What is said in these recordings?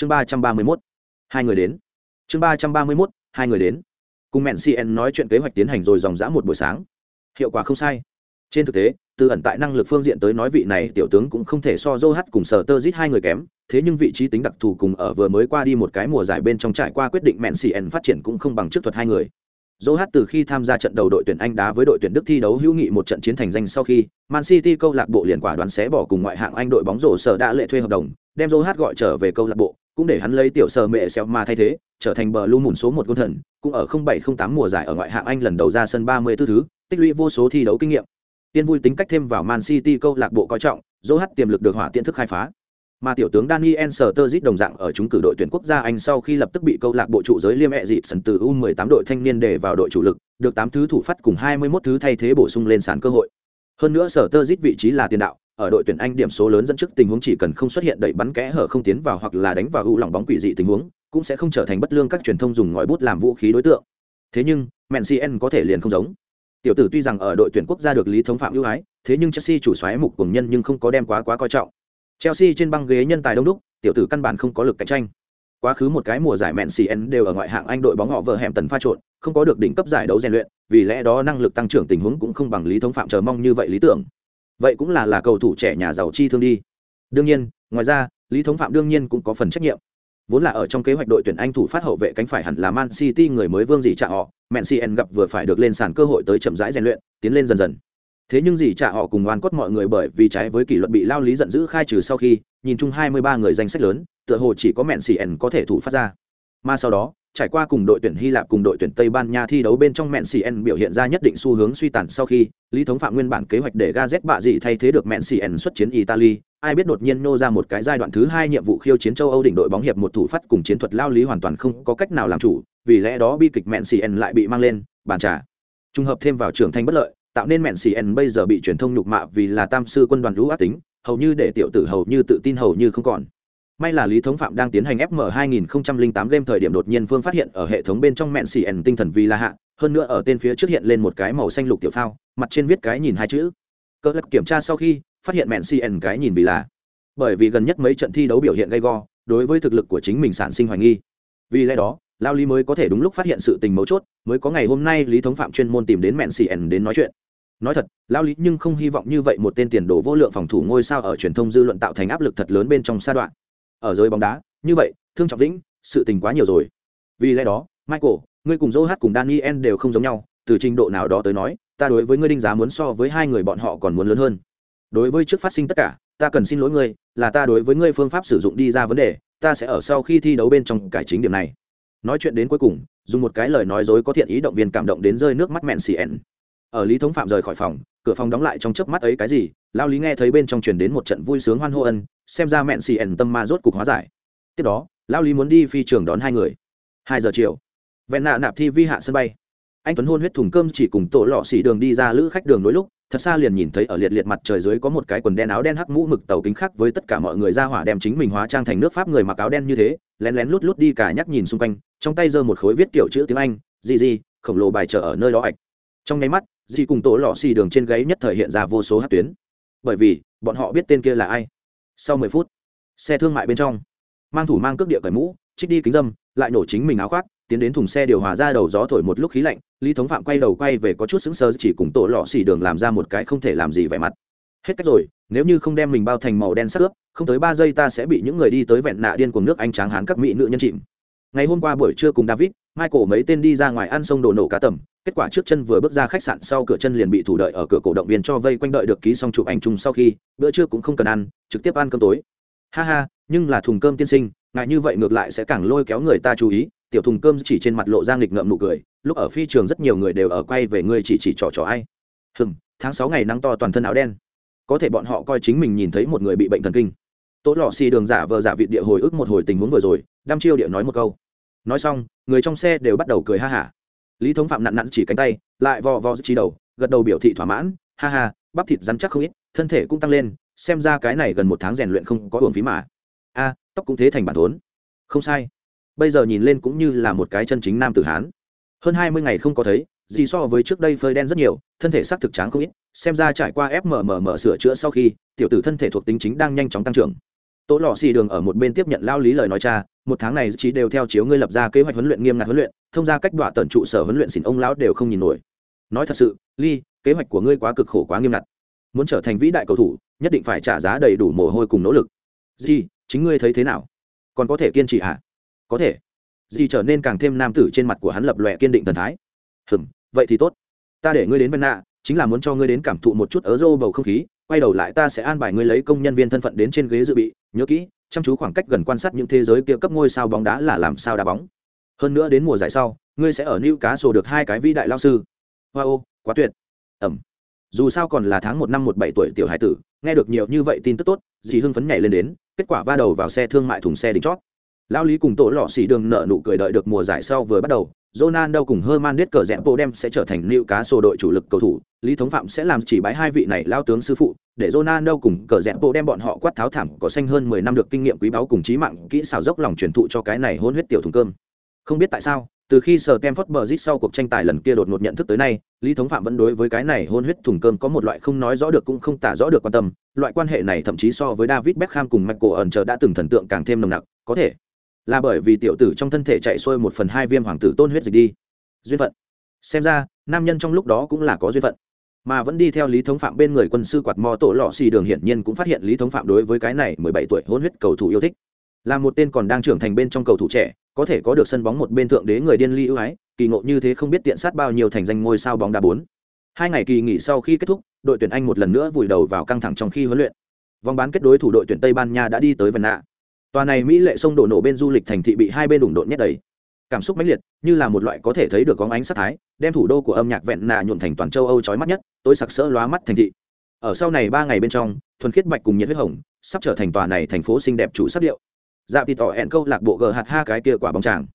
chương ba trăm ba mươi mốt. Hai người đến. Chương ba trăm ba mươi mốt, hai người đến. Cùng mẹn cn nói chuyện kế hoạch tiến hành rồi dòng dã một buổi sáng. Hiệu quả không sai. Trên thực tế, từ ẩn tại năng lực phương diện tới nói vị này tiểu tướng cũng không thể so dô hát cùng sở tơ giết hai người kém. Thế nhưng vị trí tính đặc thù cùng ở vừa mới qua đi một cái mùa giải bên trong trải qua quyết định mẹn cn phát triển cũng không bằng trước thuật hai người. Dô hát từ khi tham gia trận đầu đội tuyển anh đá với đội tuyển đức thi đấu hữu nghị một trận chiến thành danh sau khi, man city câu lạc bộ liền quả đoán xé bỏ cùng ngoại hạng anh đội bóng rổ sở đã lệ thuê hợp đồng đem dô hát gọi trở về câu lạc bộ cũng để hắn lấy tiểu sở mẹ xéo mà thay thế trở thành bờ lu mùn số một gôn thần cũng ở 0708 mùa giải ở ngoại hạng anh lần đầu ra sân 34 thứ tích lũy vô số thi đấu kinh nghiệm tiên vui tính cách thêm vào man city câu lạc bộ coi trọng dỗ hát tiềm lực được hỏa tiện thức khai phá mà tiểu tướng Daniel Sturridge đồng dạng ở chúng cử đội tuyển quốc gia Anh sau khi lập tức bị câu lạc bộ trụ giới liêm ẹ dịp sân từ U18 đội thanh niên để vào đội chủ lực, được 8 thứ thủ phát cùng 21 thứ thay thế bổ sung lên sàn cơ hội. Hơn nữa Sturridge vị trí là tiền đạo, ở đội tuyển Anh điểm số lớn dẫn trước tình huống chỉ cần không xuất hiện đẩy bắn kẽ hở không tiến vào hoặc là đánh vào u lỏng bóng quỷ dị tình huống, cũng sẽ không trở thành bất lương các truyền thông dùng ngòi bút làm vũ khí đối tượng. Thế nhưng, Mencien có thể liền không giống. Tiểu tử tuy rằng ở đội tuyển quốc gia được lý thống phạm ưu ái, thế nhưng Chelsea chủ soái mục cường nhân nhưng không có đem quá quá coi trọng. Chelsea trên băng ghế nhân tài đông đúc, tiểu tử căn bản không có lực cạnh tranh. Quá khứ một cái mùa giải Mencien đều ở ngoại hạng Anh đội bóng họ vợ hẻm tần pha trộn, không có được đỉnh cấp giải đấu rèn luyện, vì lẽ đó năng lực tăng trưởng tình huống cũng không bằng lý thống phạm chờ mong như vậy lý tưởng vậy cũng là là cầu thủ trẻ nhà giàu chi thương đi. Đương nhiên, ngoài ra, lý thống phạm đương nhiên cũng có phần trách nhiệm. Vốn là ở trong kế hoạch đội tuyển anh thủ phát hậu vệ cánh phải hẳn là man city người mới vương dì trả họ mẹn cn gặp vừa phải được lên sàn cơ hội tới chậm rãi rèn luyện, tiến lên dần dần. Thế nhưng dì trả họ cùng oan cốt mọi người bởi vì trái với kỷ luật bị lao lý giận dữ khai trừ sau khi, nhìn chung 23 người danh sách lớn, tựa hồ chỉ có mẹn cn có thể thủ phát ra. Mà sau đó trải qua cùng đội tuyển Hy Lạp cùng đội tuyển Tây Ban Nha thi đấu bên trong Mencien biểu hiện ra nhất định xu hướng suy tàn sau khi, Lý Thống Phạm nguyên bản kế hoạch để Gazet bạ dị thay thế được Mencien xuất chiến Italy, ai biết đột nhiên nô ra một cái giai đoạn thứ hai nhiệm vụ khiêu chiến châu Âu đỉnh đội bóng hiệp một thủ phát cùng chiến thuật lao lý hoàn toàn không có cách nào làm chủ, vì lẽ đó bi kịch Mencien lại bị mang lên, bàn trà. Trung hợp thêm vào trưởng thành bất lợi, tạo nên Mencien bây giờ bị truyền thông nhục mạ vì là tam sư quân đoàn lũ ác tính, hầu như để tiểu tử hầu như tự tin hầu như không còn may là lý thống phạm đang tiến hành fm 2008 game thời điểm đột nhiên phương phát hiện ở hệ thống bên trong mẹn xì ẩn tinh thần vì là hạ, hơn nữa ở tên phía trước hiện lên một cái màu xanh lục tiểu phao, mặt trên viết cái nhìn hai chữ. Cỡ lắc kiểm tra sau khi, phát hiện mẹn xì ẩn cái nhìn vì là bởi vì gần nhất mấy trận thi đấu biểu hiện gay go, đối với thực lực của chính mình sản sinh hoài nghi. Vì lẽ đó, lao lý mới có thể đúng lúc phát hiện sự tình mấu chốt, mới có ngày hôm nay lý thống phạm chuyên môn tìm đến mẹn xì ẩn đến nói chuyện. Nói thật, lao lý nhưng không hy vọng như vậy một tên tiền đồ vô lượng phòng thủ ngôi sao ở truyền thông dư luận tạo thành áp lực thật lớn bên trong sa đoạn ở giới bóng đá. Như vậy, thương trọng vĩnh, sự tình quá nhiều rồi. Vì lẽ đó, michael, ngươi cùng joe cùng daniel đều không giống nhau. Từ trình độ nào đó tới nói, ta đối với ngươi đinh giá muốn so với hai người bọn họ còn muốn lớn hơn. Đối với trước phát sinh tất cả, ta cần xin lỗi ngươi, là ta đối với ngươi phương pháp sử dụng đi ra vấn đề, ta sẽ ở sau khi thi đấu bên trong cải chính điểm này. Nói chuyện đến cuối cùng, dùng một cái lời nói dối có thiện ý động viên cảm động đến rơi nước mắt mẹn xì ẻn ở lý thống phạm rời khỏi phòng, cửa phòng đóng lại trong chớp mắt ấy cái gì lao lý nghe thấy bên trong truyền đến một trận vui sướng hoan hô ân, xem ra mẹn xì ẩn tâm ma rốt cục hóa giải. Tiếp đó, lao lý muốn đi phi trường đón hai người. Hai giờ chiều, vẹn nạ nạp thi vi hạ sân bay. Anh tuấn hôn huyết thùng cơm chỉ cùng tổ lọ xỉ đường đi ra lữ khách đường nối lúc, thật xa liền nhìn thấy ở liệt liệt mặt trời dưới có một cái quần đen áo đen hắc mũ mực tàu kính khác với tất cả mọi người ra hỏa đem chính mình hóa trang thành nước pháp người mặc áo đen như thế, lén lén lút lút đi cả nhắc nhìn xung quanh, trong tay giơ một khối viết kiểu chữ tiếng anh gì gì khổng lồ bài trở ở nơi đó ạch. Trong nháy mắt dì cùng tổ lọ xì đường trên gáy nhất thời hiện ra vô số hát tuyến bởi vì, bọn họ biết tên kia là ai. Sau mười phút, xe thương mại bên trong, mang thủ mang cước địa cởi mũ, trích đi kính dâm, lại nổ chính mình áo khoác, tiến đến thùng xe điều hòa ra đầu gió thổi một lúc khí lạnh, lý thống phạm quay đầu quay về có chút sững sờ, chỉ cùng tổ lọ xì đường làm ra một cái không thể làm gì vẻ mặt. Hết cách rồi, nếu như không đem mình bao thành màu đen sắc ướp, không tới ba giây ta sẽ bị những người đi tới vẹn nạ điên cuồng nước anh tráng hán các mỹ nữ nhân chìm. Ngày hôm qua buổi trưa cùng david michael mấy tên đi ra ngoài ăn xong đồ nổ cá tầm, kết quả trước chân vừa bước ra khách sạn sau cửa chân liền bị thủ đợi ở cửa cổ động viên cho vây quanh đợi được ký xong chụp ảnh chung sau khi, bữa trưa cũng không cần ăn, trực tiếp ăn cơm tối. Ha ha, nhưng là thùng cơm tiên sinh, ngại như vậy ngược lại sẽ càng lôi kéo người ta chú ý, tiểu thùng cơm chỉ trên mặt lộ ra nghịch ngợm nụ cười, lúc ở phi trường rất nhiều người đều ở quay về ngươi chỉ chỉ trò trò ai. Hừm, tháng sáu ngày nắng to toàn thân áo đen. Có thể bọn họ coi chính mình nhìn thấy một người bị bệnh thần kinh. Tố lọ xì đường giả vờ giả vị địa hồi ức một hồi tình huống vừa rồi, đăm chiêu địa nói một câu nói xong, người trong xe đều bắt đầu cười ha hả. Lý thống phạm nặn nặn chỉ cánh tay, lại vò vò trí đầu, gật đầu biểu thị thỏa mãn, ha ha, bắp thịt rắn chắc không ít, thân thể cũng tăng lên, xem ra cái này gần một tháng rèn luyện không có uổng phí mà. A, tóc cũng thế thành bản thốn. Không sai. Bây giờ nhìn lên cũng như là một cái chân chính nam tử hán. Hơn hai mươi ngày không có thấy, gì so với trước đây phơi đen rất nhiều, thân thể sắc thực tráng không ít, xem ra trải qua fmmm sửa chữa sau khi, tiểu tử thân thể thuộc tính chính đang nhanh chóng tăng trưởng. Tố lò xì đường ở một bên tiếp nhận lao lý lời nói cha một tháng này chỉ đều theo chiếu ngươi lập ra kế hoạch huấn luyện nghiêm ngặt huấn luyện, thông ra cách đọa tần trụ sở huấn luyện xỉn ông lão đều không nhìn nổi. Nói thật sự, ly, kế hoạch của ngươi quá cực khổ quá nghiêm ngặt. Muốn trở thành vĩ đại cầu thủ, nhất định phải trả giá đầy đủ mồ hôi cùng nỗ lực. Gì, chính ngươi thấy thế nào? Còn có thể kiên trì à có thể. Gì trở nên càng thêm nam tử trên mặt của hắn lập lòe kiên định thần thái. Hừm, vậy thì tốt. Ta để ngươi đến vân nạ, chính là muốn cho ngươi đến cảm thụ một chút ở rô bầu không khí, quay đầu lại ta sẽ an bài ngươi lấy công nhân viên thân phận đến trên ghế dự bị, nhớ kỹ chăm chú khoảng cách gần quan sát những thế giới kia cấp ngôi sao bóng đá là làm sao đá bóng. Hơn nữa đến mùa giải sau, ngươi sẽ ở new cá sổ được hai cái vĩ đại lao sư. Wow quá tuyệt. Ẩm. Dù sao còn là tháng một năm một bảy tuổi tiểu hải tử, nghe được nhiều như vậy tin tức tốt, dì hưng phấn nhảy lên đến, kết quả va đầu vào xe thương mại thùng xe đỉnh chót. Lao lý cùng tổ lọ xỉ đường nợ nụ cười đợi được mùa giải sau vừa bắt đầu Ronaldo cùng Herman Đết cờ rẽ bộ đem sẽ trở thành lưu cá sổ đội chủ lực cầu thủ, Lý Thống Phạm sẽ làm chỉ bái hai vị này lao tướng sư phụ, để Ronaldo cùng cờ rẽ bộ đem bọn họ quát tháo thảm có xanh hơn 10 năm được kinh nghiệm quý báu cùng trí mạng kỹ xảo dốc lòng truyền thụ cho cái này hôn huyết tiểu thùng cơm. Không biết tại sao, từ khi sở Kemford Bridge sau cuộc tranh tài lần kia đột ngột nhận thức tới nay, Lý Thống Phạm vẫn đối với cái này hôn huyết thùng cơm có một loại không nói rõ được cũng không tả rõ được quan tâm, loại quan hệ này thậm chí so với David Beckham cùng Michael ẩn chờ đã từng thần tượng càng thêm nồng nặc, có thể là bởi vì tiểu tử trong thân thể chạy xuôi một phần hai viêm hoàng tử tôn huyết dịch đi. Duyên phận. Xem ra, nam nhân trong lúc đó cũng là có duyên phận. Mà vẫn đi theo lý thống phạm bên người quân sư quạt mò tổ lọ xì đường hiển nhiên cũng phát hiện lý thống phạm đối với cái này mười bảy tuổi hôn huyết cầu thủ yêu thích. Là một tên còn đang trưởng thành bên trong cầu thủ trẻ, có thể có được sân bóng một bên thượng đế người điên ly ưu ái, kỳ ngộ như thế không biết tiện sát bao nhiêu thành danh ngôi sao bóng đá bốn. Hai ngày kỳ nghỉ sau khi kết thúc, đội tuyển anh một lần nữa vùi đầu vào căng thẳng trong khi huấn luyện. Vòng bán kết đối thủ đội tuyển tây ban nha đã đi tới vân nạ tòa này mỹ lệ sông đổ nổ bên du lịch thành thị bị hai bên đụng độn nhét đầy. Cảm xúc mãnh liệt, như là một loại có thể thấy được có ánh sắc thái, đem thủ đô của âm nhạc vẹn nà nhuộm thành toàn châu âu trói mắt nhất tôi sặc sỡ lóa mắt thành thị. Ở sau này ba ngày bên trong, thuần khiết bạch cùng nhiệt huyết hồng, sắp trở thành tòa này thành phố xinh đẹp chủ sắc điệu. Dạ thì tỏ hẹn câu lạc bộ gờ hạt ha cái kia quả bóng tràng.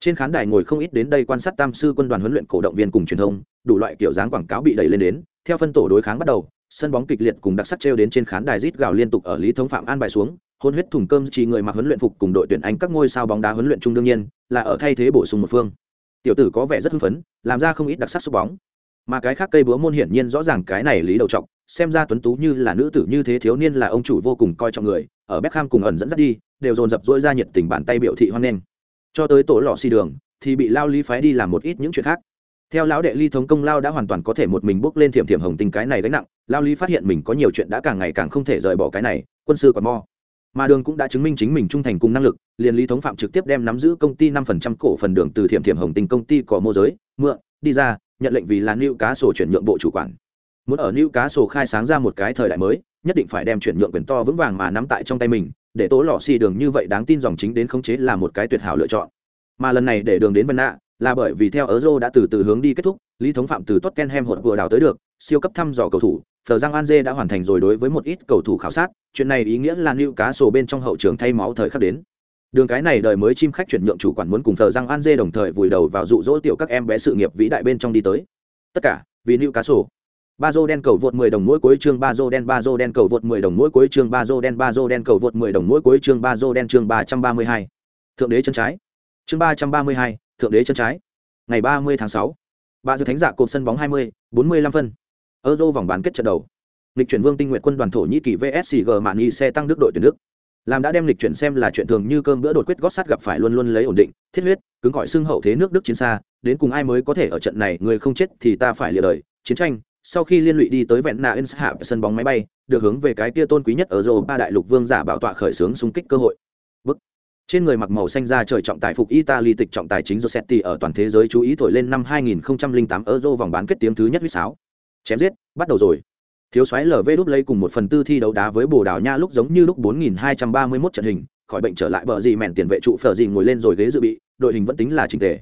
Trên khán đài ngồi không ít đến đây quan sát tam sư quân đoàn huấn luyện cổ động viên cùng truyền thông, đủ loại kiểu dáng quảng cáo bị đẩy lên đến, theo phân tổ đối kháng bắt đầu, sân bóng kịch liệt cùng đặc sắc treo đến trên khán đài rít gào liên tục ở lý thống phạm an bài xuống hôn huyết thùng cơm chỉ người mặc huấn luyện phục cùng đội tuyển anh các ngôi sao bóng đá huấn luyện chung đương nhiên là ở thay thế bổ sung một phương. Tiểu tử có vẻ rất hưng phấn, làm ra không ít đặc sắc sút bóng. Mà cái khác cây búa môn hiển nhiên rõ ràng cái này lý đầu trọng, xem ra tuấn tú như là nữ tử như thế thiếu niên là ông chủ vô cùng coi trọng người, ở Beckham cùng ẩn dẫn dắt đi, đều dồn dập dỗi ra nhiệt tình bàn tay biểu thị hoan nghênh. Cho tới tổ lọ xi đường, thì bị lao lý phái đi làm một ít những chuyện khác. Theo lão đệ ly thống công lao đã hoàn toàn có thể một mình bước lên thiểm thiểm hồng tình cái này gánh nặng, lao lý phát hiện mình có nhiều chuyện đã càng ngày càng không thể rời bỏ cái này, quân sư còn mo mà đường cũng đã chứng minh chính mình trung thành cùng năng lực, liền lý thống phạm trực tiếp đem nắm giữ công ty năm phần trăm cổ phần đường từ thiểm thiểm hồng tình công ty có mô giới, mượn, đi ra, nhận lệnh vì là nữ cá sổ chuyển nhượng bộ chủ quản. Muốn ở nữ cá sổ khai sáng ra một cái thời đại mới, nhất định phải đem chuyển nhượng quyền to vững vàng mà nắm tại trong tay mình, để tố lò xì đường như vậy đáng tin dòng chính đến khống chế là một cái tuyệt hảo lựa chọn. Mà lần này để đường đến vân nạ, là bởi vì theo euro đã từ từ hướng đi kết thúc, lý thống phạm từ tottenham hột vừa đào tới được, siêu cấp thăm dò cầu thủ Phờ Giang Anze đã hoàn thành rồi đối với một ít cầu thủ khảo sát, chuyện này ý nghĩa là lưu cá sổ bên trong hậu trường thay máu thời khắc đến. Đường cái này đời mới chim khách chuyển nhượng chủ quản muốn cùng Phờ Giang Anze đồng thời vùi đầu vào dụ dỗ tiểu các em bé sự nghiệp vĩ đại bên trong đi tới. Tất cả vì lưu cá sổ. Ba Bazo đen cầu vượt 10 đồng mỗi cuối chương Bazo đen Bazo đen cầu vượt 10 đồng mỗi cuối chương Bazo đen Bazo đen cầu vượt 10 đồng mỗi cuối chương Bazo đen chương 332. Thượng đế chân trái. Chương 332, thượng đế chân trái. Ngày 30 tháng 6. Ba dự thánh giả cột sân bóng 20, 45 phân. Euro vòng bán kết trận đầu. Lịch chuyển Vương Tinh Nguyệt quân đoàn Thổ Nhĩ Kỳ VSG Mạn Nhi xe tăng Đức đội tuyển Đức. Làm đã đem lịch chuyển xem là chuyện thường như cơm bữa đột quyết gót sắt gặp phải luôn luôn lấy ổn định, thiết huyết, cứng gọi xưng hậu thế nước Đức chiến xa, đến cùng ai mới có thể ở trận này người không chết thì ta phải lìa đời, chiến tranh. Sau khi liên lụy đi tới vẹn nạ Ins hạ sân bóng máy bay, được hướng về cái kia tôn quý nhất ở ba đại lục vương giả bảo tọa khởi xướng xung kích cơ hội. Bức. Trên người mặc màu xanh da trời trọng tài phục Italy tịch trọng tài chính Rossetti ở toàn thế giới chú ý thổi lên năm 2008 Euro vòng bán kết tiếng thứ nhất huýt sáo chém giết bắt đầu rồi. Thiếu soái lv đúp lấy cùng một phần tư thi đấu đá với bồ đào nha lúc giống như lúc 4231 trận hình khỏi bệnh trở lại bờ gì mẹn tiền vệ trụ phở gì ngồi lên rồi ghế dự bị đội hình vẫn tính là trình thể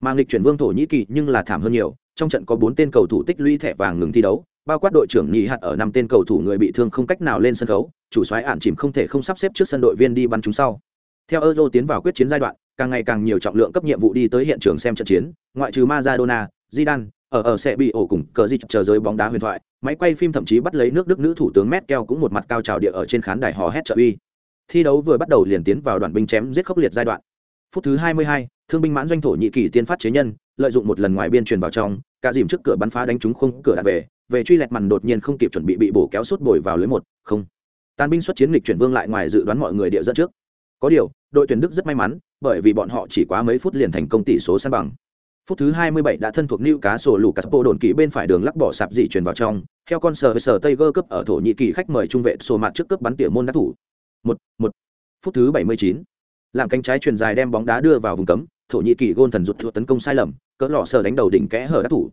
mà nghịch chuyển vương thổ nhĩ kỳ nhưng là thảm hơn nhiều trong trận có bốn tên cầu thủ tích lũy thẻ vàng ngừng thi đấu bao quát đội trưởng nhị hạt ở năm tên cầu thủ người bị thương không cách nào lên sân khấu chủ soái ạn chìm không thể không sắp xếp trước sân đội viên đi bắn chúng sau. Theo euro tiến vào quyết chiến giai đoạn càng ngày càng nhiều trọng lượng cấp nhiệm vụ đi tới hiện trường xem trận chiến ngoại trừ Maradona, Zidane, ở ở sẽ bị ổ cùng cờ dịch chờ giới bóng đá huyền thoại máy quay phim thậm chí bắt lấy nước đức nữ thủ tướng Merkel cũng một mặt cao trào địa ở trên khán đài hò hét trợ uy. Thi đấu vừa bắt đầu liền tiến vào đoạn binh chém giết khốc liệt giai đoạn. Phút thứ 22, thương binh mãn doanh thổ nhị kỳ tiên phát chế nhân lợi dụng một lần ngoài biên truyền vào trong cả dìm trước cửa bắn phá đánh trúng không cửa đã về về truy lẹt màn đột nhiên không kịp chuẩn bị bị bổ kéo suốt bồi vào lưới một không. Tàn binh xuất chiến lịch chuyển vương lại ngoài dự đoán mọi người địa dẫn trước. Có điều đội tuyển đức rất may mắn bởi vì bọn họ chỉ quá mấy phút liền thành công tỷ số san bằng phút thứ 27 đã thân thuộc New cá sổ lù Caspo đồn kỹ bên phải đường lắc bỏ sạp dị chuyển vào trong, theo con sờ sờ Tây Gơ cấp ở thổ nhĩ kỳ khách mời trung vệ sổ mặt trước cấp bắn tỉa môn đá thủ. 1 1 Phút thứ 79. Làm cánh trái truyền dài đem bóng đá đưa vào vùng cấm, thổ nhĩ kỳ gôn thần rụt thua tấn công sai lầm, cỡ lọ sờ đánh đầu đỉnh kẽ hở đá thủ.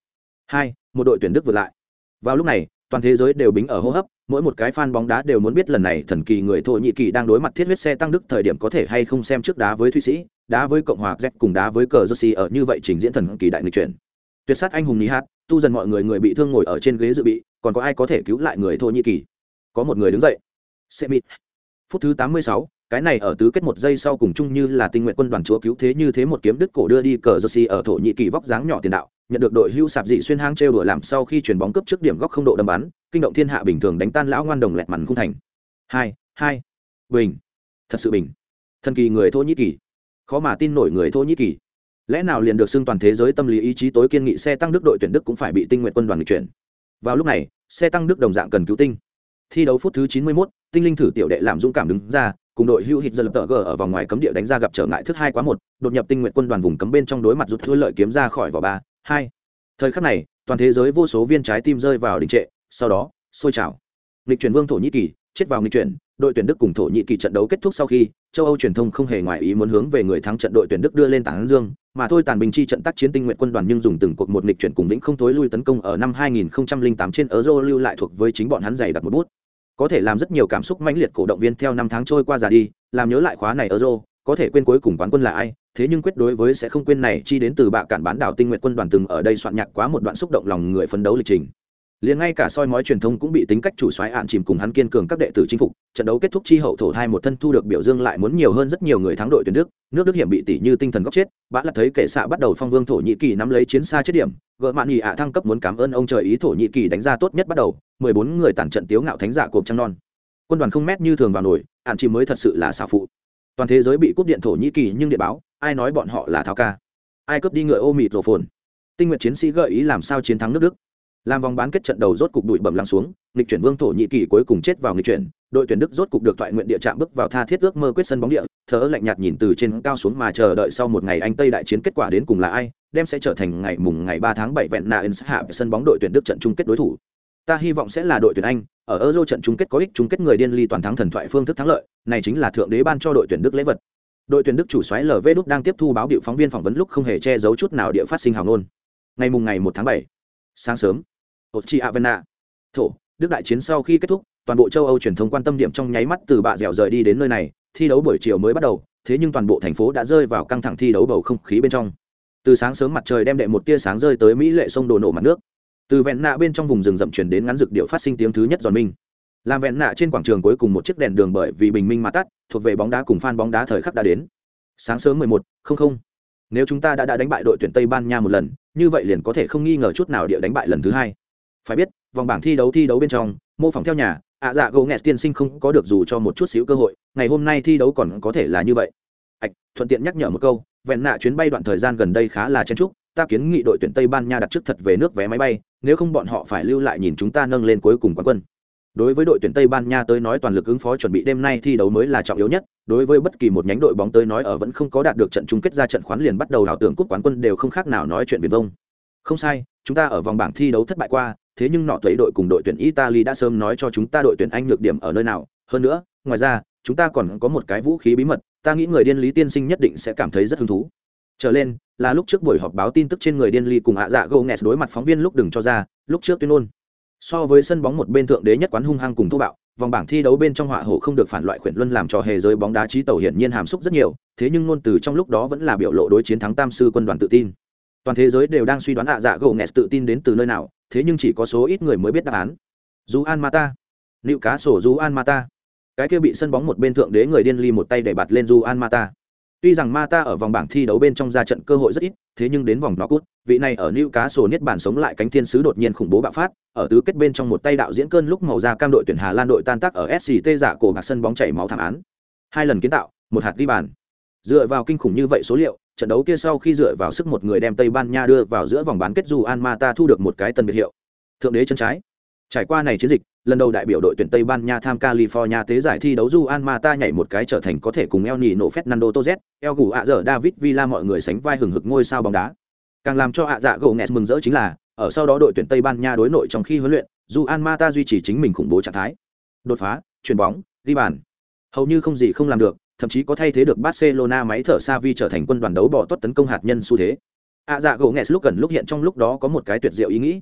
2 một đội tuyển Đức vượt lại. Vào lúc này, toàn thế giới đều bính ở hô hấp, mỗi một cái fan bóng đá đều muốn biết lần này thần kỳ người thổ nhĩ kỳ đang đối mặt thiết huyết xe tăng đức thời điểm có thể hay không xem trước đá với thụy sĩ đá với cộng hòa z cùng đá với cờ jersey ở như vậy trình diễn thần kỳ đại nghịch chuyển. Tuyệt sát anh hùng ní hát tu dần mọi người người bị thương ngồi ở trên ghế dự bị còn có ai có thể cứu lại người thổ nhĩ kỳ? Có một người đứng dậy. Semit. phút thứ 86, cái này ở tứ kết một giây sau cùng chung như là tinh nguyện quân đoàn chúa cứu thế như thế một kiếm đứt cổ đưa đi cờ jersey ở thổ nhĩ kỳ vóc dáng nhỏ tiền đạo nhận được đội hưu sạp dị xuyên hang trêu đùa làm sau khi chuyển bóng cấp trước điểm góc không độ đâm bắn kinh động thiên hạ bình thường đánh tan lão ngoan đồng lẹt mằn khung thành. Hai hai. Bình. Thật sự bình. Thần kỳ người thổ nhĩ kỳ khó mà tin nổi người thổ nhĩ kỳ. Lẽ nào liền được xưng toàn thế giới tâm lý ý chí tối kiên nghị xe tăng đức đội tuyển đức cũng phải bị tinh nguyện quân đoàn người chuyển? Vào lúc này xe tăng đức đồng dạng cần cứu tinh. Thi đấu phút thứ 91, tinh linh thử tiểu đệ làm dũng cảm đứng ra cùng đội hưu hít dân lập tờ g ở vòng ngoài cấm địa đánh ra gặp trở ngại thứ hai quá một đột nhập tinh nguyện quân đoàn vùng cấm bên trong đối mặt rút thua lợi kiếm ra khỏi vỏ ba hai. Thời khắc này toàn thế giới vô số viên trái tim rơi vào đình trệ sau đó sôi trào. Lịch chuyển vương thổ nhĩ kỳ chết vào nghịch chuyển đội tuyển đức cùng thổ nhĩ kỳ trận đấu kết thúc sau khi, châu âu truyền thông không hề ngoài ý muốn hướng về người thắng trận đội tuyển đức đưa lên tảng dương, mà thôi tàn bình chi trận tác chiến tinh nguyện quân đoàn nhưng dùng từng cuộc một nghịch chuyển cùng vĩnh không thối lui tấn công ở năm 2008 trên euro lưu lại thuộc với chính bọn hắn dày đặt một bút. Có thể làm rất nhiều cảm xúc mãnh liệt cổ động viên theo năm tháng trôi qua già đi, làm nhớ lại khóa này euro, có thể quên cuối cùng quán quân là ai, thế nhưng quyết đối với sẽ không quên này chi đến từ bạ cản bán đảo tinh nguyện quân đoàn từng ở đây soạn nhạc quá một đoạn xúc động lòng người phấn đấu lịch trình liền ngay cả soi mói truyền thông cũng bị tính cách chủ xoáy ạn chìm cùng hắn kiên cường các đệ tử chinh phục, trận đấu kết thúc chi hậu thổ thai một thân thu được biểu dương lại muốn nhiều hơn rất nhiều người thắng đội tuyển đức, nước đức hiểm bị tỷ như tinh thần góc chết bã lật thấy kệ xạ bắt đầu phong vương thổ nhĩ kỳ nắm lấy chiến xa chết điểm, gỡ mạn nghỉ ạ thăng cấp muốn cảm ơn ông trời ý thổ nhĩ kỳ đánh ra tốt nhất bắt đầu, mười bốn người tản trận tiếu ngạo thánh giả cộp trăng non. Quân đoàn không mét như thường vào nổi, ạn chìm mới thật sự là xào phụ. Toàn thế giới bị cúp điện thổ nhĩ kỳ nhưng địa báo, ai nói bọn họ là tháo ca? Ai cướp đi ngựa ô mịt rổ phồn? Tinh nguyện chiến sĩ gợi ý làm sao chiến thắng nước đức? Làm vòng bán kết trận đầu rốt cục đụi bẩm lắng xuống lịch chuyển vương thổ nhĩ kỳ cuối cùng chết vào nghịch chuyển, đội tuyển đức rốt cục được thoại nguyện địa chạm bước vào tha thiết ước mơ quyết sân bóng địa thở lạnh nhạt nhìn từ trên cao xuống mà chờ đợi sau một ngày anh tây đại chiến kết quả đến cùng là ai, đem sẽ trở thành ngày mùng ngày ba tháng bảy vẹn na ins hạ sân bóng đội tuyển đức trận chung kết đối thủ. Ta hy vọng sẽ là đội tuyển anh, ở euro trận chung kết có ích chung kết người điên ly toàn thắng thần thoại phương thức thắng lợi, này chính là thượng đế ban cho đội tuyển đức lễ vật. Đội tuyển đức chủ xoáy lv đúc đang tiếp thu báo điệu phóng viên phỏng vấn lúc không hề che giấu chút nào địa phát sinh hào ngôn. Ngày mùng ngày một tháng bảy, sáng sớm Ochi Avena. Thổ, Đức đại chiến sau khi kết thúc, toàn bộ châu Âu truyền thông quan tâm điểm trong nháy mắt từ bạ dẻo rời đi đến nơi này, thi đấu buổi chiều mới bắt đầu, thế nhưng toàn bộ thành phố đã rơi vào căng thẳng thi đấu bầu không khí bên trong. Từ sáng sớm mặt trời đem đệ một tia sáng rơi tới Mỹ lệ sông đổ nổ mặt nước. Từ vẹn nạ bên trong vùng rừng rậm truyền đến ngắn dực điệu phát sinh tiếng thứ nhất giòn minh. Làm vẹn nạ trên quảng trường cuối cùng một chiếc đèn đường bởi vì bình minh mà tắt, thuộc về bóng đá cùng fan bóng đá thời khắc đã đến. Sáng sớm 11, không không. Nếu chúng ta đã đã đánh bại đội tuyển Tây Ban Nha một lần, như vậy liền có thể không nghi ngờ chút nào địa đánh bại lần thứ hai phải biết, vòng bảng thi đấu thi đấu bên trong, mô phỏng theo nhà, ạ dạ gấu nghẹt tiên sinh không có được dù cho một chút xíu cơ hội, ngày hôm nay thi đấu còn có thể là như vậy. Ạch, thuận tiện nhắc nhở một câu, vẹn nạ chuyến bay đoạn thời gian gần đây khá là chen trúc ta kiến nghị đội tuyển tây ban nha đặt trước thật về nước vé máy bay, nếu không bọn họ phải lưu lại nhìn chúng ta nâng lên cuối cùng quán quân. Đối với đội tuyển tây ban nha tới nói toàn lực ứng phó chuẩn bị đêm nay thi đấu mới là trọng yếu nhất, đối với bất kỳ một nhánh đội bóng tới nói ở vẫn không có đạt được trận chung kết ra trận khoán liền bắt đầu đảo tưởng cúp quán quân đều không khác nào nói chuyện viền vông. Không sai, chúng ta ở vòng bảng thi đấu thất bại qua thế nhưng nọ thuế đội cùng đội tuyển italy đã sớm nói cho chúng ta đội tuyển anh nhược điểm ở nơi nào. Hơn nữa, ngoài ra, chúng ta còn có một cái vũ khí bí mật, ta nghĩ người điên lý tiên sinh nhất định sẽ cảm thấy rất hứng thú. Trở lên, là lúc trước buổi họp báo tin tức trên người điên ly cùng ạ dạ Gồ nghẹt đối mặt phóng viên lúc đừng cho ra, lúc trước tuyên ôn. so với sân bóng một bên thượng đế nhất quán hung hăng cùng thô bạo, vòng bảng thi đấu bên trong họa hổ không được phản loại khuyển luân làm cho hề giới bóng đá trí tàu hiển nhiên hàm xúc rất nhiều, thế nhưng ngôn từ trong lúc đó vẫn là biểu lộ đối chiến thắng tam sư quân đoàn tự tin. Toàn thế giới đều đang suy đoán ạ dạ gỗ nghẹt tự tin đến từ nơi nào thế nhưng chỉ có số ít người mới biết đáp án. Dù an mata liệu cá sổ dù an mata cái kia bị sân bóng một bên thượng đế người điên ly một tay để bạt lên dù an mata tuy rằng mata ở vòng bảng thi đấu bên trong ra trận cơ hội rất ít, thế nhưng đến vòng knockout, vị này ở nữ cá sổ niết bản sống lại cánh thiên sứ đột nhiên khủng bố bạo phát, ở tứ kết bên trong một tay đạo diễn cơn lúc màu da cam đội tuyển hà lan đội tan tác ở sct giả cổ bạc sân bóng chảy máu thảm án. Hai lần kiến tạo, một hạt ghi bàn. Dựa vào kinh khủng như vậy số liệu trận đấu kia sau khi dựa vào sức một người đem Tây Ban Nha đưa vào giữa vòng bán kết dù An Mata thu được một cái tân biệt hiệu. Thượng đế chân trái. Trải qua này chiến dịch, lần đầu đại biểu đội tuyển Tây Ban Nha tham California tế giải thi đấu Juan Mata nhảy một cái trở thành có thể cùng El Nino Fernando Torres, El Gù ạ giờ David Villa mọi người sánh vai hừng hực ngôi sao bóng đá. Càng làm cho ạ dạ gỗ nghẹt mừng rỡ chính là, ở sau đó đội tuyển Tây Ban Nha đối nội trong khi huấn luyện, Juan Mata duy trì chính mình khủng bố trạng thái. Đột phá, chuyển bóng, ghi bàn. Hầu như không gì không làm được, thậm chí có thay thế được Barcelona máy thở Xavi trở thành quân đoàn đấu bỏ tốt tấn công hạt nhân xu thế. ạ dạ gỗ nghẹt lúc gần lúc hiện trong lúc đó có một cái tuyệt diệu ý nghĩ.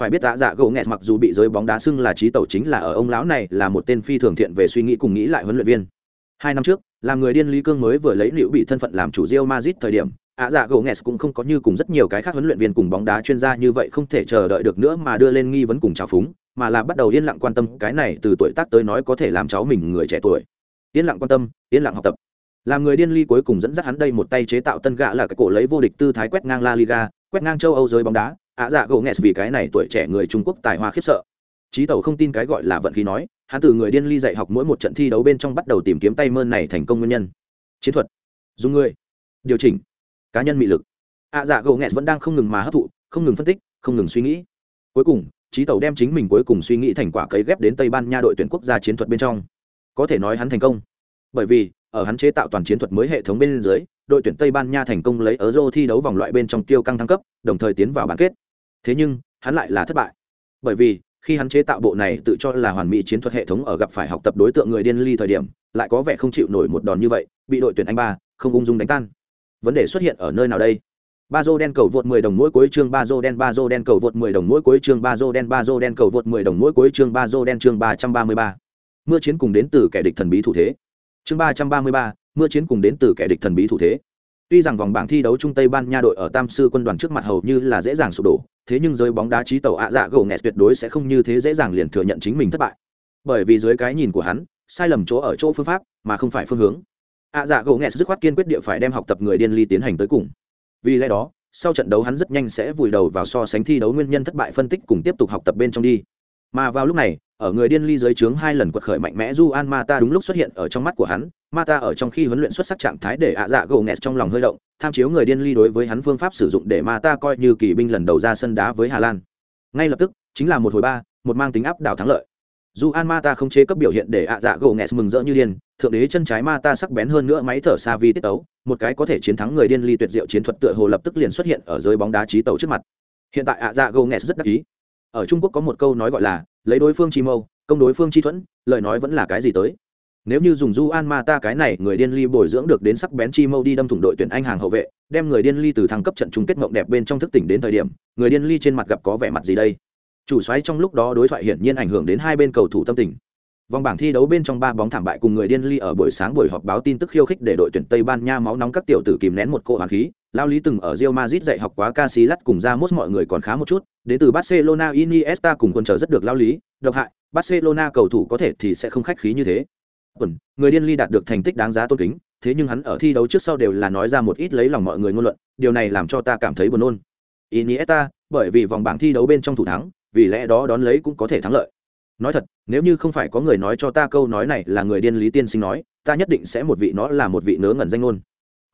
Phải biết tạ dạ gỗ nghẹt mặc dù bị giới bóng đá xưng là trí tẩu chính là ở ông lão này là một tên phi thường thiện về suy nghĩ cùng nghĩ lại huấn luyện viên. Hai năm trước, làm người điên lý cương mới vừa lấy liệu bị thân phận làm chủ Real Madrid thời điểm, ạ dạ gỗ nghẹt cũng không có như cùng rất nhiều cái khác huấn luyện viên cùng bóng đá chuyên gia như vậy không thể chờ đợi được nữa mà đưa lên nghi vấn cùng trào phúng, mà là bắt đầu yên lặng quan tâm cái này từ tuổi tác tới nói có thể làm cháu mình người trẻ tuổi yên lặng quan tâm yên lặng học tập. Làm người điên ly cuối cùng dẫn dắt hắn đây một tay chế tạo tân gạ là cái cổ lấy vô địch tư thái quét ngang La Liga, quét ngang châu Âu giới bóng đá, ạ dạ gỗ nghe vì cái này tuổi trẻ người trung quốc tài hoa khiếp sợ. Trí tẩu không tin cái gọi là vận khí nói hắn từ người điên ly dạy học mỗi một trận thi đấu bên trong bắt đầu tìm kiếm tay mơn này thành công nguyên nhân. Chiến thuật dùng người điều chỉnh cá nhân mị lực. Ạ dạ gỗ nghe vẫn đang không ngừng mà hấp thụ không ngừng phân tích không ngừng suy nghĩ. Cuối cùng trí tẩu đem chính mình cuối cùng suy nghĩ thành quả cấy ghép đến tây ban nha đội tuyển quốc gia chiến thuật bên trong có thể nói hắn thành công. Bởi vì, ở hắn chế tạo toàn chiến thuật mới hệ thống bên dưới, đội tuyển tây ban nha thành công lấy ở euro thi đấu vòng loại bên trong tiêu căng thăng cấp, đồng thời tiến vào bán kết. Thế nhưng, hắn lại là thất bại. Bởi vì, khi hắn chế tạo bộ này tự cho là hoàn mỹ chiến thuật hệ thống ở gặp phải học tập đối tượng người điên ly thời điểm, lại có vẻ không chịu nổi một đòn như vậy, bị đội tuyển anh ba không ung dung đánh tan. Vấn đề xuất hiện ở nơi nào đây? Ba dô đen cầu vượt 10 đồng mỗi cuối chương ba dô đen ba dô đen cầu vượt 10 đồng mỗi cuối chương ba dô đen ba dô đen cầu vượt 10 đồng mỗi cuối chương ba dô đen chương 333 mưa chiến cùng đến từ kẻ địch thần bí thủ thế chương 333, mưa chiến cùng đến từ kẻ địch thần bí thủ thế Tuy rằng vòng bảng thi đấu Trung Tây Ban Nha đội ở Tam sư quân đoàn trước mặt hầu như là dễ dàng sụp đổ, thế nhưng giới bóng đá trí tàu ạ dạ gồ nghẹt tuyệt đối sẽ không như thế dễ dàng liền thừa nhận chính mình thất bại. Bởi vì dưới cái nhìn của hắn, sai lầm chỗ ở chỗ phương pháp, mà không phải phương hướng. ạ dạ gỗ nghẹt dứt khoát kiên quyết địa phải đem học tập người điên ly tiến hành tới cùng. Vì lẽ đó, sau trận đấu hắn rất nhanh sẽ vùi đầu vào so sánh thi đấu nguyên nhân thất bại phân tích cùng tiếp tục học tập bên trong đi. Mà vào lúc này, ở người điên ly dưới trướng hai lần quật khởi mạnh mẽ Juan Mata đúng lúc xuất hiện ở trong mắt của hắn, Mata ở trong khi huấn luyện xuất sắc trạng thái để ạ dạ gỗ nghẹt trong lòng hơi động, tham chiếu người điên ly đối với hắn phương pháp sử dụng để Mata coi như kỳ binh lần đầu ra sân đá với Hà Lan. Ngay lập tức, chính là một hồi ba, một mang tính áp đảo thắng lợi. Juan Mata không chế cấp biểu hiện để ạ dạ gỗ nghẹt mừng rỡ như điên, thượng đế chân trái Mata sắc bén hơn nữa máy thở xa vi tiết tấu, một cái có thể chiến thắng người điên ly tuyệt diệu chiến thuật tựa hồ lập tức liền xuất hiện ở giới bóng đá trí tàu trước mặt. Hiện tại ạ dạ gỗ nghẹt rất đắc ý. Ở Trung Quốc có một câu nói gọi là, lấy đối phương chi mâu, công đối phương chi thuẫn, lời nói vẫn là cái gì tới. Nếu như dùng du an ma ta cái này, người điên ly bồi dưỡng được đến sắc bén chi mâu đi đâm thủng đội tuyển anh hàng hậu vệ, đem người điên ly từ thăng cấp trận chung kết mộng đẹp bên trong thức tỉnh đến thời điểm, người điên ly trên mặt gặp có vẻ mặt gì đây? Chủ xoáy trong lúc đó đối thoại hiển nhiên ảnh hưởng đến hai bên cầu thủ tâm tình. Vòng bảng thi đấu bên trong ba bóng thảm bại cùng người điên ly ở buổi sáng buổi họp báo tin tức khiêu khích để đội tuyển tây ban nha máu nóng các tiểu tử kìm nén một cỗ hoàng khí lao lý từng ở Real Madrid dạy học quá ca sĩ cùng ra mốt mọi người còn khá một chút đến từ barcelona iniesta cùng quân chờ rất được lao lý độc hại barcelona cầu thủ có thể thì sẽ không khách khí như thế. Quần, người điên ly đạt được thành tích đáng giá tôn kính thế nhưng hắn ở thi đấu trước sau đều là nói ra một ít lấy lòng mọi người ngôn luận điều này làm cho ta cảm thấy buồn nôn. Iniesta bởi vì vòng bảng thi đấu bên trong thủ thắng vì lẽ đó đón lấy cũng có thể thắng lợi. Nói thật nếu như không phải có người nói cho ta câu nói này là người điên lý tiên sinh nói ta nhất định sẽ một vị nó là một vị nớ ngẩn danh ngôn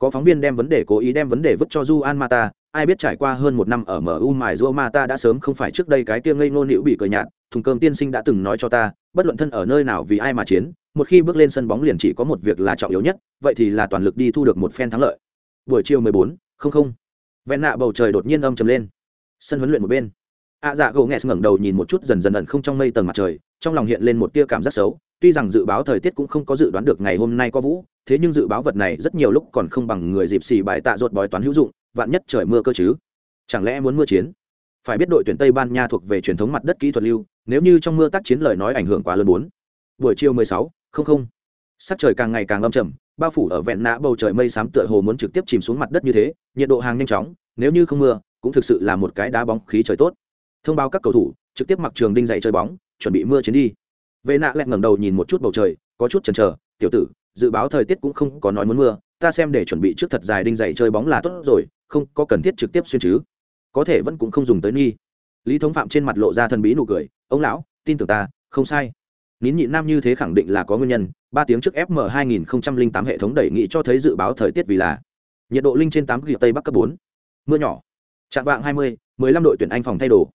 có phóng viên đem vấn đề cố ý đem vấn đề vứt cho Juan Mata, ai biết trải qua hơn một năm ở MU mài Juan Mata đã sớm không phải trước đây cái kia ngây ngô nịu bị cười nhạt, thùng cơm tiên sinh đã từng nói cho ta, bất luận thân ở nơi nào vì ai mà chiến, một khi bước lên sân bóng liền chỉ có một việc là trọng yếu nhất, vậy thì là toàn lực đi thu được một phen thắng lợi. Buổi chiều 14, không không. Vẹn nạ bầu trời đột nhiên âm trầm lên. Sân huấn luyện một bên. A dạ gỗ nghẹt ngẩng đầu nhìn một chút dần dần ẩn không trong mây tầng mặt trời, trong lòng hiện lên một tia cảm giác xấu, tuy rằng dự báo thời tiết cũng không có dự đoán được ngày hôm nay có vũ, thế nhưng dự báo vật này rất nhiều lúc còn không bằng người dịp xì bài tạ ruột bói toán hữu dụng, vạn nhất trời mưa cơ chứ. Chẳng lẽ muốn mưa chiến? Phải biết đội tuyển tây ban nha thuộc về truyền thống mặt đất kỹ thuật lưu, nếu như trong mưa tác chiến lời nói ảnh hưởng quá lớn bốn. Buổi chiều mười sáu, không không. Sắc trời càng ngày càng âm trầm, bao phủ ở vẹn nã bầu trời mây xám tựa hồ muốn trực tiếp chìm xuống mặt đất như thế, nhiệt độ hàng nhanh chóng, nếu như không mưa, cũng thực sự là một cái đá bóng khí trời tốt. Thông báo các cầu thủ, trực tiếp mặc trường đinh dậy chơi bóng, chuẩn bị mưa chiến đi vệ nạ lẹt ngẩng đầu nhìn một chút bầu trời, có chút chần chờ, tiểu tử, dự báo thời tiết cũng không có nói muốn mưa, ta xem để chuẩn bị trước thật dài đinh dày chơi bóng là tốt rồi, không có cần thiết trực tiếp xuyên chứ. Có thể vẫn cũng không dùng tới nghi. Lý thống phạm trên mặt lộ ra thần bí nụ cười, ông lão, tin tưởng ta, không sai. Nín nhịn nam như thế khẳng định là có nguyên nhân, ba tiếng trước fm 2008 hệ thống đẩy nghị cho thấy dự báo thời tiết vì là nhiệt độ linh trên tám ghi tây bắc cấp bốn, mưa nhỏ trạng vạng hai mươi, mười lăm đội tuyển anh phòng thay đồ.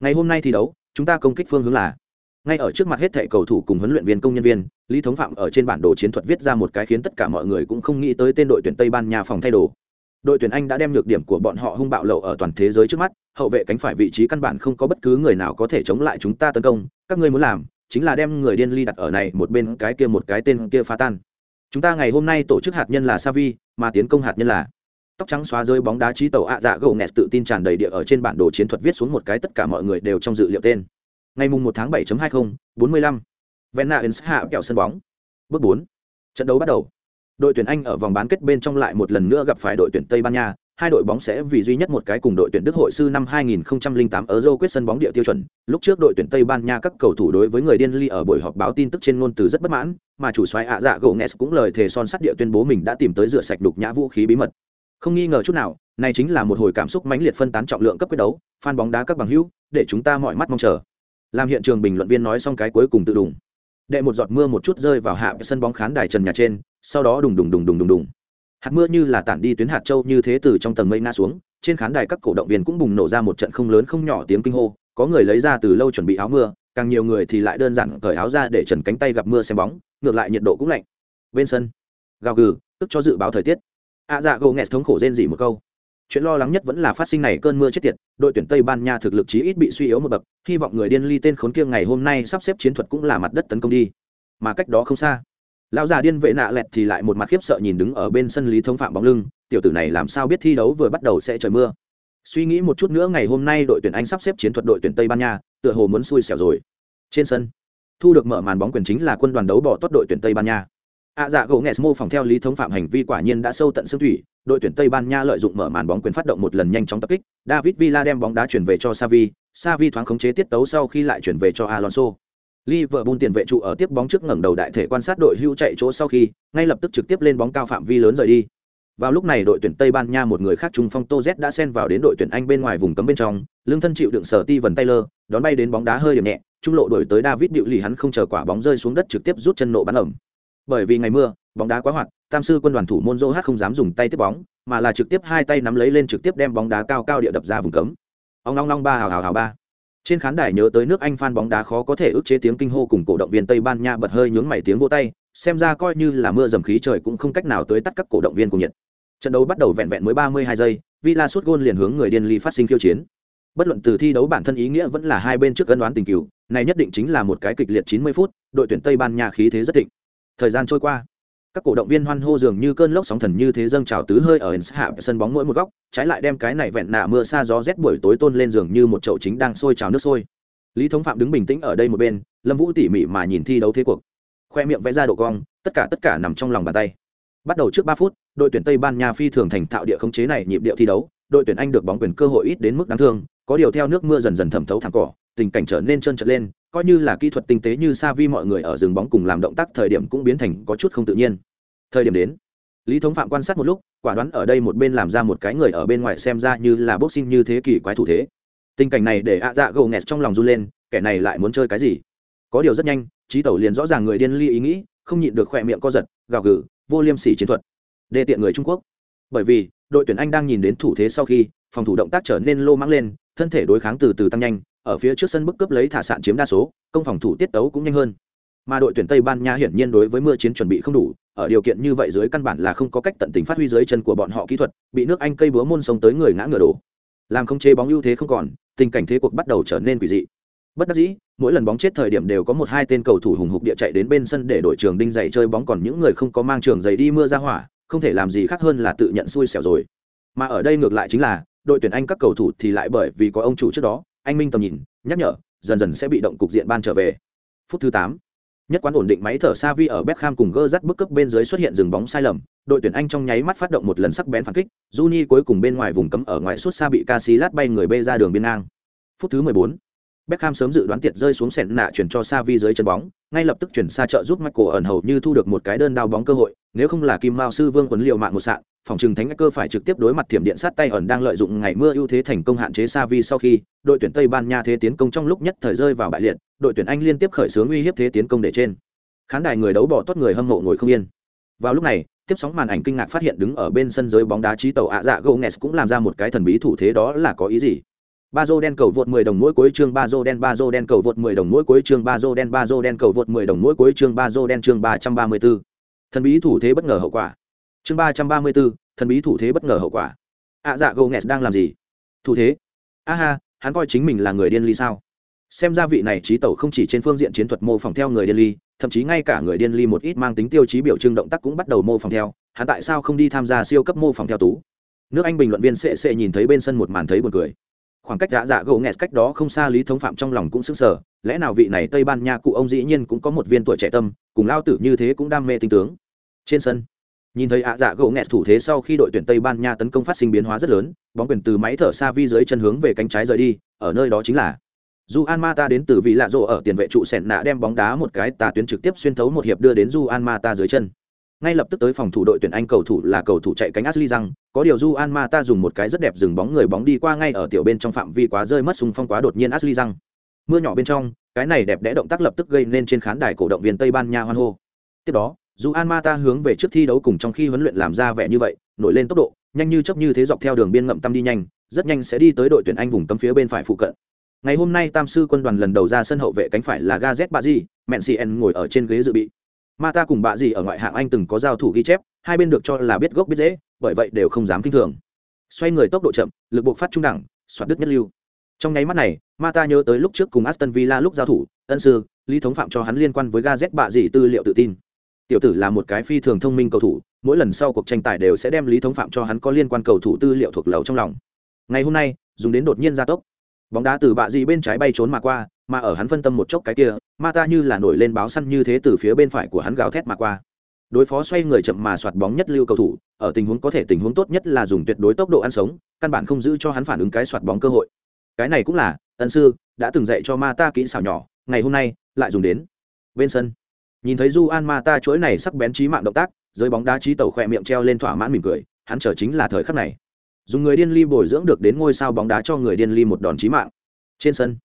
Ngày hôm nay thi đấu, chúng ta công kích phương hướng là ngay ở trước mặt hết thẻ cầu thủ cùng huấn luyện viên công nhân viên, lý thống phạm ở trên bản đồ chiến thuật viết ra một cái khiến tất cả mọi người cũng không nghĩ tới tên đội tuyển tây ban nha phòng thay đồ. Đội tuyển anh đã đem nhược điểm của bọn họ hung bạo lậu ở toàn thế giới trước mắt, hậu vệ cánh phải vị trí căn bản không có bất cứ người nào có thể chống lại chúng ta tấn công, các ngươi muốn làm chính là đem người điên ly đặt ở này một bên cái kia một cái tên kia phá tan. Chúng ta ngày hôm nay tổ chức hạt nhân là savi mà tiến công hạt nhân là tóc trắng xóa rơi bóng đá trí tàu ạ dạ gầu nghẹt tự tin tràn đầy địa ở trên bản đồ chiến thuật viết xuống một cái tất cả mọi người đều trong dự liệu tên ngày mùng một tháng bảy hai mươi bốn mươi lăm venna ins hạ kẹo sân bóng bước bốn trận đấu bắt đầu đội tuyển anh ở vòng bán kết bên trong lại một lần nữa gặp phải đội tuyển tây ban nha hai đội bóng sẽ vì duy nhất một cái cùng đội tuyển Đức hội sư năm 2008 ở Euro quyết sân bóng địa tiêu chuẩn. Lúc trước đội tuyển Tây Ban Nha các cầu thủ đối với người điên ly ở buổi họp báo tin tức trên ngôn từ rất bất mãn, mà chủ soái ạ dạ Gomes cũng lời thề son sắt địa tuyên bố mình đã tìm tới rửa sạch đục nhã vũ khí bí mật. Không nghi ngờ chút nào, này chính là một hồi cảm xúc mãnh liệt phân tán trọng lượng cấp quyết đấu, fan bóng đá các bằng hữu, để chúng ta mọi mắt mong chờ. Làm hiện trường bình luận viên nói xong cái cuối cùng tự đùng. Đệ một giọt mưa một chút rơi vào hạ sân bóng khán đài trần nhà trên, sau đó đùng đùng đùng đùng đùng đùng. Hạt mưa như là tản đi tuyến hạt châu như thế từ trong tầng mây nga xuống trên khán đài các cổ động viên cũng bùng nổ ra một trận không lớn không nhỏ tiếng kinh hô có người lấy ra từ lâu chuẩn bị áo mưa càng nhiều người thì lại đơn giản cởi áo ra để trần cánh tay gặp mưa xem bóng ngược lại nhiệt độ cũng lạnh. Bên sân gào gừ tức cho dự báo thời tiết. Ạ à dạ gồ nghẹt thống khổ rên dỉ một câu chuyện lo lắng nhất vẫn là phát sinh này cơn mưa chết tiệt, đội tuyển tây ban nha thực lực chí ít bị suy yếu một bậc, hy vọng người điên ly tên khốn kia ngày hôm nay sắp xếp chiến thuật cũng là mặt đất tấn công đi. Mà cách đó không xa, lão già điên vệ nạ lẹt thì lại một mặt khiếp sợ nhìn đứng ở bên sân lý thống phạm bóng lưng, tiểu tử này làm sao biết thi đấu vừa bắt đầu sẽ trời mưa. Suy nghĩ một chút nữa, ngày hôm nay đội tuyển anh sắp xếp chiến thuật đội tuyển tây ban nha, tựa hồ muốn xui xẻo rồi. Trên sân, thu được mở màn bóng quyền chính là quân đoàn đấu bỏ tốt đội tuyển tây ban nha ạ dạ gỗ nghẹt mô phỏng theo lý thống phạm hành vi quả nhiên đã sâu tận xương thủy đội tuyển tây ban nha lợi dụng mở màn bóng quyền phát động một lần nhanh chóng tập kích david villa đem bóng đá chuyển về cho savi savi thoáng khống chế tiết tấu sau khi lại chuyển về cho alonso Liverpool tiền vệ trụ ở tiếp bóng trước ngẩng đầu đại thể quan sát đội hưu chạy chỗ sau khi, ngay lập tức trực tiếp lên bóng cao phạm vi lớn rời đi. Vào lúc này đội tuyển Tây Ban Nha một người khác trung phong Tô Z đã xen vào đến đội tuyển Anh bên ngoài vùng cấm bên trong, lưng thân chịu đựng sở ti vần Taylor, đón bay đến bóng đá hơi điểm nhẹ, trung lộ đổi tới David điệu lì hắn không chờ quả bóng rơi xuống đất trực tiếp rút chân nộ bắn ẩm. Bởi vì ngày mưa, bóng đá quá hoạt, tam sư quân đoàn thủ môn Joe không dám dùng tay tiếp bóng, mà là trực tiếp hai tay nắm lấy lên trực tiếp đem bóng đá cao cao địa đập ra vùng cấm. Ông long long ba hào hào hào ba. Trên khán đài nhớ tới nước anh phan bóng đá khó có thể ức chế tiếng kinh hô cùng cổ động viên tây ban nha bật hơi nhướng mày tiếng vô tay xem ra coi như là mưa dầm khí trời cũng không cách nào tới tắt các cổ động viên cùng nhiệt trận đấu bắt đầu vẹn vẹn mới ba mươi hai giây villa sút gôn liền hướng người điên ly phát sinh khiêu chiến. Bất luận từ thi đấu bản thân ý nghĩa vẫn là hai bên trước cân đoán tình cựu này nhất định chính là một cái kịch liệt chín mươi phút đội tuyển tây ban nha khí thế rất thịnh thời gian trôi qua. Các cổ động viên hoan hô dường như cơn lốc sóng thần như thế dâng trào tứ hơi ở ins hạ sân bóng mỗi một góc, trái lại đem cái này vẹn nạ mưa xa gió rét buổi tối tôn lên giường như một chậu chính đang sôi trào nước sôi. Lý thống phạm đứng bình tĩnh ở đây một bên, lâm vũ tỉ mỉ mà nhìn thi đấu thế cuộc. Khoe miệng vẽ ra độ cong, tất cả tất cả nằm trong lòng bàn tay. Bắt đầu trước ba phút, đội tuyển tây ban nha phi thường thành thạo địa không chế này nhịp điệu thi đấu, đội tuyển anh được bóng quyền cơ hội ít đến mức đáng thương, có điều theo nước mưa dần dần thẩm thấu thẳng cỏ, tình cảnh trở nên trơn trật lên coi như là kỹ thuật tinh tế như sa vi mọi người ở rừng bóng cùng làm động tác thời điểm cũng biến thành có chút không tự nhiên. Thời điểm đến, lý thống phạm quan sát một lúc, quả đoán ở đây một bên làm ra một cái người ở bên ngoài xem ra như là boxing như thế kỷ quái thủ thế. Tình cảnh này để ạ dạ gầu nghẹt trong lòng run lên, kẻ này lại muốn chơi cái gì? Có điều rất nhanh trí tẩu liền rõ ràng người điên ly ý nghĩ, không nhịn được khỏe miệng co giật, gào gừ, vô liêm sỉ chiến thuật. Đê tiện người trung quốc. Bởi vì, đội tuyển anh đang nhìn đến thủ thế sau khi, phòng thủ động tác trở nên lô mắng lên, thân thể đối kháng từ từ tăng nhanh ở phía trước sân bức cướp lấy thả sạn chiếm đa số, công phòng thủ tiết tấu cũng nhanh hơn. Mà đội tuyển tây ban nha hiển nhiên đối với mưa chiến chuẩn bị không đủ, ở điều kiện như vậy dưới căn bản là không có cách tận tình phát huy dưới chân của bọn họ kỹ thuật, bị nước anh cây búa môn sông tới người ngã ngựa đổ. Làm không chế bóng ưu thế không còn, tình cảnh thế cuộc bắt đầu trở nên quỷ dị. Bất đắc dĩ, mỗi lần bóng chết thời điểm đều có một hai tên cầu thủ hùng hục địa chạy đến bên sân để đội trường đinh giày chơi bóng, còn những người không có mang trường giày đi mưa ra hỏa, không thể làm gì khác hơn là tự nhận xui xẻo rồi. Mà ở đây ngược lại chính là, đội tuyển anh các cầu thủ thì lại bởi vì có ông chủ trước đó anh minh tầm nhìn nhắc nhở dần dần sẽ bị động cục diện ban trở về. Phút thứ tám nhất quán ổn định máy thở xa vi ở Beckham cùng gơ dắt bức cấp bên dưới xuất hiện dừng bóng sai lầm đội tuyển anh trong nháy mắt phát động một lần sắc bén phản kích Juni cuối cùng bên ngoài vùng cấm ở ngoài suốt xa bị Casillas bay người bê ra đường biên ngang. Phút thứ 14 Beckham sớm dự đoán tiệt rơi xuống sẹn nạ chuyển cho Savi dưới chân bóng, ngay lập tức chuyển xa trợ giúp Michael ẩn hầu như thu được một cái đơn đao bóng cơ hội, nếu không là Kim Mao sư Vương quấn liều mạng một sạn, phòng trừng thánh cơ phải trực tiếp đối mặt thiểm điện sát tay ẩn đang lợi dụng ngày mưa ưu thế thành công hạn chế Savi sau khi, đội tuyển Tây Ban Nha thế tiến công trong lúc nhất thời rơi vào bại liệt, đội tuyển Anh liên tiếp khởi xướng uy hiếp thế tiến công để trên. Khán đài người đấu bỏ tốt người hâm mộ ngồi không yên. Vào lúc này, tiếp sóng màn ảnh kinh ngạc phát hiện đứng ở bên sân giới bóng đá trí tàu ạ dạ Gomes cũng làm ra một cái thần bí thủ thế đó là có ý gì? ba dô đen cầu vượt 10 đồng mỗi cuối chương ba dô đen ba dô đen cầu vượt 10 đồng mỗi cuối chương ba dô đen ba dô đen cầu vượt 10 đồng mỗi cuối chương ba dô đen chương 334. thần bí thủ thế bất ngờ hậu quả chương 334, thần bí thủ thế bất ngờ hậu quả. Ạ dạ gô nghẹt đang làm gì? Thủ thế? A ha hắn coi chính mình là người điên ly sao? Xem ra vị này trí tẩu không chỉ trên phương diện chiến thuật mô phỏng theo người điên ly thậm chí ngay cả người điên ly một ít mang tính tiêu chí biểu trưng động tác cũng bắt đầu mô phỏng theo. Hắn tại sao không đi tham gia siêu cấp mô phỏng theo tú? Nước anh bình luận viên sệ sệ nhìn thấy bên sân một màn thấy buồn cười. Khoảng cách dạ dạ gỗ nghẹt cách đó không xa lý thống phạm trong lòng cũng sững sờ. Lẽ nào vị này tây ban nha cụ ông dĩ nhiên cũng có một viên tuổi trẻ tâm cùng lao tử như thế cũng đam mê tinh tướng? Trên sân nhìn thấy ạ dạ gỗ nghẹt thủ thế sau khi đội tuyển tây ban nha tấn công phát sinh biến hóa rất lớn, bóng quyền từ máy thở xa vi dưới chân hướng về cánh trái rời đi, ở nơi đó chính là dù an mata đến từ vị lạ rộ ở tiền vệ trụ sẹn nạ đem bóng đá một cái tà tuyến trực tiếp xuyên thấu một hiệp đưa đến du an mata dưới chân. Ngay lập tức tới phòng thủ đội tuyển anh cầu thủ là cầu thủ chạy cánh ashley rằng có điều du an mata dùng một cái rất đẹp dừng bóng người bóng đi qua ngay ở tiểu bên trong phạm vi quá rơi mất súng phong quá đột nhiên ashley rằng mưa nhỏ bên trong, cái này đẹp đẽ động tác lập tức gây nên trên khán đài cổ động viên tây ban nha hoan hô. Tiếp đó dù an mata hướng về trước thi đấu cùng trong khi huấn luyện làm ra vẻ như vậy, nổi lên tốc độ, nhanh như chấp như thế dọc theo đường biên ngậm tâm đi nhanh, rất nhanh sẽ đi tới đội tuyển anh vùng cấm phía bên phải phụ cận. Ngày hôm nay tam sư quân đoàn lần đầu ra sân hậu vệ cánh phải là gazet bà di mẹn cn ngồi ở trên ghế dự bị. Mata cùng bà di ở ngoại hạng anh từng có giao thủ ghi chép, hai bên được cho là biết gốc biết dễ bởi vậy đều không dám kinh thường. Xoay người tốc độ chậm, lực buộc phát trung đẳng, soạt đứt nhất lưu. Trong nháy mắt này mata nhớ tới lúc trước cùng aston villa lúc giao thủ, ân sư, lý thống phạm cho hắn liên quan với gazet bà di tư liệu tự tin tiểu tử là một cái phi thường thông minh cầu thủ, mỗi lần sau cuộc tranh tài đều sẽ đem lý thống phạm cho hắn có liên quan cầu thủ tư liệu thuộc lầu trong lòng. Ngày hôm nay, dùng đến đột nhiên gia tốc. Bóng đá từ bạ dị bên trái bay trốn mà qua, mà ở hắn phân tâm một chốc cái kia ma ta như là nổi lên báo săn như thế từ phía bên phải của hắn gào thét mà qua. Đối phó xoay người chậm mà soạt bóng nhất lưu cầu thủ, ở tình huống có thể tình huống tốt nhất là dùng tuyệt đối tốc độ ăn sống, căn bản không giữ cho hắn phản ứng cái soạt bóng cơ hội. Cái này cũng là, ân sư, đã từng dạy cho ma ta kỹ xảo nhỏ, ngày hôm nay, lại dùng đến bên sân nhìn thấy du an ma ta chuỗi này sắc bén trí mạng động tác, dưới bóng đá trí tàu khỏe miệng treo lên thỏa mãn mỉm cười, hắn chờ chính là thời khắc này. Dùng người điên ly bồi dưỡng được đến ngôi sao bóng đá cho người điên ly một đòn trí mạng. Trên sân,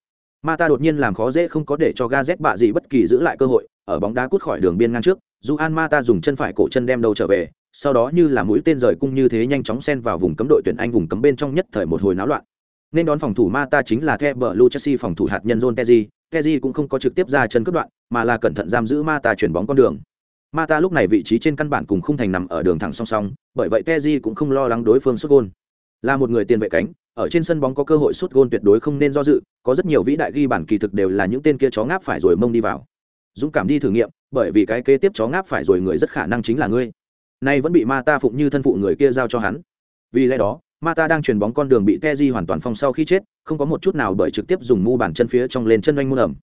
ma ta đột nhiên làm khó dễ không có để cho ga z bạ gì bất kỳ giữ lại cơ hội, ở bóng đá cút khỏi đường biên ngang trước du an ma ta dùng chân phải cổ chân đem đầu trở về, sau đó như là mũi tên rời cung như thế nhanh chóng xen vào vùng cấm đội tuyển anh vùng cấm bên trong nhất thời một hồi náo loạn. Nên đón phòng thủ ma ta chính là the bờ lu chelsea phòng thủ hạt nhân john teji teji cũng không có trực tiếp ra chân cướp đoạn mà là cẩn thận giam giữ ma ta chuyển bóng con đường. Ma ta lúc này vị trí trên căn bản cùng không thành nằm ở đường thẳng song song, bởi vậy teji cũng không lo lắng đối phương xuất gôn. Là một người tiền vệ cánh, ở trên sân bóng có cơ hội sút gôn tuyệt đối không nên do dự, có rất nhiều vĩ đại ghi bản kỳ thực đều là những tên kia chó ngáp phải rồi mông đi vào. Dũng cảm đi thử nghiệm, bởi vì cái kế tiếp chó ngáp phải rồi người rất khả năng chính là ngươi. Nay vẫn bị ma ta phụng như thân phụ người kia giao cho hắn. Vì lẽ đó, ma ta đang chuyền bóng con đường bị keji hoàn toàn phong sau khi chết, không có một chút nào bởi trực tiếp dùng mu bàn chân phía trong lên chân doanh muôn ẩm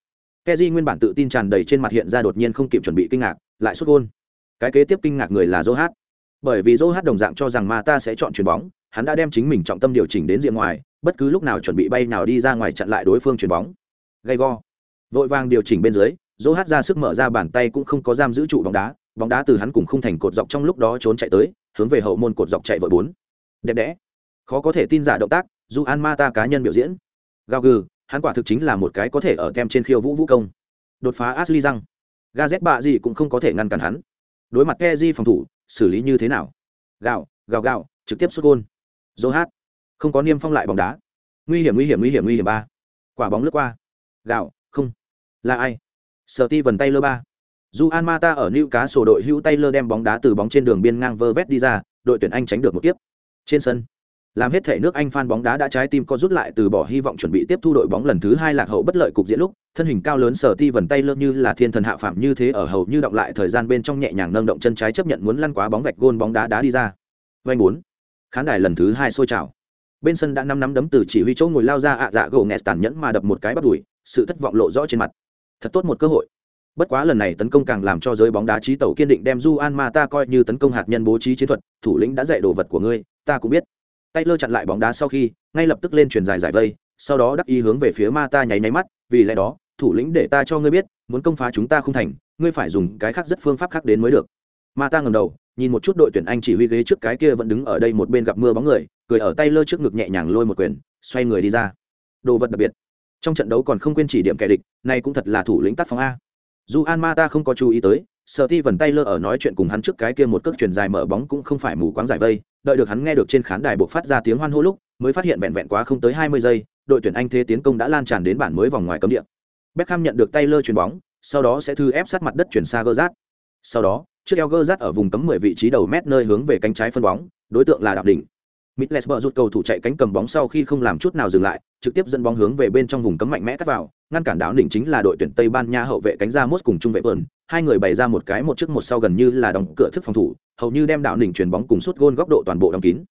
keji nguyên bản tự tin tràn đầy trên mặt hiện ra đột nhiên không kịp chuẩn bị kinh ngạc, lại xuất gôn. Cái kế tiếp kinh ngạc người là johat bởi vì johat đồng dạng cho rằng Mata sẽ chọn chuyền bóng, hắn đã đem chính mình trọng tâm điều chỉnh đến diện ngoài, bất cứ lúc nào chuẩn bị bay nào đi ra ngoài chặn lại đối phương chuyền bóng. Gay go. Vội vàng điều chỉnh bên dưới dỗ ra sức mở ra bàn tay cũng không có giam giữ trụ bóng đá bóng đá từ hắn cùng không thành cột dọc trong lúc đó trốn chạy tới, hướng về hậu môn cột dọc chạy vội bốn. Đẹp đẽ. Khó có thể tin giả động tác, dù an Mata cá nhân biểu diễn. Gao gừ hắn quả thực chính là một cái có thể ở kem trên khiêu vũ vũ công. Đột phá ashley răng ga z bạ gì cũng không có thể ngăn cản hắn. Đối mặt ke di phòng thủ, xử lý như thế nào? Gạo gạo gạo, trực tiếp xuất gôn. Dô hát. Không có niêm phong lại bóng đá. Nguy hiểm nguy hiểm nguy hiểm nguy hiểm ba. Quả bóng lướt qua. Gạo, không. Là ai? Sợ ti vần tay lơ ba. Dù an mata ở nữ cá sổ đội hữu tay lơ đem bóng đá từ bóng trên đường biên ngang vơ vét đi ra, đội tuyển anh tránh được một kiếp. Trên sân làm hết thể nước anh phan bóng đá đã trái tim có rút lại từ bỏ hy vọng chuẩn bị tiếp thu đội bóng lần thứ hai lạc hậu bất lợi cục diễn lúc, thân hình cao lớn sở ti vần tay lơ như là thiên thần hạ phạm như thế ở hầu như động lại thời gian bên trong nhẹ nhàng nâng động chân trái chấp nhận muốn lăn quá bóng vạch gôn bóng đá đá đi ra. Vanh bốn. Khán đài lần thứ hai sôi trào. Bên sân đã năm nắm đấm từ chỉ huy chỗ ngồi lao ra ạ dạ gỗ nghẹt tàn nhẫn mà đập một cái bắt đùi, sự thất vọng lộ rõ trên mặt. Thật tốt một cơ hội. Bất quá lần này tấn công càng làm cho giới bóng đá trí tẩu kiên định đem du an ma ta coi như tấn công hạt nhân bố trí chiến thuật, thủ lĩnh đã dạy đồ vật của ngươi, ta cũng biết tay lơ chặn lại bóng đá sau khi, ngay lập tức lên truyền dài giải vây, sau đó đắc ý hướng về phía ma ta nháy nháy mắt, vì lẽ đó, thủ lĩnh để ta cho ngươi biết, muốn công phá chúng ta không thành, ngươi phải dùng cái khác rất phương pháp khác đến mới được. Ma ta ngầm đầu, nhìn một chút đội tuyển anh chỉ huy ghế trước cái kia vẫn đứng ở đây một bên gặp mưa bóng người, cười ở tay lơ trước ngực nhẹ nhàng lôi một quyền, xoay người đi ra. Đồ vật đặc biệt. Trong trận đấu còn không quên chỉ điểm kẻ địch, này cũng thật là thủ lĩnh tác phong a. Dù an ma ta không có chú ý tới sợ ti vần tay lơ ở nói chuyện cùng hắn trước cái kia một cước chuyển dài mở bóng cũng không phải mù quáng giải vây đợi được hắn nghe được trên khán đài buộc phát ra tiếng hoan hô lúc mới phát hiện vẹn vẹn quá không tới hai mươi giây đội tuyển Anh thế tiến công đã lan tràn đến bản mới vòng ngoài cấm địa. Beckham nhận được Taylor chuyền bóng, sau đó sẽ thư ép sát mặt đất chuyển xa Gerrard. Sau đó, trước eo Gerrard ở vùng cấm 10 vị trí đầu mét nơi hướng về cánh trái phân bóng, đối tượng là Đạo Đỉnh. Mitlesberg rút cầu thủ chạy cánh cầm bóng sau khi không làm chút nào dừng lại, trực tiếp dẫn bóng hướng về bên trong vùng cấm mạnh mẽ cắt vào, ngăn cản Đạo Đỉnh chính là đội tuyển Tây Ban Nha hậu vệ cánh Ramos cùng trung vệ Bern, hai người bày ra một cái một trước một sau gần như là đóng cửa thức phòng thủ, hầu như đem Đạo Đỉnh chuyền bóng cùng suốt gôn góc độ toàn bộ đóng kín.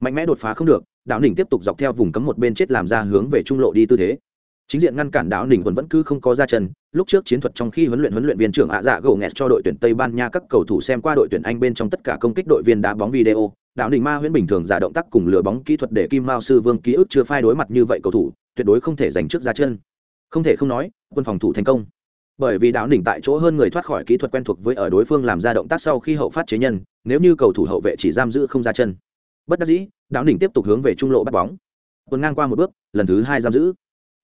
Mạnh mẽ đột phá không được, Đạo Đỉnh tiếp tục dọc theo vùng cấm một bên chết làm ra hướng về trung lộ đi tư thế. Chính diện ngăn cản đảo đỉnh vẫn vẫn cứ không có ra chân lúc trước chiến thuật trong khi huấn luyện huấn luyện viên trưởng ạ dạ gầu nghẹt cho đội tuyển tây ban nha các cầu thủ xem qua đội tuyển anh bên trong tất cả công kích đội viên đá bóng video đảo đỉnh ma huyễn bình thường giả động tác cùng lừa bóng kỹ thuật để kim mao sư vương ký ức chưa phai đối mặt như vậy cầu thủ tuyệt đối không thể giành trước ra chân. Không thể không nói quân phòng thủ thành công. Bởi vì đảo đỉnh tại chỗ hơn người thoát khỏi kỹ thuật quen thuộc với ở đối phương làm ra động tác sau khi hậu phát chế nhân nếu như cầu thủ hậu vệ chỉ giam giữ không ra chân. Bất đắc dĩ đảo đỉnh tiếp tục hướng về trung lộ bắt bóng. Tuần ngang qua một bước, lần thứ hai giam giữ.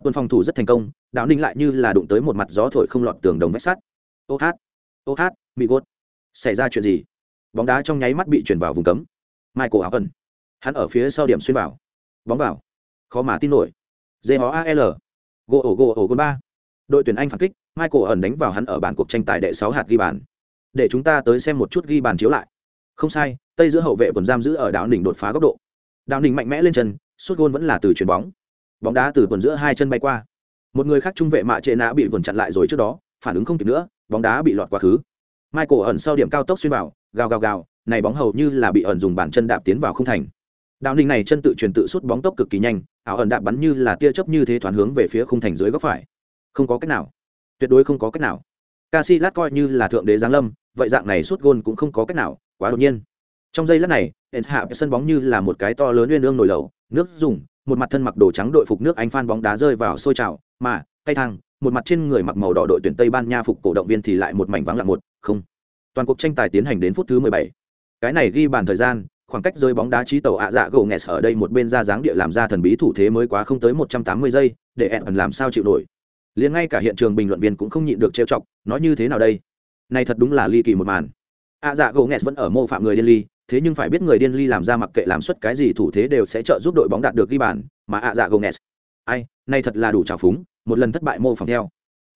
Tuần phòng thủ rất thành công đạo ninh lại như là đụng tới một mặt gió thổi không lọt tường đồng vách sắt. Ô hát ô hát bị gốt xảy ra chuyện gì? Bóng đá trong nháy mắt bị chuyển vào vùng cấm. Michael áo ẩn hắn ở phía sau điểm xuyên vào. Bóng vào. Khó mà tin nổi. Dê hó al gỗ ổ gỗ ổ, gôn ba. Đội tuyển anh phản kích, michael ẩn đánh vào hắn ở bản cuộc tranh tài đệ sáu hạt ghi bàn. Để chúng ta tới xem một chút ghi bàn chiếu lại không sai, tây giữa hậu vệ còn giam giữ ở đạo đỉnh đột phá góc độ. Đạo đỉnh mạnh mẽ lên chân suốt gôn vẫn là từ chuyền bóng. Bóng đá từ quần giữa hai chân bay qua. Một người khác trung vệ mạ trệ nã bị quần chặn lại rồi trước đó, phản ứng không kịp nữa, bóng đá bị lọt quá khứ. Michael ẩn sau điểm cao tốc xuyên vào, gào gào gào, này bóng hầu như là bị ẩn dùng bàn chân đạp tiến vào không thành. Đạo ninh này chân tự truyền tự sút bóng tốc cực kỳ nhanh ảo ẩn đạp bắn như là tia chớp như thế thoáng hướng về phía khung thành dưới góc phải. Không có cách nào. Tuyệt đối không có cách nào. Casillas coi như là thượng đế giáng lâm, vậy dạng này suốt gôn cũng không có cách nào quá đột nhiên. Trong giây lát này, ed hạ sân bóng như là một cái to lớn uyên ương nổi lầu, nước dùng, một mặt thân mặc đồ trắng đội phục nước anh phan bóng đá rơi vào sôi trào, mà, tay thang, một mặt trên người mặc màu đỏ đội tuyển tây ban nha phục cổ động viên thì lại một mảnh vắng lặng một, không. Toàn cuộc tranh tài tiến hành đến phút thứ mười bảy. Cái này ghi bàn thời gian, khoảng cách rơi bóng đá trí tàu ạ dạ gỗ nghẹt ở đây một bên ra dáng địa làm ra thần bí thủ thế mới quá không tới một trăm tám mươi giây, để ẹn làm sao chịu nổi. Liền ngay cả hiện trường bình luận viên cũng không nhịn được trêu chọc, nói như thế nào đây? Này thật đúng là ly kỳ một màn ạ dạ gỗ nghẹt vẫn ở mô phạm người điên ly, thế nhưng phải biết người điên ly làm ra mặc kệ làm suất cái gì thủ thế đều sẽ trợ giúp đội bóng đạt được ghi bàn, mà ạ dạ gỗ nghẹt. Ai nay thật là đủ trào phúng, một lần thất bại mô phỏng theo.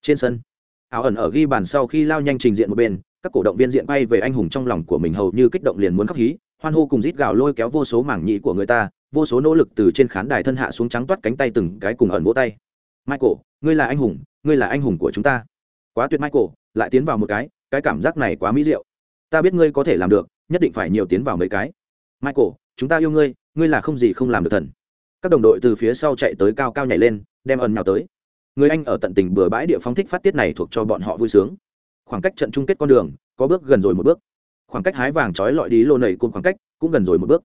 Trên sân, áo ẩn ở ghi bàn sau khi lao nhanh trình diện một bên, các cổ động viên diện bay về anh hùng trong lòng của mình hầu như kích động liền muốn khóc hí, hoan hô cùng rít gào lôi kéo vô số mảng nhị của người ta, vô số nỗ lực từ trên khán đài thân hạ xuống trắng toát cánh tay từng cái cùng ẩn vỗ tay. Michael, ngươi là anh hùng, ngươi là anh hùng của chúng ta. Quá tuyệt michael, lại tiến vào một cái cái cảm giác này quá mỹ diệu ta biết ngươi có thể làm được, nhất định phải nhiều tiến vào mấy cái. Michael, chúng ta yêu ngươi ngươi là không gì không làm được thần. Các đồng đội từ phía sau chạy tới cao cao nhảy lên, đem ẩn nhào tới. Người anh ở tận tình bừa bãi địa phóng thích phát tiết này thuộc cho bọn họ vui sướng. Khoảng cách trận chung kết con đường, có bước gần rồi một bước. Khoảng cách hái vàng trói lọi đi lô nầy cùng khoảng cách, cũng gần rồi một bước.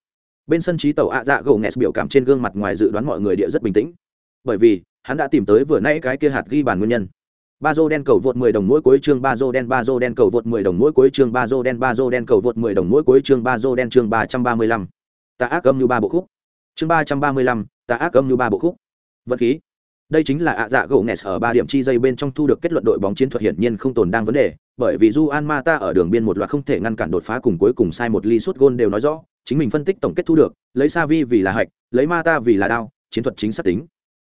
Bên sân trí tàu ạ dạ gầu nghẹt biểu cảm trên gương mặt ngoài dự đoán mọi người địa rất bình tĩnh. Bởi vì, hắn đã tìm tới vừa nãy cái kia hạt ghi bàn nguyên nhân ba dô đen cầu vượt 10 đồng mỗi cuối chương ba dô đen ba dô đen cầu vượt 10 đồng mỗi cuối chương ba dô đen ba dô đen cầu vượt 10 đồng mỗi cuối chương ba dô đen chương 335. ta ác âm như ba bộ khúc. Chương 335, ta ác âm như ba bộ khúc. Vận khí. Đây chính là ạ dạ gỗ nghẹt ở ba điểm chi dây bên trong thu được kết luận đội bóng chiến thuật hiển nhiên không tồn đang vấn đề bởi vì Juan Mata ở đường biên một loạt không thể ngăn cản đột phá cùng cuối cùng sai một ly suốt gôn đều nói rõ chính mình phân tích tổng kết thu được lấy Savi vì là hạch lấy Mata vì là đao chiến thuật chính xác tính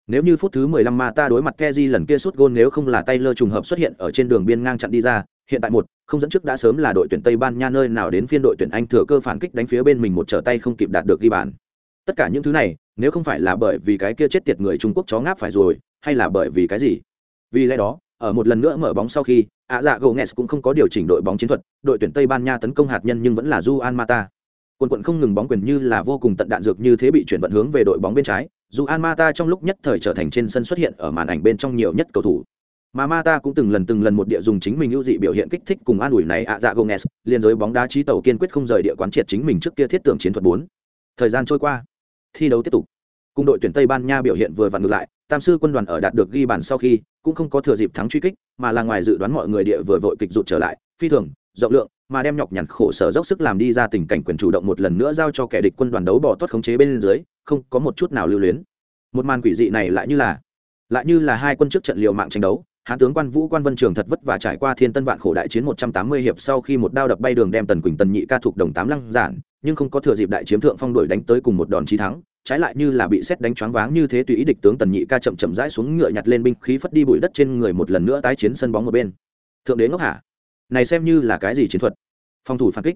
nếu như phút thứ 15 ta đối mặt Kezi lần kia sút gôn nếu không là tay lơ trùng hợp xuất hiện ở trên đường biên ngang chặn đi ra, hiện tại một, không dẫn trước đã sớm là đội tuyển Tây Ban Nha nơi nào đến phiên đội tuyển Anh thừa cơ phản kích đánh phía bên mình một trở tay không kịp đạt được ghi bàn. Tất cả những thứ này, nếu không phải là bởi vì cái kia chết tiệt người trung quốc chó ngáp phải rồi, hay là bởi vì cái gì? Vì lẽ đó, ở một lần nữa mở bóng sau khi, ạ dạ gồ nghe cũng không có điều chỉnh đội bóng chiến thuật, đội tuyển tây ban nha tấn công hạt nhân nhưng vẫn là Juan mata. Quân quận không ngừng bóng quyền như là vô cùng tận đạn dược như thế bị chuyển vận hướng về đội bóng bên trái dù an mata trong lúc nhất thời trở thành trên sân xuất hiện ở màn ảnh bên trong nhiều nhất cầu thủ. Mà mata cũng từng lần từng lần một địa dùng chính mình ưu dị biểu hiện kích thích cùng an ủi này ạ dạ gomez liên giới bóng đá trí tàu kiên quyết không rời địa quán triệt chính mình trước kia thiết tưởng chiến thuật bốn. Thời gian trôi qua, thi đấu tiếp tục. Cùng đội tuyển tây ban nha biểu hiện vừa vặn ngược lại, tam sư quân đoàn ở đạt được ghi bàn sau khi, cũng không có thừa dịp thắng truy kích, mà là ngoài dự đoán mọi người địa vừa vội kịch rụt trở lại, phi thường, rộng lượng mà đem nhọc nhằn khổ sở dốc sức làm đi ra tình cảnh quyền chủ động một lần nữa giao cho kẻ địch quân đoàn đấu bỏ tốt khống chế bên dưới, không có một chút nào lưu luyến. Một màn quỷ dị này lại như là, lại như là hai quân trước trận liều mạng tranh đấu, hán tướng quan vũ quan vân trường thật vất vả trải qua thiên tân vạn khổ đại chiến một trăm tám mươi hiệp sau khi một đao đập bay đường đem tần quỳnh tần nhị ca thuộc đồng tám lăng giản, nhưng không có thừa dịp đại chiếm thượng phong đuổi đánh tới cùng một đòn chí thắng, trái lại như là bị xét đánh choáng váng như thế tùy ý địch tướng tần nhị ca chậm chậm rãi xuống ngựa nhặt lên binh khí phất đi bụi đất trên người một lần nữa tái chiến sân bóng một bên. Thượng đế ngốc hả? Này xem như là cái gì chiến thuật? Phòng thủ phản kích.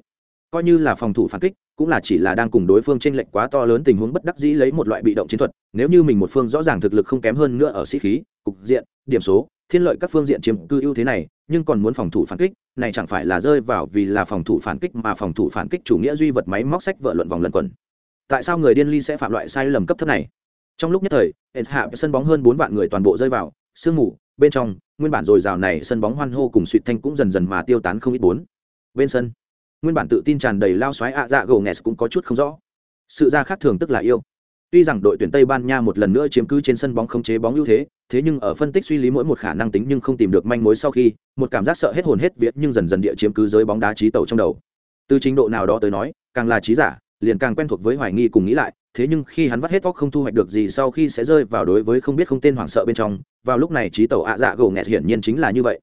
Coi như là phòng thủ phản kích, cũng là chỉ là đang cùng đối phương tranh lệch quá to lớn tình huống bất đắc dĩ lấy một loại bị động chiến thuật. Nếu như mình một phương rõ ràng thực lực không kém hơn nữa ở sĩ khí, cục diện, điểm số, thiên lợi các phương diện chiếm cư ưu thế này, nhưng còn muốn phòng thủ phản kích, này chẳng phải là rơi vào vì là phòng thủ phản kích mà phòng thủ phản kích chủ nghĩa duy vật máy móc sách vợ luận vòng lẩn quẩn. Tại sao người điên ly sẽ phạm loại sai lầm cấp thấp này? Trong lúc nhất thời hệ hạ sân bóng hơn bốn vạn người toàn bộ rơi vào, sương mù bên trong, nguyên bản dồi dào này sân bóng hoan hô cùng suỵt thanh cũng dần dần mà tiêu tán không ít bốn. Bên sân, nguyên bản tự tin tràn đầy lao xoáy ạ dạ gồ nghẹt cũng có chút không rõ. Sự ra khác thường tức là yêu. Tuy rằng đội tuyển tây ban nha một lần nữa chiếm cứ trên sân bóng không chế bóng ưu thế thế nhưng ở phân tích suy lý mỗi một khả năng tính nhưng không tìm được manh mối sau khi, một cảm giác sợ hết hồn hết viết nhưng dần dần địa chiếm cứ giới bóng đá trí tàu trong đầu. Từ trình độ nào đó tới nói, càng là trí giả, liền càng quen thuộc với hoài nghi cùng nghĩ lại thế nhưng khi hắn vắt hết vóc không thu hoạch được gì sau khi sẽ rơi vào đối với không biết không tên hoảng sợ bên trong, vào lúc này trí tàu ạ dạ gỗ nghẹt hiển nhiên chính là như vậy.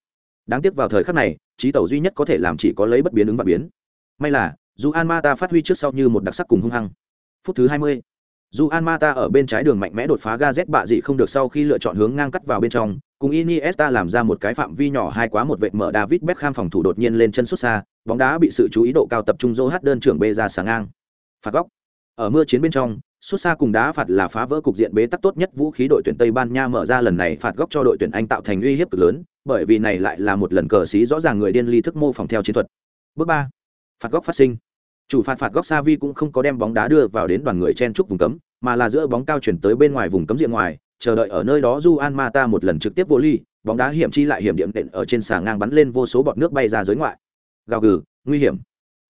Đáng tiếc vào thời khắc này trí tàu duy nhất có thể làm chỉ có lấy bất biến ứng và biến. May là, dù an mata phát huy trước sau như một đặc sắc cùng hung hăng. Phút thứ hai mươi, dù an mata ở bên trái đường mạnh mẽ đột phá ga z bạ dị không được sau khi lựa chọn hướng ngang cắt vào bên trong, cùng iniesta làm ra một cái phạm vi nhỏ hai quá một vệt mở david beckham phòng thủ đột nhiên lên chân xuất xa, bóng đá bị sự chú ý độ cao tập trung dô hát đơn trưởng bê ra sáng ngang. Phạt góc ở mưa chiến bên trong, xuất xa cùng đá phạt là phá vỡ cục diện bế tắc tốt nhất vũ khí đội tuyển tây ban nha mở ra lần này phạt góc cho đội tuyển anh tạo thành uy hiếp cực lớn, bởi vì này lại là một lần cờ xí rõ ràng người điên ly thức mô phỏng theo chiến thuật. Bước ba, phạt góc phát sinh. Chủ phạt phạt góc Savi cũng không có đem bóng đá đưa vào đến đoàn người chen trúc vùng cấm, mà là giữa bóng cao chuyển tới bên ngoài vùng cấm diện ngoài, chờ đợi ở nơi đó Juan Mata một lần trực tiếp vô ly, bóng đá hiểm chi lại hiểm điểm đệm ở trên xà ngang bắn lên vô số bọt nước bay ra giới ngoại. Gào gừ, nguy hiểm.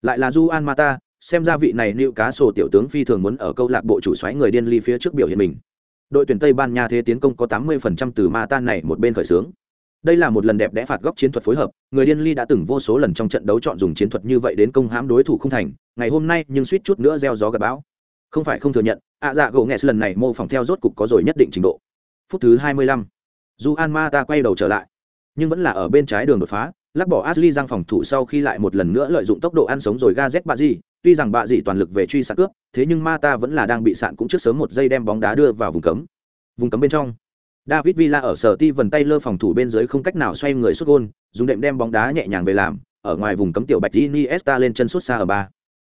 Lại là Juan Mata xem ra vị này lưu cá sổ tiểu tướng phi thường muốn ở câu lạc bộ chủ xoáy người điên ly phía trước biểu hiện mình. Đội tuyển tây ban nha thế tiến công có 80% từ Mata này một bên khởi xướng. Đây là một lần đẹp đẽ phạt góc chiến thuật phối hợp người điên ly đã từng vô số lần trong trận đấu chọn dùng chiến thuật như vậy đến công hãm đối thủ không thành ngày hôm nay nhưng suýt chút nữa gieo gió gặp bão. Không phải không thừa nhận ạ dạ gỗ nghe lần này mô phỏng theo rốt cục có rồi nhất định trình độ. Phút thứ hai mươi lăm, dù an ma ta quay đầu trở lại. Nhưng vẫn là ở bên trái đường đột phá lắc bỏ ashley giang phòng thủ sau khi lại một lần nữa lợi dụng tốc độ ăn sống rồi ga z bạ gì tuy rằng bạ dị toàn lực về truy sát cướp thế nhưng ma ta vẫn là đang bị sạn cũng trước sớm một giây đem bóng đá đưa vào vùng cấm vùng cấm bên trong David Villa ở sở ti vần tay lơ phòng thủ bên dưới không cách nào xoay người sút gôn, dùng đệm đem bóng đá nhẹ nhàng về làm, ở ngoài vùng cấm tiểu bạch Iniesta lên chân sút xa ở ba.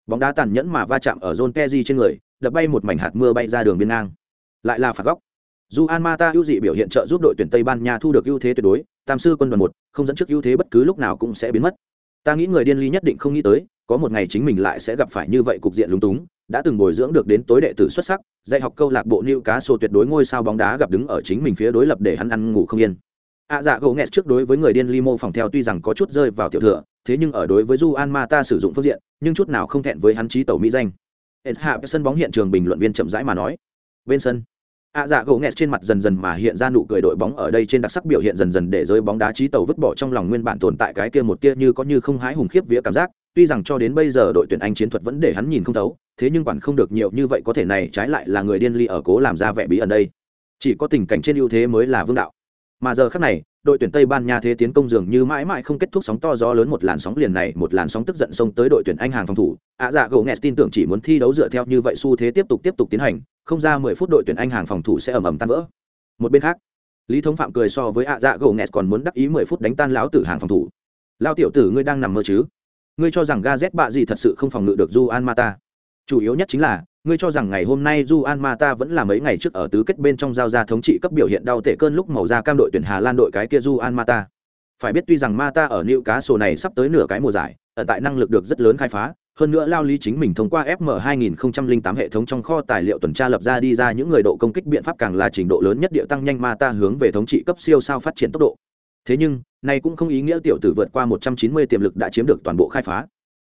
Bóng đá tàn nhẫn mà va chạm ở zone Pezzi trên người, đập bay một mảnh hạt mưa bay ra đường biên ngang. Lại là phạt góc. Juan Mata ưu dị biểu hiện trợ giúp đội tuyển Tây Ban Nha thu được ưu thế tuyệt đối, tam sư quân đoàn một, không dẫn trước ưu thế bất cứ lúc nào cũng sẽ biến mất. Ta nghĩ người điên ly nhất định không nghĩ tới, có một ngày chính mình lại sẽ gặp phải như vậy cục diện lúng túng, đã từng bồi dưỡng được đến tối đệ tử xuất sắc, dạy học câu lạc bộ nữ Cá Sô tuyệt đối ngôi sao bóng đá gặp đứng ở chính mình phía đối lập để hắn ăn ngủ không yên. À dạ gỗ nghẹt trước đối với người điên Limo phòng theo tuy rằng có chút rơi vào tiểu thừa, thế nhưng ở đối với Juan Mata sử dụng phương diện, nhưng chút nào không thẹn với hắn trí tẩu mỹ danh. hết hạ sân bóng hiện trường bình luận viên chậm rãi mà nói. Bên sân, ạ dạ gỗ nghẹt trên mặt dần dần mà hiện ra nụ cười đội bóng ở đây trên đặc sắc biểu hiện dần dần để rơi bóng đá trí tàu vứt bỏ trong lòng nguyên bản tồn tại cái kia một tia như có như không hái hùng khiếp vía cảm giác tuy rằng cho đến bây giờ đội tuyển anh chiến thuật vẫn để hắn nhìn không thấu, thế nhưng quản không được nhiều như vậy có thể này trái lại là người điên ly ở cố làm ra vẻ bí ẩn đây. Chỉ có tình cảnh trên ưu thế mới là vương đạo. Mà giờ khác này, đội tuyển tây ban nha thế tiến công dường như mãi mãi không kết thúc sóng to gió lớn một làn sóng liền này, một làn sóng tức giận xông tới đội tuyển anh hàng phòng thủ. Ạ dạ gỗ nghẹt tin tưởng chỉ muốn thi đấu dựa theo như vậy xu thế tiếp tục tiếp tục tiến hành, không ra mười phút đội tuyển anh hàng phòng thủ sẽ ầm ầm tan vỡ. Một bên khác, lý thống phạm cười so với ạ dạ gỗ nghẹt còn muốn đắc ý mười phút đánh tan lão tử hàng phòng thủ. Lao tiểu tử ngươi đang nằm mơ chứ? Ngươi cho rằng ga z bạ gì thật sự không phòng ngự được du an mata? Chủ yếu nhất chính là, ngươi cho rằng ngày hôm nay du an mata vẫn là mấy ngày trước ở tứ kết bên trong giao ra thống trị cấp biểu hiện đau tệ cơn lúc màu da cam đội tuyển hà lan đội cái kia du an mata. Phải biết tuy rằng mata ở nữ cá sổ này sắp tới nửa cái mùa giải ở tại năng lực được rất lớn khai phá, hơn nữa lao lý chính mình thông qua fm 2008 hệ thống trong kho tài liệu tuần tra lập ra đi ra những người độ công kích biện pháp càng là trình độ lớn nhất địa tăng nhanh Mata hướng về thống trị cấp siêu sao phát triển tốc độ. Thế nhưng này cũng không ý nghĩa tiểu tử vượt qua 190 tiềm lực đã chiếm được toàn bộ khai phá.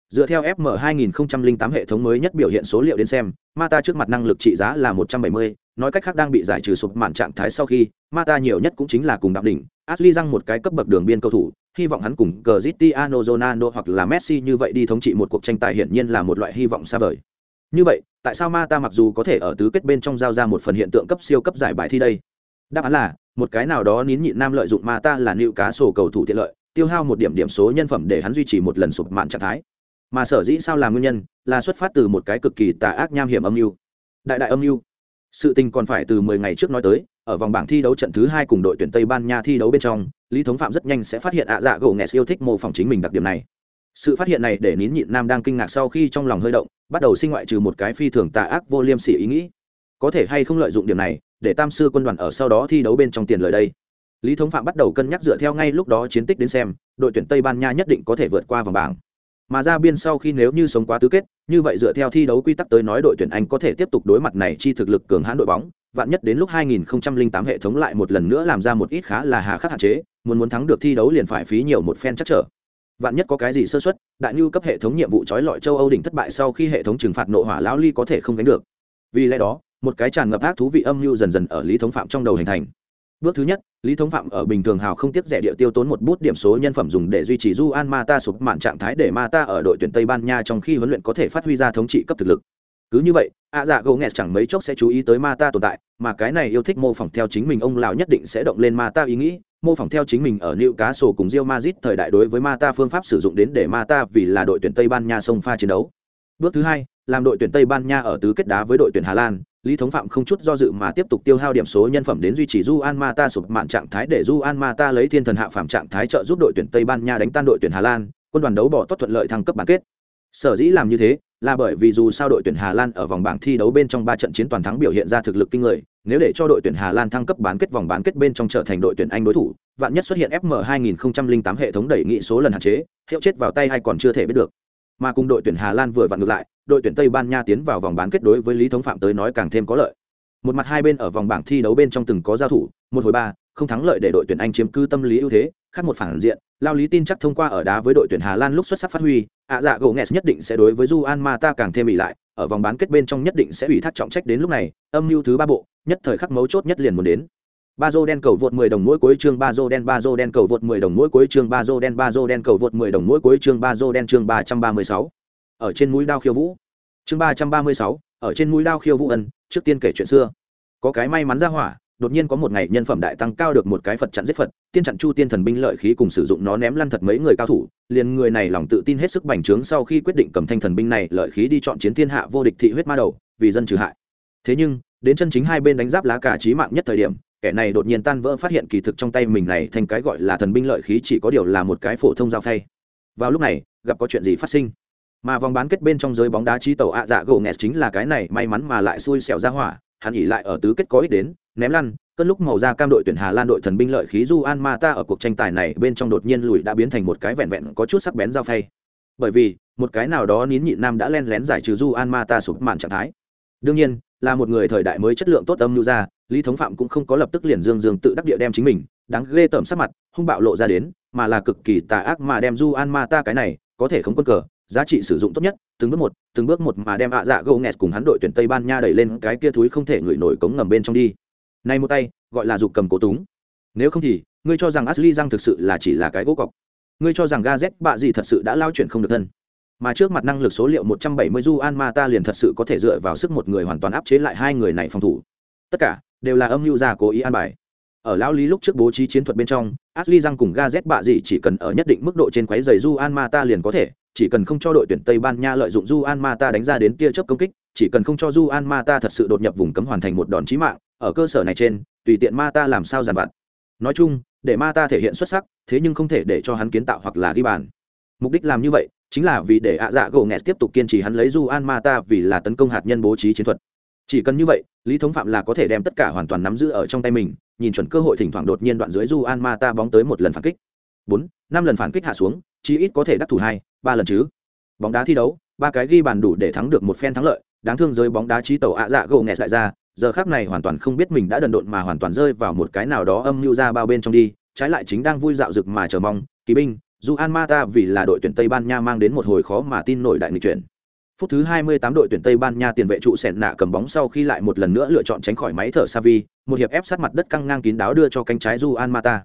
Dựa theo fm 2008 hệ thống mới nhất biểu hiện số liệu đến xem mata trước mặt năng lực trị giá là 170, nói cách khác đang bị giải trừ sụp mạn trạng thái sau khi mata nhiều nhất cũng chính là cùng đạp đỉnh Ashley răng một cái cấp bậc đường biên cầu thủ hy vọng hắn cùng Cristiano Ronaldo hoặc là Messi như vậy đi thống trị một cuộc tranh tài hiển nhiên là một loại hy vọng xa vời. Như vậy tại sao mata mặc dù có thể ở tứ kết bên trong giao ra một phần hiện tượng cấp siêu cấp giải bài thi đây? Đáp án là một cái nào đó nín nhịn nam lợi dụng ma ta là nịu cá sổ cầu thủ tiện lợi, tiêu hao một điểm điểm số nhân phẩm để hắn duy trì một lần sụp mạn trạng thái. Mà sở dĩ sao làm nguyên nhân là xuất phát từ một cái cực kỳ tà ác nham hiểm âm mưu. Đại đại âm mưu. Sự tình còn phải từ 10 ngày trước nói tới, ở vòng bảng thi đấu trận thứ hai cùng đội tuyển tây ban nha thi đấu bên trong, lý thống phạm rất nhanh sẽ phát hiện ạ dạ gỗ nghẹt yêu thích mô phỏng chính mình đặc điểm này. Sự phát hiện này để nín nhịn nam đang kinh ngạc sau khi trong lòng hơi động, bắt đầu sinh ngoại trừ một cái phi thường tà ác vô liêm sỉ ý nghĩ. Có thể hay không lợi dụng điểm này để tam sư quân đoàn ở sau đó thi đấu bên trong tiền lời đây. Lý thống phạm bắt đầu cân nhắc dựa theo ngay lúc đó chiến tích đến xem, đội tuyển tây ban nha nhất định có thể vượt qua vòng bảng. Mà ra biên sau khi nếu như sống quá tứ kết, như vậy dựa theo thi đấu quy tắc tới nói đội tuyển anh có thể tiếp tục đối mặt này chi thực lực cường hãn đội bóng, vạn nhất đến lúc 2008 hệ thống lại một lần nữa làm ra một ít khá là hà khắc hạn chế, muốn muốn thắng được thi đấu liền phải phí nhiều một phen chắc trở. Vạn nhất có cái gì sơ xuất đại nhu cấp hệ thống nhiệm vụ trói lọi châu âu đỉnh thất bại sau khi hệ thống trừng phạt nội hỏa lão ly có thể không gánh được. Vì lẽ đó một cái tràn ngập ác thú vị âm mưu dần dần ở lý thống phạm trong đầu hình thành bước thứ nhất lý thống phạm ở bình thường hào không tiếp rẻ địa tiêu tốn một bút điểm số nhân phẩm dùng để duy trì du an mata sụp mạn trạng thái để mata ở đội tuyển tây ban nha trong khi huấn luyện có thể phát huy ra thống trị cấp thực lực cứ như vậy ạ dạ gỗ nghẹt chẳng mấy chốc sẽ chú ý tới mata tồn tại mà cái này yêu thích mô phỏng theo chính mình ông lão nhất định sẽ động lên mata ý nghĩ mô phỏng theo chính mình ở liệu Cá Sổ cùng Real Madrid thời đại đối với Mata phương pháp sử dụng đến để Mata vì là đội tuyển Tây Ban Nha sông pha chiến đấu. Bước thứ hai, làm đội tuyển Tây Ban Nha ở tứ kết đá với đội tuyển Hà Lan, Lý Thống Phạm không chút do dự mà tiếp tục tiêu hao điểm số nhân phẩm đến duy trì Juan Mata sụp mạn trạng thái để Juan Mata lấy thiên thần hạ phạm trạng thái trợ giúp đội tuyển Tây Ban Nha đánh tan đội tuyển Hà Lan, quân đoàn đấu bỏ tốt thuận lợi thăng cấp bán kết. Sở dĩ làm như thế là bởi vì dù sao đội tuyển Hà Lan ở vòng bảng thi đấu bên trong ba trận chiến toàn thắng biểu hiện ra thực lực kinh người, nếu để cho đội tuyển Hà Lan thăng cấp bán kết vòng bán kết bên trong trở thành đội tuyển Anh đối thủ, vạn nhất xuất hiện FM 2008 hệ thống đẩy nghị số lần hạn chế, hiệu chết vào tay hay còn chưa thể biết được. Mà cùng đội tuyển Hà Lan vừa vặn ngược lại, đội tuyển Tây Ban Nha tiến vào vòng bán kết đối với Lý Thống Phạm tới nói càng thêm có lợi. Một mặt hai bên ở vòng bảng thi đấu bên trong từng có giao thủ, một hồi ba, không thắng lợi để đội tuyển Anh chiếm cứ tâm lý ưu thế, khác một phản diện, Lao Lý tin chắc thông qua ở đá với đội tuyển Hà Lan lúc xuất sắc phát huy, ạ dạ gỗ Nges nhất định sẽ đối với Juan Mata càng thêm bị lại, ở vòng bán kết bên trong nhất định sẽ ủy thác trọng trách đến lúc này, âm mưu thứ ba bộ, nhất thời khắc mấu chốt nhất liền muốn đến. Ba Bazo đen cầu vượt 10 đồng mỗi cuối chương Bazo đen Bazo đen cầu vượt 10 đồng mỗi cuối chương Bazo đen Bazo đen cầu vượt 10 đồng mỗi cuối chương Bazo đen chương 336. Ở trên mũi đao khiêu vũ. Chương 336, ở trên mũi đao khiêu vũ ân, trước tiên kể chuyện xưa. Có cái may mắn ra hỏa, đột nhiên có một ngày nhân phẩm đại tăng cao được một cái phật chặn giết phật tiên chặn chu tiên thần binh lợi khí cùng sử dụng nó ném lăn thật mấy người cao thủ liền người này lòng tự tin hết sức bành trướng sau khi quyết định cầm thanh thần binh này lợi khí đi chọn chiến thiên hạ vô địch thị huyết ma đầu vì dân trừ hại thế nhưng đến chân chính hai bên đánh giáp lá cả trí mạng nhất thời điểm kẻ này đột nhiên tan vỡ phát hiện kỳ thực trong tay mình này thành cái gọi là thần binh lợi khí chỉ có điều là một cái phổ thông giao phay vào lúc này gặp có chuyện gì phát sinh mà vòng bán kết bên trong giới bóng đá trí tàu ạ dạ gỗ nghẹt chính là cái này may mắn mà lại xui xẻo ra hỏa hắn ỉ lại ở tứ kết có ích đến ném lăn cơn lúc màu da cam đội tuyển Hà Lan đội thần binh lợi khí Du An Mata ở cuộc tranh tài này bên trong đột nhiên lùi đã biến thành một cái vẹn vẹn có chút sắc bén dao phay. Bởi vì, một cái nào đó nín nhịn nam đã len lén giải trừ Du An Mata sụp màn trạng thái. Đương nhiên, là một người thời đại mới chất lượng tốt âm lưu ra, Lý Thống Phạm cũng không có lập tức liền dương dương tự đắc địa đem chính mình, đáng ghê tởm sắc mặt, hung bạo lộ ra đến, mà là cực kỳ tà ác mà đem Du An Mata cái này, có thể không quân cờ, giá trị sử dụng tốt nhất, từng bước một, từng bước một mà đem ạ dạ gỗ nghẹt cùng hắn đội tuyển Tây Ban Nha đẩy lên cái kia thúi không thể ngửi nổi cống ngầm bên trong đi. Này một tay, gọi là dục cầm cố túng. Nếu không thì, ngươi cho rằng Ashley răng thực sự là chỉ là cái gỗ cọc. Ngươi cho rằng Gazet bạ gì thật sự đã lao chuyện không được thân. Mà trước mặt năng lực số liệu 170 Juan Mata liền thật sự có thể dựa vào sức một người hoàn toàn áp chế lại hai người này phòng thủ. Tất cả đều là âm mưu gia cố ý an bài. Ở lão lý lúc trước bố trí chiến thuật bên trong, Ashley Giang cùng Gazet bạ gì chỉ cần ở nhất định mức độ trên quấy giày Juan Mata liền có thể, chỉ cần không cho đội tuyển Tây Ban Nha lợi dụng Juan Mata đánh ra đến tia chớp công kích, chỉ cần không cho Juan Mata thật sự đột nhập vùng cấm hoàn thành một đòn chí mạng, ở cơ sở này trên, tùy tiện Mata làm sao giàn vặt. Nói chung, để Mata thể hiện xuất sắc, thế nhưng không thể để cho hắn kiến tạo hoặc là ghi bàn. Mục đích làm như vậy, chính là vì để ạ dạ gỗ nghẹt tiếp tục kiên trì hắn lấy Juan Mata vì là tấn công hạt nhân bố trí chiến thuật. Chỉ cần như vậy, Lý Thống Phạm là có thể đem tất cả hoàn toàn nắm giữ ở trong tay mình, nhìn chuẩn cơ hội thỉnh thoảng đột nhiên đoạn dưới Juan Mata bóng tới một lần phản kích. bốn năm lần phản kích hạ xuống, chí ít có thể đắc thủ hai, ba lần chứ. Bóng đá thi đấu, ba cái ghi bàn đủ để thắng được một phen thắng lợi. Đáng thương giới bóng đá trí tàu ạ dạ gỗ nghẹt lại ra, giờ khác này hoàn toàn không biết mình đã đần độn mà hoàn toàn rơi vào một cái nào đó âm mưu ra bao bên trong đi. Trái lại chính đang vui dạo rực mà chờ mong, kỳ binh dù an mata vì là đội tuyển tây ban nha mang đến một hồi khó mà tin nổi đại nghịch chuyển. Phút thứ 28 đội tuyển tây ban nha tiền vệ trụ sẹn nạ cầm bóng sau khi lại một lần nữa lựa chọn tránh khỏi máy thở savi một hiệp ép sát mặt đất căng ngang kín đáo đưa cho cánh trái du an mata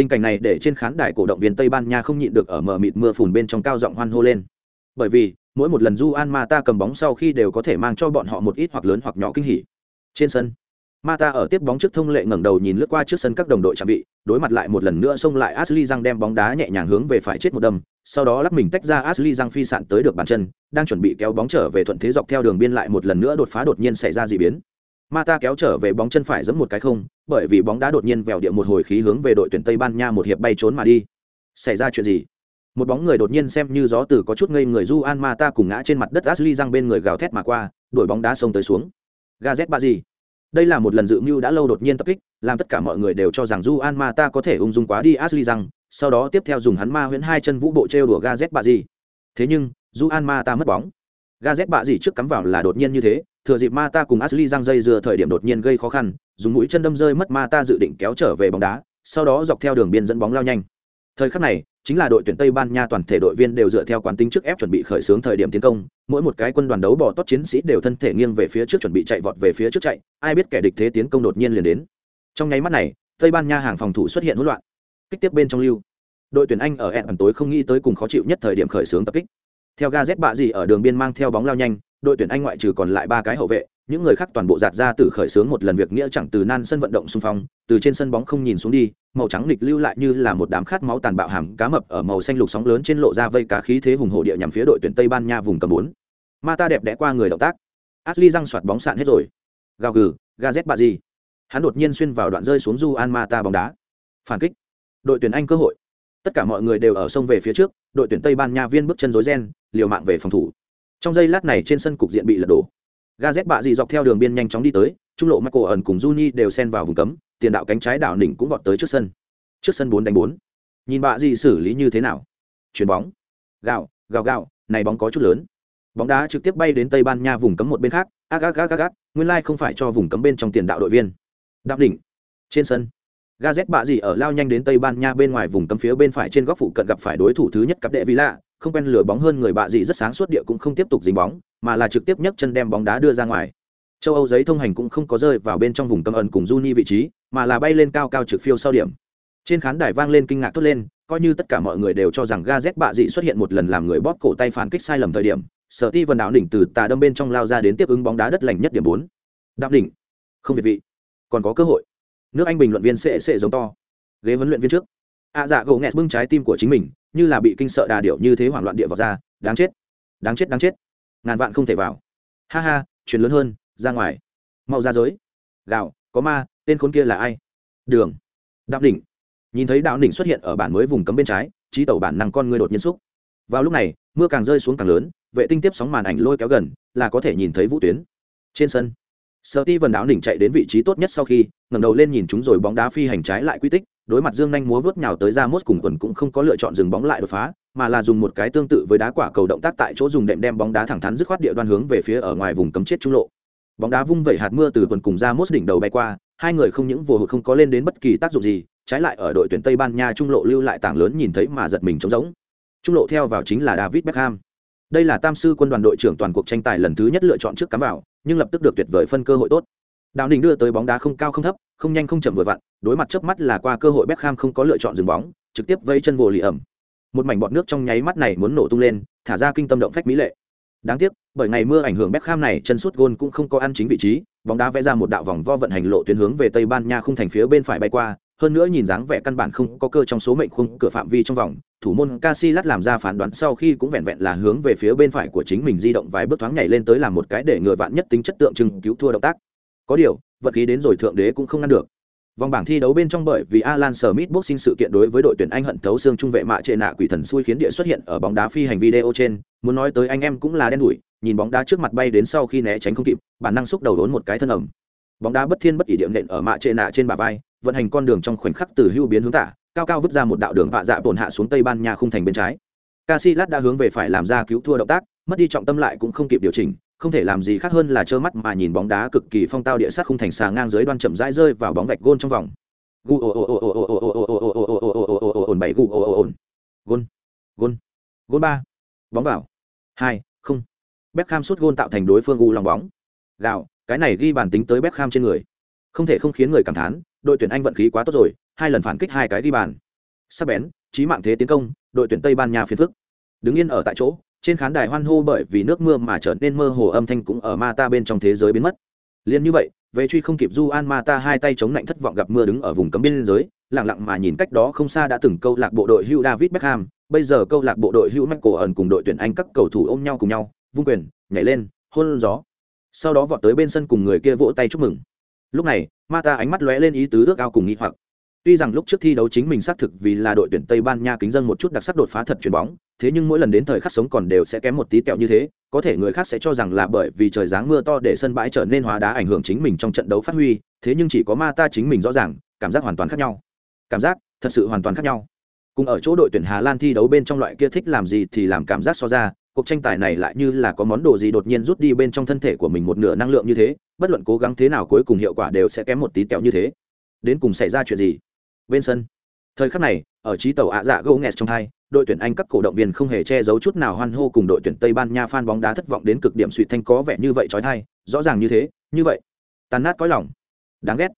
tình cảnh này để trên khán đài cổ động viên tây ban nha không nhịn được ở mờ mịt mưa phùn bên trong cao giọng hoan hô lên bởi vì, mỗi một lần du an mata cầm bóng sau khi đều có thể mang cho bọn họ một ít hoặc lớn hoặc nhỏ kinh hỉ trên sân, mata ở tiếp bóng trước thông lệ ngẩng đầu nhìn lướt qua trước sân các đồng đội chạm vị, đối mặt lại một lần nữa xông lại ashley răng đem bóng đá nhẹ nhàng hướng về phải chết một đâm, sau đó lắc mình tách ra ashley răng phi sạn tới được bàn chân, đang chuẩn bị kéo bóng trở về thuận thế dọc theo đường biên lại một lần nữa đột phá đột nhiên xảy ra d biến. Ma Ta kéo trở về bóng chân phải giẫm một cái không, bởi vì bóng đá đột nhiên vèo địa một hồi khí hướng về đội tuyển Tây Ban Nha một hiệp bay trốn mà đi. Xảy ra chuyện gì? Một bóng người đột nhiên xem như gió từ có chút ngây người Juan Mata cùng ngã trên mặt đất Ashley răng bên người gào thét mà qua, đuổi bóng đá xông tới xuống. Gazet gì? Đây là một lần dự mưu đã lâu đột nhiên tập kích, làm tất cả mọi người đều cho rằng Juan Mata có thể ung dung quá đi Ashley răng, sau đó tiếp theo dùng hắn ma huyễn hai chân vũ bộ trêu đùa Gazet gì? Thế nhưng, Juan Mata mất bóng. Gazet gì trước cắm vào là đột nhiên như thế, thừa dịp Mata cùng Ashley giăng dây dừa thời điểm đột nhiên gây khó khăn, dùng mũi chân đâm rơi mất Mata dự định kéo trở về bóng đá, sau đó dọc theo đường biên dẫn bóng lao nhanh. Thời khắc này, chính là đội tuyển Tây Ban Nha toàn thể đội viên đều dựa theo quán tính trước ép chuẩn bị khởi xướng thời điểm tiến công, mỗi một cái quân đoàn đấu bỏ tốt chiến sĩ đều thân thể nghiêng về phía trước chuẩn bị chạy vọt về phía trước chạy, ai biết kẻ địch thế tiến công đột nhiên liền đến. Trong nháy mắt này, Tây Ban Nha hàng phòng thủ xuất hiện hỗn loạn. Kích tiếp bên trong lưu. Đội tuyển Anh ở ẩn tối không nghĩ tới cùng khó chịu nhất thời điểm khởi xướng tập kích. Theo Gazet bạ gì ở đường biên mang theo bóng lao nhanh, đội tuyển Anh ngoại trừ còn lại ba cái hậu vệ, những người khác toàn bộ giạt ra từ khởi xướng một lần việc nghĩa chẳng từ nan sân vận động xung phong từ trên sân bóng không nhìn xuống đi màu trắng lịch lưu lại như là một đám khát máu tàn bạo hàm cá mập ở màu xanh lục sóng lớn trên lộ ra vây cá khí thế hùng hổ địa nhằm phía đội tuyển tây ban nha vùng cầm bốn. Ma ta đẹp đẽ qua người động tác. Ashley răng soạt bóng sạn hết rồi. Gào gừ gazet bà gì hắn đột nhiên xuyên vào đoạn rơi xuống du an mata bóng đá. Phản kích. Đội tuyển anh cơ hội. Tất cả mọi người đều ở sông về phía trước đội tuyển tây ban nha viên bước chân rối ren liều mạng về phòng thủ trong giây lát này trên sân cục diện bị lật đổ Gazet bạ gì dọc theo đường biên nhanh chóng đi tới, trung lộ Michael ẩn cùng Juni đều xen vào vùng cấm, tiền đạo cánh trái đảo đỉnh cũng vọt tới trước sân. Trước sân bốn đánh bốn Nhìn bạ dì xử lý như thế nào? Chuyển bóng. Gạo, gạo gạo, này bóng có chút lớn. Bóng đá trực tiếp bay đến Tây Ban Nha vùng cấm một bên khác, ác ác ác ác, nguyên lai like không phải cho vùng cấm bên trong tiền đạo đội viên. Đạo đỉnh. Trên sân. Gazet bạ gì ở lao nhanh đến Tây Ban Nha bên ngoài vùng cấm phía bên phải trên góc phụ cận gặp phải đối thủ thứ nhất cặp đệ Villa, không quen lửa bóng hơn người bạ gì rất sáng suốt địa cũng không tiếp tục dính bóng, mà là trực tiếp nhấc chân đem bóng đá đưa ra ngoài. Châu Âu giấy thông hành cũng không có rơi vào bên trong vùng cấm ẩn cùng Juni vị trí, mà là bay lên cao cao trực phiêu sau điểm. Trên khán đài vang lên kinh ngạc thốt lên, coi như tất cả mọi người đều cho rằng Gazet bạ dị xuất hiện một lần làm người bóp cổ tay phản kích sai lầm thời điểm, Sở Ti Vân đảo đỉnh từ tà đâm bên trong lao ra đến tiếp ứng bóng đá đất lành nhất điểm 4. Đạo đỉnh. Không việt vị. Còn có cơ hội. Nước Anh bình luận viên sẽ sẽ giống to. Ghế huấn luyện viên trước. À dạ gỗ nghẹt bưng trái tim của chính mình, như là bị kinh sợ đà điệu như thế hoảng loạn địa vào ra, đáng chết. Đáng chết đáng chết. Ngàn vạn không thể vào. Ha ha chuyện lớn hơn ra ngoài. Mau ra giới. Gạo có ma tên khốn kia là ai? Đường. Đạo đỉnh. Nhìn thấy đạo đỉnh xuất hiện ở bản mới vùng cấm bên trái trí tẩu bản năng con người đột nhiên xúc. Vào lúc này mưa càng rơi xuống càng lớn vệ tinh tiếp sóng màn ảnh lôi kéo gần là có thể nhìn thấy vũ tuyến. Trên sân sợ ti vần đáo đỉnh chạy đến vị trí tốt nhất sau khi, ngẩng đầu lên nhìn chúng rồi bóng đá phi hành trái lại quy tích, đối mặt dương nhanh múa vớt nhào tới ra mốt cùng quần cũng không có lựa chọn dừng bóng lại đột phá, mà là dùng một cái tương tự với đá quả cầu động tác tại chỗ dùng đệm đem bóng đá thẳng thắn dứt khoát địa đoan hướng về phía ở ngoài vùng cấm chết trung lộ. Bóng đá vung vẩy hạt mưa từ quần cùng ra mốt đỉnh đầu bay qua, hai người không những vừa hụt không có lên đến bất kỳ tác dụng gì, trái lại ở đội tuyển tây ban nha trung lộ lưu lại tảng lớn nhìn thấy mà giật mình trống rỗng. Trung lộ theo vào chính là david beckham. Đây là tam sư quân đoàn đội trưởng toàn cuộc tranh tài lần thứ nhất lựa chọn trước cắm vào nhưng lập tức được tuyệt vời phân cơ hội tốt. Đào đình đưa tới bóng đá không cao không thấp, không nhanh không chậm vừa vặn, đối mặt chớp mắt là qua cơ hội beckham không có lựa chọn dừng bóng, trực tiếp vây chân vô lì ẩm. Một mảnh bọt nước trong nháy mắt này muốn nổ tung lên, thả ra kinh tâm động phách mỹ lệ. Đáng tiếc, bởi ngày mưa ảnh hưởng Beckham này chân sút gôn cũng không có ăn chính vị trí, bóng đá vẽ ra một đạo vòng vo vận hành lộ tuyến hướng về tây ban nha khung thành phía bên phải bay qua hơn nữa nhìn dáng vẻ căn bản không có cơ trong số mệnh khung cửa phạm vi trong vòng thủ môn Casillas làm ra phán đoán sau khi cũng vẹn vẹn là hướng về phía bên phải của chính mình di động vài bước thoáng nhảy lên tới làm một cái để ngừa vạn nhất tính chất tượng trưng cứu thua động tác. Có điều vật khí đến rồi thượng đế cũng không ngăn được. Vòng bảng thi đấu bên trong bởi vì Alan Smith boxing sự kiện đối với đội tuyển Anh hận thấu xương trung vệ mạ trệ nạ quỷ thần xui khiến địa xuất hiện ở bóng đá phi hành video trên, muốn nói tới anh em cũng là đen đủi, nhìn bóng đá trước mặt bay đến sau khi né tránh không kịp, bản năng xúc đầu đốn một cái thân ẩm. Bóng đá bất thiên bất ỷ điểm nện ở mạ trệ nạ trên bả vai, vận hành con đường trong khoảnh khắc từ hưu biến hướng tả cao cao vứt ra một đạo đường vạ dạ tổn hạ xuống tây ban nha khung thành bên trái casilat đã hướng về phải làm ra cứu thua động tác mất đi trọng tâm lại cũng không kịp điều chỉnh không thể làm gì khác hơn là trơ mắt mà nhìn bóng đá cực kỳ phong tao địa sát khung thành xà ngang dưới đoan chậm rãi rơi vào bóng vạch gôn trong vòng ồn bảy gu gôn gôn gôn ba bóng vào hai không Beckham sút gôn tạo thành đối phương u lòng bóng. Gạo, cái này ghi bản tính tới Beckham trên người không thể không khiến người cảm thán, đội tuyển Anh vận khí quá tốt rồi, hai lần phản kích hai cái ghi bàn. Sắc bén trí mạng thế tiến công, đội tuyển Tây Ban Nha phiền phức. Đứng yên ở tại chỗ, trên khán đài hoan hô bởi vì nước mưa mà trở nên mơ hồ âm thanh cũng ở ma ta bên trong thế giới biến mất. Liền như vậy, về truy không kịp du an ma ta hai tay chống lạnh thất vọng gặp mưa đứng ở vùng cấm biên giới, lặng lặng mà nhìn cách đó không xa đã từng câu lạc bộ đội hữu david beckham, bây giờ câu lạc bộ đội hữu michael ẩn cùng đội tuyển anh các cầu thủ ôm nhau cùng nhau, vung quyền, nhảy lên, hôn gió. Sau đó vọt tới bên sân cùng người kia vỗ tay chúc mừng lúc này Mata ánh mắt lóe lên ý tứ ước ao cùng nghĩ hoặc. Tuy rằng lúc trước thi đấu chính mình xác thực vì là đội tuyển tây ban nha kính dân một chút đặc sắc đột phá thật chuyền bóng, thế nhưng mỗi lần đến thời khắc sống còn đều sẽ kém một tí tẹo như thế, có thể người khác sẽ cho rằng là bởi vì trời giáng mưa to để sân bãi trở nên hóa đá ảnh hưởng chính mình trong trận đấu phát huy, thế nhưng chỉ có Mata chính mình rõ ràng, cảm giác hoàn toàn khác nhau. Cảm giác, thật sự hoàn toàn khác nhau. Cùng ở chỗ đội tuyển hà lan thi đấu bên trong loại kia thích làm gì thì làm cảm giác so ra cuộc tranh tài này lại như là có món đồ gì đột nhiên rút đi bên trong thân thể của mình một nửa năng lượng như thế, bất luận cố gắng thế nào cuối cùng hiệu quả đều sẽ kém một tí tẹo như thế. Đến cùng xảy ra chuyện gì? Bên sân, thời khắc này, ở trí tàu ạ dạ gâu nghẹt trong hai, đội tuyển anh các cổ động viên không hề che giấu chút nào hoan hô cùng đội tuyển tây ban nha phan bóng đá thất vọng đến cực điểm suy thanh có vẻ như vậy trói thai, rõ ràng như thế, như vậy. Tàn nát cõi lòng. Đáng ghét.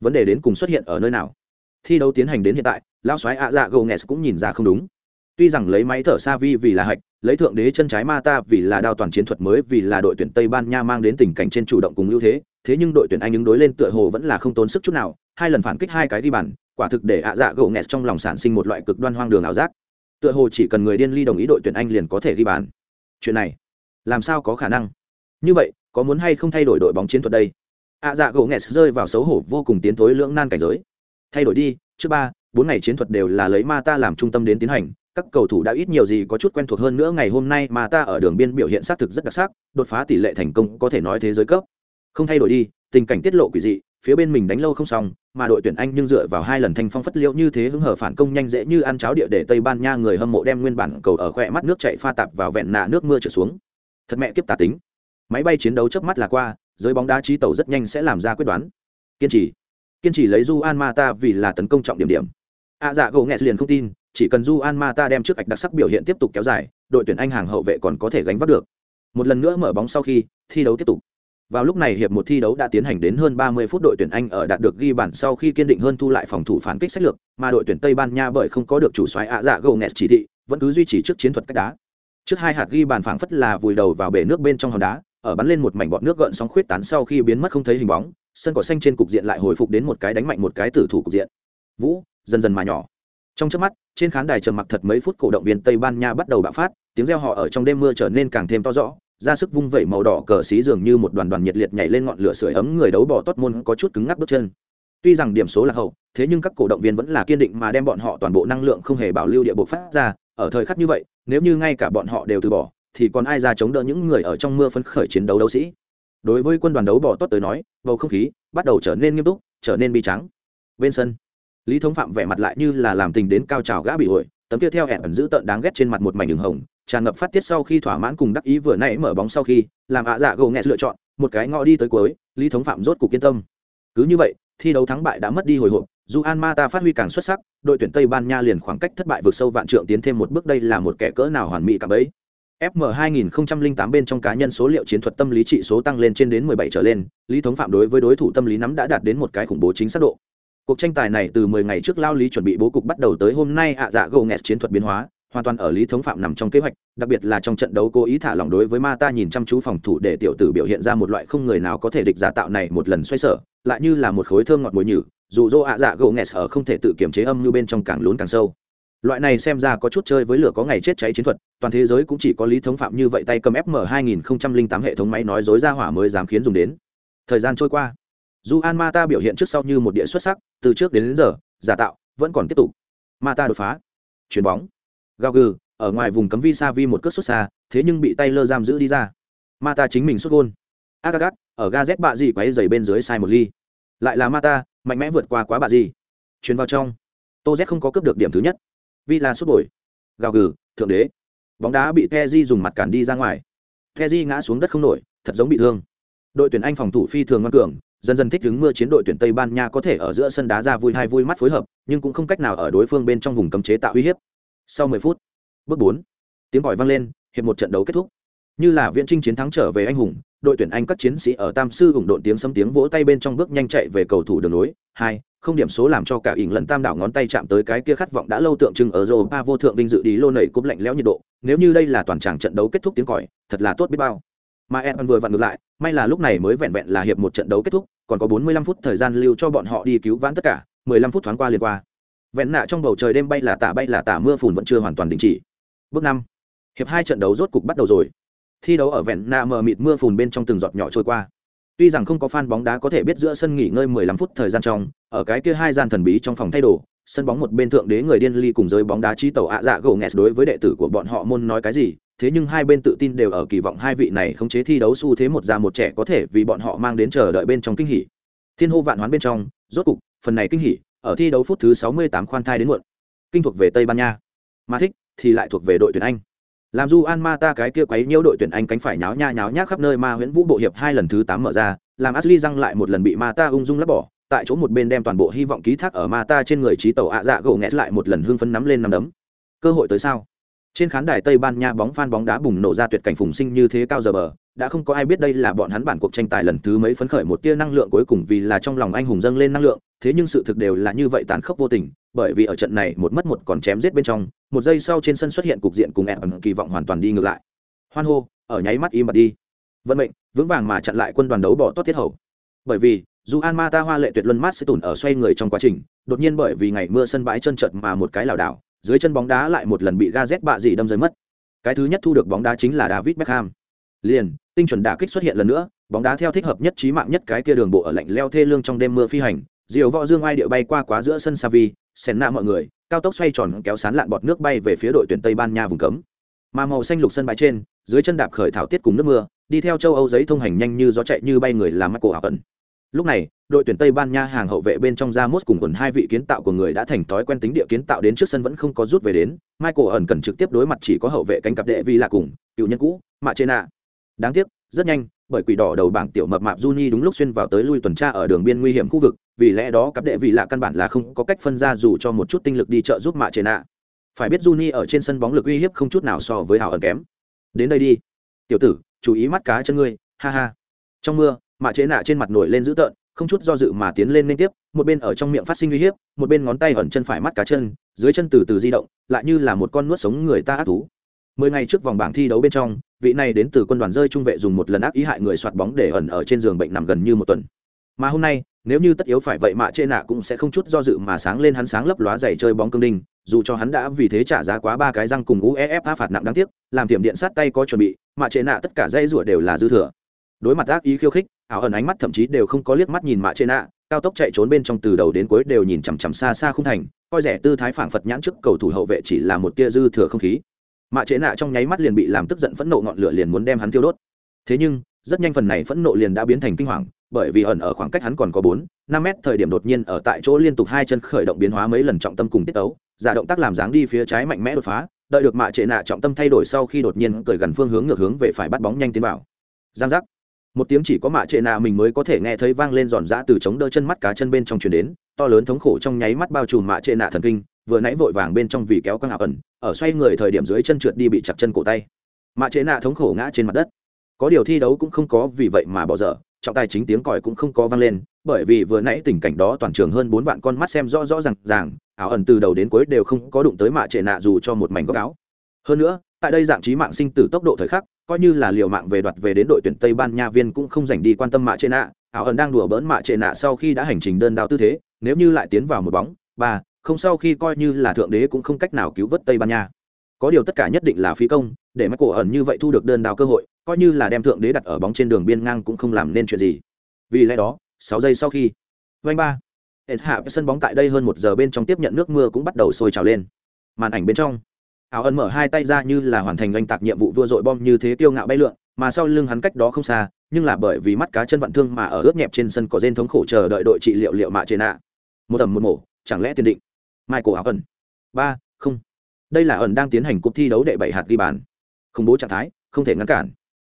Vấn đề đến cùng xuất hiện ở nơi nào? Thi đấu tiến hành đến hiện tại, lão soái ạ dạ gâu nghẹt cũng nhìn ra không đúng. Tuy rằng lấy máy thở xa vi vì là hạch lấy thượng đế chân trái ma ta vì là đao toàn chiến thuật mới, vì là đội tuyển tây ban nha mang đến tình cảnh trên chủ động cùng ưu thế thế nhưng đội tuyển anh ứng đối lên tựa hồ vẫn là không tốn sức chút nào, hai lần phản kích hai cái đi bàn, quả thực để ạ dạ gỗ nghẹt trong lòng sản sinh một loại cực đoan hoang đường ảo giác. Tựa hồ chỉ cần người điên ly đồng ý đội tuyển anh liền có thể ghi bàn. Chuyện này, làm sao có khả năng? Như vậy, có muốn hay không thay đổi đội bóng chiến thuật đây? Ạ dạ gỗ nghẹt rơi vào xấu hổ vô cùng tiến thối lưỡng nan cảnh giới. Thay đổi đi, trước ba, bốn ngày chiến thuật đều là lấy ma ta làm trung tâm đến tiến hành các cầu thủ đã ít nhiều gì có chút quen thuộc hơn nữa ngày hôm nay mà ta ở đường biên biểu hiện xác thực rất đặc sắc, đột phá tỷ lệ thành công có thể nói thế giới cấp. Không thay đổi đi, tình cảnh tiết lộ quỷ dị, phía bên mình đánh lâu không xong, mà đội tuyển anh nhưng dựa vào hai lần thanh phong phất liễu như thế hứng hở phản công nhanh dễ như ăn cháo địa để tây ban nha người hâm mộ đem nguyên bản cầu ở khoe mắt nước chạy pha tạp vào vẹn nạ nước mưa trở xuống. Thật mẹ kiếp tà tính. Máy bay chiến đấu chớp mắt là qua, giới bóng đá trí tàu rất nhanh sẽ làm ra quyết đoán. Kiên trì. Kiên trì lấy du an mata vì là tấn công trọng điểm điểm. A dạ gỗ nghe liền không tin chỉ cần du an mata đem trước ạch đặc sắc biểu hiện tiếp tục kéo dài đội tuyển anh hàng hậu vệ còn có thể gánh vác được một lần nữa mở bóng sau khi thi đấu tiếp tục vào lúc này hiệp một thi đấu đã tiến hành đến hơn 30 phút đội tuyển Anh ở đạt được ghi bàn sau khi kiên định hơn thu lại phòng thủ phản kích sách lược, mà đội tuyển Tây Ban Nha bởi không có được chủ soái ạ dạ Gomez chỉ thị, vẫn cứ duy trì trước chiến thuật cách đá. Trước hai hạt ghi bàn phảng phất là vùi đầu vào bể nước bên trong hòn đá, ở bắn lên một mảnh bọt nước gợn sóng khuyết tán sau khi biến mất không thấy hình bóng, sân cỏ xanh trên cục diện lại hồi phục đến một cái đánh mạnh một cái tử thủ cục diện. Vũ, dần dần mà nhỏ. Trong chớp mắt, trên khán đài trầm mặc thật mấy phút cổ động viên Tây Ban Nha bắt đầu bạo phát, tiếng reo họ ở trong đêm mưa trở nên càng thêm to rõ, ra sức vung vẩy màu đỏ cờ xí dường như một đoàn đoàn nhiệt liệt nhảy lên ngọn lửa sưởi ấm người đấu bỏ tốt môn có chút cứng ngắc bước chân. Tuy rằng điểm số là hậu thế nhưng các cổ động viên vẫn là kiên định mà đem bọn họ toàn bộ năng lượng không hề bảo lưu địa bộ phát ra ở thời khắc như vậy nếu như ngay cả bọn họ đều từ bỏ thì còn ai ra chống đỡ những người ở trong mưa phấn khởi chiến đấu đấu sĩ? Đối với quân đoàn đấu bỏ tốt tới nói bầu không khí bắt đầu trở nên nghiêm túc trở nên bi trắng bên sân lý thống phạm vẻ mặt lại như là làm tình đến cao trào gã bị ổi tấm kia theo hẹn ẩn giữ tợn đáng ghét trên mặt một mảnh đường hồng tràn ngập phát tiết sau khi thỏa mãn cùng đắc ý vừa nãy mở bóng sau khi làm ạ dạ gầu nghẹt lựa chọn một cái ngõ đi tới cuối lý thống phạm rốt cục kiên tâm cứ như vậy thi đấu thắng bại đã mất đi hồi hộp dù an mata phát huy càng xuất sắc đội tuyển tây ban nha liền khoảng cách thất bại vượt sâu vạn trượng tiến thêm một bước đây là một kẻ cỡ nào hoàn mỹ cả ấy FM 2008 bên trong cá nhân số liệu chiến thuật tâm lý trị số tăng lên trên đến 17 trở lên, Lý Thống Phạm đối với đối thủ tâm lý nắm đã đạt đến một cái khủng bố chính xác độ. Cuộc tranh tài này từ 10 ngày trước lao lý chuẩn bị bố cục bắt đầu tới hôm nay ạ dạ gồ nghẹt chiến thuật biến hóa, hoàn toàn ở lý thống phạm nằm trong kế hoạch đặc biệt là trong trận đấu cố ý thả lỏng đối với ma ta nhìn chăm chú phòng thủ để tiểu tử biểu hiện ra một loại không người nào có thể địch giả tạo này một lần xoay sở lại như là một khối thơm ngọt mùi nhử dù dô ạ dạ gỗ nghẹt ở không thể tự kiềm chế âm như bên trong càng lún càng sâu. Loại này xem ra có chút chơi với lửa có ngày chết cháy chiến thuật toàn thế giới cũng chỉ có lý thống phạm như vậy tay cầm fm 2008 hệ thống máy nói dối ra hỏa mới dám khiến dùng đến. Thời gian trôi qua dù an ma ta biểu hiện trước sau như một địa xuất sắc từ trước đến, đến giờ giả tạo vẫn còn tiếp tục. Ma ta đột phá. Chuyền bóng. Gao gừ ở ngoài vùng cấm vi sa vi một cước xuất xa thế nhưng bị tay lơ giam giữ đi ra. Mata chính mình xuất gôn. Agagat ở ga z bạ gì quấy dày bên dưới sai một ly. Lại là mata mạnh mẽ vượt qua quá bạ gì. Chuyến vào trong. Tô z không có cướp được điểm thứ nhất. Vi là xuất bồi gào gừ thượng đế. Bóng đá bị Teji dùng mặt cản đi ra ngoài. Teji ngã xuống đất không nổi thật giống bị thương. Đội tuyển anh phòng thủ phi thường ngoan cường dần dần thích ứng mưa chiến đội tuyển tây ban nha có thể ở giữa sân đá ra vui hai vui mắt phối hợp, nhưng cũng không cách nào ở đối phương bên trong vùng cấm chế tạo uy hiếp. Sau 10 phút, bước 4. tiếng còi vang lên, hiệp một trận đấu kết thúc. Như là viễn trinh chiến thắng trở về anh hùng, đội tuyển anh các chiến sĩ ở tam sư ủng độn tiếng sấm tiếng vỗ tay bên trong bước nhanh chạy về cầu thủ đường nối hai, không điểm số làm cho cả ỉn lần tam đảo ngón tay chạm tới cái kia khát vọng đã lâu tượng trưng ở Europa vô thượng vinh dự đi lô nảy cúp lạnh lẽo nhiệt độ. Nếu như đây là toàn tràng trận đấu kết thúc tiếng còi, thật là tốt biết bao mà e vừa vặn ngược lại, may là lúc này mới vẹn vẹn là hiệp một trận đấu kết thúc, còn có 45 phút thời gian lưu cho bọn họ đi cứu vãn tất cả 15 phút thoáng qua liền qua. Vẹn nạ trong bầu trời đêm bay là tả bay là tả, mưa phùn vẫn chưa hoàn toàn đình chỉ. Bước năm, hiệp hai trận đấu rốt cục bắt đầu rồi. Thi đấu ở vẹn nạ mờ mịt mưa phùn bên trong từng giọt nhỏ trôi qua. Tuy rằng không có fan bóng đá có thể biết giữa sân nghỉ ngơi 15 phút thời gian trong, ở cái kia hai gian thần bí trong phòng thay đồ, sân bóng một bên thượng đế người điên ly cùng giới bóng đá trí tàu ạ dạ gỗ nghẹt đối với đệ tử của bọn họ môn nói cái gì thế nhưng hai bên tự tin đều ở kỳ vọng hai vị này khống chế thi đấu xu thế một già một trẻ có thể vì bọn họ mang đến chờ đợi bên trong kinh hỉ. Thiên hô vạn hoán bên trong, rốt cục, phần này kinh hỉ, ở thi đấu phút thứ 68 khoan thai đến muộn. Kinh thuộc về tây ban nha. Mà thích, thì lại thuộc về đội tuyển anh. Làm du an Mata cái kia quấy nhiễu đội tuyển anh cánh phải nháo nha nháo nhác khắp nơi mà huyễn vũ bộ hiệp hai lần thứ tám mở ra, làm ashley răng lại một lần bị Mata ung dung lắp bỏ, tại chỗ một bên đem toàn bộ hy vọng ký thác ở Mata trên người trí tàu ạ dạ gỗ nghẹt lại một lần hưng phấn nắm lên nắm đấm. Cơ hội tới sao? Trên khán đài tây ban nha bóng phan bóng đá bùng nổ ra tuyệt cảnh phùng sinh như thế cao giờ bờ, đã không có ai biết đây là bọn hắn bản cuộc tranh tài lần thứ mấy phấn khởi một tia năng lượng cuối cùng vì là trong lòng anh hùng dâng lên năng lượng, thế nhưng sự thực đều là như vậy tàn khốc vô tình, bởi vì ở trận này một mất một còn chém giết bên trong, một giây sau trên sân xuất hiện cục diện cùng em kỳ vọng hoàn toàn đi ngược lại. Hoan hô, ở nháy mắt im bặt đi. Vận mệnh, vững vàng mà chặn lại quân đoàn đấu bỏ tốt tiết hầu. Bởi vì, dù an ma ta hoa lệ tuyệt luân mát sẽ tủn ở xoay người trong quá trình, đột nhiên bởi vì ngày mưa sân bãi chân trượt mà một cái lảo đảo dưới chân bóng đá lại một lần bị ga bạ dị đâm rơi mất. Cái thứ nhất thu được bóng đá chính là david beckham. Liền, tinh chuẩn đả kích xuất hiện lần nữa, bóng đá theo thích hợp nhất trí mạng nhất cái kia đường bộ ở lạnh leo thê lương trong đêm mưa phi hành, diều võ dương ai điệu bay qua quá giữa sân savi sen nạ mọi người, cao tốc xoay tròn kéo sán lạn bọt nước bay về phía đội tuyển tây ban nha vùng cấm. Mà màu xanh lục sân bãi trên, dưới chân đạp khởi thảo tiết cùng nước mưa, đi theo châu âu giấy thông hành nhanh như gió chạy như bay người làm mắt cổ ảo ẩn lúc này đội tuyển tây ban nha hàng hậu vệ bên trong ra mốt cùng ẩn hai vị kiến tạo của người đã thành thói quen tính địa kiến tạo đến trước sân vẫn không có rút về đến michael ẩn cần trực tiếp đối mặt chỉ có hậu vệ cánh cặp đệ vi là cùng cựu nhân cũ mạ trên ạ đáng tiếc rất nhanh bởi quỷ đỏ đầu bảng tiểu mập mạp Juni đúng lúc xuyên vào tới lui tuần tra ở đường biên nguy hiểm khu vực, vì lẽ đó cặp đệ vị lạ căn bản là không có cách phân ra dù cho một chút tinh lực đi trợ giúp mạ trên ạ. Phải biết Juni ở trên sân bóng lực uy hiếp không chút nào so với hào ẩn kém. Đến đây đi, tiểu tử, chú ý mắt cá chân ngươi, ha ha. Trong mưa, mạ chế nạ trên mặt nổi lên dữ tợn, không chút do dự mà tiến lên liên tiếp, một bên ở trong miệng phát sinh uy hiếp, một bên ngón tay ẩn chân phải mắt cá chân, dưới chân từ từ di động, lại như là một con nuốt sống người ta ác thú. Mười ngày trước vòng bảng thi đấu bên trong, vị này đến từ quân đoàn rơi trung vệ dùng một lần ác ý hại người soạt bóng để ẩn ở trên giường bệnh nằm gần như một tuần. Mà hôm nay, nếu như tất yếu phải vậy mạ chế nạ cũng sẽ không chút do dự mà sáng lên hắn sáng lấp lóa giày chơi bóng cương đinh, dù cho hắn đã vì thế trả giá quá ba cái răng cùng UEFA phạt nặng đáng tiếc, làm tiệm điện sát tay có chuẩn bị, mạ chế nạ tất cả dây rủa đều là dư thừa. Đối mặt ác ý khiêu khích, ảo ẩn ánh mắt thậm chí đều không có liếc mắt nhìn mạ trên nạ, cao tốc chạy trốn bên trong từ đầu đến cuối đều nhìn chằm chằm xa xa không thành, coi rẻ tư thái phảng phật nhãn trước cầu thủ hậu vệ chỉ là một tia dư thừa không khí. Mạ chế nạ trong nháy mắt liền bị làm tức giận phẫn nộ ngọn lửa liền muốn đem hắn tiêu đốt. Thế nhưng rất nhanh phần này phẫn nộ liền đã biến thành kinh hoàng bởi vì ẩn ở khoảng cách hắn còn có bốn năm mét thời điểm đột nhiên ở tại chỗ liên tục hai chân khởi động biến hóa mấy lần trọng tâm cùng tiết tấu giả động tác làm dáng đi phía trái mạnh mẽ đột phá đợi được mạ trệ nạ trọng tâm thay đổi sau khi đột nhiên cởi gần phương hướng ngược hướng về phải bắt bóng nhanh tiến vào. Giang giác một tiếng chỉ có mạ trệ nạ mình mới có thể nghe thấy vang lên giòn giã từ chống đỡ chân mắt cá chân bên trong chuyền đến, to lớn thống khổ trong nháy mắt bao trùm mạ trệ nạ thần kinh, vừa nãy vội vàng bên trong vì kéo căng ảo ẩn, ở xoay người thời điểm dưới chân trượt đi bị chặt chân cổ tay. Mạ trệ nạ thống khổ ngã trên mặt đất. Có điều thi đấu cũng không có, vì vậy mà bỏ dở, trọng tài chính tiếng còi cũng không có vang lên, bởi vì vừa nãy tình cảnh đó toàn trường hơn bốn vạn con mắt xem rõ rõ ràng ràng, ảo ẩn từ đầu đến cuối đều không có đụng tới mạ trệ nạ dù cho một mảnh góc áo. Hơn nữa, tại đây dạng trí mạng sinh tử tốc độ thời khắc coi như là liều mạng về đoạt về đến đội tuyển tây ban nha viên cũng không dành đi quan tâm mạ trên nạ. Ảo ẩn đang đùa bỡn mạ trên nạ sau khi đã hành trình đơn đao tư thế, nếu như lại tiến vào một bóng, ba, không sau khi coi như là thượng đế cũng không cách nào cứu vớt tây ban nha. Có điều tất cả nhất định là phí công, để mắt cổ ẩn như vậy thu được đơn đao cơ hội, coi như là đem thượng đế đặt ở bóng trên đường biên ngang cũng không làm nên chuyện gì. Vì lẽ đó, sáu giây sau khi vanh ba hệt hạ sân bóng tại đây hơn một giờ bên trong tiếp nhận nước mưa cũng bắt đầu sôi trào lên. Màn ảnh bên trong áo ẩn mở hai tay ra như là hoàn thành oanh tạc nhiệm vụ vua dội bom như thế tiêu ngạo bay lượn, mà sau lưng hắn cách đó không xa, nhưng là bởi vì mắt cá chân vặn thương mà ở ướt nhẹp trên sân có rên thống khổ chờ đợi đội trị liệu liệu mạ trên ạ. Một tầm một mổ, chẳng lẽ tiền định? Michael áo ẩn ba, không. Đây là ẩn đang tiến hành cuộc thi đấu đệ bảy hạt ghi bàn. Khủng bố trạng thái, không thể ngăn cản.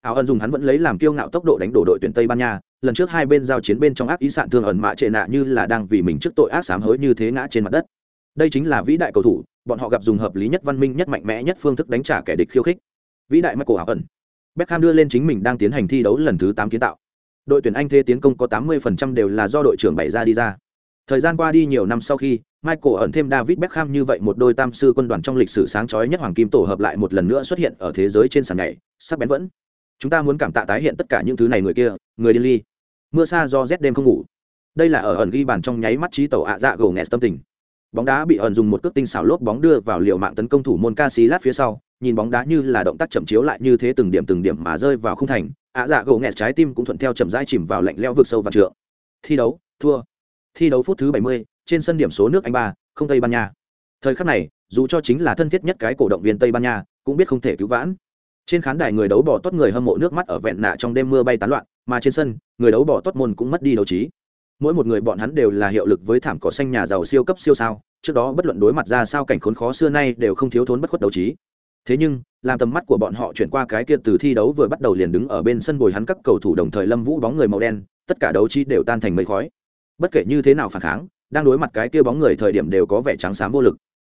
Áo ẩn dùng hắn vẫn lấy làm kiêu ngạo tốc độ đánh đổ đội tuyển tây ban nha, lần trước hai bên giao chiến bên trong ác ý sạn thương ẩn mạ trệ nạ như là đang vì mình trước tội ác sám hối như thế ngã trên mặt đất đây chính là vĩ đại cầu thủ bọn họ gặp dùng hợp lý nhất văn minh nhất mạnh mẽ nhất phương thức đánh trả kẻ địch khiêu khích vĩ đại michael áo ẩn beckham đưa lên chính mình đang tiến hành thi đấu lần thứ tám kiến tạo đội tuyển anh thế tiến công có 80% đều là do đội trưởng bày ra đi ra thời gian qua đi nhiều năm sau khi Michael ẩn thêm David Beckham như vậy một đôi tam sư quân đoàn trong lịch sử sáng chói nhất hoàng kim tổ hợp lại một lần nữa xuất hiện ở thế giới trên sàn nhảy, sắc bén vẫn. Chúng ta muốn cảm tạ tái hiện tất cả những thứ này người kia, người điên ly. Mưa xa do rét đêm không ngủ. Đây là ở ẩn ghi bàn trong nháy mắt trí tàu ạ dạ gồ nghẹt tâm tình bóng đá bị ẩn dùng một cước tinh xảo lốp bóng đưa vào liệu mạng tấn công thủ môn Casillas phía sau, nhìn bóng đá như là động tác chậm chiếu lại như thế từng điểm từng điểm mà rơi vào khung thành, ạ dạ gỗ nghẹt trái tim cũng thuận theo chậm rãi chìm vào lạnh lẽo vực sâu và trượng. Thi đấu, thua. Thi đấu phút thứ 70, trên sân điểm số nước Anh ba, không Tây Ban Nha. Thời khắc này, dù cho chính là thân thiết nhất cái cổ động viên Tây Ban Nha, cũng biết không thể cứu vãn. Trên khán đài người đấu bỏ tốt người hâm mộ nước mắt ở vẹn nạ trong đêm mưa bay tán loạn, mà trên sân, người đấu bỏ tốt môn cũng mất đi đấu trí mỗi một người bọn hắn đều là hiệu lực với thảm cỏ xanh nhà giàu siêu cấp siêu sao. Trước đó bất luận đối mặt ra sao cảnh khốn khó xưa nay đều không thiếu thốn bất khuất đấu trí. Thế nhưng, làm tầm mắt của bọn họ chuyển qua cái kia từ thi đấu vừa bắt đầu liền đứng ở bên sân bồi hắn các cầu thủ đồng thời lâm vũ bóng người màu đen, tất cả đấu trí đều tan thành mây khói. Bất kể như thế nào phản kháng, đang đối mặt cái kia bóng người thời điểm đều có vẻ trắng xám vô lực.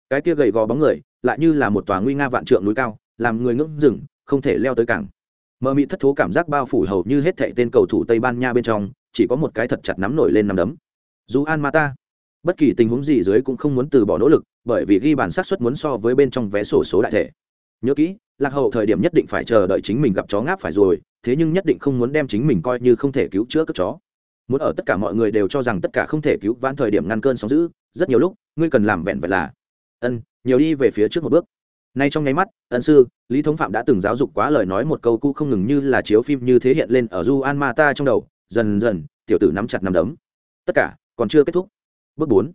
Cái kia gầy gò bóng người lại như là một tòa nguy nga vạn trượng núi cao, làm người ngưỡng rừng không thể leo tới cảng mơ mị thất thố cảm giác bao phủ hầu như hết thệ tên cầu thủ tây ban nha bên trong, chỉ có một cái thật chặt nắm nổi lên nằm đấm. Dù an mata, bất kỳ tình huống gì dưới cũng không muốn từ bỏ nỗ lực, bởi vì ghi bàn sát suất muốn so với bên trong vé sổ số đại thể. Nhớ kỹ, lạc hậu thời điểm nhất định phải chờ đợi chính mình gặp chó ngáp phải rồi, thế nhưng nhất định không muốn đem chính mình coi như không thể cứu chữa cất chó. Muốn ở tất cả mọi người đều cho rằng tất cả không thể cứu vãn thời điểm ngăn cơn sóng giữ rất nhiều lúc, ngươi cần làm vẹn vậy là, ân, nhiều đi về phía trước một bước nay trong nháy mắt, ân sư, lý thống phạm đã từng giáo dục quá lời nói một câu cũ không ngừng như là chiếu phim như thế hiện lên ở du an ma ta trong đầu, dần dần, tiểu tử nắm chặt nắm đấm. Tất cả, còn chưa kết thúc. Bước bốn,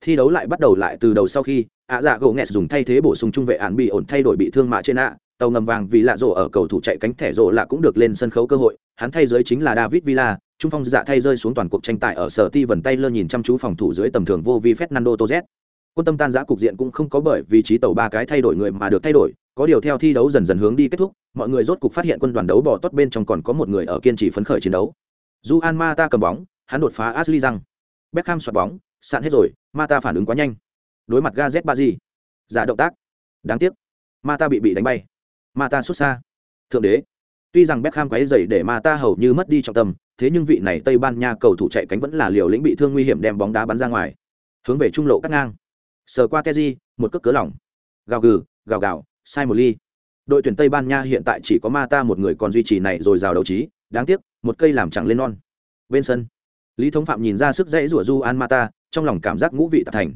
thi đấu lại bắt đầu lại từ đầu sau khi, ạ dạ gỗ nghẹt dùng thay thế bổ sung trung vệ án bị ổn thay đổi bị thương mạ trên ạ, tàu ngầm vàng vì lạ rổ ở cầu thủ chạy cánh thẻ rổ lạ cũng được lên sân khấu cơ hội, hắn thay giới chính là david villa, trung phong dạ thay rơi xuống toàn cuộc tranh tài ở sở ti vần tay lơ nhìn chăm chú phòng thủ dưới tầm thường vô vi fernando toz quân tâm tan giã cục diện cũng không có bởi vị trí tàu ba cái thay đổi người mà được thay đổi, có điều theo thi đấu dần dần hướng đi kết thúc, mọi người rốt cục phát hiện quân đoàn đấu bỏ tốt bên trong còn có một người ở kiên trì phấn khởi chiến đấu. Dù an ma ta cầm bóng, hắn đột phá ashley răng beckham xoạt bóng sạn hết rồi ma ta phản ứng quá nhanh. Đối mặt gazet ba di giả động tác. Đáng tiếc ma ta bị bị đánh bay. Ma ta xuất xa. Thượng đế. Tuy rằng beckham quáy dày để ma ta hầu như mất đi trọng tâm, thế nhưng vị này tây ban nha cầu thủ chạy cánh vẫn là liều lĩnh bị thương nguy hiểm đem bóng đá bắn ra ngoài. Hướng về trung lộ cắt ngang sờ qua keji, một cước cớ lỏng gào gừ, gào gào, sai một ly. Đội tuyển tây ban nha hiện tại chỉ có ma ta một người còn duy trì này rồi rào đấu trí. Đáng tiếc, một cây làm chẳng lên non. Bên sân, lý thống phạm nhìn ra sức dễ rủa du an mata, trong lòng cảm giác ngũ vị tạp thành.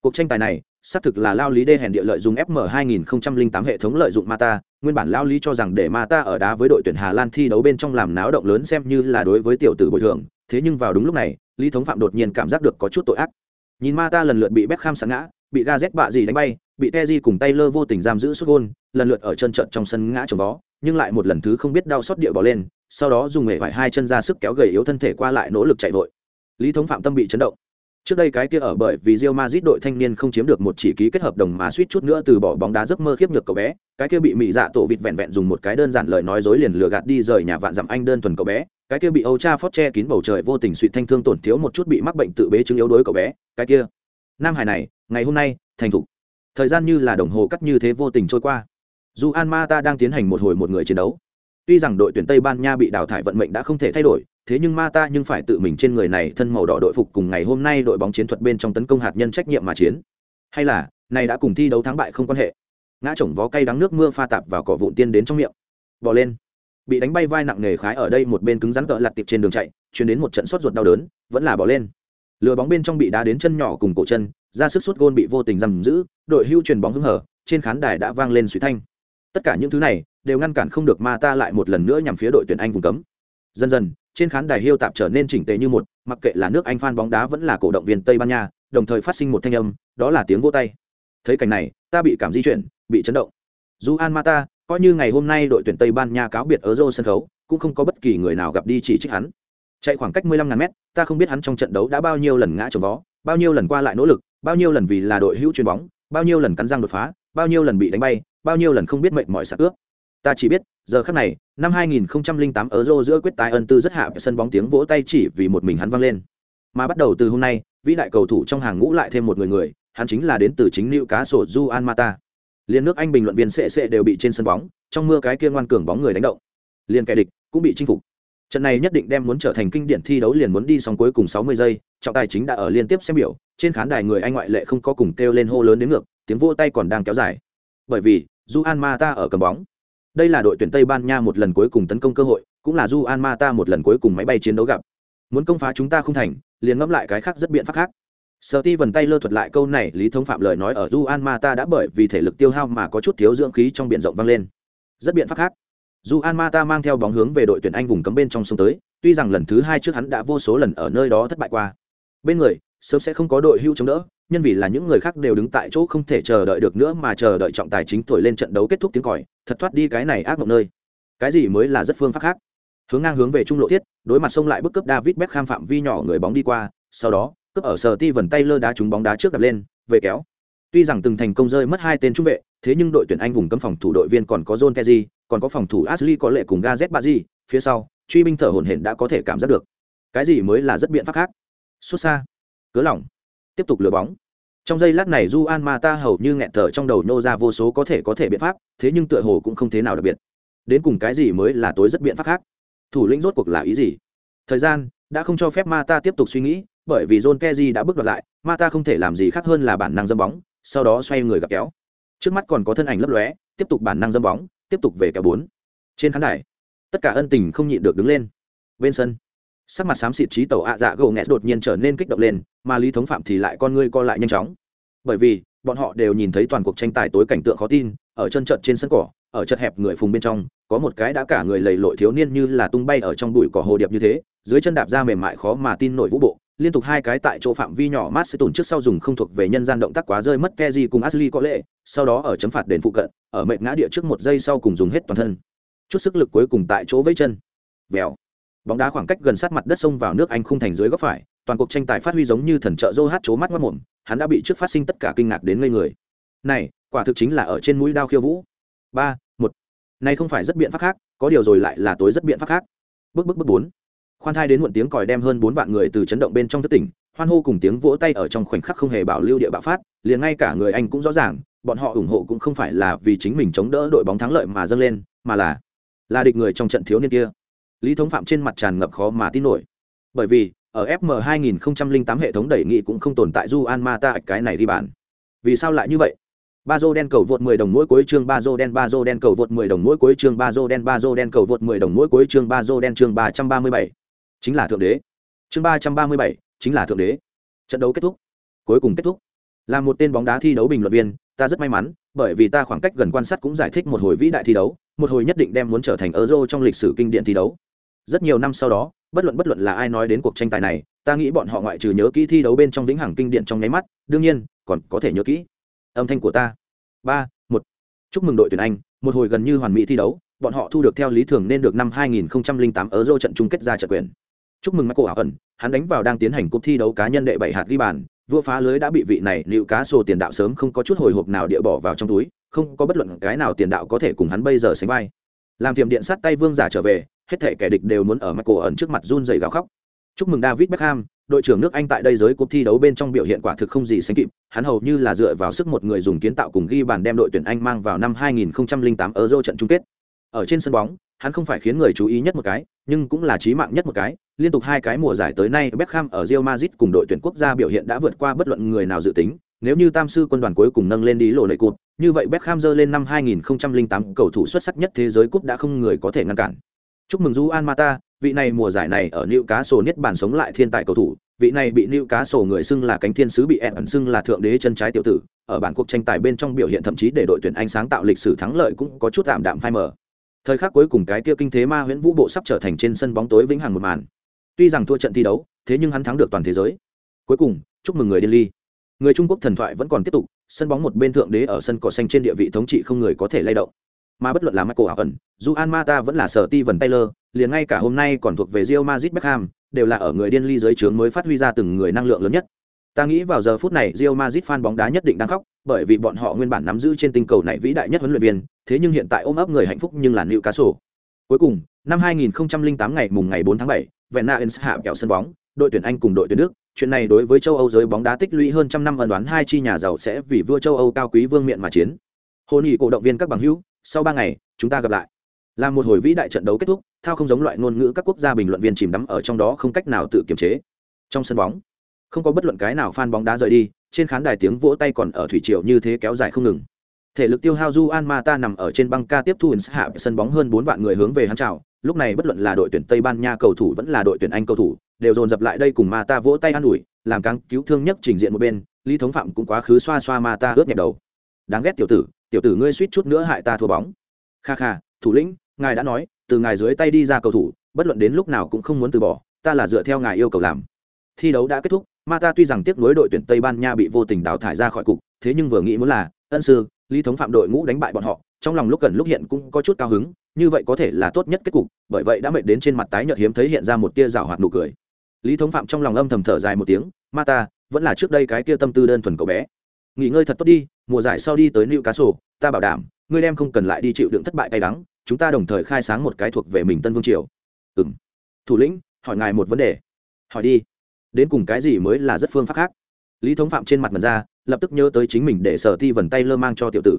Cuộc tranh tài này, xác thực là lao lý đê hèn địa lợi dùng fm 2008 hệ thống lợi dụng mata. Nguyên bản lao lý cho rằng để mata ở đá với đội tuyển hà lan thi đấu bên trong làm náo động lớn xem như là đối với tiểu tử bồi thường. Thế nhưng vào đúng lúc này, lý thống phạm đột nhiên cảm giác được có chút tội ác nhìn mata lần lượt bị beckham sẵn ngã, bị ga z bạ gì đánh bay, bị teji cùng taylor vô tình giam giữ xuất gôn, lần lượt ở chân trận trong sân ngã trồng vó, nhưng lại một lần thứ không biết đau xót địa bỏ lên, sau đó dùng mề vải hai chân ra sức kéo gầy yếu thân thể qua lại nỗ lực chạy vội. Lý thống phạm tâm bị chấn động. Trước đây cái kia ở bởi vì Real Madrid đội thanh niên không chiếm được một chỉ ký kết hợp đồng mà suýt chút nữa từ bỏ bóng đá giấc mơ khiếp nhược cậu bé, cái kia bị mỹ dạ tổ vịt vẹn vẹn dùng một cái đơn giản lời nói dối liền lừa gạt đi rời nhà vạn dặm anh đơn thuần cậu bé cái kia bị Âu Cha Phót che kín bầu trời vô tình suy thanh thương tổn thiếu một chút bị mắc bệnh tự bế chứng yếu đuối cậu bé, cái kia. Nam hải này, ngày hôm nay, thành thục. Thời gian như là đồng hồ cắt như thế vô tình trôi qua. Dù an ma ta đang tiến hành một hồi một người chiến đấu. Tuy rằng đội tuyển tây ban nha bị đào thải vận mệnh đã không thể thay đổi, thế nhưng ma ta nhưng phải tự mình trên người này thân màu đỏ đội phục cùng ngày hôm nay đội bóng chiến thuật bên trong tấn công hạt nhân trách nhiệm mà chiến. Hay là, này đã cùng thi đấu thắng bại không quan hệ. Ngã chồng vó cay đắng nước mưa pha tạp vào cỏ vụn tiên đến trong miệng. Bỏ lên bị đánh bay vai nặng nề khái ở đây một bên cứng rắn tợ lặt tiệp trên đường chạy, chuyển đến một trận sốt ruột đau đớn, vẫn là bỏ lên. Lừa bóng bên trong bị đá đến chân nhỏ cùng cổ chân, ra sức sút gôn bị vô tình giam giữ, đội hưu truyền bóng hứng hở trên khán đài đã vang lên suy thanh. Tất cả những thứ này đều ngăn cản không được ma ta lại một lần nữa nhằm phía đội tuyển anh vùng cấm. Dần dần, trên khán đài hiêu tạp trở nên chỉnh tề như một, mặc kệ là nước anh phan bóng đá vẫn là cổ động viên tây ban nha, đồng thời phát sinh một thanh âm, đó là tiếng vô tay. Thấy cảnh này, ta bị cảm di chuyển, bị chấn động. Dù an mata coi như ngày hôm nay đội tuyển tây ban nha cáo biệt ở Rio sân khấu, cũng không có bất kỳ người nào gặp đi chỉ trích hắn. Chạy khoảng cách 15 ngàn mét, ta không biết hắn trong trận đấu đã bao nhiêu lần ngã chồng vó, bao nhiêu lần qua lại nỗ lực, bao nhiêu lần vì là đội hữu chuyền bóng, bao nhiêu lần cắn răng đột phá, bao nhiêu lần bị đánh bay, bao nhiêu lần không biết mệnh mọi sạc ước. ta chỉ biết, giờ khắc này, năm 2008 ở Euro giữa quyết tái ân tư rất hạ sân bóng tiếng vỗ tay chỉ vì một mình hắn vang lên. Mà bắt đầu từ hôm nay, vĩ đại cầu thủ trong hàng ngũ lại thêm một người người, hắn chính là đến từ chính Newcastle cá Juan Mata liên nước anh bình luận viên sệ sệ đều bị trên sân bóng trong mưa cái kia ngoan cường bóng người đánh động liên kẻ địch cũng bị chinh phục trận này nhất định đem muốn trở thành kinh điển thi đấu liền muốn đi xong cuối cùng 60 giây trọng tài chính đã ở liên tiếp xem biểu trên khán đài người anh ngoại lệ không có cùng kêu lên hô lớn đến ngược tiếng vỗ tay còn đang kéo dài bởi vì Juan Mata ở cầm bóng đây là đội tuyển Tây Ban Nha một lần cuối cùng tấn công cơ hội, cũng là Juan Mata một lần cuối cùng máy bay chiến đấu gặp. Muốn công phá chúng ta không thành, liền ngẫm lại cái khác rất biện pháp khác. Sở Ti vần tay lơ thuật lại câu này, Lý Thống Phạm lời nói ở Juan Mata đã bởi vì thể lực tiêu hao mà có chút thiếu dưỡng khí trong biển rộng vang lên. Rất biện pháp khác. Juan Mata mang theo bóng hướng về đội tuyển Anh vùng cấm bên trong sông tới, tuy rằng lần thứ hai trước hắn đã vô số lần ở nơi đó thất bại qua. Bên người, sớm sẽ không có đội hưu chống đỡ, nhân vì là những người khác đều đứng tại chỗ không thể chờ đợi được nữa mà chờ đợi trọng tài chính thổi lên trận đấu kết thúc tiếng còi, thật thoát đi cái này ác mộng nơi. Cái gì mới là rất phương pháp khác? Hướng ngang hướng về trung lộ thiết, đối mặt sông lại bức cấp David Beckham phạm vi nhỏ người bóng đi qua, sau đó, cướp ở sở ti vần tay lơ đá trúng bóng đá trước đập lên, về kéo. Tuy rằng từng thành công rơi mất hai tên trung vệ, thế nhưng đội tuyển anh vùng cấm phòng thủ đội viên còn có john keji còn có phòng thủ ashley có lệ cùng gazet bazi phía sau, truy binh thở hổn hển đã có thể cảm giác được. Cái gì mới là rất biện pháp khác? Xuất xa. Cớ lỏng. Tiếp tục lừa bóng. Trong giây lát này du an mata hầu như nghẹn thở trong đầu nô ra vô số có thể có thể biện pháp, thế nhưng tựa hồ cũng không thế nào đặc biệt. Đến cùng cái gì mới là tối rất biện pháp khác? Thủ lĩnh rốt cuộc là ý gì? Thời gian, đã không cho phép mata tiếp tục suy nghĩ bởi vì John Terry đã bước đoạt lại, Mata không thể làm gì khác hơn là bản năng dâm bóng, sau đó xoay người gặp kéo. Trước mắt còn có thân ảnh lấp lóe, tiếp tục bản năng dâm bóng, tiếp tục về kéo bốn. Trên khán đài, tất cả ân tình không nhịn được đứng lên. Bên sân, sắc mặt xám xịt trí tàu ạ dạ gồ nghẹt đột nhiên trở nên kích động lên, mà Lý Thống Phạm thì lại con ngươi co lại nhanh chóng. Bởi vì, bọn họ đều nhìn thấy toàn cuộc tranh tài tối cảnh tượng khó tin, ở chân trận trên sân cỏ, ở chật hẹp người phùng bên trong, có một cái đã cả người lầy lội thiếu niên như là tung bay ở trong bụi cỏ hồ điệp như thế, dưới chân đạp ra mềm mại khó mà tin nổi vũ bộ, liên tục hai cái tại chỗ phạm vi nhỏ mát sẽ tổn trước sau dùng không thuộc về nhân gian động tác quá rơi mất Keji cùng Ashley có lệ, sau đó ở chấm phạt đền phụ cận, ở mệt ngã địa trước một giây sau cùng dùng hết toàn thân. Chút sức lực cuối cùng tại chỗ với chân. Vèo. Bóng đá khoảng cách gần sát mặt đất xông vào nước Anh khung thành dưới góc phải, toàn cuộc tranh tài phát huy giống như thần trợ Joe hát chố mắt mắt mồm, hắn đã bị trước phát sinh tất cả kinh ngạc đến ngây người. Này, quả thực chính là ở trên mũi đao khiêu vũ. ba một Này không phải rất biện pháp khác, có điều rồi lại là tối rất biện pháp khác. Bước bước bước bốn khoan thai đến muộn tiếng còi đem hơn bốn vạn người từ chấn động bên trong thất tỉnh, hoan hô cùng tiếng vỗ tay ở trong khoảnh khắc không hề bảo lưu địa bạo phát, liền ngay cả người anh cũng rõ ràng, bọn họ ủng hộ cũng không phải là vì chính mình chống đỡ đội bóng thắng lợi mà dâng lên, mà là là địch người trong trận thiếu niên kia. Lý thống phạm trên mặt tràn ngập khó mà tin nổi. Bởi vì, ở fm 2008 hệ thống đẩy nghị cũng không tồn tại du an ma ta cái này đi bàn vì sao lại như vậy? Ba dô đen cầu vượt 10 đồng mỗi cuối chương ba dô đen ba dô đen cầu vượt 10 đồng mỗi cuối chương ba dô đen ba dô đen cầu vượt 10 đồng mỗi cuối chương ba dô đen chương 337 chính là thượng đế. Chương ba trăm ba mươi bảy, chính là thượng đế. Trận đấu kết thúc. Cuối cùng kết thúc. Là một tên bóng đá thi đấu bình luận viên, ta rất may mắn, bởi vì ta khoảng cách gần quan sát cũng giải thích một hồi vĩ đại thi đấu, một hồi nhất định đem muốn trở thành euro trong lịch sử kinh điển thi đấu. Rất nhiều năm sau đó, bất luận bất luận là ai nói đến cuộc tranh tài này, ta nghĩ bọn họ ngoại trừ nhớ kỹ thi đấu bên trong vĩnh hằng kinh điển trong nháy mắt, đương nhiên, còn có thể nhớ kỹ. Âm thanh của ta. Ba, một. Chúc mừng đội tuyển anh, một hồi gần như hoàn mỹ thi đấu, bọn họ thu được theo lý thường nên được năm 2008 euro trận chung kết ra trận quyền chúc mừng Michael ẩn, hắn đánh vào đang tiến hành cuộc thi đấu cá nhân đệ bảy hạt ghi bàn. Vua phá lưới đã bị vị này liệu cá sổ tiền đạo sớm không có chút hồi hộp nào địa bỏ vào trong túi, không có bất luận cái nào tiền đạo có thể cùng hắn bây giờ sánh vai. Làm tiềm điện sát tay vương giả trở về, hết thể kẻ địch đều muốn ở Michael ẩn trước mặt run rẩy gào khóc. Chúc mừng david beckham, đội trưởng nước anh tại đây giới cuộc thi đấu bên trong biểu hiện quả thực không gì sánh kịp, hắn hầu như là dựa vào sức một người dùng kiến tạo cùng ghi bàn đem đội tuyển anh mang vào năm 2008 euro trận chung kết ở trên sân bóng hắn không phải khiến người chú ý nhất một cái, nhưng cũng là chí mạng nhất một cái. Liên tục hai cái mùa giải tới nay, Beckham ở Real Madrid cùng đội tuyển quốc gia biểu hiện đã vượt qua bất luận người nào dự tính. Nếu như Tam sư quân đoàn cuối cùng nâng lên đi lộ lệ cột, như vậy Beckham dơ lên năm 2008 cầu thủ xuất sắc nhất thế giới cúp đã không người có thể ngăn cản. Chúc mừng Juan Mata, vị này mùa giải này ở Newcastle niết bản sống lại thiên tài cầu thủ, vị này bị Newcastle người xưng là cánh thiên sứ bị ẩn xưng là thượng đế chân trái tiểu tử, ở bản cuộc tranh tài bên trong biểu hiện thậm chí để đội tuyển Anh sáng tạo lịch sử thắng lợi cũng có chút tạm đạm phai mờ thời khắc cuối cùng cái kia kinh thế ma huyễn vũ bộ sắp trở thành trên sân bóng tối vĩnh hằng một màn. Tuy rằng thua trận thi đấu, thế nhưng hắn thắng được toàn thế giới. Cuối cùng, chúc mừng người điên ly. Người trung quốc thần thoại vẫn còn tiếp tục, sân bóng một bên thượng đế ở sân cỏ xanh trên địa vị thống trị không người có thể lay động. Mà bất luận là michael ảo ẩn dù an mata vẫn là sở ti vần taylor, liền ngay cả hôm nay còn thuộc về rio mazit beckham, đều là ở người điên ly dưới trướng mới phát huy ra từng người năng lượng lớn nhất. Ta nghĩ vào giờ phút này Real Madrid fan bóng đá nhất định đang khóc, bởi vì bọn họ nguyên bản nắm giữ trên tinh cầu này vĩ đại nhất huấn luyện viên, thế nhưng hiện tại ôm ấp người hạnh phúc nhưng là Newcastle. Cuối cùng, năm 2008 ngày mùng ngày 4 tháng 7, Vennaens hạ kẹo sân bóng, đội tuyển Anh cùng đội tuyển Đức, chuyện này đối với châu Âu giới bóng đá tích lũy hơn trăm năm ân đoán hai chi nhà giàu sẽ vì vua châu Âu cao quý vương miện mà chiến. Hôn nghị cổ động viên các bằng hữu, sau 3 ngày, chúng ta gặp lại. Là một hồi vĩ đại trận đấu kết thúc, thao không giống loại ngôn ngữ các quốc gia bình luận viên chìm đắm ở trong đó không cách nào tự kiềm chế. Trong sân bóng, không có bất luận cái nào fan bóng đá rời đi, trên khán đài tiếng vỗ tay còn ở thủy triều như thế kéo dài không ngừng. Thể lực tiêu hao Juan mata nằm ở trên băng ca tiếp thu hạ sân bóng hơn bốn vạn người hướng về hắn chào. Lúc này bất luận là đội tuyển tây ban nha cầu thủ vẫn là đội tuyển anh cầu thủ, đều dồn dập lại đây cùng mata vỗ tay an ủi, làm căng cứu thương nhất trình diện một bên, lý thống phạm cũng quá khứ xoa xoa Mata ướt nhẹp đầu. Đáng ghét tiểu tử tiểu tử ngươi suýt chút nữa hại ta thua bóng. Kha kha, thủ lĩnh, ngài đã nói, từ ngài dưới tay đi ra cầu thủ, bất luận đến lúc nào cũng không muốn từ bỏ, ta là dựa theo ngài yêu cầu làm thi đấu đã kết thúc Mata tuy rằng tiếc nối đội tuyển Tây Ban Nha bị vô tình đào thải ra khỏi cục, thế nhưng vừa nghĩ muốn là, ân sư, Lý thống phạm đội ngũ đánh bại bọn họ, trong lòng lúc gần lúc hiện cũng có chút cao hứng, như vậy có thể là tốt nhất kết cục, bởi vậy đã mệt đến trên mặt tái nhợt hiếm thấy hiện ra một tia rào hoạt nụ cười. Lý thống phạm trong lòng âm thầm thở dài một tiếng, Mata, vẫn là trước đây cái kia tâm tư đơn thuần cậu bé. Nghỉ ngơi thật tốt đi, mùa giải sau đi tới Niu Cá Sổ, ta bảo đảm, ngươi đem không cần lại đi chịu đựng thất bại cay đắng, chúng ta đồng thời khai sáng một cái thuộc về mình Tân Vương triều. Ừm. Thủ lĩnh, hỏi ngài một vấn đề. Hỏi đi đến cùng cái gì mới là rất phương pháp khác. Lý thống phạm trên mặt mật ra, lập tức nhớ tới chính mình để sở ti vần tay lơ mang cho tiểu tử.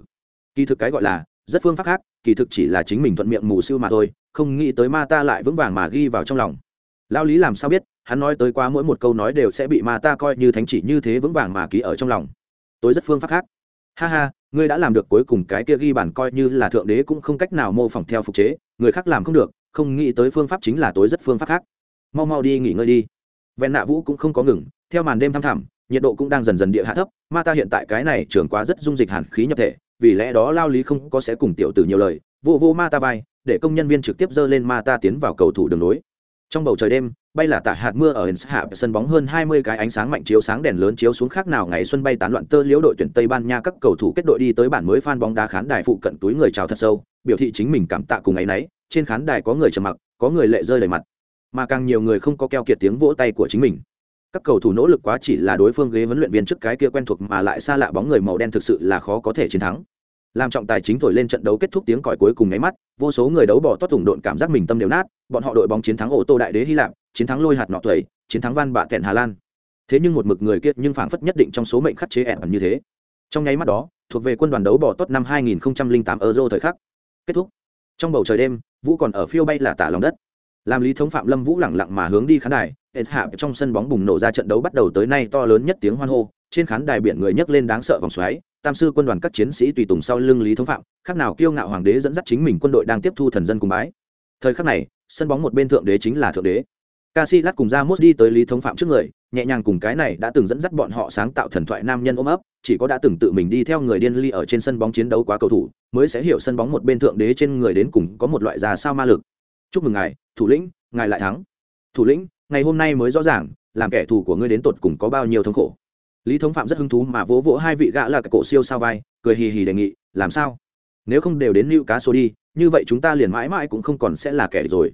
Kỳ thực cái gọi là, rất phương pháp khác, kỳ thực chỉ là chính mình thuận miệng mù siêu mà thôi, không nghĩ tới ma ta lại vững vàng mà ghi vào trong lòng. Lao lý làm sao biết, hắn nói tới qua mỗi một câu nói đều sẽ bị ma ta coi như thánh chỉ như thế vững vàng mà ký ở trong lòng. Tôi rất phương pháp khác. Ha ha, ngươi đã làm được cuối cùng cái kia ghi bản coi như là thượng đế cũng không cách nào mô phỏng theo phục chế, người khác làm không được, không nghĩ tới phương pháp chính là tối rất phương pháp khác. Mau mau đi nghỉ ngơi đi vẹn nạ vũ cũng không có ngừng, theo màn đêm thăm thẳm, nhiệt độ cũng đang dần dần địa hạ thấp, ma ta hiện tại cái này trưởng quá rất dung dịch hàn khí nhập thể, vì lẽ đó lao lý không có sẽ cùng tiểu tử nhiều lời, vô vô ma ta vai, để công nhân viên trực tiếp dơ lên ma ta tiến vào cầu thủ đường nối trong bầu trời đêm, bay là tạ hạt mưa ở hens hạ, sân bóng hơn hai mươi cái ánh sáng mạnh chiếu sáng đèn lớn chiếu xuống khác nào ngày xuân bay tán loạn tơ liễu đội tuyển tây ban nha các cầu thủ kết đội đi tới bản mới fan bóng đá khán đài phụ cận túi người chào thật sâu, biểu thị chính mình cảm tạ cùng ấy nấy trên khán đài có người trầm mặc, có người lệ rơi đầy mặt mà càng nhiều người không có keo kiệt tiếng vỗ tay của chính mình. Các cầu thủ nỗ lực quá chỉ là đối phương ghế huấn luyện viên trước cái kia quen thuộc mà lại xa lạ bóng người màu đen thực sự là khó có thể chiến thắng. Làm trọng tài chính thổi lên trận đấu kết thúc tiếng còi cuối cùng nháy mắt, vô số người đấu bỏ toát thủng độn cảm giác mình tâm đều nát, bọn họ đội bóng chiến thắng ô tô đại đế hy lạp, chiến thắng lôi hạt nọ tuổi chiến thắng van bạ kẹn hà lan. Thế nhưng một mực người kia nhưng phảng phất nhất định trong số mệnh khắc chế ẻn như thế. Trong nháy mắt đó, thuộc về quân đoàn đấu bỏ tốt năm 2008 euro thời khắc. Kết thúc. Trong bầu trời đêm, vũ còn ở phiêu bay là tả lòng đất làm lý thống phạm lâm vũ lẳng lặng mà hướng đi khán đài hệt hạ trong sân bóng bùng nổ ra trận đấu bắt đầu tới nay to lớn nhất tiếng hoan hô trên khán đài biển người nhấc lên đáng sợ vòng xoáy tam sư quân đoàn các chiến sĩ tùy tùng sau lưng lý thống phạm khác nào kiêu ngạo hoàng đế dẫn dắt chính mình quân đội đang tiếp thu thần dân cùng bái. Thời khắc này sân bóng một bên thượng đế chính là thượng đế. Casillas cùng ra đi tới Lý Thống Phạm trước người, nhẹ nhàng cùng cái này đã từng dẫn dắt bọn họ sáng tạo thần thoại nam nhân ôm ấp, chỉ có đã từng tự mình đi theo người điên ly ở trên sân bóng chiến đấu quá cầu thủ, mới sẽ hiểu sân bóng một bên thượng đế trên người đến cùng có một loại già sao ma lực. Chúc mừng ngài thủ lĩnh, ngài lại thắng. Thủ lĩnh, ngày hôm nay mới rõ ràng, làm kẻ thù của ngươi đến tột cùng có bao nhiêu thống khổ. Lý thống phạm rất hứng thú mà vỗ vỗ hai vị gã là cái cổ siêu sao vai, cười hì hì đề nghị, làm sao? Nếu không đều đến lưu cá số đi, như vậy chúng ta liền mãi mãi cũng không còn sẽ là kẻ rồi.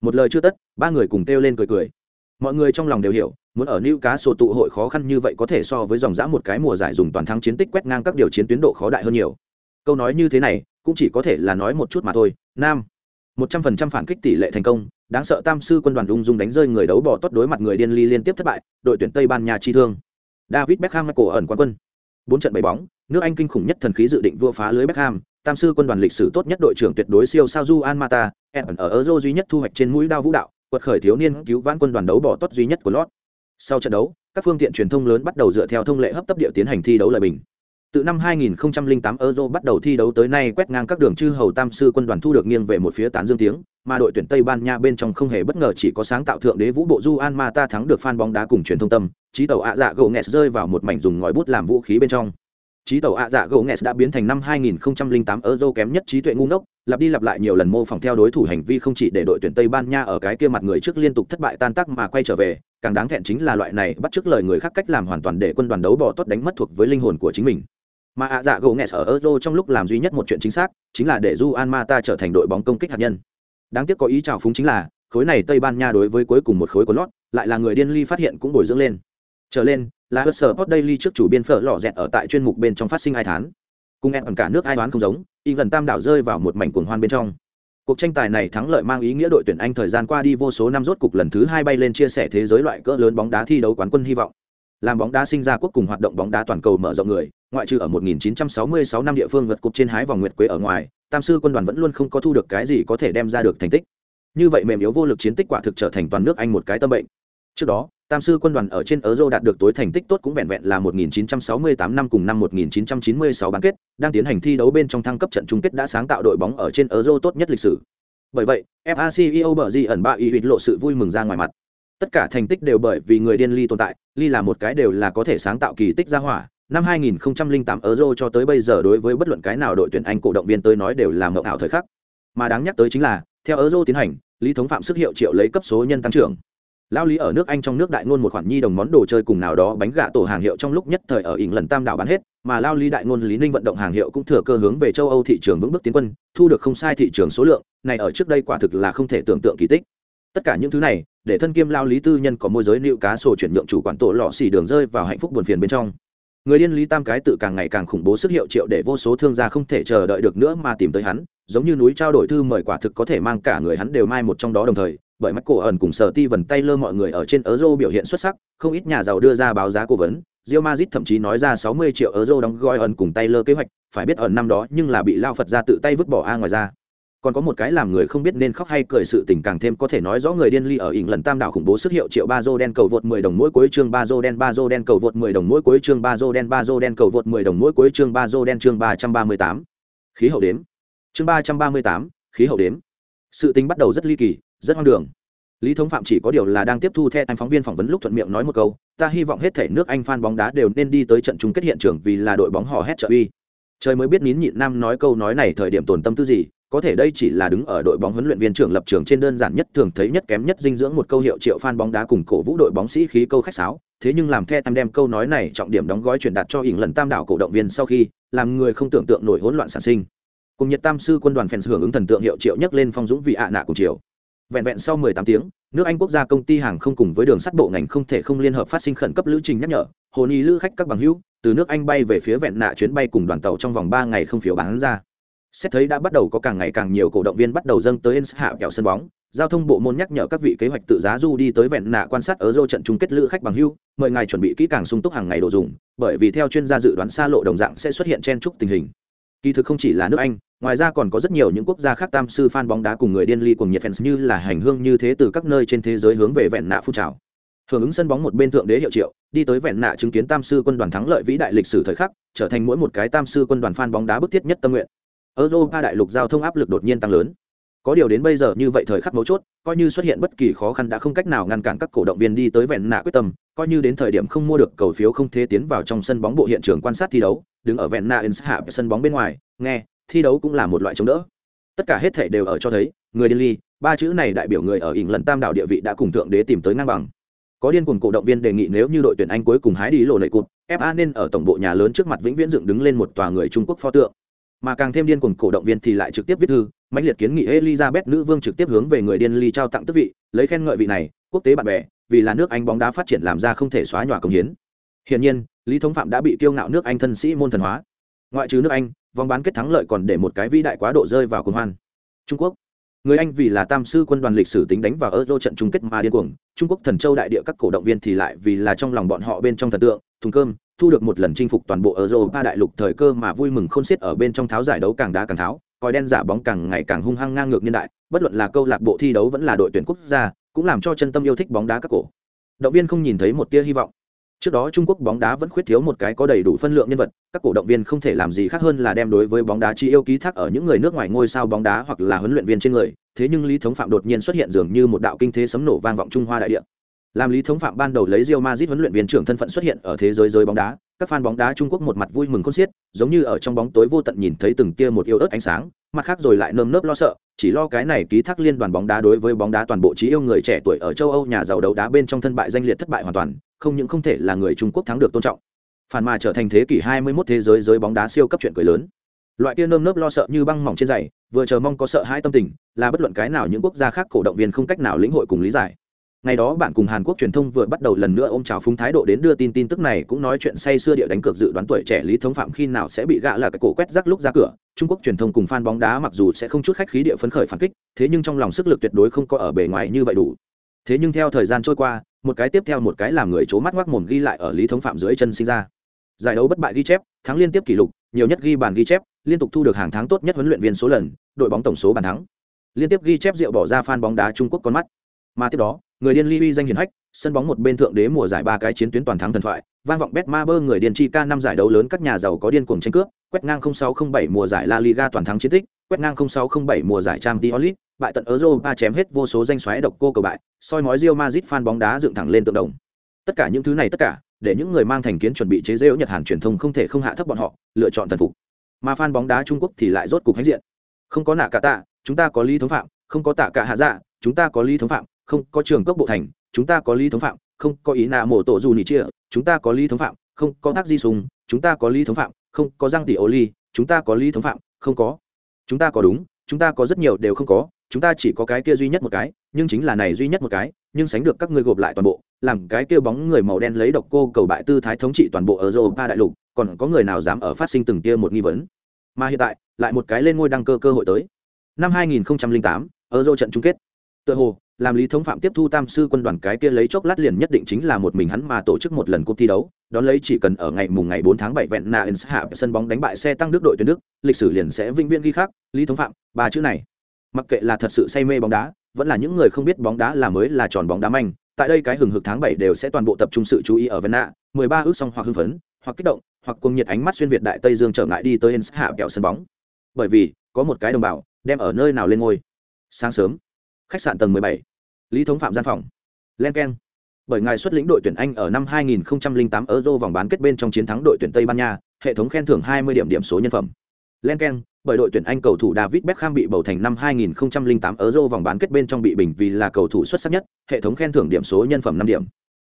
Một lời chưa tất, ba người cùng kêu lên cười cười. Mọi người trong lòng đều hiểu, muốn ở lưu cá sổ tụ hội khó khăn như vậy có thể so với dòng dã một cái mùa giải dùng toàn thắng chiến tích quét ngang các điều chiến tuyến độ khó đại hơn nhiều. Câu nói như thế này, cũng chỉ có thể là nói một chút mà thôi. Nam một trăm phần trăm phản kích tỷ lệ thành công, đáng sợ tam sư quân đoàn ung dung đánh rơi người đấu bỏ tốt đối mặt người điên ly liên tiếp thất bại, đội tuyển tây ban nha chi thương. David beckham cổ ẩn quán quân. Bốn trận bảy bóng, nước anh kinh khủng nhất thần khí dự định vua phá lưới beckham, tam sư quân đoàn lịch sử tốt nhất đội trưởng tuyệt đối siêu sao du an mata ẩn ở euro duy nhất thu hoạch trên mũi đao vũ đạo, quật khởi thiếu niên cứu vãn quân đoàn đấu bỏ tốt duy nhất của lót. Sau trận đấu, các phương tiện truyền thông lớn bắt đầu dựa theo thông lệ hấp tấp địa tiến hành thi đấu lời bình từ năm 2008 Euro bắt đầu thi đấu tới nay quét ngang các đường chư hầu tam sư quân đoàn thu được nghiêng về một phía tán dương tiếng, mà đội tuyển Tây Ban Nha bên trong không hề bất ngờ chỉ có sáng tạo thượng đế vũ bộ Juan Mata thắng được fan bóng đá cùng truyền thông tâm, trí tàu ạ dạ gỗ nghẹt rơi vào một mảnh dùng ngòi bút làm vũ khí bên trong. Trí tàu ạ dạ gỗ nghẹt đã biến thành năm 2008 Euro kém nhất trí tuệ ngu ngốc, lặp đi lặp lại nhiều lần mô phỏng theo đối thủ hành vi không chỉ để đội tuyển Tây Ban Nha ở cái kia mặt người trước liên tục thất bại tan tác mà quay trở về, càng đáng thẹn chính là loại này bắt chước lời người khác cách làm hoàn toàn để quân đoàn đấu bỏ tốt đánh mất thuộc với linh hồn của chính mình mà ạ dạ gỗ nghẹt ở euro trong lúc làm duy nhất một chuyện chính xác, chính là để du an mata trở thành đội bóng công kích hạt nhân. Đáng tiếc có ý trào phúng chính là, khối này tây ban nha đối với cuối cùng một khối của lót, lại là người điên ly phát hiện cũng bồi dưỡng lên. Trở lên, là hớt sở hot daily trước chủ biên phở lò dẹt ở tại chuyên mục bên trong phát sinh hai tháng. cùng em ẩn cả nước ai đoán không giống y gần tam đảo rơi vào một mảnh cuồng hoan bên trong. Cuộc tranh tài này thắng lợi mang ý nghĩa đội tuyển anh thời gian qua đi vô số năm rốt cục lần thứ hai bay lên chia sẻ thế giới loại cỡ lớn bóng đá thi đấu quán quân hy vọng. Làm bóng đá sinh ra quốc cùng hoạt động bóng đá toàn cầu mở rộng người ngoại trừ ở 1966 năm địa phương vượt cục trên hái vòng nguyệt quế ở ngoài, tam sư quân đoàn vẫn luôn không có thu được cái gì có thể đem ra được thành tích. Như vậy mềm yếu vô lực chiến tích quả thực trở thành toàn nước anh một cái tâm bệnh. Trước đó, tam sư quân đoàn ở trên euro đạt được tối thành tích tốt cũng vẹn vẹn là 1968 năm cùng năm 1996 bán kết, đang tiến hành thi đấu bên trong thăng cấp trận chung kết đã sáng tạo đội bóng ở trên euro tốt nhất lịch sử. Bởi vậy FA CEO bở gì ẩn ba ý lộ sự vui mừng ra ngoài mặt. Tất cả thành tích đều bởi vì người điên ly tồn tại ly là một cái đều là có thể sáng tạo kỳ tích ra hỏa năm 2008 euro cho tới bây giờ đối với bất luận cái nào đội tuyển anh cổ động viên tới nói đều là mộng ảo thời khắc. Mà đáng nhắc tới chính là, theo euro tiến hành, lý thống phạm sức hiệu triệu lấy cấp số nhân tăng trưởng. Lao lý ở nước anh trong nước đại ngôn một khoản nhi đồng món đồ chơi cùng nào đó bánh gà tổ hàng hiệu trong lúc nhất thời ở ỉng lần tam đảo bán hết, mà lao lý đại ngôn lý ninh vận động hàng hiệu cũng thừa cơ hướng về châu âu thị trường vững bước tiến quân, thu được không sai thị trường số lượng, này ở trước đây quả thực là không thể tưởng tượng kỳ tích. Tất cả những thứ này, để thân kiêm lao lý tư nhân có môi giới liệu cá sổ chuyển nhượng chủ quản tổ lọ xỉ đường rơi vào hạnh phúc buồn phiền bên trong người điên lý tam cái tự càng ngày càng khủng bố sức hiệu triệu để vô số thương gia không thể chờ đợi được nữa mà tìm tới hắn, giống như núi trao đổi thư mời quả thực có thể mang cả người hắn đều mai một trong đó đồng thời, bởi mắt cổ ẩn cùng sở ti vần tay lơ mọi người ở trên euro biểu hiện xuất sắc, không ít nhà giàu đưa ra báo giá cố vấn, Real Madrid thậm chí nói ra 60 triệu euro đóng gói ẩn cùng tay lơ kế hoạch, phải biết ẩn năm đó nhưng là bị lao phật ra tự tay vứt bỏ a ngoài ra còn có một cái làm người không biết nên khóc hay cười sự tình càng thêm có thể nói rõ người điên ly ở ỉn lần tam đảo khủng bố sức hiệu triệu ba dô đen cầu vượt 10 đồng mỗi cuối chương ba dô đen ba dô đen cầu vượt 10 đồng mỗi cuối chương ba dô đen ba dô đen cầu vượt 10 đồng mỗi cuối chương ba dô đen chương 338. khí hậu đếm. Chương 338, khí hậu đếm. Sự tình bắt đầu rất ly kỳ rất hoang đường. Lý thống phạm chỉ có điều là đang tiếp thu theo anh phóng viên phỏng vấn lúc thuận miệng nói một câu ta hy vọng hết thể nước anh fan bóng đá đều nên đi tới trận chung kết hiện trường vì là đội bóng họ hét trợ uy. Trời mới biết nín nhịn nam nói câu nói này thời điểm tổn tâm tư gì có thể đây chỉ là đứng ở đội bóng huấn luyện viên trưởng lập trường trên đơn giản nhất thường thấy nhất kém nhất dinh dưỡng một câu hiệu triệu fan bóng đá cùng cổ vũ đội bóng sĩ khí câu khách sáo. Thế nhưng làm theo tam đem câu nói này trọng điểm đóng gói truyền đạt cho ỉng lần tam đảo cổ động viên sau khi, làm người không tưởng tượng nổi hỗn loạn sản sinh. Cùng nhật tam sư quân đoàn fans hưởng ứng thần tượng hiệu triệu nhấc lên phong dũng vị ạ nạ cùng chiều vẹn vẹn sau 18 tiếng, nước anh quốc gia công ty hàng không cùng với đường sắt bộ ngành không thể không liên hợp phát sinh khẩn cấp lữ trình nhắc nhở. Hồ ni lữ khách các bằng hữu, từ nước anh bay về phía vẹn nạ chuyến bay cùng đoàn tàu trong vòng ba ngày không phiếu bán ra xét thấy đã bắt đầu có càng ngày càng nhiều cổ động viên bắt đầu dâng tới ins hạ kẹo sân bóng, giao thông bộ môn nhắc nhở các vị kế hoạch tự giá du đi tới vẹn nạ quan sát ở dô trận chung kết lữ khách bằng hưu, mời ngài chuẩn bị kỹ càng sung túc hàng ngày đồ dùng, bởi vì theo chuyên gia dự đoán xa lộ đồng dạng sẽ xuất hiện chen trúc tình hình. Kỳ thực không chỉ là nước anh, ngoài ra còn có rất nhiều những quốc gia khác tam sư fan bóng đá cùng người điên ly cùng nhiệt fans như là hành hương như thế từ các nơi trên thế giới hướng về vẹn nạ phun trào. Hưởng ứng sân bóng một bên thượng đế hiệu triệu, đi tới vẹn nạ chứng kiến tam sư quân đoàn thắng lợi vĩ đại lịch sử thời khắc, trở thành mỗi một cái tam sư quân đoàn fan bóng đá bức thiết nhất tâm nguyện europa đại lục giao thông áp lực đột nhiên tăng lớn. Có điều đến bây giờ như vậy thời khắc mấu chốt, coi như xuất hiện bất kỳ khó khăn đã không cách nào ngăn cản các cổ động viên đi tới vẹn nạ quyết tâm, coi như đến thời điểm không mua được cầu phiếu không thể tiến vào trong sân bóng bộ hiện trường quan sát thi đấu, đứng ở vẹn nạ in hạ sân bóng bên ngoài, nghe, thi đấu cũng là một loại chống đỡ. Tất cả hết thể đều ở cho thấy, người điên ly, ba chữ này đại biểu người ở ỉng lần tam đảo địa vị đã cùng thượng đế tìm tới ngang bằng. Có điên cuồng cổ động viên đề nghị nếu như đội tuyển anh cuối cùng hái đi lộ lệ cụt fa nên ở tổng bộ nhà lớn trước mặt vĩnh viễn dựng đứng lên một tòa người trung quốc pho tượng mà càng thêm điên cuồng cổ động viên thì lại trực tiếp viết thư, mãnh liệt kiến nghị elizabeth nữ vương trực tiếp hướng về người điên ly trao tặng tước vị, lấy khen ngợi vị này, quốc tế bạn bè, vì là nước anh bóng đá phát triển làm ra không thể xóa nhòa công hiến. Hiện nhiên, lý thống phạm đã bị kiêu ngạo nước anh thân sĩ môn thần hóa. Ngoại trừ nước anh, vòng bán kết thắng lợi còn để một cái vĩ đại quá độ rơi vào cuồng hoan. Trung quốc. Người anh vì là tam sư quân đoàn lịch sử tính đánh vào euro trận chung kết mà điên cuồng, trung quốc thần châu đại địa các cổ động viên thì lại vì là trong lòng bọn họ bên trong thần tượng, thùng cơm thu được một lần chinh phục toàn bộ Europa đại lục thời cơ mà vui mừng khôn xiết ở bên trong tháo giải đấu càng đá càng tháo, coi đen giả bóng càng ngày càng hung hăng ngang ngược nhân đại, bất luận là câu lạc bộ thi đấu vẫn là đội tuyển quốc gia, cũng làm cho chân tâm yêu thích bóng đá các cổ. Động viên không nhìn thấy một tia hy vọng. Trước đó Trung Quốc bóng đá vẫn khuyết thiếu một cái có đầy đủ phân lượng nhân vật, các cổ động viên không thể làm gì khác hơn là đem đối với bóng đá chi yêu ký thác ở những người nước ngoài ngôi sao bóng đá hoặc là huấn luyện viên trên người, thế nhưng Lý Thống Phạm đột nhiên xuất hiện dường như một đạo kinh thế sấm nổ vang vọng Trung Hoa đại địa. Làm Lý Thống Phạm ban đầu lấy Real Madrid huấn luyện viên trưởng thân phận xuất hiện ở thế giới giới bóng đá, các fan bóng đá Trung Quốc một mặt vui mừng khôn xiết, giống như ở trong bóng tối vô tận nhìn thấy từng tia một yêu ớt ánh sáng, mặt khác rồi lại nơm nớp lo sợ, chỉ lo cái này ký thác liên đoàn bóng đá đối với bóng đá toàn bộ trí yêu người trẻ tuổi ở châu Âu nhà giàu đấu đá bên trong thân bại danh liệt thất bại hoàn toàn, không những không thể là người Trung Quốc thắng được tôn trọng, phản mà trở thành thế kỷ 21 thế giới giới bóng đá siêu cấp chuyện cười lớn. Loại kia nơm nớp lo sợ như băng mỏng trên giày, vừa chờ mong có sợ hãi tâm tình, là bất luận cái nào những quốc gia khác cổ động viên không cách nào lĩnh hội cùng lý giải ngày đó bạn cùng hàn quốc truyền thông vừa bắt đầu lần nữa ôm chào phúng thái độ đến đưa tin tin tức này, cũng nói chuyện say xưa địa đánh cược dự đoán tuổi trẻ lý thống phạm khi nào sẽ bị gạ là cái cổ quét rác lúc ra cửa. Trung quốc truyền thông cùng fan bóng đá mặc dù sẽ không chút khách khí địa phấn khởi phản kích, thế nhưng trong lòng sức lực tuyệt đối không có ở bề ngoài như vậy đủ. Thế nhưng theo thời gian trôi qua, một cái tiếp theo một cái làm người c mắt ngoác mồm ghi lại ở lý thống phạm dưới chân sinh ra. Giải đấu bất bại ghi chép, thắng liên tiếp kỷ lục, nhiều nhất ghi bàn ghi chép, liên tục thu được hàng tháng tốt nhất huấn luyện viên số lần, đội bóng tổng số bàn thắng. Liên tiếp ghi chép rượu bỏ ra fan bóng đá trung quốc con mắt. Mà tiếp đó người điên ly uy danh hiển hách sân bóng một bên thượng đế mùa giải ba cái chiến tuyến toàn thắng thần thoại vang vọng bet ma bơ người điên chi ca năm giải đấu lớn các nhà giàu có điên cuồng tranh cướp quét ngang 0607 mùa giải la liga toàn thắng chiến tích quét ngang 0607 mùa giải trang League bại tận Europa chém hết vô số danh xoáy độc cô cầu bại, soi mói Real Madrid fan bóng đá dựng thẳng lên tượng đồng. Tất cả những thứ này tất cả, để những người mang thành kiến chuẩn bị chế giễu Nhật Hàn truyền thông không thể không hạ thấp bọn họ, lựa chọn thần phục. Mà fan bóng đá Trung Quốc thì lại rốt cục hãnh diện. Không có nạ cả tạ, chúng ta có lý thống phạm, không có tạ cả hạ dạ, chúng ta có lý thống phạm, không có trường cốc bộ thành, chúng ta có lý thống phạm, không có ý nạ mổ tổ dù nỉ chia, chúng ta có lý thống phạm, không có tác di sùng, chúng ta có lý thống phạm, không có răng tỷ ô ly, chúng ta có lý thống phạm, không có. Chúng ta có đúng, chúng ta có rất nhiều đều không có, chúng ta chỉ có cái kia duy nhất một cái nhưng chính là này duy nhất một cái nhưng sánh được các ngươi gộp lại toàn bộ làm cái kia bóng người màu đen lấy độc cô cầu bại tư thái thống trị toàn bộ ở europa đại lục còn có người nào dám ở phát sinh từng kia một nghi vấn? Mà hiện tại lại một cái lên ngôi đăng cơ cơ hội tới. Năm 2008 euro trận chung kết. Tựa hồ làm lý thống phạm tiếp thu tam sư quân đoàn cái kia lấy chốc lát liền nhất định chính là một mình hắn mà tổ chức một lần cuộc thi đấu đón lấy chỉ cần ở ngày mùng ngày 4 tháng 7 vẹn na hạ sân bóng đánh bại xe tăng đức đội tuyển đức lịch sử liền sẽ vĩnh viễn ghi khác lý thống phạm ba chữ này mặc kệ là thật sự say mê bóng đá vẫn là những người không biết bóng đá là mới là tròn bóng đá manh tại đây cái hừng hực tháng bảy đều sẽ toàn bộ tập trung sự chú ý ở Venna, 13 ước xong hoặc hưng phấn, hoặc kích động, hoặc cuồng nhiệt ánh mắt xuyên việt đại Tây Dương trở ngại đi tới in hạ kẹo sân bóng. Bởi vì, có một cái đồng bào, đem ở nơi nào lên ngôi. Sáng sớm, khách sạn tầng 17, Lý thống phạm gian phòng. Lenkeng. Bởi ngài xuất lĩnh đội tuyển Anh ở năm 2008 Euro vòng bán kết bên trong chiến thắng đội tuyển Tây Ban Nha, hệ thống khen thưởng 20 điểm điểm số nhân phẩm. Lenkeng bởi đội tuyển Anh cầu thủ David Beckham bị bầu thành năm 2008 Euro vòng bán kết bên trong bị bình vì là cầu thủ xuất sắc nhất, hệ thống khen thưởng điểm số nhân phẩm 5 điểm.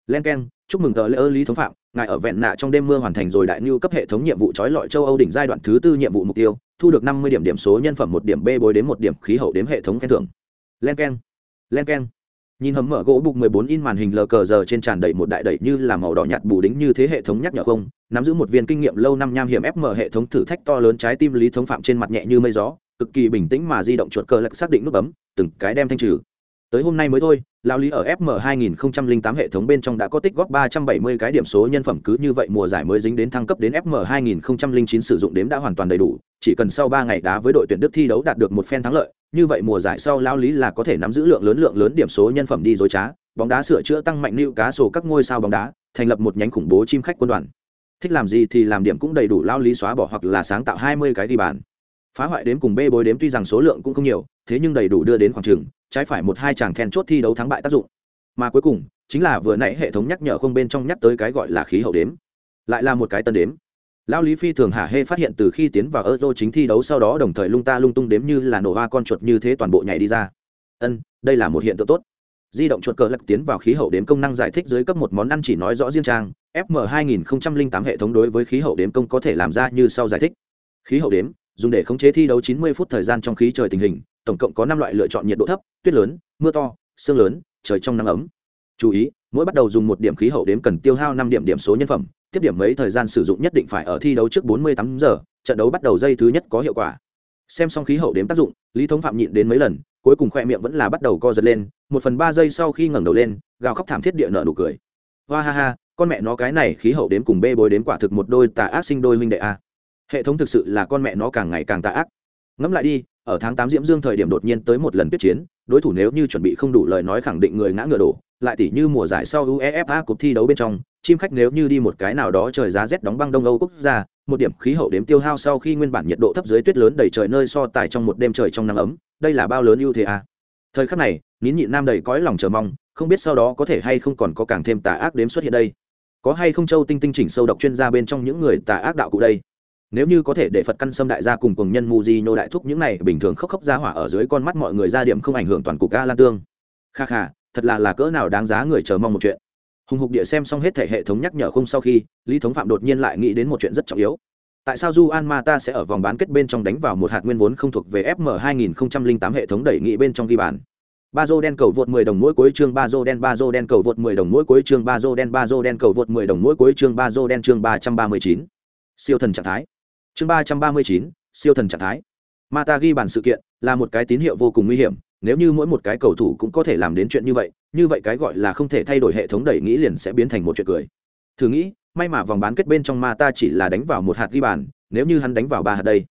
Lenken, chúc mừng tờ lễ lý thống phạm, ngài ở vẹn nạ trong đêm mưa hoàn thành rồi đại lưu cấp hệ thống nhiệm vụ trói lọi châu Âu đỉnh giai đoạn thứ tư nhiệm vụ mục tiêu, thu được 50 điểm điểm số nhân phẩm một điểm B bối đến một điểm khí hậu đến hệ thống khen thưởng. Lenken, Lenken. Nhìn hầm mở gỗ bục 14 in màn hình lờ cờ giờ trên tràn đầy một đại đẩy như là màu đỏ nhạt bù đính như thế hệ thống nhắc nhở không, nắm giữ một viên kinh nghiệm lâu năm nham hiểm FM hệ thống thử thách to lớn trái tim lý thống phạm trên mặt nhẹ như mây gió, cực kỳ bình tĩnh mà di động chuột cờ lật xác định nút bấm, từng cái đem thanh trừ. Tới hôm nay mới thôi, lao lý ở FM 2008 hệ thống bên trong đã có tích góp 370 cái điểm số nhân phẩm cứ như vậy mùa giải mới dính đến thăng cấp đến FM 2009 sử dụng đếm đã hoàn toàn đầy đủ, chỉ cần sau 3 ngày đá với đội tuyển Đức thi đấu đạt được một phen thắng lợi, như vậy mùa giải sau lao lý là có thể nắm giữ lượng lớn lượng lớn điểm số nhân phẩm đi dối trá, bóng đá sửa chữa tăng mạnh lưu cá sổ các ngôi sao bóng đá, thành lập một nhánh khủng bố chim khách quân đoàn. Thích làm gì thì làm điểm cũng đầy đủ lao lý xóa bỏ hoặc là sáng tạo 20 cái đi bàn. Phá hoại đếm cùng bê bối đếm tuy rằng số lượng cũng không nhiều, thế nhưng đầy đủ đưa đến khoảng trường, trái phải một hai chàng then chốt thi đấu thắng bại tác dụng. Mà cuối cùng chính là vừa nãy hệ thống nhắc nhở không bên trong nhắc tới cái gọi là khí hậu đếm. Lại là một cái tân đếm. Lão lý phi thường hả hê phát hiện từ khi tiến vào euro chính thi đấu sau đó đồng thời lung ta lung tung đếm như là nổ hoa con chuột như thế toàn bộ nhảy đi ra. Ân đây là một hiện tượng tốt. Di động chuột cờ lắc tiến vào khí hậu đếm công năng giải thích dưới cấp một món ăn chỉ nói rõ riêng trang fm 2008 hệ thống đối với khí hậu đếm công có thể làm ra như sau giải thích. Khí hậu đếm dùng để khống chế thi đấu 90 phút thời gian trong khí trời tình hình, tổng cộng có năm loại lựa chọn nhiệt độ thấp, tuyết lớn, mưa to, sương lớn, trời trong nắng ấm. Chú ý, mỗi bắt đầu dùng một điểm khí hậu đếm cần tiêu hao năm điểm điểm số nhân phẩm, tiếp điểm mấy thời gian sử dụng nhất định phải ở thi đấu trước 48 giờ, trận đấu bắt đầu giây thứ nhất có hiệu quả. Xem xong khí hậu đếm tác dụng, lý thống phạm nhịn đến mấy lần, cuối cùng khoe miệng vẫn là bắt đầu co giật lên, một phần ba giây sau khi ngẩng đầu lên, gào khóc thảm thiết địa nở nụ cười. Hoa ha ha, con mẹ nó cái này khí hậu đếm cùng bê bối đếm quả thực một đôi tà ác sinh đôi huynh đệ a hệ thống thực sự là con mẹ nó càng ngày càng tà ác. Ngẫm lại đi, ở tháng tám diễm dương thời điểm đột nhiên tới một lần tuyết chiến, đối thủ nếu như chuẩn bị không đủ lời nói khẳng định người ngã ngựa đổ, lại tỷ như mùa giải sau uefa cuộc thi đấu bên trong, chim khách nếu như đi một cái nào đó trời giá rét đóng băng đông âu quốc gia, một điểm khí hậu đếm tiêu hao sau khi nguyên bản nhiệt độ thấp dưới tuyết lớn đầy trời nơi so tài trong một đêm trời trong nắng ấm, đây là bao lớn ưu thế à. thời khắc này, nín nhịn nam đầy cõi lòng chờ mong, không biết sau đó có thể hay không còn có càng thêm tà ác đếm xuất hiện đây. Có hay không châu tinh tinh chỉnh sâu độc chuyên gia bên trong những người tà ác đạo cụ đây? Nếu như có thể để phật căn xâm đại gia cùng cùng nhân mu di nhô đại thúc những này bình thường khóc khóc ra hỏa ở dưới con mắt mọi người ra điểm không ảnh hưởng toàn cục a lan tương. Kha kha, thật là là cỡ nào đáng giá người chờ mong một chuyện. Hùng hục địa xem xong hết thể hệ thống nhắc nhở không sau khi, lý thống phạm đột nhiên lại nghĩ đến một chuyện rất trọng yếu. Tại sao du an ma ta sẽ ở vòng bán kết bên trong đánh vào một hạt nguyên vốn không thuộc về fm 2008 hệ thống đẩy nghị bên trong ghi bàn? Ba dô đen cầu vượt 10 đồng mỗi cuối chương, ba dô đen, ba dô đen cầu vượt 10 đồng mỗi cuối chương, ba dô đen, ba dô đen cầu vượt 10 đồng mỗi cuối chương, ba dô đen chương 339. siêu thần trạng thái chương ba trăm ba mươi chín, siêu thần trạng thái. Mata ghi bàn sự kiện là một cái tín hiệu vô cùng nguy hiểm, nếu như mỗi một cái cầu thủ cũng có thể làm đến chuyện như vậy như vậy cái gọi là không thể thay đổi hệ thống đẩy nghĩ liền sẽ biến thành một chuyện cười. Thử nghĩ, may mà vòng bán kết bên trong mata chỉ là đánh vào một hạt ghi bàn, nếu như hắn đánh vào ba hạt đây,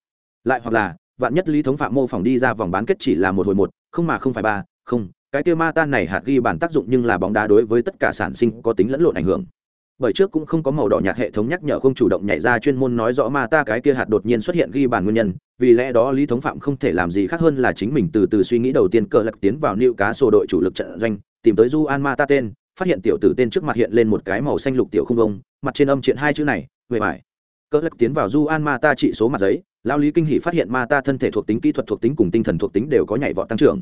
lại hoặc là vạn nhất lý thống phạm mô phỏng đi ra vòng bán kết chỉ là một hồi một, không mà không phải ba, không, cái kia ma tan này hạt ghi bàn tác dụng nhưng là bóng đá đối với tất cả sản sinh có tính lẫn lộn ảnh hưởng bởi trước cũng không có màu đỏ nhạt hệ thống nhắc nhở không chủ động nhảy ra chuyên môn nói rõ ma ta cái kia hạt đột nhiên xuất hiện ghi bàn nguyên nhân, vì lẽ đó lý thống phạm không thể làm gì khác hơn là chính mình từ từ suy nghĩ đầu tiên cờ lật tiến vào nịu cá sổ đội chủ lực trận doanh, tìm tới du an ma ta tên, phát hiện tiểu tử tên trước mặt hiện lên một cái màu xanh lục tiểu không vông, mặt trên âm triện hai chữ này về phải cỡ lật tiến vào du an ma ta trị số mặt giấy lao lý kinh hỷ phát hiện ma ta thân thể thuộc tính kỹ thuật thuộc tính cùng tinh thần thuộc tính đều có nhảy vọt tăng trưởng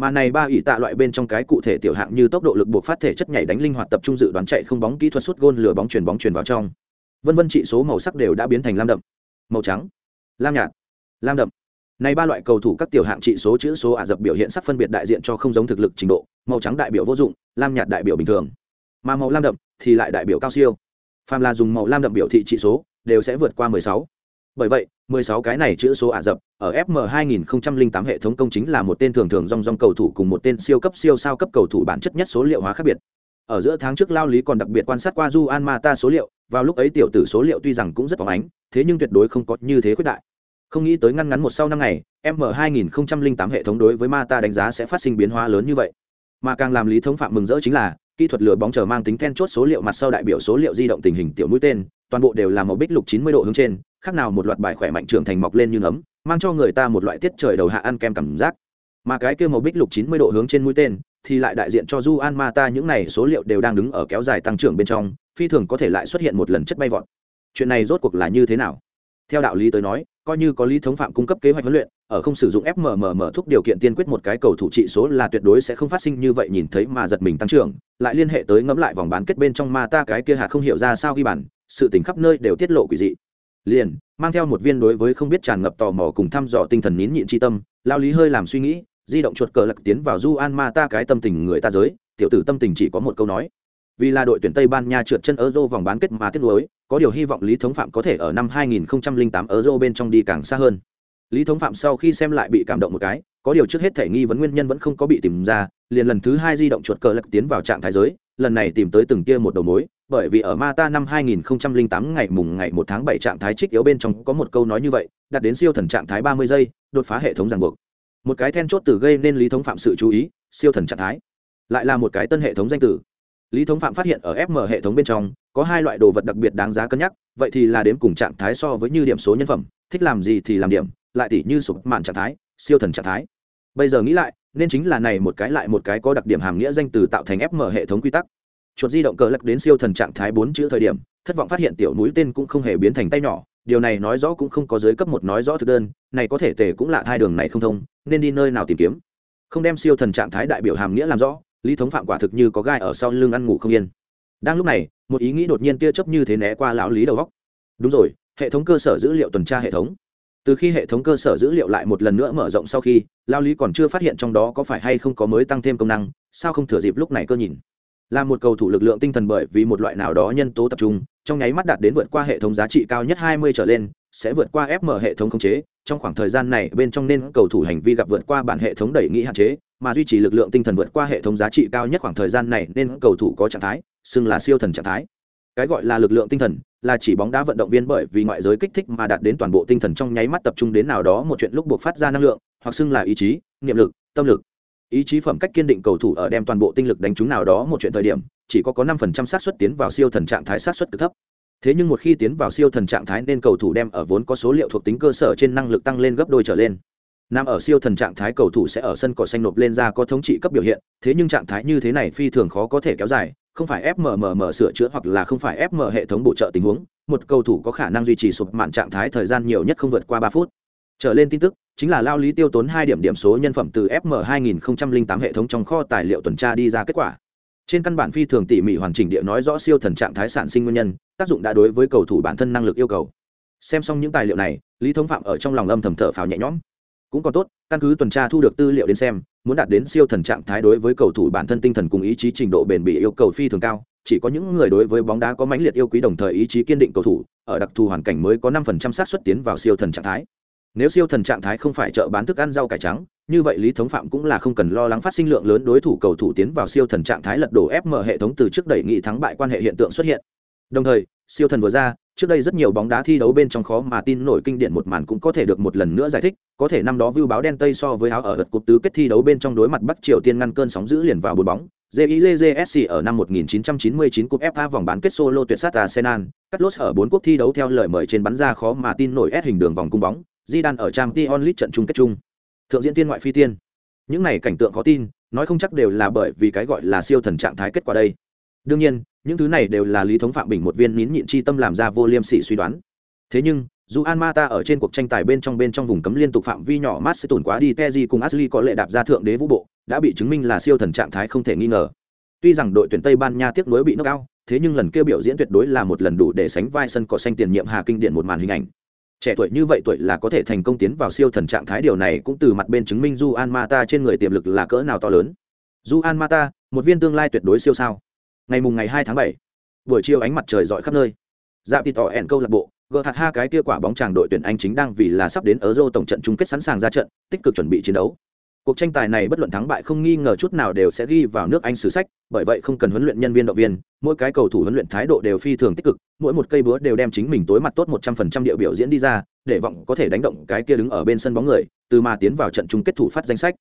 mà này ba ỷ tạ loại bên trong cái cụ thể tiểu hạng như tốc độ lực buộc phát thể chất nhảy đánh linh hoạt tập trung dự đoán chạy không bóng kỹ thuật sút gôn lửa bóng chuyển bóng chuyển vào trong. Vân vân trị số màu sắc đều đã biến thành lam đậm. Màu trắng, lam nhạt, lam đậm. Này ba loại cầu thủ các tiểu hạng trị số chữ số ả dập biểu hiện sắc phân biệt đại diện cho không giống thực lực trình độ, màu trắng đại biểu vô dụng, lam nhạt đại biểu bình thường. Mà màu lam đậm thì lại đại biểu cao siêu. Phàm là dùng màu lam đậm biểu thị trị số, đều sẽ vượt qua 16 bởi vậy 16 cái này chữ số ả dập ở fm 2008 hệ thống công chính là một tên thường thường rong rong cầu thủ cùng một tên siêu cấp siêu sao cấp cầu thủ bản chất nhất số liệu hóa khác biệt. Ở giữa tháng trước lao lý còn đặc biệt quan sát qua du an mata số liệu, vào lúc ấy tiểu tử số liệu tuy rằng cũng rất phóng ánh, thế nhưng tuyệt đối không có như thế quyết đại. Không nghĩ tới ngăn ngắn một sau năm ngày m 2008 hệ thống đối với mata đánh giá sẽ phát sinh biến hóa lớn như vậy. Mà càng làm lý thống phạm mừng rỡ chính là, kỹ thuật lửa bóng chờ mang tính then chốt số liệu mặt sau đại biểu số liệu di động tình hình tiểu mũi tên, toàn bộ đều là màu bích lục 90 độ hướng trên khác nào một loạt bài khỏe mạnh trưởng thành mọc lên như ngấm, mang cho người ta một loại tiết trời đầu hạ ăn kem cảm giác. Mà cái kia màu bích lục 90 độ hướng trên mũi tên, thì lại đại diện cho du an Ma Ta những này số liệu đều đang đứng ở kéo dài tăng trưởng bên trong, phi thường có thể lại xuất hiện một lần chất bay vọt. Chuyện này rốt cuộc là như thế nào? Theo đạo lý tới nói, coi như có lý thống phạm cung cấp kế hoạch huấn luyện, ở không sử dụng fmmm thúc điều kiện tiên quyết một cái cầu thủ trị số là tuyệt đối sẽ không phát sinh như vậy nhìn thấy mà giật mình tăng trưởng, lại liên hệ tới ngẫm lại vòng bán kết bên trong ma ta cái kia hạt không hiểu ra sao ghi bàn, sự tình khắp nơi đều tiết lộ quỷ dị liền mang theo một viên đối với không biết tràn ngập tò mò cùng thăm dò tinh thần nín nhịn tri tâm lao lý hơi làm suy nghĩ di động chuột cờ lật tiến vào du an ma ta cái tâm tình người ta giới tiểu tử tâm tình chỉ có một câu nói vì là đội tuyển Tây Ban Nha trượt chân Euro vòng bán kết mà tiếc nuối, có điều hy vọng Lý Thống Phạm có thể ở năm 2008 Euro bên trong đi càng xa hơn. Lý Thống Phạm sau khi xem lại bị cảm động một cái, có điều trước hết thể nghi vấn nguyên nhân vẫn không có bị tìm ra, liền lần thứ hai di động chuột cờ lật tiến vào trạng thái giới, lần này tìm tới từng kia một đầu mối, bởi vì ở Mata năm 2008 ngày mùng ngày 1 tháng 7 trạng thái trích yếu bên trong có một câu nói như vậy, đạt đến siêu thần trạng thái 30 giây, đột phá hệ thống ràng buộc. Một cái then chốt từ gây nên Lý Thống Phạm sự chú ý, siêu thần trạng thái. Lại là một cái tân hệ thống danh từ lý thống phạm phát hiện ở fm hệ thống bên trong có hai loại đồ vật đặc biệt đáng giá cân nhắc vậy thì là đếm cùng trạng thái so với như điểm số nhân phẩm thích làm gì thì làm điểm lại tỷ như sụp mạn trạng thái siêu thần trạng thái bây giờ nghĩ lại nên chính là này một cái lại một cái có đặc điểm hàm nghĩa danh từ tạo thành fm hệ thống quy tắc chuột di động cờ lắc đến siêu thần trạng thái bốn chữ thời điểm, thất vọng phát hiện tiểu núi tên cũng không hề biến thành tay nhỏ. Điều này nói rõ cũng không có dưới cấp một nói rõ thực đơn, này có thể tề cũng lạ hai đường này không thông, nên đi nơi nào tìm kiếm. Không đem siêu thần trạng thái đại biểu hàm nghĩa làm rõ, lý thống phạm quả thực như có gai ở sau lưng ăn ngủ không yên. Đang lúc này, một ý nghĩ đột nhiên tia chớp như thế né qua lão lý đầu góc. Đúng rồi, hệ thống cơ sở dữ liệu tuần tra hệ thống. Từ khi hệ thống cơ sở dữ liệu lại một lần nữa mở rộng sau khi lao lý còn chưa phát hiện trong đó có phải hay không có mới tăng thêm công năng, sao không thừa dịp lúc này cơ nhìn? Là một cầu thủ lực lượng tinh thần bởi vì một loại nào đó nhân tố tập trung, trong nháy mắt đạt đến vượt qua hệ thống giá trị cao nhất 20 trở lên, sẽ vượt qua fm hệ thống khống chế. Trong khoảng thời gian này, bên trong nên cầu thủ hành vi gặp vượt qua bản hệ thống đẩy nghĩ hạn chế, mà duy trì lực lượng tinh thần vượt qua hệ thống giá trị cao nhất khoảng thời gian này, nên cầu thủ có trạng thái, xưng là siêu thần trạng thái. Cái gọi là lực lượng tinh thần, là chỉ bóng đá vận động viên bởi vì ngoại giới kích thích mà đạt đến toàn bộ tinh thần trong nháy mắt tập trung đến nào đó một chuyện lúc buộc phát ra năng lượng, hoặc xưng là ý chí, niệm lực, tâm lực ý chí phẩm cách kiên định cầu thủ ở đem toàn bộ tinh lực đánh trúng nào đó một chuyện thời điểm, chỉ có có năm phần trăm xác suất tiến vào siêu thần trạng thái xác suất cực thấp. Thế nhưng một khi tiến vào siêu thần trạng thái nên cầu thủ đem ở vốn có số liệu thuộc tính cơ sở trên năng lực tăng lên gấp đôi trở lên. Nằm ở siêu thần trạng thái cầu thủ sẽ ở sân cỏ xanh nộp lên ra có thống trị cấp biểu hiện, thế nhưng trạng thái như thế này phi thường khó có thể kéo dài, không phải fmmm sửa chữa hoặc là không phải fm hệ thống bổ trợ tình huống, một cầu thủ có khả năng duy trì sụp mạn trạng thái thời gian nhiều nhất không vượt qua ba phút. Trở lên tin tức chính là lao lý tiêu tốn hai điểm điểm số nhân phẩm từ fm 2008 hệ thống trong kho tài liệu tuần tra đi ra kết quả. Trên căn bản phi thường tỉ mỉ hoàn chỉnh địa nói rõ siêu thần trạng thái sản sinh nguyên nhân, tác dụng đã đối với cầu thủ bản thân năng lực yêu cầu. Xem xong những tài liệu này, lý thống phạm ở trong lòng âm thầm thở phào nhẹ nhõm. Cũng còn tốt, căn cứ tuần tra thu được tư liệu đến xem, muốn đạt đến siêu thần trạng thái đối với cầu thủ bản thân tinh thần cùng ý chí trình độ bền bỉ yêu cầu phi thường cao, chỉ có những người đối với bóng đá có mãnh liệt yêu quý đồng thời ý chí kiên định cầu thủ, ở đặc thù hoàn cảnh mới có năm phần trăm xác suất tiến vào siêu thần trạng thái nếu siêu thần trạng thái không phải chợ bán thức ăn rau cải trắng như vậy lý thống phạm cũng là không cần lo lắng phát sinh lượng lớn đối thủ cầu thủ tiến vào siêu thần trạng thái lật đổ fm hệ thống từ trước đẩy nghị thắng bại quan hệ hiện tượng xuất hiện. Đồng thời siêu thần vừa ra trước đây rất nhiều bóng đá thi đấu bên trong khó mà tin nổi kinh điển một màn cũng có thể được một lần nữa giải thích có thể năm đó view báo đen tây so với áo ở gật cục tứ kết thi đấu bên trong đối mặt bắc triều tiên ngăn cơn sóng giữ liền vào bốn bóng. JIJJSC ở năm 1999 cúp FA vòng bán kết solo tuyệt sát Arsenal, cắt ở bốn quốc thi đấu theo lời mời trên bắn ra khó mà tin nổi S hình đường vòng cung bóng, Zidane ở Champions League trận chung kết chung. Thượng diễn tiên ngoại phi tiên. Những này cảnh tượng khó tin, nói không chắc đều là bởi vì cái gọi là siêu thần trạng thái kết quả đây. Đương nhiên, những thứ này đều là lý thống phạm bình một viên nín nhịn chi tâm làm ra vô liêm sỉ suy đoán. Thế nhưng, dù An Mata ở trên cuộc tranh tài bên trong bên trong vùng cấm liên tục phạm vi nhỏ mát sẽ tổn quá đi Teji cùng Ashley có lệ đạp ra thượng đế vũ bộ, đã bị chứng minh là siêu thần trạng thái không thể nghi ngờ. Tuy rằng đội tuyển Tây Ban Nha tiếc nuối bị knock out, thế nhưng lần kia biểu diễn tuyệt đối là một lần đủ để sánh vai sân cỏ xanh tiền nhiệm Hà kinh điển một màn hình ảnh. Trẻ tuổi như vậy tuổi là có thể thành công tiến vào siêu thần trạng thái điều này cũng từ mặt bên chứng minh Ju An Mata trên người tiềm lực là cỡ nào to lớn. Ju An Mata, một viên tương lai tuyệt đối siêu sao. Ngày mùng ngày hai tháng bảy buổi chiều ánh mặt trời rọi khắp nơi. Dạ tỏ ẻn câu lạc bộ, gờ hạt ha cái kia quả bóng chàng đội tuyển Anh chính đang vì là sắp đến ở dô tổng trận chung kết sẵn sàng ra trận, tích cực chuẩn bị chiến đấu. Cuộc tranh tài này bất luận thắng bại không nghi ngờ chút nào đều sẽ ghi vào nước Anh sử sách, bởi vậy không cần huấn luyện nhân viên động viên, mỗi cái cầu thủ huấn luyện thái độ đều phi thường tích cực, mỗi một cây búa đều đem chính mình tối mặt tốt một trăm phần trăm địa biểu diễn đi ra, để vọng có thể đánh động cái kia đứng ở bên sân bóng người, từ mà tiến vào trận chung kết thủ phát danh sách.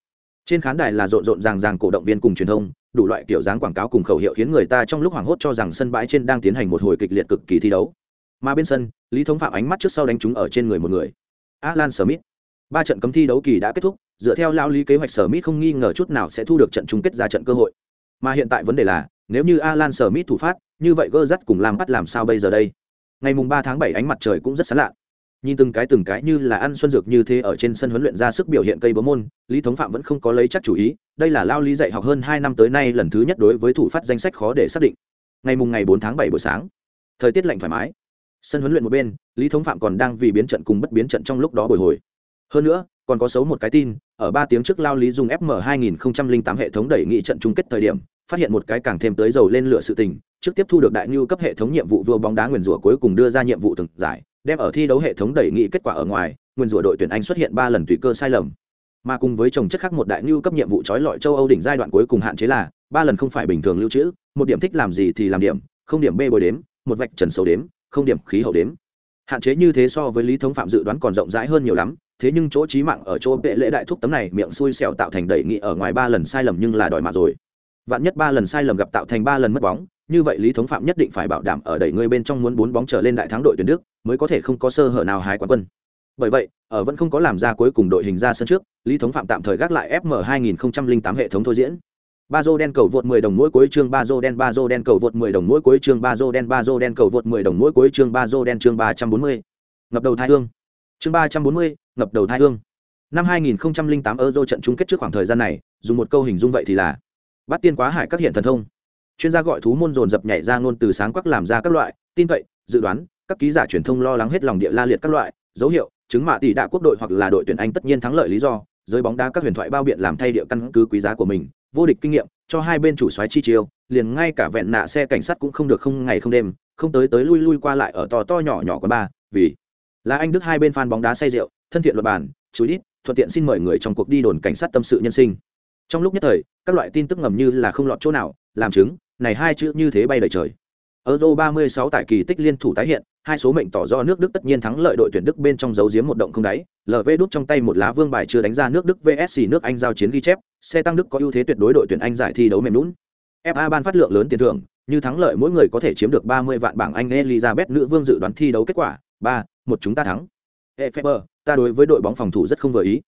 Trên khán đài là rộn rộn ràng ràng cổ động viên cùng truyền thông, đủ loại kiểu dáng quảng cáo cùng khẩu hiệu khiến người ta trong lúc hoảng hốt cho rằng sân bãi trên đang tiến hành một hồi kịch liệt cực kỳ thi đấu. Mà bên sân lý thống phạm ánh mắt trước sau đánh trúng ở trên người một người. Alan smith. Ba trận cấm thi đấu kỳ đã kết thúc dựa theo lao lý kế hoạch, sở mít không nghi ngờ chút nào sẽ thu được trận chung kết ra trận cơ hội. Mà hiện tại vấn đề là, nếu như alan sở mít thủ phát, như vậy gơ dắt cùng làm bắt làm sao bây giờ đây? Ngày mùng ba tháng bảy ánh mặt trời cũng rất sán lạ. Nhìn từng cái từng cái như là ăn xuân dược như thế ở trên sân huấn luyện ra sức biểu hiện cây bấm môn, lý thống phạm vẫn không có lấy chắc chủ ý, đây là lao lý dạy học hơn hai năm tới nay lần thứ nhất đối với thủ phát danh sách khó để xác định. Ngày mùng ngày bốn tháng bảy buổi sáng, thời tiết lạnh thoải mái. Sân huấn luyện một bên, lý thống phạm còn đang vì biến trận cùng bất biến trận trong lúc đó bồi hồi. Hơn nữa còn có xấu một cái tin, ở ba tiếng trước lao lý dùng fm 2008 hệ thống đẩy nghị trận chung kết thời điểm, phát hiện một cái càng thêm tới dầu lên lửa sự tình, trước tiếp thu được đại nhu cấp hệ thống nhiệm vụ vua bóng đá nguyền rủa cuối cùng đưa ra nhiệm vụ từng giải, đem ở thi đấu hệ thống đẩy nghị kết quả ở ngoài, nguyền rủa đội tuyển anh xuất hiện ba lần tùy cơ sai lầm. Mà cùng với trồng chất khác một đại nhu cấp nhiệm vụ trói lọi châu âu đỉnh giai đoạn cuối cùng hạn chế là, ba lần không phải bình thường lưu trữ, một điểm thích làm gì thì làm điểm, không điểm b bồi đếm, một vạch trần sâu đếm, không điểm khí hậu đếm. Hạn chế như thế so với lý thống phạm dự đoán còn rộng rãi hơn nhiều lắm thế nhưng chỗ trí mạng ở chỗ vệ lễ đại thúc tấm này miệng xui xẻo tạo thành đẩy nghị ở ngoài ba lần sai lầm nhưng là đòi mà rồi. Vạn nhất ba lần sai lầm gặp tạo thành ba lần mất bóng, như vậy lý thống phạm nhất định phải bảo đảm ở đẩy người bên trong muốn bốn bóng trở lên đại thắng đội tuyển đức, mới có thể không có sơ hở nào hái quán quân. Bởi vậy, ở vẫn không có làm ra cuối cùng đội hình ra sân trước, lý thống phạm tạm thời gác lại fm 2008 hệ thống thôi diễn. Ba dô đen cầu vượt 10 đồng mỗi cuối chương, ba dô đen, ba dô đen cầu vượt 10 đồng mỗi cuối chương, ba dô đen, ba dô đen cầu vượt 10 đồng mỗi cuối chương, ba dô đen chương 340. ngập đầu thái hương chương 340, ngập đầu thai hương. Năm 2008 euro trận chung kết trước khoảng thời gian này dùng một câu hình dung vậy thì là bắt tiên quá hải các hiện thần thông. Chuyên gia gọi thú môn dồn dập nhảy ra ngôn từ sáng quắc làm ra các loại tin cậy dự đoán các ký giả truyền thông lo lắng hết lòng địa la liệt các loại dấu hiệu chứng mạ tỷ đạ quốc đội hoặc là đội tuyển anh tất nhiên thắng lợi lý do giới bóng đá các huyền thoại bao biện làm thay địa căn cứ quý giá của mình vô địch kinh nghiệm cho hai bên chủ xoáy chi chiêu liền ngay cả vẹn nạ xe cảnh sát cũng không được không ngày không đêm không tới tới lui lui qua lại ở to to nhỏ nhỏ của ba vì là anh đức hai bên fan bóng đá say rượu thân thiện luật bàn chú ít thuận tiện xin mời người trong cuộc đi đồn cảnh sát tâm sự nhân sinh. Trong lúc nhất thời các loại tin tức ngầm như là không lọt chỗ nào làm chứng này hai chữ như thế bay đầy trời. Euro 36 tại kỳ tích liên thủ tái hiện, hai số mệnh tỏ do nước Đức tất nhiên thắng lợi đội tuyển Đức bên trong giấu giếm một động không đáy, LV đút trong tay một lá vương bài chưa đánh ra nước Đức vsc nước Anh giao chiến ghi chép, xe tăng Đức có ưu thế tuyệt đối đội tuyển Anh giải thi đấu mềm nún FA ban phát lượng lớn tiền thưởng, như thắng lợi mỗi người có thể chiếm được 30 vạn bảng Anh Elizabeth nữ vương dự đoán thi đấu kết quả, ba một chúng ta thắng. Efeber, ta đối với đội bóng phòng thủ rất không vừa ý.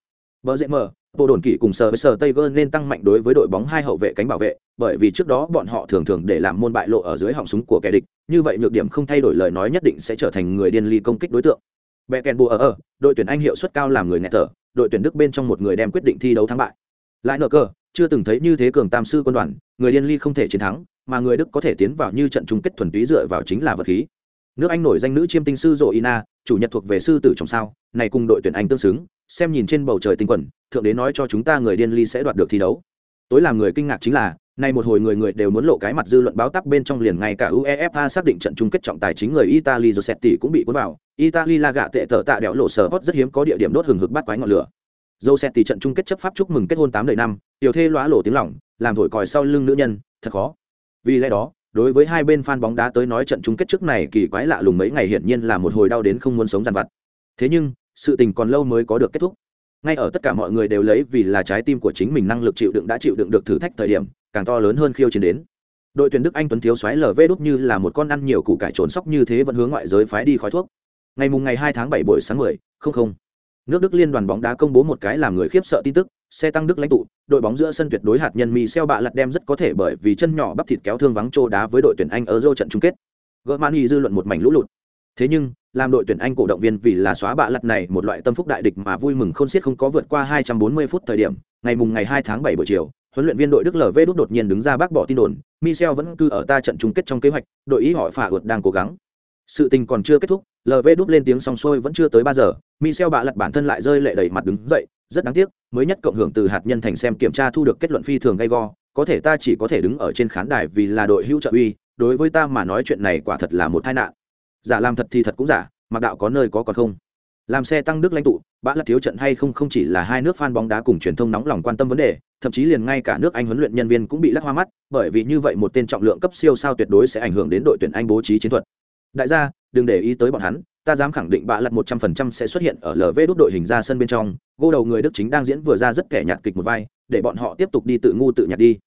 Bờ dễ mở, bộ đồn kỷ cùng sở với sở Tiger nên tăng mạnh đối với đội bóng hai hậu vệ cánh bảo vệ, bởi vì trước đó bọn họ thường thường để làm môn bại lộ ở dưới họng súng của kẻ địch, như vậy nhược điểm không thay đổi lời nói nhất định sẽ trở thành người điên ly công kích đối tượng. Bẻ kèn bùa ở ở, đội tuyển Anh hiệu suất cao làm người nghẹt thở, đội tuyển Đức bên trong một người đem quyết định thi đấu thắng bại. Lại nở cơ, chưa từng thấy như thế cường tam sư quân đoàn, người điên ly không thể chiến thắng, mà người Đức có thể tiến vào như trận chung kết thuần túy dựa vào chính là vật khí. Nước Anh nổi danh nữ chiêm tinh sư Ina, chủ nhật thuộc về sư tử trong sao, này cùng đội tuyển Anh tương xứng, xem nhìn trên bầu trời tinh quẩn thượng đế nói cho chúng ta người điên ly sẽ đoạt được thi đấu. Tối làm người kinh ngạc chính là, nay một hồi người người đều muốn lộ cái mặt dư luận báo tắc bên trong liền ngay cả UEFA xác định trận chung kết trọng tài chính người Italy Rossetti cũng bị cuốn vào. Italy là gạ tệ tở tạ đẽo lộ sở hot rất hiếm có địa điểm đốt hừng hực bắt quái ngọn lửa. Rossetti trận chung kết chấp pháp chúc mừng kết hôn tám đời năm, tiểu thê lóa lộ tiếng lòng, làm thổi còi sau lưng nữ nhân, thật khó. Vì lẽ đó, đối với hai bên fan bóng đá tới nói trận chung kết trước này kỳ quái lạ lùng mấy ngày hiển nhiên là một hồi đau đến không muốn sống dằn vặt. Thế nhưng, sự tình còn lâu mới có được kết thúc. Ngay ở tất cả mọi người đều lấy vì là trái tim của chính mình năng lực chịu đựng đã chịu đựng được thử thách thời điểm càng to lớn hơn khiêu chiến đến. Đội tuyển đức anh tuấn thiếu xoáy lv đúc như là một con ăn nhiều củ cải trốn sóc như thế vẫn hướng ngoại giới phái đi khói thuốc. Ngày mùng ngày hai tháng bảy buổi sáng mười không không. Nước đức liên đoàn bóng đá công bố một cái làm người khiếp sợ tin tức xe tăng đức lãnh tụ, đội bóng giữa sân tuyệt đối hạt nhân mi xeo bạ lật đem rất có thể bởi vì chân nhỏ bắp thịt kéo thương vắng trô đá với đội tuyển anh ở dô trận chung kết. Gỡ mani dư luận một mảnh lũ lụt. Thế nhưng, làm đội tuyển anh cổ động viên vì là xóa bạ lật này một loại tâm phúc đại địch mà vui mừng không xiết không có vượt qua 240 phút thời điểm, ngày mùng ngày 2 tháng 7 buổi chiều, huấn luyện viên đội đức lv đút đột nhiên đứng ra bác bỏ tin đồn, michel vẫn cư ở ta trận chung kết trong kế hoạch, đội ý họ phả ượt đang cố gắng. Sự tình còn chưa kết thúc lv đút lên tiếng xong xuôi vẫn chưa tới ba giờ, michel bạ lật bản thân lại rơi lệ đầy mặt đứng dậy rất đáng tiếc, mới nhất cộng hưởng từ hạt nhân thành xem kiểm tra thu được kết luận phi thường gay go, có thể ta chỉ có thể đứng ở trên khán đài vì là đội hữu trợ uy, đối với ta mà nói chuyện này quả thật là một tai nạn. Giả làm thật thì thật cũng giả, mặc đạo có nơi có còn không. Làm xe tăng đức lãnh tụ, bã là thiếu trận hay không không chỉ là hai nước fan bóng đá cùng truyền thông nóng lòng quan tâm vấn đề, thậm chí liền ngay cả nước anh huấn luyện nhân viên cũng bị lắc hoa mắt, bởi vì như vậy một tên trọng lượng cấp siêu sao tuyệt đối sẽ ảnh hưởng đến đội tuyển anh bố trí chiến thuật. Đại gia, đừng để ý tới bọn hắn ta dám khẳng định bạ lật một trăm phần trăm sẽ xuất hiện ở lv Đút đội hình ra sân bên trong gô đầu người đức chính đang diễn vừa ra rất kẻ nhạt kịch một vai, để bọn họ tiếp tục đi tự ngu tự nhạt đi.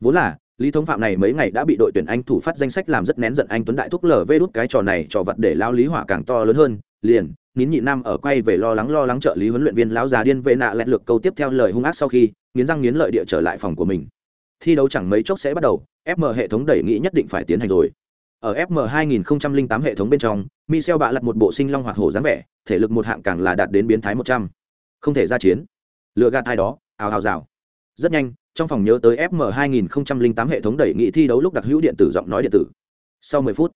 Vốn là, lý thống phạm này mấy ngày đã bị đội tuyển anh thủ phát danh sách làm rất nén giận anh tuấn đại thúc lv Đút cái trò này trò vật để lao lý hỏa càng to lớn hơn, liền, nín nhị nam ở quay về lo lắng lo lắng trợ lý huấn luyện viên lão già điên vệ nạ lẹt lược câu tiếp theo lời hung ác sau khi, nghiến răng nghiến lợi địa trở lại phòng của mình. Thi đấu chẳng mấy chốc sẽ bắt đầu fm hệ thống đẩy nghĩ nhất định phải tiến hành rồi ở fm 2008 hệ thống bên trong, michel bạ lật một bộ sinh long hoạt hổ dáng vẻ, thể lực một hạng càng là đạt đến biến thái 100. không thể ra chiến. Lựa gạt ai đó, ào ào rào. Rất nhanh, trong phòng nhớ tới fm 2008 hệ thống đẩy nghị thi đấu lúc đặc hữu điện tử giọng nói điện tử. Sau 10 phút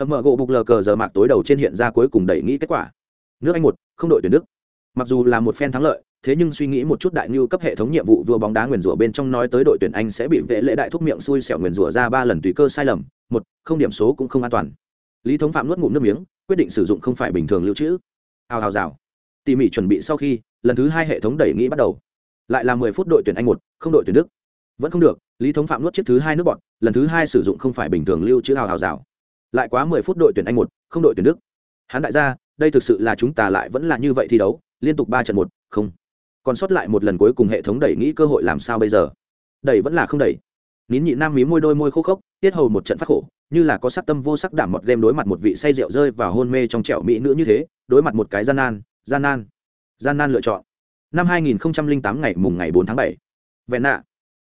hầm mở gỗ bục lờ cờ giờ mạc tối đầu trên hiện ra cuối cùng đẩy nghị kết quả. Nước anh một, không đội tuyển đức mặc dù là một phen thắng lợi, thế nhưng suy nghĩ một chút đại ngưu cấp hệ thống nhiệm vụ vua bóng đá nguyền rủa bên trong nói tới đội tuyển anh sẽ bị vệ lễ đại thúc miệng xui xẻo nguyền rủa ra ba lần tùy cơ sai lầm, một, không điểm số cũng không an toàn. Lý thống phạm nuốt ngụm nước miếng, quyết định sử dụng không phải bình thường lưu trữ. Hào hào rào. Tỉ mỉ chuẩn bị sau khi, lần thứ hai hệ thống đẩy nghĩ bắt đầu. Lại là mười phút đội tuyển anh một, không đội tuyển đức. Vẫn không được, lý thống phạm nuốt chiếc thứ hai nước bọn, lần thứ hai sử dụng không phải bình thường lưu trữ hào hào rào. Lại quá mười phút đội tuyển anh một, không đội tuyển đức. Hắn đại gia, đây thực sự là chúng ta lại vẫn là như vậy thi đấu liên tục ba trận một, không. Còn sót lại một lần cuối cùng hệ thống đẩy nghĩ cơ hội làm sao bây giờ? Đẩy vẫn là không đẩy. Nín nhị nam mí môi đôi môi khô khốc, tiết hầu một trận phát khổ, như là có sắc tâm vô sắc đảm mọt game đối mặt một vị say rượu rơi và hôn mê trong trẻo mỹ nữ như thế, đối mặt một cái gian nan gian nan gian nan lựa chọn. Năm 2008 ngày mùng ngày 4 tháng 7. vẹn nạ.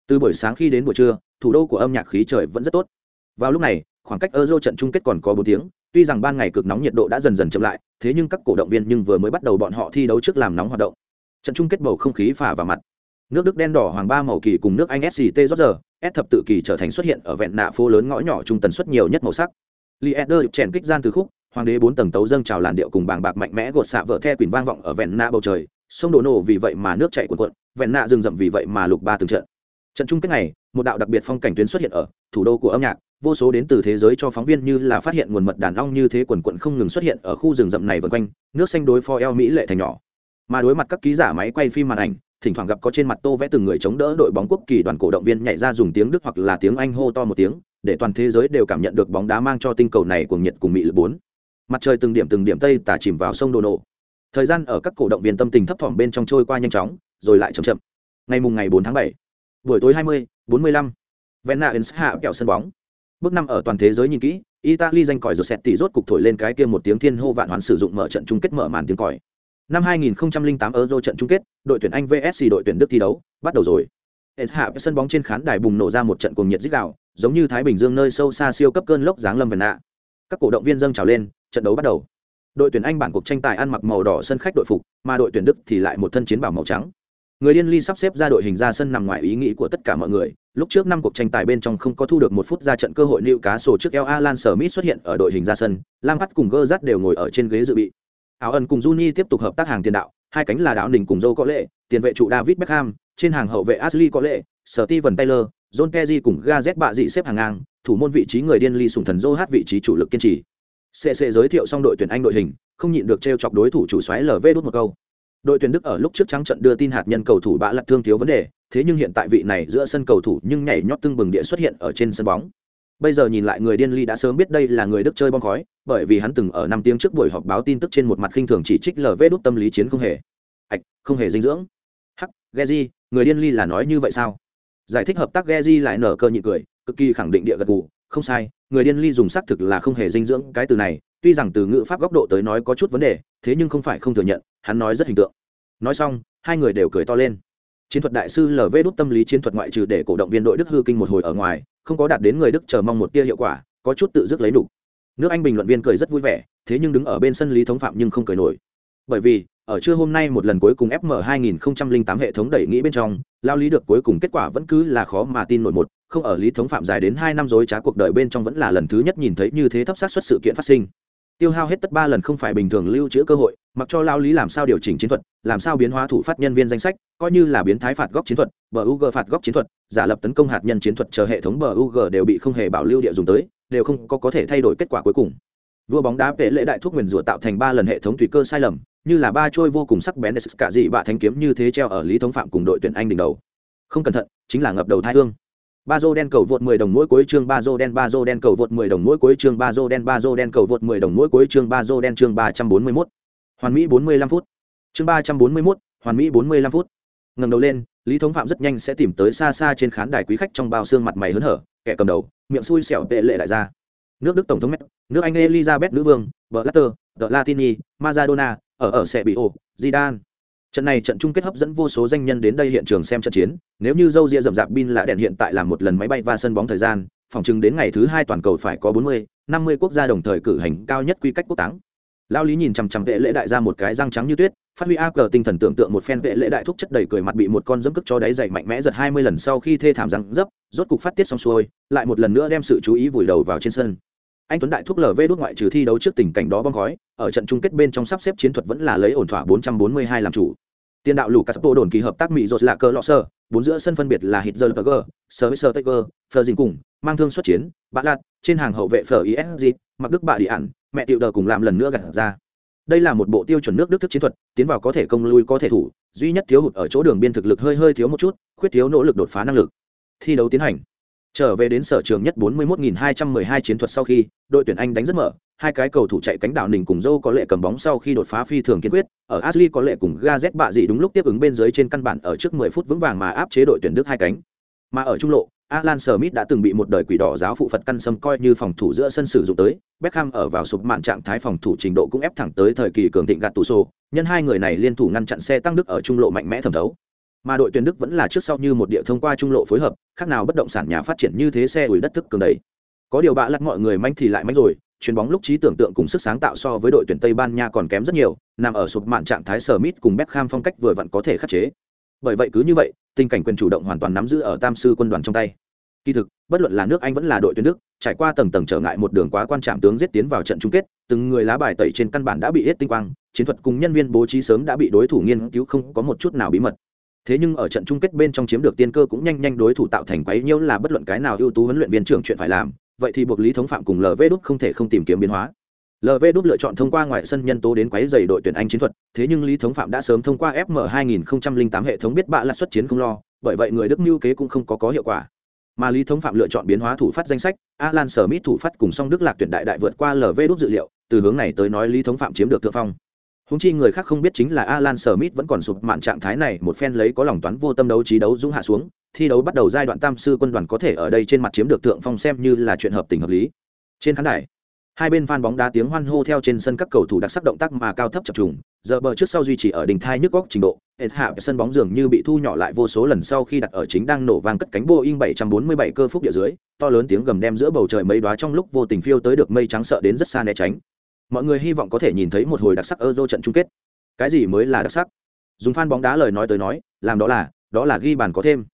Từ buổi sáng khi đến buổi trưa, thủ đô của âm nhạc khí trời vẫn rất tốt. Vào lúc này, khoảng cách euro trận chung kết còn có bốn tiếng, tuy rằng ban ngày cực nóng nhiệt độ đã dần dần chậm lại thế nhưng các cổ động viên nhưng vừa mới bắt đầu bọn họ thi đấu trước làm nóng hoạt động. Trận chung kết bầu không khí phả vào mặt. Nước đức đen đỏ hoàng ba màu kỳ cùng nước anh sct rót giờ, s thập tự kỳ trở thành xuất hiện ở vẹn nạ phố lớn ngõ nhỏ trung tần suất nhiều nhất màu sắc. Leader chèn kích gian từ khúc, hoàng đế bốn tầng tấu dâng trào làn điệu cùng bàng bạc mạnh mẽ gột xạ vợ the quỳnh vang vọng ở vẹn nạ bầu trời. Sông đổ nổ vì vậy mà nước chảy cuộn cuộn, vẹn nạ rừng rậm vì vậy mà lục ba từng trận. Trận chung kết này, một đạo đặc biệt phong cảnh tuyến xuất hiện ở thủ đô của âm nhạc vô số đến từ thế giới cho phóng viên như là phát hiện nguồn mật đàn ong như thế quần quận không ngừng xuất hiện ở khu rừng rậm này vân quanh nước xanh đối pho eo mỹ lệ thành nhỏ. Mà đối mặt các ký giả máy quay phim màn ảnh thỉnh thoảng gặp có trên mặt tô vẽ từng người chống đỡ đội bóng quốc kỳ đoàn cổ động viên nhảy ra dùng tiếng đức hoặc là tiếng anh hô to một tiếng để toàn thế giới đều cảm nhận được bóng đá mang cho tinh cầu này cuồng nhiệt cùng mỹ lực bốn. Mặt trời từng điểm từng điểm tây tả chìm vào sông đồ nổ thời gian ở các cổ động viên tâm tình thấp thỏm bên trong trôi qua nhanh chóng rồi lại chậm chậm. Ngày mùng ngày 4 tháng 7. buổi tối 20, 45. Venna Ins hạ kẹo sân bóng bước năm ở toàn thế giới nhìn kỹ italy danh còi rồi sẹt tỷ rốt cục thổi lên cái kia một tiếng thiên hô vạn hoán sử dụng mở trận chung kết mở màn tiếng còi. Năm 2008 euro trận chung kết đội tuyển anh vs đội tuyển đức thi đấu bắt đầu rồi. Hết hạ sân bóng trên khán đài bùng nổ ra một trận cuồng nhiệt dích gào, giống như thái bình dương nơi sâu xa siêu cấp cơn lốc giáng lâm về nạ các cổ động viên dâng trào lên trận đấu bắt đầu. Đội tuyển anh bản cuộc tranh tài ăn mặc màu đỏ sân khách đội phục mà đội tuyển đức thì lại một thân chiến bảo màu trắng người điên ly sắp xếp ra đội hình ra sân nằm ngoài ý nghĩ của tất cả mọi người. Lúc trước năm cuộc tranh tài bên trong không có thu được một phút ra trận cơ hội nịu cá sổ trước eo alan smith xuất hiện ở đội hình ra sân. Lam bắt cùng gơ rát đều ngồi ở trên ghế dự bị. Áo ẩn cùng juni tiếp tục hợp tác hàng tiền đạo. Hai cánh là đạo đình cùng dâu có lệ tiền vệ trụ david beckham, trên hàng hậu vệ ashley có lệ steven taylor, john kezi cùng gazet bạ dị xếp hàng ngang, thủ môn vị trí người điên ly sùng thần dô hát vị trí chủ lực kiên trì. Cc giới thiệu xong đội tuyển anh đội hình, không nhịn được t chọc đối thủ chủ xoáy lv đốt một câu đội tuyển đức ở lúc trước trắng trận đưa tin hạt nhân cầu thủ bạ lặt thương thiếu vấn đề, thế nhưng hiện tại vị này giữa sân cầu thủ nhưng nhảy nhót tưng bừng địa xuất hiện ở trên sân bóng. Bây giờ nhìn lại người điên ly đã sớm biết đây là người đức chơi bom khói, bởi vì hắn từng ở năm tiếng trước buổi họp báo tin tức trên một mặt khinh thường chỉ trích lv đút tâm lý chiến không hề. Ạch không hề dinh dưỡng. Hắc geji người điên ly là nói như vậy sao? Giải thích hợp tác Geji lại nở cơ nhị cười, cực kỳ khẳng định địa gật gù. Không sai, người điên ly dùng xác thực là không hề dinh dưỡng cái từ này tuy rằng từ ngữ pháp góc độ tới nói có chút vấn đề, thế nhưng không phải không thừa nhận, hắn nói rất hình tượng. Nói xong, hai người đều cười to lên. Chiến thuật đại sư lv đúc tâm lý chiến thuật ngoại trừ để cổ động viên đội đức hư kinh một hồi ở ngoài, không có đạt đến người đức chờ mong một tia hiệu quả, có chút tự dứt lấy đủ. nước anh bình luận viên cười rất vui vẻ, thế nhưng đứng ở bên sân lý thống phạm nhưng không cười nổi. Bởi vì, ở trưa hôm nay một lần cuối cùng fm 2008 hệ thống đẩy nghĩ bên trong, lao lý được cuối cùng kết quả vẫn cứ là khó mà tin nổi một, không ở lý thống phạm dài đến hai năm dối trá cuộc đời bên trong vẫn là lần thứ nhất nhìn thấy như thế thấp sát xuất sự kiện phát sinh tiêu hao hết tất ba lần không phải bình thường lưu trữ cơ hội, mặc cho lao lý làm sao điều chỉnh chiến thuật, làm sao biến hóa thủ phát nhân viên danh sách, coi như là biến thái phạt góc chiến thuật, bờ u g phạt góc chiến thuật, giả lập tấn công hạt nhân chiến thuật chờ hệ thống bờ u g đều bị không hề bảo lưu địa dùng tới, đều không có có thể thay đổi kết quả cuối cùng vua bóng đá vệ lễ đại thuốc nguyền rủa tạo thành ba lần hệ thống tùy cơ sai lầm, như là ba trôi vô cùng sắc bén để cả dị bạ thanh kiếm như thế treo ở lý thống phạm cùng đội tuyển anh đỉnh đầu không cẩn thận, chính là ngập đầu thai thương ba dô đen cầu vượt 10 đồng mỗi cuối chương ba dô đen ba dô đen cầu vượt 10 đồng mỗi cuối chương ba dô đen ba dô đen cầu vượt 10 đồng mỗi cuối chương ba dô đen chương 341. hoàn mỹ 45 phút. Chương 341, hoàn mỹ 45 phút. Ngẩng đầu lên lý thống phạm rất nhanh sẽ tìm tới xa xa trên khán đài quý khách trong bao xương mặt mày hớn hở kẻ cầm đầu miệng xui xẻo tệ lệ đại gia nước đức tổng thống Met, nước anh elizabeth nữ vương blatter the latini maradona ở ở sẽ bị ổ zidane trận này trận chung kết hấp dẫn vô số danh nhân đến đây hiện trường xem trận chiến nếu như dâu ria rậm rạp bin là đèn hiện tại là một lần máy bay và sân bóng thời gian phòng chừng đến ngày thứ hai toàn cầu phải có bốn mươi, năm mươi quốc gia đồng thời cử hành cao nhất quy cách quốc táng. Lao lý nhìn chằm chằm vệ lễ đại ra một cái răng trắng như tuyết phát huy a cờ tinh thần tưởng tượng một phen vệ lễ đại thúc chất đầy cười mặt bị một con dẫm cức cho đáy dậy mạnh mẽ giật hai mươi lần sau khi thê thảm răng dấp rốt cục phát tiết xong xuôi lại một lần nữa đem sự chú ý vùi đầu vào trên sân anh tuấn đại thúc lv đốt ngoại trừ thi đấu trước tình cảnh đó bom khói, ở trận chung kết bên trong sắp xếp chiến thuật vẫn là lấy ổn thỏa 442 làm chủ. Tiền đạo lù caspo đồn kỳ hợp tác mỹ rột là cơ lọ sơ, bốn giữa sân phân biệt là hitler giờ tờ sơ sơ phờ dình cùng, mang thương xuất chiến bạn lạt, trên hàng hậu vệ phờ isg mặc đức bạ đi ản, mẹ tiệu đờ cùng làm lần nữa gặt ra. Đây là một bộ tiêu chuẩn nước đức thức chiến thuật, tiến vào có thể công lui có thể thủ, duy nhất thiếu hụt ở chỗ đường biên thực lực hơi hơi thiếu một chút, khuyết thiếu nỗ lực đột phá năng lực. Thi đấu tiến hành trở về đến sở trường nhất 41.212 chiến thuật sau khi đội tuyển anh đánh rất mở hai cái cầu thủ chạy cánh đảo nình cùng dâu có lệ cầm bóng sau khi đột phá phi thường kiên quyết ở ashley có lệ cùng gazet bạ dị đúng lúc tiếp ứng bên dưới trên căn bản ở trước 10 phút vững vàng mà áp chế đội tuyển đức hai cánh. Mà ở trung lộ Alan Smith đã từng bị một đời quỷ đỏ giáo phụ Phật căn sâm coi như phòng thủ giữa sân sử dụng tới, Beckham ở vào sụp mạn trạng thái phòng thủ trình độ cũng ép thẳng tới thời kỳ cường thịnh gạt tủ sổ, nhân hai người này liên thủ ngăn chặn xe tăng Đức ở trung lộ mạnh mẽ thẩm thấu mà đội tuyển đức vẫn là trước sau như một địa thông qua trung lộ phối hợp, khác nào bất động sản nhà phát triển như thế xe ủi đất thức cường đầy có điều bạ lặt mọi người manh thì lại manh rồi, chuyền bóng lúc trí tưởng tượng cùng sức sáng tạo so với đội tuyển tây ban nha còn kém rất nhiều, nằm ở sụp mạn trạng thái sở mít cùng beckham phong cách vừa vặn có thể khắc chế. Bởi vậy cứ như vậy, tình cảnh quyền chủ động hoàn toàn nắm giữ ở tam sư quân đoàn trong tay. Kỳ thực, bất luận là nước anh vẫn là đội tuyển đức, trải qua tầng tầng trở ngại một đường quá quan trọng tướng giết tiến vào trận chung kết, từng người lá bài tẩy trên căn bản đã bị hết tinh quang, chiến thuật cùng nhân viên bố trí sớm đã bị đối thủ nghiên cứu không có một chút nào bí mật thế nhưng ở trận chung kết bên trong chiếm được tiên cơ cũng nhanh nhanh đối thủ tạo thành quấy nhiễu là bất luận cái nào ưu tú huấn luyện viên trưởng chuyện phải làm, vậy thì buộc lý thống phạm cùng lv đúc không thể không tìm kiếm biến hóa. Lv đúc lựa chọn thông qua ngoại sân nhân tố đến quấy dày đội tuyển anh chiến thuật, thế nhưng lý thống phạm đã sớm thông qua fm 2008 hệ thống biết bạ là xuất chiến không lo, bởi vậy người đức mưu kế cũng không có có hiệu quả. Mà lý thống phạm lựa chọn biến hóa thủ phát danh sách, alan sở mít thủ phát cùng song đức lạc tuyển đại đại vượt qua lv đúc dự liệu, từ hướng này tới nói lý thống phạm chiếm được thượng phong húng chi người khác không biết chính là alan smith vẫn còn sụp mạn trạng thái này, một phen lấy có lòng toán vô tâm đấu trí đấu dũng hạ xuống, thi đấu bắt đầu giai đoạn tam sư quân đoàn có thể ở đây trên mặt chiếm được tượng phong xem như là chuyện hợp tình hợp lý. Trên khán đài, hai bên phan bóng đá tiếng hoan hô theo trên sân các cầu thủ đặc sắc động tác mà cao thấp chập trùng, giờ bờ trước sau duy trì ở đỉnh thai nước góc trình độ hệt hạ sân bóng dường như bị thu nhỏ lại vô số lần sau khi đặt ở chính đang nổ vang cất cánh boeing 747 cơ phúc địa dưới, to lớn tiếng gầm đem giữa bầu trời mây đóa trong lúc vô tình phiêu tới được mây trắng sợ đến rất xa né tránh mọi người hy vọng có thể nhìn thấy một hồi đặc sắc euro trận chung kết. Cái gì mới là đặc sắc? Dùng fan bóng đá lời nói tới nói làm đó là đó là ghi bàn có thêm.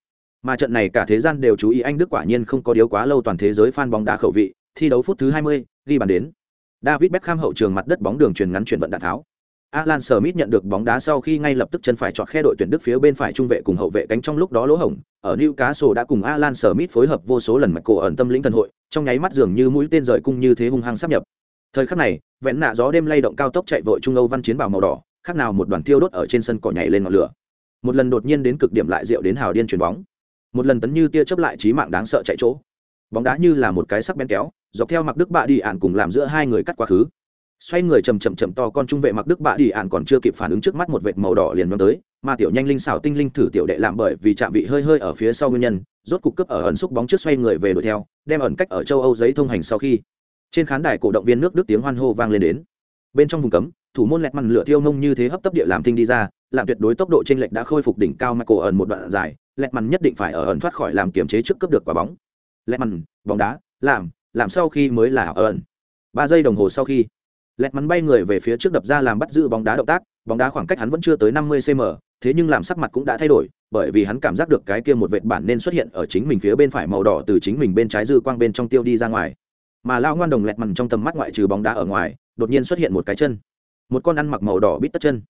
Mà trận này cả thế gian đều chú ý anh đức quả nhiên không có điếu quá lâu toàn thế giới fan bóng đá khẩu vị thi đấu phút thứ 20, ghi bàn đến. David beckham hậu trường mặt đất bóng đường truyền ngắn chuyển vận đạn tháo. Alan Smith nhận được bóng đá sau khi ngay lập tức chân phải chọn khe đội tuyển Đức phía bên phải trung vệ cùng hậu vệ cánh trong lúc đó lỗ hổng. Ở Newcastle đã cùng Alan Smith phối hợp vô số lần mạch cổ ẩn tâm lĩnh thần hội, trong nháy mắt dường như mũi tên rời cung như thế hung hăng sắp nhập. Thời khắc này vẹn nạ gió đêm lay động cao tốc chạy vội trung âu văn chiến bảo màu đỏ, khác nào một đoàn tiêu đốt ở trên sân cỏ nhảy lên ngọn lửa. Một lần đột nhiên đến cực điểm lại rượu đến hào điên chuyền bóng. Một lần tấn như tia chớp lại trí mạng đáng sợ chạy chỗ. Bóng đá như là một cái sắc bén kéo, dọc theo mặc đức bạ đi ạn cùng làm giữa hai người cắt quá khứ. Xoay người chầm chậm chậm to con trung vệ mặc đức bạ đi ạn còn chưa kịp phản ứng trước mắt một vệt màu đỏ liền mang tới, mà tiểu nhanh linh xảo tinh linh thử tiểu đệ làm bởi vì chạm vị hơi hơi ở phía sau nguyên nhân, rốt cục cấp ở ẩn xúc bóng trước xoay người về đuổi theo, đem ẩn cách ở châu âu giấy thông hành sau khi trên khán đài cổ động viên nước đức tiếng hoan hô vang lên đến. Bên trong vùng cấm, thủ môn lẹt mằn lửa thiêu nông như thế hấp tấp địa làm thinh đi ra, làm tuyệt đối tốc độ trên lệch đã khôi phục đỉnh cao mà cổ ẩn một đoạn dài, lẹt mằn nhất định phải ở ẩn thoát khỏi làm kiềm chế trước cấp được quả bóng. Lẹt mằn bóng đá, làm làm sau khi mới là ở ẩn. Ba giây đồng hồ sau khi, lẹt mắn bay người về phía trước đập ra làm bắt giữ bóng đá động tác, bóng đá khoảng cách hắn vẫn chưa tới năm mươi cm thế nhưng làm sắc mặt cũng đã thay đổi, bởi vì hắn cảm giác được cái kia một vệt bản nên xuất hiện ở chính mình phía bên phải màu đỏ từ chính mình bên trái dư quang bên trong tiêu đi ra ngoài mà lao ngoan đồng lẹt mằn trong tầm mắt ngoại trừ bóng đá ở ngoài, đột nhiên xuất hiện một cái chân. Một con ăn mặc màu đỏ bít tất chân.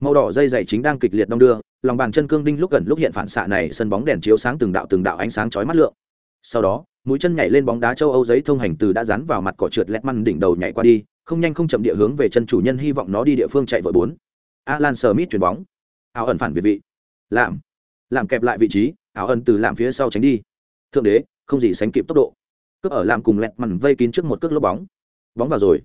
Màu đỏ dây dày chính đang kịch liệt đong đưa, lòng bàn chân cương đinh lúc gần lúc hiện phản xạ này sân bóng đèn chiếu sáng từng đạo từng đạo ánh sáng chói mắt lượng. Sau đó, mũi chân nhảy lên bóng đá châu âu giấy thông hành từ đã dán vào mặt cỏ trượt lẹt măn đỉnh đầu nhảy qua đi, không nhanh không chậm địa hướng về chân chủ nhân hy vọng nó đi địa phương chạy vội bốn. Alan smith chuyển bóng. Áo ẩn phản việt vị. Làm làm kẹp lại vị trí, áo ẩn từ làm phía sau tránh đi. Thượng đế, không gì sánh kịp tốc độ cướp ở làm cùng lẹt mằn vây kín trước một cước lốp bóng. Bóng vào rồi.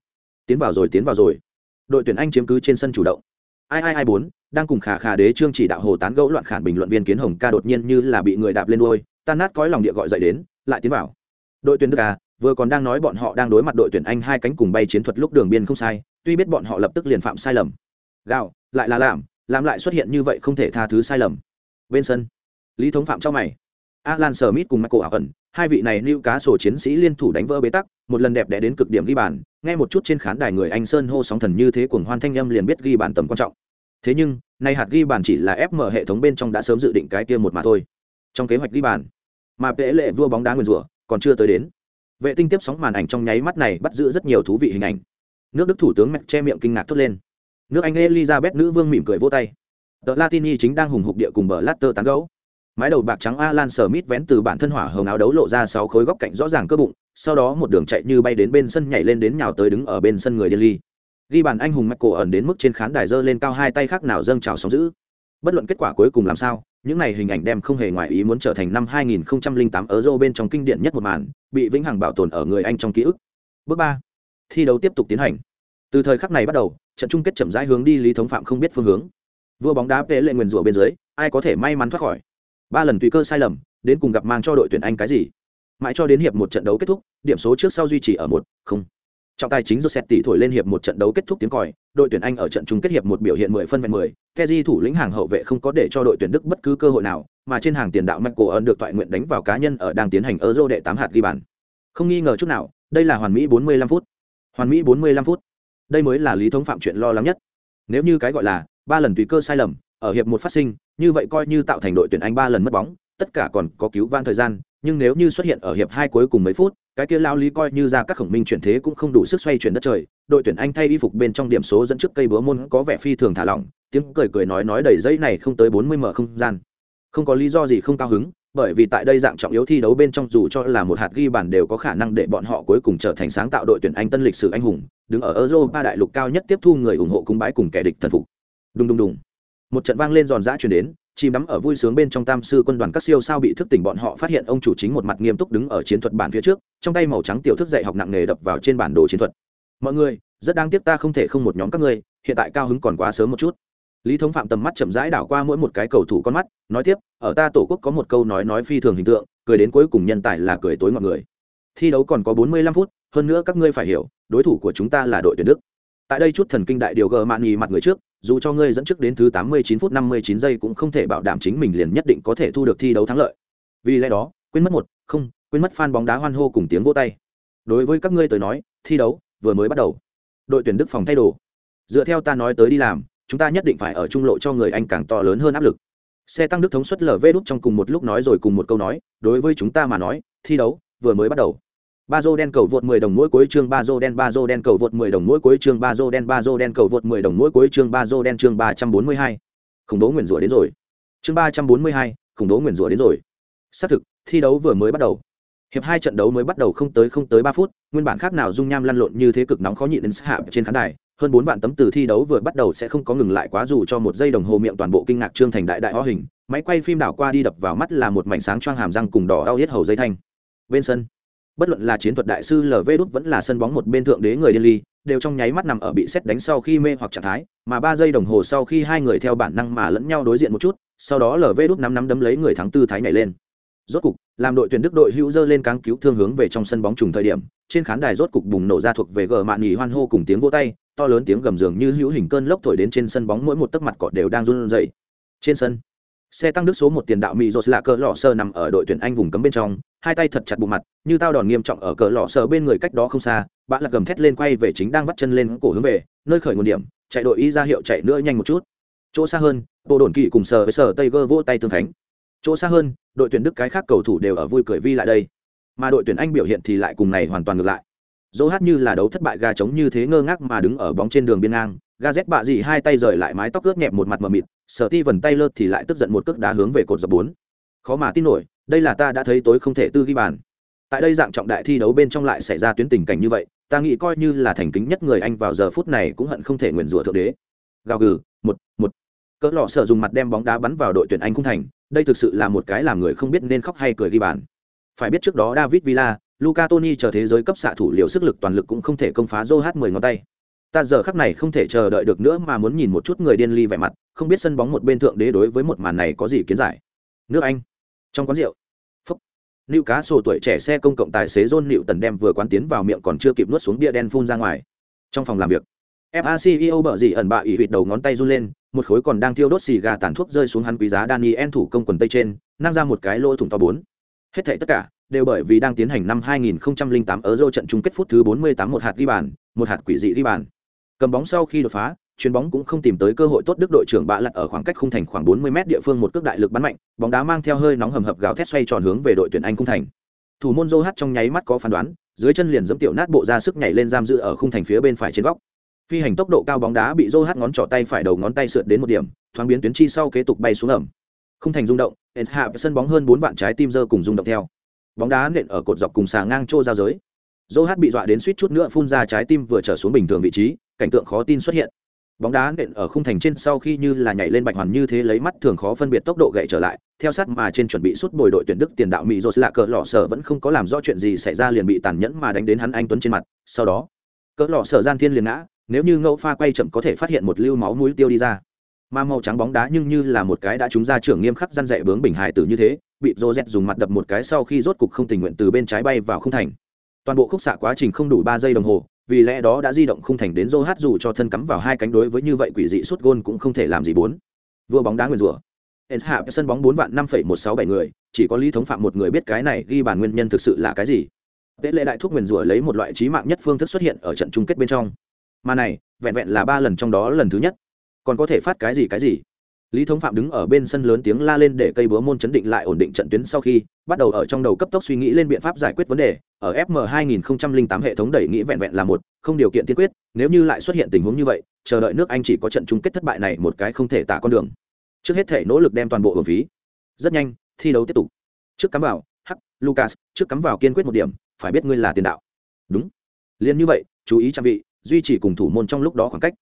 Tiến vào rồi, tiến vào rồi. Đội tuyển anh chiếm cứ trên sân chủ động. Ai ai ai bốn, đang cùng khả khả đế trương chỉ đạo hồ tán gẫu loạn khản bình luận viên kiến hồng ca đột nhiên như là bị người đạp lên đuôi, tan nát cõi lòng địa gọi dậy đến, lại tiến vào. Đội tuyển đức à vừa còn đang nói bọn họ đang đối mặt đội tuyển anh hai cánh cùng bay chiến thuật lúc đường biên không sai, tuy biết bọn họ lập tức liền phạm sai lầm. Gạo, lại là làm làm lại xuất hiện như vậy không thể tha thứ sai lầm. Bên sân, lý thống phạm trong mày. Alan smith cùng michael ảo ẩn hai vị này lưu cá sổ chiến sĩ liên thủ đánh vỡ bế tắc, một lần đẹp đẽ đến cực điểm ghi bàn, nghe một chút trên khán đài người anh sơn hô sóng thần như thế cuồng hoan thanh âm liền biết ghi bàn tầm quan trọng. Thế nhưng, nay hạt ghi bàn chỉ là ép mở hệ thống bên trong đã sớm dự định cái kia một mà thôi. Trong kế hoạch ghi bàn, mà vệ lệ vua bóng đá nguyền rủa, còn chưa tới đến. Vệ tinh tiếp sóng màn ảnh trong nháy mắt này bắt giữ rất nhiều thú vị hình ảnh. Nước đức thủ tướng mẹ che miệng kinh ngạc thốt lên. Nước anh elizabeth nữ vương mỉm cười vô tay. Tờ latini chính đang hùng hục địa cùng bờ latter tán gấu mái đầu bạc trắng alan smith vén từ bản thân hỏa hồng áo đấu lộ ra sáu khối góc cạnh rõ ràng cơ bụng sau đó một đường chạy như bay đến bên sân nhảy lên đến nhào tới đứng ở bên sân người điên ly ghi bàn anh hùng cổ ẩn đến mức trên khán đài dơ lên cao hai tay khác nào dâng trào sóng giữ bất luận kết quả cuối cùng làm sao những này hình ảnh đem không hề ngoài ý muốn trở thành năm 2008 ở Euro bên trong kinh điển nhất một màn, bị vĩnh hằng bảo tồn ở người Anh trong ký ức. Bước 3. Thi đấu tiếp tục tiến hành. Từ thời khắc này bắt đầu, trận chung kết chậm rãi hướng đi Lý Thống Phạm không biết phương hướng. Vua bóng đá Pele nguyền rủa bên dưới, ai có thể may mắn thoát khỏi. Ba lần tùy cơ sai lầm, đến cùng gặp mang cho đội tuyển Anh cái gì? Mãi cho đến hiệp một trận đấu kết thúc, điểm số trước sau duy trì ở một, không trọng tài chính Joseph tỷ thổi lên hiệp một trận đấu kết thúc tiếng còi, đội tuyển Anh ở trận chung kết hiệp một biểu hiện 10 phân vẹn 10, keji thủ lĩnh hàng hậu vệ không có để cho đội tuyển Đức bất cứ cơ hội nào, mà trên hàng tiền đạo Michael ấn được toại nguyện đánh vào cá nhân ở đang tiến hành Euro đệ tám hạt ghi bàn. Không nghi ngờ chút nào, đây là hoàn mỹ 45 phút. Hoàn mỹ 45 phút. Đây mới là lý thống phạm chuyện lo lắng nhất. Nếu như cái gọi là ba lần tùy cơ sai lầm, ở hiệp một phát sinh, như vậy coi như tạo thành đội tuyển Anh ba lần mất bóng, tất cả còn có cứu vãn thời gian, nhưng nếu như xuất hiện ở hiệp hai cuối cùng mấy phút, cái kia lao lý coi như ra các khổng minh chuyển thế cũng không đủ sức xoay chuyển đất trời đội tuyển anh thay y phục bên trong điểm số dẫn trước cây búa môn có vẻ phi thường thả lỏng tiếng cười cười nói nói đầy dây này không tới bốn mươi mở không gian. Không có lý do gì không cao hứng bởi vì tại đây dạng trọng yếu thi đấu bên trong dù cho là một hạt ghi bàn đều có khả năng để bọn họ cuối cùng trở thành sáng tạo đội tuyển anh tân lịch sử anh hùng đứng ở europa đại lục cao nhất tiếp thu người ủng hộ cung bái cùng kẻ địch thần phục. Đùng đùng đùng một trận vang lên giòn giã chuyển đến, chìm đắm ở vui sướng bên trong tam sư quân đoàn các siêu sao bị thức tỉnh bọn họ phát hiện ông chủ chính một mặt nghiêm túc đứng ở chiến thuật bản phía trước, trong tay màu trắng tiểu thức dạy học nặng nghề đập vào trên bản đồ chiến thuật. Mọi người, rất đáng tiếc ta không thể không một nhóm các ngươi, hiện tại cao hứng còn quá sớm một chút. Lý thống phạm tầm mắt chậm rãi đảo qua mỗi một cái cầu thủ con mắt, nói tiếp, ở ta tổ quốc có một câu nói nói phi thường hình tượng, cười đến cuối cùng nhân tài là cười tối mọi người. Thi đấu còn có bốn mươi lăm phút, hơn nữa các ngươi phải hiểu, đối thủ của chúng ta là đội tuyển đức tại đây chút thần kinh đại điều gờ mạn nghỉ mặt người trước dù cho ngươi dẫn trước đến thứ 89 phút 59 giây cũng không thể bảo đảm chính mình liền nhất định có thể thu được thi đấu thắng lợi. Vì lẽ đó, quên mất một, không, quên mất fan bóng đá hoan hô cùng tiếng vỗ tay. Đối với các ngươi tới nói, thi đấu vừa mới bắt đầu. Đội tuyển Đức phòng thay đồ. Dựa theo ta nói tới đi làm, chúng ta nhất định phải ở trung lộ cho người Anh càng to lớn hơn áp lực. Xe tăng Đức thống suất LV đúc trong cùng một lúc nói rồi cùng một câu nói, đối với chúng ta mà nói, thi đấu vừa mới bắt đầu ba dô đen cầu vượt 10 đồng mỗi cuối chương ba dô đen ba dô đen cầu vượt 10 đồng mỗi cuối chương ba dô đen ba dô đen cầu vượt 10 đồng mỗi cuối chương ba dô đen chương 342. khủng bố nguyền rủa đến rồi. Chương 342, khủng bố nguyền rủa đến rồi. Xác thực thi đấu vừa mới bắt đầu. Hiệp hai trận đấu mới bắt đầu không tới không tới ba phút nguyên bản khác nào dung nham lăn lộn như thế cực nóng khó nhịn đến hạ trên khán đài hơn bốn vạn tấm từ thi đấu vừa bắt đầu sẽ không có ngừng lại quá dù cho một giây đồng hồ miệng toàn bộ kinh ngạc trương thành đại đại hóa hình máy quay phim đảo qua đi đập vào mắt là một mảnh sáng choang hàm răng cùng đỏ đau hết hầu dây thanh. Bên sân bất luận là chiến thuật đại sư lv đút vẫn là sân bóng một bên thượng đế người điên ly, đều trong nháy mắt nằm ở bị xét đánh sau khi mê hoặc trạng thái, mà ba giây đồng hồ sau khi hai người theo bản năng mà lẫn nhau đối diện một chút, sau đó lv đút nắm nắm đấm lấy người thắng tư thái nhảy lên. Rốt cục, làm đội tuyển đức đội hữu dơ lên cáng cứu thương hướng về trong sân bóng trùng thời điểm, trên khán đài rốt cục bùng nổ ra thuộc về gờ mạn nghỉ hoan hô cùng tiếng vỗ tay, to lớn tiếng gầm giường như hữu hình cơn lốc thổi đến trên sân bóng mỗi một tấc mặt cọ đều đang run rẩy. Trên sân, xe tăng đức số một tiền đạo mỹ rột lạ cỡ lọ sơ nằm ở đội tuyển anh vùng cấm bên trong hai tay thật chặt bụng mặt, như tao đòn nghiêm trọng ở cỡ lọ sờ bên người cách đó không xa bạn là gầm thét lên quay về chính đang vắt chân lên cổ hướng về, nơi khởi nguồn điểm, chạy đội y ra hiệu chạy nữa nhanh một chút. Chỗ xa hơn, bộ đồn kỵ cùng sờ với sờ tây gơ vỗ tay tương thánh. Chỗ xa hơn, đội tuyển đức cái khác cầu thủ đều ở vui cười vi lại đây. Mà đội tuyển anh biểu hiện thì lại cùng này hoàn toàn ngược lại. Dỗ hát như là đấu thất bại gà trống như thế ngơ ngác mà đứng ở bóng trên đường biên ngang, ga z bạ dị hai tay rời lại mái tóc ướt nhẹp một mặt mờ mịt, sở ti vần tay lơ thì lại tức giận một cước đá hướng về cột dọc bốn. Khó mà tin nổi đây là ta đã thấy tối không thể tư ghi bàn. Tại đây dạng trọng đại thi đấu bên trong lại xảy ra tuyến tình cảnh như vậy, ta nghĩ coi như là thành kính nhất người anh vào giờ phút này cũng hận không thể nguyền rủa thượng đế. Gào gừ, một một. Cỡ lọ sợ dùng mặt đem bóng đá bắn vào đội tuyển anh không thành, đây thực sự là một cái làm người không biết nên khóc hay cười ghi bàn. Phải biết trước đó david villa luca tony chờ thế giới cấp xạ thủ liệu sức lực toàn lực cũng không thể công phá joh h 10 ngón tay. Ta giờ khắc này không thể chờ đợi được nữa mà muốn nhìn một chút người điên ly vẻ mặt, không biết sân bóng một bên thượng đế đối với một màn này có gì kiến giải. Nước anh. Trong quán rượu nữ cá sổ tuổi trẻ xe công cộng tài xế john nịu tần đem vừa quán tiến vào miệng còn chưa kịp nuốt xuống bia đen phun ra ngoài trong phòng làm việc FACEO bở gì ẩn bạ ỉ huyệt đầu ngón tay run lên, một khối còn đang thiêu đốt xì gà tàn thuốc rơi xuống hắn quý giá Daniel thủ công quần tây trên, nang ra một cái lỗ thủng to bốn. Hết thảy tất cả đều bởi vì đang tiến hành năm 2008 Euro trận chung kết phút thứ 48 một hạt ghi bàn, một hạt quỷ dị ghi bàn. Cầm bóng sau khi đột phá, chuyền bóng cũng không tìm tới cơ hội tốt đức đội trưởng bạ lật ở khoảng cách khung thành khoảng 40 mét địa phương một cước đại lực bắn mạnh, bóng đá mang theo hơi nóng hầm hập gào thét xoay tròn hướng về đội tuyển Anh khung thành. Thủ môn Joe trong nháy mắt có phán đoán, dưới chân liền giẫm tiểu nát bộ ra sức nhảy lên giam giữ ở khung thành phía bên phải trên góc. Phi hành tốc độ cao bóng đá bị Joe ngón trỏ tay phải đầu ngón tay sượt đến một điểm thoáng biến tuyến chi sau kế tục bay xuống ẩm. Khung thành rung động hệt hạ sân bóng hơn bốn vạn trái tim dơ cùng rung động theo. Bóng đá nện ở cột dọc cùng xà ngang trô giao giới. Joe bị dọa đến suýt chút nữa phun ra trái tim vừa trở xuống bình thường vị trí cảnh tượng khó tin xuất hiện bóng đá nện ở khung thành trên sau khi như là nhảy lên bạch hoàn như thế lấy mắt thường khó phân biệt tốc độ gậy trở lại, theo sát mà trên chuẩn bị suốt bồi đội tuyển đức tiền đạo mỹ rột lạ cỡ lọ sở vẫn không có làm rõ chuyện gì xảy ra liền bị tàn nhẫn mà đánh đến hắn anh tuấn trên mặt. Sau đó cỡ lọ sở gian thiên liền ngã, nếu như ngẫu pha quay chậm có thể phát hiện một lưu máu mũi tiêu đi ra. Mà màu trắng bóng đá nhưng như là một cái đã trúng ra trưởng nghiêm khắc răn dạy bướng bình hải tử như thế, bị rô dẹt dùng mặt đập một cái sau khi rốt cục không tình nguyện từ bên trái bay vào không thành. Toàn bộ khúc xạ quá trình không đủ ba giây đồng hồ vì lẽ đó đã di động không thành đến dô hát dù cho thân cắm vào hai cánh đối với như vậy quỷ dị suốt gôn cũng không thể làm gì bốn. Vua bóng đá nguyền rủa. Hẹn hạ sân bóng bốn vạn năm phẩy một sáu bảy người, chỉ có lý thống phạm một người biết cái này ghi bàn nguyên nhân thực sự là cái gì. Tệ lệ đại thuốc nguyền rủa lấy một loại trí mạng nhất phương thức xuất hiện ở trận chung kết bên trong. Mà này, vẹn vẹn là ba lần trong đó lần thứ nhất. Còn có thể phát cái gì cái gì? Lý thống phạm đứng ở bên sân lớn tiếng la lên để cây búa môn chấn định lại ổn định trận tuyến sau khi bắt đầu ở trong đầu cấp tốc suy nghĩ lên biện pháp giải quyết vấn đề. Ở fm 2008 hệ thống đẩy nghĩ vẹn vẹn là một, không điều kiện tiên quyết, nếu như lại xuất hiện tình huống như vậy, chờ đợi nước anh chỉ có trận chung kết thất bại này một cái không thể tả con đường. Trước hết thể nỗ lực đem toàn bộ hưởng phí. Rất nhanh, thi đấu tiếp tục. Trước cắm vào, hắc, lucas, trước cắm vào kiên quyết một điểm, phải biết ngươi là tiền đạo. Đúng. Liền như vậy, chú ý trang vị duy trì cùng thủ môn trong lúc đó khoảng cách.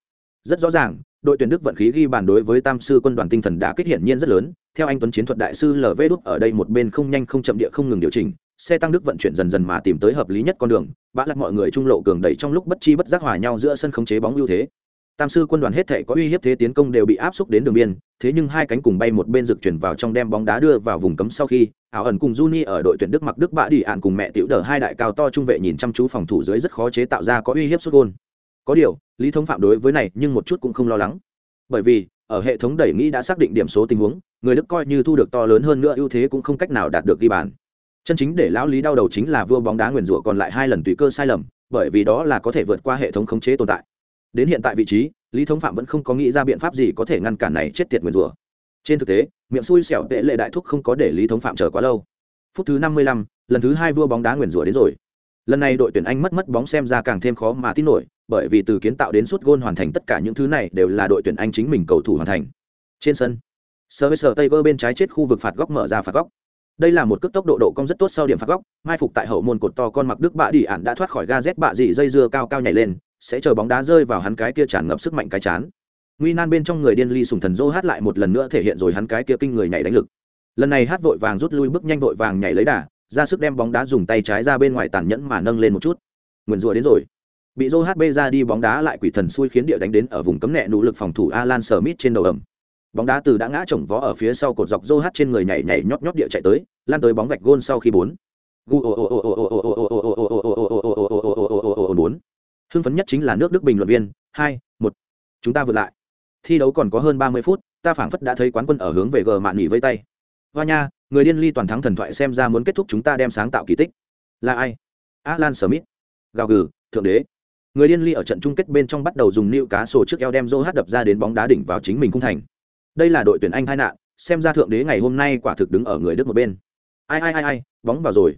Rất rõ ràng đội tuyển đức vận khí ghi bàn đối với tam sư quân đoàn tinh thần đã kết hiển nhiên rất lớn. Theo anh tuấn chiến thuật đại sư lv đúc ở đây một bên không nhanh không chậm địa không ngừng điều chỉnh, xe tăng đức vận chuyển dần dần mà tìm tới hợp lý nhất con đường. Bã lật mọi người trung lộ cường đẩy trong lúc bất chi bất giác hòa nhau giữa sân khống chế bóng ưu thế. Tam sư quân đoàn hết thể có uy hiếp thế tiến công đều bị áp xúc đến đường biên, thế nhưng hai cánh cùng bay một bên rực chuyển vào trong đem bóng đá đưa vào vùng cấm sau khi, ảo ẩn cùng Juni ở đội tuyển Đức mặc Đức bạ đi ạn cùng mẹ tiểu đờ hai đại cao to trung vệ nhìn chăm chú phòng thủ dưới rất khó chế tạo ra có uy hiếp sút gôn. Có điều lý thống phạm đối với này nhưng một chút cũng không lo lắng. Bởi vì, ở hệ thống đẩy nghĩ đã xác định điểm số tình huống, người đức coi như thu được to lớn hơn nữa ưu thế cũng không cách nào đạt được ghi bàn. Chân chính để lão lý đau đầu chính là vua bóng đá nguyền rủa còn lại hai lần tùy cơ sai lầm, bởi vì đó là có thể vượt qua hệ thống khống chế tồn tại. Đến hiện tại vị trí, lý thống phạm vẫn không có nghĩ ra biện pháp gì có thể ngăn cản này chết tiệt nguyền rủa. Trên thực tế, miệng xui xẻo tệ lệ đại thúc không có để lý thống phạm chờ quá lâu. Phút thứ năm mươi lăm, lần thứ hai vua bóng đá nguyền rủa đến rồi. Lần này đội tuyển anh mất mất bóng xem ra càng thêm khó mà tin nổi bởi vì từ kiến tạo đến suốt gôn hoàn thành tất cả những thứ này đều là đội tuyển anh chính mình cầu thủ hoàn thành. Trên sân sơ với tây vơ bên trái chết khu vực phạt góc mở ra phạt góc. Đây là một cước tốc độ độ cong rất tốt sau điểm phạt góc, mai phục tại hậu môn cột to con mặc đức bạ đi ản đã thoát khỏi ga z bạ dị dây dưa cao cao nhảy lên, sẽ chờ bóng đá rơi vào hắn cái kia tràn ngập sức mạnh cái chán. Nguy nan bên trong người điên ly sùng thần dô hát lại một lần nữa thể hiện rồi hắn cái kia kinh người nhảy đánh lực. Lần này hát vội vàng rút lui bước nhanh vội vàng nhảy lấy đà, ra sức đem bóng đá dùng tay trái ra bên ngoài tàn nhẫn mà nâng lên một chút. Nguyền rùa đến rồi bị Joe HB ra đi bóng đá lại quỷ thần xui khiến địa đánh đến ở vùng cấm nẹ nỗ lực phòng thủ Alan Smith trên đầu ẩm. bóng đá từ đã ngã chồng vó ở phía sau cột dọc Joe H trên người nhảy nhảy nhót nhót địa chạy tới lan tới bóng vạch gôn sau khi bốn bốn hưng phấn nhất chính là nước đức bình luận viên hai một chúng ta vượt lại thi đấu còn có hơn ba mươi phút ta phảng phất đã thấy quán quân ở hướng về gờ mạn nghỉ vây tay hoa nha người điên ly toàn thắng thần thoại xem ra muốn kết thúc chúng ta đem sáng tạo kỳ tích là ai alan smith gào gừ thượng đế người điên ly ở trận chung kết bên trong bắt đầu dùng nịu cá sổ trước eo đem dô hát đập ra đến bóng đá đỉnh vào chính mình cung thành. Đây là đội tuyển anh hai nạn, xem ra thượng đế ngày hôm nay quả thực đứng ở người đức một bên. Ai ai ai ai, bóng vào rồi.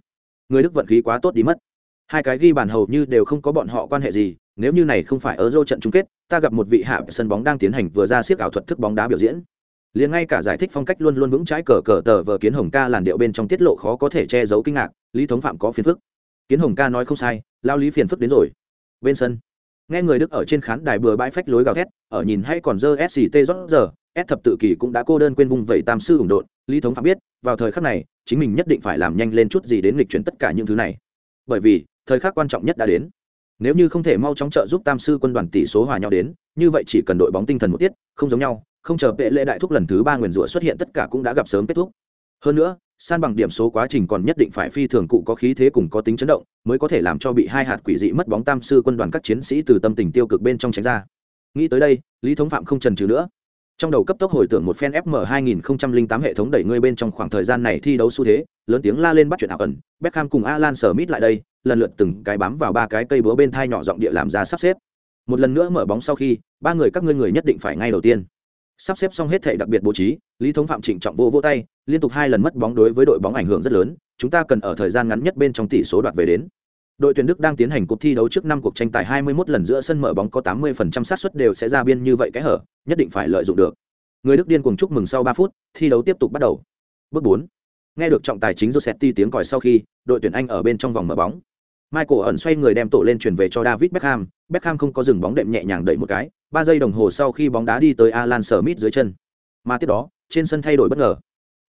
Người đức vận khí quá tốt đi mất. Hai cái ghi bàn hầu như đều không có bọn họ quan hệ gì, nếu như này không phải ở dô trận chung kết, ta gặp một vị hạ sân bóng đang tiến hành vừa ra siếc ảo thuật thức bóng đá biểu diễn. Liền ngay cả giải thích phong cách luôn luôn vững trái cờ cờ tờ vờ kiến hồng ca làn điệu bên trong tiết lộ khó có thể che giấu kinh ngạc, lý thống phạm có phiền phức. Kiến hồng ca nói không sai, lao lý phiền phức đến rồi bên sân. Nghe người đức ở trên khán đài bừa bãi phách lối gào thét, ở nhìn hay còn dơ sct rót giờ, s thập tự kỷ cũng đã cô đơn quên vùng vẩy tam sư ủng đột lý thống phạm biết, vào thời khắc này, chính mình nhất định phải làm nhanh lên chút gì đến lịch chuyển tất cả những thứ này. Bởi vì, thời khắc quan trọng nhất đã đến. Nếu như không thể mau chóng trợ giúp tam sư quân đoàn tỷ số hòa nhau đến, như vậy chỉ cần đội bóng tinh thần một tiết, không giống nhau, không chờ vệ lễ đại thúc lần thứ ba nguyền rủa xuất hiện tất cả cũng đã gặp sớm kết thúc. Hơn nữa san bằng điểm số quá trình còn nhất định phải phi thường cụ có khí thế cùng có tính chấn động, mới có thể làm cho bị hai hạt quỷ dị mất bóng tam sư quân đoàn các chiến sĩ từ tâm tình tiêu cực bên trong tránh ra. Nghĩ tới đây, lý thống phạm không trần trừ nữa. Trong đầu cấp tốc hồi tưởng một phen fm 2008 hệ thống đẩy ngươi bên trong khoảng thời gian này thi đấu xu thế, lớn tiếng la lên bắt chuyện ảo ẩn, beckham cùng alan smith lại đây, lần lượt từng cái bám vào ba cái cây búa bên thai nhỏ giọng địa làm ra sắp xếp. Một lần nữa mở bóng sau khi, ba người các ngươi người nhất định phải ngay đầu tiên sắp xếp xong hết thể đặc biệt bố trí lý thống phạm trịnh trọng vô vô tay liên tục hai lần mất bóng đối với đội bóng ảnh hưởng rất lớn chúng ta cần ở thời gian ngắn nhất bên trong tỷ số đoạt về đến. Đội tuyển đức đang tiến hành cuộc thi đấu trước năm cuộc tranh tài 21 lần giữa sân mở bóng có 80% xác suất đều sẽ ra biên như vậy cái hở nhất định phải lợi dụng được. Người đức điên cuồng chúc mừng sau 3 phút thi đấu tiếp tục bắt đầu. Bước 4 nghe được trọng tài chính Josetti tiếng còi sau khi đội tuyển anh ở bên trong vòng mở bóng. Michael ẩn xoay người đem tổ lên chuyển về cho David Beckham, Beckham không có dừng bóng đệm nhẹ nhàng đẩy một cái, 3 giây đồng hồ sau khi bóng đá đi tới Alan Smith dưới chân. Mà tiếp đó, trên sân thay đổi bất ngờ.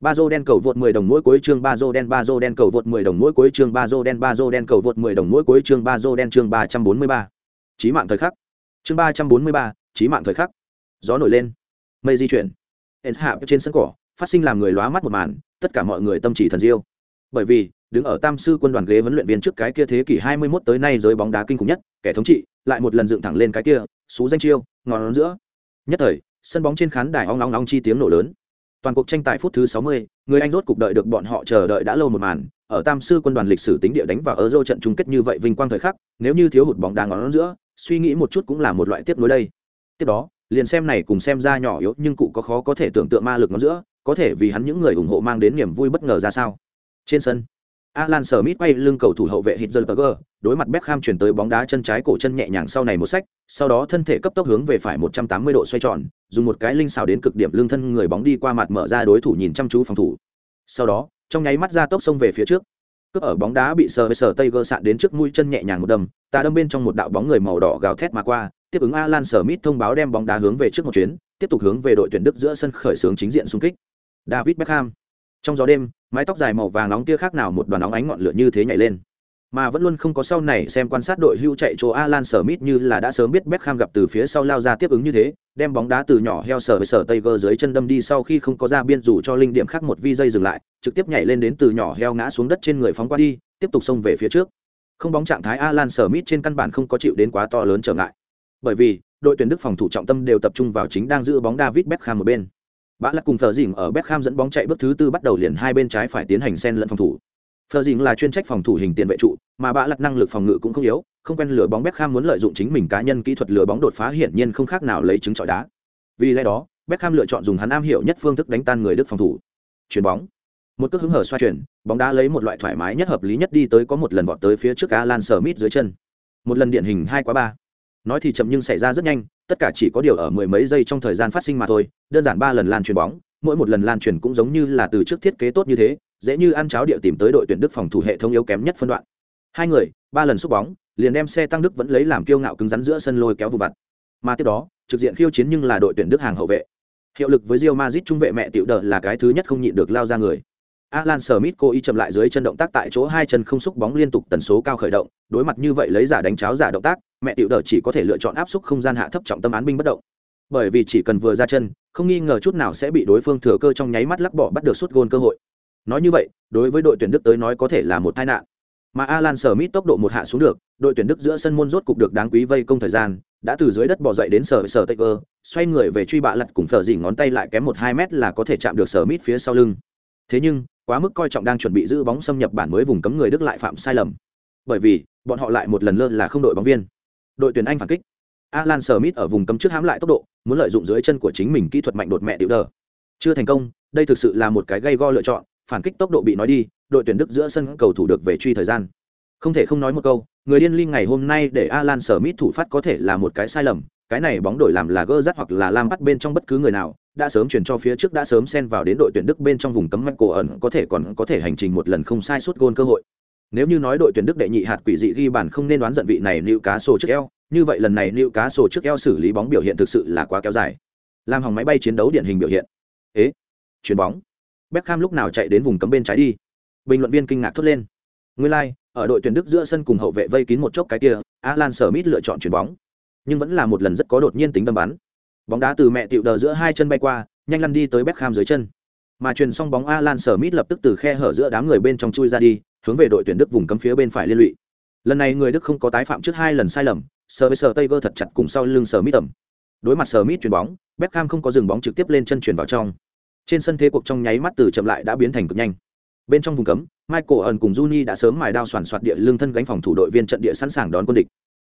Bazo đen cầu vượt 10 đồng mỗi cuối chương Bazo đen Bazo đen cầu vượt 10 đồng mỗi cuối chương Bazo đen Bazo đen cầu vượt 10 đồng mỗi cuối chương Bazo đen chương 343. Chí mạng thời khắc. Chương 343, chí mạng thời khắc. Gió nổi lên. Mây di chuyển. Hẹn hạ trên sân cỏ, phát sinh làm người lóa mắt một màn, tất cả mọi người tâm chỉ thần diêu. Bởi vì, đứng ở tam sư quân đoàn ghế huấn luyện viên trước cái kia thế kỷ 21 tới nay giới bóng đá kinh khủng nhất, kẻ thống trị, lại một lần dựng thẳng lên cái kia, sú danh chiêu, ngọn giữa. Nhất thời, sân bóng trên khán đài ong ong ong chi tiếng nổ lớn. Toàn cuộc tranh tài phút thứ 60, người Anh rốt cục đợi được bọn họ chờ đợi đã lâu một màn, ở tam sư quân đoàn lịch sử tính địa đánh vào Euro trận chung kết như vậy vinh quang thời khắc, nếu như thiếu hụt bóng đá ngón giữa, suy nghĩ một chút cũng là một loại tiếp nối đây. Tiếp đó, liền xem này cùng xem ra nhỏ yếu nhưng cụ có khó có thể tưởng tượng ma lực ngón giữa, có thể vì hắn những người ủng hộ mang đến niềm vui bất ngờ ra sao. Trên sân, Alan Smith quay lưng cầu thủ hậu vệ Hitzelsberger, đối mặt Beckham chuyển tới bóng đá chân trái cổ chân nhẹ nhàng sau này một sách, sau đó thân thể cấp tốc hướng về phải 180 độ xoay tròn, dùng một cái linh xảo đến cực điểm lưng thân người bóng đi qua mặt mở ra đối thủ nhìn chăm chú phòng thủ. Sau đó, trong nháy mắt ra tốc xông về phía trước. Cướp ở bóng đá bị sờ sờ tay sạn đến trước mũi chân nhẹ nhàng một đâm, ta đâm bên trong một đạo bóng người màu đỏ gào thét mà qua, tiếp ứng Alan Smith thông báo đem bóng đá hướng về trước một chuyến, tiếp tục hướng về đội tuyển Đức giữa sân khởi xướng chính diện xung kích. David Beckham trong gió đêm mái tóc dài màu vàng nóng kia khác nào một đoàn nóng ánh ngọn lửa như thế nhảy lên mà vẫn luôn không có sau này xem quan sát đội hưu chạy chỗ Alan Smith như là đã sớm biết Beckham gặp từ phía sau lao ra tiếp ứng như thế, đem bóng đá từ nhỏ heo sở với sở tay gơ dưới chân đâm đi sau khi không có ra biên dù cho linh điểm khác một vi dây dừng lại, trực tiếp nhảy lên đến từ nhỏ heo ngã xuống đất trên người phóng qua đi, tiếp tục xông về phía trước. Không bóng trạng thái Alan Smith trên căn bản không có chịu đến quá to lớn trở ngại. Bởi vì, đội tuyển Đức phòng thủ trọng tâm đều tập trung vào chính đang giữ bóng David Beckham một bên. Bã lật cùng Phở Dĩnh ở Beckham dẫn bóng chạy bước thứ tư bắt đầu liền hai bên trái phải tiến hành xen lẫn phòng thủ. Phở Dĩnh là chuyên trách phòng thủ hình tiền vệ trụ, mà bã lật năng lực phòng ngự cũng không yếu, không quen lừa bóng Beckham muốn lợi dụng chính mình cá nhân kỹ thuật lừa bóng đột phá hiển nhiên không khác nào lấy trứng chọi đá. Vì lẽ đó, Beckham lựa chọn dùng hắn am hiểu nhất phương thức đánh tan người Đức phòng thủ. Chuyển bóng. Một cước hứng hở xoay chuyển, bóng đá lấy một loại thoải mái nhất hợp lý nhất đi tới có một lần vọt tới phía trước Alan Smith dưới chân. Một lần điển hình hai quá ba. Nói thì chậm nhưng xảy ra rất nhanh, tất cả chỉ có điều ở mười mấy giây trong thời gian phát sinh mà thôi, đơn giản ba lần lan truyền bóng, mỗi một lần lan truyền cũng giống như là từ trước thiết kế tốt như thế dễ như ăn cháo địa tìm tới đội tuyển đức phòng thủ hệ thống yếu kém nhất phân đoạn. Hai người ba lần xúc bóng liền đem xe tăng đức vẫn lấy làm kiêu ngạo cứng rắn giữa sân lôi kéo vụ vặt. Mà tiếp đó trực diện khiêu chiến nhưng là đội tuyển đức hàng hậu vệ. Hiệu lực với Real Madrid trung vệ mẹ tiểu đờ là cái thứ nhất không nhịn được lao ra người. Alan Smith cố ý chậm lại dưới chân động tác tại chỗ hai chân không xúc bóng liên tục tần số cao khởi động, đối mặt như vậy lấy giả đánh cháo giả động tác, mẹ tiểu đờ chỉ có thể lựa chọn áp xúc không gian hạ thấp trọng tâm án binh bất động. Bởi vì chỉ cần vừa ra chân, không nghi ngờ chút nào sẽ bị đối phương thừa cơ trong nháy mắt lắc bỏ bắt được suốt gôn cơ hội. Nói như vậy, đối với đội tuyển đức tới nói có thể là một tai nạn. Mà alan smith tốc độ một hạ xuống được, đội tuyển đức giữa sân môn rốt cục được đáng quý vây công thời gian, đã từ dưới đất bỏ dậy đến sở sở tây cơ, xoay người về truy bạ lặt cùng phở dỉ ngón tay lại kém một hai mét là có thể chạm được sở mít phía sau lưng. Thế nhưng, quá mức coi trọng đang chuẩn bị giữ bóng xâm nhập bản mới vùng cấm người đức lại phạm sai lầm. Bởi vì, bọn họ lại một lần lơ là không đội bóng viên đội tuyển anh phản kích. Alan smith ở vùng cấm trước hãm lại tốc độ, muốn lợi dụng dưới chân của chính mình kỹ thuật mạnh đột mẹ tiểu đờ. Chưa thành công, đây thực sự là một cái gây go lựa chọn, phản kích tốc độ bị nói đi, đội tuyển đức giữa sân cầu thủ được về truy thời gian. Không thể không nói một câu, người điên ly ngày hôm nay để alan smith thủ phát có thể là một cái sai lầm, cái này bóng đổi làm là gơ rắt hoặc là lam bắt bên trong bất cứ người nào, đã sớm chuyển cho phía trước đã sớm xen vào đến đội tuyển đức bên trong vùng cấm mạch cổ ẩn có thể còn có thể hành trình một lần không sai suốt gôn cơ hội nếu như nói đội tuyển đức đệ nhị hạt quỷ dị ghi bàn không nên đoán giận vị này lưu cá sổ trước eo như vậy lần này lưu cá sổ trước eo xử lý bóng biểu hiện thực sự là quá kéo dài. Làm hỏng máy bay chiến đấu điển hình biểu hiện. Ế chuyền bóng. Beckham lúc nào chạy đến vùng cấm bên trái đi? Bình luận viên kinh ngạc thốt lên. Nguyên lai like, ở đội tuyển đức giữa sân cùng hậu vệ vây kín một chốc cái kia alan smith lựa chọn chuyền bóng. Nhưng vẫn là một lần rất có đột nhiên tính đâm bắn. Bóng đá từ mẹ tiệu đờ giữa hai chân bay qua nhanh lăn đi tới Beckham dưới chân. Mà truyền xong bóng Alan Smith lập tức từ khe hở giữa đám người bên trong chui ra đi hướng về đội tuyển Đức vùng cấm phía bên phải liên lụy. Lần này người Đức không có tái phạm trước hai lần sai lầm sờ với sờ tay vơ thật chặt cùng sau lưng Smith tầm đối mặt Smith chuyền bóng Beckham không có dừng bóng trực tiếp lên chân chuyển vào trong. Trên sân thế cuộc trong nháy mắt từ chậm lại đã biến thành cực nhanh. Bên trong vùng cấm Michael ẩn cùng Juni đã sớm mài đao soạn soạt địa lưng thân gánh phòng thủ đội viên trận địa sẵn sàng đón quân địch.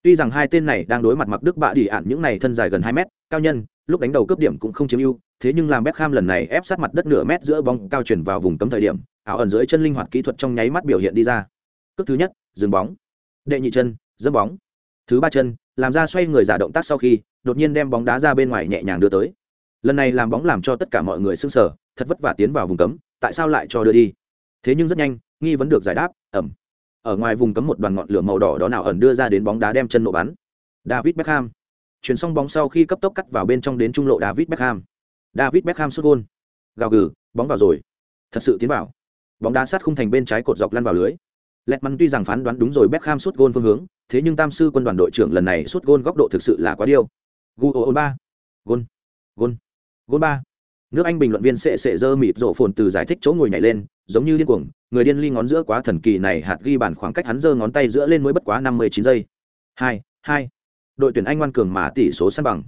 Tuy rằng hai tên này đang đối mặt mặc Đức bạ đi ạn những này thân dài gần hai mét, cao nhân, lúc đánh đầu cướp điểm cũng không chiếm ưu, thế nhưng làm Beckham lần này ép sát mặt đất nửa mét giữa bóng cao chuyển vào vùng cấm thời điểm, ảo ẩn dưới chân linh hoạt kỹ thuật trong nháy mắt biểu hiện đi ra. Cước thứ nhất, dừng bóng. Đệ nhị chân, dẫm bóng. Thứ ba chân, làm ra xoay người giả động tác sau khi, đột nhiên đem bóng đá ra bên ngoài nhẹ nhàng đưa tới. Lần này làm bóng làm cho tất cả mọi người sững sờ, thật vất vả tiến vào vùng cấm, tại sao lại cho đưa đi? Thế nhưng rất nhanh, nghi vấn được giải đáp, ẩm ở ngoài vùng cấm một đoàn ngọn lửa màu đỏ đó nào ẩn đưa ra đến bóng đá đem chân nổ bắn david beckham chuyển xong bóng sau khi cấp tốc cắt vào bên trong đến trung lộ david beckham david beckham sút gôn gào gừ bóng vào rồi thật sự tiến vào bóng đá sát khung thành bên trái cột dọc lăn vào lưới. Lẹt mắn tuy rằng phán đoán đúng rồi, beckham sút gôn phương hướng, thế nhưng tam sư quân đoàn đội trưởng lần này sút gôn góc độ thực sự là quá điêu. Gu ba. Gôn. Gôn. Gôn ba. Nước anh bình luận viên sệ sệ dơ mịt rộ phồn từ giải thích chỗ ngồi nhảy lên, giống như điên cuồng, người điên ly ngón giữa quá thần kỳ này hạt ghi bàn khoảng cách hắn giơ ngón tay giữa lên mới bất quá năm mươi chín giây. Hai hai. Đội tuyển anh ngoan cường mà tỷ số săn bằng.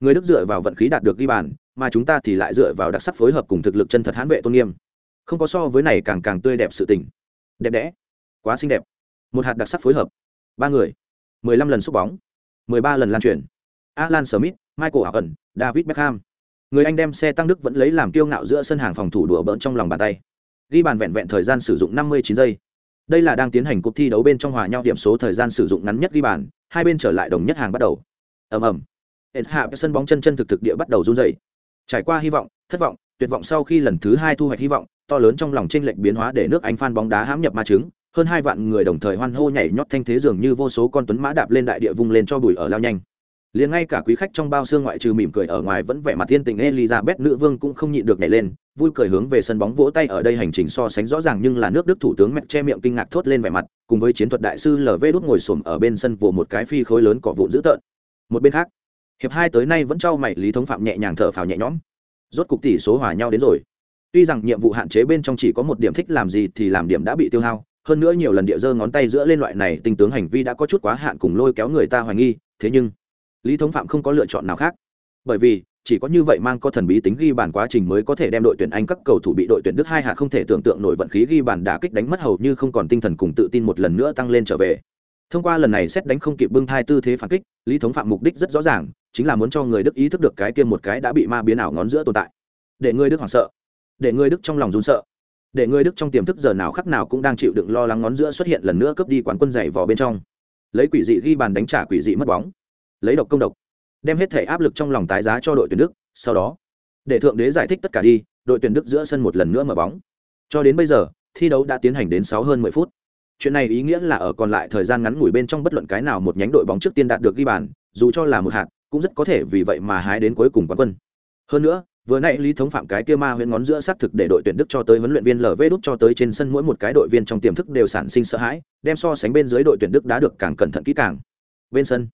Người đức dựa vào vận khí đạt được ghi bàn, mà chúng ta thì lại dựa vào đặc sắc phối hợp cùng thực lực chân thật hãn vệ tôn nghiêm không có so với này càng càng tươi đẹp sự tình. Đẹp đẽ, quá xinh đẹp. Một hạt đặc sắc phối hợp. Ba người. Mười lăm lần xúc bóng. Mười ba lần lan truyền. Alan smith, michael ẩn david beckham. Người anh đem xe tăng đức vẫn lấy làm kiêu ngạo giữa sân hàng phòng thủ đùa bỡn trong lòng bàn tay. Ghi bàn vẹn vẹn thời gian sử dụng 59 giây. Đây là đang tiến hành cuộc thi đấu bên trong hòa nhau điểm số thời gian sử dụng ngắn nhất ghi bàn, hai bên trở lại đồng nhất hàng bắt đầu. Ầm ầm. Hết hạ sân bóng chân chân thực thực địa bắt đầu run dậy trải qua hy vọng, thất vọng, tuyệt vọng sau khi lần thứ hai thu hoạch hy vọng to lớn trong lòng chênh lệch biến hóa để nước anh phan bóng đá hãm nhập ma trứng hơn hai vạn người đồng thời hoan hô nhảy nhót thanh thế dường như vô số con tuấn mã đạp lên đại địa vung lên cho bùi ở lao nhanh. Liền ngay cả quý khách trong bao xương ngoại trừ mỉm cười ở ngoài vẫn vẻ mặt tiên tình elizabeth nữ vương cũng không nhịn được nhảy lên, vui cười hướng về sân bóng vỗ tay. Ở đây hành trình so sánh rõ ràng nhưng là nước đức thủ tướng mẹ che miệng kinh ngạc thốt lên vẻ mặt, cùng với chiến thuật đại sư lv đút ngồi xổm ở bên sân vỗ một cái phi khối lớn cỏ vụn dữ tợn. Một bên khác, hiệp hai tới nay vẫn trao mày, lý thống phạm nhẹ nhàng thở phào nhẹ nhõm. Rốt cục tỷ số hòa nhau đến rồi tuy rằng nhiệm vụ hạn chế bên trong chỉ có một điểm thích làm gì thì làm điểm đã bị tiêu hao, hơn nữa nhiều lần địa dơ ngón tay giữa lên loại này, tinh tướng hành vi đã có chút quá hạn cùng lôi kéo người ta hoài nghi, thế nhưng, lý thống phạm không có lựa chọn nào khác. Bởi vì, chỉ có như vậy mang có thần bí tính ghi bàn quá trình mới có thể đem đội tuyển anh các cầu thủ bị đội tuyển đức hai hạ không thể tưởng tượng nổi vận khí ghi bàn đả kích đánh mất hầu như không còn tinh thần cùng tự tin một lần nữa tăng lên trở về. Thông qua lần này xét đánh không kịp bưng thai tư thế phản kích, lý thống phạm mục đích rất rõ ràng, chính là muốn cho người đức ý thức được cái kia một cái đã bị ma biến ảo ngón giữa tồn tại. Để người đức hoảng sợ để người đức trong lòng run sợ. Để người đức trong tiềm thức giờ nào khắc nào cũng đang chịu đựng lo lắng ngón giữa xuất hiện lần nữa cướp đi quán quân giày vò bên trong. Lấy quỷ dị ghi bàn đánh trả quỷ dị mất bóng. Lấy độc công độc. Đem hết thể áp lực trong lòng tái giá cho đội tuyển đức, sau đó, để thượng đế giải thích tất cả đi, đội tuyển đức giữa sân một lần nữa mở bóng. Cho đến bây giờ, thi đấu đã tiến hành đến sáu hơn mười phút. Chuyện này ý nghĩa là ở còn lại thời gian ngắn ngủi bên trong bất luận cái nào một nhánh đội bóng trước tiên đạt được ghi bàn, dù cho là một hạt, cũng rất có thể vì vậy mà hái đến cuối cùng quán quân. Hơn nữa vừa nãy lý thống phạm cái kia ma huyễn ngón giữa xác thực để đội tuyển đức cho tới huấn luyện viên lv đúc cho tới trên sân mỗi một cái đội viên trong tiềm thức đều sản sinh sợ hãi, đem so sánh bên dưới đội tuyển đức đã được càng cẩn thận kỹ càng. Bên sân,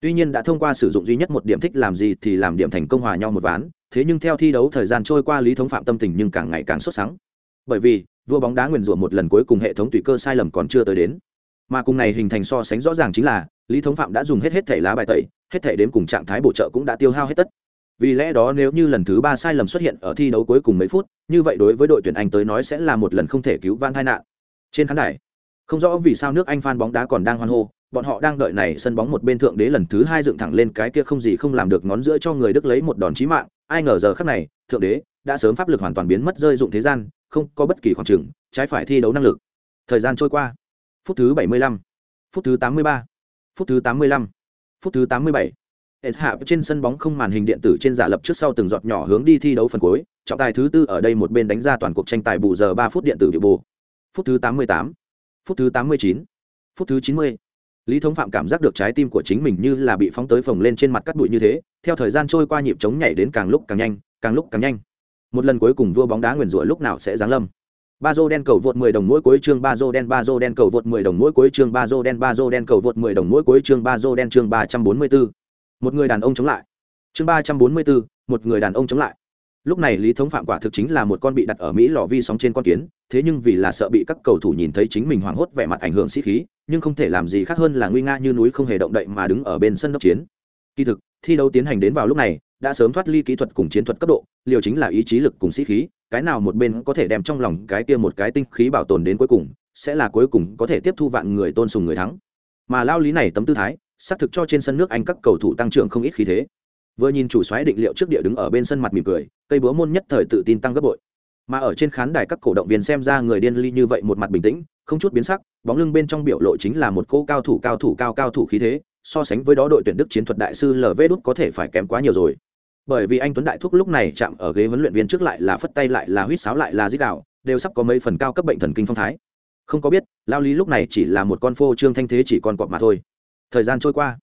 tuy nhiên đã thông qua sử dụng duy nhất một điểm thích làm gì thì làm điểm thành công hòa nhau một ván, thế nhưng theo thi đấu thời gian trôi qua lý thống phạm tâm tình nhưng càng ngày càng sốt sắng. Bởi vì, vua bóng đá nguyền rủa một lần cuối cùng hệ thống tùy cơ sai lầm còn chưa tới đến. Mà cùng này hình thành so sánh rõ ràng chính là, lý thống phạm đã dùng hết hết thể lá bài tẩy, hết thể đếm cùng trạng thái bổ trợ cũng đã tiêu hao hết tất vì lẽ đó nếu như lần thứ ba sai lầm xuất hiện ở thi đấu cuối cùng mấy phút như vậy đối với đội tuyển anh tới nói sẽ là một lần không thể cứu van tai nạn. Trên khán đài không rõ vì sao nước anh phan bóng đá còn đang hoan hô bọn họ đang đợi này sân bóng một bên thượng đế lần thứ hai dựng thẳng lên cái kia không gì không làm được ngón giữa cho người đức lấy một đòn chí mạng ai ngờ giờ khắc này thượng đế đã sớm pháp lực hoàn toàn biến mất rơi dụng thế gian không có bất kỳ khoảng trừng trái phải thi đấu năng lực. Thời gian trôi qua. Phút thứ 75, phút thứ 83, phút thứ 85, phút thứ 87. Hết hạ trên sân bóng không màn hình điện tử trên giả lập trước sau từng giọt nhỏ hướng đi thi đấu phần cuối, trọng tài thứ tư ở đây một bên đánh ra toàn cuộc tranh tài bù giờ 3 phút điện tử bị bù. Phút thứ 88, phút thứ 89, phút thứ 90. Lý Thống Phạm cảm giác được trái tim của chính mình như là bị phóng tới phồng lên trên mặt cắt bụi như thế, theo thời gian trôi qua nhịp chống nhảy đến càng lúc càng nhanh, càng lúc càng nhanh. Một lần cuối cùng vua bóng đá nguyền rủa lúc nào sẽ giáng lâm ba dô đen cầu vượt 10 đồng mỗi cuối chương ba dô đen ba dô đen cầu vượt 10 đồng mỗi cuối chương ba dô đen ba dô đen cầu vượt 10 đồng mỗi cuối chương ba dô đen chương 344 một người đàn ông chống lại. Chương 344, một người đàn ông chống lại. Lúc này lý thống phạm quả thực chính là một con bị đặt ở mỹ lò vi sóng trên con kiến thế nhưng vì là sợ bị các cầu thủ nhìn thấy chính mình hoảng hốt vẻ mặt ảnh hưởng sĩ khí nhưng không thể làm gì khác hơn là nguy nga như núi không hề động đậy mà đứng ở bên sân đốc chiến. Kỳ thực thi đấu tiến hành đến vào lúc này đã sớm thoát ly kỹ thuật cùng chiến thuật cấp độ liều chính là ý chí lực cùng sĩ khí cái nào một bên có thể đem trong lòng cái kia một cái tinh khí bảo tồn đến cuối cùng sẽ là cuối cùng có thể tiếp thu vạn người tôn sùng người thắng. Mà lao lý này tấm tư thái xác thực cho trên sân nước anh các cầu thủ tăng trưởng không ít khí thế. Vừa nhìn chủ xoáy định liệu trước địa đứng ở bên sân mặt mỉm cười, cây búa môn nhất thời tự tin tăng gấp bội. Mà ở trên khán đài các cổ động viên xem ra người điên ly như vậy một mặt bình tĩnh, không chút biến sắc, bóng lưng bên trong biểu lộ chính là một cô cao thủ cao thủ cao cao thủ khí thế, so sánh với đó đội tuyển đức chiến thuật đại sư lv đút có thể phải kém quá nhiều rồi. Bởi vì anh tuấn đại thúc lúc này chạm ở ghế huấn luyện viên trước lại là phất tay lại là huýt sáo lại là dít đạo đều sắp có mấy phần cao cấp bệnh thần kinh phong thái. Không có biết, lao lý lúc này chỉ là một con phô trương thanh thế chỉ còn cọp mà thôi thời gian trôi qua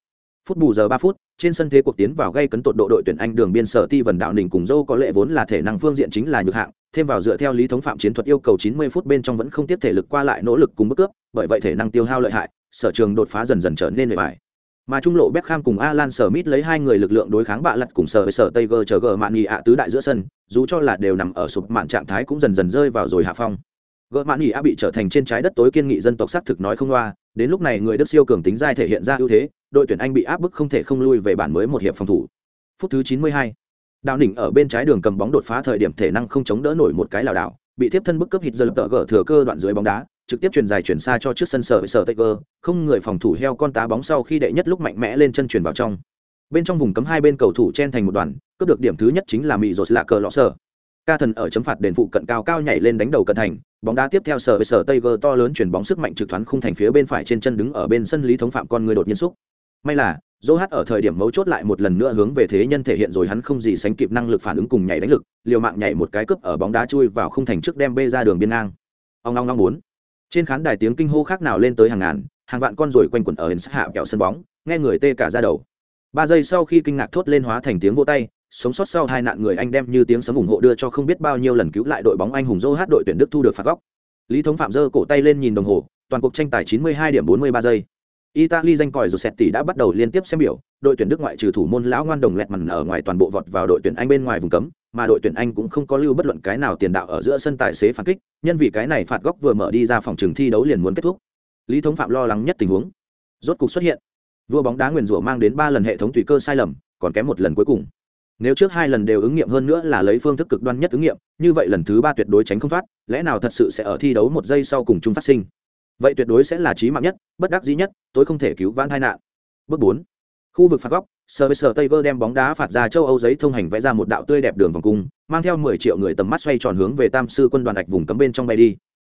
phút bù giờ ba phút trên sân thế cuộc tiến vào gây cấn tột độ đội tuyển anh đường biên sở ti vần đạo đình cùng dâu có lệ vốn là thể năng phương diện chính là nhược hạng thêm vào dựa theo lý thống phạm chiến thuật yêu cầu 90 phút bên trong vẫn không tiếp thể lực qua lại nỗ lực cùng bức cướp bởi vậy thể năng tiêu hao lợi hại sở trường đột phá dần dần trở nên bề bài mà trung lộ Beckham cùng Alan Smith lấy hai người lực lượng đối kháng bạ lật cùng sở với sở Tiger chờ gờ mạn nghị ạ tứ đại giữa sân, dù cho là đều nằm ở sụp mạn trạng thái cũng dần dần rơi vào rồi hạ phong. Gờ mạn nghị ạ bị trở thành trên trái đất tối kiên nghị dân tộc xác thực nói không loa, đến lúc này người Đức siêu cường tính giai thể hiện ra ưu thế, đội tuyển Anh bị áp bức không thể không lui về bản mới một hiệp phòng thủ. Phút thứ 92. Đào đỉnh ở bên trái đường cầm bóng đột phá thời điểm thể năng không chống đỡ nổi một cái lảo đảo, bị tiếp thân bức cấp hít giờ tợ gỡ thừa cơ đoạn dưới bóng đá, trực tiếp truyền dài chuyển xa cho trước sân sở sở Taker, không người phòng thủ heo con tá bóng sau khi đệ nhất lúc mạnh mẽ lên chân truyền vào trong. Bên trong vùng cấm hai bên cầu thủ chen thành một đoàn, cướp được điểm thứ nhất chính là Mỹ Rột lạ cờ lọ sở. Ca thần ở chấm phạt đền phụ cận cao cao nhảy lên đánh đầu cận thành, bóng đá tiếp theo sở sở Taker to lớn chuyển bóng sức mạnh trực thoáng khung thành phía bên phải trên chân đứng ở bên sân lý thống phạm con người đột nhiên xúc. May là, Dô hát ở thời điểm mấu chốt lại một lần nữa hướng về thế nhân thể hiện rồi hắn không gì sánh kịp năng lực phản ứng cùng nhảy đánh lực, liều mạng nhảy một cái cướp ở bóng đá chui vào khung thành trước đem bê ra đường biên ngang. Ông long long muốn trên khán đài tiếng kinh hô khác nào lên tới hàng ngàn hàng vạn con ruồi quanh quẩn ở hình hạ kẹo sân bóng nghe người tê cả ra đầu ba giây sau khi kinh ngạc thốt lên hóa thành tiếng vô tay sống sót sau hai nạn người anh đem như tiếng sấm ủng hộ đưa cho không biết bao nhiêu lần cứu lại đội bóng anh hùng dô hát đội tuyển đức thu được phạt góc. Lý thống phạm giơ cổ tay lên nhìn đồng hồ, toàn cuộc tranh tài 92 điểm 43 giây. Italy danh còi rồi tỷ đã bắt đầu liên tiếp xem biểu, đội tuyển đức ngoại trừ thủ môn lão ngoan đồng lẹt mằn ở ngoài toàn bộ vọt vào đội tuyển anh bên ngoài vùng cấm, mà đội tuyển anh cũng không có lưu bất luận cái nào tiền đạo ở giữa sân tài xế phản kích, nhân vì cái này phạt góc vừa mở đi ra phòng trường thi đấu liền muốn kết thúc. Lý thống phạm lo lắng nhất tình huống. Rốt cục xuất hiện. Vua bóng đá nguyền rủa mang đến ba lần hệ thống tùy cơ sai lầm, còn kém một lần cuối cùng nếu trước hai lần đều ứng nghiệm hơn nữa là lấy phương thức cực đoan nhất ứng nghiệm, như vậy lần thứ ba tuyệt đối tránh không thoát, lẽ nào thật sự sẽ ở thi đấu một giây sau cùng chung phát sinh? Vậy tuyệt đối sẽ là trí mạng nhất, bất đắc dĩ nhất, tối không thể cứu vãn tai nạn. Bước bốn. Khu vực phạt góc sờ sờ tây vơ đem bóng đá phạt ra châu âu giấy thông hành vẽ ra một đạo tươi đẹp đường vòng cung, mang theo mười triệu người tầm mắt xoay tròn hướng về tam sư quân đoàn đạch vùng cấm bên trong bay đi.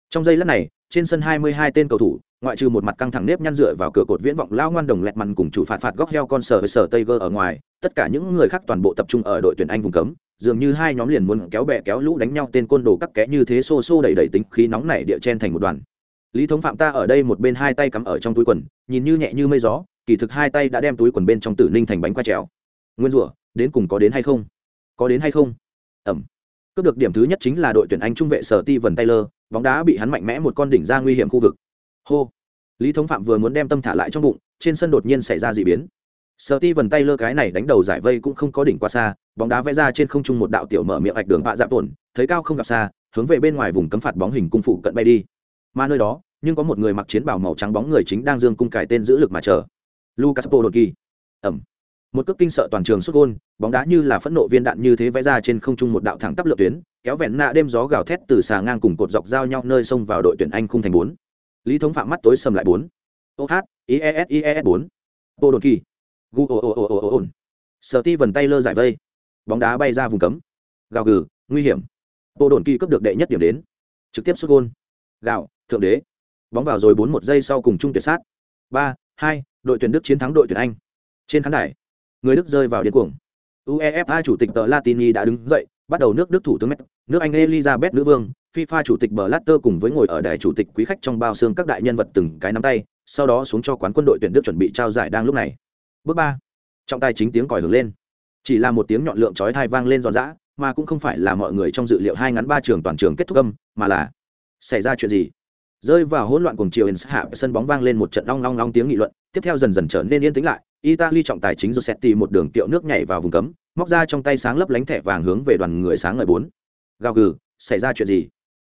Trong giây lát này, trên sân hai mươi hai tên cầu thủ, ngoại trừ một mặt căng thẳng nếp nhăn dựa vào cửa cột viễn vọng lao ngoan đồng lẹt mặn cùng chủ phạt phạt góc heo con sờ với sờ tây vơ ở ngoài tất cả những người khác toàn bộ tập trung ở đội tuyển anh vùng cấm, dường như hai nhóm liền muốn kéo bè kéo lũ đánh nhau tên côn đồ cắt ké như thế xô xô đẩy đẩy tính khí nóng này địa chen thành một đoàn. Lý thống phạm ta ở đây một bên hai tay cắm ở trong túi quần, nhìn như nhẹ như mây gió, kỳ thực hai tay đã đem túi quần bên trong tử ninh thành bánh qua trèo. Nguyên rủa, đến cùng có đến hay không? Có đến hay không? Ẩm. Cướp được điểm thứ nhất chính là đội tuyển anh trung vệ sở ti vần taylor, bóng đá bị hắn mạnh mẽ một con đỉnh ra nguy hiểm khu vực. Hô. Lý thống phạm vừa muốn đem tâm thả lại trong bụng, trên sân đột nhiên xảy ra d ị biến sở ti vần tay lơ cái này đánh đầu giải vây cũng không có đỉnh quá xa bóng đá vẽ ra trên không trung một đạo tiểu mở miệng ạch đường vạ dạ tổn thấy cao không gặp xa hướng về bên ngoài vùng cấm phạt bóng hình cung phụ cận bay đi. Mà nơi đó nhưng có một người mặc chiến bào màu trắng bóng người chính đang dương cung cải tên giữ lực mà chờ. Lucas podolski. Ầm, một cước kinh sợ toàn trường sút gôn bóng đá như là phẫn nộ viên đạn như thế vẽ ra trên không trung một đạo thẳng tắp lượn tuyến kéo vẹn nạ đêm gió gào thét từ xà ngang cùng cột dọc giao nhau nơi xông vào đội tuyển anh khung thành bốn. Lý thống phạm mắt tối sầm lại bốn. OH, ies ies bốn. Podolski. đột kỳ gu ồ ồ ồ ồ ồ sở ti vần tay lơ giải vây. Bóng đá bay ra vùng cấm. Gào gừ, nguy hiểm. Bộ đồn kỳ cấp được đệ nhất điểm đến. Trực tiếp xuất gôn. Gạo, thượng đế. Bóng vào rồi bốn một giây sau cùng chung tuyệt sát. Ba, hai, đội tuyển đức chiến thắng đội tuyển anh. Trên khán đài, người đức rơi vào điên cuồng. Uefa chủ tịch tờ latini đã đứng dậy, bắt đầu nước đức thủ tướng nước anh elizabeth nữ vương, fifa chủ tịch bờ latter cùng với ngồi ở đài chủ tịch quý khách trong bao xương các đại nhân vật từng cái nắm tay, sau đó xuống cho quán quân đội tuyển đức chuẩn bị trao giải đang lúc này bước ba. Trọng tài chính tiếng còi hưởng lên. Chỉ là một tiếng nhọn lượng chói thai vang lên giòn giã, mà cũng không phải là mọi người trong dự liệu hai ngắn ba trường toàn trường kết thúc âm, mà là xảy ra chuyện gì? Rơi vào hỗn loạn cùng chiều in hạ sân bóng vang lên một trận long long long tiếng nghị luận, tiếp theo dần dần trở nên yên tĩnh lại. Italy trọng tài chính Rossetti một đường kiệu nước nhảy vào vùng cấm, móc ra trong tay sáng lấp lánh thẻ vàng hướng về đoàn người sáng ngời bốn. Gào gừ, xảy ra chuyện gì?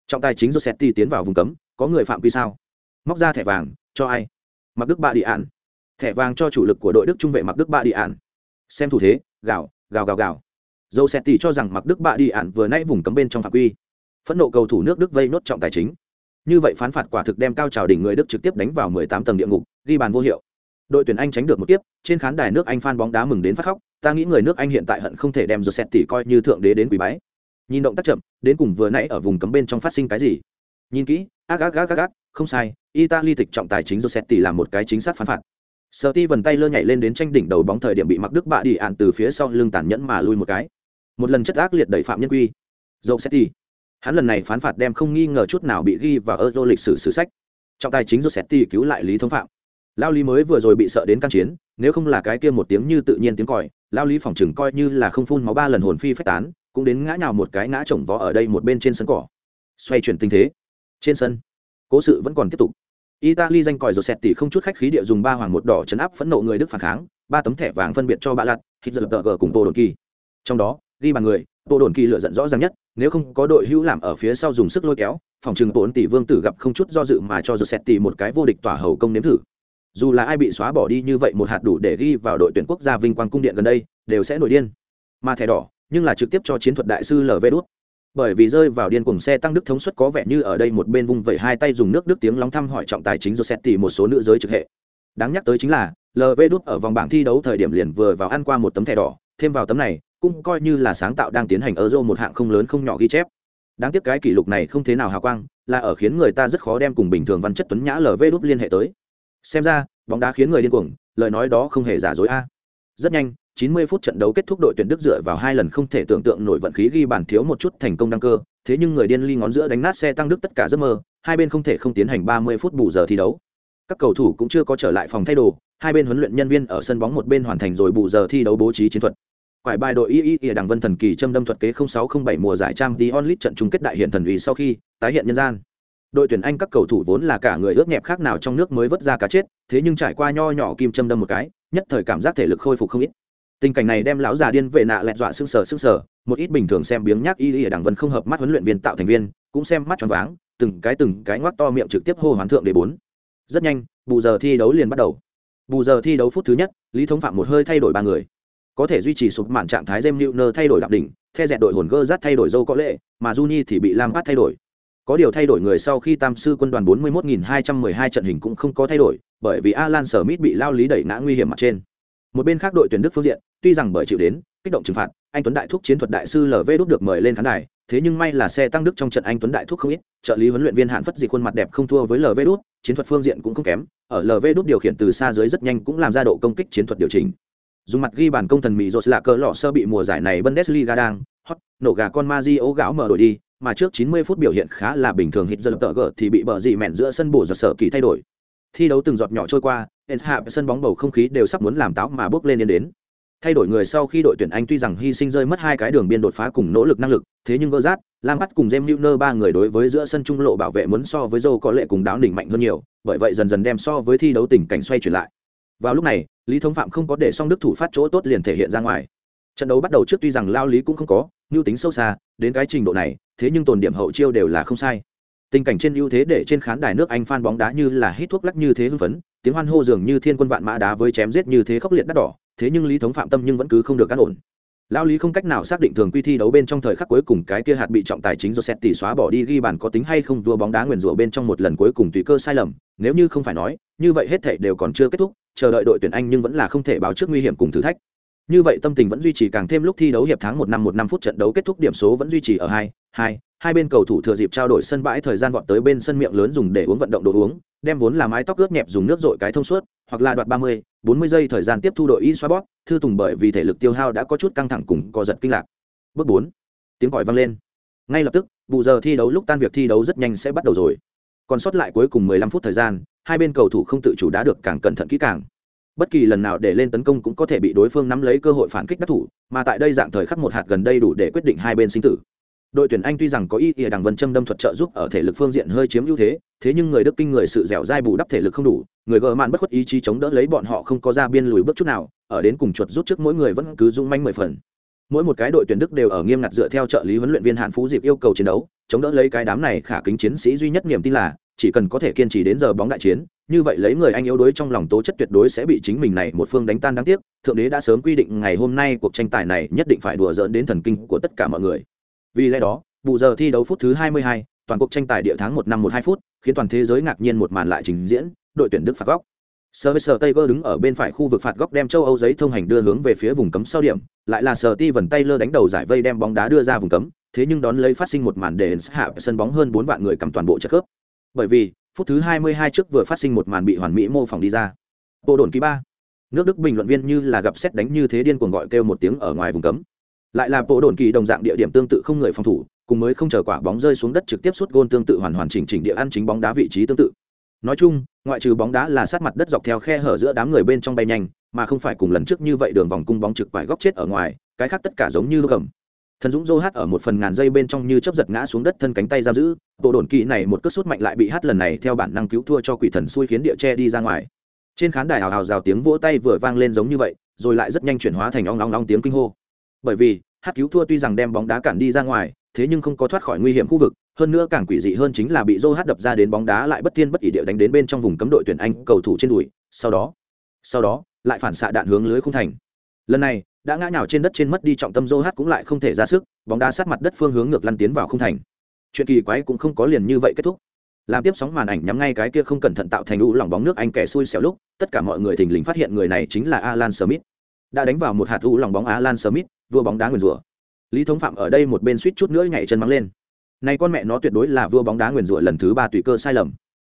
Trọng tài chính Rossetti tiến vào vùng cấm, có người phạm quy sao? Móc ra thẻ vàng, cho ai? Mặc đức ba đi ạn thẻ vàng cho chủ lực của đội đức trung vệ mặc đức ba đi ạn xem thủ thế gào gào gào gào. Dầu xẹt tỉ cho rằng mặc đức bạ đi ạn vừa nãy vùng cấm bên trong phạm quy. Phẫn nộ cầu thủ nước đức vây nốt trọng tài chính. Như vậy phán phạt quả thực đem cao trào đỉnh người đức trực tiếp đánh vào 18 tầng địa ngục, ghi bàn vô hiệu. Đội tuyển anh tránh được một tiếp trên khán đài nước anh phan bóng đá mừng đến phát khóc, ta nghĩ người nước anh hiện tại hận không thể đem Joseph tỷ coi như thượng đế đến quý bái. Nhìn động tác chậm, đến cùng vừa nãy ở vùng cấm bên trong phát sinh cái gì? Nhìn kỹ, ác ác ác ác ác, không sai, italy tịch trọng tài chính Joseph tỷ làm một cái chính xác phán phạt. Sở Ti vần tay lơ nhảy lên đến tranh đỉnh đầu bóng thời điểm bị Mặc Đức bạ đi ạn từ phía sau lưng tàn nhẫn mà lui một cái. Một lần chất ác liệt đẩy phạm nhân quy. Dầu Setti. Hắn lần này phán phạt đem không nghi ngờ chút nào bị ghi vào Euro lịch sử sử sách. Trọng tài chính Rossetti cứu lại Lý Thống Phạm. Lao Lý mới vừa rồi bị sợ đến căn chiến, nếu không là cái kia một tiếng như tự nhiên tiếng còi, Lao Lý phòng chừng coi như là không phun máu ba lần hồn phi phách tán, cũng đến ngã nhào một cái ngã chồng vó ở đây một bên trên sân cỏ. Xoay chuyển tình thế. Trên sân, cố sự vẫn còn tiếp tục. Italy danh còi Rossetti không chút khách khí địa dùng ba hoàng một đỏ chấn áp phẫn nộ người Đức phản kháng, ba tấm thẻ vàng phân biệt cho bạ lặt, Hitler tờ cùng Tô Đồn Kỳ. Trong đó, ghi bàn người, Tô Đồn Kỳ lựa giận rõ ràng nhất, nếu không có đội hữu làm ở phía sau dùng sức lôi kéo, phòng trừng Tổn tỷ Vương tử gặp không chút do dự mà cho Rossetti một cái vô địch tỏa hầu công nếm thử. Dù là ai bị xóa bỏ đi như vậy một hạt đủ để ghi vào đội tuyển quốc gia vinh quang cung điện gần đây, đều sẽ nổi điên. Mà thẻ đỏ, nhưng là trực tiếp cho chiến thuật đại sư LV đút bởi vì rơi vào điên cuồng xe tăng đức thống suất có vẻ như ở đây một bên vung vẩy hai tay dùng nước đức tiếng lóng thăm hỏi trọng tài chính Rossetti một số nữ giới trực hệ. Đáng nhắc tới chính là lv đút ở vòng bảng thi đấu thời điểm liền vừa vào ăn qua một tấm thẻ đỏ, thêm vào tấm này, cũng coi như là sáng tạo đang tiến hành ở euro một hạng không lớn không nhỏ ghi chép. Đáng tiếc cái kỷ lục này không thế nào hào quang, là ở khiến người ta rất khó đem cùng bình thường văn chất tuấn nhã lv đút liên hệ tới. Xem ra, bóng đá khiến người điên cuồng, lời nói đó không hề giả dối a. Rất nhanh 90 phút trận đấu kết thúc đội tuyển Đức dựa vào hai lần không thể tưởng tượng nổi vận khí ghi bàn thiếu một chút thành công đăng cơ, thế nhưng người điên ly ngón giữa đánh nát xe tăng Đức tất cả giấc mơ, hai bên không thể không tiến hành 30 phút bù giờ thi đấu. Các cầu thủ cũng chưa có trở lại phòng thay đồ, hai bên huấn luyện nhân viên ở sân bóng một bên hoàn thành rồi bù giờ thi đấu bố trí chiến thuật. Quải bài đội y y đảng vân thần kỳ châm đâm thuật kế 0607 mùa giải trang The Only trận chung kết đại hiện thần uy sau khi tái hiện nhân gian. Đội tuyển Anh các cầu thủ vốn là cả người ướt nhẹp khác nào trong nước mới vớt ra cá chết, thế nhưng trải qua nho nhỏ kim châm đâm một cái, nhất thời cảm giác thể lực khôi phục không ít tình cảnh này đem lão già điên vệ nạ lẹt dọa sưng sờ sưng sờ, một ít bình thường xem biếng nhác y y ở đảng vân không hợp mắt huấn luyện viên tạo thành viên, cũng xem mắt tròn váng, từng cái từng cái ngoác to miệng trực tiếp hô hoán thượng để bốn. Rất nhanh, bù giờ thi đấu liền bắt đầu. Bù giờ thi đấu phút thứ nhất, lý thống phạm một hơi thay đổi ba người. Có thể duy trì sụp mạn trạng thái jem newner thay đổi đặc đỉnh theo dẹt đội hồn gơ rát thay đổi dâu có lệ, mà juni thì bị lam phát thay đổi. Có điều thay đổi người sau khi tam sư quân đoàn 41.212 trận hình cũng không có thay đổi, bởi vì alan smith bị lao lý đẩy ngã nguy hiểm mặt trên một bên khác đội tuyển đức phương diện, tuy rằng bởi chịu đến kích động trừng phạt, anh tuấn đại thúc chiến thuật đại sư lv đúc được mời lên khán đài, thế nhưng may là xe tăng đức trong trận anh tuấn đại thúc không ít, trợ lý huấn luyện viên hạn phất dị khuôn mặt đẹp không thua với lv đúc chiến thuật phương diện cũng không kém, ở lv đúc điều khiển từ xa dưới rất nhanh cũng làm ra độ công kích chiến thuật điều chỉnh. Dùng mặt ghi bàn công thần mỹ rột là cỡ lọ sơ bị mùa giải này bundesliga đang hot, nổ gà con ma di ố gạo mở đổi đi, mà trước 90 phút biểu hiện khá là bình thường hít giờ tờ gờ thì bị bờ dị mẹn giữa sân bổ giật sở kỳ thay đổi thi đấu từng giọt nhỏ trôi qua, ed hạ sân bóng bầu không khí đều sắp muốn làm táo mà bước lên đến đến. Thay đổi người sau khi đội tuyển anh tuy rằng hy sinh rơi mất hai cái đường biên đột phá cùng nỗ lực năng lực, thế nhưng gỡ rát lam bắt cùng jem Newner ba người đối với giữa sân trung lộ bảo vệ muốn so với dâu có lệ cùng đáo đỉnh mạnh hơn nhiều, bởi vậy dần dần đem so với thi đấu tình cảnh xoay chuyển lại. Vào lúc này, lý thống phạm không có để song đức thủ phát chỗ tốt liền thể hiện ra ngoài. Trận đấu bắt đầu trước tuy rằng lao lý cũng không có mưu tính sâu xa, đến cái trình độ này, thế nhưng tồn điểm hậu chiêu đều là không sai tình cảnh trên ưu thế để trên khán đài nước anh phan bóng đá như là hít thuốc lắc như thế hưng phấn, tiếng hoan hô dường như thiên quân vạn mã đá với chém giết như thế khốc liệt đắt đỏ, thế nhưng lý thống phạm tâm nhưng vẫn cứ không được cắt ổn. Lao lý không cách nào xác định thường quy thi đấu bên trong thời khắc cuối cùng cái kia hạt bị trọng tài chính Joseph tỷ xóa bỏ đi ghi bàn có tính hay không vua bóng đá nguyền rủa bên trong một lần cuối cùng tùy cơ sai lầm, nếu như không phải nói, như vậy hết thể đều còn chưa kết thúc, chờ đợi đội tuyển anh nhưng vẫn là không thể báo trước nguy hiểm cùng thử thách. Như vậy tâm tình vẫn duy trì càng thêm lúc thi đấu hiệp tháng một năm một năm phút trận đấu kết thúc điểm số vẫn duy trì ở hai hai hai bên cầu thủ thừa dịp trao đổi sân bãi thời gian vọt tới bên sân miệng lớn dùng để uống vận động đồ uống, đem vốn là mái tóc ướt nhẹp dùng nước dội cái thông suốt, hoặc là đoạt ba mươi, bốn mươi giây thời gian tiếp thu đội y xoa bóp, thư tùng bởi vì thể lực tiêu hao đã có chút căng thẳng cùng co giật kinh lạc. Bước bốn, tiếng còi vang lên. Ngay lập tức vụ giờ thi đấu lúc tan việc thi đấu rất nhanh sẽ bắt đầu rồi. Còn sót lại cuối cùng 15 phút thời gian, hai bên cầu thủ không tự chủ đã được càng cẩn thận kỹ càng. Bất kỳ lần nào để lên tấn công cũng có thể bị đối phương nắm lấy cơ hội phản kích đắc thủ, mà tại đây dạng thời khắc một hạt gần đây đủ để quyết định hai bên sinh tử đội tuyển anh tuy rằng có ý ỉa đằng vân châm đâm thuật trợ giúp ở thể lực phương diện hơi chiếm ưu thế thế nhưng người đức kinh người sự dẻo dai bù đắp thể lực không đủ, người gờ mạn bất khuất ý chí chống đỡ lấy bọn họ không có ra biên lùi bước chút nào, ở đến cùng chuột rút trước mỗi người vẫn cứ dung manh mười phần. Mỗi một cái đội tuyển đức đều ở nghiêm ngặt dựa theo trợ lý huấn luyện viên hạn phú dịp yêu cầu chiến đấu, chống đỡ lấy cái đám này khả kính chiến sĩ duy nhất niềm tin là, chỉ cần có thể kiên trì đến giờ bóng đại chiến, như vậy lấy người anh yếu đuối trong lòng tố chất tuyệt đối sẽ bị chính mình này một phương đánh tan đáng tiếc, thượng đế đã sớm quy định ngày hôm nay cuộc tranh tài này nhất định phải đùa dỡn đến thần kinh của tất cả mọi người vì lẽ đó bù giờ thi đấu phút thứ 22, toàn cuộc tranh tài địa tháng một năm một hai phút khiến toàn thế giới ngạc nhiên một màn lại trình diễn đội tuyển đức phạt góc sơ Sir Taylor đứng ở bên phải khu vực phạt góc đem châu Âu giấy thông hành đưa hướng về phía vùng cấm sau điểm, lại là sờ ti vần tay lơ đánh đầu giải vây đem bóng đá đưa ra vùng cấm, thế nhưng đón lấy phát sinh một màn để hạ sân bóng hơn 4 vạn người cầm toàn bộ chất khớp. Bởi vì, phút thứ 22 trước vừa phát sinh một màn bị hoàn mỹ mô phỏng đi ra. Bộ đồn ký ba Nước Đức bình luận viên như là gặp xét đánh như thế điên cuồng gọi kêu một tiếng ở ngoài vùng cấm. Lại là bộ đồn kỳ đồng dạng địa điểm tương tự không người phòng thủ, cùng mới không chờ quả bóng rơi xuống đất trực tiếp sút gôn tương tự hoàn hoàn chỉnh chỉnh địa ăn chính bóng đá vị trí tương tự. Nói chung ngoại trừ bóng đá là sát mặt đất dọc theo khe hở giữa đám người bên trong bay nhanh mà không phải cùng lần trước như vậy đường vòng cung bóng trực quải góc chết ở ngoài cái khác tất cả giống như lúc cầm thần dũng dô hát ở một phần ngàn dây bên trong như chấp giật ngã xuống đất thân cánh tay giam giữ bộ đồn kỳ này một cất sút mạnh lại bị hát lần này theo bản năng cứu thua cho quỷ thần xui khiến địa che đi ra ngoài. Trên khán đài hào hào rào tiếng vỗ tay vừa vang lên giống như vậy rồi lại rất nhanh chuyển hóa thành ong ong ong tiếng kinh hô bởi vì hát cứu thua tuy rằng đem bóng đá cản đi ra ngoài thế nhưng không có thoát khỏi nguy hiểm khu vực hơn nữa càng quỷ dị hơn chính là bị Joe hát đập ra đến bóng đá lại bất thiên bất ỷ địa đánh đến bên trong vùng cấm đội tuyển Anh cầu thủ trên đùi, sau đó, sau đó, lại phản xạ đạn hướng lưới khung thành. Lần này, đã ngã nhào trên đất trên mất đi trọng tâm Joe hát cũng lại không thể ra sức, bóng đá sát mặt đất phương hướng ngược lăn tiến vào khung thành. Chuyện kỳ quái cũng không có liền như vậy kết thúc. Làm tiếp sóng màn ảnh nhắm ngay cái kia không cẩn thận tạo thành u lỏng bóng nước Anh kẻ xui xẻo lúc, tất cả mọi người thình lình phát hiện người này chính là Alan Smith. Đã đánh vào một hạt u lòng bóng á lan Smith, vua bóng đá nguyền rủa. Lý Thống Phạm ở đây một bên suýt chút nữa nhảy chân mắng lên. Này con mẹ nó tuyệt đối là vua bóng đá nguyền rủa lần thứ ba tùy cơ sai lầm.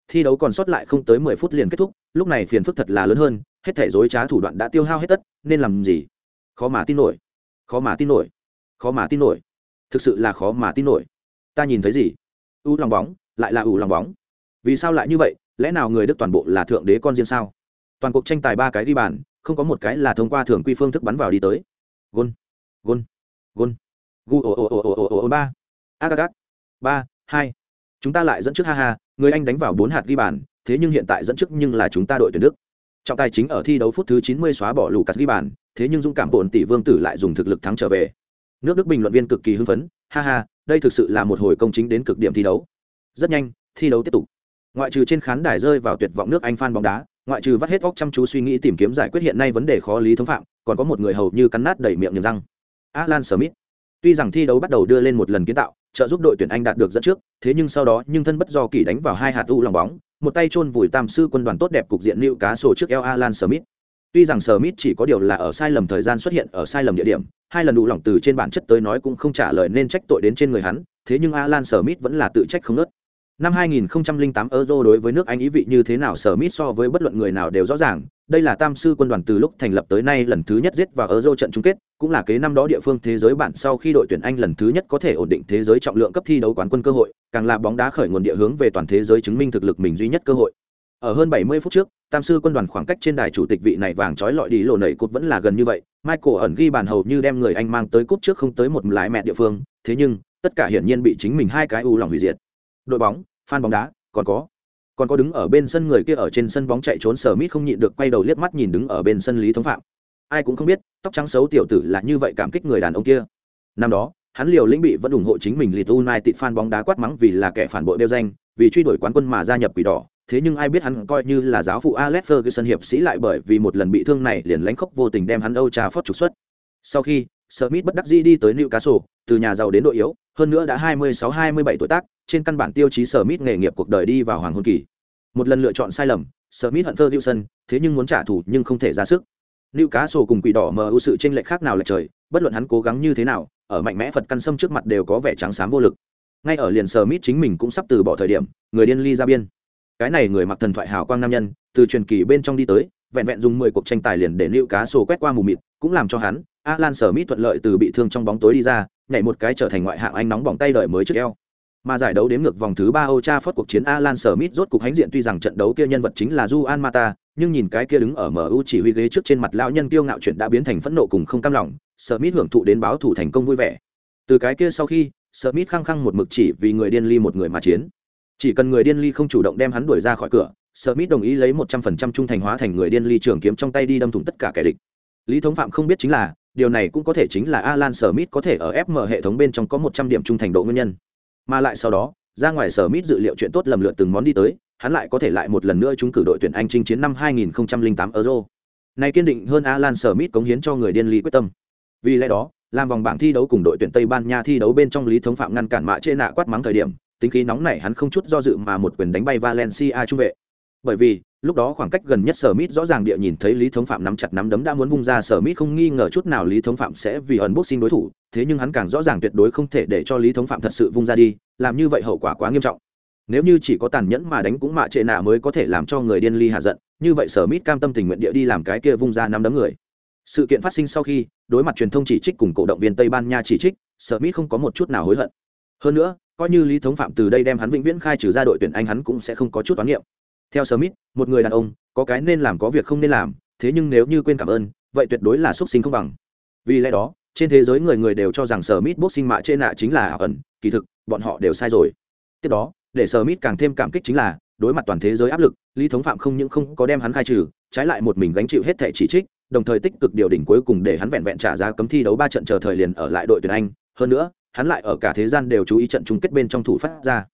Thi đấu còn sót lại không tới mười phút liền kết thúc lúc này phiền phức thật là lớn hơn hết thể dối trá thủ đoạn đã tiêu hao hết tất nên làm gì? Khó mà tin nổi. Khó mà tin nổi. Khó mà tin nổi. Thực sự là khó mà tin nổi. Ta nhìn thấy gì? U lòng bóng lại là ủ lòng bóng. Vì sao lại như vậy? Lẽ nào người đức toàn bộ là thượng đế con riêng sao? Toàn cuộc tranh tài ba cái ghi bàn không có một cái là thông qua thường quy phương thức bắn vào đi tới. Gôn gôn gôn. Gu, ồ ồ ồ ồ ồ ồ ba. Agagat. Ba, hai. Chúng ta lại dẫn trước, ha ha. Người anh đánh vào bốn hạt ghi bàn, thế nhưng hiện tại dẫn trước nhưng là chúng ta đội tuyển đức. Trọng tài chính ở thi đấu phút thứ 90 xóa bỏ lù cắt ghi bàn, thế nhưng dũng cảm bổn tỷ vương tử lại dùng thực lực thắng trở về. Nước đức bình luận viên cực kỳ hưng phấn, ha ha, đây thực sự là một hồi công chính đến cực điểm thi đấu. Rất nhanh, thi đấu tiếp tục. Ngoại trừ trên khán đài rơi vào tuyệt vọng nước anh phan bóng đá ngoại trừ vắt hết óc chăm chú suy nghĩ tìm kiếm giải quyết hiện nay vấn đề khó lý thống phạm còn có một người hầu như cắn nát đầy miệng nhường răng alan smith tuy rằng thi đấu bắt đầu đưa lên một lần kiến tạo trợ giúp đội tuyển Anh đạt được dẫn trước, thế nhưng sau đó nhưng thân bất do kỳ đánh vào hai hạt u lòng bóng, một tay chôn vùi tam sư quân đoàn tốt đẹp cục diện lưu cá sổ trước El Alan Smith. Tuy rằng Smith chỉ có điều là ở sai lầm thời gian xuất hiện ở sai lầm địa điểm, hai lần đủ lỏng từ trên bản chất tới nói cũng không trả lời nên trách tội đến trên người hắn, thế nhưng Alan Smith vẫn là tự trách không nớt. Năm 2008 Euro đối với nước Anh ý vị như thế nào Smith so với bất luận người nào đều rõ ràng, đây là tam sư quân đoàn từ lúc thành lập tới nay lần thứ nhất giết vào Euro trận chung kết, cũng là kế năm đó địa phương thế giới bản sau khi đội tuyển Anh lần thứ nhất có thể ổn định thế giới trọng lượng cấp thi đấu quán quân cơ hội, càng là bóng đá khởi nguồn địa hướng về toàn thế giới chứng minh thực lực mình duy nhất cơ hội. Ở hơn 70 phút trước, tam sư quân đoàn khoảng cách trên đài chủ tịch vị này vàng chói lọi đi lộ nảy cột vẫn là gần như vậy, Michael ẩn ghi bàn hầu như đem người Anh mang tới cúp trước không tới một lái mẹ địa phương, thế nhưng, tất cả hiển nhiên bị chính mình hai cái u lòng hủy diệt. Đội bóng, fan bóng đá, còn có còn có đứng ở bên sân người kia ở trên sân bóng chạy trốn sở mít không nhịn được quay đầu liếc mắt nhìn đứng ở bên sân lý thống phạm. Ai cũng không biết tóc trắng xấu tiểu tử là như vậy cảm kích người đàn ông kia. Năm đó hắn liều lĩnh bị vẫn ủng hộ chính mình Leeds United fan bóng đá quát mắng vì là kẻ phản bội đeo danh, vì truy đuổi quán quân mà gia nhập quỷ đỏ, thế nhưng ai biết hắn coi như là giáo phụ Alex Ferguson hiệp sĩ lại bởi vì một lần bị thương này liền lánh khóc vô tình đem hắn Âu trà phót trục xuất. Sau khi, Smith bất đắc dĩ đi tới Newcastle, từ nhà giàu đến đội yếu, hơn nữa đã 26-27 tuổi tác, trên căn bản tiêu chí Smith nghề nghiệp cuộc đời đi vào hoàng hôn kỳ. Một lần lựa chọn sai lầm, Smith hận Ferguson, thế nhưng muốn trả thù nhưng không thể ra sức. Newcastle cùng quỷ đỏ MU sự trên lệch khác nào lệch trời, bất luận hắn cố gắng như thế nào, ở mạnh mẽ Phật căn sâm trước mặt đều có vẻ trắng xám vô lực. Ngay ở liền Smith chính mình cũng sắp từ bỏ thời điểm, người điên ly ra biên. Cái này người mặc thần thoại hào quang nam nhân, từ truyền kỳ bên trong đi tới, vẹn vẹn dùng 10 cuộc tranh tài liền để Newcastle quét qua mù mịt, cũng làm cho hắn, Alan Smith thuận lợi từ bị thương trong bóng tối đi ra, nhảy một cái trở thành ngoại hạng Anh nóng bỏng tay đợi mới trước eo. Mà giải đấu đếm ngược vòng thứ 3 Old Trafford cuộc chiến Alan Smith rốt cục hánh diện tuy rằng trận đấu kia nhân vật chính là Juan Mata, nhưng nhìn cái kia đứng ở MU chỉ huy ghế trước trên mặt lão nhân kiêu ngạo chuyện đã biến thành phẫn nộ cùng không cam lòng, Smith hưởng thụ đến báo thủ thành công vui vẻ. Từ cái kia sau khi, Smith khăng khăng một mực chỉ vì người điên ly một người mà chiến. Chỉ cần người điên ly không chủ động đem hắn đuổi ra khỏi cửa, Smith đồng ý lấy 100% trung thành hóa thành người điên ly trường kiếm trong tay đi đâm thủng tất cả kẻ địch. Lý Thống Phạm không biết chính là, điều này cũng có thể chính là Alan Smith có thể ở FM hệ thống bên trong có 100 điểm trung thành độ nguyên nhân. Mà lại sau đó, ra ngoài sở mít dự liệu chuyện tốt lầm lượt từng món đi tới, hắn lại có thể lại một lần nữa trúng cử đội tuyển Anh chinh chiến năm 2008 Euro. Này kiên định hơn Alan sở mít cống hiến cho người điên lý quyết tâm. Vì lẽ đó, làm vòng bảng thi đấu cùng đội tuyển Tây Ban Nha thi đấu bên trong Lý Thống Phạm ngăn cản mạ trên nạ quát mắng thời điểm, tính khí nóng này hắn không chút do dự mà một quyền đánh bay Valencia trung vệ. Bởi vì, lúc đó khoảng cách gần nhất sở mít rõ ràng địa nhìn thấy Lý Thống Phạm nắm chặt nắm đấm đã muốn vung ra sở mít không nghi ngờ chút nào Lý Thống Phạm sẽ vì ẩn xin đối thủ, thế nhưng hắn càng rõ ràng tuyệt đối không thể để cho Lý Thống Phạm thật sự vung ra đi, làm như vậy hậu quả quá nghiêm trọng. Nếu như chỉ có tàn nhẫn mà đánh cũng mạ trệ nạ mới có thể làm cho người điên ly hạ giận như vậy sở mít cam tâm tình nguyện địa đi làm cái kia vung ra nắm đấm người. Sự kiện phát sinh sau khi đối mặt truyền thông chỉ trích cùng cổ động viên tây ban nha chỉ trích sở mít không có một chút nào hối hận. Hơn nữa coi như lý thống phạm từ đây đem hắn vĩnh viễn khai trừ ra đội tuyển anh hắn cũng sẽ không có chút toán niệm theo Smith, một người đàn ông có cái nên làm có việc không nên làm thế nhưng nếu như quên cảm ơn vậy tuyệt đối là xúc sinh không bằng. Vì lẽ đó trên thế giới người người đều cho rằng sở mít boxing mạ trên nạ chính là ảo ẩn kỳ thực bọn họ đều sai rồi. Tiếp đó để sở mít càng thêm cảm kích chính là đối mặt toàn thế giới áp lực lý thống phạm không những không có đem hắn khai trừ trái lại một mình gánh chịu hết thẻ chỉ trích đồng thời tích cực điều đỉnh cuối cùng để hắn vẹn vẹn trả giá cấm thi đấu ba trận chờ thời liền ở lại đội tuyển anh. Hơn nữa hắn lại ở cả thế gian đều chú ý trận chung kết bên trong thủ phát ra.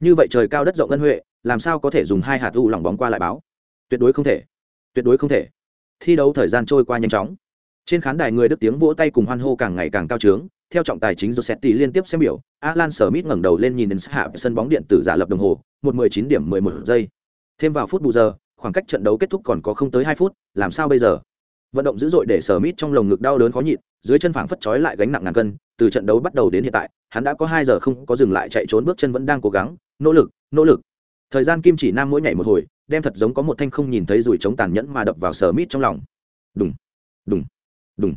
Như vậy trời cao đất rộng ân huệ làm sao có thể dùng hai hạt u lỏng bóng qua lại báo tuyệt đối không thể tuyệt đối không thể thi đấu thời gian trôi qua nhanh chóng trên khán đài người đức tiếng vỗ tay cùng hoan hô càng ngày càng cao trướng theo trọng tài chính Josetti liên tiếp xem biểu, Alan Smith ngẩng đầu lên nhìn đến hạ sân bóng điện tử giả lập đồng hồ, một mười chín điểm mười một giây. Thêm vào phút bù giờ, khoảng cách trận đấu kết thúc còn có không tới hai phút, làm sao bây giờ? Vận động dữ dội để Smith trong lồng ngực đau đớn khó nhịn, dưới chân phảng phất chói lại gánh nặng ngàn cân, từ trận đấu bắt đầu đến hiện tại, hắn đã có hai giờ không có dừng lại chạy trốn bước chân vẫn đang cố gắng, nỗ lực, nỗ lực. Thời gian kim chỉ nam mỗi nhảy một hồi, đem thật giống có một thanh không nhìn thấy rủi trống tàn nhẫn mà đập vào Smith trong lòng. Đùng, đùng, đùng.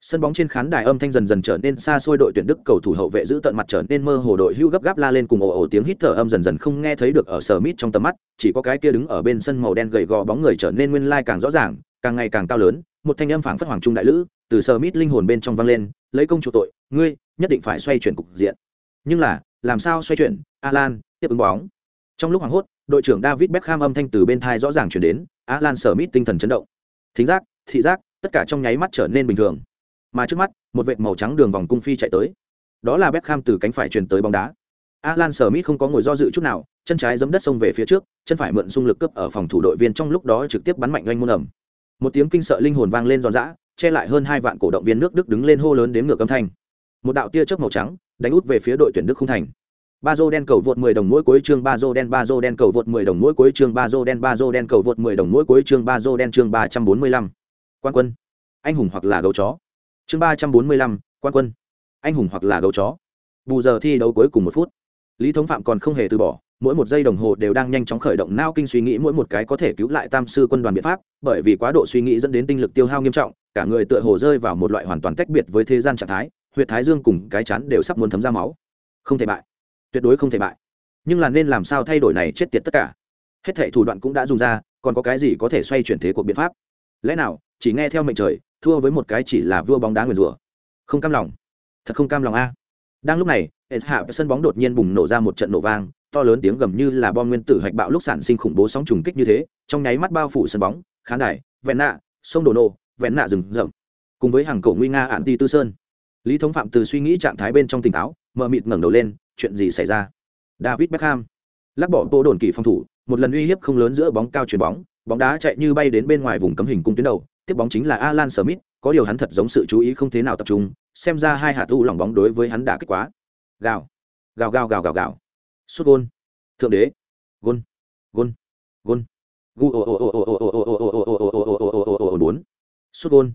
Sân bóng trên khán đài âm thanh dần dần trở nên xa xôi đội tuyển đức cầu thủ hậu vệ giữ tận mặt trở nên mơ hồ đội hưu gấp gáp la lên cùng ồ ồ tiếng hít thở âm dần dần không nghe thấy được ở sở mít trong tầm mắt chỉ có cái kia đứng ở bên sân màu đen gầy gò bóng người trở nên nguyên lai càng rõ ràng càng ngày càng cao lớn một thanh âm phảng phất hoàng trung đại lữ từ sở mít linh hồn bên trong vang lên lấy công chủ tội ngươi nhất định phải xoay chuyển cục diện. Nhưng là làm sao xoay chuyển? Alan tiếp ứng bóng trong lúc hoảng hốt, đội trưởng david beckham âm thanh từ bên thai rõ ràng chuyển đến, alan sở mít tinh thần chấn động. Thính giác, thị giác, tất cả trong nháy mắt trở nên bình thường. Mà trước mắt, một vệt màu trắng đường vòng cung phi chạy tới. Đó là Beckham từ cánh phải truyền tới bóng đá. Alan Smith không có ngồi do dự chút nào, chân trái giẫm đất xông về phía trước, chân phải mượn xung lực cướp ở phòng thủ đội viên trong lúc đó trực tiếp bắn mạnh oanh môn ẩm một tiếng kinh sợ linh hồn vang lên giòn giã, che lại hơn hai vạn cổ động viên nước Đức đứng lên hô lớn đến ngược âm thanh. Một đạo tia chớp màu trắng, đánh út về phía đội tuyển Đức không thành ba dô đen cầu vượt 10 đồng mỗi cuối chương, ba dô đen, ba dô đen cầu vượt 10 đồng mỗi cuối chương, ba dô đen, ba dô đen cầu vượt 10 đồng mỗi cuối chương, ba dô đen chương 345. quan quân. Anh hùng hoặc là gấu chó. Chương ba trăm bốn mươi lăm, quan quân. Anh hùng hoặc là gấu chó. Bù giờ thi đấu cuối cùng một phút. Lý thống phạm còn không hề từ bỏ, mỗi một giây đồng hồ đều đang nhanh chóng khởi động não kinh suy nghĩ mỗi một cái có thể cứu lại tam sư quân đoàn biện pháp, bởi vì quá độ suy nghĩ dẫn đến tinh lực tiêu hao nghiêm trọng, cả người tựa hồ rơi vào một loại hoàn toàn tách biệt với thế gian trạng thái huyệt thái dương cùng cái chán đều sắp muốn thấm ra máu. Không thể bại tuyệt đối không thể bại. Nhưng là nên làm sao thay đổi này chết tiệt tất cả? Hết thệ thủ đoạn cũng đã dùng ra, còn có cái gì có thể xoay chuyển thế cuộc biện pháp? Lẽ nào, chỉ nghe theo mệnh trời, thua với một cái chỉ là vua bóng đá nguyền rủa? Không cam lòng. Thật không cam lòng a. Đang lúc này hệ hạ sân bóng đột nhiên bùng nổ ra một trận nổ vang, to lớn tiếng gầm như là bom nguyên tử hạch bạo lúc sản sinh khủng bố sóng trùng kích như thế, trong nháy mắt bao phủ sân bóng, khán đài, vẹn nạ, sông đồ nổ, vẹn nạ rừng rậm. Cùng với hàng cổ nguy nga ạn ti tư sơn, lý thống phạm từ suy nghĩ trạng thái bên trong tỉnh táo mờ mịt ngẩng đầu lên chuyện gì xảy ra david beckham lắc bỏ tô đồn kỳ phòng thủ một lần uy hiếp không lớn giữa bóng cao chuyền bóng bóng đá chạy như bay đến bên ngoài vùng cấm hình cung tuyến đầu tiếp bóng chính là alan smith có điều hắn thật giống sự chú ý không thế nào tập trung xem ra hai hạt u lòng bóng đối với hắn đã kết quá gào gào gào gào gào gào sút gôn thượng đế gôn gôn gôn gu bốn sút gôn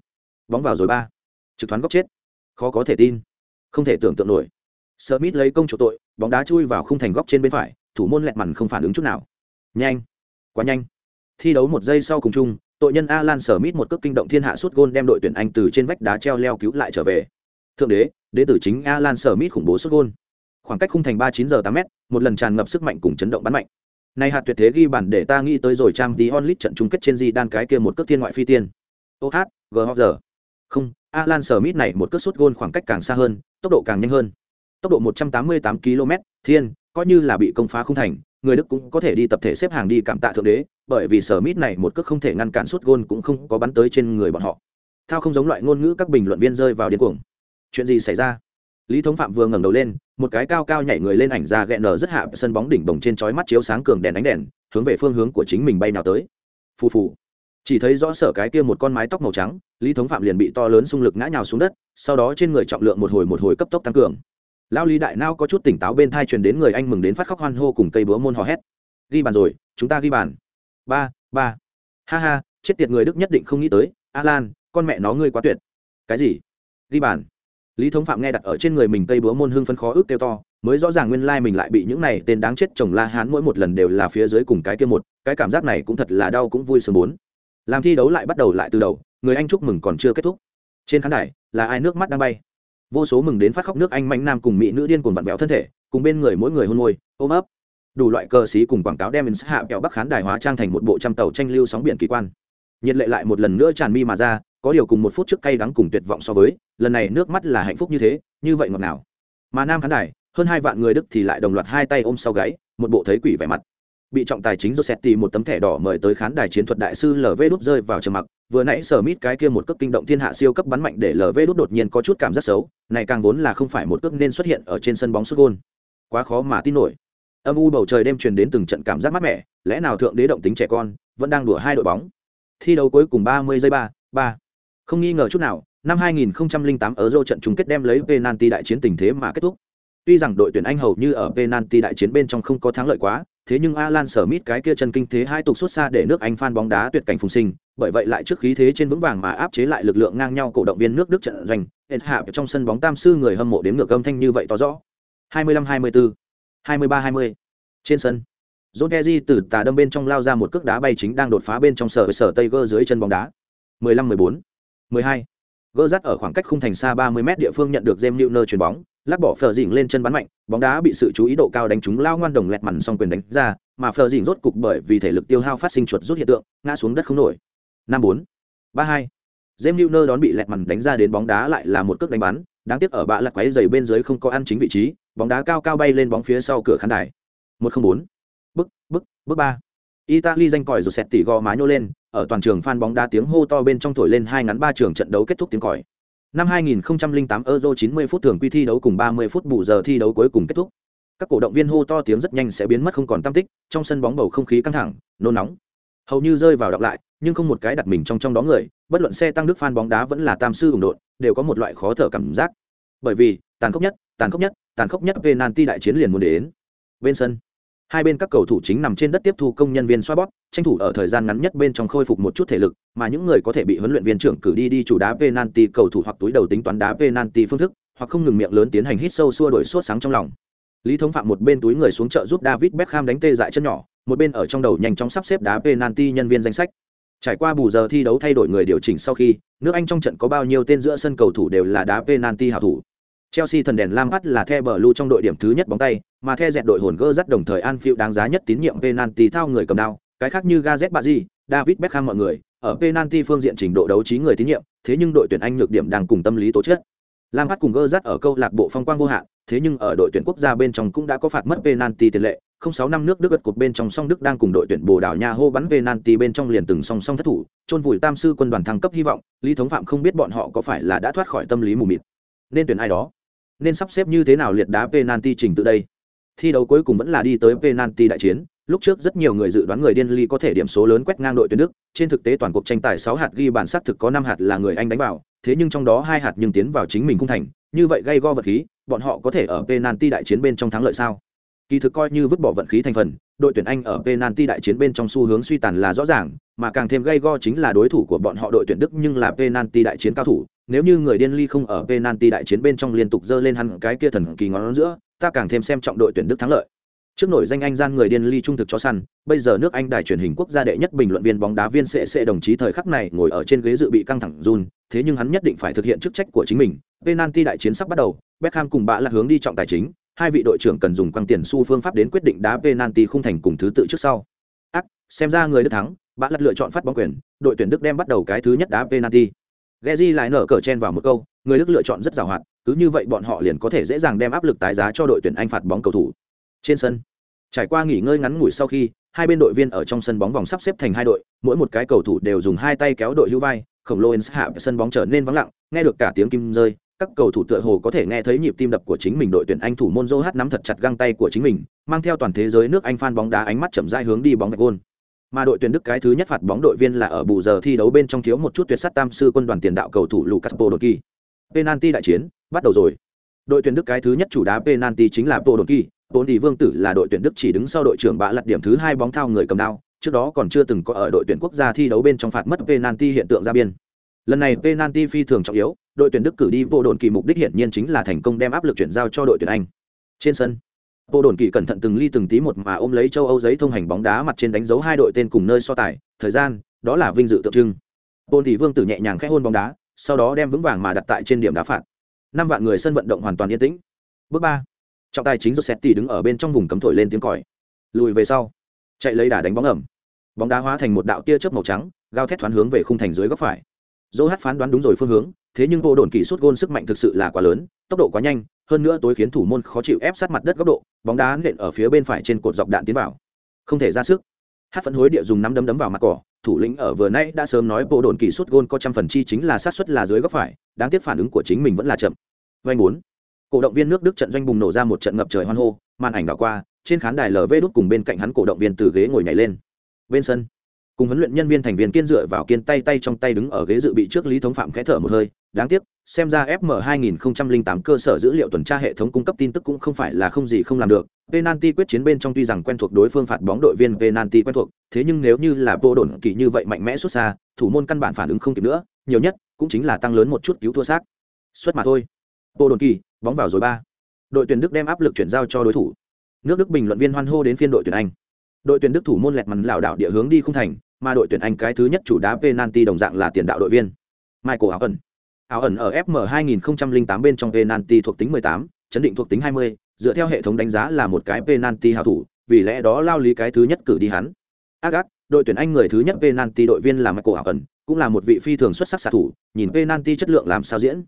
bóng vào rồi ba trực thoáng góc chết khó có thể tin không thể tưởng tượng nổi smith lấy công chủ tội, bóng đá chui vào khung thành góc trên bên phải, thủ môn lẹt mằn không phản ứng chút nào. Nhanh, quá nhanh. Thi đấu một giây sau cùng chung, tội nhân alan smith một cước kinh động thiên hạ suốt gôn đem đội tuyển anh từ trên vách đá treo leo cứu lại trở về. Thượng đế đế tử chính alan smith khủng bố suốt gôn. Khoảng cách khung thành ba chín giờ tám m một lần tràn ngập sức mạnh cùng chấn động bắn mạnh. Này hạt tuyệt thế ghi bản để ta nghĩ tới rồi trang tí onlit trận chung kết trên gì đan cái kia một cước thiên ngoại phi tiên. Ô hát gờ giờ không, alan smith này một cước sút gôn khoảng cách càng xa hơn, tốc độ càng nhanh hơn tốc độ 188 km, thiên, coi như là bị công phá không thành, người đức cũng có thể đi tập thể xếp hàng đi cảm tạ thượng đế, bởi vì sở mít này một cước không thể ngăn cản suốt gôn cũng không có bắn tới trên người bọn họ. Thao không giống loại ngôn ngữ các bình luận viên rơi vào điên cuồng. Chuyện gì xảy ra? Lý thống phạm vừa ngẩng đầu lên, một cái cao cao nhảy người lên ảnh ra gẹn nở rất hạ sân bóng đỉnh bồng trên chói mắt chiếu sáng cường đèn ánh đèn, hướng về phương hướng của chính mình bay nào tới. Phù phù. Chỉ thấy rõ sở cái kia một con mái tóc màu trắng, lý thống phạm liền bị to lớn xung lực ngã nhào xuống đất, sau đó trên người trọng lượng một hồi một hồi cấp tốc tăng cường lao lý đại nao có chút tỉnh táo bên thai truyền đến người anh mừng đến phát khóc hoan hô cùng cây búa môn hò hét. Ghi bàn rồi, chúng ta ghi bàn. Ba ba. Ha ha, chết tiệt người đức nhất định không nghĩ tới. Alan, con mẹ nó ngươi quá tuyệt. Cái gì? Ghi bàn. Lý thống phạm nghe đặt ở trên người mình cây búa môn hưng phân khó ước kêu to, mới rõ ràng nguyên lai mình lại bị những này tên đáng chết chồng la hán mỗi một lần đều là phía dưới cùng cái kia một, cái cảm giác này cũng thật là đau cũng vui sướng bốn. Làm thi đấu lại bắt đầu lại từ đầu, người anh chúc mừng còn chưa kết thúc. Trên khán đài, là ai nước mắt đang bay? Vô số mừng đến phát khóc nước anh mạnh nam cùng mỹ nữ điên cuồng vặn vẹo thân thể, cùng bên người mỗi người hôn môi, ôm ấp. Đủ loại cờ xí cùng quảng cáo đem hạ kẹo bắc khán đài hóa trang thành một bộ trăm tàu tranh lưu sóng biển kỳ quan. Nhiệt lệ lại một lần nữa tràn mi mà ra, có điều cùng một phút trước cay đắng cùng tuyệt vọng so với, lần này nước mắt là hạnh phúc như thế, như vậy ngọt nào mà nam khán đài, hơn hai vạn người đức thì lại đồng loạt hai tay ôm sau gáy, một bộ thấy quỷ vẻ mặt bị trọng tài chính Josetti một tấm thẻ đỏ mời tới khán đài chiến thuật đại sư LV đút rơi vào trầm mặc, vừa nãy sở mít cái kia một cước kinh động thiên hạ siêu cấp bắn mạnh để LV đút đột nhiên có chút cảm giác xấu, này càng vốn là không phải một cước nên xuất hiện ở trên sân bóng sút gôn. Quá khó mà tin nổi. Âm u bầu trời đêm truyền đến từng trận cảm giác mát mẻ, lẽ nào thượng đế động tính trẻ con, vẫn đang đùa hai đội bóng. Thi đấu cuối cùng 30 giây 3, 3. Không nghi ngờ chút nào, năm 2008 ở Euro trận chung kết đem lấy penalty đại chiến tình thế mà kết thúc. Tuy rằng đội tuyển Anh hầu như ở penalty đại chiến bên trong không có thắng lợi quá, thế nhưng Alan Smith cái kia chân kinh thế hai tục xuất xa để nước Anh phan bóng đá tuyệt cảnh phùng sinh, bởi vậy lại trước khí thế trên vững vàng mà áp chế lại lực lượng ngang nhau cổ động viên nước Đức trận giành hệt hạ trong sân bóng tam sư người hâm mộ đến ngược âm thanh như vậy to rõ. 25-24, 23-20. Trên sân, John Terry từ tà đâm bên trong lao ra một cước đá bay chính đang đột phá bên trong sở sở Tiger dưới chân bóng đá. 15-14, 12. Gỡ dắt ở khoảng cách khung thành xa 30m, địa phương nhận được James Newner chuyền bóng, lắc bỏ Fleur dỉnh lên chân bắn mạnh bóng đá bị sự chú ý độ cao đánh trúng lao ngoan đồng lẹt mằn xong quyền đánh ra mà Fleur dỉnh rốt cục bởi vì thể lực tiêu hao phát sinh chuột rút hiện tượng ngã xuống đất không nổi. Năm bốn ba hai. James Newner đón bị lẹt mằn đánh ra đến bóng đá lại là một cước đánh bắn đáng tiếc ở bạ lật quấy giày bên dưới không có ăn chính vị trí bóng đá cao cao bay lên bóng phía sau cửa khán đài. Một không bốn. Bức bức bức ba. Italy danh còi rồi sẹt tỉ gò má nhô lên, ở toàn trường fan bóng đá tiếng hô to bên trong thổi lên hai ngắn ba trường trận đấu kết thúc tiếng còi. Năm 2008 Euro 90 phút thường quy thi đấu cùng 30 phút bù giờ thi đấu cuối cùng kết thúc. Các cổ động viên hô to tiếng rất nhanh sẽ biến mất không còn tâm tích, trong sân bóng bầu không khí căng thẳng, nôn nóng. Hầu như rơi vào đọc lại, nhưng không một cái đặt mình trong trong đó người, bất luận xe tăng đức fan bóng đá vẫn là tam sư ủng độn, đều có một loại khó thở cảm giác. Bởi vì, tàn khốc nhất, tàn khốc nhất, tàn khốc nhất penalty đại chiến liền muốn đến. Bên sân, hai bên các cầu thủ chính nằm trên đất tiếp thu công nhân viên xoa bóp, tranh thủ ở thời gian ngắn nhất bên trong khôi phục một chút thể lực, mà những người có thể bị huấn luyện viên trưởng cử đi đi chủ đá penalty, cầu thủ hoặc túi đầu tính toán đá penalty phương thức, hoặc không ngừng miệng lớn tiến hành hít sâu xua đổi sốt sáng trong lòng. Lý thống phạm một bên túi người xuống chợ giúp david beckham đánh tê dại chân nhỏ, một bên ở trong đầu nhanh chóng sắp xếp đá penalty nhân viên danh sách. Trải qua bù giờ thi đấu thay đổi người điều chỉnh sau khi, nước anh trong trận có bao nhiêu tên giữa sân cầu thủ đều là đá penalty hảo thủ. Chelsea thần đèn lam bắt là The Blue trong đội điểm thứ nhất bóng tay, mà The dẹt đội hồn gơ rất đồng thời Anfield đáng giá nhất tín nhiệm penalty thao người cầm đao, cái khác như Gareth Bale, David Beckham mọi người, ở penalty phương diện trình độ đấu trí người tín nhiệm, thế nhưng đội tuyển Anh nhược điểm đang cùng tâm lý tố chất. Lam bắt cùng gơ rất ở câu lạc bộ phong quang vô hạn, thế nhưng ở đội tuyển quốc gia bên trong cũng đã có phạt mất penalty tiền lệ, 06 năm nước Đức gật cột bên trong song Đức đang cùng đội tuyển Bồ Đào Nha hô bắn penalty bên trong liền từng song song thất thủ, chôn vùi Tam sư quân đoàn thăng cấp hy vọng, Lý Thống Phạm không biết bọn họ có phải là đã thoát khỏi tâm lý mù mịt. Nên tuyển ai đó? Nên sắp xếp như thế nào liệt đá penalty trình tự đây? Thi đấu cuối cùng vẫn là đi tới penalty đại chiến, lúc trước rất nhiều người dự đoán người điên ly có thể điểm số lớn quét ngang đội tuyển Đức, trên thực tế toàn cuộc tranh tài 6 hạt ghi bản xác thực có 5 hạt là người Anh đánh vào, thế nhưng trong đó hai hạt nhưng tiến vào chính mình cung thành, như vậy gây go vật khí, bọn họ có thể ở penalty đại chiến bên trong thắng lợi sao? Kỳ thực coi như vứt bỏ vận khí thành phần, đội tuyển Anh ở penalty đại chiến bên trong xu hướng suy tàn là rõ ràng, mà càng thêm gây go chính là đối thủ của bọn họ đội tuyển Đức nhưng là penalty đại chiến cao thủ, nếu như người điên ly không ở penalty đại chiến bên trong liên tục dơ lên hắn cái kia thần kỳ ngón giữa, ta càng thêm xem trọng đội tuyển Đức thắng lợi. Trước nổi danh anh gian người điên ly trung thực chó săn, bây giờ nước Anh đài truyền hình quốc gia đệ nhất bình luận viên bóng đá viên sẽ sẽ đồng chí thời khắc này ngồi ở trên ghế dự bị căng thẳng run, thế nhưng hắn nhất định phải thực hiện chức trách của chính mình. Penalty đại chiến sắp bắt đầu, Beckham cùng bạ là hướng đi trọng tài chính, hai vị đội trưởng cần dùng quăng tiền xu phương pháp đến quyết định đá penalty khung thành cùng thứ tự trước sau. Ác, xem ra người Đức thắng, bạ lật lựa chọn phát bóng quyền, đội tuyển Đức đem bắt đầu cái thứ nhất đá penalty. Geji lại nở cờ chen vào một câu, người Đức lựa chọn rất giàu hoạt, cứ như vậy bọn họ liền có thể dễ dàng đem áp lực tái giá cho đội tuyển Anh phạt bóng cầu thủ. Trên sân, trải qua nghỉ ngơi ngắn ngủi sau khi, hai bên đội viên ở trong sân bóng vòng sắp xếp thành hai đội, mỗi một cái cầu thủ đều dùng hai tay kéo đội hữu vai, khổng lồ hạ sân bóng trở nên vắng lặng, nghe được cả tiếng kim rơi, các cầu thủ tựa hồ có thể nghe thấy nhịp tim đập của chính mình đội tuyển Anh thủ môn Joe nắm thật chặt găng tay của chính mình, mang theo toàn thế giới nước Anh fan bóng đá ánh mắt chậm rãi hướng đi bóng gạch gôn. Mà đội tuyển Đức cái thứ nhất phạt bóng đội viên là ở bù giờ thi đấu bên trong thiếu một chút tuyệt sát tam sư quân đoàn tiền đạo cầu thủ Lucas Podolski. Penalty đại chiến bắt đầu rồi. Đội tuyển Đức cái thứ nhất chủ đá penalty chính là Podolski, Vốn thì Vương Tử là đội tuyển Đức chỉ đứng sau đội trưởng bạ lật điểm thứ hai bóng thao người cầm đao, trước đó còn chưa từng có ở đội tuyển quốc gia thi đấu bên trong phạt mất penalty hiện tượng ra biên. Lần này penalty phi thường trọng yếu, đội tuyển Đức cử đi vô đồn kỳ mục đích hiển nhiên chính là thành công đem áp lực chuyển giao cho đội tuyển Anh. Trên sân, vô đồn kỳ cẩn thận từng ly từng tí một mà ôm lấy châu Âu giấy thông hành bóng đá mặt trên đánh dấu hai đội tên cùng nơi so tài, thời gian, đó là vinh dự tượng trưng. Bồn tỷ Vương Tử nhẹ nhàng khẽ hôn bóng đá, sau đó đem vững vàng mà đặt tại trên điểm đá phạt. Năm vạn người sân vận động hoàn toàn yên tĩnh. Bước ba, trọng tài chính Rossetti đứng ở bên trong vùng cấm thổi lên tiếng còi. Lùi về sau, chạy lấy đà đánh bóng ẩm. Bóng đá hóa thành một đạo tia chớp màu trắng, gao thét thoáng hướng về khung thành dưới góc phải. Rô hát phán đoán đúng rồi phương hướng, thế nhưng vô đồn kỳ suốt gôn sức mạnh thực sự là quá lớn, tốc độ quá nhanh, hơn nữa tối khiến thủ môn khó chịu ép sát mặt đất góc độ, bóng đá nện ở phía bên phải trên cột dọc đạn tiến vào. Không thể ra sức. Hát phấn hối địa dùng nắm đấm đấm vào mặt cỏ, thủ lĩnh ở vừa nãy đã sớm nói bộ đồn kỳ suất gôn có trăm phần chi chính là sát suất là dưới góc phải, đáng tiếc phản ứng của chính mình vẫn là chậm. Vành bốn. Cổ động viên nước Đức trận doanh bùng nổ ra một trận ngập trời hoan hô, màn ảnh đảo qua, trên khán đài LV đút cùng bên cạnh hắn cổ động viên từ ghế ngồi nhảy lên. Bên sân, cùng huấn luyện nhân viên thành viên kiên dựa vào kiên tay tay trong tay đứng ở ghế dự bị trước lý thống phạm khẽ thở một hơi đáng tiếc xem ra fm 2008 cơ sở dữ liệu tuần tra hệ thống cung cấp tin tức cũng không phải là không gì không làm được. Penalty quyết chiến bên trong tuy rằng quen thuộc đối phương phạt bóng đội viên penalty quen thuộc, thế nhưng nếu như là vô đồn kỳ như vậy mạnh mẽ xuất xa, thủ môn căn bản phản ứng không kịp nữa, nhiều nhất cũng chính là tăng lớn một chút cứu thua xác. Xuất mà thôi. Vô đồn kỳ, bóng vào rồi ba. Đội tuyển đức đem áp lực chuyển giao cho đối thủ. Nước đức bình luận viên hoan hô đến phiên đội tuyển anh. Đội tuyển đức thủ môn lẹt mắn lảo đảo địa hướng đi không thành, mà đội tuyển Anh cái thứ nhất chủ đá penalty đồng dạng là tiền đạo đội viên. Michael Áo ẩn. Áo ẩn ở FM 2008 bên trong penalty thuộc tính 18, chấn định thuộc tính 20, dựa theo hệ thống đánh giá là một cái penalty hảo thủ, vì lẽ đó lao lý cái thứ nhất cử đi hắn. Agat, đội tuyển Anh người thứ nhất penalty đội viên là Michael Áo ẩn, cũng là một vị phi thường xuất sắc xạ thủ, nhìn penalty chất lượng làm sao diễn.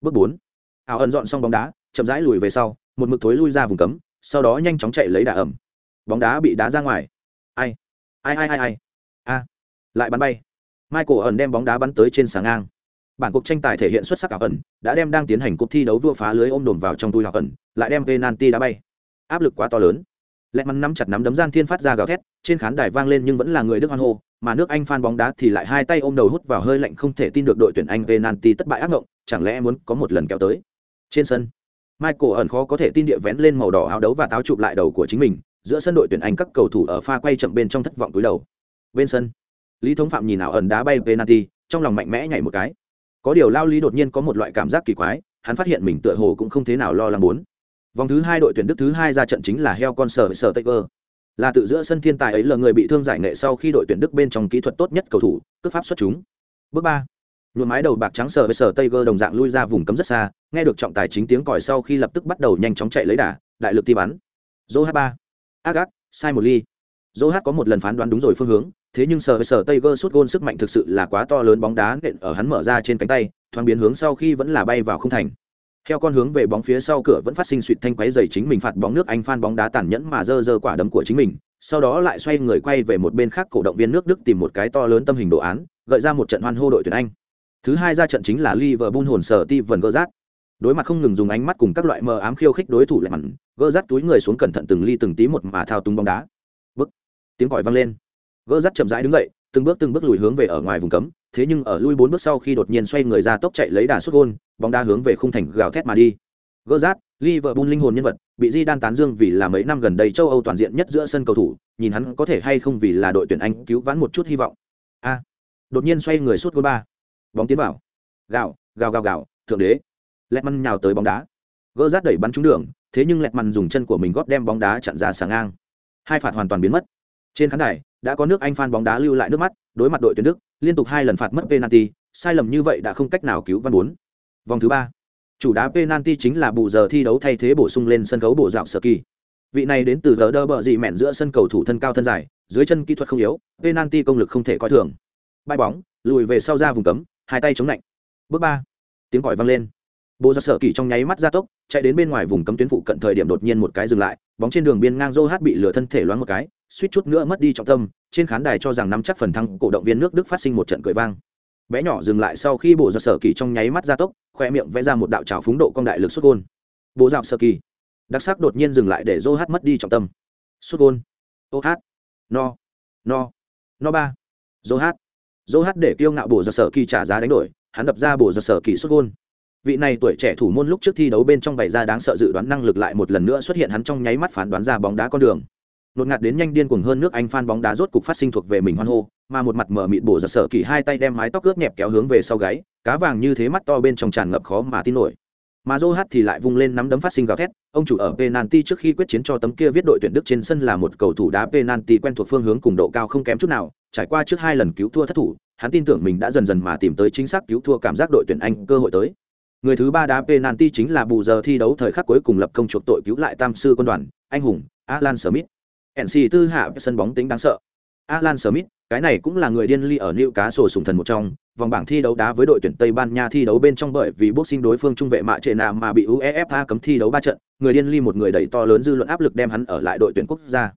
Bước 4. Áo ẩn dọn xong bóng đá, chậm rãi lùi về sau, một mực thối lui ra vùng cấm, sau đó nhanh chóng chạy lấy đà ẩm. Bóng đá bị đá ra ngoài. Ai? Ai ai ai ai? a lại bắn bay michael ẩn đem bóng đá bắn tới trên sáng ngang bản cuộc tranh tài thể hiện xuất sắc ảo ẩn, đã đem đang tiến hành cuộc thi đấu vua phá lưới ôm đồn vào trong túi ảo ẩn, lại đem penalty đá bay. Áp lực quá to lớn. Lẹ mắn nắm chặt nắm đấm gian thiên phát ra gào thét, trên khán đài vang lên nhưng vẫn là người đức hoan hô, mà nước anh phan bóng đá thì lại hai tay ôm đầu hút vào hơi lạnh không thể tin được đội tuyển anh penalty thất bại ác ngộng, chẳng lẽ muốn có một lần kéo tới? Trên sân, michael ẩn khó có thể tin địa vén lên màu đỏ áo đấu và táo chụp lại đầu của chính mình, giữa sân đội tuyển anh các cầu thủ ở pha quay chậm bên trong thất vọng túi đầu. Bên sân, lý thống phạm nhìn ảo ẩn đá bay penalty, trong lòng mạnh mẽ nhảy một cái có điều lao lý đột nhiên có một loại cảm giác kỳ quái, hắn phát hiện mình tựa hồ cũng không thế nào lo lắng bốn vòng thứ hai đội tuyển đức thứ hai ra trận chính là heo con sở sở tây cơ. Là tự giữa sân thiên tài ấy là người bị thương giải nghệ sau khi đội tuyển đức bên trong kỹ thuật tốt nhất cầu thủ cướp pháp xuất chúng. Bước ba. Nhuộm mái đầu bạc trắng sở với sở tây cơ đồng dạng lui ra vùng cấm rất xa, nghe được trọng tài chính tiếng còi sau khi lập tức bắt đầu nhanh chóng chạy lấy đà, đại lực ti bắn. Dô h ba. Agat sai một ly. Dô h có một lần phán đoán đúng rồi phương hướng thế nhưng sở sở tay gơ sút gôn sức mạnh thực sự là quá to lớn bóng đá nện ở hắn mở ra trên cánh tay, thoáng biến hướng sau khi vẫn là bay vào không thành. Theo con hướng về bóng phía sau cửa vẫn phát sinh suỵt thanh quấy dày chính mình phạt bóng nước anh phan bóng đá tàn nhẫn mà dơ dơ quả đấm của chính mình, sau đó lại xoay người quay về một bên khác cổ động viên nước đức tìm một cái to lớn tâm hình đồ án, gợi ra một trận hoan hô đội tuyển anh. Thứ hai ra trận chính là liverpool hồn sở ti vần gơ rát đối mặt không ngừng dùng ánh mắt cùng các loại mờ ám khiêu khích đối thủ lại mặn gỡ rát túi người xuống cẩn thận từng ly từng tí một mà thao túng bóng đá. Bức. Tiếng còi vang lên gỡ rắt chậm rãi đứng dậy, từng bước từng bước lùi hướng về ở ngoài vùng cấm, thế nhưng ở lui bốn bước sau khi đột nhiên xoay người ra tốc chạy lấy đà xuất gôn, bóng đá hướng về khung thành gào thét mà đi. Gỡ rát Liverpool linh hồn nhân vật, bị di đan tán dương vì là mấy năm gần đây châu âu toàn diện nhất giữa sân cầu thủ, nhìn hắn có thể hay không vì là đội tuyển anh cứu vãn một chút hy vọng. A. Đột nhiên xoay người suốt gôn ba. Bóng tiến vào. Gào gào gào gào, thượng đế. Lẹt măn nhào tới bóng đá. Gỡ rát đẩy bắn trúng đường, thế nhưng lẹt măn dùng chân của mình góp đem bóng đá chặn ra sáng ngang. Hai phạt hoàn toàn biến mất trên khán đài, đã có nước anh phan bóng đá lưu lại nước mắt, đối mặt đội tuyển đức, liên tục hai lần phạt mất penalty, sai lầm như vậy đã không cách nào cứu văn bốn. Vòng thứ ba, chủ đá penalty chính là bù giờ thi đấu thay thế bổ sung lên sân khấu bộ dạo sơ kỳ. Vị này đến từ gờ đơ bờ dị mẹn giữa sân cầu thủ thân cao thân dài, dưới chân kỹ thuật không yếu, penalty công lực không thể coi thường. Bay bóng, lùi về sau ra vùng cấm, hai tay chống lạnh. Bước ba, tiếng còi vang lên. Bộ ra sở kỳ trong nháy mắt ra tốc, chạy đến bên ngoài vùng cấm tuyến phụ cận thời điểm đột nhiên một cái dừng lại, bóng trên đường biên ngang dô hát bị lửa thân thể loáng một cái suýt chút nữa mất đi trọng tâm trên khán đài cho rằng nắm chắc phần thắng, cổ động viên nước đức phát sinh một trận cười vang. Bé nhỏ dừng lại sau khi bộ ra sở kỳ trong nháy mắt ra tốc khoe miệng vẽ ra một đạo trào phúng độ công đại lực xuất gôn. Bộ dạo sở kỳ. Đặc sắc đột nhiên dừng lại để dô hát mất đi trọng tâm. Xuất gôn. Ô hát no. No. No ba. Dô hát dô hát để kiêu ngạo bộ ra sở kỳ trả giá đánh đổi hắn đập ra bộ ra sở kỳ xuất gôn. Vị này tuổi trẻ thủ môn lúc trước thi đấu bên trong bày ra đáng sợ dự đoán năng lực lại một lần nữa xuất hiện hắn trong nháy mắt phán đoán ra bóng đá con đường nột ngạt đến nhanh điên cuồng hơn nước anh phan bóng đá rốt cục phát sinh thuộc về mình hoan hô, mà một mặt mở mịt bổ giật sợ kỳ hai tay đem mái tóc ướt nhẹp kéo hướng về sau gáy, cá vàng như thế mắt to bên trong tràn ngập khó mà tin nổi. Mà dô hát thì lại vung lên nắm đấm phát sinh gào thét, ông chủ ở penalty trước khi quyết chiến cho tấm kia viết đội tuyển đức trên sân là một cầu thủ đá penalty quen thuộc phương hướng cùng độ cao không kém chút nào, trải qua trước hai lần cứu thua thất thủ, hắn tin tưởng mình đã dần dần mà tìm tới chính xác cứu thua cảm giác đội tuyển anh cơ hội tới. Người thứ ba đá penalty chính là bù giờ thi đấu thời khắc cuối cùng lập công chuộc tội cứu lại tam sư quân đoàn, anh hùng alan smith nc tư hạ sân bóng tính đáng sợ. Alan smith, cái này cũng là người điên ly ở Newcastle cá sùng thần một trong, vòng bảng thi đấu đá với đội tuyển tây ban nha thi đấu bên trong bởi vì boxing đối phương trung vệ mạ trệ nạ mà bị uefa cấm thi đấu ba trận, người điên ly một người đẩy to lớn dư luận áp lực đem hắn ở lại đội tuyển quốc gia.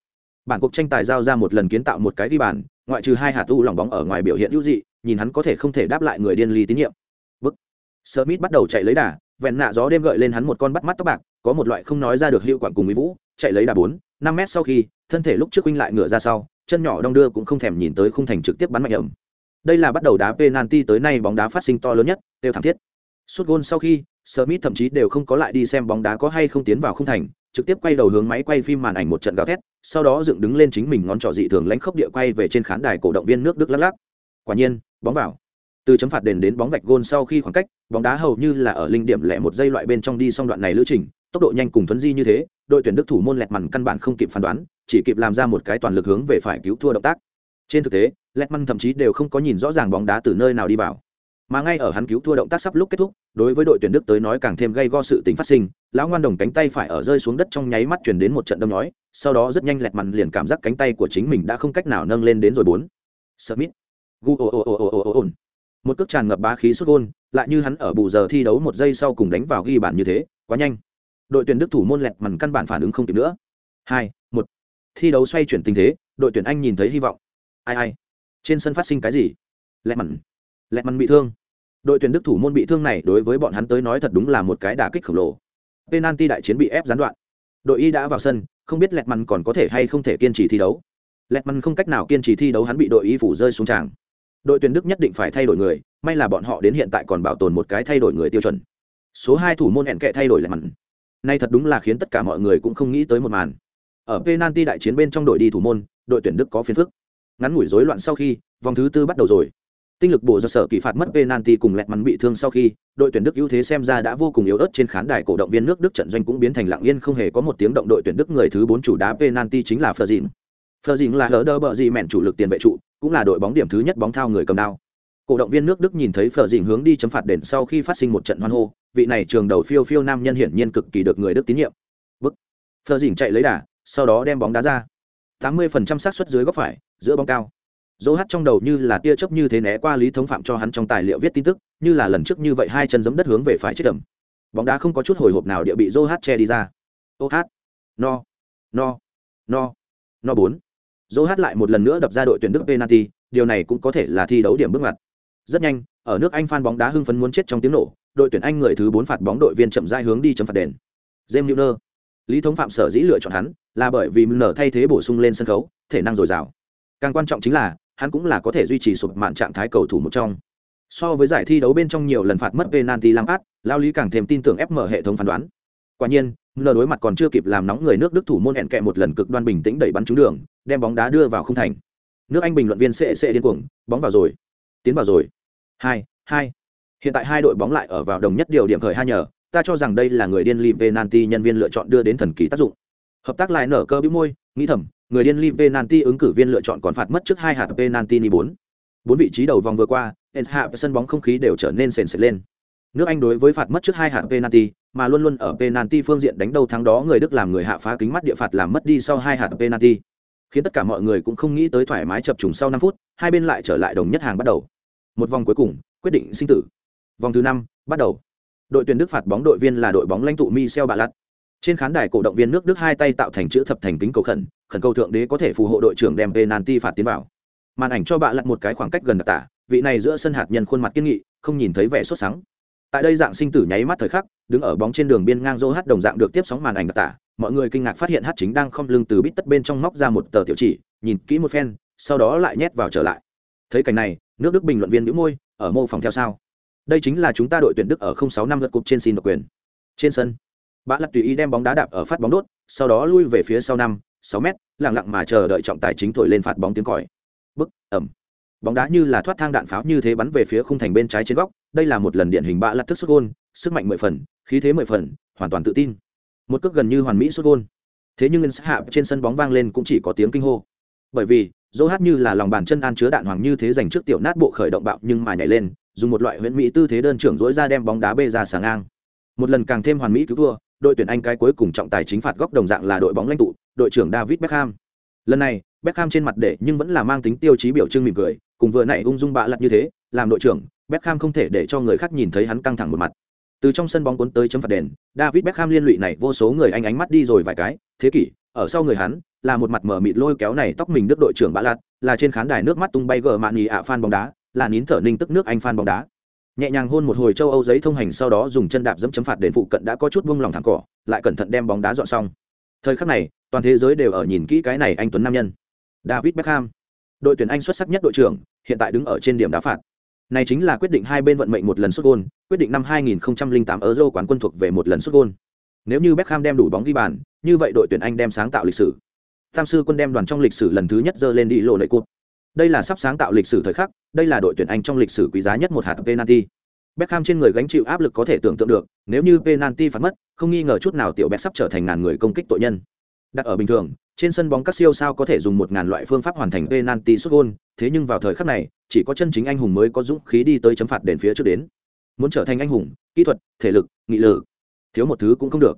Bản cuộc tranh tài giao ra một lần kiến tạo một cái ghi bàn, ngoại trừ hai hạt u lòng bóng ở ngoài biểu hiện hữu dị, nhìn hắn có thể không thể đáp lại người điên ly tín nhiệm. Bức. Smith bắt đầu chạy lấy đà, vẹn nạ gió đêm gợi lên hắn một con bắt mắt tóc bạc, có một loại không nói ra được hiệu quả cùng mỹ vũ, chạy lấy đà bốn, năm mét sau khi thân thể lúc trước huynh lại ngựa ra sau, chân nhỏ đong đưa cũng không thèm nhìn tới khung thành trực tiếp bắn mạnh ẩm. Đây là bắt đầu đá penalty tới nay bóng đá phát sinh to lớn nhất, đều thẳng thiết. Suốt gôn sau khi, Smith thậm chí đều không có lại đi xem bóng đá có hay không tiến vào khung thành, trực tiếp quay đầu hướng máy quay phim màn ảnh một trận gào thét, sau đó dựng đứng lên chính mình ngón trỏ dị thường lãnh khốc địa quay về trên khán đài cổ động viên nước đức lắc lắc. Quả nhiên, bóng vào. Từ chấm phạt đền đến bóng vạch gôn sau khi khoảng cách, bóng đá hầu như là ở linh điểm lẻ một giây loại bên trong đi xong đoạn này lữ trình, tốc độ nhanh cùng thuấn di như thế, đội tuyển đức thủ môn lẹt mằn căn bản không kịp phán đoán chỉ kịp làm ra một cái toàn lực hướng về phải cứu thua động tác. Trên thực tế lẹt thậm chí đều không có nhìn rõ ràng bóng đá từ nơi nào đi vào. Mà ngay ở hắn cứu thua động tác sắp lúc kết thúc, đối với đội tuyển đức tới nói càng thêm gây go sự tính phát sinh, lão ngoan đồng cánh tay phải ở rơi xuống đất trong nháy mắt chuyển đến một trận đâm nói sau đó rất nhanh lẹt mằn liền cảm giác cánh tay của chính mình đã không cách nào nâng lên đến rồi bốn. Smith. Gu o một cước tràn ngập bá khí xuất gôn, lại như hắn ở bù giờ thi đấu một giây sau cùng đánh vào ghi bàn như thế, quá nhanh. Đội tuyển đức thủ môn lẹt mằn căn bản phản ứng không kịp nữa. Hai thi đấu xoay chuyển tình thế, đội tuyển anh nhìn thấy hy vọng. Ai ai? Trên sân phát sinh cái gì? Lẹ mặn lẹ mặn bị thương. Đội tuyển đức thủ môn bị thương này đối với bọn hắn tới nói thật đúng là một cái đả kích khổng lồ. Penalty đại chiến bị ép gián đoạn. Đội y đã vào sân, không biết lẹt mặn còn có thể hay không thể kiên trì thi đấu. Lẹt mặn không cách nào kiên trì thi đấu, hắn bị đội y phủ rơi xuống tràng. Đội tuyển đức nhất định phải thay đổi người, may là bọn họ đến hiện tại còn bảo tồn một cái thay đổi người tiêu chuẩn. Số hai thủ môn hẹn kệ thay đổi lại mặn nay thật đúng là khiến tất cả mọi người cũng không nghĩ tới một màn ở penalty đại chiến bên trong đội đi thủ môn, đội tuyển đức có phiền phức. Ngắn ngủi rối loạn sau khi, vòng thứ tư bắt đầu rồi. Tinh lực bổ do sở kỳ phạt mất penalty cùng lẹt mắn bị thương sau khi, đội tuyển đức ưu thế xem ra đã vô cùng yếu ớt trên khán đài cổ động viên nước đức trận doanh cũng biến thành lặng yên không hề có một tiếng động đội tuyển đức người thứ bốn chủ đá penalty chính là phờ dìn là hở đỡ bờ gì mẹn chủ lực tiền vệ trụ, cũng là đội bóng điểm thứ nhất bóng thao người cầm đao. Cổ động viên nước đức nhìn thấy phờ hướng đi chấm phạt đền sau khi phát sinh một trận hoan hô, vị này trường đầu phiêu phiêu nam nhân hiển nhiên cực kỳ được người đức tín nhiệm. Bức. Phờ chạy lấy đà sau đó đem bóng đá ra. 80% xác suất dưới góc phải, giữa bóng cao. Dỗ hát trong đầu như là tia chớp như thế né qua lý thống phạm cho hắn trong tài liệu viết tin tức, như là lần trước như vậy hai chân giấm đất hướng về phải chết đầm. bóng đá không có chút hồi hộp nào địa bị Dỗ hát che đi ra. Ô hát. No. No. No. No bốn. Dỗ hát lại một lần nữa đập ra đội tuyển đức penalty, điều này cũng có thể là thi đấu điểm bước ngoặt. Rất nhanh, ở nước anh phan bóng đá hưng phấn muốn chết trong tiếng nổ, đội tuyển anh người thứ bốn phạt bóng đội viên chậm rãi hướng đi chấm phạt đền. James Milner lý thống phạm sở dĩ lựa chọn hắn là bởi vì Milner thay thế bổ sung lên sân khấu, thể năng dồi dào. Càng quan trọng chính là, hắn cũng là có thể duy trì sụp mạn trạng thái cầu thủ một trong. So với giải thi đấu bên trong nhiều lần phạt mất penalty lam át, lao lý càng thêm tin tưởng ép mở hệ thống phán đoán. Quả nhiên lờ đối mặt còn chưa kịp làm nóng người nước đức thủ môn hẹn kẹ một lần cực đoan bình tĩnh đẩy bắn trúng đường, đem bóng đá đưa vào không thành. Nước anh bình luận viên sẽ sẽ điên cuồng, bóng vào rồi. Tiến vào rồi. Hai hai. Hiện tại hai đội bóng lại ở vào đồng nhất điều điểm khởi hai nhờ ta cho rằng đây là người điên li penalty nhân viên lựa chọn đưa đến thần kỳ tác dụng. Hợp tác lại nở cơ bĩu môi, nghĩ thầm, người điên li penalty ứng cử viên lựa chọn còn phạt mất trước hai hạt penalty ni bốn. Bốn vị trí đầu vòng vừa qua hạ sân bóng không khí đều trở nên sền sệt lên. Nước anh đối với phạt mất trước hai hạt penalty, mà luôn luôn ở penalty phương diện đánh đầu thắng đó người đức làm người hạ phá kính mắt địa phạt làm mất đi sau hai hạt penalty. Khiến tất cả mọi người cũng không nghĩ tới thoải mái chập trùng sau năm phút, hai bên lại trở lại đồng nhất hàng bắt đầu. Một vòng cuối cùng, quyết định sinh tử. Vòng thứ năm, bắt đầu đội tuyển đức phạt bóng đội viên là đội bóng lãnh tụ michel bà lặt trên khán đài cổ động viên nước đức hai tay tạo thành chữ thập thành kính cầu khẩn khẩn cầu thượng đế có thể phù hộ đội trưởng đem penalty phạt tiến vào. Màn ảnh cho bà lặt một cái khoảng cách gần đặc tả, vị này giữa sân hạt nhân khuôn mặt kiên nghị, không nhìn thấy vẻ sốt sắng. Tại đây dạng sinh tử nháy mắt thời khắc, đứng ở bóng trên đường biên ngang dô hát đồng dạng được tiếp sóng màn ảnh đặc tả, mọi người kinh ngạc phát hiện hát chính đang không lưng từ bít tất bên trong móc ra một tờ tiểu chỉ, nhìn kỹ một phen, sau đó lại nhét vào trở lại. Thấy cảnh này, nước đức bình luận viên nhũ môi, ở mô phòng theo sao? Đây chính là chúng ta đội tuyển đức ở 06 năm lượt cục trên xin độc quyền. Trên sân, bã lật tùy ý đem bóng đá đạp ở phát bóng đốt, sau đó lui về phía sau năm, sáu mét, lặng lặng mà chờ đợi trọng tài chính thổi lên phạt bóng tiếng còi. Bức, ẩm. Bóng đá như là thoát thang đạn pháo như thế bắn về phía khung thành bên trái trên góc, đây là một lần điển hình bạ lật thức xuất gôn, sức mạnh mười phần, khí thế mười phần, hoàn toàn tự tin. Một cước gần như hoàn mỹ xuất gôn. Thế nhưng hạ trên sân bóng vang lên cũng chỉ có tiếng kinh hô. Bởi vì dỗ hát như là lòng bàn chân an chứa đạn hoàng như thế dành trước tiểu nát bộ khởi động bạo nhưng mà nhảy lên dùng một loại huyễn mỹ tư thế đơn trưởng dỗi ra đem bóng đá bê ra sáng ngang. Một lần càng thêm hoàn mỹ cứu thua, đội tuyển anh cái cuối cùng trọng tài chính phạt góc đồng dạng là đội bóng lãnh tụ, đội trưởng david beckham. Lần này, beckham trên mặt để nhưng vẫn là mang tính tiêu chí biểu trưng mỉm cười, cùng vừa nãy ung dung bạ lặt như thế, làm đội trưởng, beckham không thể để cho người khác nhìn thấy hắn căng thẳng một mặt. Từ trong sân bóng cuốn tới chấm phạt đền, david beckham liên lụy này vô số người anh ánh mắt đi rồi vài cái, thế kỷ, ở sau người hắn, là một mặt mở mịt lôi kéo này tóc mình đức đội trưởng bạ lặt là trên khán đài nước mắt tung bay gờ mạn nhì ạ phan bóng đá là nín thở ninh tức nước anh phan bóng đá. Nhẹ nhàng hôn một hồi châu âu giấy thông hành sau đó dùng chân đạp dẫm chấm phạt đền phụ cận đã có chút buông lòng thẳng cỏ, lại cẩn thận đem bóng đá dọn xong. Thời khắc này, toàn thế giới đều ở nhìn kỹ cái này anh tuấn nam nhân. David beckham, đội tuyển anh xuất sắc nhất đội trưởng, hiện tại đứng ở trên điểm đá phạt. Này chính là quyết định hai bên vận mệnh một lần xuất gôn, quyết định năm 2008 euro quán quân thuộc về một lần xuất gôn. Nếu như beckham đem đủ bóng ghi bàn, như vậy đội tuyển anh đem sáng tạo lịch sử. Tam sư quân đem đoàn trong lịch sử lần thứ nhất dơ lên đi lộ lệ cột đây là sắp sáng tạo lịch sử thời khắc đây là đội tuyển anh trong lịch sử quý giá nhất một hạt penalty Beckham trên người gánh chịu áp lực có thể tưởng tượng được, nếu như penalty phạt mất, không nghi ngờ chút nào tiểu Bé sắp trở thành ngàn người công kích tội nhân. Đặt ở bình thường, trên sân bóng các siêu sao có thể dùng một ngàn loại phương pháp hoàn thành penalty sút gol, thế nhưng vào thời khắc này, chỉ có chân chính anh hùng mới có dũng khí đi tới chấm phạt đền phía trước đến. Muốn trở thành anh hùng, kỹ thuật, thể lực, nghị lực, thiếu một thứ cũng không được.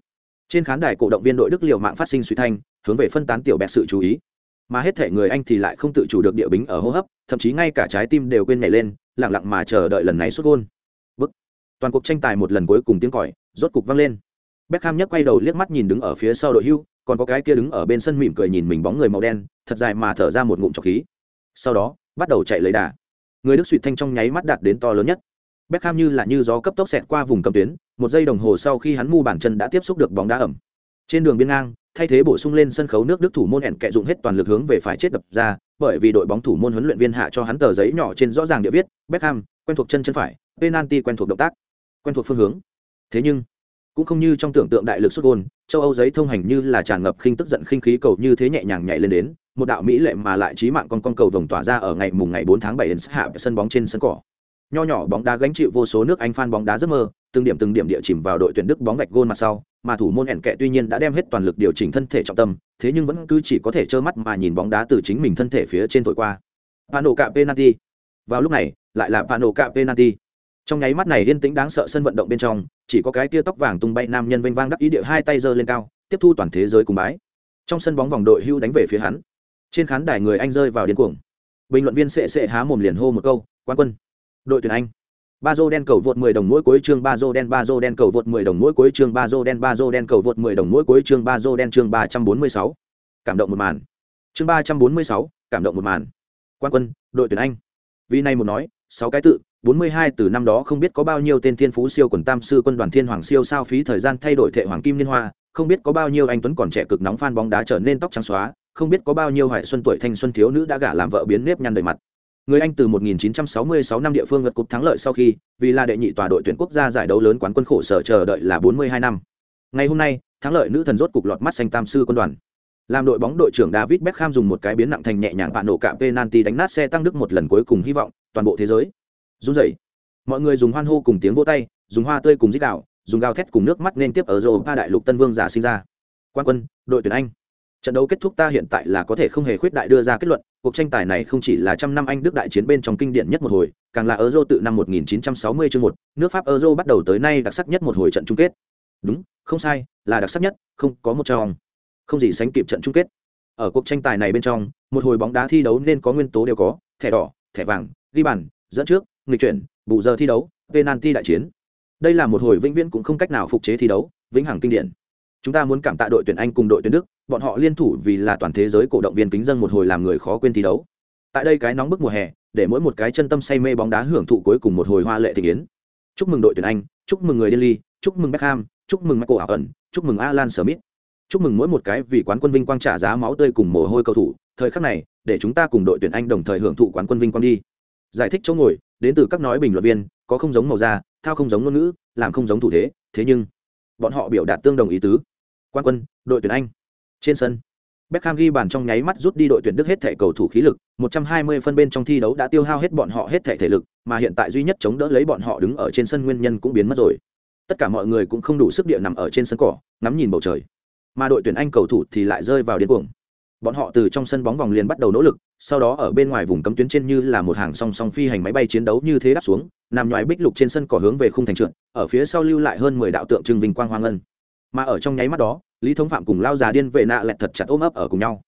Trên khán đài cổ động viên đội Đức liều mạng phát sinh suy thanh, hướng về phân tán tiểu Bé sự chú ý. Mà hết thể người anh thì lại không tự chủ được địa bính ở hô hấp, thậm chí ngay cả trái tim đều quên nhảy lên, lặng lặng mà chờ đợi lần này xuất gôn. Bức. Toàn cuộc tranh tài một lần cuối cùng tiếng còi, rốt cục vang lên. Beckham nhấc quay đầu liếc mắt nhìn đứng ở phía sau đội hưu, còn có cái kia đứng ở bên sân mỉm cười nhìn mình bóng người màu đen thật dài mà thở ra một ngụm trọc khí. Sau đó bắt đầu chạy lấy đà. Người đức suỵt thanh trong nháy mắt đạt đến to lớn nhất. Beckham như là như gió cấp tốc xẹt qua vùng cầm tuyến một giây đồng hồ sau khi hắn mu bàn chân đã tiếp xúc được bóng đá ẩm. Trên đường biên ngang thay thế bổ sung lên sân khấu nước đức thủ môn hẹn kệ dụng hết toàn lực hướng về phải chết đập ra, bởi vì đội bóng thủ môn huấn luyện viên hạ cho hắn tờ giấy nhỏ trên rõ ràng địa viết, Beckham, quen thuộc chân chân phải, penalty quen thuộc động tác, quen thuộc phương hướng. Thế nhưng, cũng không như trong tưởng tượng đại lực xuất gôn, châu âu giấy thông hành như là tràn ngập khinh tức giận khinh khí cầu như thế nhẹ nhàng nhảy lên đến, một đạo mỹ lệ mà lại trí mạng con con cầu vồng tỏa ra ở ngày mùng ngày 4 tháng 7 hạ sân bóng trên sân cỏ. Nho nhỏ bóng đá gánh chịu vô số nước anh phan bóng đá giấc mơ, từng điểm từng điểm địa chìm vào đội tuyển đức bóng vạch gôn mặt sau mà thủ môn ẻn kệ tuy nhiên đã đem hết toàn lực điều chỉnh thân thể trọng tâm, thế nhưng vẫn cứ chỉ có thể trơ mắt mà nhìn bóng đá từ chính mình thân thể phía trên thổi qua. Pano cạ penalty. Vào lúc này, lại là pano cạ penalty. Trong nháy mắt này yên tĩnh đáng sợ sân vận động bên trong, chỉ có cái tia tóc vàng tung bay nam nhân vênh vang đắc ý địa hai tay giơ lên cao, tiếp thu toàn thế giới cùng bái. Trong sân bóng vòng đội hưu đánh về phía hắn. Trên khán đài người anh rơi vào điên cuồng. Bình luận viên sệ sệ há mồm liền hô một câu quan quân, đội tuyển anh ba dô đen cầu vượt 10 đồng mỗi cuối chương ba dô đen ba dô đen cầu vượt 10 đồng mỗi cuối chương ba dô đen ba dô đen cầu vượt 10 đồng mỗi cuối chương ba dô đen chương 346. cảm động một màn. Chương 346, cảm động một màn. Quan quân đội tuyển anh. Vì này một nói sáu cái tự 42 từ năm đó không biết có bao nhiêu tên thiên phú siêu quần tam sư quân đoàn thiên hoàng siêu sao phí thời gian thay đổi thệ hoàng kim liên hoa không biết có bao nhiêu anh tuấn còn trẻ cực nóng fan bóng đá trở nên tóc trắng xóa không biết có bao nhiêu hoài xuân tuổi thanh xuân thiếu nữ đã gả làm vợ biến nếp nhăn đầy mặt người anh từ 1966 năm địa phương vượt cúp thắng lợi sau khi, vì là đệ nhị tòa đội tuyển quốc gia giải đấu lớn quán quân khổ sở chờ đợi là 42 năm. Ngày hôm nay, thắng lợi nữ thần rốt cục lọt mắt xanh tam sư quân đoàn. Làm đội bóng đội trưởng David Beckham dùng một cái biến nặng thành nhẹ nhàng bạn nổ cả penalty đánh nát xe tăng đức một lần cuối cùng hy vọng, toàn bộ thế giới. Run rẩy. Mọi người dùng hoan hô cùng tiếng vỗ tay, dùng hoa tươi cùng rít đạo dùng gào thét cùng nước mắt nên tiếp ở ba đại lục tân vương giả sinh ra. Quan quân, đội tuyển anh. Trận đấu kết thúc ta hiện tại là có thể không hề khuyết đại đưa ra kết luận cuộc tranh tài này không chỉ là trăm năm anh đức đại chiến bên trong kinh điển nhất một hồi, càng là euro tự năm 1960 chương một, nước pháp euro bắt đầu tới nay đặc sắc nhất một hồi trận chung kết. Đúng, không sai, là đặc sắc nhất, không có một trong. Không gì sánh kịp trận chung kết. Ở cuộc tranh tài này bên trong, một hồi bóng đá thi đấu nên có nguyên tố đều có, thẻ đỏ, thẻ vàng, ghi bàn, dẫn trước, nghịch chuyển, bù giờ thi đấu, penalty đại chiến. Đây là một hồi vĩnh viễn cũng không cách nào phục chế thi đấu, vĩnh hằng kinh điển. Chúng ta muốn cảm tạ đội tuyển anh cùng đội tuyển đức bọn họ liên thủ vì là toàn thế giới cổ động viên kính dân một hồi làm người khó quên thi đấu. Tại đây cái nóng bức mùa hè, để mỗi một cái chân tâm say mê bóng đá hưởng thụ cuối cùng một hồi hoa lệ thị kiến chúc mừng đội tuyển anh, chúc mừng người delhi, chúc mừng beckham, chúc mừng michael ẩn chúc mừng alan smith. Chúc mừng mỗi một cái vì quán quân vinh quang trả giá máu tươi cùng mồ hôi cầu thủ. Thời khắc này, để chúng ta cùng đội tuyển anh đồng thời hưởng thụ quán quân vinh quang đi. Giải thích chỗ ngồi, đến từ các nói bình luận viên, có không giống màu da, thao không giống ngôn ngữ, làm không giống thủ thế thế nhưng, bọn họ biểu đạt tương đồng ý tứ. Quan quân, đội tuyển anh trên sân Beckham ghi bàn trong nháy mắt rút đi đội tuyển Đức hết thể cầu thủ khí lực, 120 phân bên trong thi đấu đã tiêu hao hết bọn họ hết thể thể lực, mà hiện tại duy nhất chống đỡ lấy bọn họ đứng ở trên sân nguyên nhân cũng biến mất rồi. Tất cả mọi người cũng không đủ sức địa nằm ở trên sân cỏ, ngắm nhìn bầu trời. Mà đội tuyển Anh cầu thủ thì lại rơi vào điên cuồng. Bọn họ từ trong sân bóng vòng liền bắt đầu nỗ lực, sau đó ở bên ngoài vùng cấm tuyến trên như là một hàng song song phi hành máy bay chiến đấu như thế đáp xuống, nằm nhòi bích lục trên sân cỏ hướng về khung thành trượt, ở phía sau lưu lại hơn 10 đạo tượng trưng vinh quang hoang ngân. Mà ở trong nháy mắt đó, lý thống phạm cùng lao già điên vệ nạ lẹt thật chặt ôm ấp ở cùng nhau.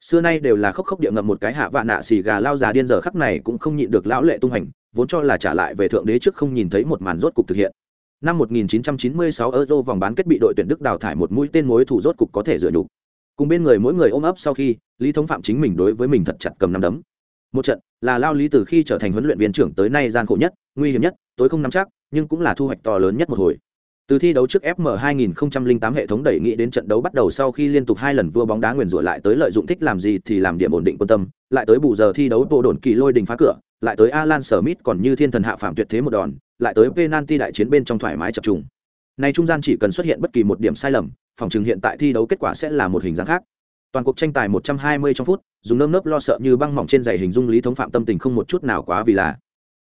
Xưa nay đều là khóc khóc địa ngậm một cái hạ vạ nạ xì gà lao già điên giờ khắc này cũng không nhịn được lão lệ tung hành, vốn cho là trả lại về thượng đế trước không nhìn thấy một màn rốt cục thực hiện. Năm 1996 euro vòng bán kết bị đội tuyển đức đào thải một mũi tên mối thủ rốt cục có thể dựa nhục. Cùng bên người mỗi người ôm ấp sau khi, lý thống phạm chính mình đối với mình thật chặt cầm nắm đấm. Một trận là lao lý từ khi trở thành huấn luyện viên trưởng tới nay gian khổ nhất, nguy hiểm nhất, tối không nắm chắc, nhưng cũng là thu hoạch to lớn nhất một hồi từ thi đấu trước FM 2008 hệ thống đẩy nghĩ đến trận đấu bắt đầu sau khi liên tục hai lần vua bóng đá nguyền rủa lại tới lợi dụng thích làm gì thì làm điểm ổn định quân tâm, lại tới bù giờ thi đấu bộ đồn kỳ lôi đình phá cửa, lại tới Alan Smith còn như thiên thần hạ phạm tuyệt thế một đòn, lại tới penalty đại chiến bên trong thoải mái chập trùng. Này trung gian chỉ cần xuất hiện bất kỳ một điểm sai lầm, phòng trường hiện tại thi đấu kết quả sẽ là một hình dáng khác. Toàn cuộc tranh tài 120 trong phút, dùng nơm nớp lo sợ như băng mỏng trên giày hình dung lý thống phạm tâm tình không một chút nào quá vì là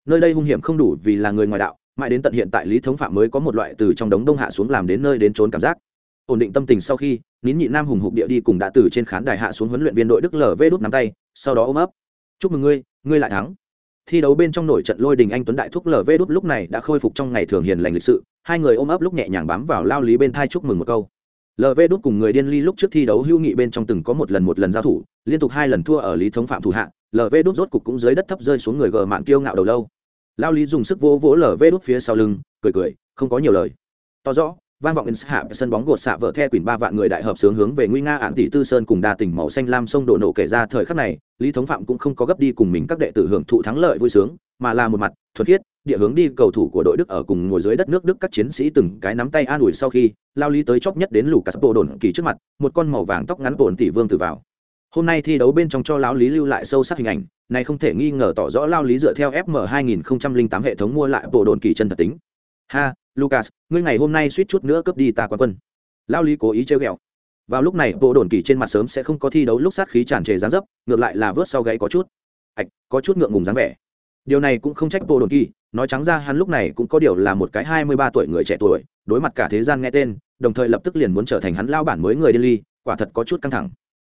nơi đây hung hiểm không đủ vì là người ngoài đạo mãi đến tận hiện tại lý thống phạm mới có một loại từ trong đống đông hạ xuống làm đến nơi đến trốn cảm giác. Ổn định tâm tình sau khi, nín nhị nam hùng hục địa đi cùng đã từ trên khán đài hạ xuống huấn luyện viên đội đức lv đút nắm tay, sau đó ôm ấp. Chúc mừng ngươi ngươi lại thắng. Thi đấu bên trong nổi trận lôi đình anh tuấn đại thúc lv đút lúc này đã khôi phục trong ngày thường hiền lành lịch sự, hai người ôm ấp lúc nhẹ nhàng bám vào lao lý bên thai chúc mừng một câu. Lv đút cùng người điên ly lúc trước thi đấu hữu nghị bên trong từng có một lần một lần giao thủ, liên tục hai lần thua ở lý thống phạm thủ hạ lv đút rốt cục cũng dưới đất thấp rơi xuống người gờ mạn kiêu ngạo đầu lâu lao lý dùng sức vỗ vỗ lở vê đốt phía sau lưng, cười cười, không có nhiều lời. To rõ, vang vọng in hạ sân bóng gột xạ vợ the quỳnh ba vạn người đại hợp sướng hướng về nguy nga ạn tỷ tư sơn cùng đa tỉnh màu xanh lam sông đổ nổ kể ra thời khắc này, lý thống phạm cũng không có gấp đi cùng mình các đệ tử hưởng thụ thắng lợi vui sướng, mà là một mặt thuật thiết địa hướng đi cầu thủ của đội đức ở cùng ngồi dưới đất nước đức các chiến sĩ từng cái nắm tay an ủi sau khi, lao lý tới chóp nhất đến lù cắt bộ đồn kỳ trước mặt, một con màu vàng tóc ngắn bồn tỷ vương từ vào. Hôm nay thi đấu bên trong cho lão lý lưu lại sâu sắc hình ảnh này không thể nghi ngờ tỏ rõ lao lý dựa theo fm 2008 hệ thống mua lại bộ đồn kỳ chân thật tính. Ha, lucas, ngươi ngày hôm nay suýt chút nữa cướp đi ta quán quân. Lao lý cố ý trêu ghẹo. Vào lúc này, bộ đồn kỳ trên mặt sớm sẽ không có thi đấu lúc sát khí tràn trề dáng dấp, ngược lại là vớt sau gáy có chút. Ạch, có chút ngượng ngùng dáng vẻ. Điều này cũng không trách bộ đồn kỳ, nói trắng ra hắn lúc này cũng có điều là một cái hai mươi ba tuổi người trẻ tuổi, đối mặt cả thế gian nghe tên, đồng thời lập tức liền muốn trở thành hắn lao bản mới người điên ly, quả thật có chút căng thẳng.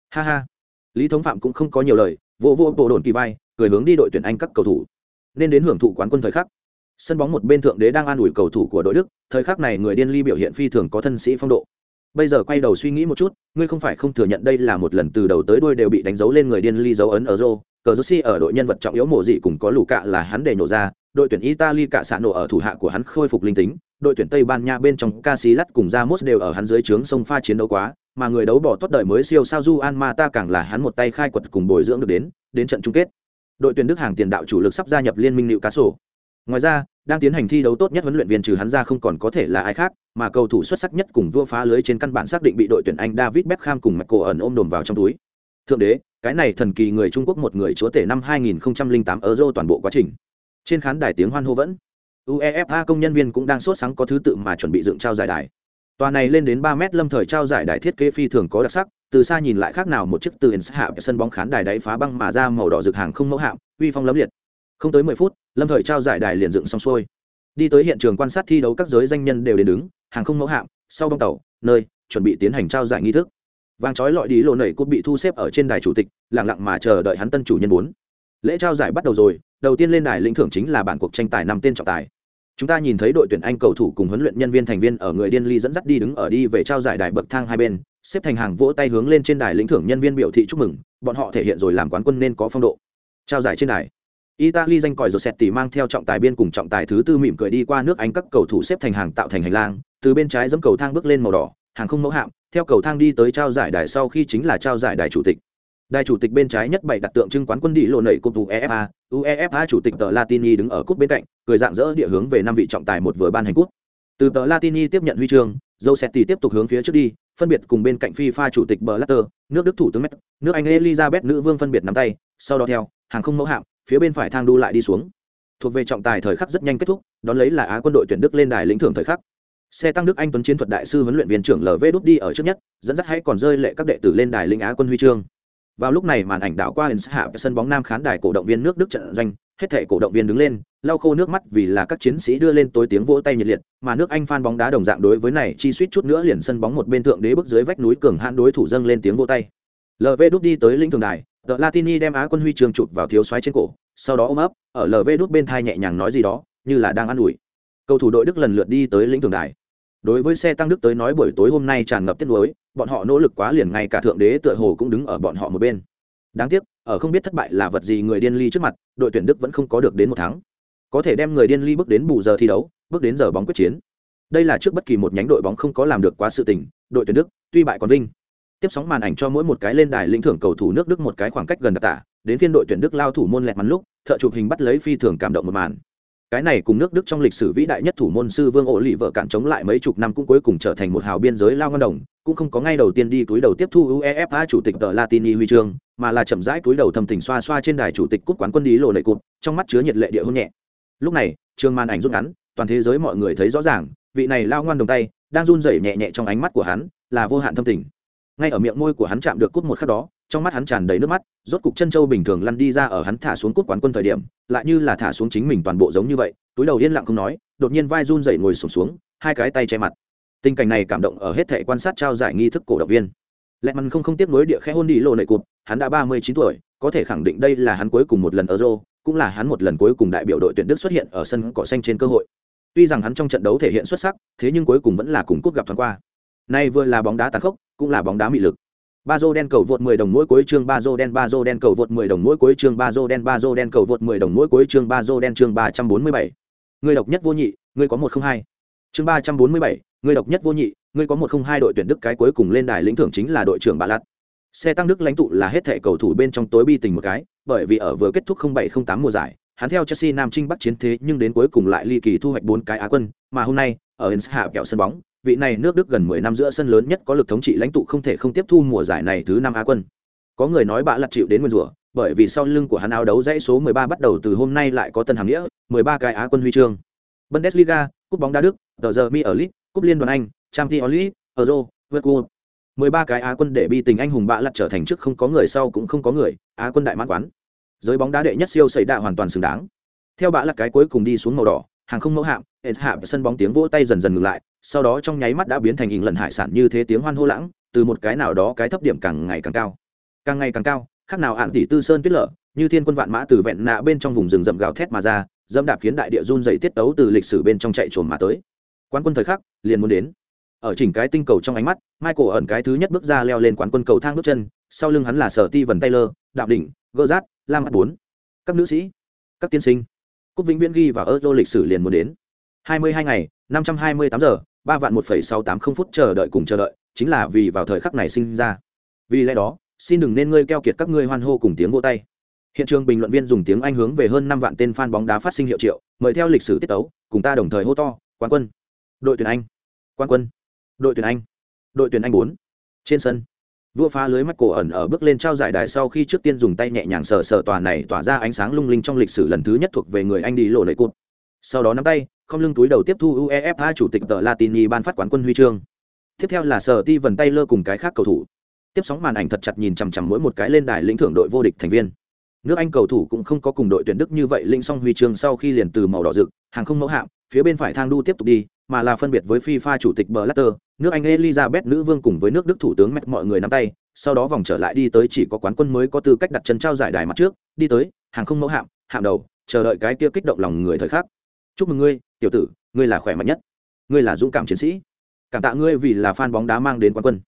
Ha ha. Lý thống phạm cũng không có nhiều lời vô vô bộ đồn kỳ vai, cười hướng đi đội tuyển anh các cầu thủ. Nên đến hưởng thụ quán quân thời khắc. Sân bóng một bên thượng đế đang an ủi cầu thủ của đội đức, thời khắc này người điên ly biểu hiện phi thường có thân sĩ phong độ. Bây giờ quay đầu suy nghĩ một chút, ngươi không phải không thừa nhận đây là một lần từ đầu tới đuôi đều bị đánh dấu lên người điên ly dấu ấn ở rô. Cờ josi ở đội nhân vật trọng yếu mộ dị cùng có lù cạ là hắn để nhổ ra, đội tuyển italy cạ xã nổ ở thủ hạ của hắn khôi phục linh tính, đội tuyển tây ban nha bên trong casillas cùng ramos đều ở hắn dưới trướng sông pha chiến đấu quá mà người đấu bỏ tốt đời mới siêu sao Ju an ma ta càng là hắn một tay khai quật cùng bồi dưỡng được đến đến trận chung kết. Đội tuyển đức hàng tiền đạo chủ lực sắp gia nhập liên minh nịu cá sổ ngoài ra, đang tiến hành thi đấu tốt nhất huấn luyện viên trừ hắn ra không còn có thể là ai khác, mà cầu thủ xuất sắc nhất cùng vua phá lưới trên căn bản xác định bị đội tuyển anh david beckham cùng Michael ẩn ôm đồm vào trong túi. Thượng đế, cái này thần kỳ người trung quốc một người chúa tể năm 2008 euro toàn bộ quá trình. Trên khán đài tiếng hoan hô vẫn. Uefa công nhân viên cũng đang sốt sáng có thứ tự mà chuẩn bị dựng trao giải đài tòa này lên đến ba mét lâm thời trao giải đại thiết kế phi thường có đặc sắc, từ xa nhìn lại khác nào một chiếc từ hạ sân bóng khán đài đáy phá băng mà ra màu đỏ rực hàng không mẫu hạm, uy phong lẫm liệt. Không tới mười phút, lâm thời trao giải đài liền dựng xong xuôi. Đi tới hiện trường quan sát thi đấu các giới danh nhân đều đến đứng, hàng không mẫu hạm, sau bong tàu, nơi, chuẩn bị tiến hành trao giải nghi thức. Vàng chói lọi đi lộ nảy cốt bị thu xếp ở trên đài chủ tịch, lặng lặng mà chờ đợi hắn tân chủ nhân muốn lễ trao giải bắt đầu rồi, đầu tiên lên đài lĩnh thưởng chính là bản cuộc tranh tài năm tên trọng tài chúng ta nhìn thấy đội tuyển anh cầu thủ cùng huấn luyện nhân viên thành viên ở người điên ly dẫn dắt đi đứng ở đi về trao giải đài bậc thang hai bên, xếp thành hàng vỗ tay hướng lên trên đài lĩnh thưởng nhân viên biểu thị chúc mừng, bọn họ thể hiện rồi làm quán quân nên có phong độ. Trao giải trên đài. Italy danh còi rồi tỉ mang theo trọng tài biên cùng trọng tài thứ tư mỉm cười đi qua nước anh các cầu thủ xếp thành hàng tạo thành hành lang, từ bên trái dẫm cầu thang bước lên màu đỏ, hàng không mẫu hạm, theo cầu thang đi tới trao giải đài sau khi chính là trao giải đài chủ tịch đại chủ tịch bên trái nhất bảy đặt tượng trưng quán quân đi lộ nảy cúp uefa uefa chủ tịch tờ latini đứng ở cúp bên cạnh, cười dạng dỡ địa hướng về năm vị trọng tài một vừa ban hành cúp. Từ tờ latini tiếp nhận huy chương josetti tiếp tục hướng phía trước đi, phân biệt cùng bên cạnh fifa chủ tịch blatter, nước đức thủ tướng met nước anh elizabeth nữ vương phân biệt nắm tay, sau đó theo, hàng không mẫu hạm, phía bên phải thang đu lại đi xuống. Thuộc về trọng tài thời khắc rất nhanh kết thúc, đón lấy là á quân đội tuyển đức lên đài lĩnh thưởng thời khắc. Xe tăng đức anh tuấn chiến thuật đại sư huấn luyện viên trưởng lv đút đi ở trước nhất, dẫn dắt hãy còn rơi lệ các đệ tử lên đài lĩnh á quân huy chương vào lúc này màn ảnh đảo qua ins hạ sân bóng nam khán đài cổ động viên nước đức trận doanh, hết thể cổ động viên đứng lên, lau khô nước mắt vì là các chiến sĩ đưa lên tối tiếng vỗ tay nhiệt liệt, mà nước anh phan bóng đá đồng dạng đối với này chi suýt chút nữa liền sân bóng một bên thượng đế bước dưới vách núi cường hãn đối thủ dâng lên tiếng vỗ tay. Lv đút đi tới lĩnh thường đài, tờ latini đem á quân huy trường chụp vào thiếu xoáy trên cổ, sau đó ôm ấp, ở lv đút bên thai nhẹ nhàng nói gì đó, như là đang ă n ủi. Cầu thủ đội đức lần lượt đi tới lĩnh thường đài đối với xe tăng đức tới nói buổi tối hôm nay tràn ngập tiết lối bọn họ nỗ lực quá liền ngay cả thượng đế tựa hồ cũng đứng ở bọn họ một bên. Đáng tiếc, ở không biết thất bại là vật gì người điên ly trước mặt, đội tuyển đức vẫn không có được đến một tháng có thể đem người điên ly bước đến bù giờ thi đấu, bước đến giờ bóng quyết chiến. Đây là trước bất kỳ một nhánh đội bóng không có làm được quá sự tình, đội tuyển đức, tuy bại còn vinh. Tiếp sóng màn ảnh cho mỗi một cái lên đài lĩnh thưởng cầu thủ nước đức một cái khoảng cách gần đặc tả, đến phiên đội tuyển đức lao thủ môn lẹt mắn lúc, thợ chụp hình bắt lấy phi thường cảm động một màn cái này cùng nước đức trong lịch sử vĩ đại nhất thủ môn sư vương ổ lì vợ cản chống lại mấy chục năm cũng cuối cùng trở thành một hào biên giới lao ngân đồng, cũng không có ngay đầu tiên đi túi đầu tiếp thu uefa chủ tịch tờ latini huy chương, mà là chậm rãi túi đầu thầm tình xoa xoa trên đài chủ tịch cúp quán quân đi lộ lệ cụt, trong mắt chứa nhiệt lệ địa hôn nhẹ. Lúc này, trường màn ảnh rút ngắn, toàn thế giới mọi người thấy rõ ràng, vị này lao ngoan đồng tay đang run rẩy nhẹ nhẹ trong ánh mắt của hắn, là vô hạn thâm tình. Ngay ở miệng môi của hắn chạm được cút một khắc đó trong mắt hắn tràn đầy nước mắt rốt cục chân châu bình thường lăn đi ra ở hắn thả xuống cút quán quân thời điểm lại như là thả xuống chính mình toàn bộ giống như vậy túi đầu yên lặng không nói đột nhiên vai run dậy ngồi sụp xuống, xuống hai cái tay che mặt. Tình cảnh này cảm động ở hết thể quan sát trao giải nghi thức cổ động viên. Lẹ mắn không không tiếc nối địa khẽ hôn đi lộ nệ cụt hắn đã ba mươi chín tuổi có thể khẳng định đây là hắn cuối cùng một lần euro cũng là hắn một lần cuối cùng đại biểu đội tuyển đức xuất hiện ở sân cỏ xanh trên cơ hội. Tuy rằng hắn trong trận đấu thể hiện xuất sắc thế nhưng cuối cùng vẫn là cùng cúp gặp thoáng qua. Nay vừa là bóng đá tàn khốc cũng là bóng đá mị lực ba dô đen cầu vượt 10 đồng mỗi cuối chương ba dô đen ba dô đen cầu vượt 10 đồng mỗi cuối chương ba dô đen ba dô đen cầu vượt 10 đồng mỗi cuối chương ba dô đen chương 347. Người độc nhất vô nhị, người có một không hai. Chương 347, người độc nhất vô nhị, người có một không hai đội tuyển Đức cái cuối cùng lên đài lĩnh thưởng chính là đội trưởng Bạ Lạt. Xe tăng Đức lãnh tụ là hết thể cầu thủ bên trong tối bi tình một cái, bởi vì ở vừa kết thúc 0708 mùa giải, hắn theo Chelsea Nam Trinh Bắc chiến thế nhưng đến cuối cùng lại ly kỳ thu hoạch 4 cái Á quân, mà hôm nay, ở Inns hạ kẹo sân bóng, vị này nước Đức gần 10 năm giữa sân lớn nhất có lực thống trị lãnh tụ không thể không tiếp thu mùa giải này thứ năm Á quân. Có người nói bạ lật chịu đến nguyên rủa, bởi vì sau lưng của hắn áo đấu dãy số 13 bắt đầu từ hôm nay lại có tân hàm nghĩa, 13 cái Á quân huy chương. Bundesliga, cúp bóng đá Đức, tờ giờ Mi ở League, cúp liên đoàn Anh, Champions League, Euro, World Cup. 13 cái Á quân để bi tình anh hùng bạ lật trở thành trước không có người sau cũng không có người, Á quân đại mãn quán. Giới bóng đá đệ nhất siêu xảy đạ hoàn toàn xứng đáng. Theo bạ lật cái cuối cùng đi xuống màu đỏ, hàng không mẫu hạm, hệt hạ sân bóng tiếng vỗ tay dần dần ngừng lại, sau đó trong nháy mắt đã biến thành hình lần hải sản như thế tiếng hoan hô lãng, từ một cái nào đó cái thấp điểm càng ngày càng cao. Càng ngày càng cao, khác nào ạn tỷ tư sơn tuyết lở, như thiên quân vạn mã từ vẹn nạ bên trong vùng rừng rậm gào thét mà ra, dẫm đạp khiến đại địa run dày tiết tấu từ lịch sử bên trong chạy trồn mà tới. Quán quân thời khắc, liền muốn đến. Ở chỉnh cái tinh cầu trong ánh mắt, michael ẩn cái thứ nhất bước ra leo lên quán quân cầu thang bước chân, sau lưng hắn là sở ti vần taylor đạo đỉnh gơ rát, lam mắt bốn. Các nữ sĩ, các tiên sinh, cúc vĩnh viễn ghi và ở đô lịch sử liền muốn đến. Hai mươi hai ngày, năm trăm hai mươi tám giờ ba vạn một phẩy sáu tám không phút chờ đợi cùng chờ đợi, chính là vì vào thời khắc này sinh ra. Vì lẽ đó, xin đừng nên ngươi keo kiệt các ngươi hoan hô cùng tiếng vô tay. Hiện trường bình luận viên dùng tiếng anh hướng về hơn năm vạn tên fan bóng đá phát sinh hiệu triệu, mời theo lịch sử tiết tấu, cùng ta đồng thời hô to, quán quân, đội tuyển anh, quán quân, đội tuyển anh, đội tuyển anh bốn, trên sân. Vua phá lưới mắt cổ ẩn ở bước lên trao giải đài sau khi trước tiên dùng tay nhẹ nhàng sờ sờ tòa này tỏa ra ánh sáng lung linh trong lịch sử lần thứ nhất thuộc về người anh đi lộ lệ cụt sau đó nắm tay, không lưng túi đầu tiếp thu uefa chủ tịch tờ latini ban phát quán quân huy chương. Tiếp theo là sở ti vần tay lơ cùng cái khác cầu thủ. Tiếp sóng màn ảnh thật chặt nhìn chằm chằm mỗi một cái lên đài lĩnh thưởng đội vô địch thành viên. Nước anh cầu thủ cũng không có cùng đội tuyển đức như vậy linh xong huy chương sau khi liền từ màu đỏ rực, hàng không mẫu hạm, phía bên phải thang đu tiếp tục đi, mà là phân biệt với fifa chủ tịch blatter, nước anh elizabeth nữ vương cùng với nước đức thủ tướng mẹt mọi người nắm tay, sau đó vòng trở lại đi tới chỉ có quán quân mới có tư cách đặt chân trao giải đài mặt trước, đi tới, hàng không mẫu hạm hạm đầu, chờ đợi cái kia kích động lòng người thời khắc chúc mừng ngươi, tiểu tử, ngươi là khỏe mạnh nhất. Ngươi là dũng cảm chiến sĩ. Cảm tạ ngươi vì là fan bóng đá mang đến quán quân.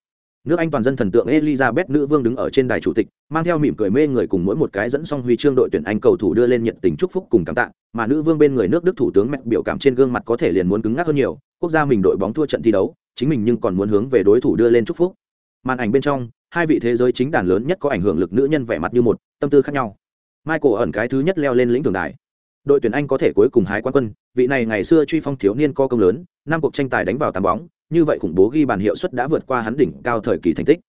Nước anh toàn dân thần tượng elizabeth nữ vương đứng ở trên đài chủ tịch, mang theo mỉm cười mê người cùng mỗi một cái dẫn xong huy chương đội tuyển anh cầu thủ đưa lên nhiệt tình chúc phúc cùng cảm tạ, mà nữ vương bên người nước đức thủ tướng mẹ biểu cảm trên gương mặt có thể liền muốn cứng ngắc hơn nhiều, quốc gia mình đội bóng thua trận thi đấu, chính mình nhưng còn muốn hướng về đối thủ đưa lên chúc phúc. Màn ảnh bên trong, hai vị thế giới chính đàn lớn nhất có ảnh hưởng lực nữ nhân vẻ mặt như một, tâm tư khác nhau. Michael ẩn cái thứ nhất leo lên lĩnh tường đài đội tuyển anh có thể cuối cùng hái quán quân vị này ngày xưa truy phong thiếu niên có công lớn năm cuộc tranh tài đánh vào tám bóng như vậy khủng bố ghi bàn hiệu suất đã vượt qua hắn đỉnh cao thời kỳ thành tích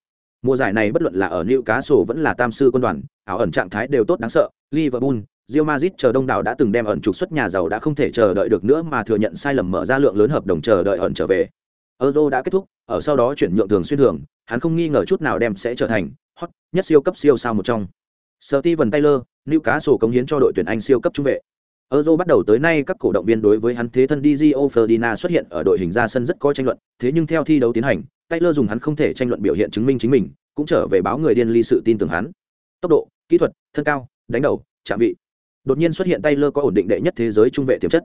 mùa giải này bất luận là ở Newcastle vẫn là tam sư quân đoàn ảo ẩn trạng thái đều tốt đáng sợ Liverpool Real Madrid chờ đông đảo đã từng đem ẩn trục xuất nhà giàu đã không thể chờ đợi được nữa mà thừa nhận sai lầm mở ra lượng lớn hợp đồng chờ đợi ẩn trở về. Euro đã kết thúc, ở sau đó chuyển nhượng thường xuyên thường, hắn không nghi ngờ chút nào đem sẽ trở thành hot nhất siêu cấp siêu sao một trong. Steven Taylor, Newcastle cống hiến cho đội tuyển Anh siêu cấp trung vệ. Euro bắt đầu tới nay các cổ động viên đối với hắn thế thân Dizio Ferdinand xuất hiện ở đội hình ra sân rất có tranh luận, thế nhưng theo thi đấu tiến hành, Taylor dùng hắn không thể tranh luận biểu hiện chứng minh chính mình, cũng trở về báo người điên ly sự tin tưởng hắn. Tốc độ, kỹ thuật, thân cao, đánh đầu, chạm vị. Đột nhiên xuất hiện Taylor có ổn định đệ nhất thế giới trung vệ tiềm chất.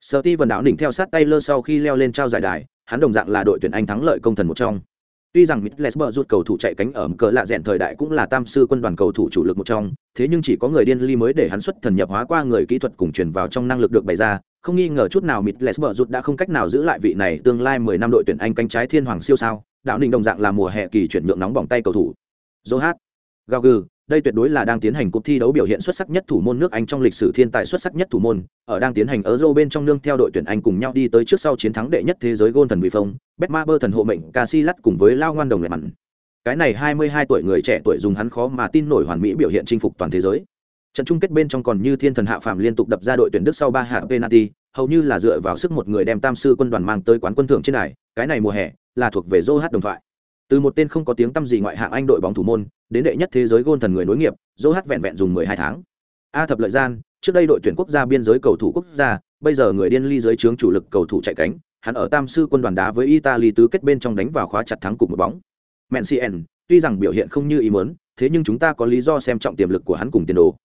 Steven đảo đỉnh theo sát Taylor sau khi leo lên trao giải đài, hắn đồng dạng là đội tuyển Anh thắng lợi công thần một trong. Tuy rằng Mitlesberg rút cầu thủ chạy cánh ở cờ lạ rèn thời đại cũng là tam sư quân đoàn cầu thủ chủ lực một trong, thế nhưng chỉ có người điên ly mới để hắn xuất thần nhập hóa qua người kỹ thuật cùng truyền vào trong năng lực được bày ra, không nghi ngờ chút nào Mitlesberg rút đã không cách nào giữ lại vị này tương lai 10 năm đội tuyển Anh cánh trái thiên hoàng siêu sao, đạo ninh đồng dạng là mùa hè kỳ chuyển nhượng nóng bỏng tay cầu thủ. Zohat, Gaugu, đây tuyệt đối là đang tiến hành cuộc thi đấu biểu hiện xuất sắc nhất thủ môn nước Anh trong lịch sử thiên tài xuất sắc nhất thủ môn, ở đang tiến hành ở Euro bên trong nương theo đội tuyển Anh cùng nhau đi tới trước sau chiến thắng đệ nhất thế giới gôn thần bị phong, bơ thần hộ mệnh Casillas cùng với Lao Ngoan đồng lại mặn. Cái này 22 tuổi người trẻ tuổi dùng hắn khó mà tin nổi hoàn mỹ biểu hiện chinh phục toàn thế giới. Trận chung kết bên trong còn như thiên thần hạ phàm liên tục đập ra đội tuyển Đức sau ba hạ penalty, hầu như là dựa vào sức một người đem tam sư quân đoàn mang tới quán quân thưởng trên này, cái này mùa hè là thuộc về Joe đồng thoại. Từ một tên không có tiếng tăm gì ngoại hạng Anh đội bóng thủ môn, đến đệ nhất thế giới gôn thần người nối nghiệp, dỗ hát vẹn vẹn dùng 12 tháng. A thập lợi gian, trước đây đội tuyển quốc gia biên giới cầu thủ quốc gia, bây giờ người điên ly giới trướng chủ lực cầu thủ chạy cánh, hắn ở tam sư quân đoàn đá với Italy tứ kết bên trong đánh vào khóa chặt thắng cùng một bóng. Mencien, tuy rằng biểu hiện không như ý muốn, thế nhưng chúng ta có lý do xem trọng tiềm lực của hắn cùng tiền đồ.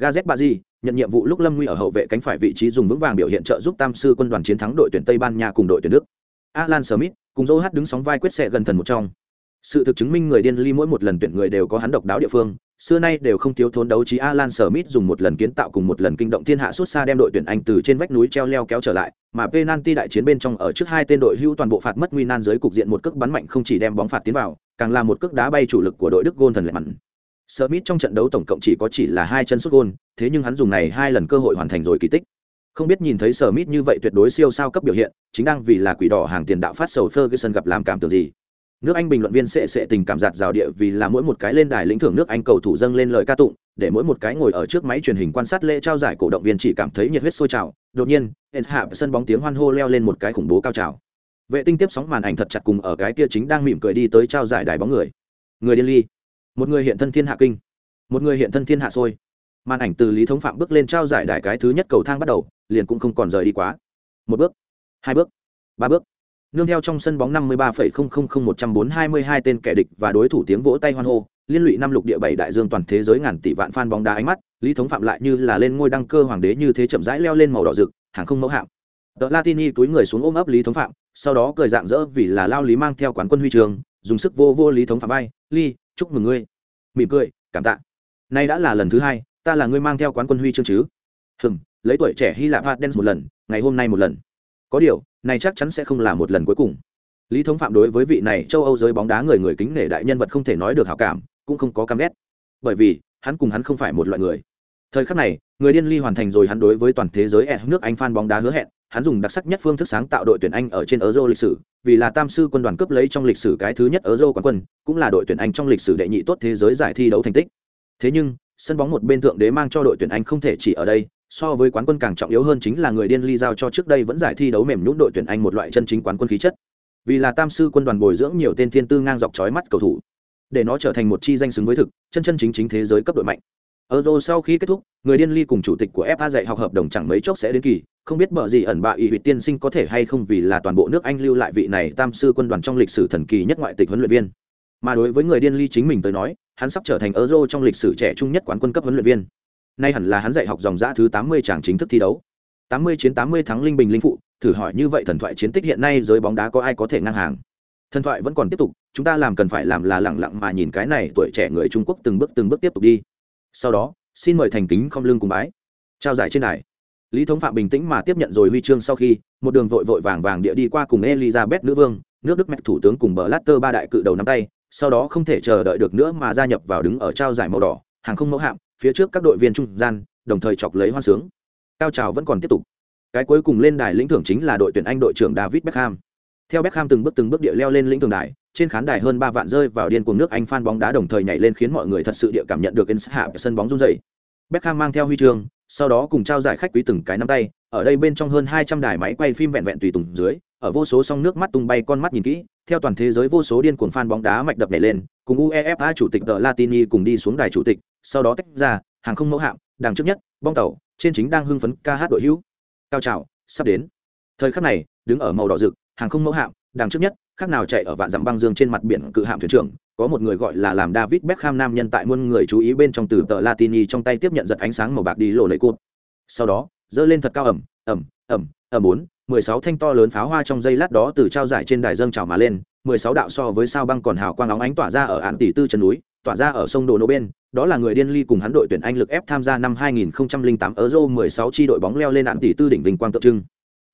Gazet Bazi nhận nhiệm vụ lúc Lâm Nguy ở hậu vệ cánh phải vị trí dùng vững vàng biểu hiện trợ giúp tam sư quân đoàn chiến thắng đội tuyển Tây Ban Nha cùng đội tuyển Đức. Alan Smith cùng Joe đứng sóng vai quyết sẽ gần thần một trong. Sự thực chứng minh người điên ly mỗi một lần tuyển người đều có hắn độc đáo địa phương, xưa nay đều không thiếu thốn đấu trí Alan Smith dùng một lần kiến tạo cùng một lần kinh động thiên hạ suốt xa đem đội tuyển Anh từ trên vách núi treo leo kéo trở lại, mà penalty đại chiến bên trong ở trước hai tên đội hưu toàn bộ phạt mất nguy nan dưới cục diện một cước bắn mạnh không chỉ đem bóng phạt tiến vào, càng là một cước đá bay chủ lực của đội Đức gôn thần lệ mặn. Smith trong trận đấu tổng cộng chỉ có chỉ là hai chân sút gôn, thế nhưng hắn dùng này hai lần cơ hội hoàn thành rồi kỳ tích. Không biết nhìn thấy Smith như vậy tuyệt đối siêu sao cấp biểu hiện, chính đang vì là quỷ đỏ hàng tiền đạo phát sầu Ferguson gặp làm cảm tưởng gì nước anh bình luận viên sệ sệ tình cảm giạt rào địa vì là mỗi một cái lên đài lĩnh thưởng nước anh cầu thủ dâng lên lời ca tụng, để mỗi một cái ngồi ở trước máy truyền hình quan sát lễ trao giải cổ động viên chỉ cảm thấy nhiệt huyết sôi trào. Đột nhiên hẹn hạ sân bóng tiếng hoan hô leo lên một cái khủng bố cao trào. Vệ tinh tiếp sóng màn ảnh thật chặt cùng ở cái kia chính đang mỉm cười đi tới trao giải đài bóng người. Người điên ly. Một người hiện thân thiên hạ kinh. Một người hiện thân thiên hạ sôi. Màn ảnh từ lý thống phạm bước lên trao giải đài cái thứ nhất cầu thang bắt đầu, liền cũng không còn rời đi quá. Một bước, hai bước, ba bước nương theo trong sân bóng 53,000142 tên kẻ địch và đối thủ tiếng vỗ tay hoan hô, liên lụy năm lục địa bảy đại dương toàn thế giới ngàn tỷ vạn fan bóng đá ánh mắt, Lý Thống Phạm lại như là lên ngôi đăng cơ hoàng đế như thế chậm rãi leo lên màu đỏ rực, hàng không mẫu hạm. Tờ Latini túi người xuống ôm ấp Lý Thống Phạm, sau đó cười dạng dỡ vì là lao lý mang theo quán quân huy trường, dùng sức vô vô Lý Thống Phạm vai, "Lý, chúc mừng ngươi." Mỉm cười, cảm tạ. Nay đã là lần thứ hai, ta là người mang theo quán quân huy chương chứ hừm lấy tuổi trẻ hy lạp hạt đen một lần ngày hôm nay một lần có điều này chắc chắn sẽ không là một lần cuối cùng. Lý thống phạm đối với vị này châu âu giới bóng đá người người kính nể đại nhân vật không thể nói được hảo cảm, cũng không có căm ghét. Bởi vì, hắn cùng hắn không phải một loại người. Thời khắc này, người điên ly hoàn thành rồi hắn đối với toàn thế giới e nước anh fan bóng đá hứa hẹn, hắn dùng đặc sắc nhất phương thức sáng tạo đội tuyển anh ở trên euro lịch sử, vì là tam sư quân đoàn cướp lấy trong lịch sử cái thứ nhất euro quán quân, cũng là đội tuyển anh trong lịch sử đệ nhị tốt thế giới giải thi đấu thành tích. Thế nhưng, sân bóng một bên thượng đế mang cho đội tuyển anh không thể chỉ ở đây so với quán quân càng trọng yếu hơn chính là người điên ly giao cho trước đây vẫn giải thi đấu mềm nhũn đội tuyển anh một loại chân chính quán quân khí chất. Vì là tam sư quân đoàn bồi dưỡng nhiều tên thiên tư ngang dọc chói mắt cầu thủ, để nó trở thành một chi danh xứng với thực, chân chân chính chính thế giới cấp đội mạnh. Euro sau khi kết thúc, người điên ly cùng chủ tịch của fa dạy học hợp đồng chẳng mấy chốc sẽ đến kỳ, không biết bờ gì ẩn bạ ủy huyệt tiên sinh có thể hay không vì là toàn bộ nước anh lưu lại vị này tam sư quân đoàn trong lịch sử thần kỳ nhất ngoại tịch huấn luyện viên. Mà đối với người điên ly chính mình tới nói, hắn sắp trở thành euro trong lịch sử trẻ trung nhất quán quân cấp huấn luyện viên nay hẳn là hắn dạy học dòng giã thứ tám mươi tràng chính thức thi đấu. tám mươi chiến tám mươi thắng linh bình linh phụ, thử hỏi như vậy thần thoại chiến tích hiện nay giới bóng đá có ai có thể ngang hàng? Thần thoại vẫn còn tiếp tục, chúng ta làm cần phải làm là lẳng lặng mà nhìn cái này tuổi trẻ người trung quốc từng bước từng bước tiếp tục đi. Sau đó, xin mời thành kính không lưng cùng bái. Trao giải trên đài. Lý thống phạm bình tĩnh mà tiếp nhận rồi huy chương sau khi, một đường vội vội vàng vàng địa đi qua cùng elizabeth nữ vương, nước đức mẹ thủ tướng cùng bờ latter ba đại cự đầu nắm tay, sau đó không thể chờ đợi được nữa mà gia nhập vào đứng ở trao giải màu đỏ, hàng không mẫu hạm phía trước các đội viên trung gian, đồng thời chọc lấy hoa sướng. Cao trào vẫn còn tiếp tục. Cái cuối cùng lên đài lĩnh thưởng chính là đội tuyển anh đội trưởng david beckham. Theo beckham từng bước từng bước địa leo lên lĩnh thưởng đài, trên khán đài hơn ba vạn rơi vào điên cuồng nước anh phan bóng đá đồng thời nhảy lên khiến mọi người thật sự địa cảm nhận được ins hạ sân bóng run dày beckham mang theo huy chương, sau đó cùng trao giải khách quý từng cái nắm tay, ở đây bên trong hơn hai trăm đài máy quay phim vẹn vẹn tùy tùng dưới, ở vô số song nước mắt tung bay con mắt nhìn kỹ, theo toàn thế giới vô số điên cuồng fan bóng đá mạch đập nhảy lên, cùng uefa chủ tịch tờ latini cùng đi xuống đài chủ tịch sau đó tách ra, hàng không mẫu hạm, đằng trước nhất, bong tàu, trên chính đang hưng phấn ca hát đội hữu. Cao trào, sắp đến. Thời khắc này, đứng ở màu đỏ rực, hàng không mẫu hạm, đằng trước nhất, khác nào chạy ở vạn dặm băng dương trên mặt biển cự hạm thuyền trưởng, có một người gọi là làm david beckham nam nhân tại muôn người chú ý bên trong từ tờ latini trong tay tiếp nhận giật ánh sáng màu bạc đi lộ lệ cột. Sau đó, dơ lên thật cao ẩm ẩm ẩm ẩm bốn, mười sáu thanh to lớn pháo hoa trong giây lát đó từ trao giải trên đài dâng trào mà lên, mười sáu đạo so với sao băng còn hào quang óng ánh tỏa ra ở ạn tỷ tư chân núi tỏa ra ở sông đồ nô bên, đó là người điên ly cùng hắn đội tuyển anh lực ép tham gia năm 2008 euro 16 chi đội bóng leo lên án tỷ tư đỉnh vinh quang tượng trưng.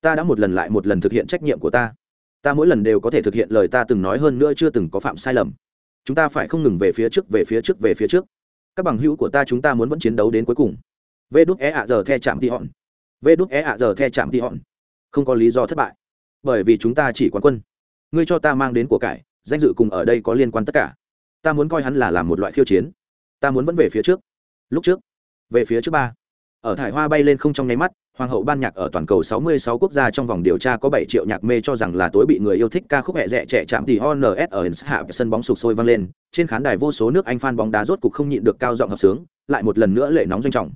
Ta đã một lần lại một lần thực hiện trách nhiệm của ta. Ta mỗi lần đều có thể thực hiện lời ta từng nói hơn nữa chưa từng có phạm sai lầm. Chúng ta phải không ngừng về phía trước, về phía trước, về phía trước. Các bằng hữu của ta chúng ta muốn vẫn chiến đấu đến cuối cùng. Vê đút é ạ giờ the chạm tị hòn. Vê đút é ạ giờ the chạm tị hòn. Không có lý do thất bại. Bởi vì chúng ta chỉ quán quân. Ngươi cho ta mang đến của cải, danh dự cùng ở đây có liên quan tất cả ta muốn coi hắn là làm một loại khiêu chiến. Ta muốn vẫn về phía trước. Lúc trước, về phía trước ba. Ở thải hoa bay lên không trong nháy mắt, hoàng hậu ban nhạc ở toàn cầu 66 quốc gia trong vòng điều tra có 7 triệu nhạc mê cho rằng là tối bị người yêu thích ca khúc hẹ rẻ trẻ chạm thì ons ở hạ sân bóng sụp sôi vang lên. Trên khán đài vô số nước anh fan bóng đá rốt cục không nhịn được cao giọng hợp sướng, lại một lần nữa lệ nóng doanh trọng.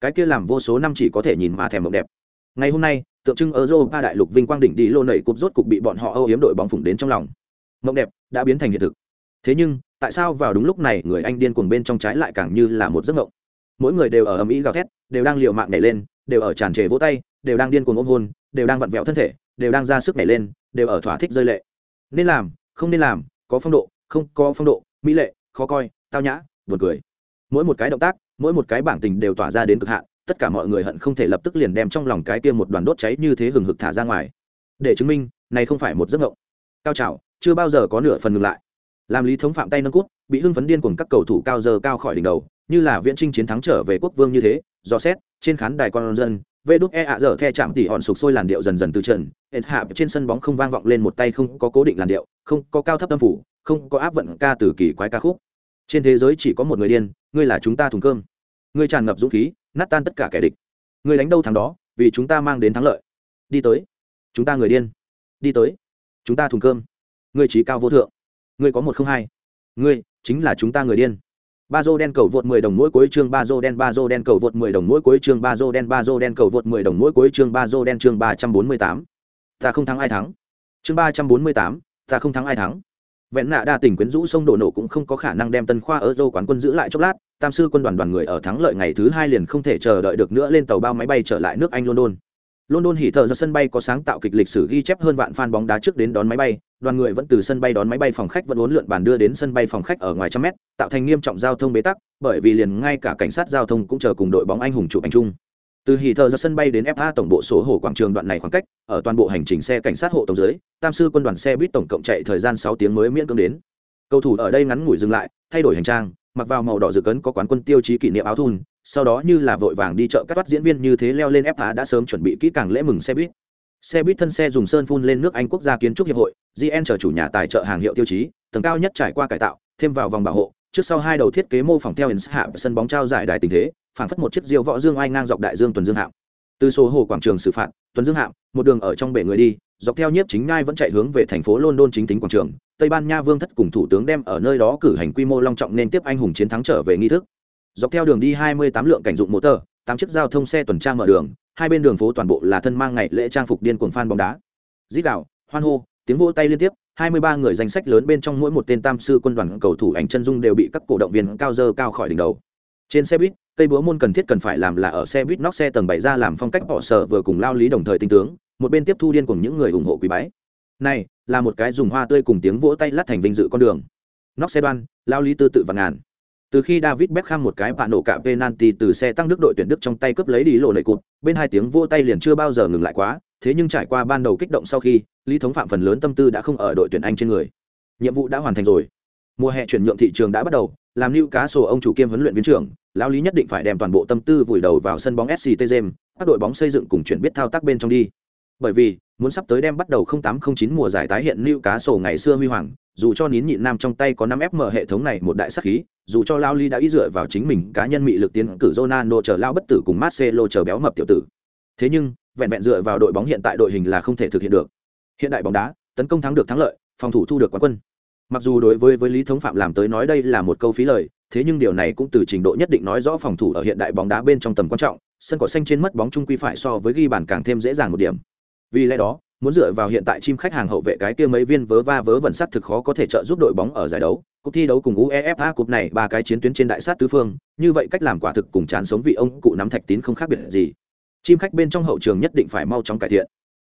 Cái kia làm vô số năm chỉ có thể nhìn mà thèm mộng đẹp. Ngày hôm nay, tượng trưng Europa đại lục vinh quang đỉnh đi lô nảy cúp rốt cục bị bọn họ âu yếm đội bóng phủng đến trong lòng. Mộng đẹp đã biến thành hiện thực. Thế nhưng, tại sao vào đúng lúc này người anh điên cuồng bên trong trái lại càng như là một giấc mộng? Mỗi người đều ở ầm ĩ gào thét, đều đang liều mạng nhảy lên, đều ở tràn trề vỗ tay, đều đang điên cuồng ôm hôn, đều đang vặn vẹo thân thể, đều đang ra sức nhảy lên, đều ở thỏa thích rơi lệ. Nên làm, không nên làm, có phong độ, không có phong độ, mỹ lệ, khó coi, tao nhã, buồn cười. Mỗi một cái động tác, mỗi một cái bảng tình đều tỏa ra đến cực hạn, tất cả mọi người hận không thể lập tức liền đem trong lòng cái kia một đoàn đốt cháy như thế hừng hực thả ra ngoài để chứng minh này không phải một giấc mộng cao trào chưa bao giờ có nửa phần ngừng lại làm lý thống phạm tay nâng cút, bị hưng phấn điên cùng các cầu thủ cao giờ cao khỏi đỉnh đầu, như là viễn trinh chiến thắng trở về quốc vương như thế, do xét, trên khán đài con dân, vê đúc e ạ dở the chạm tỉ hòn sụp sôi làn điệu dần dần từ trần hệt hạ trên sân bóng không vang vọng lên một tay không có cố định làn điệu, không có cao thấp tâm phủ, không có áp vận ca từ kỳ quái ca khúc. Trên thế giới chỉ có một người điên, ngươi là chúng ta thùng cơm. Ngươi tràn ngập dũng khí, nát tan tất cả kẻ địch. Ngươi đánh đâu thắng đó, vì chúng ta mang đến thắng lợi. Đi tới. Chúng ta người điên. Đi tới. Chúng ta thùng cơm. Ngươi trí cao vô thượng ngươi có một không hai. Ngươi chính là chúng ta người điên. Ba dô đen cầu vượt 10 đồng mỗi cuối chương ba dô đen ba dô đen cầu vượt 10 đồng mỗi cuối chương ba dô đen ba dô đen cầu vượt 10 đồng mỗi cuối chương ba dô đen chương 348. ta không thắng ai thắng. Chương 348, ta không thắng ai thắng. Vẹn nạ đa tỉnh quyến rũ sông đổ nổ cũng không có khả năng đem tân khoa ở dô quán quân giữ lại chốc lát. Tam sư quân đoàn đoàn người ở thắng lợi ngày thứ hai liền không thể chờ đợi được nữa lên tàu bao máy bay trở lại nước anh london. London hỉ thở ra sân bay có sáng tạo kịch lịch sử ghi chép hơn vạn fan bóng đá trước đến đón máy bay, đoàn người vẫn từ sân bay đón máy bay phòng khách vẫn uốn lượn bàn đưa đến sân bay phòng khách ở ngoài trăm mét, tạo thành nghiêm trọng giao thông bế tắc, bởi vì liền ngay cả cảnh sát giao thông cũng chờ cùng đội bóng anh hùng chụp ảnh chung. Từ hỉ thở ra sân bay đến FA tổng bộ số hồ quảng trường đoạn này khoảng cách, ở toàn bộ hành trình xe cảnh sát hộ tổng dưới, tam sư quân đoàn xe buýt tổng cộng chạy thời gian 6 tiếng mới miễn cưỡng đến. Cầu thủ ở đây ngắn ngủi dừng lại, thay đổi hành trang, mặc vào màu đỏ rực cấn có quán quân tiêu chí kỷ niệm áo thun, sau đó như là vội vàng đi chợ cắt toát diễn viên như thế leo lên ép phá đã sớm chuẩn bị kỹ càng lễ mừng xe buýt. Xe buýt thân xe dùng sơn phun lên nước anh quốc gia kiến trúc hiệp hội gn chờ chủ nhà tài trợ hàng hiệu tiêu chí, tầng cao nhất trải qua cải tạo, thêm vào vòng bảo hộ, trước sau hai đầu thiết kế mô phỏng theo hình hạ sân bóng trao giải đài tình thế, phảng phất một chiếc diều võ dương ai ngang dọc đại dương tuần dương hạm. Từ số hồ quảng trường xử phạt, tuần dương hạm, một đường ở trong bể người đi, dọc theo nhiếp chính ngai vẫn chạy hướng về thành phố london chính tính quảng trường, tây ban nha vương thất cùng thủ tướng đem ở nơi đó cử hành quy mô long trọng nên tiếp anh hùng chiến thắng trở về nghi thức dọc theo đường đi hai mươi tám lượng cảnh dụng motor tám chiếc giao thông xe tuần tra mở đường, hai bên đường phố toàn bộ là thân mang ngày lễ trang phục điên cuồng fan bóng đá. Dít đạo hoan hô, tiếng vỗ tay liên tiếp, hai mươi ba người danh sách lớn bên trong mỗi một tên tam sư quân đoàn cầu thủ ảnh chân dung đều bị các cổ động viên cao dơ cao khỏi đỉnh đầu. Trên xe buýt, cây búa môn cần thiết cần phải làm là ở xe buýt nóc xe tầng bảy ra làm phong cách bỏ sở vừa cùng lao lý đồng thời tinh tướng, một bên tiếp thu điên cùng những người ủng hộ quý bái. Này, là một cái dùng hoa tươi cùng tiếng vỗ tay lát thành vinh dự con đường. Nóc xe đoan, lao lý tư tự và ngàn từ khi David Beckham một cái bạn nổ cả penalty từ xe tăng Đức đội tuyển Đức trong tay cướp lấy đi lộ nảy cụt, bên hai tiếng vô tay liền chưa bao giờ ngừng lại quá, thế nhưng trải qua ban đầu kích động sau khi, Lý Thống Phạm phần lớn tâm tư đã không ở đội tuyển Anh trên người. Nhiệm vụ đã hoàn thành rồi. Mùa hè chuyển nhượng thị trường đã bắt đầu, làm lưu cá sổ ông chủ kiêm huấn luyện viên trưởng, lão Lý nhất định phải đem toàn bộ tâm tư vùi đầu vào sân bóng SCT Gem, các đội bóng xây dựng cùng chuyển biết thao tác bên trong đi. Bởi vì, muốn sắp tới đem bắt đầu 0809 mùa giải tái hiện lưu cá sổ ngày xưa huy hoàng, dù cho nín nhịn nam trong tay có năm fm hệ thống này một đại sắc khí dù cho lao ly đã ý dựa vào chính mình cá nhân mị lực tiến cử Ronaldo chờ lao bất tử cùng Marcelo chờ béo mập tiểu tử. Thế nhưng vẹn vẹn dựa vào đội bóng hiện tại đội hình là không thể thực hiện được. Hiện đại bóng đá tấn công thắng được thắng lợi phòng thủ thu được quán quân. Mặc dù đối với với lý thống phạm làm tới nói đây là một câu phí lời thế nhưng điều này cũng từ trình độ nhất định nói rõ phòng thủ ở hiện đại bóng đá bên trong tầm quan trọng sân cỏ xanh trên mất bóng trung quy phải so với ghi bàn càng thêm dễ dàng một điểm vì lẽ đó, muốn dựa vào hiện tại chim khách hàng hậu vệ cái kia mấy viên vớ va vớ vẩn sắt thực khó có thể trợ giúp đội bóng ở giải đấu. Cuộc thi đấu cùng uefa cúp này, ba cái chiến tuyến trên đại sát tứ phương, như vậy cách làm quả thực cùng chán sống vị ông cụ nắm thạch tín không khác biệt gì. Chim khách bên trong hậu trường nhất định phải mau chóng cải thiện.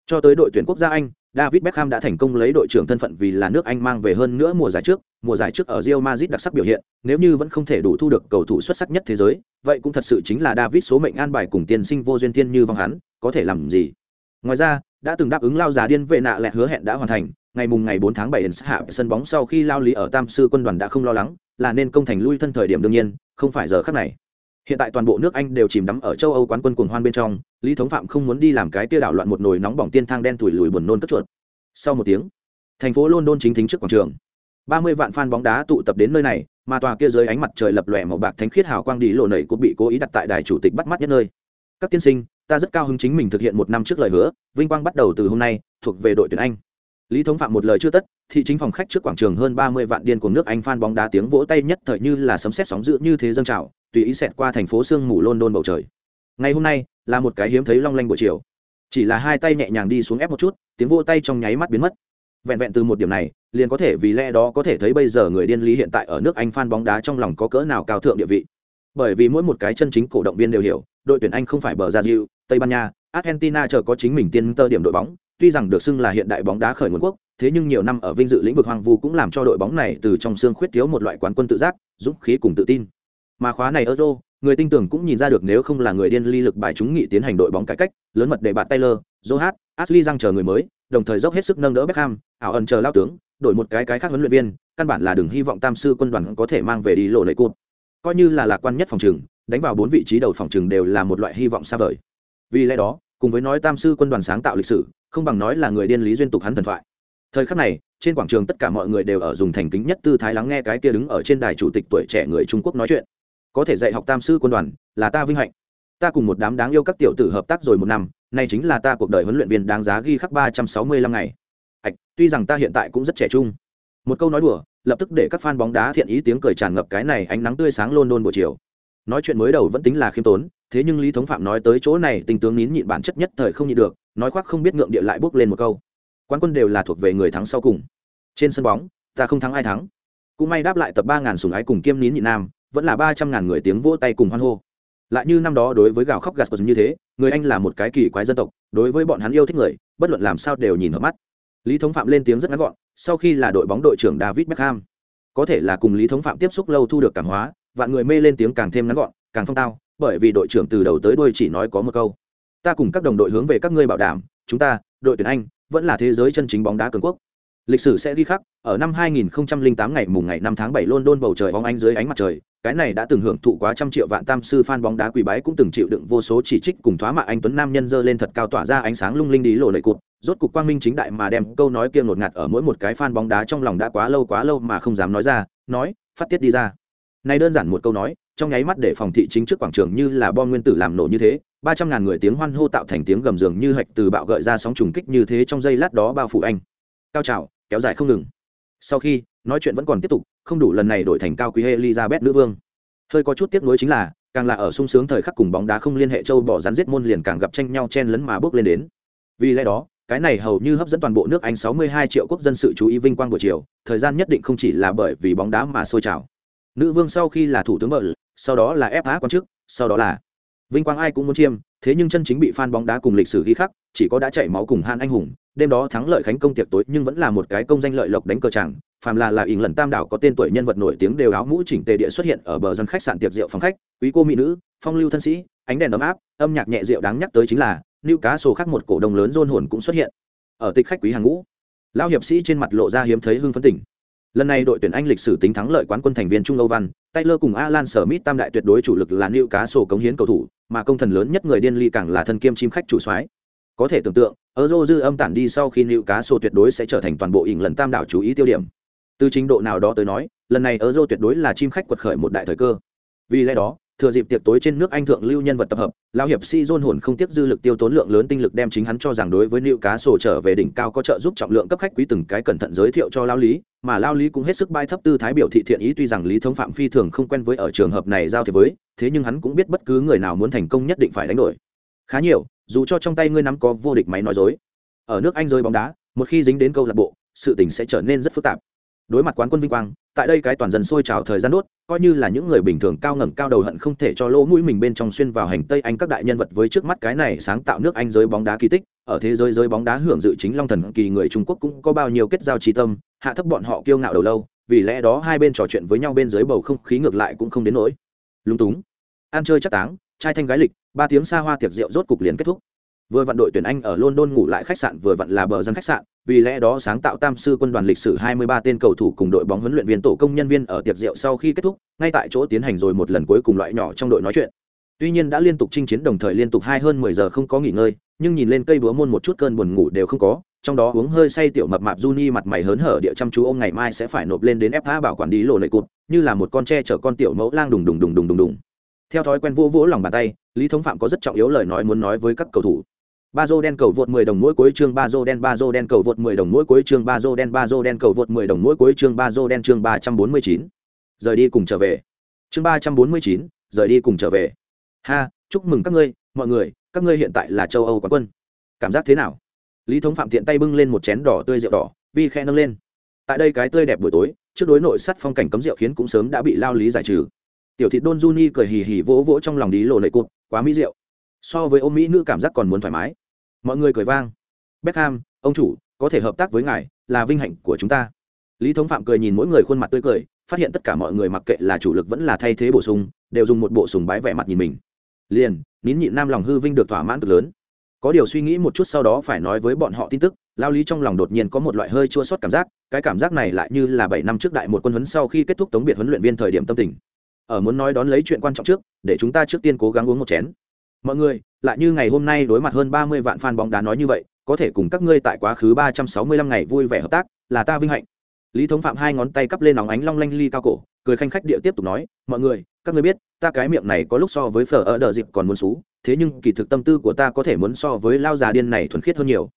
Cho tới đội tuyển quốc gia anh, david beckham đã thành công lấy đội trưởng thân phận vì là nước anh mang về hơn nữa mùa giải trước. Mùa giải trước ở Real Madrid đặc sắc biểu hiện, nếu như vẫn không thể đủ thu được cầu thủ xuất sắc nhất thế giới, vậy cũng thật sự chính là david số mệnh an bài cùng tiên sinh vô duyên thiên như vong hắn, có thể làm gì? Ngoài ra, đã từng đáp ứng lao già điên vệ nạ lẹt hứa hẹn đã hoàn thành, ngày mùng ngày 4 tháng 7 hạ sân bóng sau khi lao lý ở tam sư quân đoàn đã không lo lắng, là nên công thành lui thân thời điểm đương nhiên, không phải giờ khắc này. Hiện tại toàn bộ nước anh đều chìm đắm ở châu âu quán quân cuồng hoan bên trong, lý thống phạm không muốn đi làm cái tia đảo loạn một nồi nóng bỏng tiên thang đen thủi lùi buồn nôn cất chuột. Sau một tiếng, thành phố london chính thính trước quảng trường. 30 vạn fan bóng đá tụ tập đến nơi này, mà tòa kia dưới ánh mặt trời lập lòe màu bạc thánh khiết hào quang đi lộ nảy cũng bị cố ý đặt tại đài chủ tịch bắt mắt nhất nơi các tiên sinh, ta rất cao hứng chính mình thực hiện một năm trước lời hứa, vinh quang bắt đầu từ hôm nay, thuộc về đội tuyển anh. Lý thống phạm một lời chưa tất, thị chính phòng khách trước quảng trường hơn ba mươi vạn điên của nước anh phan bóng đá tiếng vỗ tay nhất thời như là sấm sét sóng dữ như thế dâng trào, tùy ý xẹt qua thành phố sương mù london bầu trời. Ngày hôm nay, là một cái hiếm thấy long lanh buổi chiều. Chỉ là hai tay nhẹ nhàng đi xuống ép một chút, tiếng vỗ tay trong nháy mắt biến mất. Vẹn vẹn từ một điểm này, liền có thể vì lẽ đó có thể thấy bây giờ người điên lý hiện tại ở nước anh phan bóng đá trong lòng có cỡ nào cao thượng địa vị bởi vì mỗi một cái chân chính cổ động viên đều hiểu, đội tuyển anh không phải bờ ra diệu tây ban nha, argentina chờ có chính mình tiên tơ điểm đội bóng, tuy rằng được xưng là hiện đại bóng đá khởi nguồn quốc, thế nhưng nhiều năm ở vinh dự lĩnh vực hoang vu cũng làm cho đội bóng này từ trong xương khuyết thiếu một loại quán quân tự giác, dũng khí cùng tự tin. Mà khóa này euro, người tin tưởng cũng nhìn ra được nếu không là người điên ly lực bài chúng nghị tiến hành đội bóng cải cách, lớn mật để bạn taylor johat ashley răng chờ người mới, đồng thời dốc hết sức nâng đỡ beckham, ảo ẩn chờ lao tướng, đổi một cái cái khác huấn luyện viên, căn bản là đừng hy vọng tam sư quân đoàn có thể mang về đi lộ lệ cụt coi như là lạc quan nhất phòng trường, đánh vào bốn vị trí đầu phòng trường đều là một loại hy vọng xa vời. Vì lẽ đó, cùng với nói tam sư quân đoàn sáng tạo lịch sử, không bằng nói là người điên lý duyên tục hắn thần thoại. Thời khắc này, trên quảng trường tất cả mọi người đều ở dùng thành kính nhất tư thái lắng nghe cái kia đứng ở trên đài chủ tịch tuổi trẻ người trung quốc nói chuyện. Có thể dạy học tam sư quân đoàn, là ta vinh hạnh. Ta cùng một đám đáng yêu các tiểu tử hợp tác rồi một năm, nay chính là ta cuộc đời huấn luyện viên đáng giá ghi khắc ba trăm sáu mươi lăm ngày. Ạch tuy rằng ta hiện tại cũng rất trẻ trung. Một câu nói đùa lập tức để các fan bóng đá thiện ý tiếng cười tràn ngập cái này ánh nắng tươi sáng london buổi chiều. Nói chuyện mới đầu vẫn tính là khiêm tốn, thế nhưng lý thống phạm nói tới chỗ này, tình tướng nín nhịn bản chất nhất thời không nhịn được, nói khoác không biết ngượng địa lại bước lên một câu. Quán quân đều là thuộc về người thắng sau cùng. Trên sân bóng, ta không thắng ai thắng. Cũng may đáp lại tập ba ngàn sùng ái cùng kiêm nín nhịn nam, vẫn là ba trăm ngàn người tiếng vỗ tay cùng hoan hô. Lại như năm đó đối với gào khóc gạt như thế, người anh là một cái kỳ quái dân tộc, đối với bọn hắn yêu thích người, bất luận làm sao đều nhìn ở mắt lý thống phạm lên tiếng rất ngắn gọn, sau khi là đội bóng đội trưởng david beckham. Có thể là cùng lý thống phạm tiếp xúc lâu thu được cảm hóa, vạn người mê lên tiếng càng thêm ngắn gọn, càng phong tao, bởi vì đội trưởng từ đầu tới đuôi chỉ nói có một câu. Ta cùng các đồng đội hướng về các ngươi bảo đảm, chúng ta, đội tuyển anh, vẫn là thế giới chân chính bóng đá cường quốc. Lịch sử sẽ ghi khắc, ở năm 2008 ngày mùng ngày 5 tháng 7 London bầu trời bóng anh dưới ánh mặt trời, cái này đã từng hưởng thụ quá trăm triệu vạn tam sư fan bóng đá quỳ bái cũng từng chịu đựng vô số chỉ trích cùng thoá mạ anh tuấn nam nhân dơ lên thật cao tỏa ra ánh sáng lung linh đi lộ lệ cụt rốt cục quang minh chính đại mà đem câu nói kia ngột ngạt ở mỗi một cái fan bóng đá trong lòng đã quá lâu quá lâu mà không dám nói ra, nói, phát tiết đi ra. Này đơn giản một câu nói, trong nháy mắt để phòng thị chính trước quảng trường như là bom nguyên tử làm nổ như thế, ba trăm ngàn người tiếng hoan hô tạo thành tiếng gầm giường như hạch từ bạo gợi ra sóng trùng kích như thế trong giây lát đó bao phủ anh. Cao trào, kéo dài không ngừng. Sau khi, nói chuyện vẫn còn tiếp tục, không đủ lần này đổi thành cao quý elizabeth nữ vương. Hơi có chút tiếc nuối chính là, càng là ở sung sướng thời khắc cùng bóng đá không liên hệ châu bỏ rắn giết môn liền càng gặp tranh nhau chen lấn mà bước lên đến. Vì lẽ đó cái này hầu như hấp dẫn toàn bộ nước anh 62 triệu quốc dân sự chú ý vinh quang buổi chiều thời gian nhất định không chỉ là bởi vì bóng đá mà sôi trào. Nữ vương sau khi là thủ tướng bợ, sau đó là fa quan chức sau đó là vinh quang ai cũng muốn chiêm thế nhưng chân chính bị fan bóng đá cùng lịch sử ghi khắc chỉ có đã chảy máu cùng han anh hùng đêm đó thắng lợi khánh công tiệc tối nhưng vẫn là một cái công danh lợi lộc đánh cờ chẳng phàm là là ỉn lần tam đảo có tên tuổi nhân vật nổi tiếng đều áo mũ chỉnh tề địa xuất hiện ở bờ dân khách sạn tiệc rượu phòng khách quý cô mỹ nữ phong lưu thân sĩ ánh đèn ấm áp âm nhạc nhẹ rượu đáng nhắc tới chính là lưu cá sổ khác một cổ đông lớn rôn hồn cũng xuất hiện. Ở tịch khách quý hàng ngũ, lão hiệp sĩ trên mặt lộ ra hiếm thấy hưng phấn tỉnh lần này đội tuyển anh lịch sử tính thắng lợi quán quân thành viên trung âu văn, taylor cùng alan smith tam đại tuyệt đối chủ lực là lưu cá sổ cống hiến cầu thủ, mà công thần lớn nhất người điên ly càng là thân kiêm chim khách chủ soái. Có thể tưởng tượng euro dư âm tản đi sau khi lưu cá sổ tuyệt đối sẽ trở thành toàn bộ ỉng lần tam đảo chú ý tiêu điểm. Từ trình độ nào đó tới nói, lần này euro tuyệt đối là chim khách quật khởi một đại thời cơ. Vì lẽ đó thừa dịp tiệc tối trên nước anh thượng lưu nhân vật tập hợp lao hiệp si dôn hồn không tiếc dư lực tiêu tốn lượng lớn tinh lực đem chính hắn cho rằng đối với nữ cá sổ trở về đỉnh cao có trợ giúp trọng lượng cấp khách quý từng cái cẩn thận giới thiệu cho lao lý, mà lao lý cũng hết sức bay thấp tư thái biểu thị thiện ý tuy rằng lý thống phạm phi thường không quen với ở trường hợp này giao thế với, thế nhưng hắn cũng biết bất cứ người nào muốn thành công nhất định phải đánh đổi. Khá nhiều, dù cho trong tay ngươi nắm có vô địch máy nói dối. Ở nước anh rơi bóng đá, một khi dính đến câu lạc bộ, sự tình sẽ trở nên rất phức tạp. Đối mặt quán quân vinh quang, tại đây cái toàn dân sôi trào thời gian đốt coi như là những người bình thường cao ngẩng cao đầu hận không thể cho lỗ mũi mình bên trong xuyên vào hành tây anh các đại nhân vật với trước mắt cái này sáng tạo nước anh giới bóng đá kỳ tích. Ở thế giới giới bóng đá hưởng dự chính long thần kỳ người trung quốc cũng có bao nhiêu kết giao trí tâm, hạ thấp bọn họ kiêu ngạo đầu lâu, vì lẽ đó hai bên trò chuyện với nhau bên dưới bầu không khí ngược lại cũng không đến nỗi. Lúng túng. Ăn chơi chắc táng, trai thanh gái lịch, ba tiếng xa hoa tiệc rượu rốt cục liền kết thúc. Vừa vặn đội tuyển anh ở london ngủ lại khách sạn, vừa vặn là bờ dân khách sạn vì lẽ đó sáng tạo tam sư quân đoàn lịch sử 23 tên cầu thủ cùng đội bóng huấn luyện viên tổ công nhân viên ở tiệc rượu sau khi kết thúc ngay tại chỗ tiến hành rồi một lần cuối cùng loại nhỏ trong đội nói chuyện tuy nhiên đã liên tục chinh chiến đồng thời liên tục hai hơn 10 giờ không có nghỉ ngơi nhưng nhìn lên cây búa môn một chút cơn buồn ngủ đều không có trong đó uống hơi say tiểu mập mạp Juni mặt mày hớn hở địa chăm chú ông ngày mai sẽ phải nộp lên đến FA bảo quản đi lộ lợi cụt, như là một con tre chở con tiểu mẫu lang đùng đùng đùng đùng đùng đùng. Theo thói quen vỗ vỗ lòng bàn tay, Lý Thống Phạm có rất trọng yếu lời nói muốn nói với các cầu thủ ba dô đen cầu vượt 10 đồng mỗi cuối chương ba dô đen ba dô đen cầu vượt 10 đồng mỗi cuối chương ba dô đen ba dô đen cầu vượt 10 đồng mỗi cuối chương ba dô đen chương 349. rời đi cùng trở về. Chương 349, rời đi cùng trở về. Ha chúc mừng các ngươi mọi người các ngươi hiện tại là châu âu quán quân. Cảm giác thế nào? Lý thống phạm tiện tay bưng lên một chén đỏ tươi rượu đỏ vi khẽ nâng lên. Tại đây cái tươi đẹp buổi tối trước đối nội sắt phong cảnh cấm rượu khiến cũng sớm đã bị lao lý giải trừ. Tiểu thị đôn juni cười hì hì vỗ vỗ trong lòng đi lộ nệ cụt quá mỹ rượu. So với ôm mỹ nữ cảm giác còn muốn thoải mái mọi người cười vang. Beckham, ông chủ, có thể hợp tác với ngài, là vinh hạnh của chúng ta. Lý thống phạm cười nhìn mỗi người khuôn mặt tươi cười, phát hiện tất cả mọi người mặc kệ là chủ lực vẫn là thay thế bổ sung, đều dùng một bộ sùng bái vẻ mặt nhìn mình. Liền, nín nhịn nam lòng hư vinh được thỏa mãn cực lớn. Có điều suy nghĩ một chút sau đó phải nói với bọn họ tin tức, lao lý trong lòng đột nhiên có một loại hơi chua sót cảm giác, cái cảm giác này lại như là bảy năm trước đại một quân huấn sau khi kết thúc tống biệt huấn luyện viên thời điểm tâm tình. Ở muốn nói đón lấy chuyện quan trọng trước, để chúng ta trước tiên cố gắng uống một chén mọi người, lại như ngày hôm nay đối mặt hơn ba mươi vạn fan bóng đá nói như vậy, có thể cùng các ngươi tại quá khứ ba trăm sáu mươi lăm ngày vui vẻ hợp tác, là ta vinh hạnh. Lý thống phạm hai ngón tay cắp lên nóng ánh long lanh ly cao cổ, cười khanh khách địa tiếp tục nói, mọi người, các ngươi biết, ta cái miệng này có lúc so với phở ở đờ dịp còn muốn xú, thế nhưng kỳ thực tâm tư của ta có thể muốn so với lao già điên này thuần khiết hơn nhiều.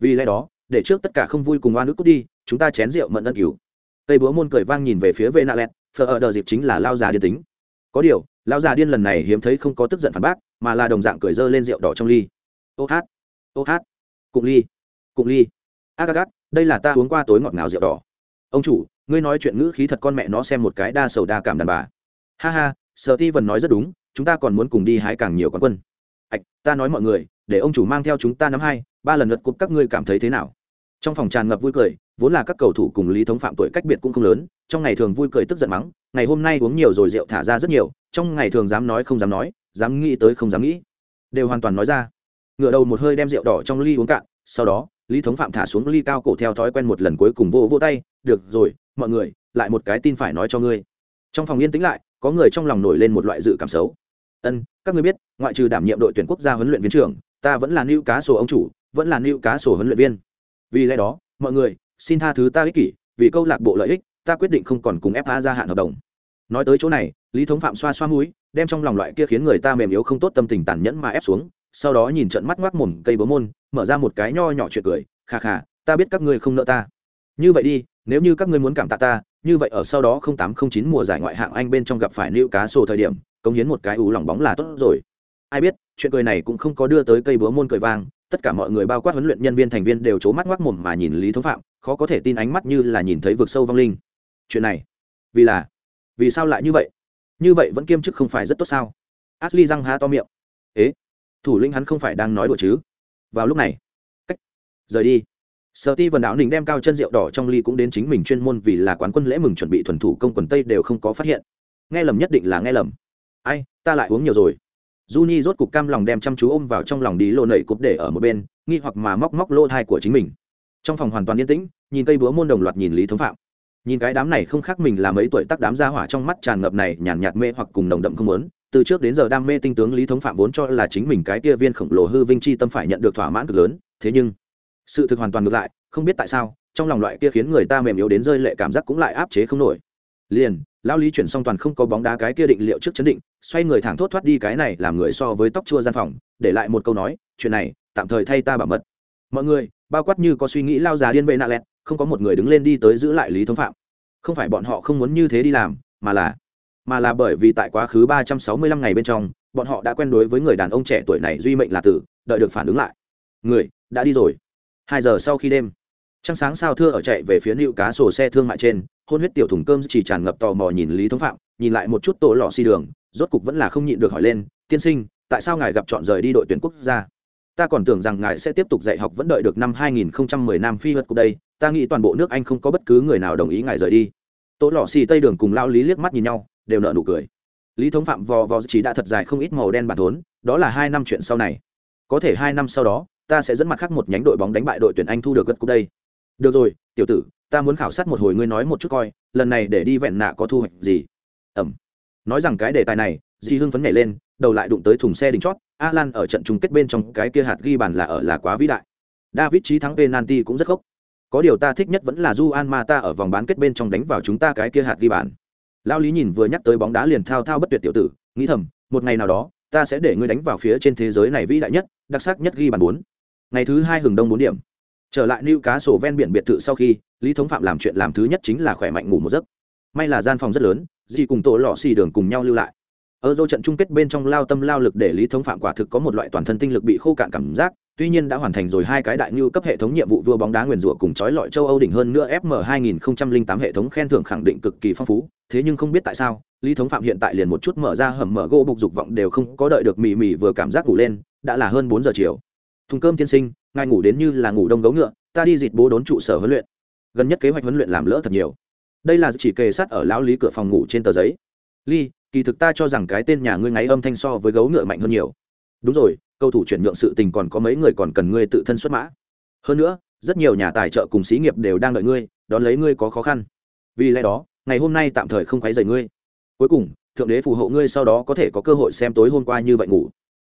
Vì lẽ đó, để trước tất cả không vui cùng oan ức cút đi, chúng ta chén rượu mận ân cứu tây búa môn cười vang nhìn về phía vệ nạ lẹt, phở ở đờ dịp chính là lao già điên tính. Có điều lão già điên lần này hiếm thấy không có tức giận phản bác mà là đồng dạng cười dơ lên rượu đỏ trong ly. Ô hát ô hát, cụng ly cụng ly. Ác ác đây là ta uống qua tối ngọt ngào rượu đỏ. Ông chủ, ngươi nói chuyện ngữ khí thật con mẹ nó xem một cái đa sầu đa cảm đàn bà. Ha ha, sở ti vần nói rất đúng, chúng ta còn muốn cùng đi hái càng nhiều quán quân. Ạch, ta nói mọi người, để ông chủ mang theo chúng ta năm hai, ba lần lượt cúp các ngươi cảm thấy thế nào? Trong phòng tràn ngập vui cười, vốn là các cầu thủ cùng lý thống phạm tuổi cách biệt cũng không lớn, trong ngày thường vui cười tức giận mắng, ngày hôm nay uống nhiều rồi rượu thả ra rất nhiều, trong ngày thường dám nói không dám nói dám nghĩ tới không dám nghĩ. Đều hoàn toàn nói ra. Ngựa đầu một hơi đem rượu đỏ trong ly uống cạn, sau đó, lý thống phạm thả xuống ly cao cổ theo thói quen một lần cuối cùng vô vô tay, được rồi, mọi người, lại một cái tin phải nói cho ngươi. Trong phòng yên tĩnh lại, có người trong lòng nổi lên một loại dự cảm xấu. Ân, các ngươi biết, ngoại trừ đảm nhiệm đội tuyển quốc gia huấn luyện viên trưởng, ta vẫn là nữ cá sổ ông chủ, vẫn là nữ cá sổ huấn luyện viên. Vì lẽ đó, mọi người, xin tha thứ ta ích kỷ, vì câu lạc bộ lợi ích, ta quyết định không còn cùng fa gia hạn hợp đồng. Nói tới chỗ này lý thống phạm xoa xoa mũi, đem trong lòng loại kia khiến người ta mềm yếu không tốt tâm tình tàn nhẫn mà ép xuống, sau đó nhìn trận mắt ngoác mồm cây bố môn, mở ra một cái nho nhỏ chuyện cười khà khà ta biết các ngươi không nợ ta. Như vậy đi, nếu như các ngươi muốn cảm tạ ta, như vậy ở sau đó không tám không chín mùa giải ngoại hạng anh bên trong gặp phải nữ cá sổ thời điểm, cống hiến một cái ủ lỏng bóng là tốt rồi. Ai biết, chuyện cười này cũng không có đưa tới cây búa môn cười vang, tất cả mọi người bao quát huấn luyện nhân viên thành viên đều c mắt ngoác mồm mà nhìn lý thống phạm, khó có thể tin ánh mắt như là nhìn thấy vực sâu vong linh. Chuyện này, vì là, vì sao lại như vậy? Như vậy vẫn kiêm chức không phải rất tốt sao? Ashley răng há to miệng. Ế thủ lĩnh hắn không phải đang nói đùa chứ? Vào lúc này cách rời đi. Sợ ti vần đạo nình đem cao chân rượu đỏ trong ly cũng đến chính mình chuyên môn vì là quán quân lễ mừng chuẩn bị thuần thủ công quần tây đều không có phát hiện. Nghe lầm nhất định là nghe lầm. Ai ta lại uống nhiều rồi. Juni rốt cục cam lòng đem chăm chú ôm vào trong lòng đi lô nẩy cục để ở một bên, nghi hoặc mà móc móc lô thai của chính mình. Trong phòng hoàn toàn yên tĩnh, nhìn cây búa môn đồng loạt nhìn Lý Thống Phạm. Nhìn cái đám này không khác mình là mấy tuổi tác đám gia hỏa trong mắt tràn ngập này nhàn nhạt mê hoặc cùng nồng đậm không muốn. Từ trước đến giờ đam mê tinh tướng Lý Thống Phạm vốn cho là chính mình cái kia viên khổng lồ hư vinh chi tâm phải nhận được thỏa mãn cực lớn, thế nhưng sự thực hoàn toàn ngược lại, không biết tại sao, trong lòng loại kia khiến người ta mềm yếu đến rơi lệ cảm giác cũng lại áp chế không nổi. Liền, lao lý chuyển xong toàn không có bóng đá cái kia định liệu trước chấn định xoay người thẳng thốt thoát đi cái này làm người so với tóc chua gian phòng để lại một câu nói chuyện này tạm thời thay ta bảo mật mọi người bao quát như có suy nghĩ lao già điên vệ nạ lẹt không có một người đứng lên đi tới giữ lại lý thống phạm. Không phải bọn họ không muốn như thế đi làm, mà là mà là bởi vì tại quá khứ ba trăm sáu mươi lăm ngày bên trong, bọn họ đã quen đối với người đàn ông trẻ tuổi này duy mệnh là tử, đợi được phản ứng lại. Người, đã đi rồi. Hai giờ sau khi đêm, trăng sáng sao thưa ở chạy về phía nịu cá sổ xe thương mại trên, hôn huyết tiểu thùng cơm chỉ tràn ngập tò mò nhìn lý thống phạm, nhìn lại một chút tổ lọ xi đường, rốt cục vẫn là không nhịn được hỏi lên, tiên sinh, tại sao ngài gặp chọn rời đi đội tuyển quốc gia? Ta còn tưởng rằng ngài sẽ tiếp tục dạy học vẫn đợi được năm 2010 năm phi hất của đây, ta nghĩ toàn bộ nước anh không có bất cứ người nào đồng ý ngài rời đi. Tố lọ xì tây đường cùng lao lý liếc mắt nhìn nhau, đều nợ nụ cười. Lý thống phạm vò vò chỉ đã thật dài không ít màu đen bản thốn, đó là hai năm chuyện sau này. Có thể hai năm sau đó, ta sẽ dẫn mặt khác một nhánh đội bóng đánh bại đội tuyển anh thu được gật cúp đây. Được rồi, tiểu tử, ta muốn khảo sát một hồi ngươi nói một chút coi, lần này để đi vẹn nạ có thu hoạch gì? Ẩm. Nói rằng cái đề tài này, di hưng phấn nhảy lên đầu lại đụng tới thùng xe đỉnh chót alan ở trận chung kết bên trong cái kia hạt ghi bàn là ở là quá vĩ đại. David trí thắng penalty cũng rất khốc có điều ta thích nhất vẫn là Juan Mata ở vòng bán kết bên trong đánh vào chúng ta cái kia hạt ghi bàn. Lao Lý nhìn vừa nhắc tới bóng đá liền thao thao bất tuyệt tiểu tử, nghĩ thầm, một ngày nào đó, ta sẽ để ngươi đánh vào phía trên thế giới này vĩ đại nhất, đặc sắc nhất ghi bàn 4. Ngày thứ hai hừng đông bốn điểm. Trở lại lưu cá sổ ven biển biệt thự sau khi lý thống phạm làm chuyện làm thứ nhất chính là khỏe mạnh ngủ một giấc. May là gian phòng rất lớn dì cùng tổ lọ xì đường cùng nhau lưu lại ở dô trận chung kết bên trong lao tâm lao lực để lý thống phạm quả thực có một loại toàn thân tinh lực bị khô cạn cảm giác, tuy nhiên đã hoàn thành rồi hai cái đại như cấp hệ thống nhiệm vụ vua bóng đá nguyền rủa cùng chói lọi châu âu đỉnh hơn nữa fm 2008 hệ thống khen thưởng khẳng định cực kỳ phong phú, thế nhưng không biết tại sao, lý thống phạm hiện tại liền một chút mở ra hầm mở gỗ bục dục vọng đều không có đợi được mì mì vừa cảm giác ngủ lên, đã là hơn bốn giờ chiều. Thùng cơm tiên sinh, ngài ngủ đến như là ngủ đông gấu ngựa, ta đi dịt bố đốn trụ sở huấn luyện. Gần nhất kế hoạch huấn luyện làm lỡ thật nhiều. Đây là chỉ kề sát ở lão lý cửa phòng ngủ trên tờ giấy. Ly kỳ thực ta cho rằng cái tên nhà ngươi ngáy âm thanh so với gấu ngựa mạnh hơn nhiều. Đúng rồi, cầu thủ chuyển nhượng sự tình còn có mấy người còn cần ngươi tự thân xuất mã. Hơn nữa, rất nhiều nhà tài trợ cùng xí nghiệp đều đang đợi ngươi, đón lấy ngươi có khó khăn. Vì lẽ đó, ngày hôm nay tạm thời không quấy rầy ngươi. Cuối cùng, thượng đế phù hộ ngươi sau đó có thể có cơ hội xem tối hôm qua như vậy ngủ.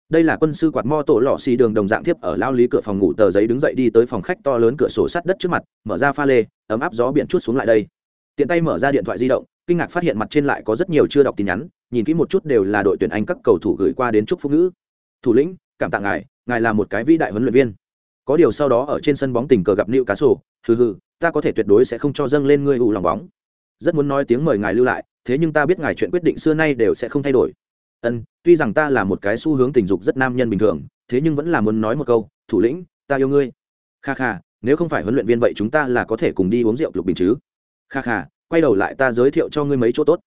Đây là quân sư quạt mo tổ lọ xì đường đồng dạng tiếp ở lao lý cửa phòng ngủ tờ giấy đứng dậy đi tới phòng khách to lớn cửa sổ sắt đất trước mặt, mở ra pha lê, ấm áp gió biển chút xuống lại đây. Tiện tay mở ra điện thoại di động kinh ngạc phát hiện mặt trên lại có rất nhiều chưa đọc tin nhắn, nhìn kỹ một chút đều là đội tuyển anh các cầu thủ gửi qua đến chúc phúc ngữ. Thủ lĩnh, cảm tạ ngài ngài là một cái vĩ đại huấn luyện viên. Có điều sau đó ở trên sân bóng tình cờ gặp nịu cá sổ hừ hừ, ta có thể tuyệt đối sẽ không cho dâng lên ngươi ủ lòng bóng. Rất muốn nói tiếng mời ngài lưu lại, thế nhưng ta biết ngài chuyện quyết định xưa nay đều sẽ không thay đổi. Ân, tuy rằng ta là một cái xu hướng tình dục rất nam nhân bình thường, thế nhưng vẫn là muốn nói một câu, thủ lĩnh, ta yêu ngươi. Kha kha, nếu không phải huấn luyện viên vậy chúng ta là có thể cùng đi uống rượu lục bình chứ? Kha kha quay đầu lại ta giới thiệu cho ngươi mấy chỗ tốt.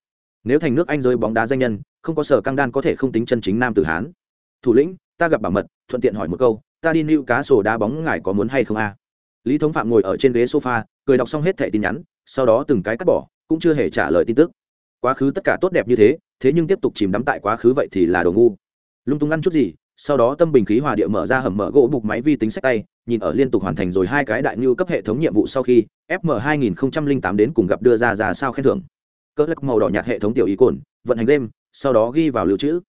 Nếu thành nước anh giới bóng đá danh nhân, không có sở căng đan có thể không tính chân chính nam tử hán. Thủ lĩnh, ta gặp bảo mật, thuận tiện hỏi một câu, ta đi lưu cá sổ đá bóng ngài có muốn hay không a? Lý thống phạm ngồi ở trên ghế sofa, cười đọc xong hết thẻ tin nhắn, sau đó từng cái cắt bỏ, cũng chưa hề trả lời tin tức. Quá khứ tất cả tốt đẹp như thế thế nhưng tiếp tục chìm đắm tại quá khứ vậy thì là đồ ngu. Lung tung ăn chút gì sau đó tâm bình khí hòa địa mở ra hầm mở gỗ bục máy vi tính sách tay, nhìn ở liên tục hoàn thành rồi hai cái đại ngưu cấp hệ thống nhiệm vụ sau khi fm 2008 đến cùng gặp đưa ra ra sao khen thưởng. Cỡ lắc màu đỏ nhạt hệ thống tiểu ý cồn, vận hành đêm sau đó ghi vào lưu trữ.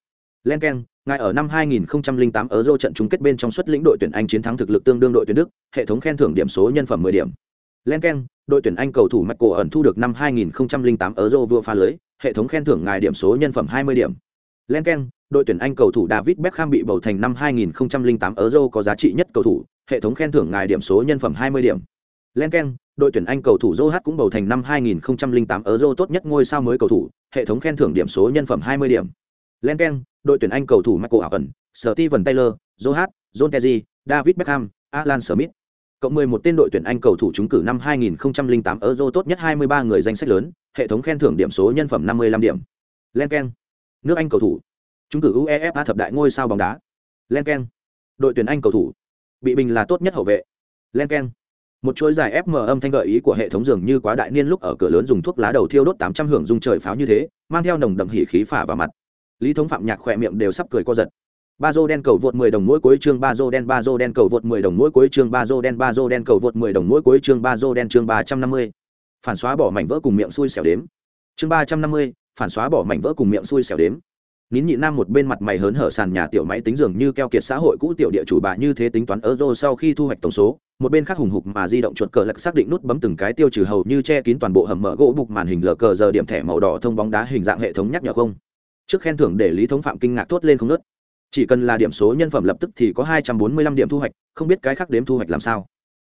Len keng e ngài ở năm 2008 ở dô trận chung kết bên trong suất lĩnh đội tuyển anh chiến thắng thực lực tương đương đội tuyển đức, hệ thống khen thưởng điểm số nhân phẩm 10 điểm. Len keng, đội tuyển anh cầu thủ mạch cổ ẩn thu được năm 2008 ở dô vừa pha lưới, hệ thống khen thưởng ngài điểm số nhân phẩm 20 điểm len k e n đội tuyển anh cầu thủ david beckham bị bầu thành năm 2008 Euro có giá trị nhất cầu thủ hệ thống khen thưởng ngài điểm số nhân phẩm 20 điểm. Len k e n đội tuyển anh cầu thủ joe cũng bầu thành năm 2008 Euro tốt nhất ngôi sao mới cầu thủ hệ thống khen thưởng điểm số nhân phẩm 20 điểm. Len k e n đội tuyển anh cầu thủ michael ảo steven taylor joe john terry david beckham alan smith. Cộng 11 tên đội tuyển Anh cầu thủ trúng cử năm 2008 Euro tốt nhất 23 người danh sách lớn, hệ thống khen thưởng điểm số nhân phẩm 55 điểm. Lenken, nước Anh cầu thủ, chúng cử UEFA thập đại ngôi sao bóng đá. Lenken, đội tuyển Anh cầu thủ, bị bình là tốt nhất hậu vệ. Lenken, một chuỗi dài FM âm thanh gợi ý của hệ thống dường như quá đại niên lúc ở cửa lớn dùng thuốc lá đầu thiêu đốt 800 hưởng dung trời pháo như thế, mang theo nồng đậm hỉ khí phả vào mặt. Lý thống phạm nhạc khỏe miệng đều sắp cười co giật ba dô đen cầu vượt 10 đồng mỗi cuối chương ba dô đen ba dô đen cầu vượt 10 đồng mỗi cuối chương ba dô đen ba dô đen cầu vượt 10 đồng mỗi cuối chương ba dô đen chương 350. phản xóa bỏ mảnh vỡ cùng miệng xui xẻo đếm chương 350, phản xóa bỏ mảnh vỡ cùng miệng xui xẻo đếm. Nín nhị nam một bên mặt mày hớn hở sàn nhà tiểu máy tính dường như keo kiệt xã hội cũ tiểu địa chủ bà như thế tính toán euro sau khi thu hoạch tổng số, một bên khác hùng hục mà di động chuột cờ lật xác định nút bấm từng cái tiêu trừ hầu như che kín toàn bộ hầm mở gỗ bục màn hình lờ cờ giờ điểm thẻ màu đỏ thông bóng đá hình dạng hệ thống nhắc nhở không. Trước khen thưởng để lý thống phạm kinh ngạc thốt lên không nớt. Chỉ cần là điểm số nhân phẩm lập tức thì có hai trăm bốn mươi lăm điểm thu hoạch, không biết cái khác đếm thu hoạch làm sao.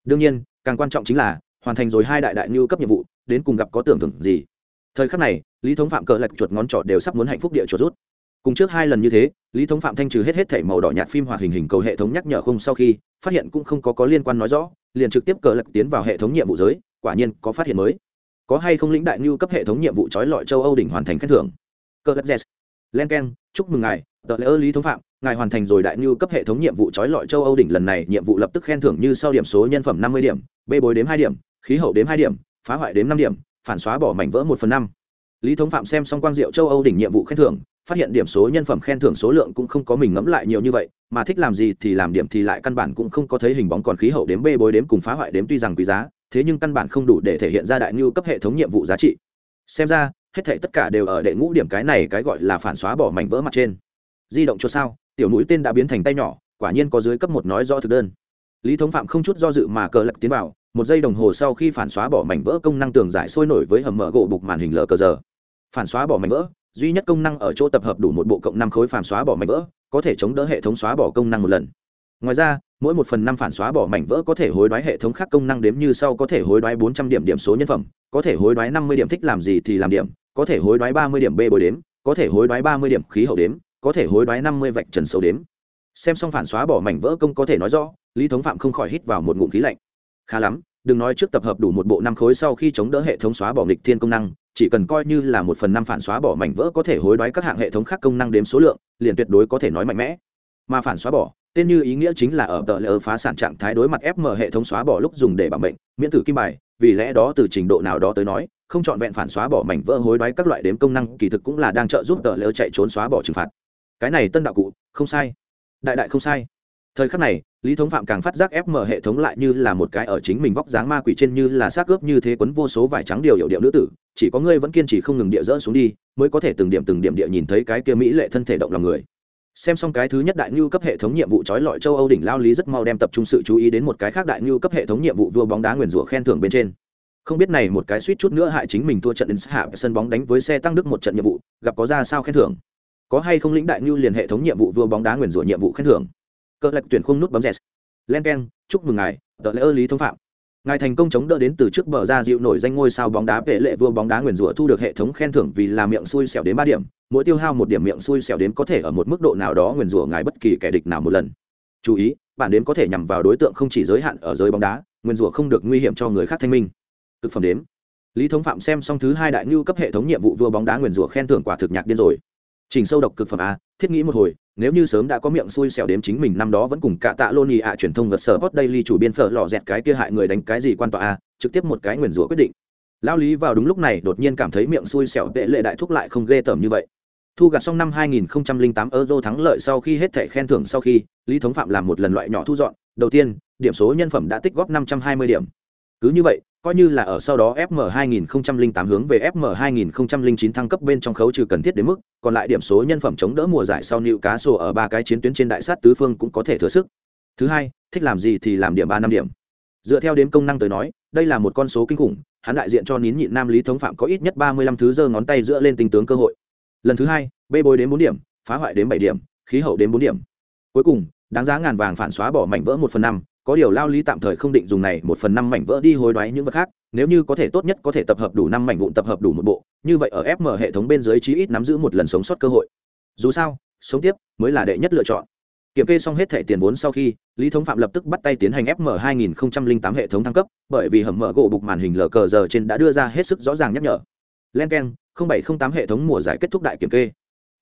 Đương nhiên, càng quan trọng chính là hoàn thành rồi hai đại đại như cấp nhiệm vụ, đến cùng gặp có tưởng tượng gì thời khắc này, lý thống phạm cờ lạch chuột ngón trỏ đều sắp muốn hạnh phúc địa chuột rút. Cùng trước hai lần như thế, lý thống phạm thanh trừ hết hết thảy màu đỏ nhạt phim hoạt hình hình cầu hệ thống nhắc nhở không sau khi, phát hiện cũng không có có liên quan nói rõ, liền trực tiếp cờ lạch tiến vào hệ thống nhiệm vụ giới, quả nhiên có phát hiện mới. Có hay không lĩnh đại ngưu cấp hệ thống nhiệm vụ trói lọi châu âu đỉnh hoàn thành khen thưởng? Cờ lạch jazz len chúc mừng ngài. Tờ lễ ơ lý thống phạm, ngài hoàn thành rồi đại ngưu cấp hệ thống nhiệm vụ trói lọi châu âu đỉnh lần này, nhiệm vụ lập tức khen thưởng như sau điểm số nhân phẩm năm mươi điểm bê bối đếm hai điểm, khí hậu đếm hai điểm, phá hoại đếm năm điểm phản xóa bỏ mảnh vỡ một phần năm. Lý thống phạm xem xong quang diệu châu âu đỉnh nhiệm vụ khen thưởng, phát hiện điểm số nhân phẩm khen thưởng số lượng cũng không có mình ngẫm lại nhiều như vậy, mà thích làm gì thì làm điểm thì lại căn bản cũng không có thấy hình bóng còn khí hậu đếm bê bối đếm cùng phá hoại đếm tuy rằng quý giá, thế nhưng căn bản không đủ để thể hiện ra đại ngưu cấp hệ thống nhiệm vụ giá trị. Xem ra, hết thể tất cả đều ở đệ ngũ điểm cái này cái gọi là phản xóa bỏ mảnh vỡ mặt trên. Di động cho sao, tiểu mũi tên đã biến thành tay nhỏ, quả nhiên có dưới cấp một nói do thực đơn. Lý thống phạm không chút do dự mà cờ lật tiến vào một giây đồng hồ sau khi phản xóa bỏ mảnh vỡ công năng tường giải sôi nổi với hầm mở gỗ bục màn hình lờ cờ giờ. Phản xóa bỏ mảnh vỡ, duy nhất công năng ở chỗ tập hợp đủ một bộ cộng năm khối phản xóa bỏ mảnh vỡ, có thể chống đỡ hệ thống xóa bỏ công năng một lần. Ngoài ra, mỗi một phần năm phản xóa bỏ mảnh vỡ có thể hối đoái hệ thống khác công năng đếm như sau, có thể hối đoái bốn trăm điểm điểm số nhân phẩm, có thể hối đoái năm mươi điểm thích làm gì thì làm điểm, có thể hối đoái ba mươi điểm b bồi đếm, có thể hối đoái ba mươi điểm khí hậu đếm, có thể hối đoái năm mươi vạch trần sâu đếm. Xem xong phản xóa bỏ mảnh vỡ công có thể nói rõ, lý thống phạm không khỏi hít vào một ngụm khí lạnh. Khá lắm đừng nói trước tập hợp đủ một bộ năm khối sau khi chống đỡ hệ thống xóa bỏ nghịch thiên công năng, chỉ cần coi như là một phần năm phản xóa bỏ mảnh vỡ có thể hối đoái các hạng hệ thống khác công năng đếm số lượng, liền tuyệt đối có thể nói mạnh mẽ. Mà phản xóa bỏ, tên như ý nghĩa chính là ở tờ lỡ phá sản trạng thái đối mặt fm hệ thống xóa bỏ lúc dùng để bảo mệnh, miễn tử kim bài, vì lẽ đó từ trình độ nào đó tới nói, không chọn vẹn phản xóa bỏ mảnh vỡ hối đoái các loại đếm công năng kỳ thực cũng là đang trợ giúp tờ lỡ chạy trốn xóa bỏ trừng phạt. Cái này tân đạo cụ, không sai. Đại đại không sai thời khắc này, lý thống phạm càng phát giác ép mở hệ thống lại như là một cái ở chính mình vóc dáng ma quỷ trên như là xác ướp như thế quấn vô số vải trắng điều hiệu điệu nữ tử, chỉ có ngươi vẫn kiên trì không ngừng địa dỡ xuống đi, mới có thể từng điểm từng điểm địa nhìn thấy cái kia mỹ lệ thân thể động lòng người. Xem xong cái thứ nhất đại ngưu cấp hệ thống nhiệm vụ trói lọi châu âu đỉnh lao lý rất mau đem tập trung sự chú ý đến một cái khác đại ngưu cấp hệ thống nhiệm vụ vua bóng đá nguyền rủa khen thưởng bên trên. Không biết này một cái suýt chút nữa hại chính mình thua trận đến hạ sân bóng đánh với xe tăng đức một trận nhiệm vụ, gặp có ra sao khen thưởng? Có hay không lĩnh đại ngưu liền hệ thống nhiệm vụ vua bóng đá nguyền rủa nhiệm vụ khen thưởng? Cơ lạch tuyển khung nút bấm rẻ len keng, chúc mừng ngài, tờ lễ ơ lý thông phạm. Ngài thành công chống đỡ đến từ trước bờ ra dịu nổi danh ngôi sao bóng đá vệ lệ vua bóng đá nguyền rủa thu được hệ thống khen thưởng vì là miệng xui xẻo đến ba điểm, mỗi tiêu hao một điểm miệng xui xẻo đến có thể ở một mức độ nào đó nguyền rủa ngài bất kỳ kẻ địch nào một lần. Chú ý bản đếm có thể nhằm vào đối tượng không chỉ giới hạn ở giới bóng đá, nguyền rủa không được nguy hiểm cho người khác thanh minh. Thực phẩm đếm. Lý thống phạm xem xong thứ hai đại ngưu cấp hệ thống nhiệm vụ vua bóng đá nguyền rủa khen thưởng quả thực nhạc điên rồi. Trình sâu độc cực phẩm a, thiết nghĩ một hồi nếu như sớm đã có miệng xui xẻo đếm chính mình năm đó vẫn cùng cả tạ lô nhì ạ truyền thông vật sở hot daily chủ biên phở lò dẹt cái kia hại người đánh cái gì quan tòa a, trực tiếp một cái nguyền rủa quyết định. Lao lý vào đúng lúc này đột nhiên cảm thấy miệng xui xẻo vệ lệ đại thúc lại không ghê tởm như vậy. Thu gặt xong năm 2008 euro thắng lợi sau khi hết thẻ khen thưởng sau khi, lý thống phạm làm một lần loại nhỏ thu dọn. Đầu tiên, điểm số nhân phẩm đã tích góp 520 điểm. Cứ như vậy coi như là ở sau đó FM 2008 hướng về FM 2009 thăng cấp bên trong khấu trừ cần thiết đến mức, còn lại điểm số nhân phẩm chống đỡ mùa giải sau nịu cá sổ ở ba cái chiến tuyến trên đại sát tứ phương cũng có thể thừa sức. Thứ hai, thích làm gì thì làm điểm ba năm điểm. Dựa theo đến công năng tới nói, đây là một con số kinh khủng, hắn đại diện cho nín nhịn nam lý thống phạm có ít nhất 35 thứ giơ ngón tay giữa lên tình tướng cơ hội. Lần thứ hai, bê bối đến 4 điểm, phá hoại đến 7 điểm, khí hậu đến 4 điểm. Cuối cùng, đáng giá ngàn vàng phản xóa bỏ mảnh vỡ 1 phần 5, có điều lao lý tạm thời không định dùng này một phần năm mảnh vỡ đi hối đoái những vật khác, nếu như có thể tốt nhất có thể tập hợp đủ năm mảnh vụn tập hợp đủ một bộ, như vậy ở fm hệ thống bên dưới chí ít nắm giữ một lần sống sót cơ hội. Dù sao, sống tiếp mới là đệ nhất lựa chọn. Kiểm kê xong hết thẻ tiền vốn sau khi, lý thống phạm lập tức bắt tay tiến hành fm 2008 hệ thống thăng cấp, bởi vì hầm mở gỗ bục màn hình lờ cờ giờ trên đã đưa ra hết sức rõ ràng nhắc nhở. Len k e n 0708 hệ thống mùa giải kết thúc đại kiểm kê.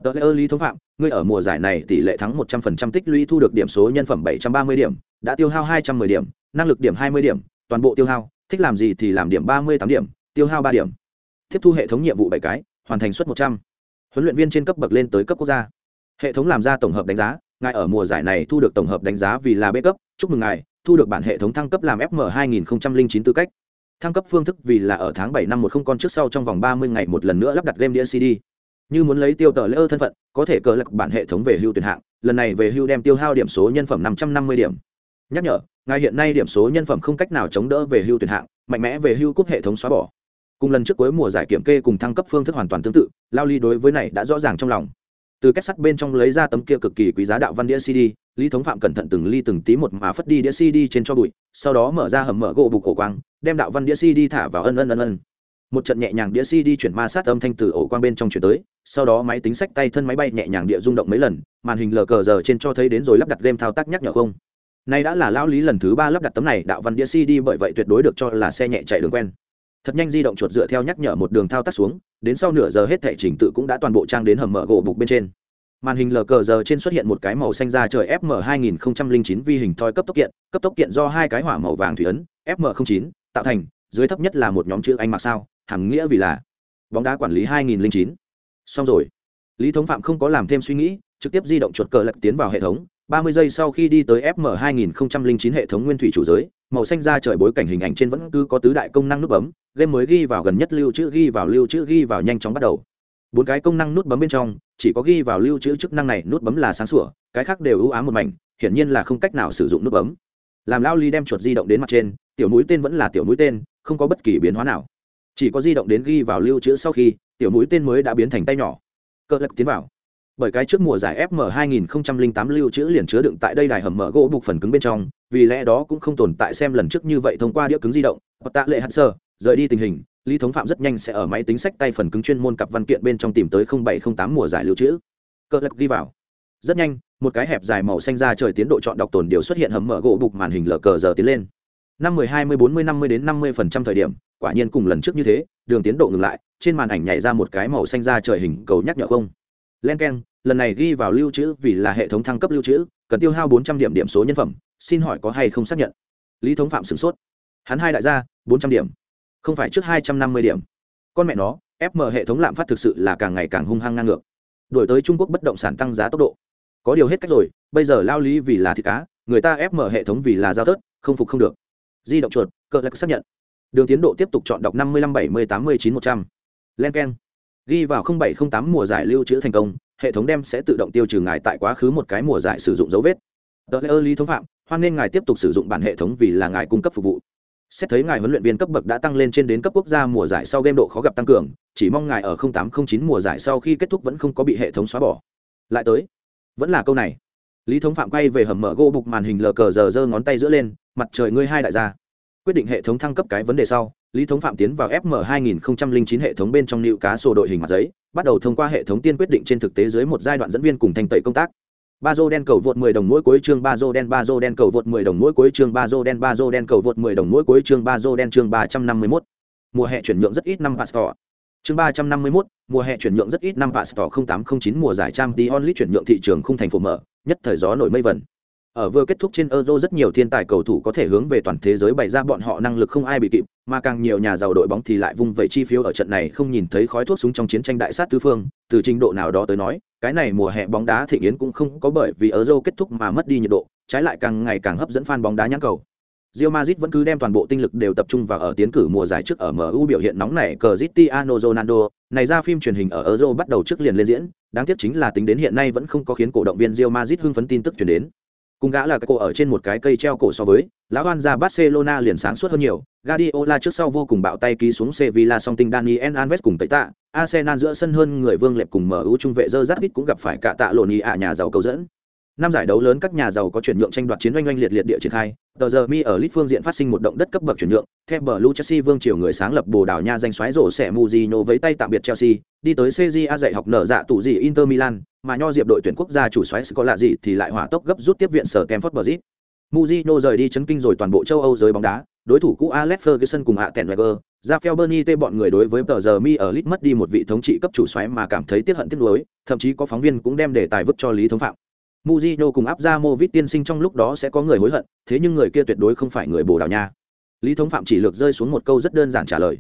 Tờ lễ ơ lý thống phạm, ngươi ở mùa giải này tỷ lệ thắng 100% tích lũy thu được điểm số nhân phẩm 730 điểm đã tiêu hao 210 điểm, năng lực điểm 20 điểm, toàn bộ tiêu hao, thích làm gì thì làm điểm 38 điểm, tiêu hao 3 điểm. Tiếp thu hệ thống nhiệm vụ bảy cái, hoàn thành suất 100. huấn luyện viên trên cấp bậc lên tới cấp quốc gia. Hệ thống làm ra tổng hợp đánh giá, ngài ở mùa giải này thu được tổng hợp đánh giá vì là B cấp, chúc mừng ngài, thu được bản hệ thống thăng cấp làm FM 2009 tư cách. Thăng cấp phương thức vì là ở tháng 7 năm một không con trước sau trong vòng 30 ngày một lần nữa lắp đặt game đĩa CD. Như muốn lấy tiêu tờ lễ ơ thân phận, có thể cờ lạc bản hệ thống về hưu tuyển hạng, lần này về hưu đem tiêu hao điểm số nhân phẩm 550 điểm nhắc nhở, ngài hiện nay điểm số nhân phẩm không cách nào chống đỡ về hưu tuyển hạng, mạnh mẽ về hưu cúp hệ thống xóa bỏ. Cùng lần trước cuối mùa giải kiểm kê cùng thăng cấp phương thức hoàn toàn tương tự, lao ly đối với này đã rõ ràng trong lòng. Từ kết sắt bên trong lấy ra tấm kia cực kỳ quý giá đạo văn đĩa cd lý thống phạm cẩn thận từng ly từng tí một mà phất đi đĩa cd trên cho bụi, sau đó mở ra hầm mở gỗ bục ổ quang, đem đạo văn đĩa cd thả vào ân ân ân ân. Một trận nhẹ nhàng đĩa cd chuyển ma sát âm thanh từ ổ quang bên trong chuyển tới, sau đó máy tính sách tay thân máy bay nhẹ nhàng địa rung động mấy lần, màn hình lờ cờ giờ trên cho thấy đến rồi lắp đặt game thao tác nhắc nhở không nay đã là lão lý lần thứ ba lắp đặt tấm này, đạo văn đĩa cd bởi vậy tuyệt đối được cho là xe nhẹ chạy đường quen. Thật nhanh di động chuột dựa theo nhắc nhở một đường thao tác xuống, đến sau nửa giờ hết thẻ trình tự cũng đã toàn bộ trang đến hầm mở gỗ bục bên trên. Màn hình lờ cờ giờ trên xuất hiện một cái màu xanh da trời fm 2009 vi hình thoi cấp tốc kiện, cấp tốc kiện do hai cái hỏa màu vàng thủy ấn fm 09 tạo thành, dưới thấp nhất là một nhóm chữ anh mặc sao, hàm nghĩa vì là bóng đá quản lý 2009. xong rồi. Lý thống phạm không có làm thêm suy nghĩ trực tiếp di động chuột cờ lật tiến vào hệ thống 30 giây sau khi đi tới fm 2009 hệ thống nguyên thủy chủ giới, màu xanh ra trời bối cảnh hình ảnh trên vẫn cứ có tứ đại công năng nút bấm, game mới ghi vào gần nhất lưu trữ ghi vào lưu trữ ghi vào nhanh chóng bắt đầu. Bốn cái công năng nút bấm bên trong, chỉ có ghi vào lưu trữ chức năng này, nút bấm là sáng sủa, cái khác đều ưu ám một mảnh, hiển nhiên là không cách nào sử dụng nút bấm. Làm lao ly đem chuột di động đến mặt trên, tiểu mũi tên vẫn là tiểu mũi tên, không có bất kỳ biến hóa nào. Chỉ có di động đến ghi vào lưu trữ sau khi, tiểu mũi tên mới đã biến thành tay nhỏ. Cơ lực tiến vào bởi cái trước mùa giải FM 2008 lưu trữ liền chứa đựng tại đây đài hầm mở gỗ buộc phần cứng bên trong, vì lẽ đó cũng không tồn tại xem lần trước như vậy thông qua đĩa cứng di động, hoặc tạ lệ hạt sơ, rời đi tình hình, Lý Thống Phạm rất nhanh sẽ ở máy tính sách tay phần cứng chuyên môn cặp văn kiện bên trong tìm tới 0708 mùa giải lưu trữ. Cơ lật ghi vào. Rất nhanh, một cái hẹp dài màu xanh ra trời tiến độ chọn đọc tồn điều xuất hiện hầm mở gỗ buộc màn hình lờ cờ giờ tiến lên. Năm 10 20 40 50 đến 50% thời điểm, quả nhiên cùng lần trước như thế, đường tiến độ ngừng lại, trên màn ảnh nhảy ra một cái màu xanh ra trời hình cầu nhắc nhở không len k e n lần này ghi vào lưu trữ vì là hệ thống thăng cấp lưu trữ, cần tiêu hao bốn trăm điểm điểm số nhân phẩm, xin hỏi có hay không xác nhận? Lý thống phạm sửng sốt. Hắn hai đại gia, bốn trăm điểm, không phải trước hai trăm năm mươi điểm. Con mẹ nó fm hệ thống lạm phát thực sự là càng ngày càng hung hăng ngang ngược. Đổi tới trung quốc bất động sản tăng giá tốc độ. Có điều hết cách rồi, bây giờ lao lý vì là thịt cá, người ta fm hệ thống vì là giao tớt không phục không được. Di động chuột, cờ lạc xác nhận. Đường tiến độ tiếp tục chọn đọc năm mươi năm bảy mươi tám mươi chín một trăm. Len k e n ghi vào 0708 mùa giải lưu trữ thành công, hệ thống đem sẽ tự động tiêu trừ ngài tại quá khứ một cái mùa giải sử dụng dấu vết. Tờ lễ ơ lý thống phạm, hoan nên ngài tiếp tục sử dụng bản hệ thống vì là ngài cung cấp phục vụ. Xét thấy ngài huấn luyện viên cấp bậc đã tăng lên trên đến cấp quốc gia mùa giải sau game độ khó gặp tăng cường, chỉ mong ngài ở 0809 mùa giải sau khi kết thúc vẫn không có bị hệ thống xóa bỏ. Lại tới, vẫn là câu này. Lý thống phạm quay về hầm mở gỗ bục màn hình lờ cờ giờ giơ ngón tay giữa lên, mặt trời ngươi hai đại gia. Quyết định hệ thống thăng cấp cái vấn đề sau lý thống phạm tiến vào fm 2009 hệ thống bên trong nịu cá sổ đội hình mặt giấy bắt đầu thông qua hệ thống tiên quyết định trên thực tế dưới một giai đoạn dẫn viên cùng thành tẩy công tác. Ba dô đen cầu vượt 10 đồng mỗi cuối chương ba dô đen ba dô đen cầu vượt 10 đồng mỗi cuối chương ba dô đen ba dô đen cầu vượt 10 đồng mỗi cuối chương ba dô đen chương 351. mùa hè chuyển nhượng rất ít năm pastor chương ba trăm năm mươi 351, mùa hè chuyển nhượng rất ít năm pastor chín mùa giải trang tí onlit chuyển nhượng thị trường không thành phố mở nhất thời gió nổi mây vẩn ở vừa kết thúc trên Euro rất nhiều thiên tài cầu thủ có thể hướng về toàn thế giới bày ra bọn họ năng lực không ai bị kịp, mà càng nhiều nhà giàu đội bóng thì lại vung vẩy chi phiếu ở trận này không nhìn thấy khói thuốc súng trong chiến tranh đại sát tứ phương, từ trình độ nào đó tới nói, cái này mùa hè bóng đá thịnh yến cũng không có bởi vì Euro kết thúc mà mất đi nhiệt độ, trái lại càng ngày càng hấp dẫn fan bóng đá nhãn cầu. Real Madrid vẫn cứ đem toàn bộ tinh lực đều tập trung vào ở tiến cử mùa giải trước ở MU biểu hiện nóng nảy Cristiano Ronaldo, này ra phim truyền hình ở Euro bắt đầu trước liền lên diễn, đáng tiếc chính là tính đến hiện nay vẫn không có khiến cổ động viên Real Madrid hưng phấn tin tức truyền đến cùng gã là cái cổ ở trên một cái cây treo cổ so với, lão hoan ra barcelona liền sáng suốt hơn nhiều, Guardiola trước sau vô cùng bạo tay ký xuống Sevilla song tinh Daniel Alves cùng tẩy tạ, Arsenal giữa sân hơn người vương lệp cùng MU trung vệ dơ rát cũng gặp phải cả tạ lộn ý ạ nhà giàu cầu dẫn năm giải đấu lớn các nhà giàu có chuyển nhượng tranh đoạt chiến oanh oanh liệt liệt địa triển khai. Tờ giờ mi ở lit phương diện phát sinh một động đất cấp bậc chuyển nhượng. Theo bờ lu chelsea vương triều người sáng lập bồ đào nha danh xoáy rổ xẻ muzino với tay tạm biệt chelsea đi tới cja dạy học nở dạ tụ gì inter milan mà nho diệp đội tuyển quốc gia chủ xoáy có lạ gì thì lại hỏa tốc gấp rút tiếp viện sở kemford brazil muzino rời đi chấn kinh rồi toàn bộ châu âu giới bóng đá. Đối thủ cũ alex ferguson cùng hạ tèn weger Rafael Bernie tê bọn người đối với tờ giờ mi ở lit mất đi một vị thống trị cấp chủ xoáy mà cảm thấy tiếc hận tiếc nuối, thậm chí có phóng viên cũng đem đề tài vứt cho Lý Thống Phạm. Mujino cùng áp ra Movit tiên sinh trong lúc đó sẽ có người hối hận, thế nhưng người kia tuyệt đối không phải người Bồ Đào Nha. Lý Thống Phạm chỉ lược rơi xuống một câu rất đơn giản trả lời.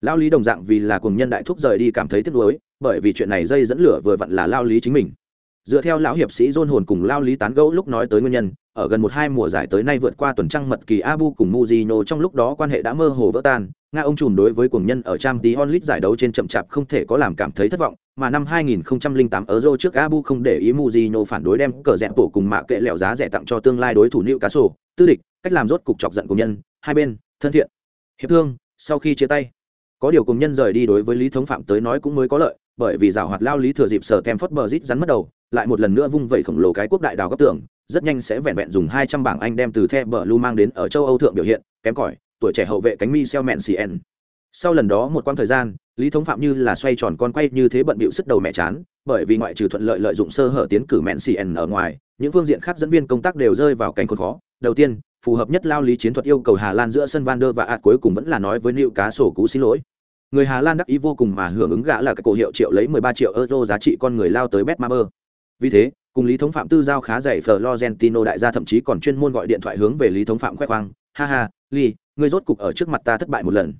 Lao Lý đồng dạng vì là cùng nhân đại thúc rời đi cảm thấy tiếc nuối, bởi vì chuyện này dây dẫn lửa vừa vặn là Lao Lý chính mình. Dựa theo lão hiệp sĩ John hồn cùng Lao Lý tán gẫu lúc nói tới nguyên nhân, ở gần một hai mùa giải tới nay vượt qua tuần trăng mật kỳ Abu cùng Mujino trong lúc đó quan hệ đã mơ hồ vỡ tan, nga ông trùm đối với cuồng nhân ở trang tí onlit giải đấu trên chậm chạp không thể có làm cảm thấy thất vọng mà năm 2008 Euro trước Abu không để ý Mujino phản đối đem cờ rẽ bổ cùng mạ kệ lẹo giá rẻ tặng cho tương lai đối thủ Newcastle, tư địch, cách làm rốt cục chọc giận cuồng nhân, hai bên, thân thiện, hiệp thương, sau khi chia tay. Có điều cuồng nhân rời đi đối với Lý Thống Phạm tới nói cũng mới có lợi, bởi vì giảo hoạt lao lý thừa dịp sở Kemford Bridge rắn mất đầu, lại một lần nữa vung vẩy khổng lồ cái quốc đại đào góc tưởng, rất nhanh sẽ vẹn vẹn dùng 200 bảng Anh đem từ The Blue mang đến ở châu Âu thượng biểu hiện, kém cỏi, tuổi trẻ hậu vệ cánh mi xeo mẹn CN sau lần đó một quãng thời gian lý thống phạm như là xoay tròn con quay như thế bận bịu sức đầu mẹ chán bởi vì ngoại trừ thuận lợi lợi dụng sơ hở tiến cử mẹn cn ở ngoài những phương diện khác dẫn viên công tác đều rơi vào cảnh khốn khó. Đầu tiên phù hợp nhất lao lý chiến thuật yêu cầu hà lan giữa sân van der và ạt cuối cùng vẫn là nói với liệu cá sổ cú xin lỗi. Người hà lan đắc ý vô cùng mà hưởng ứng gã là cái cổ hiệu triệu lấy 13 triệu euro giá trị con người lao tới betmaber. Vì thế cùng lý thống phạm tư giao khá dày giờ lo gentino đại gia thậm chí còn chuyên môn gọi điện thoại hướng về lý thống phạm khoe khoang. Ha ha ly ngươi rốt cục ở trước mặt ta thất bại một lần.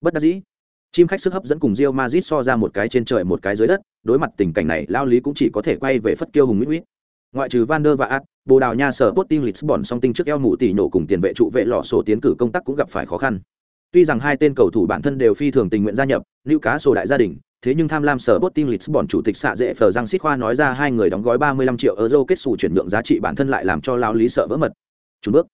Bất đắc dĩ. Chim khách sức hấp dẫn cùng rio mazit so ra một cái trên trời một cái dưới đất, đối mặt tình cảnh này, lao lý cũng chỉ có thể quay về phất kiêu hùng mít mít ngoại trừ van der và ad bồ đào nha, sở Sporting Lisbon song tinh trước eo mụ tỷ nổ cùng tiền vệ trụ vệ lọ sổ tiến cử công tác cũng gặp phải khó khăn. Tuy rằng hai tên cầu thủ bản thân đều phi thường tình nguyện gia nhập nữ cá sổ đại gia đình thế nhưng tham lam sở Sporting Lisbon chủ tịch xạ dễ phờ răng xít khoa nói ra hai người đóng gói 35 triệu euro kết xù chuyển nhượng giá trị bản thân lại làm cho lao lý sợ vỡ mật. Chủ bước.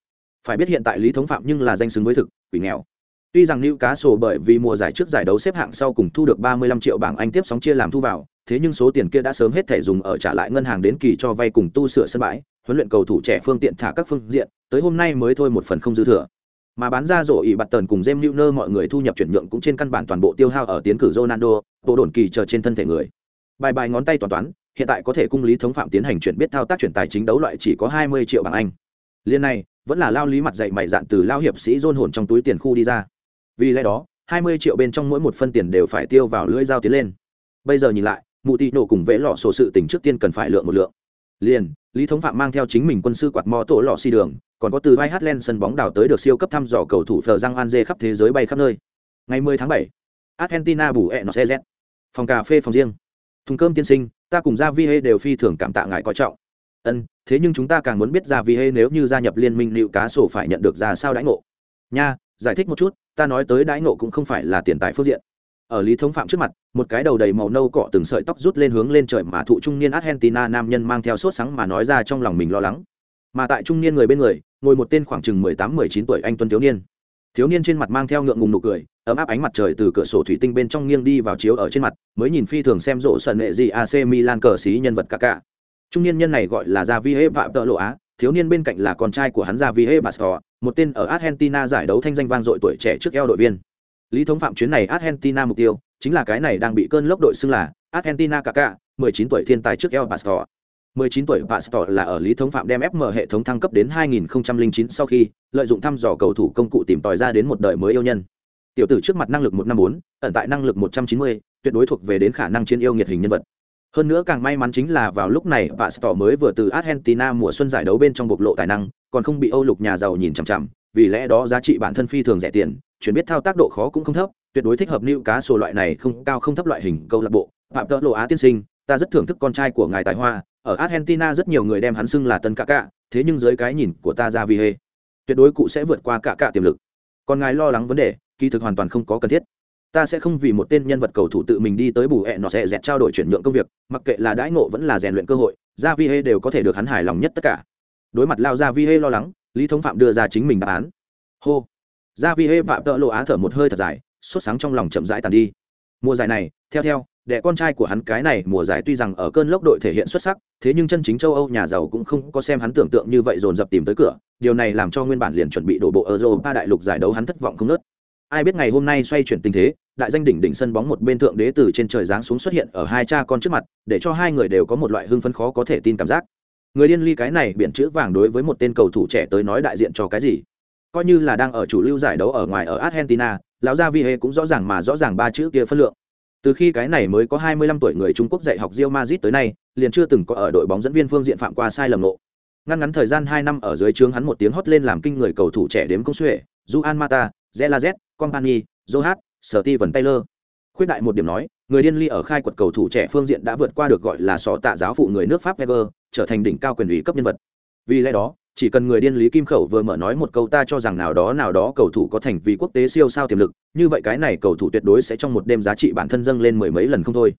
Phải biết hiện tại lý thống phạm nhưng là danh xứng với thực quỷ nghèo. Tuy rằng cá sổ bởi vì mùa giải trước giải đấu xếp hạng sau cùng thu được 35 triệu bảng Anh tiếp sóng chia làm thu vào, thế nhưng số tiền kia đã sớm hết thể dùng ở trả lại ngân hàng đến kỳ cho vay cùng tu sửa sân bãi, huấn luyện cầu thủ trẻ phương tiện thả các phương diện, tới hôm nay mới thôi một phần không dư thừa. Mà bán ra rổ ỉ bạt tần cùng James Milner mọi người thu nhập chuyển nhượng cũng trên căn bản toàn bộ tiêu hao ở tiến cử Ronaldo, bộ đồn kỳ chờ trên thân thể người. Bài bài ngón tay toàn toán, hiện tại có thể cung lý thống phạm tiến hành chuyển biết thao tác chuyển tài chính đấu loại chỉ có 20 triệu bảng Anh. Liên này, vẫn là lao lý mặt dạy mày dạn từ lao hiệp sĩ rôn hồn trong túi tiền khu đi ra vì lẽ đó hai mươi triệu bên trong mỗi một phân tiền đều phải tiêu vào lưỡi dao tiến lên bây giờ nhìn lại mụ tị nổ cùng vẽ lọ sổ sự tỉnh trước tiên cần phải lượng một lượng liền lý thống phạm mang theo chính mình quân sư quạt mò tổ lọ xi đường còn có từ vai hát len sân bóng đảo tới được siêu cấp thăm dò cầu thủ phờ răng an dê khắp thế giới bay khắp nơi. Ngày 10 tháng 7, argentina bù ẹ nó xe z. Phòng cà phê phòng riêng. Thùng cơm tiên sinh ta cùng gia vi hê đều phi thường cảm tạ ngại coi trọng. Ân thế nhưng chúng ta càng muốn biết gia vi hê nếu như gia nhập liên minh liệu cá sổ phải nhận được ra sao đãi ngộ. Nha giải thích một chút ta nói tới đãi nộ cũng không phải là tiền tài phương diện. Ở lý thống phạm trước mặt một cái đầu đầy màu nâu cọ từng sợi tóc rút lên hướng lên trời mà thụ trung niên argentina nam nhân mang theo sốt sáng mà nói ra trong lòng mình lo lắng. Mà tại trung niên người bên người ngồi một tên khoảng chừng mười tám mười chín tuổi anh tuấn thiếu niên thiếu niên trên mặt mang theo ngượng ngùng nụ cười ấm áp ánh mặt trời từ cửa sổ thủy tinh bên trong nghiêng đi vào chiếu ở trên mặt mới nhìn phi thường xem rộ sần nệ gì ac milan cờ xí nhân vật cả cả trung niên nhân này gọi là gia vi hê tợ lộ á thiếu niên bên cạnh là con trai của hắn gia vi hê một tên ở Argentina giải đấu thanh danh vang dội tuổi trẻ trước eo đội viên. Lý thống phạm chuyến này Argentina mục tiêu chính là cái này đang bị cơn lốc đội xưng là Argentina Kaká, 19 tuổi thiên tài trước eo Pastor. 19 tuổi Pastor là ở Lý thống phạm đem FM hệ thống thăng cấp đến 2009 sau khi lợi dụng thăm dò cầu thủ công cụ tìm tòi ra đến một đời mới yêu nhân. tiểu tử trước mặt năng lực một năm bốn ẩn tại năng lực một trăm chín mươi tuyệt đối thuộc về đến khả năng chiến yêu nghiệt hình nhân vật hơn nữa càng may mắn chính là vào lúc này bà mới vừa từ Argentina mùa xuân giải đấu bên trong bộc lộ tài năng, còn không bị Âu lục nhà giàu nhìn chằm chằm, vì lẽ đó giá trị bản thân phi thường rẻ tiền, chuyển biết thao tác độ khó cũng không thấp, tuyệt đối thích hợp lưu cá sổ loại này không cao không thấp loại hình câu lạc bộ. Phạm Tợ Lộ Á tiên sinh, ta rất thưởng thức con trai của ngài tài hoa, ở Argentina rất nhiều người đem hắn xưng là tân cả cả, thế nhưng dưới cái nhìn của ta ra vì hê, tuyệt đối cụ sẽ vượt qua cả cả tiềm lực. Còn ngài lo lắng vấn đề, kỳ thực hoàn toàn không có cần thiết. Ta sẽ không vì một tên nhân vật cầu thủ tự mình đi tới bù hẹn nó sẽ dẹt trao đổi chuyển nhượng công việc mặc kệ là đãi ngộ vẫn là rèn luyện cơ hội Ra vi hê đều có thể được hắn hài lòng nhất tất cả. Đối mặt lao Ra vi hê lo lắng lý thống phạm đưa ra chính mình đáp án. Hô. Ra vi hê phạm tợ lộ á thở một hơi thật dài sốt sáng trong lòng chậm rãi tàn đi. Mùa giải này theo theo đệ con trai của hắn cái này mùa giải tuy rằng ở cơn lốc đội thể hiện xuất sắc, thế nhưng chân chính châu âu nhà giàu cũng không có xem hắn tưởng tượng như vậy dồn dập tìm tới cửa. Điều này làm cho nguyên bản liền chuẩn bị đổ bộ Europa đại lục giải đấu hắn thất vọng không nớt ai biết ngày hôm nay xoay chuyển tình thế, đại danh đỉnh đỉnh sân bóng một bên thượng đế từ trên trời giáng xuống xuất hiện ở hai cha con trước mặt, để cho hai người đều có một loại hưng phấn khó có thể tin cảm giác. Người điên ly cái này biển chữ vàng đối với một tên cầu thủ trẻ tới nói đại diện cho cái gì? Coi như là đang ở chủ lưu giải đấu ở ngoài ở argentina, lão gia Vie cũng rõ ràng mà rõ ràng ba chữ kia phân lượng từ khi cái này mới có 25 tuổi người Trung Quốc dạy học Real Madrid tới nay, liền chưa từng có ở đội bóng dẫn viên phương diện phạm qua sai lầm nộ. Ngắn ngắn thời gian 2 năm ở dưới trướng hắn một tiếng hót lên làm kinh người cầu thủ trẻ đếm công xuể, Juan Mata, Zelazet, Company, Johat, Steven Taylor. Khuyết đại một điểm nói, người điên ly ở khai quật cầu thủ trẻ phương diện đã vượt qua được gọi là sọ tạ giáo phụ người nước Pháp Wenger, trở thành đỉnh cao quyền ủy cấp nhân vật. Vì lẽ đó, chỉ cần người điên lý kim khẩu vừa mở nói một câu ta cho rằng nào đó nào đó cầu thủ có thành vì quốc tế siêu sao tiềm lực, như vậy cái này cầu thủ tuyệt đối sẽ trong một đêm giá trị bản thân dâng lên mười mấy lần không thôi.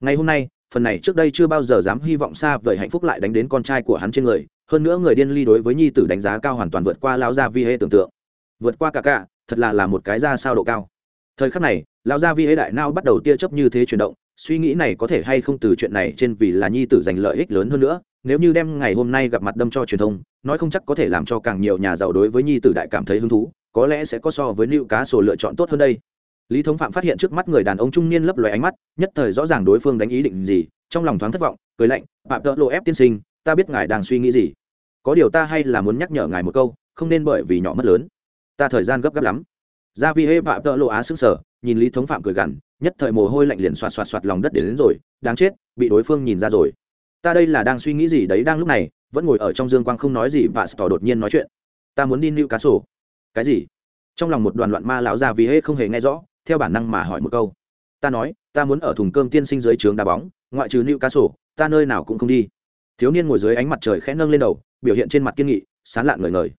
Ngày hôm nay, phần này trước đây chưa bao giờ dám hy vọng xa vời hạnh phúc lại đánh đến con trai của hắn trên người, hơn nữa người điên ly đối với nhi tử đánh giá cao hoàn toàn vượt qua lao gia vi hê tưởng tượng. Vượt qua cả cả, thật là là một cái ra sao độ cao thời khắc này lao gia vi hê đại nao bắt đầu tia chấp như thế chuyển động suy nghĩ này có thể hay không từ chuyện này trên vì là nhi tử giành lợi ích lớn hơn nữa, nếu như đem ngày hôm nay gặp mặt đâm cho truyền thông, nói không chắc có thể làm cho càng nhiều nhà giàu đối với nhi tử đại cảm thấy hứng thú, có lẽ sẽ có so với nữ cá sổ lựa chọn tốt hơn đây. Lý thống phạm phát hiện trước mắt người đàn ông trung niên lấp loài ánh mắt, nhất thời rõ ràng đối phương đánh ý định gì, trong lòng thoáng thất vọng, cười lạnh, phạm tợ lộ ép tiên sinh, ta biết ngài đang suy nghĩ gì. Có điều ta hay là muốn nhắc nhở ngài một câu, không nên bởi vì nhỏ mất lớn. Ta thời gian gấp gáp lắm. Gia vi hê phạm tợ lộ á xứng sở nhìn lý thống phạm cười gằn nhất thời mồ hôi lạnh liền xoạt xoạt xoạt lòng đất đến, đến rồi đáng chết bị đối phương nhìn ra rồi. Ta đây là đang suy nghĩ gì đấy đang lúc này vẫn ngồi ở trong dương quang không nói gì và tỏ đột nhiên nói chuyện. Ta muốn đi lưu cá sổ cái gì? Trong lòng một đoàn loạn ma lão già vì hê không hề nghe rõ theo bản năng mà hỏi một câu. Ta nói ta muốn ở thùng cơm tiên sinh dưới trường đá bóng ngoại trừ lưu cá sổ ta nơi nào cũng không đi. Thiếu niên ngồi dưới ánh mặt trời khẽ nâng lên đầu biểu hiện trên mặt kiên nghị sán lạn ngời ngời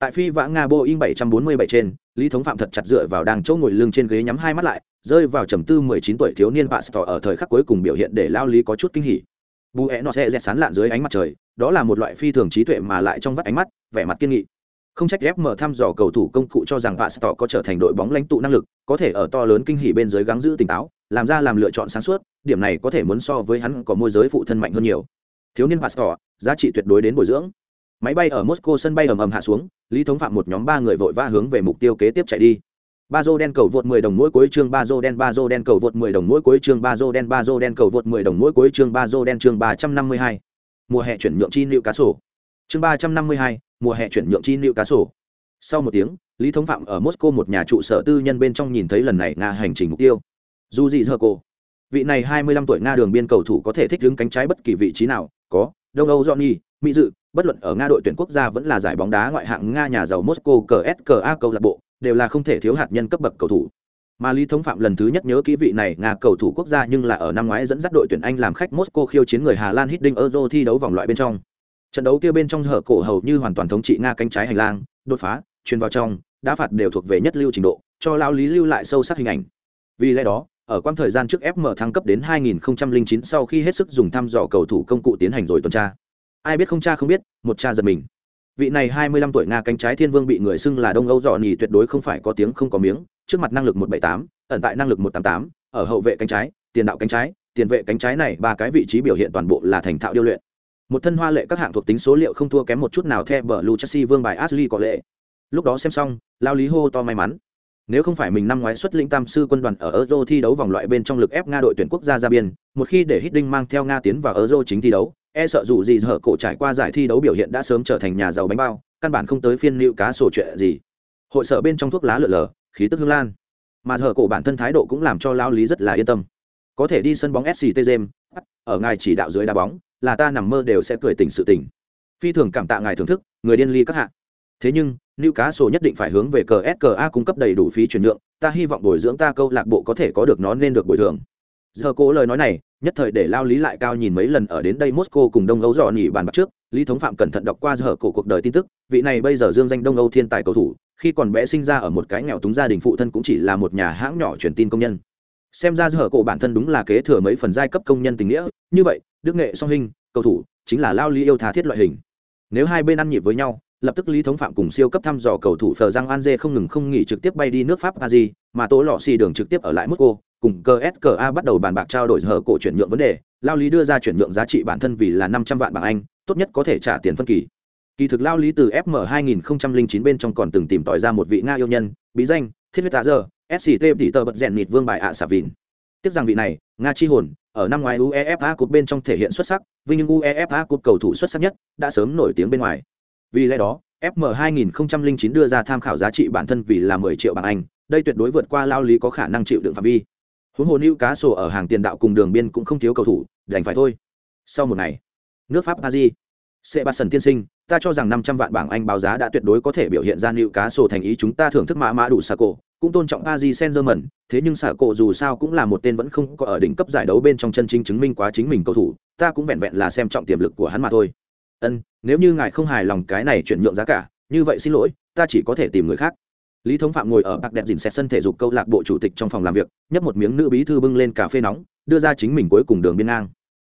tại phi vã nga boeing 747 trên, lý thống phạm thật chặt dựa vào đang chỗ ngồi lưng trên ghế nhắm hai mắt lại, rơi vào trầm tư 19 tuổi thiếu niên pastor ở thời khắc cuối cùng biểu hiện để lao lý có chút kinh hỉ. Bù é nó sẽ rẽ sán lạn dưới ánh mặt trời, đó là một loại phi thường trí tuệ mà lại trong vắt ánh mắt, vẻ mặt kiên nghị. Không trách ép mở thăm dò cầu thủ công cụ cho rằng pastor có trở thành đội bóng lãnh tụ năng lực, có thể ở to lớn kinh hỉ bên dưới gắng giữ tỉnh táo, làm ra làm lựa chọn sáng suốt, điểm này có thể muốn so với hắn có môi giới phụ thân mạnh hơn nhiều. Thiếu niên pastor, giá trị tuyệt đối đến bồi dưỡng máy bay ở moscow sân bay ầm ầm hạ xuống lý thống phạm một nhóm ba người vội vã hướng về mục tiêu kế tiếp chạy đi. Ba dô đen cầu vượt 10 đồng mỗi cuối chương ba dô đen ba dô đen cầu vượt 10 đồng mỗi cuối chương ba dô đen ba dô đen cầu vượt 10 đồng mỗi cuối chương ba dô đen chương 352. mùa hè chuyển nhượng chi liệu cá sổ chương 352, mùa hè chuyển nhượng chi liệu cá sổ sau một tiếng lý thống phạm ở moscow một nhà trụ sở tư nhân bên trong nhìn thấy lần này nga hành trình mục tiêu. Dù gì giờ cô? Vị này 25 tuổi nga đường biên cầu thủ có thể thích đứng cánh trái bất kỳ vị trí nào? Có đông âu johnny mỹ dự, bất luận ở nga đội tuyển quốc gia vẫn là giải bóng đá ngoại hạng nga nhà giàu moscow cska câu lạc bộ, đều là không thể thiếu hạt nhân cấp bậc cầu thủ. Mà lý thống phạm lần thứ nhất nhớ kỹ vị này, nga cầu thủ quốc gia nhưng là ở năm ngoái dẫn dắt đội tuyển anh làm khách moscow khiêu chiến người hà lan hiddink euro thi đấu vòng loại bên trong. Trận đấu kia bên trong hở cổ hầu như hoàn toàn thống trị nga cánh trái hành lang, đột phá, truyền vào trong, đá phạt đều thuộc về nhất lưu trình độ, cho lao lý lưu lại sâu sắc hình ảnh. Vì lẽ đó, ở quãng thời gian trước FM thăng cấp đến 2009 sau khi hết sức dùng thăm dò cầu thủ công cụ tiến hành rồi tuần tra ai biết không cha không biết, một cha giật mình. Vị này hai mươi lăm tuổi nga cánh trái thiên vương bị người xưng là đông âu dọn nhì tuyệt đối không phải có tiếng không có miếng, trước mặt năng lực một bảy tám, ẩn tại năng lực một tám tám, ở hậu vệ cánh trái, tiền đạo cánh trái, tiền vệ cánh trái này ba cái vị trí biểu hiện toàn bộ là thành thạo điêu luyện. Một thân hoa lệ các hạng thuộc tính số liệu không thua kém một chút nào theo bờ lu chelsea vương bài ashley có lệ. Lúc đó xem xong, lao lý hô to may mắn. Nếu không phải mình năm ngoái xuất lĩnh tam sư quân đoàn ở euro thi đấu vòng loại bên trong lực ép nga đội tuyển quốc gia ra biên, một khi để hiddink mang theo nga tiến vào euro chính thi đấu e sợ dù gì giờ cổ trải qua giải thi đấu biểu hiện đã sớm trở thành nhà giàu bánh bao, căn bản không tới phiên nịu cá sổ chuyện gì. Hội sở bên trong thuốc lá lở lở khí tức hương lan. Mà giờ cổ bản thân thái độ cũng làm cho lao lý rất là yên tâm. Có thể đi sân bóng sct james ở ngài chỉ đạo dưới đá bóng, là ta nằm mơ đều sẽ cười tỉnh sự tỉnh. Phi thường cảm tạ ngài thưởng thức, người điên ly các hạ. Thế nhưng nữ cá sổ nhất định phải hướng về cờ ska cung cấp đầy đủ phí chuyển nhượng, ta hy vọng bồi dưỡng ta câu lạc bộ có thể có được nó nên được bồi thường giờ cố lời nói này, nhất thời để lao lý lại cao nhìn mấy lần ở đến đây moscow cùng đông âu dò nỉ bàn bạc trước. Lý thống phạm cẩn thận đọc qua giờ cổ cuộc đời tin tức, vị này bây giờ dương danh đông âu thiên tài cầu thủ, khi còn bé sinh ra ở một cái nghèo túng gia đình phụ thân cũng chỉ là một nhà hãng nhỏ truyền tin công nhân. Xem ra giờ cổ bản thân đúng là kế thừa mấy phần giai cấp công nhân tình nghĩa. Như vậy, đức nghệ song hình, cầu thủ, chính là lao lý yêu tha thiết loại hình. Nếu hai bên ăn nhịp với nhau, lập tức lý thống phạm cùng siêu cấp thăm dò cầu thủ phờ giang an dê không ngừng không nghỉ trực tiếp bay đi nước pháp paris, mà tố lọ xì đường trực tiếp ở lại moscow cùng cska bắt đầu bàn bạc trao đổi hở cổ chuyển nhượng vấn đề, lao lý đưa ra chuyển nhượng giá trị bản thân vì là năm trăm vạn bảng anh, tốt nhất có thể trả tiền phân kỳ. Kỳ thực lao lý từ fm 2009 bên trong còn từng tìm tòi ra một vị nga yêu nhân, bí danh, thiết huyết tạ giờ sct tỷ tờ bật rèn nịt vương bài ạ xà vịn. Tiếp rằng vị này, nga chi hồn, ở năm ngoái uefa cúp bên trong thể hiện xuất sắc, vinh nhưng uefa cúp cầu thủ xuất sắc nhất, đã sớm nổi tiếng bên ngoài. Vì lẽ đó fm 2009 đưa ra tham khảo giá trị bản thân vì là 10 triệu bảng anh, đây tuyệt đối vượt qua lao lý có khả năng chịu đựng phạm vi huống hồ nữ cá sổ ở hàng tiền đạo cùng đường biên cũng không thiếu cầu thủ, đành phải thôi. Sau một ngày, nước pháp paris sẽ bắt sần tiên sinh, ta cho rằng năm trăm vạn bảng anh báo giá đã tuyệt đối có thể biểu hiện ra nữ cá sổ thành ý chúng ta thưởng thức mã mã đủ xà cổ cũng tôn trọng paris saint germain thế nhưng xà cổ dù sao cũng là một tên vẫn không có ở đỉnh cấp giải đấu bên trong chân chính chứng minh quá chính mình cầu thủ, ta cũng vẹn vẹn là xem trọng tiềm lực của hắn mà thôi. Ân, nếu như ngài không hài lòng cái này chuyển nhượng giá cả, như vậy xin lỗi, ta chỉ có thể tìm người khác lý thống phạm ngồi ở bạc đẹp dìn xẹt sân thể dục câu lạc bộ chủ tịch trong phòng làm việc, nhấp một miếng nữ bí thư bưng lên cà phê nóng, đưa ra chính mình cuối cùng đường biên ngang.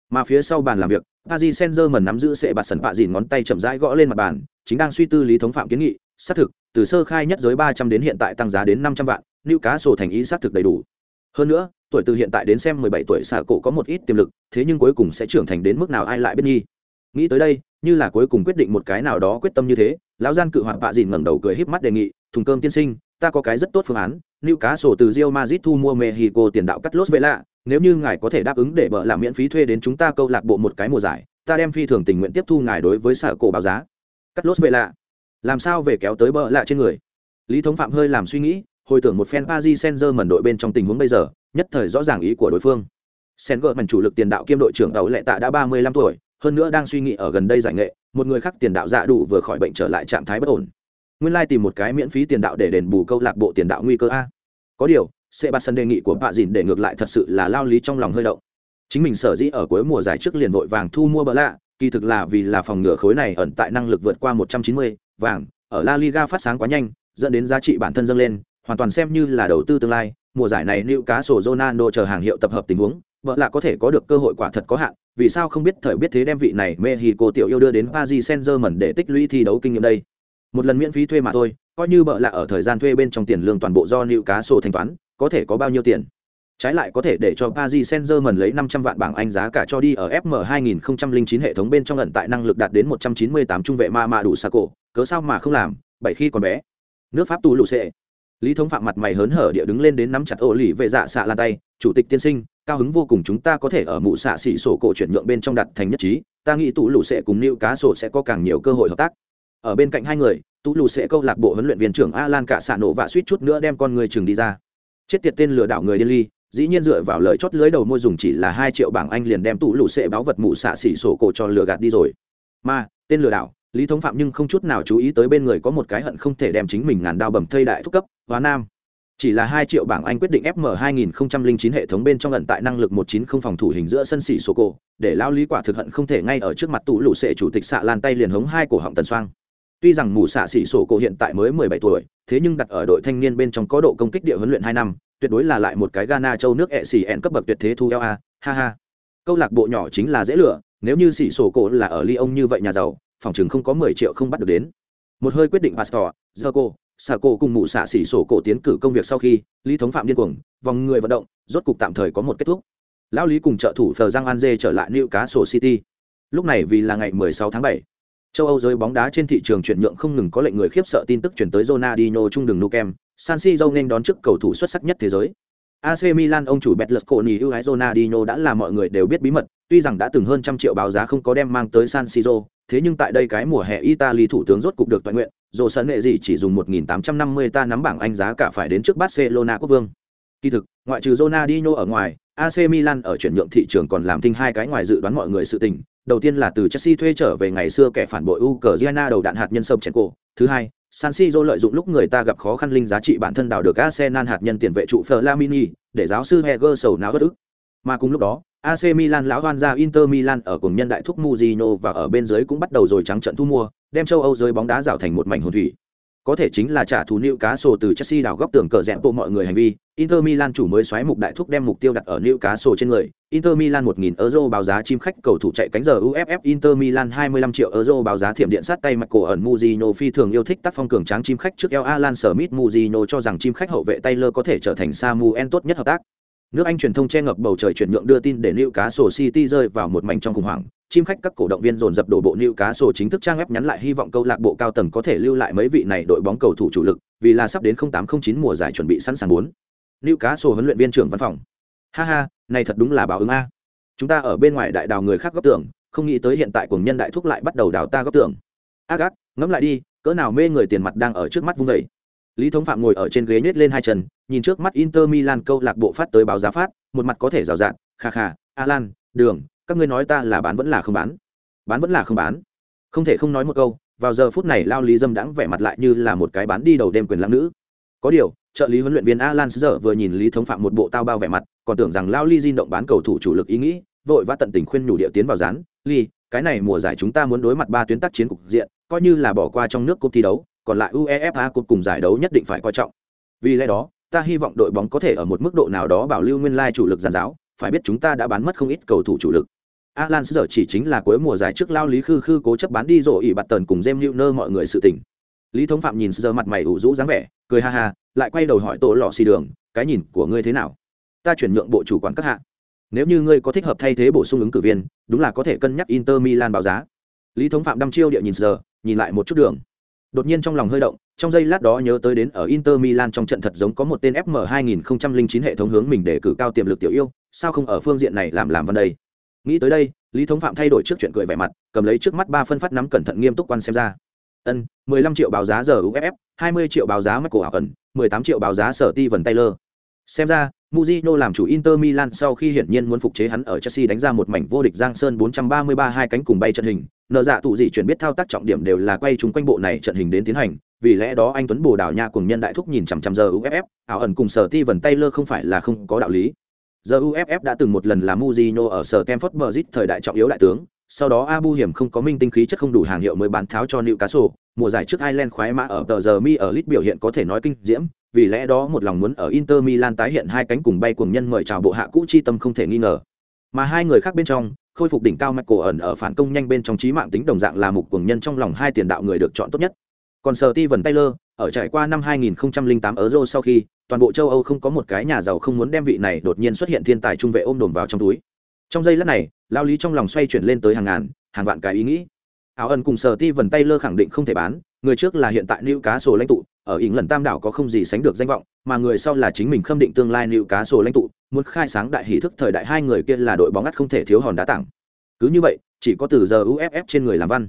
Mà phía sau bàn làm việc, paris saint mần nắm giữ sệ bạt sần bạ dìn ngón tay chậm rãi gõ lên mặt bàn, chính đang suy tư lý thống phạm kiến nghị, xác thực, từ sơ khai nhất giới ba trăm đến hiện tại tăng giá đến năm trăm vạn nữ cá sổ thành ý xác thực đầy đủ. Hơn nữa, tuổi từ hiện tại đến xem mười bảy tuổi xả cổ có một ít tiềm lực, thế nhưng cuối cùng sẽ trưởng thành đến mức nào ai lại biết nhi nghĩ tới đây, như là cuối cùng quyết định một cái nào đó quyết tâm như thế, lão gian cự hoạt bạ dìn ngẩng đầu cười híp mắt đề nghị thùng cơm tiên sinh, ta có cái rất tốt phương án lưu cá sổ từ rio mazit thu mua mexico tiền đạo cắt lốt vệ lạ, nếu như ngài có thể đáp ứng để bợ làm miễn phí thuê đến chúng ta câu lạc bộ một cái mùa giải, ta đem phi thường tình nguyện tiếp thu ngài đối với sở cổ báo giá. Cắt lốt vệ lạ. Làm sao về kéo tới bợ lạ trên người? Lý thống phạm hơi làm suy nghĩ, hồi tưởng một fan paris senzer mẩn đội bên trong tình huống bây giờ, nhất thời rõ ràng ý của đối phương. Sen mẩn chủ lực tiền đạo kiêm đội trưởng tàu lệ tạ đã ba mươi lăm tuổi, hơn nữa đang suy nghĩ ở gần đây giải nghệ, một người khác tiền đạo dạ đủ vừa khỏi bệnh trở lại trạng thái bất ổn nguyên lai tìm một cái miễn phí tiền đạo để đền bù câu lạc bộ tiền đạo nguy cơ a. Có điều sẽ bắt sân đề nghị của bạ dìn để ngược lại thật sự là lao lý trong lòng hơi động. Chính mình sở dĩ ở cuối mùa giải trước liền vội vàng thu mua bờ lạ kỳ thực là vì là phòng ngừa khối này ẩn tại năng lực vượt qua 190, vàng ở La Liga phát sáng quá nhanh dẫn đến giá trị bản thân dâng lên hoàn toàn xem như là đầu tư tương lai. Mùa giải này lưu cá sổ Ronaldo chờ hàng hiệu tập hợp tình huống vợ lạ có thể có được cơ hội quả thật có hạn vì sao không biết thời biết thế đem vị này Mexico tiểu yêu đưa đến Paris Saint-Germain để tích lũy thi đấu kinh nghiệm đây? Một lần miễn phí thuê mà thôi coi như bợ lạ ở thời gian thuê bên trong tiền lương toàn bộ do nữ cá sổ thanh toán có thể có bao nhiêu tiền trái lại có thể để cho Paris Saint-Germain lấy 500 vạn bảng Anh giá cả cho đi ở FM 2009 hệ thống bên trong ẩn tại năng lực đạt đến 198 trung vệ ma ma đủ xa cổ, cớ sao mà không làm, bảy khi còn bé. Nước Pháp tù lụ sẽ. Lý thống phạm mặt mày hớn hở địa đứng lên đến nắm chặt ô lì về dạ xạ lan tay, chủ tịch tiên sinh, cao hứng vô cùng chúng ta có thể ở mụ xạ xỉ sổ cổ chuyển nhượng bên trong đặt thành nhất trí, ta nghĩ tụ lụ sẽ cùng nữ cá sổ sẽ có càng nhiều cơ hội hợp tác. Ở bên cạnh hai người, tụ lù sẽ câu lạc bộ huấn luyện viên trưởng Alan cả xạ nổ và suýt chút nữa đem con người chừng đi ra. Chết tiệt tên lừa đảo người điên ly dĩ nhiên dựa vào lời chót lưới đầu môi dùng chỉ là hai triệu bảng anh liền đem tủ lù sẽ báo vật mụ xạ xỉ sổ cổ cho lừa gạt đi rồi. Mà tên lừa đảo lý thống phạm nhưng không chút nào chú ý tới bên người có một cái hận không thể đem chính mình ngàn đao bầm thây đại thúc cấp hóa nam. Chỉ là hai triệu bảng anh quyết định fm 2009 hệ thống bên trong ẩn tại năng lực 190 phòng thủ hình giữa sân xỉ sổ cổ để lao lý quả thực hận không thể ngay ở trước mặt tủ lụ sệ chủ tịch xạ lan tay liền hống hai cổ họng tần xoang tuy rằng mù xạ xỉ sổ cổ hiện tại mới 17 tuổi thế nhưng đặt ở đội thanh niên bên trong có độ công kích địa huấn luyện hai năm tuyệt đối là lại một cái Ghana châu nước ẹ xỉ ẹn cấp bậc tuyệt thế thu eo a, ha ha. Câu lạc bộ nhỏ chính là dễ lựa, nếu như xỉ sổ cổ là ở Lyon như vậy nhà giàu, phòng chừng không có 10 triệu không bắt được đến. Một hơi quyết định Pastor, Zerko, Sako cùng mụ xạ xỉ sổ cổ tiến cử công việc sau khi, Lý thống phạm điên cuồng, vòng người vận động, rốt cục tạm thời có một kết thúc. Lão Lý cùng trợ thủ thờ Giang An Dê trở lại sổ City. Lúc này vì là ngày 16 tháng 7 châu Âu giới bóng đá trên thị trường chuyển nhượng không ngừng có lệnh người khiếp sợ tin tức chuyển tới Ronaldinho trung đường Nukem, San Siro nên đón trước cầu thủ xuất sắc nhất thế giới. AC Milan ông chủ Betlesconi ưu ái Ronaldinho đã là mọi người đều biết bí mật, tuy rằng đã từng hơn trăm triệu báo giá không có đem mang tới San Siro, thế nhưng tại đây cái mùa hè Italy thủ tướng rốt cục được toàn nguyện, dù sân nghệ gì chỉ dùng 1.850 ta nắm bảng Anh giá cả phải đến trước Barcelona quốc vương. Kỳ thực, ngoại trừ Ronaldinho ở ngoài, AC Milan ở chuyển nhượng thị trường còn làm tinh hai cái ngoài dự đoán mọi người sự tình. Đầu tiên là từ Chelsea thuê trở về ngày xưa kẻ phản bội Ukraine đầu đạn hạt nhân sông cổ. Thứ hai, San Siro lợi dụng lúc người ta gặp khó khăn linh giá trị bản thân đào được Arsenal hạt nhân tiền vệ trụ Flamini, để giáo sư Heger sầu não bất ức. Mà cùng lúc đó, AC Milan lão hoan ra Inter Milan ở cùng nhân đại thúc Mujino và ở bên dưới cũng bắt đầu rồi trắng trận thu mua, đem châu Âu rơi bóng đá rào thành một mảnh hồn thủy có thể chính là trả thù nữ cá sổ từ Chelsea đào góc tường cờ rẽ bộ mọi người hành vi. Inter Milan chủ mới xoáy mục đại thúc đem mục tiêu đặt ở nữ cá sổ trên người. Inter Milan 1000 euro báo giá chim khách cầu thủ chạy cánh giờ UFF Inter Milan 25 triệu euro báo giá thiểm điện sát tay mặt cổ ẩn Mujino phi thường yêu thích tác phong cường tráng chim khách trước El Alan Smith Mujino cho rằng chim khách hậu vệ Taylor có thể trở thành Samuel tốt nhất hợp tác. Nước Anh truyền thông che ngập bầu trời chuyển nhượng đưa tin để Newcastle City rơi vào một mảnh trong khủng hoảng, chim khách các cổ động viên dồn dập đổ bộ New Cá sổ chính thức trang web nhắn lại hy vọng câu lạc bộ cao tầng có thể lưu lại mấy vị này đội bóng cầu thủ chủ lực, vì là sắp đến 0809 mùa giải chuẩn bị sẵn sàng muốn. New Cá sổ huấn luyện viên trưởng văn phòng. Ha ha, này thật đúng là báo ứng a. Chúng ta ở bên ngoài đại đào người khác góp tưởng, không nghĩ tới hiện tại cùng nhân đại thúc lại bắt đầu đào ta góp tưởng. Ác ác, ngẫm lại đi, cỡ nào mê người tiền mặt đang ở trước mắt vung dậy. Lý Thống Phạm ngồi ở trên ghế nhếch lên hai chân, nhìn trước mắt Inter Milan câu lạc bộ phát tới báo giá phát, một mặt có thể rào rạt, kha kha, Alan, Đường, các ngươi nói ta là bán vẫn là không bán? Bán vẫn là không bán. Không thể không nói một câu vào giờ phút này lao lý dâm đãng vẻ mặt lại như là một cái bán đi đầu đêm quyền lãng nữ. Có điều trợ lý huấn luyện viên alan giờ vừa nhìn lý thống phạm một bộ tao bao vẻ mặt còn tưởng rằng lao Lý Jin động bán cầu thủ chủ lực ý nghĩ vội vã tận tình khuyên nhủ địa tiến vào rán Lý, cái này mùa giải chúng ta muốn đối mặt ba tuyến tác chiến cục diện coi như là bỏ qua trong nước cúp thi đấu còn lại uefa cúp cùng giải đấu nhất định phải coi trọng vì lẽ đó ta hy vọng đội bóng có thể ở một mức độ nào đó bảo lưu nguyên lai chủ lực giàn giáo phải biết chúng ta đã bán mất không ít cầu thủ chủ lực Alan giờ chỉ chính là cuối mùa giải trước lao lý khư khư cố chấp bán đi rồi ỷ bạt tần cùng James Newner mọi người sự tình. Lý Thống Phạm nhìn giờ mặt mày ủ rũ dáng vẻ, cười ha ha, lại quay đầu hỏi Tổ Lọ Xì Đường, cái nhìn của ngươi thế nào? Ta chuyển nhượng bộ chủ quản các hạ. Nếu như ngươi có thích hợp thay thế bổ sung ứng cử viên, đúng là có thể cân nhắc Inter Milan báo giá. Lý Thống Phạm đăm chiêu địa nhìn giờ, nhìn lại một chút đường. Đột nhiên trong lòng hơi động, trong giây lát đó nhớ tới đến ở Inter Milan trong trận thật giống có một tên FM 2009 hệ thống hướng mình để cử cao tiềm lực tiểu yêu, sao không ở phương diện này làm làm văn đây? nghĩ tới đây lý thống phạm thay đổi trước chuyện cười vẻ mặt cầm lấy trước mắt ba phân phát nắm cẩn thận nghiêm túc quan xem ra ân mười lăm triệu báo giá giờ uff hai mươi triệu báo giá michael ảo ẩn mười tám triệu báo giá sở ti vần taylor xem ra Mujino làm chủ Inter Milan sau khi hiển nhiên muốn phục chế hắn ở Chelsea đánh ra một mảnh vô địch Giang Sơn 433 hai cánh cùng bay trận hình, nợ dạ tụ gì chuyển biết thao tác trọng điểm đều là quay chúng quanh bộ này trận hình đến tiến hành, vì lẽ đó anh Tuấn Bồ Đào Nha cùng nhân đại thúc nhìn chằm chằm giờ UFF, ảo ẩn cùng sở ti vần Taylor không phải là không có đạo lý. Giờ uff đã từng một lần là Mujino ở sở Stamford Bridge thời đại trọng yếu đại tướng. Sau đó abu hiểm không có minh tinh khí chất không đủ hàng hiệu mới bán tháo cho newcastle. Mùa giải trước ireland khoái mã ở tờ giờ mi ở Leeds biểu hiện có thể nói kinh diễm vì lẽ đó một lòng muốn ở inter milan tái hiện hai cánh cùng bay cùng nhân mời chào bộ hạ cũ chi tâm không thể nghi ngờ. Mà hai người khác bên trong khôi phục đỉnh cao Michael ẩn ở phản công nhanh bên trong trí mạng tính đồng dạng là mục cuồng nhân trong lòng hai tiền đạo người được chọn tốt nhất. Còn Sở Ti Vân Taylor, ở trải qua năm 2008 Euro sau khi, toàn bộ châu âu không có một cái nhà giàu không muốn đem vị này đột nhiên xuất hiện thiên tài trung vệ ôm đồn vào trong túi. Trong giây lát này lao lý trong lòng xoay chuyển lên tới hàng ngàn hàng vạn cái ý nghĩ. Áo ẩn cùng sở ti vần khẳng định không thể bán người trước là hiện tại nữ cá sổ lãnh tụ ở ỉng lần tam đảo có không gì sánh được danh vọng mà người sau là chính mình khâm định tương lai nữ cá sổ lãnh tụ muốn khai sáng đại hỷ thức thời đại hai người kia là đội bóng ngắt không thể thiếu hòn đá tặng cứ như vậy chỉ có từ giờ uff trên người làm văn.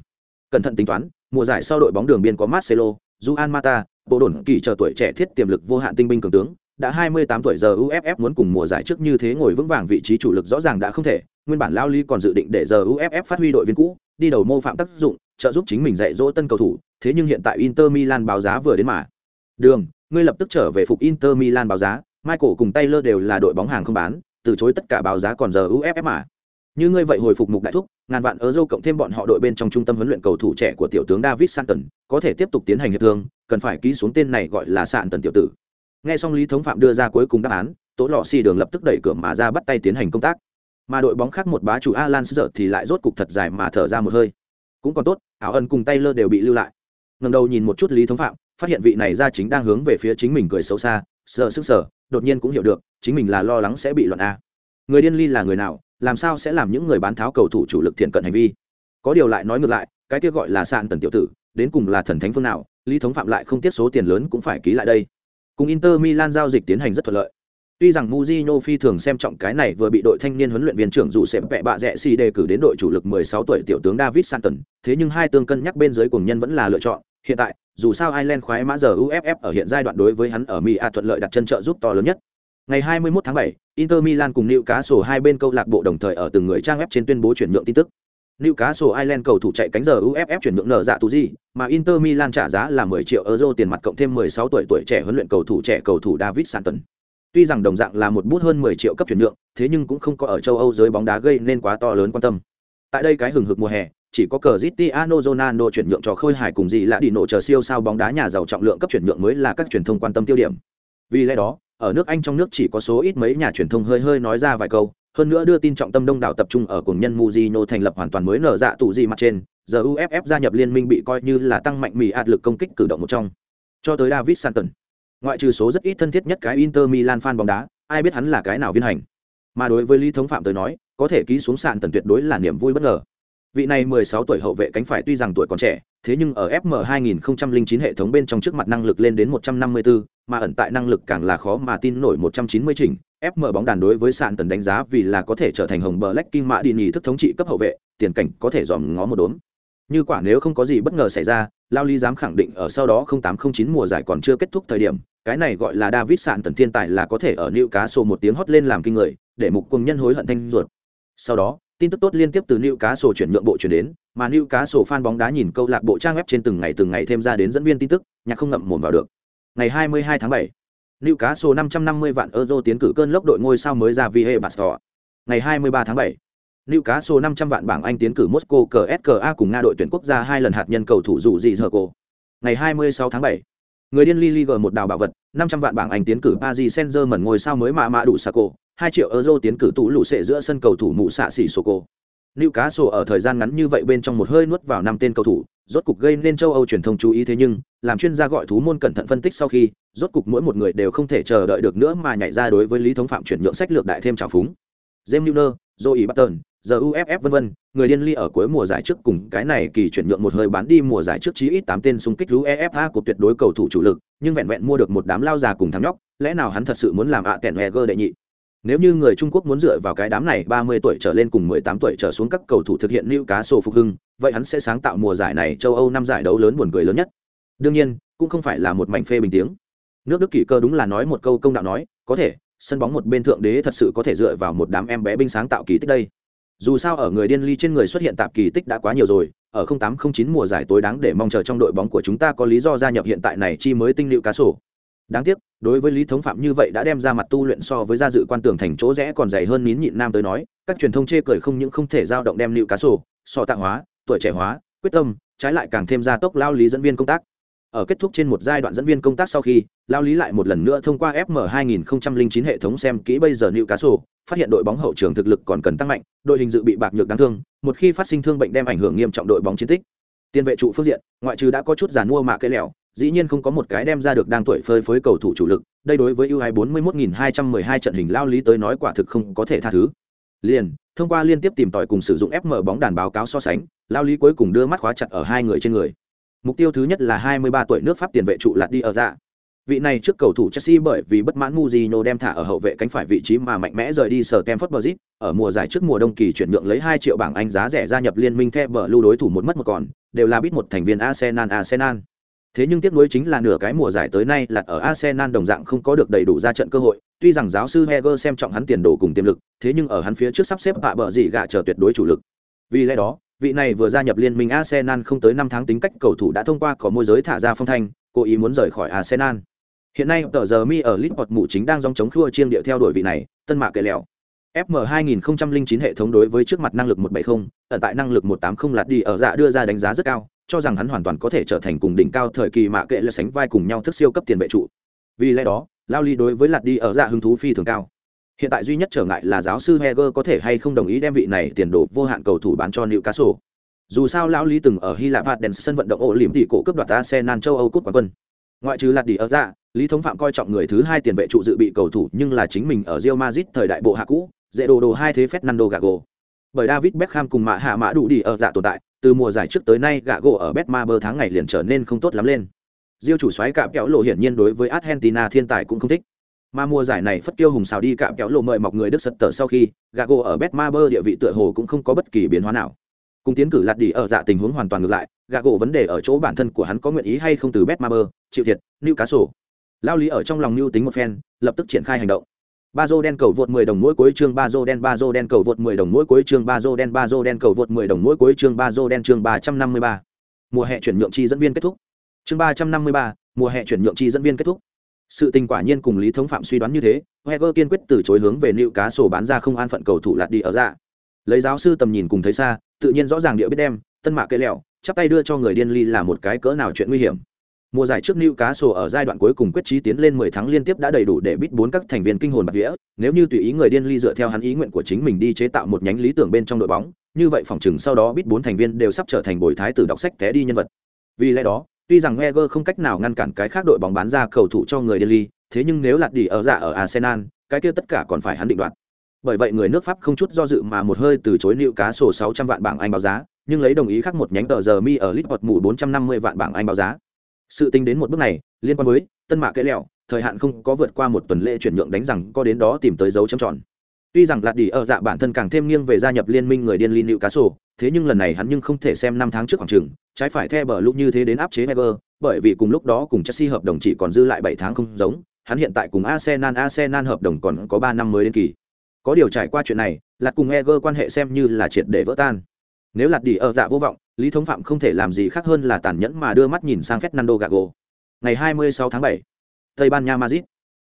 Cẩn thận tính toán mùa giải sau đội bóng đường biên có marcelo juan mata bộ đồn kỳ chờ tuổi trẻ thiết tiềm lực vô hạn tinh binh cường tướng đã 28 tuổi giờ UFF muốn cùng mùa giải trước như thế ngồi vững vàng vị trí chủ lực rõ ràng đã không thể, nguyên bản Lao Lý còn dự định để giờ UFF phát huy đội viên cũ, đi đầu mô phạm tác dụng, trợ giúp chính mình dạy dỗ tân cầu thủ, thế nhưng hiện tại Inter Milan báo giá vừa đến mà. Đường, ngươi lập tức trở về phục Inter Milan báo giá, Michael cùng Taylor đều là đội bóng hàng không bán, từ chối tất cả báo giá còn giờ UFF mà. Như ngươi vậy hồi phục mục đại thúc, ngàn vạn euro cộng thêm bọn họ đội bên trong trung tâm huấn luyện cầu thủ trẻ của tiểu tướng David Santon, có thể tiếp tục tiến hành hiệp thương, cần phải ký xuống tên này gọi là sạn tần tiểu tử nghe xong lý thống phạm đưa ra cuối cùng đáp án tố lọ Si đường lập tức đẩy cửa mà ra bắt tay tiến hành công tác mà đội bóng khác một bá chủ alan sợ thì lại rốt cục thật dài mà thở ra một hơi cũng còn tốt, ảo ân cùng tay lơ đều bị lưu lại. Ngầm đầu nhìn một chút lý thống phạm, phát hiện vị này ra chính đang hướng về phía chính mình cười xấu xa sợ sức sở đột nhiên cũng hiểu được, chính mình là lo lắng sẽ bị loạn a. Người điên ly là người nào, làm sao sẽ làm những người bán tháo cầu thủ chủ lực thiện cận hành vi? Có điều lại nói ngược lại, cái kia gọi là sạn tần tiểu tử, đến cùng là thần thánh phương nào, lý thống phạm lại không tiết số tiền lớn cũng phải ký lại đây. Cùng inter milan giao dịch tiến hành rất thuận lợi tuy rằng muzino phi thường xem trọng cái này vừa bị đội thanh niên huấn luyện viên trưởng dù sẽ vẻ bạ rẻ xì đề cử đến đội chủ lực 16 tuổi tiểu tướng david santon thế nhưng hai tương cân nhắc bên dưới cùng nhân vẫn là lựa chọn hiện tại dù sao ireland khoái mã giờ uff ở hiện giai đoạn đối với hắn ở mỹ a thuận lợi đặt chân trợ giúp to lớn nhất Ngày 21 tháng 7, Inter Milan cùng Newcastle hai bên câu lạc bộ đồng thời ở từng người trang web trên tuyên bố chuyển nhượng tin tức. Newcastle Ireland cầu thủ chạy cánh giờ UFF chuyển nhượng nợ dạ tù gì, mà Inter Milan trả giá là 10 triệu euro tiền mặt cộng thêm 16 tuổi tuổi trẻ huấn luyện cầu thủ trẻ cầu thủ David Santon. Tuy rằng đồng dạng là một bút hơn 10 triệu cấp chuyển nhượng, thế nhưng cũng không có ở châu Âu giới bóng đá gây nên quá to lớn quan tâm. Tại đây cái hừng hực mùa hè, chỉ có Cristiano Ronaldo chuyển nhượng cho Khôi Hải cùng gì lạ đi nổ chờ siêu sao bóng đá nhà giàu trọng lượng cấp chuyển nhượng mới là các truyền thông quan tâm tiêu điểm. Vì lẽ đó, ở nước Anh trong nước chỉ có số ít mấy nhà truyền thông hơi hơi nói ra vài câu, hơn nữa đưa tin trọng tâm đông đảo tập trung ở cùng nhân Mujino thành lập hoàn toàn mới nở dạ tụ gì mặt trên, giờ UFF gia nhập liên minh bị coi như là tăng mạnh mì ạt lực công kích cử động một trong. Cho tới David Santon, ngoại trừ số rất ít thân thiết nhất cái Inter Milan fan bóng đá, ai biết hắn là cái nào viên hành. Mà đối với Lý Thống Phạm tới nói, có thể ký xuống sàn tần tuyệt đối là niềm vui bất ngờ. Vị này 16 tuổi hậu vệ cánh phải tuy rằng tuổi còn trẻ, thế nhưng ở FM 2009 hệ thống bên trong trước mặt năng lực lên đến 154, mà ẩn tại năng lực càng là khó mà tin nổi 190 chỉnh. FM bóng đàn đối với sàn tần đánh giá vì là có thể trở thành hồng Black King mã đi nhì thức thống trị cấp hậu vệ, tiền cảnh có thể dòm ngó một đốm. Như quả nếu không có gì bất ngờ xảy ra, Lao Lý dám khẳng định ở sau đó 0809 mùa giải còn chưa kết thúc thời điểm, cái này gọi là David sạn tần thiên tài là có thể ở Newcastle một tiếng hót lên làm kinh người, để mục cùng nhân hối hận thanh ruột. Sau đó, tin tức tốt liên tiếp từ Newcastle chuyển nhượng bộ chuyển đến, mà Newcastle fan bóng đá nhìn câu lạc bộ trang web trên từng ngày từng ngày thêm ra đến dẫn viên tin tức, nhạc không ngậm mồm vào được. Ngày 22 tháng 7, Newcastle 550 vạn euro tiến cử cơn lốc đội ngôi sao mới ra Vie Bastor. Ngày 23 tháng 7, Newcastle 500 vạn bảng Anh tiến cử Moscow CSKA cùng Nga đội tuyển quốc gia hai lần hạt nhân cầu thủ dụ gì giờ cổ. Ngày 26 tháng 7, người điên Lily g một đào bảo vật, 500 vạn bảng Anh tiến cử Paris Saint-Germain ngôi sao mới mạ mạ đủ Sako, 2 triệu euro tiến cử tủ lũ sệ giữa sân cầu thủ mụ xạ xỉ Soko. Newcastle ở thời gian ngắn như vậy bên trong một hơi nuốt vào năm tên cầu thủ, rốt cục gây nên châu Âu truyền thông chú ý thế nhưng, làm chuyên gia gọi thú môn cẩn thận phân tích sau khi, rốt cục mỗi một người đều không thể chờ đợi được nữa mà nhảy ra đối với lý thống phạm chuyển nhượng sách lược đại thêm trào phúng. James Milner, Joey Barton, giờ UFF vân vân, người điên ly ở cuối mùa giải trước cùng cái này kỳ chuyển nhượng một hơi bán đi mùa giải trước chí ít tám tên xung kích UEFA của tuyệt đối cầu thủ chủ lực, nhưng vẹn vẹn mua được một đám lao già cùng thắng nhóc, lẽ nào hắn thật sự muốn làm ạ à kèn đệ nhị? Nếu như người Trung Quốc muốn dựa vào cái đám này 30 tuổi trở lên cùng 18 tuổi trở xuống các cầu thủ thực hiện lưu cá sổ phục hưng, vậy hắn sẽ sáng tạo mùa giải này châu Âu năm giải đấu lớn buồn cười lớn nhất. Đương nhiên, cũng không phải là một mảnh phê bình tiếng. Nước Đức kỷ cơ đúng là nói một câu công đạo nói, có thể, sân bóng một bên thượng đế thật sự có thể dựa vào một đám em bé binh sáng tạo kỳ tích đây. Dù sao ở người điên ly trên người xuất hiện tạp kỳ tích đã quá nhiều rồi, ở 0809 mùa giải tối đáng để mong chờ trong đội bóng của chúng ta có lý do gia nhập hiện tại này chi mới tinh liệu cá sổ. Đáng tiếc đối với lý thống phạm như vậy đã đem ra mặt tu luyện so với gia dự quan tường thành chỗ rẽ còn dày hơn nín nhịn nam tới nói các truyền thông chê cười không những không thể giao động đem liệu cá sổ so tạ hóa tuổi trẻ hóa quyết tâm trái lại càng thêm gia tốc lao lý dẫn viên công tác ở kết thúc trên một giai đoạn dẫn viên công tác sau khi, lao lý lại một lần nữa thông qua fm 2009 hệ thống xem kỹ bây giờ nữ cá sổ phát hiện đội bóng hậu trường thực lực còn cần tăng mạnh, đội hình dự bị bạc nhược đáng thương, một khi phát sinh thương bệnh đem ảnh hưởng nghiêm trọng đội bóng chiến tích. Tiền vệ trụ phương diện, ngoại trừ đã có chút giàn mua mạ cây lẻo, dĩ nhiên không có một cái đem ra được đang tuổi phơi phới cầu thủ chủ lực, đây đối với ưu hai bốn mươi hai hai trận hình lao lý tới nói quả thực không có thể tha thứ. Liền, thông qua liên tiếp tìm tòi cùng sử dụng fm bóng đàn báo cáo so sánh, lao lý cuối cùng đưa mắt khóa chặt ở hai người trên người mục tiêu thứ nhất là hai mươi ba tuổi nước pháp tiền vệ trụ lạt đi ở dạ vị này trước cầu thủ Chelsea bởi vì bất mãn Mourinho đem thả ở hậu vệ cánh phải vị trí mà mạnh mẽ rời đi sở Stamford Bridge, ở mùa giải trước mùa đông kỳ chuyển nhượng lấy 2 triệu bảng Anh giá rẻ gia nhập liên minh The Blue đối thủ một mất một còn, đều là biết một thành viên Arsenal Arsenal. Thế nhưng tiếc nuối chính là nửa cái mùa giải tới nay là ở Arsenal đồng dạng không có được đầy đủ ra trận cơ hội, tuy rằng giáo sư Heger xem trọng hắn tiền đồ cùng tiềm lực, thế nhưng ở hắn phía trước sắp xếp bạ bợ gì gạ chờ tuyệt đối chủ lực. Vì lẽ đó, vị này vừa gia nhập liên minh Arsenal không tới 5 tháng tính cách cầu thủ đã thông qua có môi giới thả ra phong thanh, cố ý muốn rời khỏi Arsenal. Hiện nay tờ giờ mi ở Liverpool mụ chính đang dòng chống khua chiêng điệu theo đuổi vị này, tân mạ kệ lẹo. FM 2009 hệ thống đối với trước mặt năng lực 170, ẩn tại năng lực 180 lạt đi ở dạ đưa ra đánh giá rất cao, cho rằng hắn hoàn toàn có thể trở thành cùng đỉnh cao thời kỳ mạ kệ là sánh vai cùng nhau thức siêu cấp tiền vệ trụ vì lẽ đó lao ly đối với lạt đi ở dạ hứng thú phi thường cao hiện tại duy nhất trở ngại là giáo sư heger có thể hay không đồng ý đem vị này tiền đồ vô hạn cầu thủ bán cho Newcastle. dù sao lão lý từng ở hy lạp hạt đèn sân vận động ổ liềm tỷ cổ cướp đoạt arsenal châu âu cúp quán quân ngoại trừ lạt đi ở ra, lý thống phạm coi trọng người thứ hai tiền vệ trụ dự bị cầu thủ nhưng là chính mình ở rio mazit thời đại bộ hạ cũ dễ đồ đồ hai thế fernando gago bởi david beckham cùng mạ hạ mã đủ đi ở dạ tồn tại từ mùa giải trước tới nay gạ gỗ ở Betmaber tháng ngày liền trở nên không tốt lắm lên. Diêu chủ soái cạm kéo lộ hiển nhiên đối với Argentina thiên tài cũng không thích. Mà mùa giải này phất kiêu hùng xào đi cạm kéo lộ mời mọc người Đức sật tờ sau khi, Gago gỗ ở Betmaber địa vị tựa hồ cũng không có bất kỳ biến hóa nào. Cùng tiến cử lạt đi ở dạ tình huống hoàn toàn ngược lại, Gago gỗ vấn đề ở chỗ bản thân của hắn có nguyện ý hay không từ Betmaber, chịu thiệt, cá sổ. Lao lý ở trong lòng lưu tính một phen, lập tức triển khai hành động. ba dô đen cầu vượt 10 đồng mỗi cuối chương ba dô đen ba dô đen cầu vượt 10 đồng mỗi cuối chương ba dô đen ba dô đen cầu vượt 10 đồng mỗi cuối chương ba dô đen chương 353. Mùa hè chuyển nhượng chi dẫn viên kết thúc. Chương 353, mùa hè chuyển nhượng chi dẫn viên kết thúc. Sự tình quả nhiên cùng Lý Thống Phạm suy đoán như thế, Heger kiên quyết từ chối hướng về nịu cá sổ bán ra không an phận cầu thủ lạt đi ở ra. Lấy giáo sư tầm nhìn cùng thấy xa, tự nhiên rõ ràng địa biết đem, tân mạ cây lẹo, chắp tay đưa cho người điên ly là một cái cỡ nào chuyện nguy hiểm. Mùa giải trước nữ cá sổ ở giai đoạn cuối cùng quyết chí tiến lên 10 tháng liên tiếp đã đầy đủ để bít bốn các thành viên kinh hồn bạt vía, nếu như tùy ý người điên ly dựa theo hắn ý nguyện của chính mình đi chế tạo một nhánh lý tưởng bên trong đội bóng, như vậy phòng chừng sau đó bít bốn thành viên đều sắp trở thành bồi thái tử đọc sách té đi nhân vật. Vì lẽ đó, tuy rằng Wenger không cách nào ngăn cản cái khác đội bóng bán ra cầu thủ cho người Delhi, thế nhưng nếu lạt đi ở dạ ở Arsenal, cái kia tất cả còn phải hắn định đoạt. Bởi vậy người nước Pháp không chút do dự mà một hơi từ chối liệu cá sổ 600 vạn bảng Anh báo giá, nhưng lấy đồng ý khác một nhánh tờ giờ mi ở Liverpool mù 450 vạn bảng Anh báo giá sự tính đến một bước này liên quan với tân mạ Kế lẹo thời hạn không có vượt qua một tuần lễ chuyển nhượng đánh rằng có đến đó tìm tới dấu chấm tròn tuy rằng lạt đi ở dạ bản thân càng thêm nghiêng về gia nhập liên minh người điên ly nịu cá sổ thế nhưng lần này hắn nhưng không thể xem năm tháng trước khoảng trường trái phải theo bờ lúc như thế đến áp chế Wenger, bởi vì cùng lúc đó cùng Chelsea hợp đồng chỉ còn dư lại bảy tháng không giống, hắn hiện tại cùng Arsenal Arsenal hợp đồng còn có ba năm mới đến kỳ. Có điều trải qua chuyện này, lạt cùng Wenger quan hệ xem như là triệt để vỡ tan. Nếu lạt đi ở dạ vô vọng, lý thống phạm không thể làm gì khác hơn là tàn nhẫn mà đưa mắt nhìn sang fernando gago ngày 26 tháng 7, tây ban nha madrid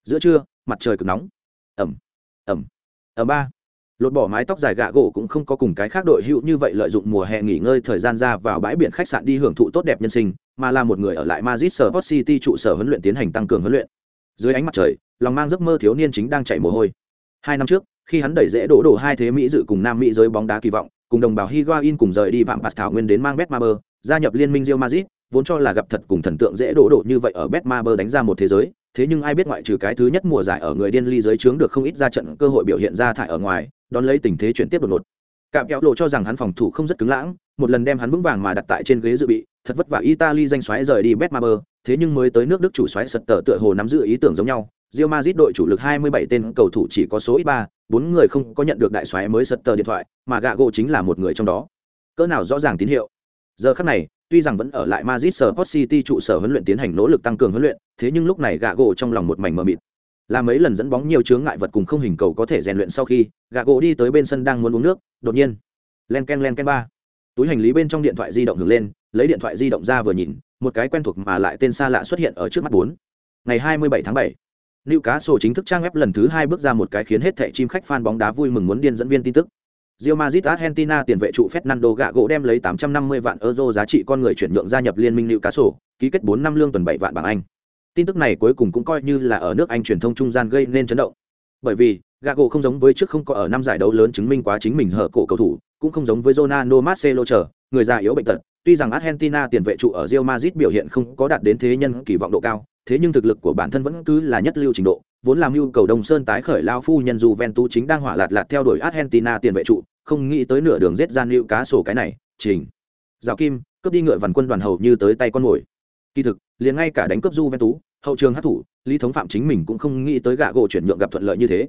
giữa trưa mặt trời cực nóng ẩm ẩm ẩm ba lột bỏ mái tóc dài gạ gỗ cũng không có cùng cái khác đội hữu như vậy lợi dụng mùa hè nghỉ ngơi thời gian ra vào bãi biển khách sạn đi hưởng thụ tốt đẹp nhân sinh mà là một người ở lại Madrid Sport City trụ sở huấn luyện tiến hành tăng cường huấn luyện. Dưới ánh mặt trời lòng mang giấc mơ thiếu niên chính đang chạy mồ hôi. Hai năm trước khi hắn đẩy dễ đổ đổ hai thế mỹ dự cùng nam mỹ giới bóng đá kỳ vọng cùng đồng bào Higuain cùng rời đi vạm Bạt Thảo Nguyên đến mang Betmaber, gia nhập liên minh Real mazit vốn cho là gặp thật cùng thần tượng dễ đổ đổ như vậy ở Betmaber đánh ra một thế giới, thế nhưng ai biết ngoại trừ cái thứ nhất mùa giải ở người điên ly giới chướng được không ít ra trận cơ hội biểu hiện ra thải ở ngoài, đón lấy tình thế chuyển tiếp đột ngột. Cạm kéo lộ cho rằng hắn phòng thủ không rất cứng lãng, một lần đem hắn vững vàng mà đặt tại trên ghế dự bị, thật vất vả Italy danh xoáy rời đi Betmaber, thế nhưng mới tới nước Đức chủ xoáy sật tờ tựa hồ nắm giữ ý tưởng giống nhau, Real Madrid đội chủ lực 27 tên cầu thủ chỉ có số ít 3, bốn người không có nhận được đại xoáy mới sật tờ điện thoại, mà gạ gỗ chính là một người trong đó. Cỡ nào rõ ràng tín hiệu. Giờ khắc này, tuy rằng vẫn ở lại Madrid Sport City trụ sở huấn luyện tiến hành nỗ lực tăng cường huấn luyện, thế nhưng lúc này gạ gỗ trong lòng một mảnh mờ mịt. Là mấy lần dẫn bóng nhiều chướng ngại vật cùng không hình cầu có thể rèn luyện sau khi, gạ gỗ đi tới bên sân đang muốn uống nước, đột nhiên, len ken len ken ba. Túi hành lý bên trong điện thoại di động hưởng lên, lấy điện thoại di động ra vừa nhìn, một cái quen thuộc mà lại tên xa lạ xuất hiện ở trước mắt bốn. Ngày 27 tháng 7 sổ chính thức trang web lần thứ hai bước ra một cái khiến hết thảy chim khách fan bóng đá vui mừng muốn điên dẫn viên tin tức. Real Madrid Argentina tiền vệ trụ Fernando Gago đem lấy 850 vạn euro giá trị con người chuyển nhượng gia nhập liên minh Newcastle, ký kết 4 năm lương tuần 7 vạn bảng Anh. Tin tức này cuối cùng cũng coi như là ở nước Anh truyền thông trung gian gây nên chấn động. Bởi vì, Gago không giống với trước không có ở năm giải đấu lớn chứng minh quá chính mình hở cổ cầu thủ, cũng không giống với Ronaldo Marcelo chờ, người già yếu bệnh tật. Tuy rằng Argentina tiền vệ trụ ở Real Madrid biểu hiện không có đạt đến thế nhân kỳ vọng độ cao, thế nhưng thực lực của bản thân vẫn cứ là nhất lưu trình độ, vốn làm nhu cầu Đông Sơn tái khởi lao phu nhân Juventus chính đang hỏa lạt lạt theo đuổi Argentina tiền vệ trụ, không nghĩ tới nửa đường giết gian lưu cá sổ cái này, trình. Giáo Kim, cướp đi ngựa vằn quân đoàn hầu như tới tay con mồi. Kỳ thực, liền ngay cả đánh cướp Juventus, hậu trường hát thủ, Lý Thống Phạm chính mình cũng không nghĩ tới gạ gỗ chuyển nhượng gặp thuận lợi như thế.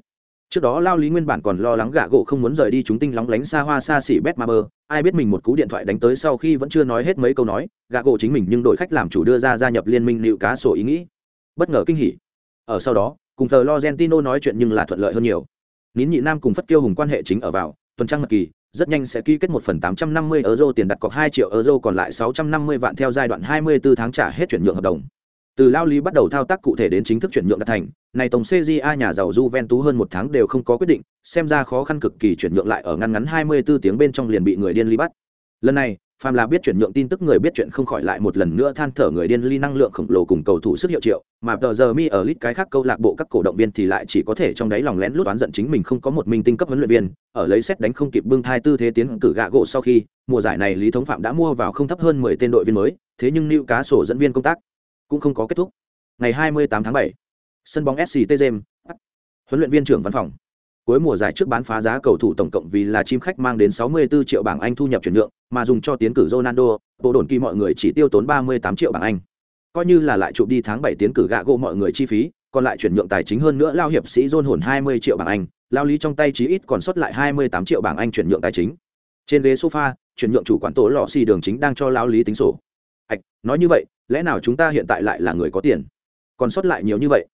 Trước đó Lao Lý nguyên bản còn lo lắng gạ gỗ không muốn rời đi chúng tinh lóng lánh xa hoa xa xỉ Betmaber, ai biết mình một cú điện thoại đánh tới sau khi vẫn chưa nói hết mấy câu nói, gạ gỗ chính mình nhưng đội khách làm chủ đưa ra gia nhập liên minh liệu cá sổ ý nghĩ. Bất ngờ kinh hỉ. Ở sau đó cùng thờ Lorentino nói chuyện nhưng là thuận lợi hơn nhiều. Nín nhị nam cùng phất kiêu hùng quan hệ chính ở vào tuần trăng mật kỳ rất nhanh sẽ ký kết một phần tám trăm năm mươi euro tiền đặt cọc hai triệu euro còn lại sáu trăm năm mươi vạn theo giai đoạn hai mươi 24 tháng trả hết chuyển nhượng hợp đồng từ lao lý bắt đầu thao tác cụ thể đến chính thức chuyển nhượng đạt thành này tổng cja nhà giàu Juventus hơn một tháng đều không có quyết định, xem ra khó khăn cực kỳ chuyển nhượng lại ở ngăn ngắn 24 tiếng bên trong liền bị người điên lý bắt. Lần này, phàm là biết chuyển nhượng tin tức người biết chuyện không khỏi lại một lần nữa than thở người điên ly năng lượng khổng lồ cùng cầu thủ sức hiệu triệu, mà tờ giờ mi ở lít cái khác câu lạc bộ các cổ động viên thì lại chỉ có thể trong đáy lòng lén lút oán giận chính mình không có một minh tinh cấp huấn luyện viên, ở lấy xét đánh không kịp bưng thai tư thế tiến cử gạ gỗ sau khi, mùa giải này lý thống phạm đã mua vào không thấp hơn mười tên đội viên mới, thế nhưng lưu cá sổ dẫn viên công tác cũng không có kết thúc ngày 28 tháng 7, sân bóng sct james huấn luyện viên trưởng văn phòng cuối mùa giải trước bán phá giá cầu thủ tổng cộng vì là chim khách mang đến 64 triệu bảng Anh thu nhập chuyển nhượng, mà dùng cho tiến cử Ronaldo, bộ đồn kỳ mọi người chỉ tiêu tốn 38 triệu bảng Anh. Coi như là lại chụp đi tháng 7 tiến cử gạ gỗ mọi người chi phí, còn lại chuyển nhượng tài chính hơn nữa lao hiệp sĩ John hồn 20 triệu bảng Anh, lao lý trong tay chí ít còn sót lại 28 triệu bảng Anh chuyển nhượng tài chính. Trên ghế sofa, chuyển nhượng chủ quản tổ lọ xì đường chính đang cho lao lý tính sổ ạch nói như vậy, lẽ nào chúng ta hiện tại lại là người có tiền? Còn sót lại nhiều như vậy?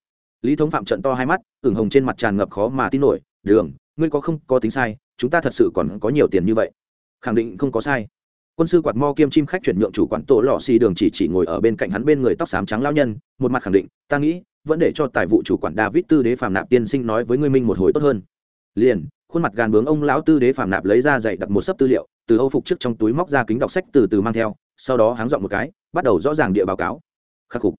lý thống phạm trận to hai mắt ửng hồng trên mặt tràn ngập khó mà tin nổi đường ngươi có không có tính sai chúng ta thật sự còn có nhiều tiền như vậy khẳng định không có sai quân sư quạt mo kiêm chim khách chuyển nhượng chủ quản tổ lò xì đường chỉ chỉ ngồi ở bên cạnh hắn bên người tóc xám trắng lao nhân một mặt khẳng định ta nghĩ vẫn để cho tài vụ chủ quản david tư đế phạm nạp tiên sinh nói với ngươi minh một hồi tốt hơn liền khuôn mặt gàn bướng ông lão tư đế phạm nạp lấy ra dạy đặt một sấp tư liệu từ âu phục trước trong túi móc ra kính đọc sách từ từ mang theo sau đó háng dọn một cái bắt đầu rõ ràng địa báo cáo khắc phục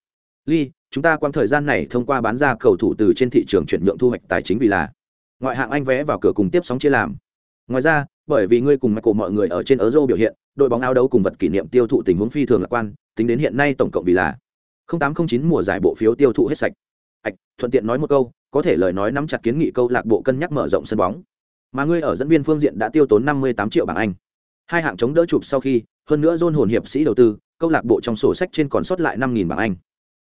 ly chúng ta quang thời gian này thông qua bán ra cầu thủ từ trên thị trường chuyển nhượng thu hoạch tài chính vì là ngoại hạng anh vé vào cửa cùng tiếp sóng chia làm ngoài ra bởi vì ngươi cùng Michael mọi người ở trên Euro biểu hiện, đội bóng áo đấu cùng vật kỷ niệm tiêu thụ tình huống phi thường lạc quan, tính đến hiện nay tổng cộng vì là 0809 mùa giải bộ phiếu tiêu thụ hết sạch. ạch thuận tiện nói một câu, có thể lời nói nắm chặt kiến nghị câu lạc bộ cân nhắc mở rộng sân bóng. Mà ngươi ở dẫn viên phương diện đã tiêu tốn 58 triệu bảng Anh. Hai hạng chống đỡ chụp sau khi, hơn nữa John hồn hiệp sĩ đầu tư, câu lạc bộ trong sổ sách trên còn sót lại 5000 bảng Anh.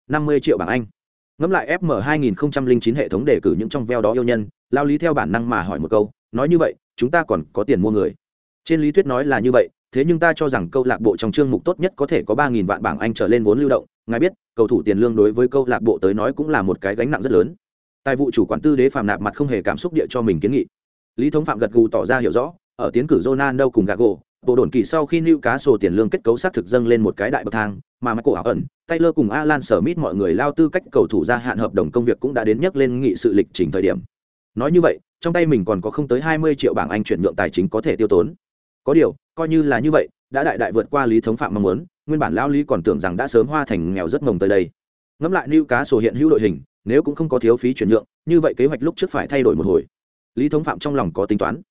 50 triệu bảng Anh. Ngẫm lại FM 2009 hệ thống đề cử những trong veo đó yêu nhân, lao lý theo bản năng mà hỏi một câu, nói như vậy, chúng ta còn có tiền mua người trên lý thuyết nói là như vậy thế nhưng ta cho rằng câu lạc bộ trong chương mục tốt nhất có thể có ba nghìn vạn bảng anh trở lên vốn lưu động ngài biết cầu thủ tiền lương đối với câu lạc bộ tới nói cũng là một cái gánh nặng rất lớn tài vụ chủ quản tư đế phạm nạp mặt không hề cảm xúc địa cho mình kiến nghị lý thống phạm gật gù tỏ ra hiểu rõ ở tiến cử Ronaldo cùng Gago, bộ đồn kỳ sau khi lưu cá sổ tiền lương kết cấu xác thực dâng lên một cái đại bậc thang, mà Michael ẩn, Taylor cùng Alan Smith mọi người lao tư cách cầu thủ gia hạn hợp đồng công việc cũng đã đến nhắc lên nghị sự lịch trình thời điểm. Nói như vậy, trong tay mình còn có không tới hai mươi triệu bảng Anh chuyển nhượng tài chính có thể tiêu tốn. Có điều, coi như là như vậy, đã đại đại vượt qua lý thống phạm mong muốn, nguyên bản lao lý còn tưởng rằng đã sớm hoa thành nghèo rất mồng tới đây. Ngẫm lại lưu cá sổ hiện hữu đội hình, nếu cũng không có thiếu phí chuyển nhượng, như vậy kế hoạch lúc trước phải thay đổi một hồi. Lý thống phạm trong lòng có tính toán.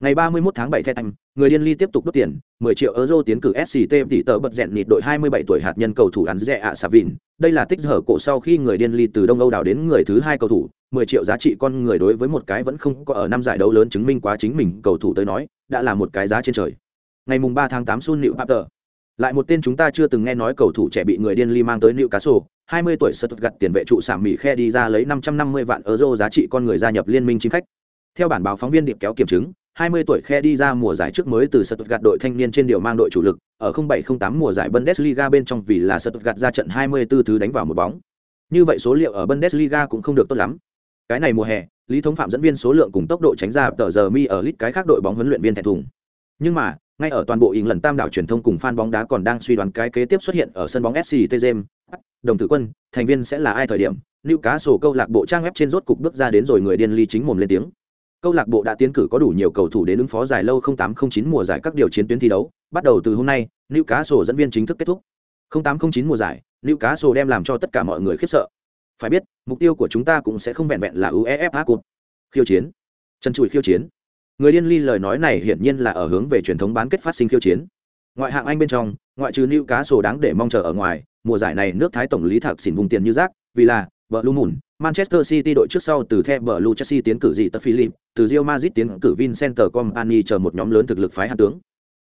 Ngày 31 tháng 7 theo anh, người điên ly tiếp tục đốt tiền, 10 triệu euro tiến cử SCT tỷ tờ bật rèn nịt đội 27 tuổi hạt nhân cầu thủ ăn rẻ ạ Savin. Đây là tích hở cổ sau khi người điên ly từ Đông Âu đào đến người thứ hai cầu thủ, 10 triệu giá trị con người đối với một cái vẫn không có ở năm giải đấu lớn chứng minh quá chính mình cầu thủ tới nói, đã là một cái giá trên trời. Ngày mùng 3 tháng 8 Sun Nịu Papter. Lại một tên chúng ta chưa từng nghe nói cầu thủ trẻ bị người điên ly mang tới Nịu Cá Sổ, 20 tuổi sật gặt tiền vệ trụ sạm mỉ khe đi ra lấy 550 vạn euro giá trị con người gia nhập liên minh chính khách. Theo bản báo phóng viên điệp kéo kiểm chứng, 20 tuổi khe đi ra mùa giải trước mới từ Stuttgart đội thanh niên trên điều mang đội chủ lực, ở 0708 mùa giải Bundesliga bên trong vì là Stuttgart ra trận 24 thứ đánh vào một bóng. Như vậy số liệu ở Bundesliga cũng không được tốt lắm. Cái này mùa hè, Lý Thống Phạm dẫn viên số lượng cùng tốc độ tránh ra tờ giờ mi ở lít cái khác đội bóng huấn luyện viên thẹn thùng. Nhưng mà, ngay ở toàn bộ ỉn lần tam đảo truyền thông cùng fan bóng đá còn đang suy đoán cái kế tiếp xuất hiện ở sân bóng FC James, đồng tử quân, thành viên sẽ là ai thời điểm, Newcastle câu lạc bộ trang web trên rốt cục bước ra đến rồi người điên ly chính mồm lên tiếng câu lạc bộ đã tiến cử có đủ nhiều cầu thủ đến ứng phó giải lâu 0809 mùa giải các điều chiến tuyến thi đấu. Bắt đầu từ hôm nay, Newcastle dẫn viên chính thức kết thúc. 0809 mùa giải, Newcastle đem làm cho tất cả mọi người khiếp sợ. Phải biết, mục tiêu của chúng ta cũng sẽ không vẹn vẹn là uefa cup. Khiêu chiến. Chân chùi khiêu chiến. Người điên ly lời nói này hiển nhiên là ở hướng về truyền thống bán kết phát sinh khiêu chiến. Ngoại hạng anh bên trong, ngoại trừ Newcastle đáng để mong chờ ở ngoài, mùa giải này nước thái tổng lý thạc xỉn vùng tiền như rác, vì là Blue Moon, Manchester City đội trước sau từ The Blue Chelsea tiến cử gì Tật Philip, từ Real Madrid tiến cử Vincent Company chờ một nhóm lớn thực lực phái hạt tướng.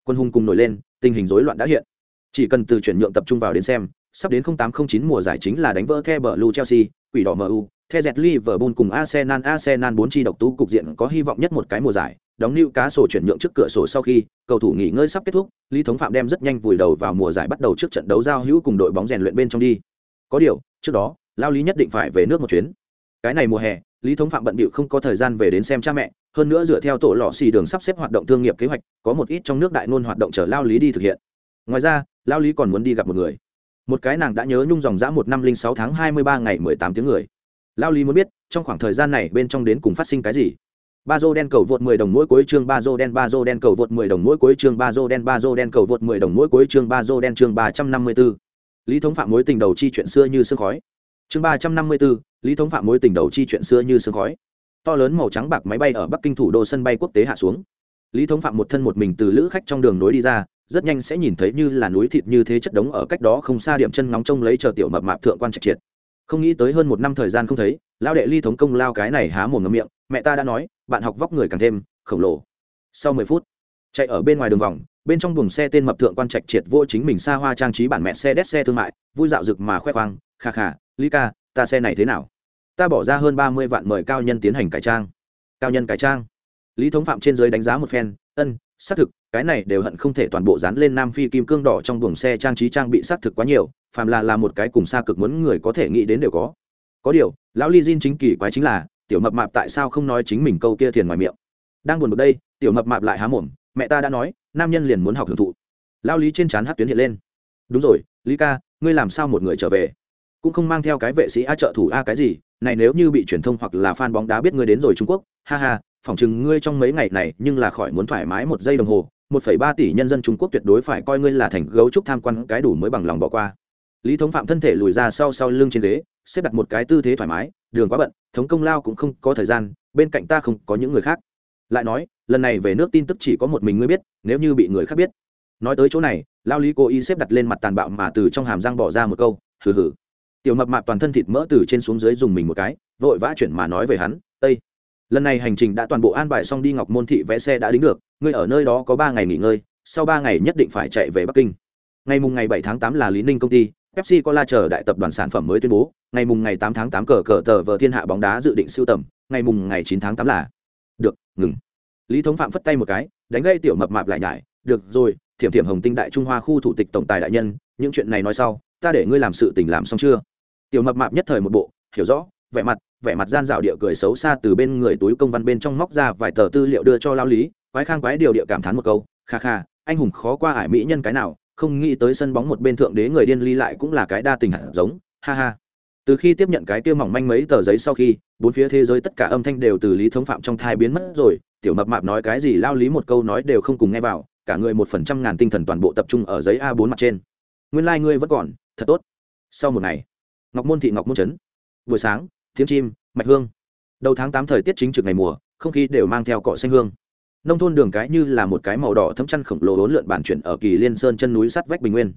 Quân hùng cùng nổi lên, tình hình rối loạn đã hiện. Chỉ cần từ chuyển nhượng tập trung vào đến xem, sắp đến 0809 mùa giải chính là đánh vỡ The Blue Chelsea, quỷ đỏ MU, The Jet Liverpool cùng Arsenal Arsenal 4 chi độc tú cục diện có hy vọng nhất một cái mùa giải. Đóng lưu cá sổ chuyển nhượng trước cửa sổ sau khi cầu thủ nghỉ ngơi sắp kết thúc, Lý Thống Phạm đem rất nhanh vùi đầu vào mùa giải bắt đầu trước trận đấu giao hữu cùng đội bóng rèn luyện bên trong đi. Có điều, trước đó, lao lý nhất định phải về nước một chuyến. Cái này mùa hè, lý thống phạm bận bịu không có thời gian về đến xem cha mẹ, hơn nữa dựa theo tổ lò xì đường sắp xếp hoạt động thương nghiệp kế hoạch, có một ít trong nước đại nôn hoạt động chờ lao lý đi thực hiện. Ngoài ra, lao lý còn muốn đi gặp một người. Một cái nàng đã nhớ nhung dòng dã một năm linh sáu tháng hai mươi ba ngày mười tám tiếng người. Lao lý muốn biết, trong khoảng thời gian này bên trong đến cùng phát sinh cái gì? Ba dô đen cầu vượt 10 đồng mỗi cuối chương, ba dô đen, ba dô đen cầu vượt 10 đồng mỗi cuối chương, ba dô đen, ba dô đen cầu vượt 10 đồng mỗi cuối chương, ba dô đen chương 354. Lý thống phạm mối tình đầu chi chuyện xưa như sương khói chương ba trăm năm mươi bốn lý thống phạm mối tình đầu chi chuyện xưa như sương khói. To lớn màu trắng bạc máy bay ở bắc kinh thủ đô sân bay quốc tế hạ xuống. Lý thống phạm một thân một mình từ lữ khách trong đường nối đi ra, rất nhanh sẽ nhìn thấy như là núi thịt như thế chất đống ở cách đó không xa điểm chân nóng trông lấy chờ tiểu mập mạp thượng quan trạch triệt. Không nghĩ tới hơn một năm thời gian không thấy lao đệ ly thống công lao cái này há mồm ngậm miệng, mẹ ta đã nói, bạn học vóc người càng thêm khổng lồ. Sau mười phút, chạy ở bên ngoài đường vòng, bên trong buồng xe tên mập thượng quan trạch triệt vô chính mình xa hoa trang trí bản mẹ xe đét xe thương mại, vui dạo rực mà khoe khoang, kha kha lý ca, ta xe này thế nào? Ta bỏ ra hơn ba mươi vạn mời cao nhân tiến hành cải trang. Cao nhân cải trang. Lý thống phạm trên dưới đánh giá một phen, ân, xác thực, cái này đều hận không thể toàn bộ dán lên nam phi kim cương đỏ trong buồng xe trang trí trang bị xác thực quá nhiều, phàm là là một cái cùng xa cực muốn người có thể nghĩ đến đều có. Có điều, lão ly diên chính kỳ quái chính là, tiểu mập mạp tại sao không nói chính mình câu kia thiền ngoài miệng? Đang buồn bực đây, tiểu mập mạp lại há mồm, mẹ ta đã nói, nam nhân liền muốn học hưởng thụ. Lao lý trên trán hát tuyến hiện lên. Đúng rồi, lý ca, ngươi làm sao một người trở về? Cũng không mang theo cái vệ sĩ a trợ thủ a cái gì, này nếu như bị truyền thông hoặc là fan bóng đá biết ngươi đến rồi trung quốc, ha ha, phỏng chừng ngươi trong mấy ngày này nhưng là khỏi muốn thoải mái một giây đồng hồ, một phẩy ba tỷ nhân dân trung quốc tuyệt đối phải coi ngươi là thành gấu trúc tham quan cái đủ mới bằng lòng bỏ qua. Lý thống phạm thân thể lùi ra sau sau lưng trên ghế, xếp đặt một cái tư thế thoải mái, đường quá bận, thống công lao cũng không có thời gian, bên cạnh ta không có những người khác. Lại nói, lần này về nước tin tức chỉ có một mình ngươi biết, nếu như bị người khác biết. Nói tới chỗ này, lao lý cố ý xếp đặt lên mặt tàn bạo mà từ trong hàm răng bỏ ra một câu, hừ hừ tiểu mập mạp toàn thân thịt mỡ từ trên xuống dưới dùng mình một cái, vội vã chuyển mà nói về hắn ây lần này hành trình đã toàn bộ an bài xong đi ngọc môn thị vẽ xe đã đính được, ngươi ở nơi đó có ba ngày nghỉ ngơi, sau ba ngày nhất định phải chạy về bắc kinh. Ngày mùng ngày bảy tháng tám là lý ninh công ty pepsi cola chờ đại tập đoàn sản phẩm mới tuyên bố, ngày mùng ngày tám tháng tám cờ cờ tờ vờ thiên hạ bóng đá dự định siêu tầm, ngày mùng ngày chín tháng tám là được, ngừng. Lý thống phạm phất tay một cái, đánh gây tiểu mập mạp lại nhải, được rồi, thiểm thiểm hồng tinh đại trung hoa khu thủ tịch tổng tài đại nhân, những chuyện này nói sau, ta để ngươi làm sự tình làm xong chưa? Tiểu mập mạp nhất thời một bộ, hiểu rõ, vẻ mặt vẻ mặt gian dạo địa cười xấu xa từ bên người túi công văn bên trong móc ra vài tờ tư liệu đưa cho lao lý, quái khang quái điều địa cảm thán một câu, kha kha, anh hùng khó qua ải mỹ nhân cái nào, không nghĩ tới sân bóng một bên thượng đế người điên ly lại cũng là cái đa tình hẳn giống, ha ha. Từ khi tiếp nhận cái kia mỏng manh mấy tờ giấy sau khi, bốn phía thế giới tất cả âm thanh đều từ lý thống phạm trong thai biến mất rồi, tiểu mập mạp nói cái gì lao lý một câu nói đều không cùng nghe vào, cả người một phần trăm ngàn tinh thần toàn bộ tập trung ở giấy a 4 mặt trên. Nguyên lai ngươi vẫn còn, thật tốt. Sau một ngày ngọc môn thị ngọc môn trấn. Buổi sáng tiếng chim, mạch hương. Đầu tháng tám thời tiết chính trực ngày mùa, không khí đều mang theo cọ xanh hương. Nông thôn đường cái như là một cái màu đỏ thấm chăn khổng lồ hỗn lượn bản chuyển ở kỳ liên sơn chân núi sắt vách bình nguyên.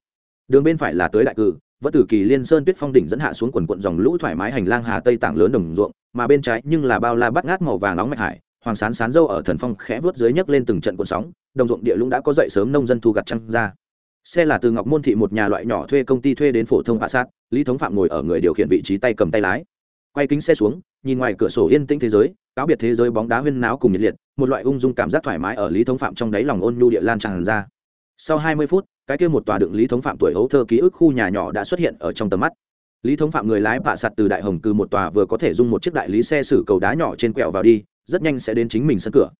Đường bên phải là tới đại cử, vẫn từ kỳ liên sơn tuyết phong đỉnh dẫn hạ xuống quần quận dòng lũ thoải mái hành lang hà tây tảng lớn đồng ruộng, mà bên trái nhưng là bao la bắt ngát màu vàng nóng mạch hải, hoàng sán sán dâu ở thần phong khẽ vớt dưới nhấc lên từng trận cuộn sóng, đồng ruộng địa lũng đã có dậy sớm nông dân thu gặt trăng ra xe là từ ngọc môn thị một nhà loại nhỏ thuê công ty thuê đến phổ thông hạ sát, lý thống phạm ngồi ở người điều khiển vị trí tay cầm tay lái. Quay kính xe xuống, nhìn ngoài cửa sổ yên tĩnh thế giới, cáo biệt thế giới bóng đá huyên náo cùng nhiệt liệt, một loại ung dung cảm giác thoải mái ở lý thống phạm trong đáy lòng ôn nhu địa lan tràn ra. Sau hai mươi phút, cái kia một tòa đựng lý thống phạm tuổi hấu thơ ký ức khu nhà nhỏ đã xuất hiện ở trong tầm mắt. Lý thống phạm người lái bạ sạt từ đại hồng cư một tòa vừa có thể dung một chiếc đại lý xe xử cầu đá nhỏ trên quẹo vào đi, rất nhanh sẽ đến chính mình sân cửa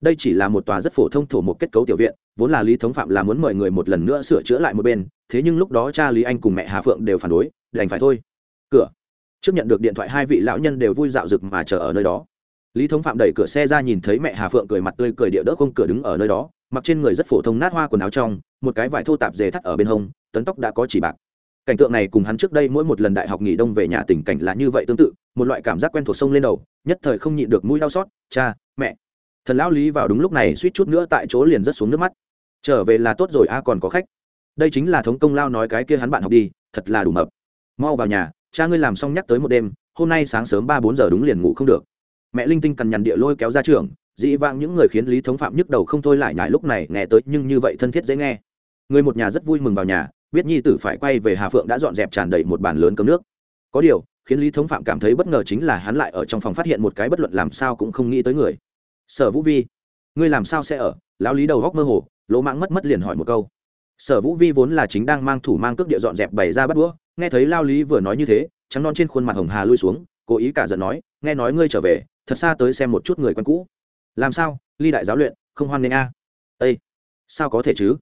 đây chỉ là một tòa rất phổ thông thổ một kết cấu tiểu viện, vốn là lý thống phạm là muốn mời người một lần nữa sửa chữa lại một bên, thế nhưng lúc đó cha lý anh cùng mẹ hà phượng đều phản đối, đành phải thôi. Cửa. Trước nhận được điện thoại hai vị lão nhân đều vui dạo rực mà chờ ở nơi đó. Lý thống phạm đẩy cửa xe ra nhìn thấy mẹ hà phượng cười mặt tươi cười địa đỡ không cửa đứng ở nơi đó, mặc trên người rất phổ thông nát hoa quần áo trong, một cái vải thô tạp dề thắt ở bên hông, tấn tóc đã có chỉ bạc. Cảnh tượng này cùng hắn trước đây mỗi một lần đại học nghỉ đông về nhà tình cảnh là như vậy tương tự, một loại cảm giác quen thuộc sông lên đầu, nhất thời không nhịn được mũi đau xót, cha, mẹ thần lão lý vào đúng lúc này suýt chút nữa tại chỗ liền rất xuống nước mắt. Trở về là tốt rồi, a, còn có khách. Đây chính là thống công lao nói cái kia hắn bạn học đi, thật là đủ mập. Mau vào nhà, cha ngươi làm xong nhắc tới một đêm, hôm nay sáng sớm ba bốn giờ đúng liền ngủ không được. Mẹ linh tinh cằn nhằn địa lôi kéo ra trường, dĩ vãng những người khiến lý thống phạm nhức đầu không thôi lại nhải lúc này nghe tới nhưng như vậy thân thiết dễ nghe. Người một nhà rất vui mừng vào nhà, biết nhi tử phải quay về hà phượng đã dọn dẹp tràn đầy một bàn lớn cơm nước. Có điều, khiến lý thống phạm cảm thấy bất ngờ chính là hắn lại ở trong phòng phát hiện một cái bất luận làm sao cũng không nghĩ tới người sở vũ vi, ngươi làm sao sẽ ở? Lão lý đầu góc mơ hồ, lỗ mãng mất mất liền hỏi một câu. Sở vũ vi vốn là chính đang mang thủ mang cước địa dọn dẹp bày ra bắt đũa, nghe thấy lao lý vừa nói như thế, trắng non trên khuôn mặt hồng hà lui xuống, cố ý cả giận nói, nghe nói ngươi trở về, thật xa tới xem một chút người quen cũ. Làm sao? Ly đại giáo luyện, không hoan nghênh a? À. ây sao có thể chứ?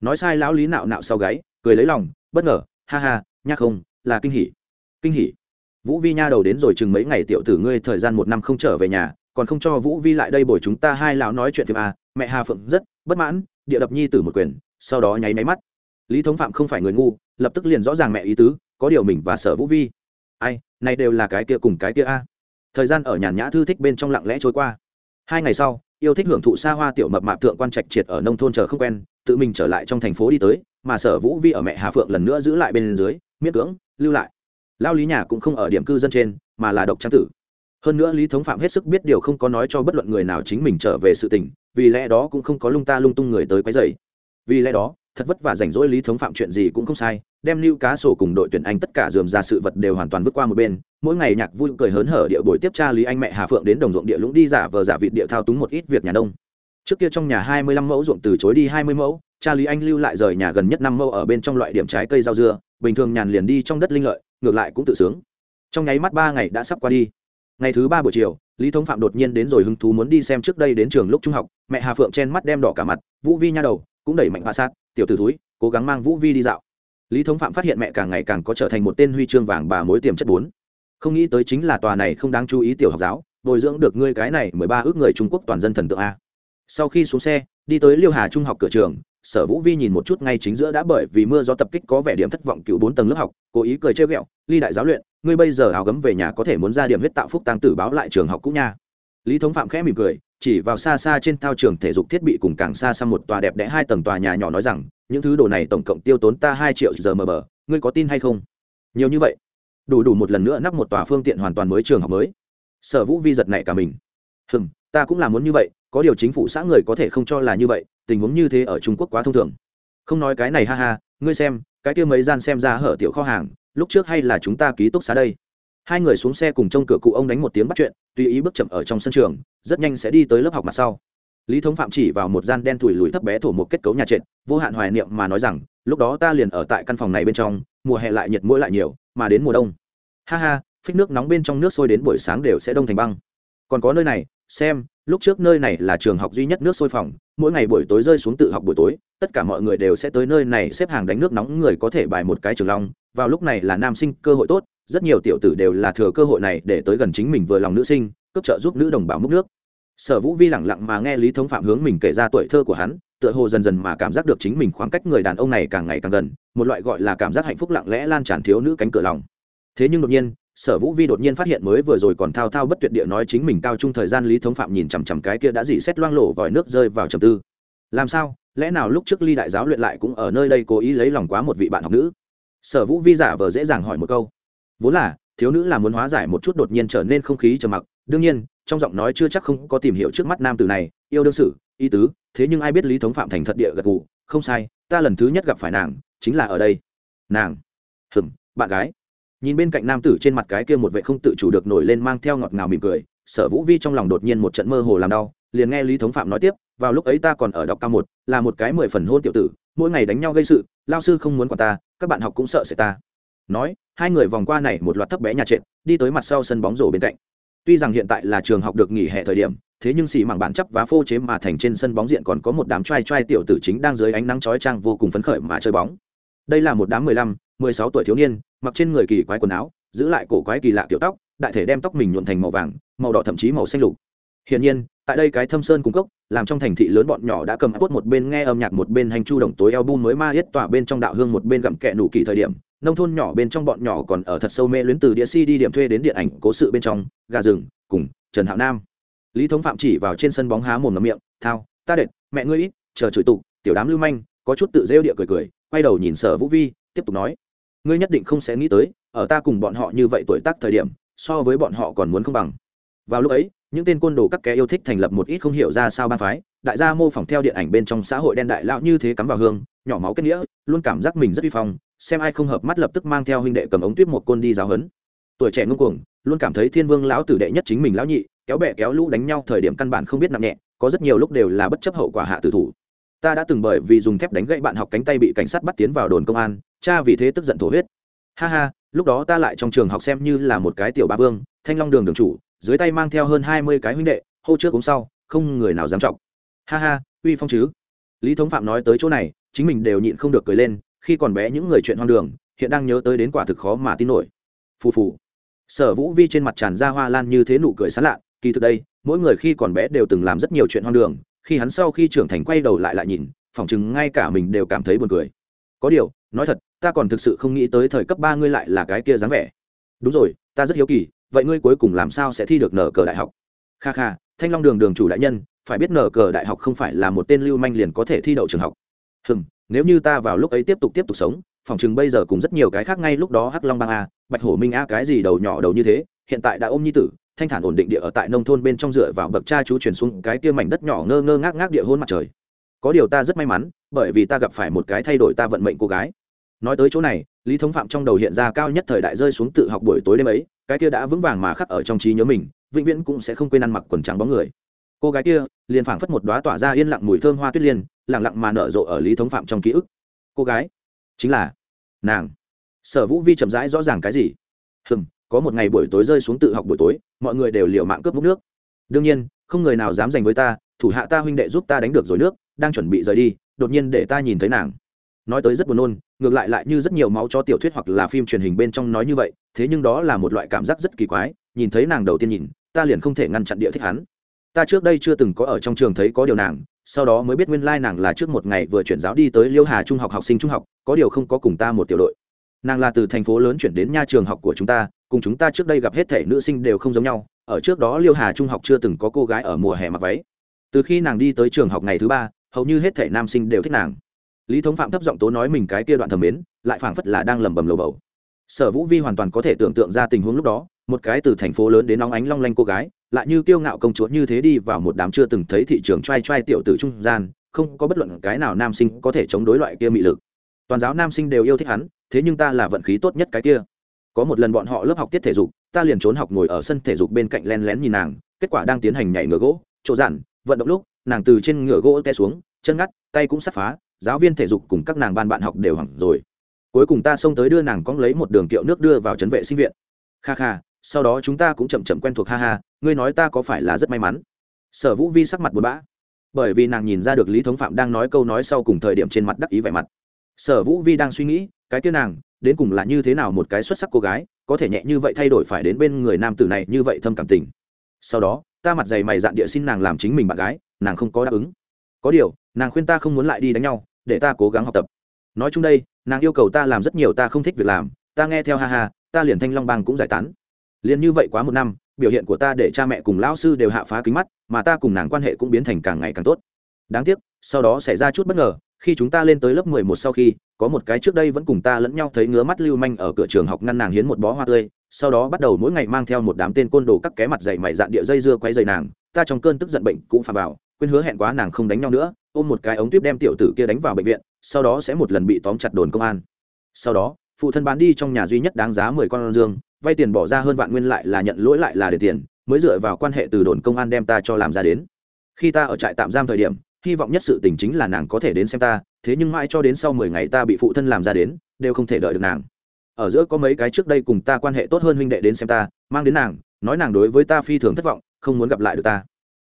Nói sai, lão lý nạo nạo sau gáy, cười lấy lòng, bất ngờ, ha ha nha không, là kinh hỉ. Kinh hỉ? Vũ vi nha đầu đến rồi chừng mấy ngày tiểu tử ngươi thời gian một năm không trở về nhà còn không cho vũ vi lại đây bồi chúng ta hai lão nói chuyện phim à, mẹ hà phượng rất bất mãn địa đập nhi tử một quyền sau đó nháy máy mắt. Lý thống phạm không phải người ngu lập tức liền rõ ràng mẹ ý tứ có điều mình và sở vũ vi. Ai này đều là cái kia cùng cái kia a. Thời gian ở nhàn nhã thư thích bên trong lặng lẽ trôi qua. Hai ngày sau yêu thích hưởng thụ xa hoa tiểu mập mạp thượng quan trạch triệt ở nông thôn chờ không quen tự mình trở lại trong thành phố đi tới mà sở vũ vi ở mẹ hà phượng lần nữa giữ lại bên dưới miết cưỡng lưu lại. Lao lý nhà cũng không ở điểm cư dân trên mà là độc trang tử hơn nữa lý thống phạm hết sức biết điều không có nói cho bất luận người nào chính mình trở về sự tình, vì lẽ đó cũng không có lung ta lung tung người tới quấy dày vì lẽ đó, thật vất vả rảnh rỗi lý thống phạm chuyện gì cũng không sai, đem lưu cá sổ cùng đội tuyển anh tất cả dườm ra sự vật đều hoàn toàn vứt qua một bên, mỗi ngày nhạc vui cười hớn hở địa buổi tiếp cha lý anh mẹ hà phượng đến đồng ruộng địa lũng đi giả vờ giả vịt địa thao túng một ít việc nhà đông trước kia trong nhà hai mươi lăm mẫu ruộng từ chối đi hai mươi mẫu, cha lý anh lưu lại rời nhà gần nhất năm mẫu ở bên trong loại điểm trái cây rau dưa, bình thường nhàn liền đi trong đất linh lợi, ngược lại cũng tự sướng. Trong nháy mắt ba ngày đã sắp qua đi ngày thứ ba buổi chiều, lý thống phạm đột nhiên đến rồi hứng thú muốn đi xem trước đây đến trường lúc trung học. Mẹ hà phượng chen mắt đem đỏ cả mặt, vũ vi nha đầu, cũng đẩy mạnh hạ sát, tiểu t ử túi cố gắng mang vũ vi đi dạo. Lý thống phạm phát hiện mẹ càng ngày càng có trở thành một tên huy chương vàng bà mối tiềm chất bốn. Không nghĩ tới chính là tòa này không đáng chú ý tiểu học giáo, bồi dưỡng được ngươi cái này mười ba ước người trung quốc toàn dân thần tượng a. Sau khi xuống xe, đi tới liêu hà trung học cửa trường sở vũ vi nhìn một chút ngay chính giữa đã bởi vì mưa do tập kích có vẻ điểm thất vọng cựu bốn tầng lớp học, cố ý cười chơi ghẹo, ly đại giáo luyện, ngươi bây giờ áo gấm về nhà có thể muốn ra điểm huyết tạo phúc tăng tử báo lại trường học cũ nha. Lý thống phạm khẽ mỉm cười, chỉ vào xa xa trên thao trường thể dục thiết bị cùng càng xa sang một tòa đẹp đẽ hai tầng tòa nhà nhỏ nói rằng, những thứ đồ này tổng cộng tiêu tốn ta hai triệu giờ mờ bờ, ngươi có tin hay không? Nhiều như vậy. Đủ đủ một lần nữa nắp một tòa phương tiện hoàn toàn mới trường học mới. Sở vũ vi giật này cả mình. Hừm, ta cũng là muốn như vậy, có điều chính phủ xã người có thể không cho là như vậy tình huống như thế ở trung quốc quá thông thường. Không nói cái này, ha ha, ngươi xem, cái kia mấy gian xem ra hở tiểu kho hàng, lúc trước hay là chúng ta ký túc xá đây. Hai người xuống xe cùng trông cửa cụ ông đánh một tiếng bắt chuyện, tùy ý bước chậm ở trong sân trường, rất nhanh sẽ đi tới lớp học mặt sau. Lý thống phạm chỉ vào một gian đen thủi lùi thấp bé thổ một kết cấu nhà trệt, vô hạn hoài niệm mà nói rằng, lúc đó ta liền ở tại căn phòng này bên trong, mùa hè lại nhiệt mũi lại nhiều, mà đến mùa đông. Ha ha, phích nước nóng bên trong nước sôi đến buổi sáng đều sẽ đông thành băng. Còn có nơi này xem, lúc trước nơi này là trường học duy nhất nước sôi phòng, mỗi ngày buổi tối rơi xuống tự học buổi tối, tất cả mọi người đều sẽ tới nơi này xếp hàng đánh nước nóng người có thể bài một cái trường long. Vào lúc này là nam sinh, cơ hội tốt, rất nhiều tiểu tử đều là thừa cơ hội này để tới gần chính mình vừa lòng nữ sinh cấp trợ giúp nữ đồng bào múc nước. Sở vũ vi lẳng lặng mà nghe lý thống phạm hướng mình kể ra tuổi thơ của hắn, tựa hồ dần dần mà cảm giác được chính mình khoảng cách người đàn ông này càng ngày càng gần, một loại gọi là cảm giác hạnh phúc lặng lẽ lan tràn thiếu nữ cánh cửa lòng. Thế nhưng đột nhiên sở vũ vi đột nhiên phát hiện mới vừa rồi còn thao thao bất tuyệt địa nói chính mình cao trung thời gian lý thống phạm nhìn chằm chằm cái kia đã dị xét loang lổ vòi nước rơi vào trầm tư. Làm sao? Lẽ nào lúc trước ly đại giáo luyện lại cũng ở nơi đây cố ý lấy lòng quá một vị bạn học nữ? Sở vũ vi giả vờ dễ dàng hỏi một câu. Vốn là, thiếu nữ là muốn hóa giải một chút đột nhiên trở nên không khí trầm mặc. Đương nhiên, trong giọng nói chưa chắc không có tìm hiểu trước mắt nam từ này, yêu đương sự y tứ, thế nhưng ai biết lý thống phạm thành thật địa gật gù. Không sai, ta lần thứ nhất gặp phải nàng, chính là ở đây. Nàng. Hừm, bạn gái nhìn bên cạnh nam tử trên mặt cái kia một vệ không tự chủ được nổi lên mang theo ngọt ngào mỉm cười, sở vũ vi trong lòng đột nhiên một trận mơ hồ làm đau, liền nghe lý thống phạm nói tiếp, vào lúc ấy ta còn ở đọc cao một, là một cái mười phần hôn tiểu tử, mỗi ngày đánh nhau gây sự, lao sư không muốn quản ta, các bạn học cũng sợ sẽ ta. Nói, hai người vòng qua này một loạt thấp bé nhà trệt, đi tới mặt sau sân bóng rổ bên cạnh. Tuy rằng hiện tại là trường học được nghỉ hè thời điểm, thế nhưng xì mảng bản chấp và phô chế mà thành trên sân bóng diện còn có một đám trai trai tiểu tử chính đang dưới ánh nắng chói trang vô cùng phấn khởi mà chơi bóng đây là một đám mười lăm mười sáu tuổi thiếu niên mặc trên người kỳ quái quần áo giữ lại cổ quái kỳ lạ kiểu tóc đại thể đem tóc mình nhuộn thành màu vàng màu đỏ thậm chí màu xanh lục hiển nhiên tại đây cái thâm sơn cung cấp làm trong thành thị lớn bọn nhỏ đã cầm ipod một bên nghe âm nhạc một bên hành chu đồng tối album mới ma yết tỏa bên trong đạo hương một bên gặm kẹ nụ kỳ thời điểm nông thôn nhỏ bên trong bọn nhỏ còn ở thật sâu mê luyến từ đĩa đi điểm thuê đến điện ảnh cố sự bên trong gà rừng cùng Trần Hạo Nam. Lý Thống Phạm chỉ vào trên sân bóng há mồm ngậm miệng, "Thao, ta đệt, mẹ ngươi ít, chờ chửi tụ, tiểu đám lưu manh." Có chút tự rêu địa cười cười, quay đầu nhìn Sở Vũ Vi, tiếp tục nói, "Ngươi nhất định không sẽ nghĩ tới, ở ta cùng bọn họ như vậy tuổi tác thời điểm, so với bọn họ còn muốn không bằng." Vào lúc ấy, những tên côn đồ các kẻ yêu thích thành lập một ít không hiểu ra sao ban phái, đại gia mô phỏng theo điện ảnh bên trong xã hội đen đại lão như thế cắm vào hương, nhỏ máu kết nghĩa, luôn cảm giác mình rất uy phong, xem ai không hợp mắt lập tức mang theo huynh đệ cầm ống tuyết một côn đi giáo huấn tuổi trẻ ngông cuồng luôn cảm thấy thiên vương lão tử đệ nhất chính mình lão nhị kéo bè kéo lũ đánh nhau thời điểm căn bản không biết nặng nhẹ có rất nhiều lúc đều là bất chấp hậu quả hạ tử thủ ta đã từng bởi vì dùng thép đánh gãy bạn học cánh tay bị cảnh sát bắt tiến vào đồn công an, cha vì thế tức giận thổ huyết. Ha ha, lúc đó ta lại trong trường học xem như là một cái tiểu ba vương, thanh long đường đường chủ, dưới tay mang theo hơn hai mươi cái huynh đệ, hô trước cũng sau, không người nào dám trọng ha ha, uy phong chứ. Lý thống phạm nói tới chỗ này, chính mình đều nhịn không được cười lên, khi còn bé những người chuyện hoang đường, hiện đang nhớ tới đến quả thực khó mà tin nổi. Phù phù. Sở vũ vi trên mặt tràn ra hoa lan như thế nụ cười sán lạ, kỳ thực đây, mỗi người khi còn bé đều từng làm rất nhiều chuyện hoang đường khi hắn sau khi trưởng thành quay đầu lại lại nhìn, phỏng chừng ngay cả mình đều cảm thấy buồn cười. Có điều, nói thật, ta còn thực sự không nghĩ tới thời cấp ba ngươi lại là cái kia dáng vẻ. Đúng rồi, ta rất hiếu kỳ, vậy ngươi cuối cùng làm sao sẽ thi được nở cờ đại học? Kha kha, thanh long đường đường chủ đại nhân, phải biết nở cờ đại học không phải là một tên lưu manh liền có thể thi đậu trường học. Hừm, nếu như ta vào lúc ấy tiếp tục tiếp tục sống phòng chừng bây giờ cùng rất nhiều cái khác ngay lúc đó hắc long bang a, bạch hổ minh a cái gì đầu nhỏ đầu như thế, hiện tại đã ôm nhi tử thanh thản ổn định địa ở tại nông thôn bên trong dựa vào bậc cha chú truyền xuống cái kia mảnh đất nhỏ ngơ ngơ ngác ngác địa hôn mặt trời. Có điều ta rất may mắn, bởi vì ta gặp phải một cái thay đổi ta vận mệnh cô gái. Nói tới chỗ này, lý thống phạm trong đầu hiện ra cao nhất thời đại rơi xuống tự học buổi tối đêm ấy, cái kia đã vững vàng mà khắc ở trong trí nhớ mình, vĩnh viễn cũng sẽ không quên ăn mặc quần trắng bóng người. Cô gái kia, liền phảng phất một đoá tỏa ra yên lặng mùi thơm hoa tuyết liên, lặng lặng mà nở rộ ở lý thống phạm trong ký ức. Cô gái, chính là nàng. Sở vũ vi chậm rãi rõ ràng cái gì? Hừm có một ngày buổi tối rơi xuống tự học buổi tối, mọi người đều liều mạng cướp múc nước. Đương nhiên, không người nào dám giành với ta, thủ hạ ta huynh đệ giúp ta đánh được rồi nước, đang chuẩn bị rời đi, đột nhiên để ta nhìn thấy nàng. Nói tới rất buồn nôn, ngược lại lại như rất nhiều máu cho tiểu thuyết hoặc là phim truyền hình bên trong nói như vậy, thế nhưng đó là một loại cảm giác rất kỳ quái, nhìn thấy nàng đầu tiên nhìn, ta liền không thể ngăn chặn địa thích hắn. Ta trước đây chưa từng có ở trong trường thấy có điều nàng, sau đó mới biết nguyên lai nàng là trước một ngày vừa chuyển giáo đi tới liêu hà trung học học sinh trung học, có điều không có cùng ta một tiểu đội nàng là từ thành phố lớn chuyển đến nha trường học của chúng ta, cùng chúng ta trước đây gặp hết thể nữ sinh đều không giống nhau. Ở trước đó liêu hà trung học chưa từng có cô gái ở mùa hè mặc váy. Từ khi nàng đi tới trường học ngày thứ ba, hầu như hết thể nam sinh đều thích nàng. Lý thống phạm thấp giọng tố nói mình cái kia đoạn thầm mến, lại phảng phất là đang lẩm bẩm lầu bầu. Sở vũ vi hoàn toàn có thể tưởng tượng ra tình huống lúc đó, một cái từ thành phố lớn đến nóng ánh long lanh cô gái, lại như kiêu ngạo công chúa như thế đi vào một đám chưa từng thấy thị trường trai trai tiểu tử trung gian, không có bất luận cái nào nam sinh có thể chống đối loại kia mị lực. Toàn giáo nam sinh đều yêu thích hắn thế nhưng ta là vận khí tốt nhất cái kia. Có một lần bọn họ lớp học tiết thể dục, ta liền trốn học ngồi ở sân thể dục bên cạnh len lén nhìn nàng, kết quả đang tiến hành nhảy ngựa gỗ, chỗ giản vận động lúc, nàng từ trên ngựa gỗ té xuống, chân ngắt, tay cũng sắp phá, giáo viên thể dục cùng các nàng ban bạn học đều hỏng rồi. Cuối cùng ta xông tới đưa nàng cóng lấy một đường kiệu nước đưa vào trấn vệ sinh viện. Kha kha, sau đó chúng ta cũng chậm chậm quen thuộc, ha ha, ngươi nói ta có phải là rất may mắn? Sở vũ vi sắc mặt buồn bã. Bởi vì nàng nhìn ra được lý thống phạm đang nói câu nói sau cùng thời điểm trên mặt đắc ý vẻ mặt. Sở vũ vi đang suy nghĩ cái kia nàng, đến cùng là như thế nào một cái xuất sắc cô gái, có thể nhẹ như vậy thay đổi phải đến bên người nam tử này như vậy thâm cảm tình. Sau đó, ta mặt dày mày dạn địa xin nàng làm chính mình bạn gái, nàng không có đáp ứng. Có điều, nàng khuyên ta không muốn lại đi đánh nhau, để ta cố gắng học tập. Nói chung đây, nàng yêu cầu ta làm rất nhiều ta không thích việc làm, ta nghe theo ha ha, ta liền thanh long bang cũng giải tán. Liền như vậy quá một năm, biểu hiện của ta để cha mẹ cùng lão sư đều hạ phá kính mắt, mà ta cùng nàng quan hệ cũng biến thành càng ngày càng tốt. Đáng tiếc, sau đó xảy ra chút bất ngờ khi chúng ta lên tới lớp mười một sau khi, có một cái trước đây vẫn cùng ta lẫn nhau thấy ngứa mắt lưu manh ở cửa trường học ngăn nàng hiến một bó hoa tươi, sau đó bắt đầu mỗi ngày mang theo một đám tên côn đồ các ké mặt dày mày dạn địa dây dưa quay dày nàng, ta trong cơn tức giận bệnh cũng phà vào, quên hứa hẹn quá nàng không đánh nhau nữa, ôm một cái ống tuyếp đem tiểu tử kia đánh vào bệnh viện, sau đó sẽ một lần bị tóm chặt đồn công an. Sau đó, phụ thân bán đi trong nhà duy nhất đáng giá mười con dương, vay tiền bỏ ra hơn vạn nguyên lại là nhận lỗi lại là để tiền, mới dựa vào quan hệ từ đồn công an đem ta cho làm ra đến. Khi ta ở trại tạm giam thời điểm hy vọng nhất sự tình chính là nàng có thể đến xem ta, thế nhưng mãi cho đến sau mười ngày ta bị phụ thân làm ra đến, đều không thể đợi được nàng. Ở giữa có mấy cái trước đây cùng ta quan hệ tốt hơn huynh đệ đến xem ta, mang đến nàng, nói nàng đối với ta phi thường thất vọng, không muốn gặp lại được ta.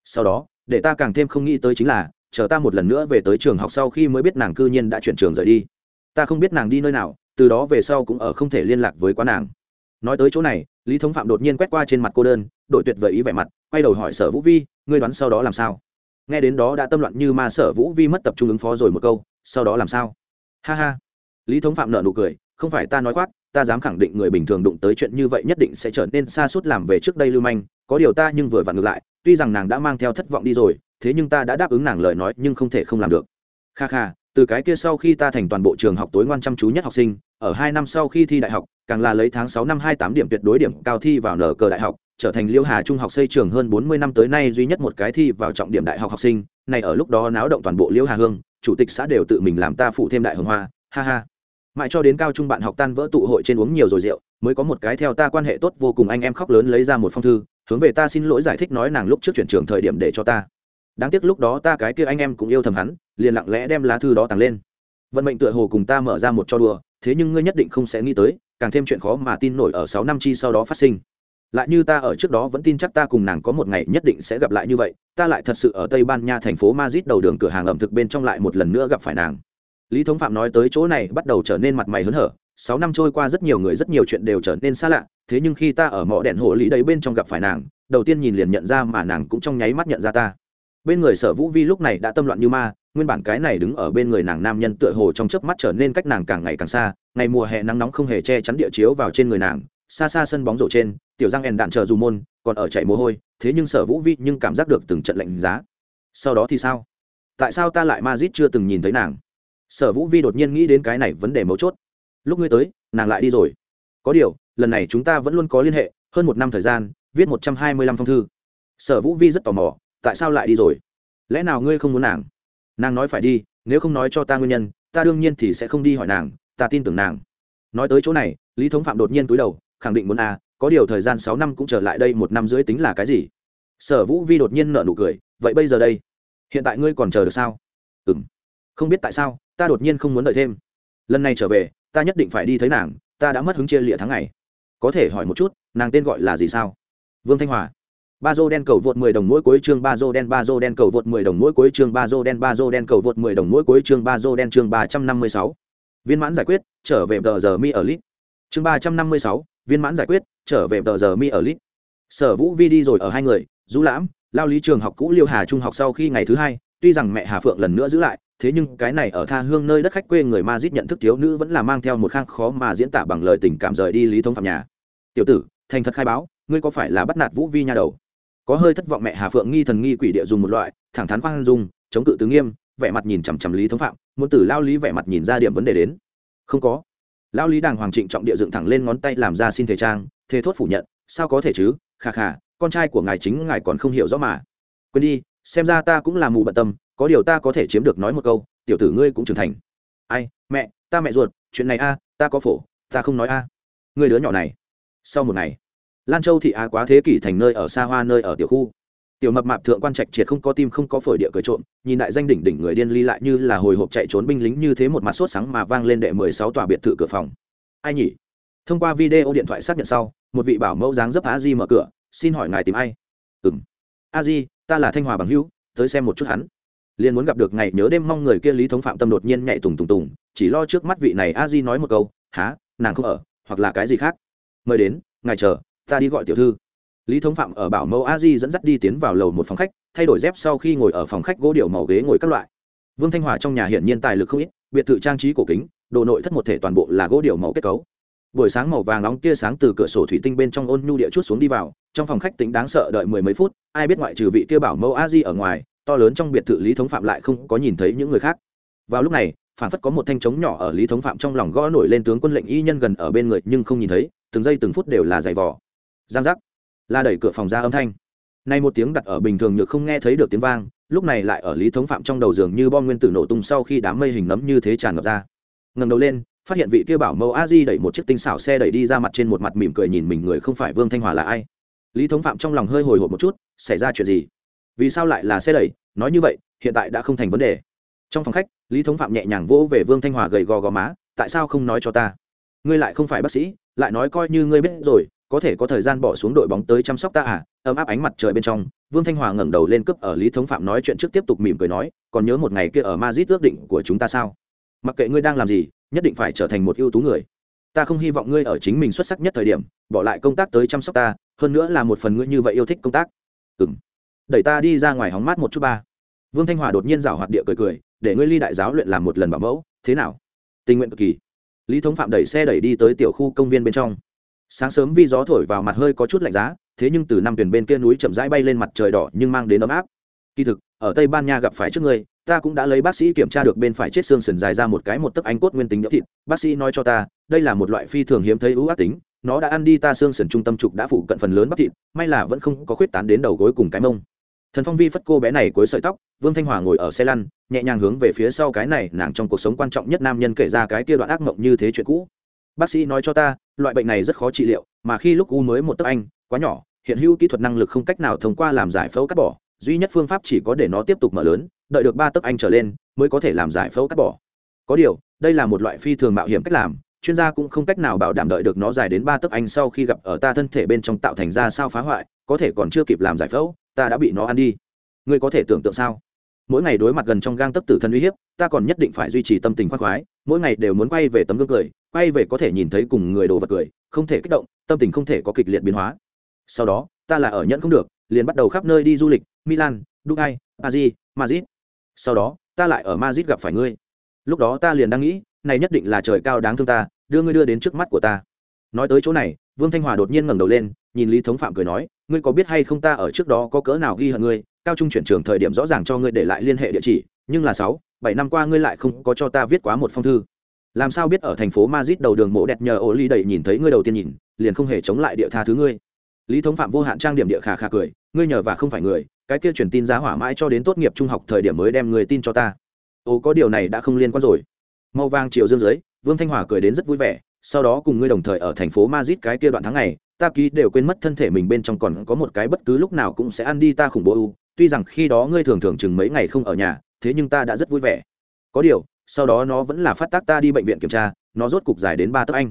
Sau đó, để ta càng thêm không nghĩ tới chính là, chờ ta một lần nữa về tới trường học sau khi mới biết nàng cư nhiên đã chuyển trường rời đi. Ta không biết nàng đi nơi nào, từ đó về sau cũng ở không thể liên lạc với quá nàng. Nói tới chỗ này, lý thống phạm đột nhiên quét qua trên mặt cô đơn đội tuyệt vời ý vẻ mặt, quay đầu hỏi sở vũ vi, ngươi đoán sau đó làm sao? Nghe đến đó đã tâm loạn như ma sở vũ vi mất tập trung ứng phó rồi một câu, sau đó làm sao? Ha ha. Lý thống phạm nợ nụ cười, không phải ta nói khoác, ta dám khẳng định người bình thường đụng tới chuyện như vậy nhất định sẽ trở nên xa suốt làm về trước đây lưu manh, có điều ta nhưng vừa vặn ngược lại, tuy rằng nàng đã mang theo thất vọng đi rồi, thế nhưng ta đã đáp ứng nàng lời nói nhưng không thể không làm được. Kha kha, từ cái kia sau khi ta thành toàn bộ trường học tối ngoan chăm chú nhất học sinh, ở hai năm sau khi thi đại học, càng là lấy tháng sáu năm hai tám điểm tuyệt đối điểm cao thi vào nở cờ đại học trở thành liêu hà trung học xây trường hơn bốn mươi năm tới nay duy nhất một cái thi vào trọng điểm đại học học sinh. Này ở lúc đó náo động toàn bộ liêu hà hương, chủ tịch xã đều tự mình làm ta phụ thêm đại hồng hoa. Ha ha. Mãi cho đến cao trung bạn học tan vỡ tụ hội trên uống nhiều rồi rượu, mới có một cái theo ta quan hệ tốt vô cùng anh em khóc lớn lấy ra một phong thư, hướng về ta xin lỗi giải thích nói nàng lúc trước chuyển trường thời điểm để cho ta. Đáng tiếc lúc đó ta cái kia anh em cũng yêu thầm hắn, liền lặng lẽ đem lá thư đó tàng lên. Vận mệnh tựa hồ cùng ta mở ra một cho đùa, thế nhưng ngươi nhất định không sẽ nghĩ tới, càng thêm chuyện khó mà tin nổi ở sáu năm chi sau đó phát sinh lại như ta ở trước đó vẫn tin chắc ta cùng nàng có một ngày nhất định sẽ gặp lại như vậy, ta lại thật sự ở tây ban nha thành phố madrid đầu đường cửa hàng ẩm thực bên trong lại một lần nữa gặp phải nàng. Lý thống phạm nói tới chỗ này bắt đầu trở nên mặt mày hớn hở, sáu năm trôi qua rất nhiều người rất nhiều chuyện đều trở nên xa lạ, thế nhưng khi ta ở mỏ đèn hộ lý đấy bên trong gặp phải nàng, đầu tiên nhìn liền nhận ra mà nàng cũng trong nháy mắt nhận ra ta. Bên người sở vũ vi lúc này đã tâm loạn như ma, nguyên bản cái này đứng ở bên người nàng nam nhân tựa hồ trong chớp mắt trở nên cách nàng càng ngày càng xa, ngày mùa hè nắng nóng không hề che chắn địa chiếu vào trên người nàng, xa xa sân bóng rổ trên tiểu giang ẻn đạn chờ dù môn, còn ở chạy mồ hôi, thế nhưng sở vũ vi nhưng cảm giác được từng trận lạnh giá. Sau đó thì sao? Tại sao ta lại mazit chưa từng nhìn thấy nàng? Sở vũ vi đột nhiên nghĩ đến cái này vấn đề mấu chốt. Lúc ngươi tới, nàng lại đi rồi. Có điều, lần này chúng ta vẫn luôn có liên hệ, hơn một năm thời gian, viết một trăm hai mươi lăm phong thư. Sở vũ vi rất tò mò, tại sao lại đi rồi? Lẽ nào ngươi không muốn nàng? Nàng nói phải đi, nếu không nói cho ta nguyên nhân, ta đương nhiên thì sẽ không đi hỏi nàng, ta tin tưởng nàng. Nói tới chỗ này, lý thống phạm đột nhiên túi đầu, khẳng định muốn à có điều thời gian sáu năm cũng trở lại đây một năm rưỡi tính là cái gì? Sở vũ vi đột nhiên nở nụ cười vậy bây giờ đây hiện tại ngươi còn chờ được sao? Ừ m không biết tại sao ta đột nhiên không muốn đợi thêm. Lần này trở về ta nhất định phải đi thấy nàng ta đã mất hứng chia lịa tháng ngày. Có thể hỏi một chút nàng tên gọi là gì sao? Vương thanh hòa. Ba dô đen cầu vượt 10 đồng mỗi cuối chương ba dô đen ba dô đen cầu vượt 10 đồng mỗi cuối chương ba dô đen ba dô đen cầu vượt 10 đồng mỗi cuối chương ba dô đen chương 356. viên mãn giải quyết trở về tờ giờ mi ở lit chương 356, viên mãn giải quyết trở về tờ giờ mi ở lit sở vũ vi đi rồi ở hai người, du lãm, lao lý trường học cũ liêu hà trung học sau khi ngày thứ hai, tuy rằng mẹ hà phượng lần nữa giữ lại, thế nhưng cái này ở tha hương nơi đất khách quê người ma dít nhận thức thiếu nữ vẫn là mang theo một khang khó mà diễn tả bằng lời tình cảm rời đi lý thống phạm nhà. Tiểu tử, thành thật khai báo, ngươi có phải là bắt nạt vũ vi nhà đầu? Có hơi thất vọng mẹ hà phượng nghi thần nghi quỷ địa dùng một loại, thẳng thắn khoan dung, chống cự tứ nghiêm, vẻ mặt nhìn chằm chằm lý thống phạm, muốn tử lao lý vẻ mặt nhìn ra điểm vấn đề đến. Không có. Lao lý đàng hoàng trịnh trọng địa dựng thẳng lên ngón tay làm ra xin thể trang thề thốt phủ nhận, sao có thể chứ? Khà khà, con trai của ngài chính ngài còn không hiểu rõ mà. Quên đi, xem ra ta cũng là mù bận tâm, có điều ta có thể chiếm được nói một câu, tiểu tử ngươi cũng trưởng thành. Ai, mẹ, ta mẹ ruột, chuyện này a, ta có phổ, ta không nói a. Người đứa nhỏ này, sau một ngày, lan châu thị a quá thế kỷ thành nơi ở xa hoa nơi ở tiểu khu. Tiểu mập mạp thượng quan trạch triệt không có tim không có phổi địa cười trộm, nhìn đại danh đỉnh đỉnh người điên ly lại như là hồi hộp chạy trốn binh lính như thế một mặt sốt sáng mà vang lên đệ mười sáu tòa biệt thự cửa phòng. Ai nhỉ? Thông qua video điện thoại xác nhận sau một vị bảo mẫu dáng dấp a di mở cửa, xin hỏi ngài tìm ai? Ừ m a di, ta là thanh hòa bằng hữu, tới xem một chút hắn. Liền muốn gặp được ngày nhớ đêm mong người kia lý thống phạm tâm đột nhiên nhảy tùng tùng tùng, chỉ lo trước mắt vị này a di nói một câu há nàng không ở, hoặc là cái gì khác? Mời đến, ngài chờ, ta đi gọi tiểu thư. Lý thống phạm ở bảo mẫu a di dẫn dắt đi tiến vào lầu một phòng khách, thay đổi dép sau khi ngồi ở phòng khách gỗ điệu màu ghế ngồi các loại. Vương thanh hòa trong nhà hiển nhiên tài lực không ít, biệt thự trang trí cổ kính, đồ nội thất một thể toàn bộ là gỗ điệu màu kết cấu buổi sáng màu vàng nóng tia sáng từ cửa sổ thủy tinh bên trong ôn nhu địa chút xuống đi vào, trong phòng khách tính đáng sợ đợi mười mấy phút, ai biết ngoại trừ vị kia bảo mẫu a di ở ngoài, to lớn trong biệt thự lý thống phạm lại không có nhìn thấy những người khác. Vào lúc này phản phất có một thanh trống nhỏ ở lý thống phạm trong lòng gõ nổi lên tướng quân lệnh y nhân gần ở bên người nhưng không nhìn thấy, từng giây từng phút đều là giày vò. Giang giác. La đẩy cửa phòng ra âm thanh. Nay một tiếng đặt ở bình thường nhược không nghe thấy được tiếng vang, lúc này lại ở lý thống phạm trong đầu giường như bom nguyên tử nổ tung sau khi đám mây hình nấm như thế tràn ngập ra. Ngầm đầu lên phát hiện vị kia bảo mẫu a di đẩy một chiếc tinh xảo xe đẩy đi ra mặt trên một mặt mỉm cười nhìn mình người không phải vương thanh hòa là ai lý thống phạm trong lòng hơi hồi hộp một chút xảy ra chuyện gì vì sao lại là xe đẩy nói như vậy hiện tại đã không thành vấn đề trong phòng khách lý thống phạm nhẹ nhàng vỗ về vương thanh hòa gầy gò gò má tại sao không nói cho ta ngươi lại không phải bác sĩ lại nói coi như ngươi biết rồi có thể có thời gian bỏ xuống đội bóng tới chăm sóc ta à ấm áp ánh mặt trời bên trong vương thanh hòa ngẩng đầu lên cướp ở lý thống phạm nói chuyện trước tiếp tục mỉm cười nói còn nhớ một ngày kia ở mazit ước định của chúng ta sao mặc kệ ngươi đang làm gì nhất định phải trở thành một ưu tú người. Ta không hy vọng ngươi ở chính mình xuất sắc nhất thời điểm, bỏ lại công tác tới chăm sóc ta, hơn nữa là một phần ngươi như vậy yêu thích công tác. Ừ đẩy ta đi ra ngoài hóng mát một chút ba. Vương thanh hòa đột nhiên rảo hoạt địa cười cười, để ngươi ly đại giáo luyện làm một lần bảo mẫu, thế nào? Tình nguyện cực kỳ. Lý thống phạm đẩy xe đẩy đi tới tiểu khu công viên bên trong. Sáng sớm vi gió thổi vào mặt hơi có chút lạnh giá, thế nhưng từ năm tuyển bên kia núi chậm rãi bay lên mặt trời đỏ nhưng mang đến ấm áp. Kỳ thực, ở tây ban nha gặp phải trước ngươi ta cũng đã lấy bác sĩ kiểm tra được bên phải chết xương sườn dài ra một cái một tấc anh cốt nguyên tính nhỡ thịt. Bác sĩ nói cho ta, đây là một loại phi thường hiếm thấy ưu ác tính. Nó đã ăn đi ta xương sườn trung tâm trục đã phủ cận phần lớn bắp thịt, may là vẫn không có khuyết tán đến đầu gối cùng cái mông. Thần phong vi phất cô bé này cuối sợi tóc, vương thanh hòa ngồi ở xe lăn, nhẹ nhàng hướng về phía sau cái này, nàng trong cuộc sống quan trọng nhất nam nhân kể ra cái kia đoạn ác mộng như thế chuyện cũ. Bác sĩ nói cho ta, loại bệnh này rất khó trị liệu, mà khi lúc u mới một tấc anh, quá nhỏ, hiện hữu kỹ thuật năng lực không cách nào thông qua làm giải phẫu cắt bỏ, duy nhất phương pháp chỉ có để nó tiếp tục mở lớn đợi được ba tấc anh trở lên mới có thể làm giải phẫu cắt bỏ. Có điều, đây là một loại phi thường mạo hiểm cách làm, chuyên gia cũng không cách nào bảo đảm đợi được nó dài đến ba tấc anh sau khi gặp ở ta thân thể bên trong tạo thành ra sao phá hoại, có thể còn chưa kịp làm giải phẫu, ta đã bị nó ăn đi. Ngươi có thể tưởng tượng sao? Mỗi ngày đối mặt gần trong gang tấc tử thân uy hiếp, ta còn nhất định phải duy trì tâm tình khoác khoái, mỗi ngày đều muốn quay về tấm gương cười, quay về có thể nhìn thấy cùng người đồ vật cười, không thể kích động, tâm tình không thể có kịch liệt biến hóa. Sau đó, ta là ở nhẫn không được, liền bắt đầu khắp nơi đi du lịch, milan, dubai, paris, madrid sau đó, ta lại ở madrid gặp phải ngươi. Lúc đó ta liền đang nghĩ, này nhất định là trời cao đáng thương ta, đưa ngươi đưa đến trước mắt của ta. Nói tới chỗ này, vương thanh hòa đột nhiên ngẩng đầu lên, nhìn lý thống phạm cười nói, ngươi có biết hay không ta ở trước đó có cỡ nào ghi hận ngươi? Cao trung chuyển trường thời điểm rõ ràng cho ngươi để lại liên hệ địa chỉ, nhưng là sáu, bảy năm qua ngươi lại không có cho ta viết quá một phong thư. Làm sao biết ở thành phố Madrid đầu đường mộ đẹp nhờ ổ ly đầy nhìn thấy ngươi đầu tiên nhìn, liền không hề chống lại địa tha thứ ngươi. Lý thống phạm vô hạn trang điểm địa khà khà cười, ngươi nhờ và không phải người cái kia truyền tin giá hỏa mãi cho đến tốt nghiệp trung học thời điểm mới đem người tin cho ta. Ồ, có điều này đã không liên quan rồi. Màu vàng triệu dương dưới, vương thanh hòa cười đến rất vui vẻ, sau đó cùng ngươi đồng thời ở thành phố Madrid cái kia đoạn tháng này ta ký đều quên mất thân thể mình bên trong còn có một cái bất cứ lúc nào cũng sẽ ăn đi ta khủng bố u tuy rằng khi đó ngươi thường thường chừng mấy ngày không ở nhà, thế nhưng ta đã rất vui vẻ. Có điều, sau đó nó vẫn là phát tác ta đi bệnh viện kiểm tra, nó rốt cục dài đến ba tấc anh.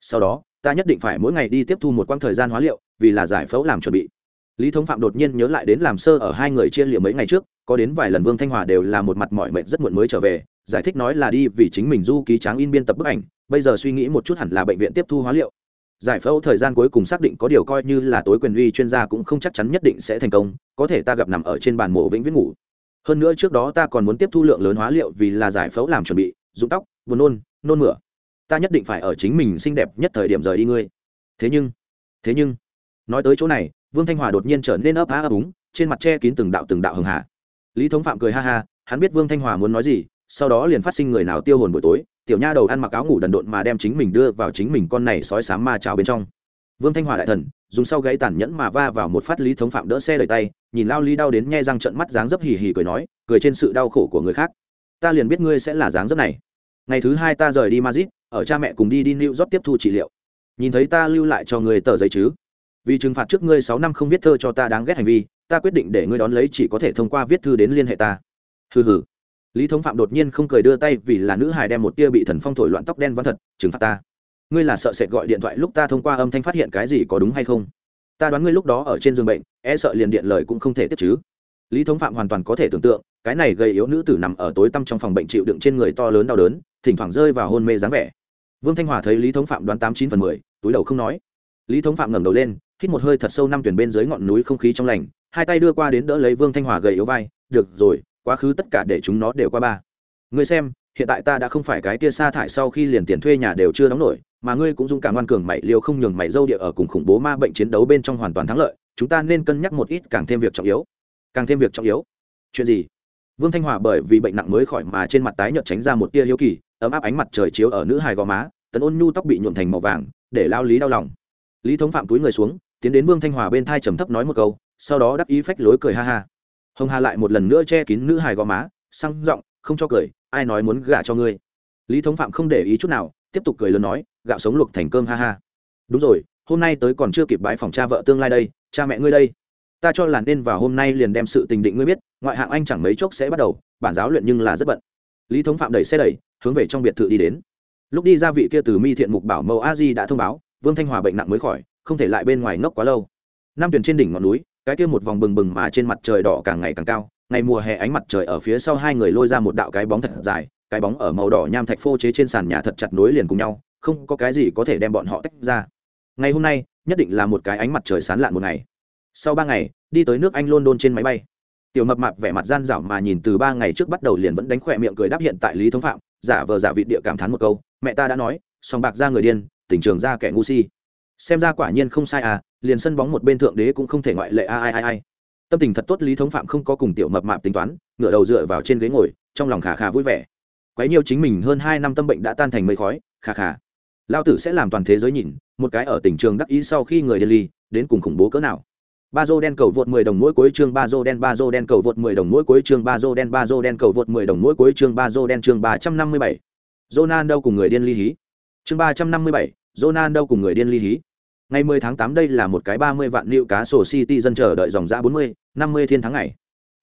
Sau đó, ta nhất định phải mỗi ngày đi tiếp thu một quãng thời gian hóa liệu, vì là giải phẫu làm chuẩn bị lý thống phạm đột nhiên nhớ lại đến làm sơ ở hai người chia liệu mấy ngày trước, có đến vài lần vương thanh hòa đều là một mặt mỏi mệt rất muộn mới trở về, giải thích nói là đi vì chính mình du ký tráng in biên tập bức ảnh, bây giờ suy nghĩ một chút hẳn là bệnh viện tiếp thu hóa liệu. Giải phẫu thời gian cuối cùng xác định có điều coi như là tối quyền uy chuyên gia cũng không chắc chắn nhất định sẽ thành công, có thể ta gặp nằm ở trên bàn mổ vĩnh viễn ngủ. Hơn nữa trước đó ta còn muốn tiếp thu lượng lớn hóa liệu vì là giải phẫu làm chuẩn bị dụng tóc, buồn nôn nôn mửa. Ta nhất định phải ở chính mình xinh đẹp nhất thời điểm rời đi ngươi. Thế nhưng thế nhưng, nói tới chỗ này vương thanh hòa đột nhiên trở nên ấp á ấp úng, trên mặt che kín từng đạo từng đạo hường hạ lý thống phạm cười ha ha, hắn biết vương thanh hòa muốn nói gì, sau đó liền phát sinh người nào tiêu hồn buổi tối, tiểu nha đầu ăn mặc áo ngủ đần độn mà đem chính mình đưa vào chính mình con này sói sám ma trào bên trong. Vương thanh hòa đại thần, dùng sau gáy tàn nhẫn mà va vào một phát lý thống phạm đỡ xe đầy tay, nhìn lao lý đau đến nghe răng trận mắt dáng dấp hì hì cười nói, cười trên sự đau khổ của người khác. Ta liền biết ngươi sẽ là dáng dấp này. Ngày thứ hai ta rời đi mazit ở cha mẹ cùng đi đi new york tiếp thu trị liệu. Nhìn thấy ta lưu lại cho người tờ giấy chứ? Vì trừng phạt trước ngươi sáu năm không viết thơ cho ta đáng ghét hành vi, ta quyết định để ngươi đón lấy chỉ có thể thông qua viết thư đến liên hệ ta. Hừ hừ. Lý thống phạm đột nhiên không cười đưa tay vì là nữ hài đem một tia bị thần phong thổi loạn tóc đen văn thật, trừng phạt ta. Ngươi là sợ sệt gọi điện thoại lúc ta thông qua âm thanh phát hiện cái gì có đúng hay không? Ta đoán ngươi lúc đó ở trên giường bệnh e sợ liền điện lời cũng không thể tiếp chứ. Lý thống phạm hoàn toàn có thể tưởng tượng, cái này gây yếu nữ tử nằm ở tối tăm trong phòng bệnh chịu đựng trên người to lớn đau đớn, thỉnh thoảng rơi vào hôn mê dáng vẻ. Vương thanh hòa thấy lý thống phạm đoán tám chín phần mười, túi đầu không nói. Lý thống phạm ngẩng đầu lên hít một hơi thật sâu năm tuyển bên dưới ngọn núi không khí trong lành, hai tay đưa qua đến đỡ lấy vương thanh hòa gầy yếu vai, được rồi, quá khứ tất cả để chúng nó đều qua ba. Ngươi xem, hiện tại ta đã không phải cái tia sa thải sau khi liền tiền thuê nhà đều chưa đóng nổi, mà ngươi cũng dung cảm ngoan cường mày liều không nhường mày dâu địa ở cùng khủng bố ma bệnh chiến đấu bên trong hoàn toàn thắng lợi, chúng ta nên cân nhắc một ít càng thêm việc trọng yếu. Càng thêm việc trọng yếu? Chuyện gì? Vương thanh hòa bởi vì bệnh nặng mới khỏi mà trên mặt tái nhợt tránh ra một tia hiếu kỳ, ấm áp ánh mặt trời chiếu ở nữ hài gò má, tấn ôn nhu tóc bị nhuộm thành màu vàng, để lao lý đau lòng. Lý thống phạm túi người xuống tiến đến vương thanh hòa bên thai trầm thấp nói một câu, sau đó đắc ý phách lối cười ha ha. Hồng hà lại một lần nữa che kín nữ hài gò má, sang giọng, không cho cười, ai nói muốn gả cho ngươi? Lý thống phạm không để ý chút nào, tiếp tục cười lớn nói, gạo sống luộc thành cơm ha ha. Đúng rồi, hôm nay tới còn chưa kịp bãi phòng cha vợ tương lai đây, cha mẹ ngươi đây. Ta cho là nên vào hôm nay liền đem sự tình định ngươi biết, ngoại hạng anh chẳng mấy chốc sẽ bắt đầu, bản giáo luyện nhưng là rất bận. Lý thống phạm đẩy xe đẩy, hướng về trong biệt thự đi đến. Lúc đi ra vị kia từ mi thiện mục bảo mẫu a di đã thông báo, vương thanh hòa bệnh nặng mới khỏi không thể lại bên ngoài ngốc quá lâu. Năm tuyển trên đỉnh ngọn núi, cái kia một vòng bừng bừng mà trên mặt trời đỏ càng ngày càng cao, ngày mùa hè ánh mặt trời ở phía sau hai người lôi ra một đạo cái bóng thật dài, cái bóng ở màu đỏ nham thạch phô chế trên sàn nhà thật chặt nối liền cùng nhau, không có cái gì có thể đem bọn họ tách ra. Ngày hôm nay, nhất định là một cái ánh mặt trời sán lạn một ngày. Sau ba ngày, đi tới nước anh london trên máy bay. Tiểu mập mạp vẻ mặt gian dảo mà nhìn từ ba ngày trước bắt đầu liền vẫn đánh khỏe miệng cười đáp hiện tại lý thống phạm, giả vờ giả vị địa cảm thán một câu, mẹ ta đã nói sòng bạc ra người điên tỉnh trường ra kẻ ngu si xem ra quả nhiên không sai à liền sân bóng một bên thượng đế cũng không thể ngoại lệ a ai ai ai tâm tình thật tốt lý thống phạm không có cùng tiểu mập mạp tính toán ngửa đầu dựa vào trên ghế ngồi trong lòng khà khà vui vẻ quấy nhiều chính mình hơn hai năm tâm bệnh đã tan thành mây khói khà khà lao tử sẽ làm toàn thế giới nhìn một cái ở tỉnh trường đắc ý sau khi người đi ly đến cùng khủng bố cỡ nào ba dô đen cầu vượt 10 đồng mỗi cuối chương ba dô đen ba dô đen cầu vượt 10 đồng mỗi cuối chương ba dô đen ba dô đen cầu vượt 10 đồng mỗi cuối chương ba dô đen chương 357. Ronaldo cùng người điên ly hí. Chương 357, Ronaldo cùng người điên ly hí. Ngày 10 tháng 8 đây là một cái 30 vạn liệu cá sổ City dân chờ đợi dòng dã 40, 50 thiên tháng ngày.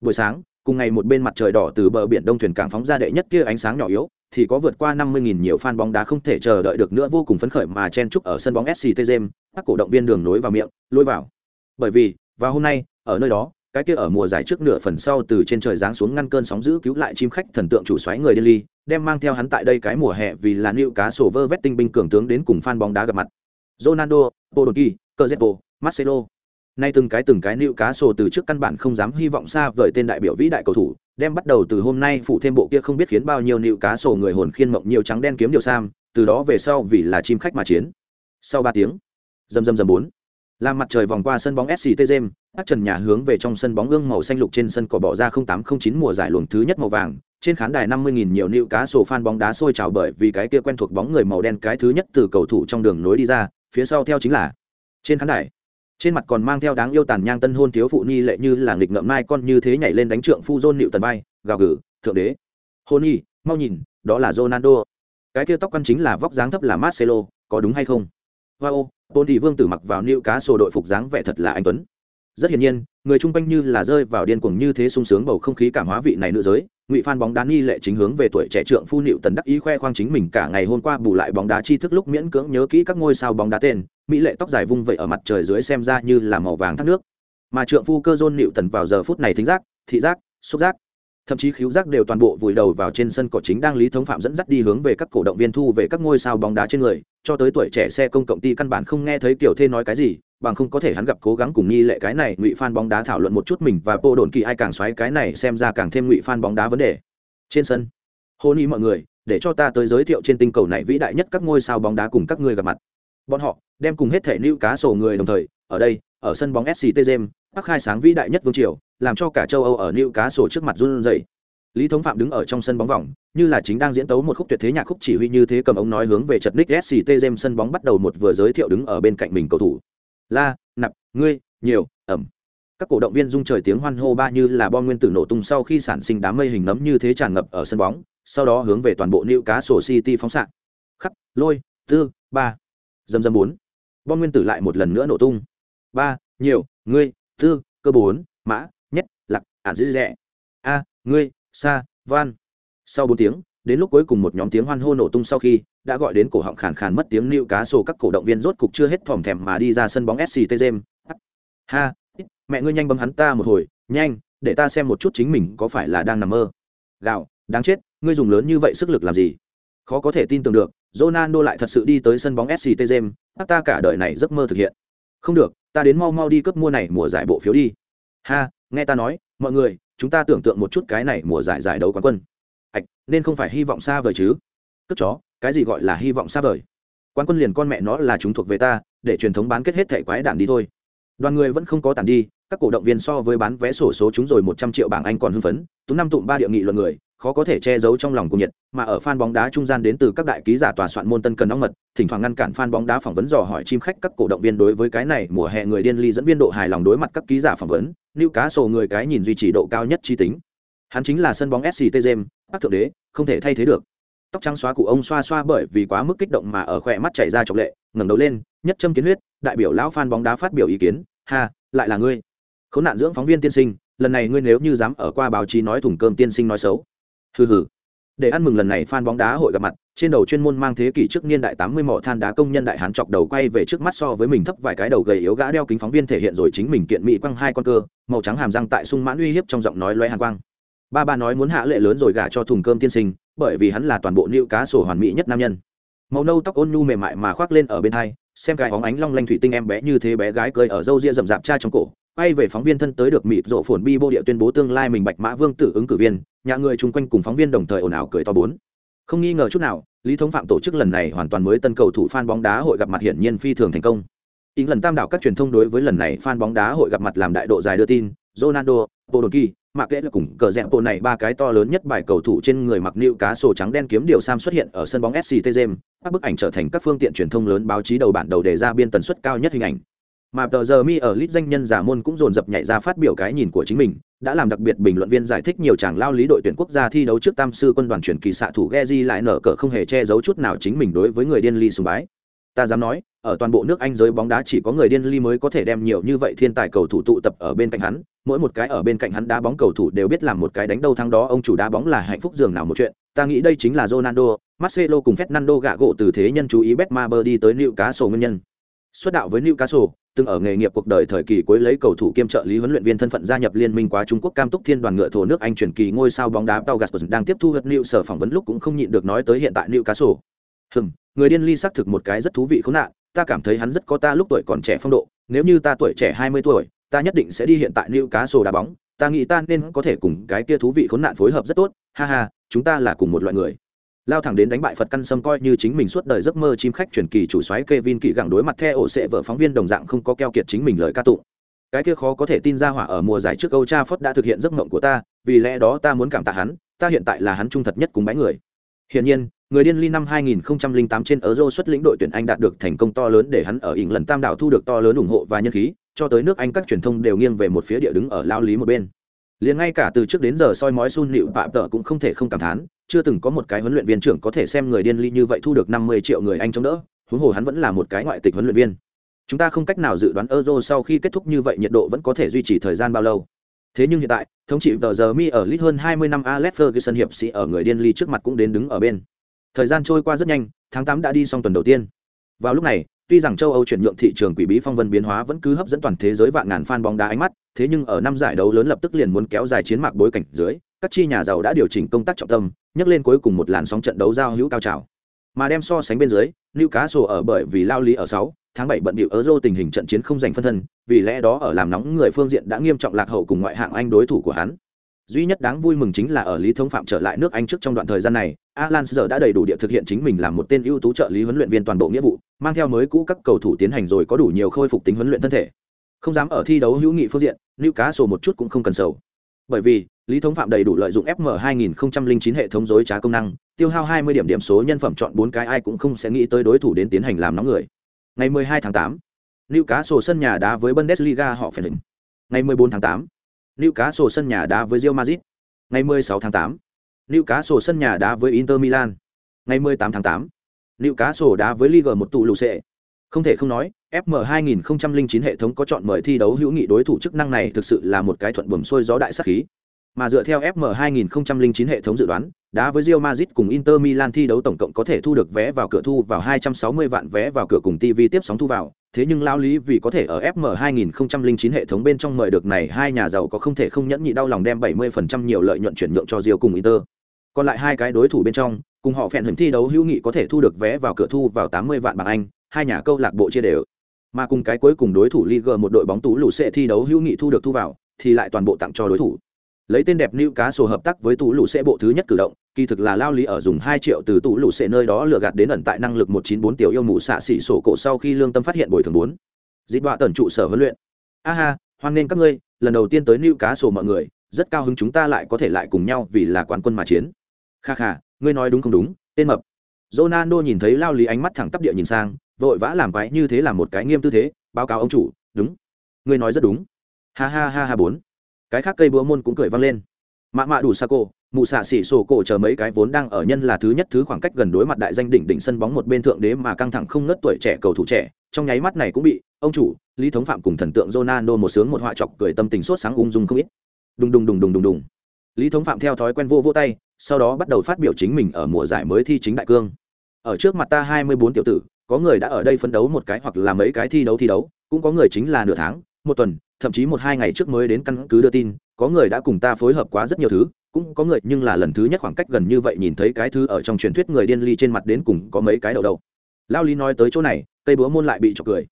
Buổi sáng, cùng ngày một bên mặt trời đỏ từ bờ biển đông thuyền cảng phóng ra đệ nhất kia ánh sáng nhỏ yếu, thì có vượt qua 50.000 nhiều fan bóng đá không thể chờ đợi được nữa vô cùng phấn khởi mà chen chúc ở sân bóng SCT Gem, các cổ động viên đường nối vào miệng, lôi vào. Bởi vì, vào hôm nay, ở nơi đó, cái kia ở mùa giải trước nửa phần sau từ trên trời giáng xuống ngăn cơn sóng dữ cứu lại chim khách thần tượng chủ xoáy người Delhi, đem mang theo hắn tại đây cái mùa hè vì là nịu cá sổ vơ vét tinh binh cường tướng đến cùng fan bóng đá gặp mặt. Ronaldo, Podolski, Cazorla, Marcelo. Nay từng cái từng cái nịu cá sổ từ trước căn bản không dám hy vọng xa vời tên đại biểu vĩ đại cầu thủ, đem bắt đầu từ hôm nay phụ thêm bộ kia không biết khiến bao nhiêu nịu cá sổ người hồn khiên mộng nhiều trắng đen kiếm điều sam, từ đó về sau vì là chim khách mà chiến. Sau 3 tiếng, dầm dầm dầm bốn. làm mặt trời vòng qua sân bóng sct gem ác trần nhà hướng về trong sân bóng ương màu xanh lục trên sân cỏ bỏ ra 0809 mùa giải luồng thứ nhất màu vàng. Trên khán đài 50.000 nhiều nịu cá sổ fan bóng đá sôi trào bởi vì cái kia quen thuộc bóng người màu đen cái thứ nhất từ cầu thủ trong đường nối đi ra, phía sau theo chính là trên khán đài. Trên mặt còn mang theo đáng yêu tàn nhang tân hôn thiếu phụ nhi lệ như là nghịch ngợm mai con như thế nhảy lên đánh trượng phu dôn nịu tần vai, gào gừ, thượng đế. Hôn nhi mau nhìn, đó là ronaldo. Cái kia tóc căn chính là vóc dáng thấp là marcelo, có đúng hay không? Wow tôn thị vương tử mặc vào nịu cá sổ đội phục dáng vẻ thật là anh tuấn rất hiển nhiên, người chung quanh như là rơi vào điên cuồng như thế sung sướng bầu không khí cảm hóa vị này nữ giới, ngụy phan bóng đá nghi lệ chính hướng về tuổi trẻ trượng phu nịu tần đắc ý khoe khoang chính mình cả ngày hôm qua bù lại bóng đá chi thức lúc miễn cưỡng nhớ kỹ các ngôi sao bóng đá tên, mỹ lệ tóc dài vung vậy ở mặt trời dưới xem ra như là màu vàng thác nước. Mà trượng phu cơ dôn nịu tần vào giờ phút này thính giác, thị giác, xúc giác, thậm chí khiếu giác đều toàn bộ vùi đầu vào trên sân cỏ chính đang lý thống phạm dẫn dắt đi hướng về các cổ động viên thu về các ngôi sao bóng đá trên người, cho tới tuổi trẻ xe công cộng ty căn bản không nghe thấy kiểu thê nói cái gì bằng không có thể hắn gặp cố gắng cùng nghi lệ cái này ngụy phan bóng đá thảo luận một chút mình và bộ đồn kỳ ai càng xoáy cái này xem ra càng thêm ngụy phan bóng đá vấn đề. Trên sân hôn ý mọi người, để cho ta tới giới thiệu trên tinh cầu này vĩ đại nhất các ngôi sao bóng đá cùng các ngươi gặp mặt. Bọn họ đem cùng hết thể nữ cá sổ người đồng thời, ở đây, ở sân bóng sct james bắc khai sáng vĩ đại nhất vương triều, làm cho cả châu âu ở nữ cá sổ trước mặt run rẩy. Lý thống phạm đứng ở trong sân bóng vòng, như là chính đang diễn tấu một khúc tuyệt thế nhạc khúc chỉ huy như thế cầm ống nói hướng về chật ních sct james sân bóng bắt đầu một vừa giới thiệu đứng ở bên cạnh mình cầu thủ la, nạp, ngươi, nhiều, ẩm. Các cổ động viên rung trời tiếng hoan hô ba như là bom nguyên tử nổ tung sau khi sản sinh đám mây hình nấm như thế tràn ngập ở sân bóng, sau đó hướng về toàn bộ nữ cá sổ city phóng xạ. Khắc, lôi, tư, ba. Dầm dầm bốn. Bom nguyên tử lại một lần nữa nổ tung. Ba, nhiều, ngươi, tư, cơ bốn, mã nhất lặc, ản dĩ dẹ a, ngươi, sa, van. Sau bốn tiếng, đến lúc cuối cùng một nhóm tiếng hoan hô nổ tung sau khi đã gọi đến cổ họng khàn khàn mất tiếng nịu cá sổ các cổ động viên rốt cục chưa hết thòm thèm mà đi ra sân bóng sct james ha mẹ ngươi nhanh bấm hắn ta một hồi nhanh để ta xem một chút chính mình có phải là đang nằm mơ gạo đáng chết ngươi dùng lớn như vậy sức lực làm gì khó có thể tin tưởng được Ronaldo lại thật sự đi tới sân bóng SCT James, ta cả đời này giấc mơ thực hiện. Không được, ta đến mau mau đi cấp mua này mùa giải bộ phiếu đi. Ha, nghe ta nói, mọi người, chúng ta tưởng tượng một chút cái này mùa giải giải đấu quán quân. Ảch, nên không phải hy vọng xa vời chứ? Cất chó, cái gì gọi là hy vọng xa vời? Quan quân liền con mẹ nó là chúng thuộc về ta, để truyền thống bán kết hết thảy quái đản đi thôi. Đoàn người vẫn không có tản đi, các cổ động viên so với bán vé sổ số chúng rồi một trăm triệu bảng Anh còn hưng phấn, tú năm tụm ba địa nghị luận người, khó có thể che giấu trong lòng cùng nhiệt, mà ở fan bóng đá trung gian đến từ các đại ký giả tòa soạn môn tân cần đóng mật, thỉnh thoảng ngăn cản fan bóng đá phỏng vấn dò hỏi chim khách các cổ động viên đối với cái này mùa hè người điên ly dẫn viên độ hài lòng đối mặt các ký giả phỏng vấn, lưu cá sổ người cái nhìn duy trì độ cao nhất chi tính. Hắn chính là sân bóng SCT James, Bắc thượng đế, không thể thay thế được. Tóc trắng xóa cụ ông xoa xoa bởi vì quá mức kích động mà ở khỏe mắt chảy ra trọng lệ, ngẩng đầu lên, nhất châm kiến huyết, đại biểu lão fan bóng đá phát biểu ý kiến, ha, lại là ngươi. Khốn nạn dưỡng phóng viên tiên sinh, lần này ngươi nếu như dám ở qua báo chí nói thủng cơm tiên sinh nói xấu. Hừ hừ để ăn mừng lần này fan bóng đá hội gặp mặt trên đầu chuyên môn mang thế kỷ trước niên đại tám mươi mỏ than đá công nhân đại hán chọc đầu quay về trước mắt so với mình thấp vài cái đầu gầy yếu gã đeo kính phóng viên thể hiện rồi chính mình kiện mỹ quăng hai con cơ màu trắng hàm răng tại sung mãn uy hiếp trong giọng nói loé hàn quang ba ba nói muốn hạ lệ lớn rồi gả cho thùng cơm tiên sinh bởi vì hắn là toàn bộ nữ cá sổ hoàn mỹ nhất nam nhân. Màu nâu tóc ôn nhu mềm mại mà khoác lên ở bên hai, xem cái hóng ánh long lanh thủy tinh em bé như thế bé gái cười ở râu ria rậm rạp cha trong cổ, quay về phóng viên thân tới được mịt rộ phồn bi bô địa tuyên bố tương lai mình bạch mã vương tử ứng cử viên, nhà người chung quanh cùng phóng viên đồng thời ồn ào cười to bốn. Không nghi ngờ chút nào, lý thống phạm tổ chức lần này hoàn toàn mới tân cầu thủ fan bóng đá hội gặp mặt hiển nhiên phi thường thành công. Ý lần tam đảo các truyền thông đối với lần này fan bóng đá hội gặp mặt làm đại độ dài đưa tin, ronaldo kỳ mà kệ là cùng cờ rẽ bộ này ba cái to lớn nhất bài cầu thủ trên người mặc nịu cá sổ trắng đen kiếm điều sam xuất hiện ở sân bóng SCT James, các bức ảnh trở thành các phương tiện truyền thông lớn báo chí đầu bản đầu đề ra biên tần suất cao nhất hình ảnh. Mà tờ giờ mi ở lit danh nhân giả môn cũng dồn dập nhảy ra phát biểu cái nhìn của chính mình đã làm đặc biệt bình luận viên giải thích nhiều chàng lao lý đội tuyển quốc gia thi đấu trước tam sư quân đoàn chuyển kỳ xạ thủ Geji lại nở cờ không hề che giấu chút nào chính mình đối với người điên ly sùng bái. Ta dám nói ở toàn bộ nước anh giới bóng đá chỉ có người điên ly mới có thể đem nhiều như vậy thiên tài cầu thủ tụ tập ở bên cạnh hắn. Mỗi một cái ở bên cạnh hắn đá bóng cầu thủ đều biết làm một cái đánh đâu thắng đó. Ông chủ đá bóng là hạnh phúc dường nào một chuyện. Ta nghĩ đây chính là Ronaldo. Marcelo cùng Fernando gạ gỗ từ thế nhân chú ý Betmaber đi tới Newcastle nguyên nhân. Xuất đạo với Newcastle từng ở nghề nghiệp cuộc đời thời kỳ cuối lấy cầu thủ kiêm trợ lý huấn luyện viên thân phận gia nhập liên minh quá Trung Quốc Cam Túc Thiên đoàn ngựa thổ nước Anh chuyển kỳ ngôi sao bóng đá Pau Gasper đang tiếp thu hợp liệu sở phỏng vấn lúc cũng không nhịn được nói tới hiện tại Newcastle. Hừm, người điên ly xác thực một cái rất thú vị khốn nạn, ta cảm thấy hắn rất có ta lúc tuổi còn trẻ phong độ, nếu như ta tuổi trẻ 20 tuổi, ta nhất định sẽ đi hiện tại Newcastle đá bóng, ta nghĩ ta nên có thể cùng cái kia thú vị khốn nạn phối hợp rất tốt, ha ha, chúng ta là cùng một loại người. Lao thẳng đến đánh bại phật căn sâm coi như chính mình suốt đời giấc mơ chim khách truyền kỳ chủ soái Kevin kỳ gặng đối mặt theo ổ sệ vợ phóng viên đồng dạng không có keo kiệt chính mình lời ca tụng. Cái kia khó có thể tin ra hỏa ở mùa giải trước Âu Cha Phất đã thực hiện giấc mộng của ta, vì lẽ đó ta muốn cảm tạ hắn, ta hiện tại là hắn trung thật nhất cùng bái người. Hiển nhiên, người điên ly năm 2008 trên Euro xuất lĩnh đội tuyển Anh đạt được thành công to lớn để hắn ở ỉn lần tam đảo thu được to lớn ủng hộ và nhân khí, cho tới nước Anh các truyền thông đều nghiêng về một phía địa đứng ở lao lý một bên. Liền ngay cả từ trước đến giờ soi mói sun Liệu phạm tợ cũng không thể không cảm thán, chưa từng có một cái huấn luyện viên trưởng có thể xem người điên ly như vậy thu được 50 triệu người Anh chống đỡ, huống hồ hắn vẫn là một cái ngoại tịch huấn luyện viên. Chúng ta không cách nào dự đoán Euro sau khi kết thúc như vậy nhiệt độ vẫn có thể duy trì thời gian bao lâu. Thế nhưng hiện tại, thống trị tờ giờ mi ở lit hơn 20 năm Alex Ferguson hiệp sĩ ở người điên ly trước mặt cũng đến đứng ở bên. Thời gian trôi qua rất nhanh, tháng 8 đã đi xong tuần đầu tiên. Vào lúc này, tuy rằng châu Âu chuyển nhượng thị trường quỷ bí phong vân biến hóa vẫn cứ hấp dẫn toàn thế giới vạn ngàn fan bóng đá ánh mắt, thế nhưng ở năm giải đấu lớn lập tức liền muốn kéo dài chiến mạc bối cảnh dưới, các chi nhà giàu đã điều chỉnh công tác trọng tâm, nhắc lên cuối cùng một làn sóng trận đấu giao hữu cao trào. Mà đem so sánh bên dưới, Newcastle ở bởi vì lao lý ở 6, tháng 7 bận bịu Euro tình hình trận chiến không giành phân thân, vì lẽ đó ở làm nóng người phương diện đã nghiêm trọng lạc hậu cùng ngoại hạng Anh đối thủ của hắn. Duy nhất đáng vui mừng chính là ở Lý Thống Phạm trở lại nước Anh trước trong đoạn thời gian này, Alan giờ đã đầy đủ địa thực hiện chính mình làm một tên ưu tú trợ lý huấn luyện viên toàn bộ nghĩa vụ, mang theo mới cũ các cầu thủ tiến hành rồi có đủ nhiều khôi phục tính huấn luyện thân thể. Không dám ở thi đấu hữu nghị phương diện, Newcastle một chút cũng không cần sầu. Bởi vì, Lý Thống Phạm đầy đủ lợi dụng FM 2009 hệ thống dối trá công năng, tiêu hao 20 điểm điểm số nhân phẩm chọn bốn cái ai cũng không sẽ nghĩ tới đối thủ đến tiến hành làm nóng người. Ngày 12 tháng 8, Newcastle sân nhà đá với Bundesliga họ phải lĩnh. Ngày 14 tháng 8, Newcastle sân nhà đá với Real Madrid. Ngày 16 tháng 8, Newcastle sân nhà đá với Inter Milan. Ngày 18 tháng 8, Newcastle đá với Liga 1 tụ lù xệ. Không thể không nói, FM 2009 hệ thống có chọn mời thi đấu hữu nghị đối thủ chức năng này thực sự là một cái thuận buồm xuôi gió đại sát khí. Mà dựa theo FM 2009 hệ thống dự đoán, đá với Real Madrid cùng Inter Milan thi đấu tổng cộng có thể thu được vé vào cửa thu vào 260 vạn vé vào cửa cùng TV tiếp sóng thu vào, thế nhưng lao lý vì có thể ở FM 2009 hệ thống bên trong mời được này hai nhà giàu có không thể không nhẫn nhị đau lòng đem 70% nhiều lợi nhuận chuyển nhượng cho Real cùng Inter. Còn lại hai cái đối thủ bên trong, cùng họ phèn hình thi đấu hữu nghị có thể thu được vé vào cửa thu vào 80 vạn bảng Anh, hai nhà câu lạc bộ chia đều. Mà cùng cái cuối cùng đối thủ Liga một đội bóng tú lũ sẽ thi đấu hữu nghị thu được thu vào, thì lại toàn bộ tặng cho đối thủ lấy tên đẹp Newcastle cá hợp tác với tú lũ sẽ bộ thứ nhất cử động kỳ thực là lao lý ở dùng hai triệu từ tủ lũ sẽ nơi đó lừa gạt đến ẩn tại năng lực một chín bốn tiểu yêu mù xạ xỉ sổ cổ sau khi lương tâm phát hiện bồi thường bốn. Dịp đọa tần trụ sở huấn luyện. A ha, hoan nghênh các ngươi, lần đầu tiên tới nữ cá sổ mọi người, rất cao hứng chúng ta lại có thể lại cùng nhau vì là quán quân mà chiến. Kha kha, ngươi nói đúng không đúng, tên mập. Ronaldo nhìn thấy lao lý ánh mắt thẳng tắp địa nhìn sang, vội vã làm quái như thế là một cái nghiêm tư thế, báo cáo ông chủ, đúng, ngươi nói rất đúng. Ha ha ha ha bốn. Cái khác cây búa môn cũng cười vang lên. Mạ mạ đủ sa cô mụ xạ xỉ sổ cổ chờ mấy cái vốn đang ở nhân là thứ nhất thứ khoảng cách gần đối mặt đại danh đỉnh đỉnh sân bóng một bên thượng đế mà căng thẳng không ngớt tuổi trẻ cầu thủ trẻ. Trong nháy mắt này cũng bị, ông chủ, lý thống phạm cùng thần tượng ronaldo một sướng một họa chọc cười tâm tình sốt sáng ung dung không ít. Đùng đùng đùng đùng đùng đùng. Lý thống phạm theo thói quen vô vô tay, sau đó bắt đầu phát biểu chính mình ở mùa giải mới thi chính đại cương. Ở trước mặt ta hai mươi bốn tiểu tử, có người đã ở đây phấn đấu một cái hoặc là mấy cái thi đấu thi đấu, cũng có người chính là nửa tháng một tuần, thậm chí một hai ngày trước mới đến căn cứ đưa tin, có người đã cùng ta phối hợp quá rất nhiều thứ, cũng có người, nhưng là lần thứ nhất khoảng cách gần như vậy nhìn thấy cái thứ ở trong truyền thuyết người điên ly trên mặt đến cùng có mấy cái đầu đầu. Lao lý nói tới chỗ này, cây búa môn lại bị chọc cười.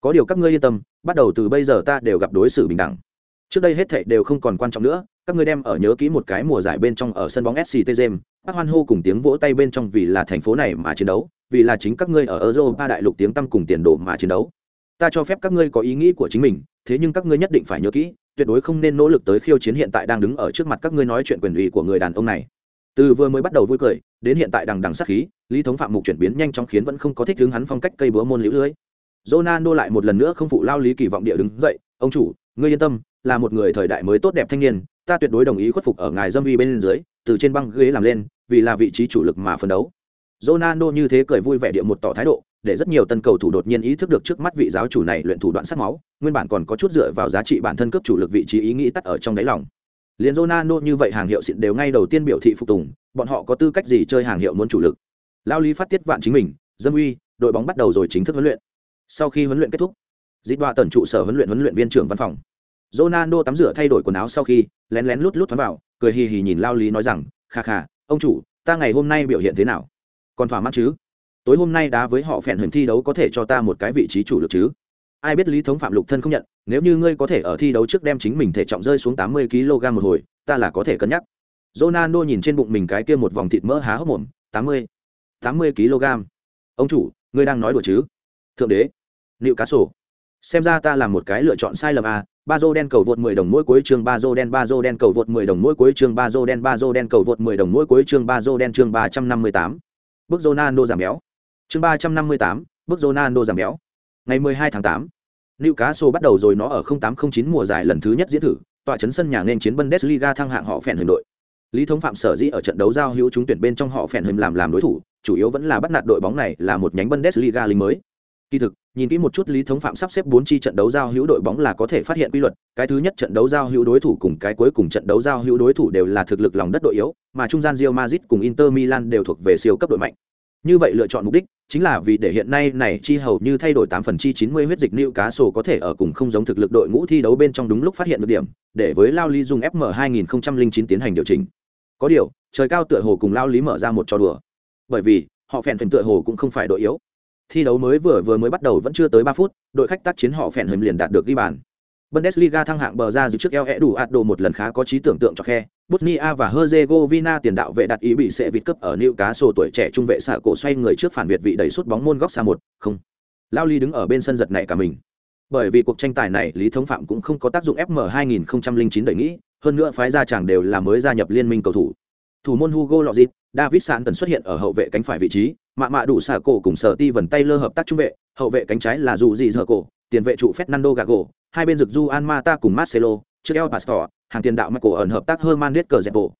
Có điều các ngươi yên tâm, bắt đầu từ bây giờ ta đều gặp đối xử bình đẳng. Trước đây hết thệ đều không còn quan trọng nữa, các ngươi đem ở nhớ kỹ một cái mùa giải bên trong ở sân bóng sct james bác hoan hô cùng tiếng vỗ tay bên trong vì là thành phố này mà chiến đấu, vì là chính các ngươi ở europa đại lục tiếng tăm cùng tiền đồ mà chiến đấu ta cho phép các ngươi có ý nghĩ của chính mình, thế nhưng các ngươi nhất định phải nhớ kỹ, tuyệt đối không nên nỗ lực tới khiêu chiến hiện tại đang đứng ở trước mặt các ngươi nói chuyện quyền ủy của người đàn ông này. Từ vừa mới bắt đầu vui cười, đến hiện tại đằng đằng sát khí, lý thống phạm mục chuyển biến nhanh chóng khiến vẫn không có thích hướng hắn phong cách cây búa môn lũ lưới. Ronaldo lại một lần nữa không phụ lao lý kỳ vọng địa đứng dậy, ông chủ, ngươi yên tâm, là một người thời đại mới tốt đẹp thanh niên, ta tuyệt đối đồng ý khuất phục ở ngài dâm uy bên dưới, từ trên băng ghế làm lên, vì là vị trí chủ lực mà phấn đấu. Ronaldo như thế cười vui vẻ địa một tỏ thái độ để rất nhiều tân cầu thủ đột nhiên ý thức được trước mắt vị giáo chủ này luyện thủ đoạn sát máu, nguyên bản còn có chút dựa vào giá trị bản thân cấp chủ lực vị trí ý nghĩ tắt ở trong đáy lòng. Liên Ronaldo như vậy hàng hiệu xịn đều ngay đầu tiên biểu thị phục tùng, bọn họ có tư cách gì chơi hàng hiệu muốn chủ lực. Lao Lý phát tiết vạn chính mình, dâm uy, đội bóng bắt đầu rồi chính thức huấn luyện. Sau khi huấn luyện kết thúc, Dịch Đoạ tần trụ sở huấn luyện huấn luyện viên trưởng văn phòng. Ronaldo tắm rửa thay đổi quần áo sau khi, lén lén lút lút thoáng vào, cười hì hì nhìn Lao Lý nói rằng, "Kha kha, ông chủ, ta ngày hôm nay biểu hiện thế nào? Còn thỏa mãn chứ?" Tối hôm nay đá với họ phèn hình thi đấu có thể cho ta một cái vị trí chủ lực chứ? Ai biết lý thống phạm lục thân không nhận, nếu như ngươi có thể ở thi đấu trước đem chính mình thể trọng rơi xuống tám mươi kg một hồi, ta là có thể cân nhắc. Ronaldo nhìn trên bụng mình cái kia một vòng thịt mỡ há hốc mồm, tám mươi tám mươi kg. Ông chủ, ngươi đang nói đùa chứ? Thượng đế liệu cá sổ xem ra ta làm một cái lựa chọn sai lầm à? Ba dô đen cầu vượt 10 đồng mỗi cuối chương, ba dô đen, ba dô đen cầu vượt 10 đồng mỗi cuối chương, ba dô đen, ba dô đen cầu vượt 10 đồng mỗi cuối chương, ba dô đen chương 358. Bước Ronaldo giảm béo chương ba trăm năm mươi tám bước Ronaldo giảm béo. Ngày 12 tháng 8 Newcastle bắt đầu rồi nó ở 0809 mùa giải lần thứ nhất diễn thử tọa chấn sân nhà nên chiến Bundesliga thăng hạng họ phèn hưởng đội. Lý Thống Phạm sở dĩ ở trận đấu giao hữu chúng tuyển bên trong họ phèn hưởng làm làm đối thủ chủ yếu vẫn là bắt nạt đội bóng này là một nhánh Bundesliga lính mới. Kỳ thực Nhìn kỹ một chút Lý Thống Phạm sắp xếp 4 chi trận đấu giao hữu đội bóng là có thể phát hiện quy luật, cái thứ nhất trận đấu giao hữu đối thủ cùng cái cuối cùng trận đấu giao hữu đối thủ đều là thực lực lòng đất đội yếu, mà trung gian Real Madrid cùng Inter Milan đều thuộc về siêu cấp đội mạnh. Như vậy lựa chọn mục đích chính là vì để hiện nay này chi hầu như thay đổi 8 phần chi 90 huyết dịch lưu cá sổ có thể ở cùng không giống thực lực đội ngũ thi đấu bên trong đúng lúc phát hiện được điểm, để với Lao Lý dùng FM 2009 tiến hành điều chỉnh. Có điều, trời cao tựa hồ cùng Lao Lý mở ra một trò đùa. Bởi vì, họ phèn thuyền tựa hồ cũng không phải đội yếu thi đấu mới vừa vừa mới bắt đầu vẫn chưa tới ba phút đội khách tác chiến họ phèn hầm liền đạt được ghi bàn bundesliga thăng hạng bờ ra dự trước eo é đủ ạt đồ một lần khá có trí tưởng tượng cho khe bosnia và herzegovina tiền đạo vệ đặt ý bị sẽ vịt cấp ở Newcastle cá tuổi trẻ trung vệ xạ cổ xoay người trước phản việt vị đẩy sút bóng môn góc xa một không. Lao ly đứng ở bên sân giật này cả mình. Bởi vì cuộc tranh tài này lý thống phạm cũng không có tác dụng fm 2009 đẩy nghĩ hơn nữa phái ra chàng đều là mới gia nhập liên minh cầu thủ. Thủ môn hugo Lloris, david sạn xuất hiện ở hậu vệ cánh phải vị trí mạ mạ đủ xả cổ cùng sở ti vần tay lơ hợp tác trung vệ hậu vệ cánh trái là dù gì giờ cổ tiền vệ trụ fernando gago hai bên rực Juan Mata cùng marcelo trước el pastor, hàng tiền đạo michael ẩn hợp tác herman cờ dẹp bộ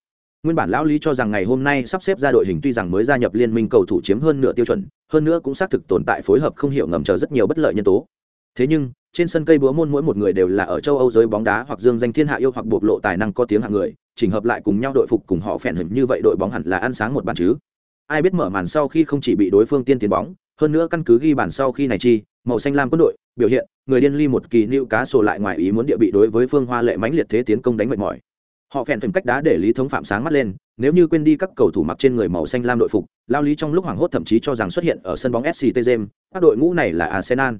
nguyên bản lão lý cho rằng ngày hôm nay sắp xếp ra đội hình tuy rằng mới gia nhập liên minh cầu thủ chiếm hơn nửa tiêu chuẩn, hơn nữa cũng xác thực tồn tại phối hợp không hiểu ngầm chờ rất nhiều bất lợi nhân tố. Thế nhưng, trên sân cây búa môn mỗi một người đều là ở châu âu giới bóng đá hoặc dương danh thiên hạ yêu hoặc bộc lộ tài năng có tiếng hạng người, chỉnh hợp lại cùng nhau đội phục cùng họ phèn hình như vậy đội bóng hẳn là ăn sáng một bàn chứ. Ai biết mở màn sau khi không chỉ bị đối phương tiên tiến bóng, hơn nữa căn cứ ghi bàn sau khi này chi màu xanh lam quân đội, biểu hiện, người điên ly một kỳ nữ cá sổ lại ngoài ý muốn địa bị đối với phương hoa lệ mãnh liệt thế tiến công đánh mệt mỏi. Họ phèn thềm cách đá để lý thống phạm sáng mắt lên, nếu như quên đi các cầu thủ mặc trên người màu xanh lam đội phục, lao lý trong lúc hoảng hốt thậm chí cho rằng xuất hiện ở sân bóng sct james các đội ngũ này là arsenal.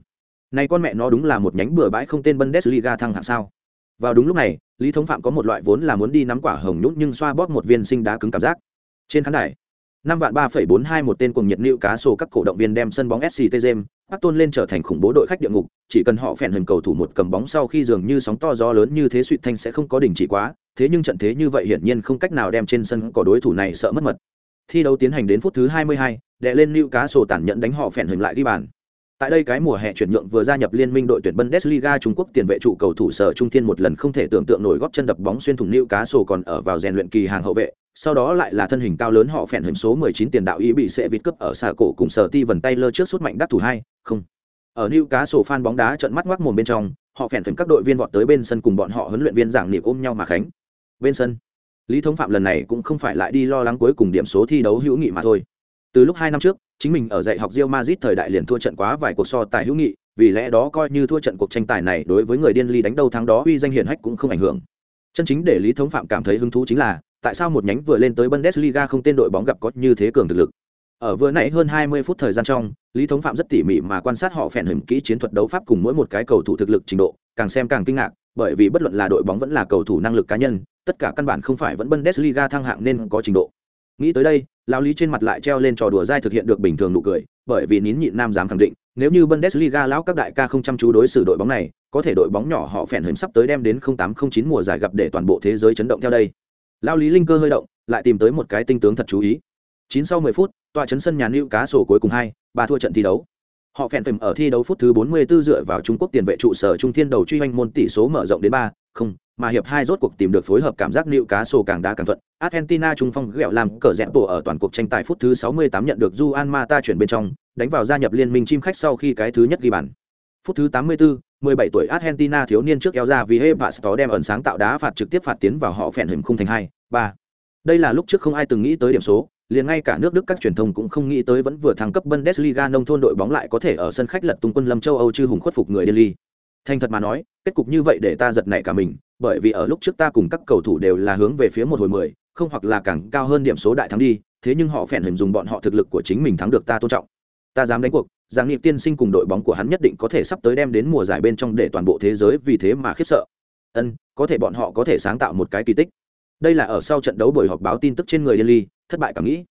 Này con mẹ nó đúng là một nhánh bừa bãi không tên bundesliga thăng hạng sao. Vào đúng lúc này, lý thống phạm có một loại vốn là muốn đi nắm quả hồng nhút nhưng xoa bóp một viên sinh đá cứng cảm giác. Trên khán đài, năm vạn ba phẩy bốn hai một tên cùng nhiệt nữ cá sổ các cổ động viên đem sân bóng sct james bắt tôn lên trở thành khủng bố đội khách địa ngục chỉ cần họ phèn hình cầu thủ một cầm bóng sau khi dường như sóng to gió lớn như thế suy thanh sẽ không có đình chỉ quá thế nhưng trận thế như vậy hiển nhiên không cách nào đem trên sân có đối thủ này sợ mất mật. Thi đấu tiến hành đến phút thứ 22, đệ lên lưu cá sổ tản nhận đánh họ phèn hình lại đi bàn tại đây cái mùa hè chuyển nhượng vừa gia nhập liên minh đội tuyển Bundesliga Trung Quốc tiền vệ trụ cầu thủ sở trung thiên một lần không thể tưởng tượng nổi góp chân đập bóng xuyên thủng cá sổ còn ở vào rèn luyện kỳ hàng hậu vệ, sau đó lại là thân hình cao lớn họ phèn hình số 19 tiền đạo ý bị sẽ vịt cướp ở xà cổ cùng sở ti vần tay lơ trước sút mạnh đắc thủ hai, không. Ở cá sổ fan bóng đá trận mắt ngoác mồm bên trong, họ phèn hình các đội viên vọt tới bên sân cùng bọn họ huấn luyện viên giảng niệm ôm nhau mà khánh. Bên sân, Lý Thống Phạm lần này cũng không phải lại đi lo lắng cuối cùng điểm số thi đấu hữu nghị mà thôi. Từ lúc hai năm trước, chính mình ở dạy học Real Madrid thời đại liền thua trận quá vài cuộc so tài hữu nghị, vì lẽ đó coi như thua trận cuộc tranh tài này đối với người điên ly đánh đầu thắng đó uy danh hiển hách cũng không ảnh hưởng. Chân chính để Lý Thống Phạm cảm thấy hứng thú chính là, tại sao một nhánh vừa lên tới Bundesliga không tên đội bóng gặp có như thế cường thực lực. Ở vừa nãy hơn 20 phút thời gian trong, Lý Thống Phạm rất tỉ mỉ mà quan sát họ phèn hình kỹ chiến thuật đấu pháp cùng mỗi một cái cầu thủ thực lực trình độ, càng xem càng kinh ngạc, bởi vì bất luận là đội bóng vẫn là cầu thủ năng lực cá nhân, tất cả căn bản không phải vẫn Bundesliga thăng hạng nên có trình độ nghĩ tới đây, lão lý trên mặt lại treo lên trò đùa dai thực hiện được bình thường nụ cười, bởi vì nín nhịn nam dám khẳng định, nếu như bundesliga lão các đại ca không chăm chú đối xử đội bóng này, có thể đội bóng nhỏ họ phèn hứng sắp tới đem đến 0809 mùa giải gặp để toàn bộ thế giới chấn động theo đây. Lão lý linh cơ hơi động, lại tìm tới một cái tinh tướng thật chú ý. Chín sau 10 phút tòa chấn sân nhà nữ cá sổ cuối cùng hai, ba thua trận thi đấu. Họ phèn tìm ở thi đấu phút thứ 44 dựa vào trung quốc tiền vệ trụ sở trung thiên đầu truy hoành môn tỷ số mở rộng đến ba không mà hiệp hai rốt cuộc tìm được phối hợp cảm giác nịu cá sổ càng đá càng thuận. Argentina trung phong ghẹo làm cờ rẽ bộ ở toàn cuộc tranh tài phút thứ 68 nhận được juan mata chuyển bên trong đánh vào gia nhập liên minh chim khách sau khi cái thứ nhất ghi bàn. Phút thứ 84, 17 tuổi argentina thiếu niên trước kéo ra vì hệ có đem ẩn sáng tạo đá phạt trực tiếp phạt tiến vào họ phèn hình khung thành hai ba. Đây là lúc trước không ai từng nghĩ tới điểm số liền ngay cả nước Đức các truyền thông cũng không nghĩ tới vẫn vừa thăng cấp Bundesliga nông thôn đội bóng lại có thể ở sân khách lật tung quân lâm châu Âu chư hùng khuất phục người Delhi. Thành thật mà nói, kết cục như vậy để ta giật nảy cả mình, bởi vì ở lúc trước ta cùng các cầu thủ đều là hướng về phía một hồi mười, không hoặc là càng cao hơn điểm số đại thắng đi, thế nhưng họ phèn hình dùng bọn họ thực lực của chính mình thắng được ta tôn trọng. Ta dám đánh cuộc, Giang Nghiệp Tiên Sinh cùng đội bóng của hắn nhất định có thể sắp tới đem đến mùa giải bên trong để toàn bộ thế giới vì thế mà khiếp sợ. Ân, có thể bọn họ có thể sáng tạo một cái kỳ tích. Đây là ở sau trận đấu buổi họp báo tin tức trên người Delhi, thất bại cảm nghĩ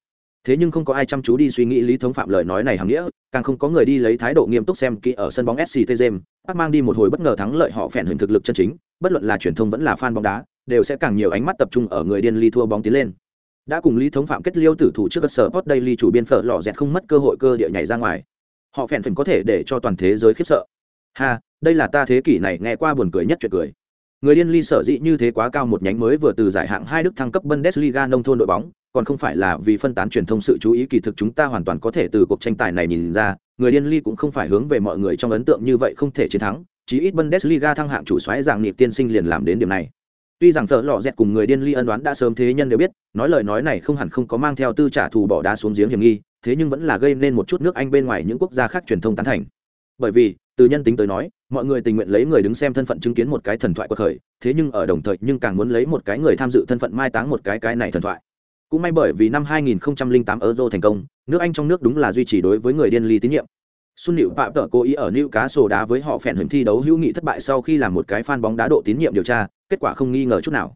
thế nhưng không có ai chăm chú đi suy nghĩ lý thống phạm lời nói này hàm nghĩa, càng không có người đi lấy thái độ nghiêm túc xem kỹ ở sân bóng sct james bác mang đi một hồi bất ngờ thắng lợi họ phèn hình thực lực chân chính, bất luận là truyền thông vẫn là fan bóng đá, đều sẽ càng nhiều ánh mắt tập trung ở người điên ly thua bóng tiến lên. Đã cùng lý thống phạm kết liêu tử thủ trước cơ sở post daily chủ biên phở lò dẹt không mất cơ hội cơ địa nhảy ra ngoài. Họ phèn hình có thể để cho toàn thế giới khiếp sợ. Ha, đây là ta thế kỷ này nghe qua buồn cười nhất chuyện cười người điên ly sở dĩ như thế quá cao một nhánh mới vừa từ giải hạng hai đức thăng cấp bundesliga nông thôn đội bóng, còn không phải là vì phân tán truyền thông sự chú ý kỳ thực chúng ta hoàn toàn có thể từ cuộc tranh tài này nhìn ra, người điên ly cũng không phải hướng về mọi người trong ấn tượng như vậy không thể chiến thắng, chí ít bundesliga thăng hạng chủ xoáy dạng nhịp tiên sinh liền làm đến điểm này. Tuy rằng thợ lò dẹt cùng người điên ly ân đoán đã sớm thế nhân đều biết, nói lời nói này không hẳn không có mang theo tư trả thù bỏ đá xuống giếng hiểm nghi, thế nhưng vẫn là gây nên một chút nước anh bên ngoài những quốc gia khác truyền thông tán thành. Bởi vì, từ nhân tính tới nói mọi người tình nguyện lấy người đứng xem thân phận chứng kiến một cái thần thoại của khởi thế nhưng ở đồng thời nhưng càng muốn lấy một cái người tham dự thân phận mai táng một cái cái này thần thoại cũng may bởi vì năm 2008 euro thành công nước anh trong nước đúng là duy trì đối với người điên ly tín nhiệm Xuân Liệu Phạm Tở cố ý ở Liệu Cá Sổ đá với họ phèn hình thi đấu hữu nghị thất bại sau khi làm một cái fan bóng đá độ tín nhiệm điều tra, kết quả không nghi ngờ chút nào.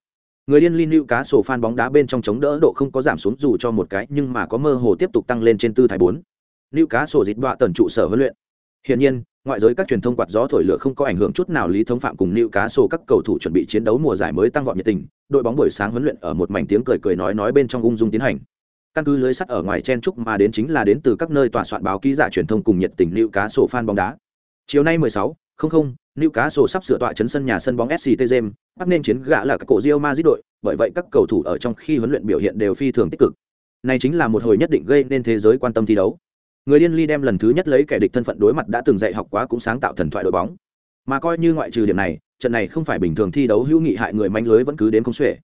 Người điên ly Sổ fan bóng đá bên trong chống đỡ độ không có giảm xuống dù cho một cái, nhưng mà có mơ hồ tiếp tục tăng lên trên tư thái 4. Sổ dịch bọa tần trụ sở huấn luyện. Hiển nhiên, ngoại giới các truyền thông quạt gió thổi lửa không có ảnh hưởng chút nào lý thống phạm cùng nịu cá sổ các cầu thủ chuẩn bị chiến đấu mùa giải mới tăng vọt nhiệt tình đội bóng buổi sáng huấn luyện ở một mảnh tiếng cười cười nói nói bên trong ung dung tiến hành. Căn cứ lưới sắt ở ngoài chen trúc mà đến chính là đến từ các nơi tòa soạn báo ký giả truyền thông cùng nhiệt tình nịu cá sổ fan bóng đá. Chiều nay 16 00 nịu cá sổ sắp sửa tọa chấn sân nhà sân bóng FC Gem bắt nên chiến gã là các cổ Real Madrid đội bởi vậy các cầu thủ ở trong khi huấn luyện biểu hiện đều phi thường tích cực. Này chính là một hồi nhất định gây nên thế giới quan tâm thi đấu người điên ly đem lần thứ nhất lấy kẻ địch thân phận đối mặt đã từng dạy học quá cũng sáng tạo thần thoại đội bóng. Mà coi như ngoại trừ điểm này trận này không phải bình thường thi đấu hữu nghị hại người manh lưới vẫn cứ đến không xuể.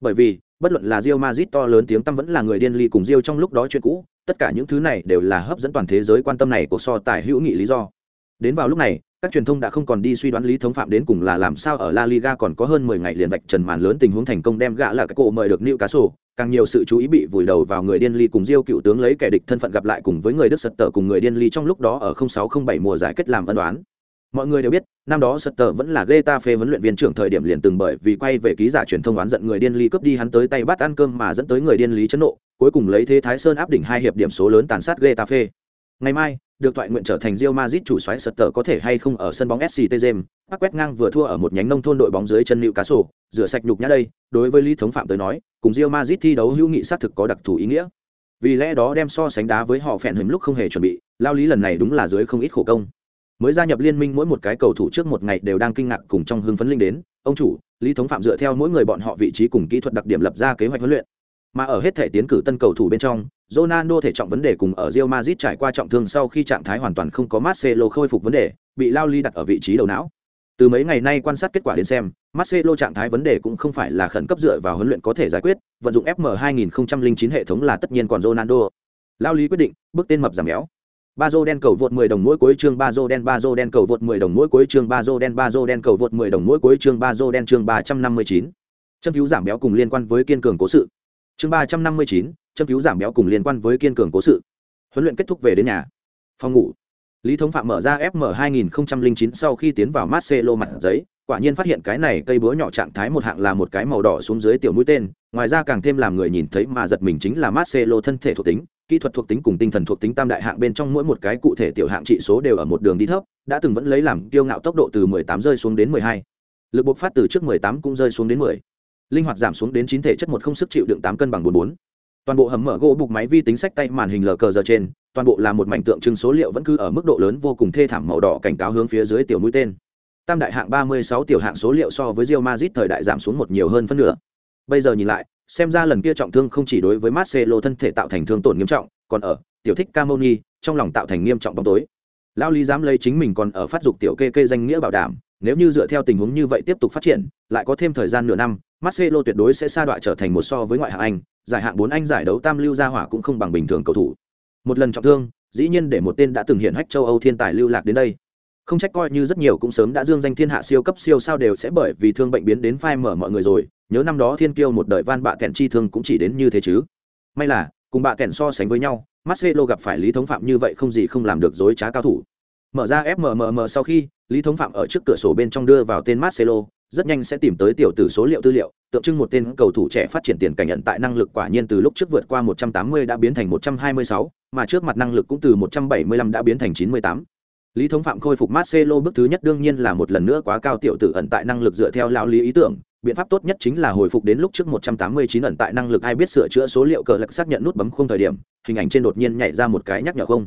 Bởi vì bất luận là Real Madrid to lớn tiếng tăm vẫn là người điên ly cùng Real trong lúc đó chuyện cũ tất cả những thứ này đều là hấp dẫn toàn thế giới quan tâm này của so tài hữu nghị lý do. Đến vào lúc này các truyền thông đã không còn đi suy đoán lý thống phạm đến cùng là làm sao ở La Liga còn có hơn 10 ngày liền vạch trần màn lớn tình huống thành công đem gã là các cổ mời được Newcastle, càng nhiều sự chú ý bị vùi đầu vào người điên ly cùng Diêu cựu tướng lấy kẻ địch thân phận gặp lại cùng với người Đức Sật tờ cùng người điên ly trong lúc đó ở 0607 mùa giải kết làm ân đoán. Mọi người đều biết, năm đó Sật tờ vẫn là Getafe huấn luyện viên trưởng thời điểm liền từng bởi vì quay về ký giả truyền thông oán giận người điên ly cướp đi hắn tới tay bắt ăn cơm mà dẫn tới người điên lý chấn nộ, cuối cùng lấy thế Thái Sơn áp đỉnh hai hiệp điểm số lớn tàn sát Getafe. Ngày mai, được toại nguyện trở thành Real Madrid chủ soái tờ có thể hay không ở sân bóng SCT Gem, Bắc quét ngang vừa thua ở một nhánh nông thôn đội bóng dưới chân liệu cá sổ rửa sạch nhục nhã đây, đối với Lý Thống Phạm tới nói, cùng Real Madrid thi đấu hữu nghị xác thực có đặc thù ý nghĩa. Vì lẽ đó đem so sánh đá với họ phèn hình lúc không hề chuẩn bị, lao lý lần này đúng là dưới không ít khổ công. Mới gia nhập liên minh mỗi một cái cầu thủ trước một ngày đều đang kinh ngạc cùng trong hưng phấn linh đến, ông chủ, Lý Thống Phạm dựa theo mỗi người bọn họ vị trí cùng kỹ thuật đặc điểm lập ra kế hoạch huấn luyện. Mà ở hết thể tiến cử tân cầu thủ bên trong, Ronaldo thể trọng vấn đề cùng ở Real Madrid trải qua trọng thương sau khi trạng thái hoàn toàn không có Marcelo khôi phục vấn đề, bị Lao Ly đặt ở vị trí đầu não. Từ mấy ngày nay quan sát kết quả đến xem, Marcelo trạng thái vấn đề cũng không phải là khẩn cấp dựa vào huấn luyện có thể giải quyết, vận dụng FM 2009 hệ thống là tất nhiên còn Ronaldo. Lao Ly quyết định, bước tên mập giảm béo. Bazo đen cầu vượt 10 đồng mỗi cuối chương Bazo đen Bazo đen cầu vượt 10 đồng mỗi cuối chương Bazo đen Bazo đen cầu vượt 10 đồng mỗi cuối chương Bazo đen chương 359. Châm cứu giảm béo cùng liên quan với kiên cường cố sự. Chương 359, châm cứu giảm béo cùng liên quan với kiên cường cố sự huấn luyện kết thúc về đến nhà phòng ngủ lý thống phạm mở ra fm 2009 sau khi tiến vào marcelo mặt giấy, quả nhiên phát hiện cái này cây búa nhỏ trạng thái một hạng là một cái màu đỏ xuống dưới tiểu mũi tên, ngoài ra càng thêm làm người nhìn thấy mà giật mình chính là marcelo thân thể thuộc tính, kỹ thuật thuộc tính cùng tinh thần thuộc tính tam đại hạng bên trong mỗi một cái cụ thể tiểu hạng trị số đều ở một đường đi thấp, đã từng vẫn lấy làm kiêu ngạo tốc độ từ 18 rơi xuống đến 12. lực bộc phát từ trước 18 cũng rơi xuống đến 10. linh hoạt giảm xuống đến 9 thể chất một không sức chịu đựng 8 cân bằng 44 toàn bộ hầm mở gỗ bục máy vi tính sách tay màn hình lờ cờ giờ trên, toàn bộ là một mảnh tượng trưng số liệu vẫn cứ ở mức độ lớn vô cùng thê thảm màu đỏ cảnh cáo hướng phía dưới tiểu mũi tên. Tam đại hạng 36 tiểu hạng số liệu so với Real Madrid thời đại giảm xuống một nhiều hơn phân nửa. Bây giờ nhìn lại, xem ra lần kia trọng thương không chỉ đối với Marcelo thân thể tạo thành thương tổn nghiêm trọng, còn ở tiểu thích Camoni, trong lòng tạo thành nghiêm trọng bóng tối. Lao lý dám lấy chính mình còn ở phát dục tiểu kê kê danh nghĩa bảo đảm, nếu như dựa theo tình huống như vậy tiếp tục phát triển, lại có thêm thời gian nửa năm, Marcelo tuyệt đối sẽ sa đọa trở thành một so với ngoại hạng Anh giải hạng bốn anh giải đấu tam lưu gia hỏa cũng không bằng bình thường cầu thủ. Một lần trọng thương, dĩ nhiên để một tên đã từng hiện hách châu âu thiên tài lưu lạc đến đây. Không trách coi như rất nhiều cũng sớm đã dương danh thiên hạ siêu cấp siêu sao đều sẽ bởi vì thương bệnh biến đến phai mở mọi người rồi, nhớ năm đó thiên kiêu một đời van bạ kẹn chi thương cũng chỉ đến như thế chứ. May là, cùng bạ kẹn so sánh với nhau, marcelo gặp phải lý thống phạm như vậy không gì không làm được dối trá cao thủ. Mở ra fmmm sau khi, lý thống phạm ở trước cửa sổ bên trong đưa vào tên marcelo, rất nhanh sẽ tìm tới tiểu tử số liệu tư liệu tượng trưng một tên cầu thủ trẻ phát triển tiền cảnh nhận tại năng lực quả nhiên từ lúc trước vượt qua 180 đã biến thành 126, mà trước mặt năng lực cũng từ 175 đã biến thành 98. Lý Thống Phạm khôi phục Marcelo bước thứ nhất đương nhiên là một lần nữa quá cao tiểu tử ẩn tại năng lực dựa theo lão lý ý tưởng, biện pháp tốt nhất chính là hồi phục đến lúc trước 189 ẩn tại năng lực ai biết sửa chữa số liệu cờ lực xác nhận nút bấm không thời điểm, hình ảnh trên đột nhiên nhảy ra một cái nhắc nhở không.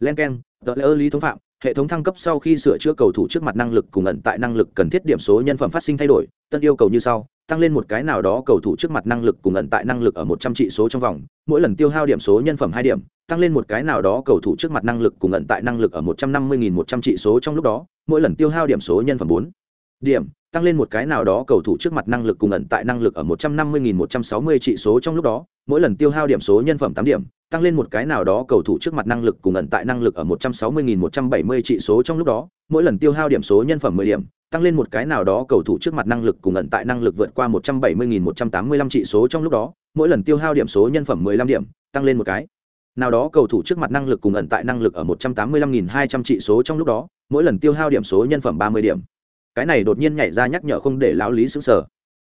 Len keng, tờ Lý Thống Phạm, hệ thống thăng cấp sau khi sửa chữa cầu thủ trước mặt năng lực cùng ẩn tại năng lực cần thiết điểm số nhân phẩm phát sinh thay đổi, tân yêu cầu như sau, tăng lên một cái nào đó cầu thủ trước mặt năng lực cùng ẩn tại năng lực ở một trăm trị số trong vòng, mỗi lần tiêu hao điểm số nhân phẩm hai điểm, tăng lên một cái nào đó cầu thủ trước mặt năng lực cùng ẩn tại năng lực ở một trăm năm mươi nghìn một trăm trị số trong lúc đó, mỗi lần tiêu hao điểm số nhân phẩm bốn điểm, tăng lên một cái nào đó cầu thủ trước mặt năng lực cùng ẩn tại năng lực ở một trăm năm mươi nghìn một trăm sáu mươi trị số trong lúc đó, mỗi lần tiêu hao điểm số nhân phẩm tám điểm, tăng lên một cái nào đó cầu thủ trước mặt năng lực cùng ẩn tại năng lực ở một trăm sáu mươi nghìn một trăm bảy mươi trị số trong lúc đó, mỗi lần tiêu hao điểm số nhân phẩm mười điểm tăng lên một cái nào đó cầu thủ trước mặt năng lực cùng ẩn tại năng lực vượt qua một trăm bảy mươi nghìn một trăm tám mươi lăm trị số trong lúc đó, mỗi lần tiêu hao điểm số nhân phẩm mười lăm điểm, tăng lên một cái. Nào đó cầu thủ trước mặt năng lực cùng ẩn tại năng lực ở một trăm tám mươi lăm nghìn hai trăm trị số trong lúc đó, mỗi lần tiêu hao điểm số nhân phẩm ba mươi điểm. Cái này đột nhiên nhảy ra nhắc nhở không để lão lý xứng sở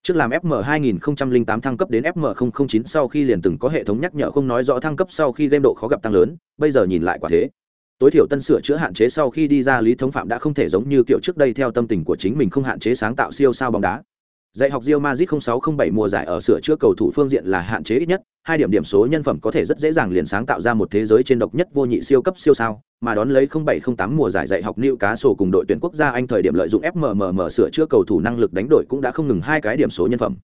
trước làm fm 2008 thăng cấp đến fm 009 sau khi liền từng có hệ thống nhắc nhở không nói rõ thăng cấp sau khi game độ khó gặp tăng lớn, bây giờ nhìn lại quả thế tối thiểu tân sửa chữa hạn chế sau khi đi ra lý thống phạm đã không thể giống như kiểu trước đây theo tâm tình của chính mình không hạn chế sáng tạo siêu sao bóng đá. Dạy học Real Madrid 0607 mùa giải ở sửa chữa cầu thủ phương diện là hạn chế ít nhất, hai điểm điểm số nhân phẩm có thể rất dễ dàng liền sáng tạo ra một thế giới trên độc nhất vô nhị siêu cấp siêu sao, mà đón lấy 0708 mùa giải dạy học Newcastle cùng đội tuyển quốc gia Anh thời điểm lợi dụng FMMM sửa chữa cầu thủ năng lực đánh đổi cũng đã không ngừng hai cái điểm số nhân phẩm.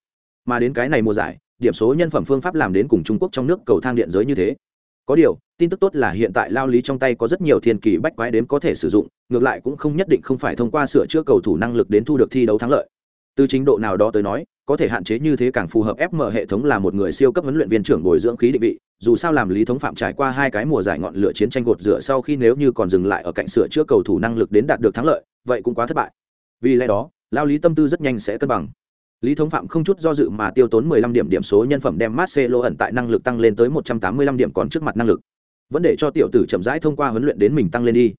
Mà đến cái này mùa giải, điểm số nhân phẩm phương pháp làm đến cùng Trung Quốc trong nước cầu thang điện giới như thế có điều, tin tức tốt là hiện tại lao lý trong tay có rất nhiều thiên kỳ bách quái đếm có thể sử dụng, ngược lại cũng không nhất định không phải thông qua sửa chữa cầu thủ năng lực đến thu được thi đấu thắng lợi. Từ chính độ nào đó tới nói, có thể hạn chế như thế càng phù hợp fm hệ thống là một người siêu cấp huấn luyện viên trưởng bồi dưỡng khí định vị, dù sao làm lý thống phạm trải qua hai cái mùa giải ngọn lửa chiến tranh gột rửa sau khi nếu như còn dừng lại ở cạnh sửa chữa cầu thủ năng lực đến đạt được thắng lợi, vậy cũng quá thất bại. Vì lẽ đó, lao lý tâm tư rất nhanh sẽ cân bằng lý thống phạm không chút do dự mà tiêu tốn 15 điểm điểm số nhân phẩm đem marcelo ẩn tại năng lực tăng lên tới 185 điểm còn trước mặt năng lực. Vẫn để cho tiểu tử chậm rãi thông qua huấn luyện đến mình tăng lên đi.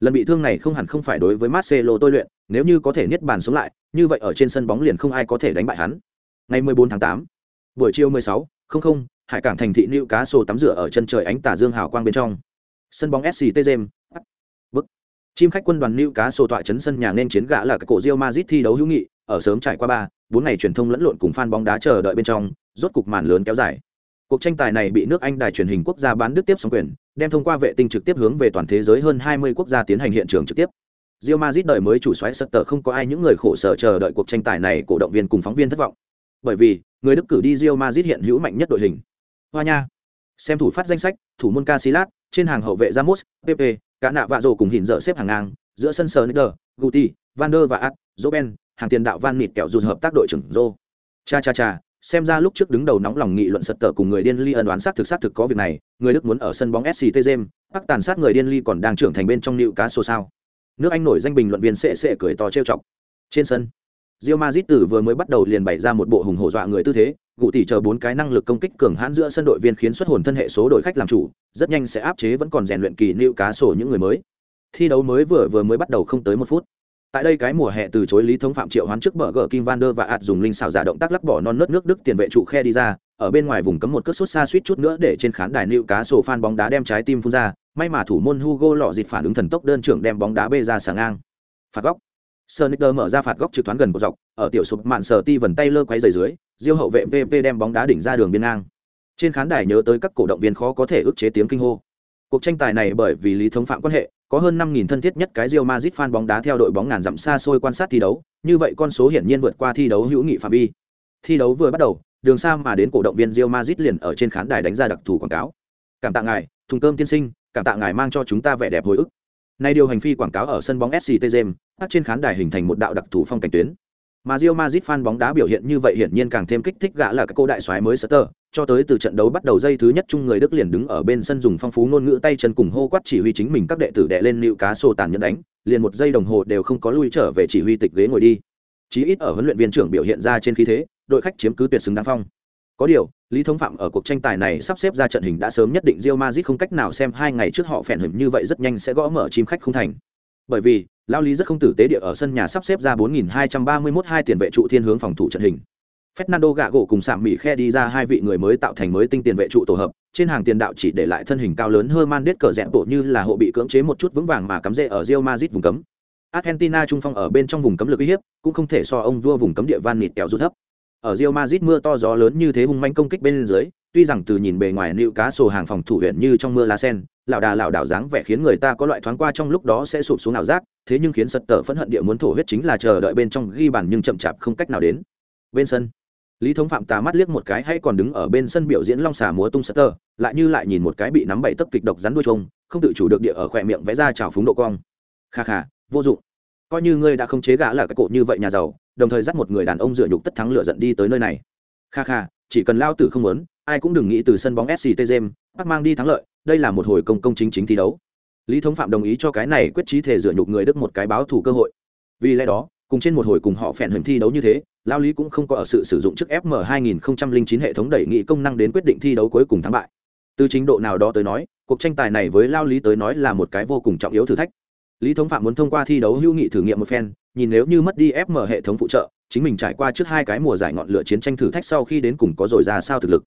Lần bị thương này không hẳn không phải đối với marcelo tôi luyện nếu như có thể niết bàn sống lại như vậy ở trên sân bóng liền không ai có thể đánh bại hắn. Ngày 14 tháng 8, buổi chiều 16, không không, hải cảng thành thị Newcastle Cá tắm rửa ở chân trời ánh tà dương hào quang bên trong. Sân bóng SCT James, Chim khách quân đoàn Lưu Cá Sổ tọa chấn sân nhà nên chiến gã là cái cổ Real Madrid thi đấu hữu nghị, ở sớm trải qua 3, 4 ngày truyền thông lẫn lộn cùng fan bóng đá chờ đợi bên trong, rốt cục màn lớn kéo dài. Cuộc tranh tài này bị nước Anh đài truyền hình quốc gia bán đứt tiếp sóng quyền, đem thông qua vệ tinh trực tiếp hướng về toàn thế giới hơn 20 quốc gia tiến hành hiện trường trực tiếp. Real Madrid đời mới chủ soái Sutter không có ai những người khổ sở chờ đợi cuộc tranh tài này cổ động viên cùng phóng viên thất vọng. Bởi vì, người Đức cử đi Real Madrid hiện hữu mạnh nhất đội hình. Hoa nha. Xem thủ phát danh sách, thủ môn Casilat trên hàng hậu vệ Ramos, Pepe, cả nạ vạ rổ cùng hình dở xếp hàng ngang, giữa sân Sneijder, Guti, Van der và Ad, joben hàng tiền đạo Van Nịt kẹo dù hợp tác đội trưởng Jo. Cha cha cha, xem ra lúc trước đứng đầu nóng lòng nghị luận sật tờ cùng người điên ly ẩn đoán xác thực xác thực có việc này, người Đức muốn ở sân bóng SCT Gem, bắt tàn sát người điên ly còn đang trưởng thành bên trong nịu cá sô sao nước anh nổi danh bình luận viên sệ sệ cười to trêu chọc trên sân Real Madrid từ vừa mới bắt đầu liền bày ra một bộ hùng hổ dọa người tư thế, gụ tỷ chờ bốn cái năng lực công kích cường hãn giữa sân đội viên khiến xuất hồn thân hệ số đội khách làm chủ, rất nhanh sẽ áp chế vẫn còn rèn luyện kỳ nịu cá sổ những người mới. Thi đấu mới vừa vừa mới bắt đầu không tới một phút. Tại đây cái mùa hè từ chối lý thống phạm triệu hoán trước bờ gờ Kim Van der và ạt dùng linh xảo giả động tác lắc bỏ non nớt nước Đức tiền vệ trụ khe đi ra, ở bên ngoài vùng cấm một cất sút xa suýt chút nữa để trên khán đài nịu cá sổ fan bóng đá đem trái tim phun ra, may mà thủ môn Hugo lọ dịp phản ứng thần tốc đơn trưởng đem bóng đá bê ra sáng ngang. Phạt góc. Sonicer mở ra phạt góc trực thoáng gần của dọc, ở tiểu sụp mạn sở ti vần tay lơ quay giày dưới, Diêu hậu vệ PP đem bóng đá đỉnh ra đường biên ngang. Trên khán đài nhớ tới các cổ động viên khó có thể ức chế tiếng kinh hô. Cuộc tranh tài này bởi vì lý thống phạm quan hệ, có hơn 5000 thân thiết nhất cái Real Madrid fan bóng đá theo đội bóng ngàn dặm xa xôi quan sát thi đấu, như vậy con số hiển nhiên vượt qua thi đấu hữu nghị phạm vi. Thi đấu vừa bắt đầu, đường xa mà đến cổ động viên Real Madrid liền ở trên khán đài đánh ra đặc thù quảng cáo. Cảm tạ ngài, thùng cơm tiên sinh, cảm tạ ngài mang cho chúng ta vẻ đẹp hồi ức nay điều hành phi quảng cáo ở sân bóng sct james trên khán đài hình thành một đạo đặc thù phong cảnh tuyến mà Real Madrid fan bóng đá biểu hiện như vậy hiển nhiên càng thêm kích thích gã là các cô đại soái mới Sutter, cho tới từ trận đấu bắt đầu giây thứ nhất chung người Đức liền đứng ở bên sân dùng phong phú ngôn ngữ tay chân cùng hô quát chỉ huy chính mình các đệ tử đè lên nịu cá sổ tàn nhẫn đánh, liền một giây đồng hồ đều không có lui trở về chỉ huy tịch ghế ngồi đi. Chí ít ở huấn luyện viên trưởng biểu hiện ra trên khí thế, đội khách chiếm cứ tuyệt xứng đáng phong. Có điều, Lý Thống Phạm ở cuộc tranh tài này sắp xếp ra trận hình đã sớm nhất định Real Madrid không cách nào xem hai ngày trước họ phèn hình như vậy rất nhanh sẽ gõ mở chim khách không thành. Bởi vì, Lao Lý rất không tử tế địa ở sân nhà sắp xếp ra 4231 hai tiền vệ trụ thiên hướng phòng thủ trận hình. Fernando gạ gỗ cùng Sạm Mỹ khe đi ra hai vị người mới tạo thành mới tinh tiền vệ trụ tổ hợp, trên hàng tiền đạo chỉ để lại thân hình cao lớn hơn Mandet cờ rẽ bộ như là hộ bị cưỡng chế một chút vững vàng mà cắm rễ ở Real Madrid vùng cấm. Argentina trung phong ở bên trong vùng cấm lực uy hiếp, cũng không thể so ông vua vùng cấm địa Van Nịt kéo rút thấp ở Real Madrid mưa to gió lớn như thế hung manh công kích bên dưới, tuy rằng từ nhìn bề ngoài nịu cá sổ hàng phòng thủ huyện như trong mưa lá sen, lão đà lão đảo dáng vẻ khiến người ta có loại thoáng qua trong lúc đó sẽ sụp xuống ảo giác, thế nhưng khiến sật tở phẫn hận địa muốn thổ huyết chính là chờ đợi bên trong ghi bàn nhưng chậm chạp không cách nào đến. Bên sân, lý thống phạm tà mắt liếc một cái hay còn đứng ở bên sân biểu diễn long xà múa tung tơ, lại như lại nhìn một cái bị nắm bảy tấc kịch độc rắn đuôi trùng, không tự chủ được địa ở khỏe miệng vẽ ra trào phúng độ cong kha kha vô dụng coi như ngươi đã không chế gã là cái cổ như vậy nhà giàu đồng thời dắt một người đàn ông dựa nhục tất thắng lựa giận đi tới nơi này. Kha kha, chỉ cần lao tử không muốn, ai cũng đừng nghĩ từ sân bóng sct james bắt mang đi thắng lợi, đây là một hồi công công chính chính thi đấu. Lý thống phạm đồng ý cho cái này quyết trí thể dựa nhục người đức một cái báo thủ cơ hội. Vì lẽ đó, cùng trên một hồi cùng họ phèn hình thi đấu như thế, lao lý cũng không có ở sự sử dụng chức fm 2009 hệ thống đẩy nghị công năng đến quyết định thi đấu cuối cùng thắng bại. Từ chính độ nào đó tới nói, cuộc tranh tài này với lao lý tới nói là một cái vô cùng trọng yếu thử thách. Lý thống phạm muốn thông qua thi đấu hữu nghị thử nghiệm một phen nhìn nếu như mất đi fm hệ thống phụ trợ, chính mình trải qua trước hai cái mùa giải ngọn lửa chiến tranh thử thách sau khi đến cùng có rồi ra sao thực lực.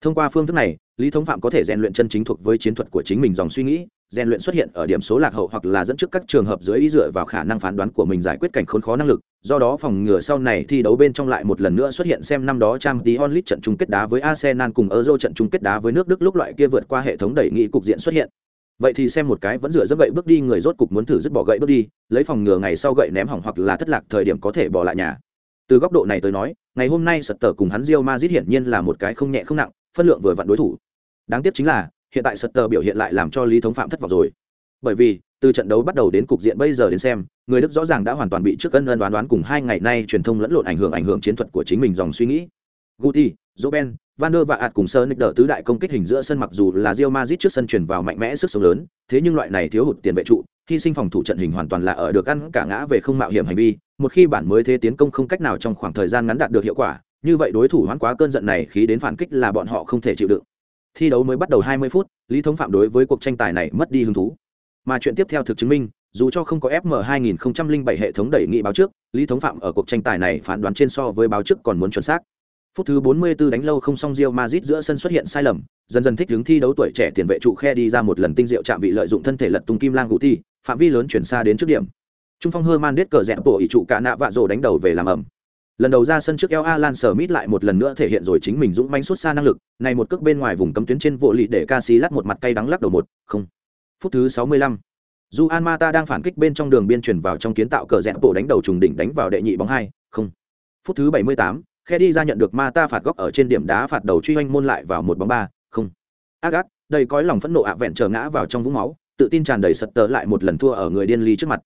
Thông qua phương thức này, lý thống phạm có thể rèn luyện chân chính thuộc với chiến thuật của chính mình dòng suy nghĩ, rèn luyện xuất hiện ở điểm số lạc hậu hoặc là dẫn trước các trường hợp dưới ý dựa vào khả năng phán đoán của mình giải quyết cảnh khốn khó năng lực, do đó phòng ngừa sau này thi đấu bên trong lại một lần nữa xuất hiện xem năm đó trang tí onlit trận chung kết đá với arsenal cùng euro trận chung kết đá với nước đức lúc loại kia vượt qua hệ thống đẩy nghị cục diện xuất hiện vậy thì xem một cái vẫn dựa dẫm gậy bước đi, người rốt cục muốn thử dứt bỏ gậy bước đi, lấy phòng ngừa ngày sau gậy ném hỏng hoặc là thất lạc thời điểm có thể bỏ lại nhà. Từ góc độ này tới nói, ngày hôm nay sật tờ cùng hắn rio mazit hiển nhiên là một cái không nhẹ không nặng, phân lượng vừa vặn đối thủ. Đáng tiếc chính là, hiện tại sật tờ biểu hiện lại làm cho lý thống phạm thất vọng rồi. Bởi vì, từ trận đấu bắt đầu đến cục diện bây giờ đến xem, người đức rõ ràng đã hoàn toàn bị trước cân ân đoán đoán cùng hai ngày nay truyền thông lẫn lộn ảnh hưởng ảnh hưởng chiến thuật của chính mình dòng suy nghĩ. Guti joben van der và ạt cùng sơ nick đỡ tứ đại công kích hình giữa sân mặc dù là Real Madrid trước sân chuyển vào mạnh mẽ sức sống lớn, thế nhưng loại này thiếu hụt tiền vệ trụ, hy sinh phòng thủ trận hình hoàn toàn là ở được ăn cả ngã về không mạo hiểm hành vi, một khi bản mới thế tiến công không cách nào trong khoảng thời gian ngắn đạt được hiệu quả, như vậy đối thủ hoán quá cơn giận này khí đến phản kích là bọn họ không thể chịu đựng. Thi đấu mới bắt đầu 20 phút, lý thống phạm đối với cuộc tranh tài này mất đi hứng thú. Mà chuyện tiếp theo thực chứng minh, dù cho không có fm 2007 hệ thống đẩy nghị báo trước, lý thống phạm ở cuộc tranh tài này phán đoán trên so với báo trước còn muốn chuẩn xác phút thứ 44 đánh lâu không xong Real Madrid giữa sân xuất hiện sai lầm dần dần thích ứng thi đấu tuổi trẻ tiền vệ trụ khe đi ra một lần tinh diệu chạm vị lợi dụng thân thể lật tung kim lang gù thi phạm vi lớn chuyển xa đến trước điểm. Trung phong Herman đết cờ dẹp bộ ý trụ cả nạ vạ rồ đánh đầu về làm ẩm. Lần đầu ra sân trước El alan smith lại một lần nữa thể hiện rồi chính mình dũng mãnh xuất xa năng lực này một cước bên ngoài vùng cấm tuyến trên vô lị để Casillas một mặt cay đắng lắc đầu một không. Phút thứ 65. Dù An Mata đang phản kích bên trong đường biên chuyển vào trong kiến tạo cờ dẹp bộ đánh đầu trùng đỉnh đánh vào đệ nhị bóng hai không. Phút thứ 78, khe đi ra nhận được Mata phạt góc ở trên điểm đá phạt đầu truy oanh môn lại vào một bóng ba không. Agat, đầy cõi lòng phẫn nộ ạ vẹn chờ ngã vào trong vũng máu tự tin tràn đầy sật tờ lại một lần thua ở người điên ly trước mặt.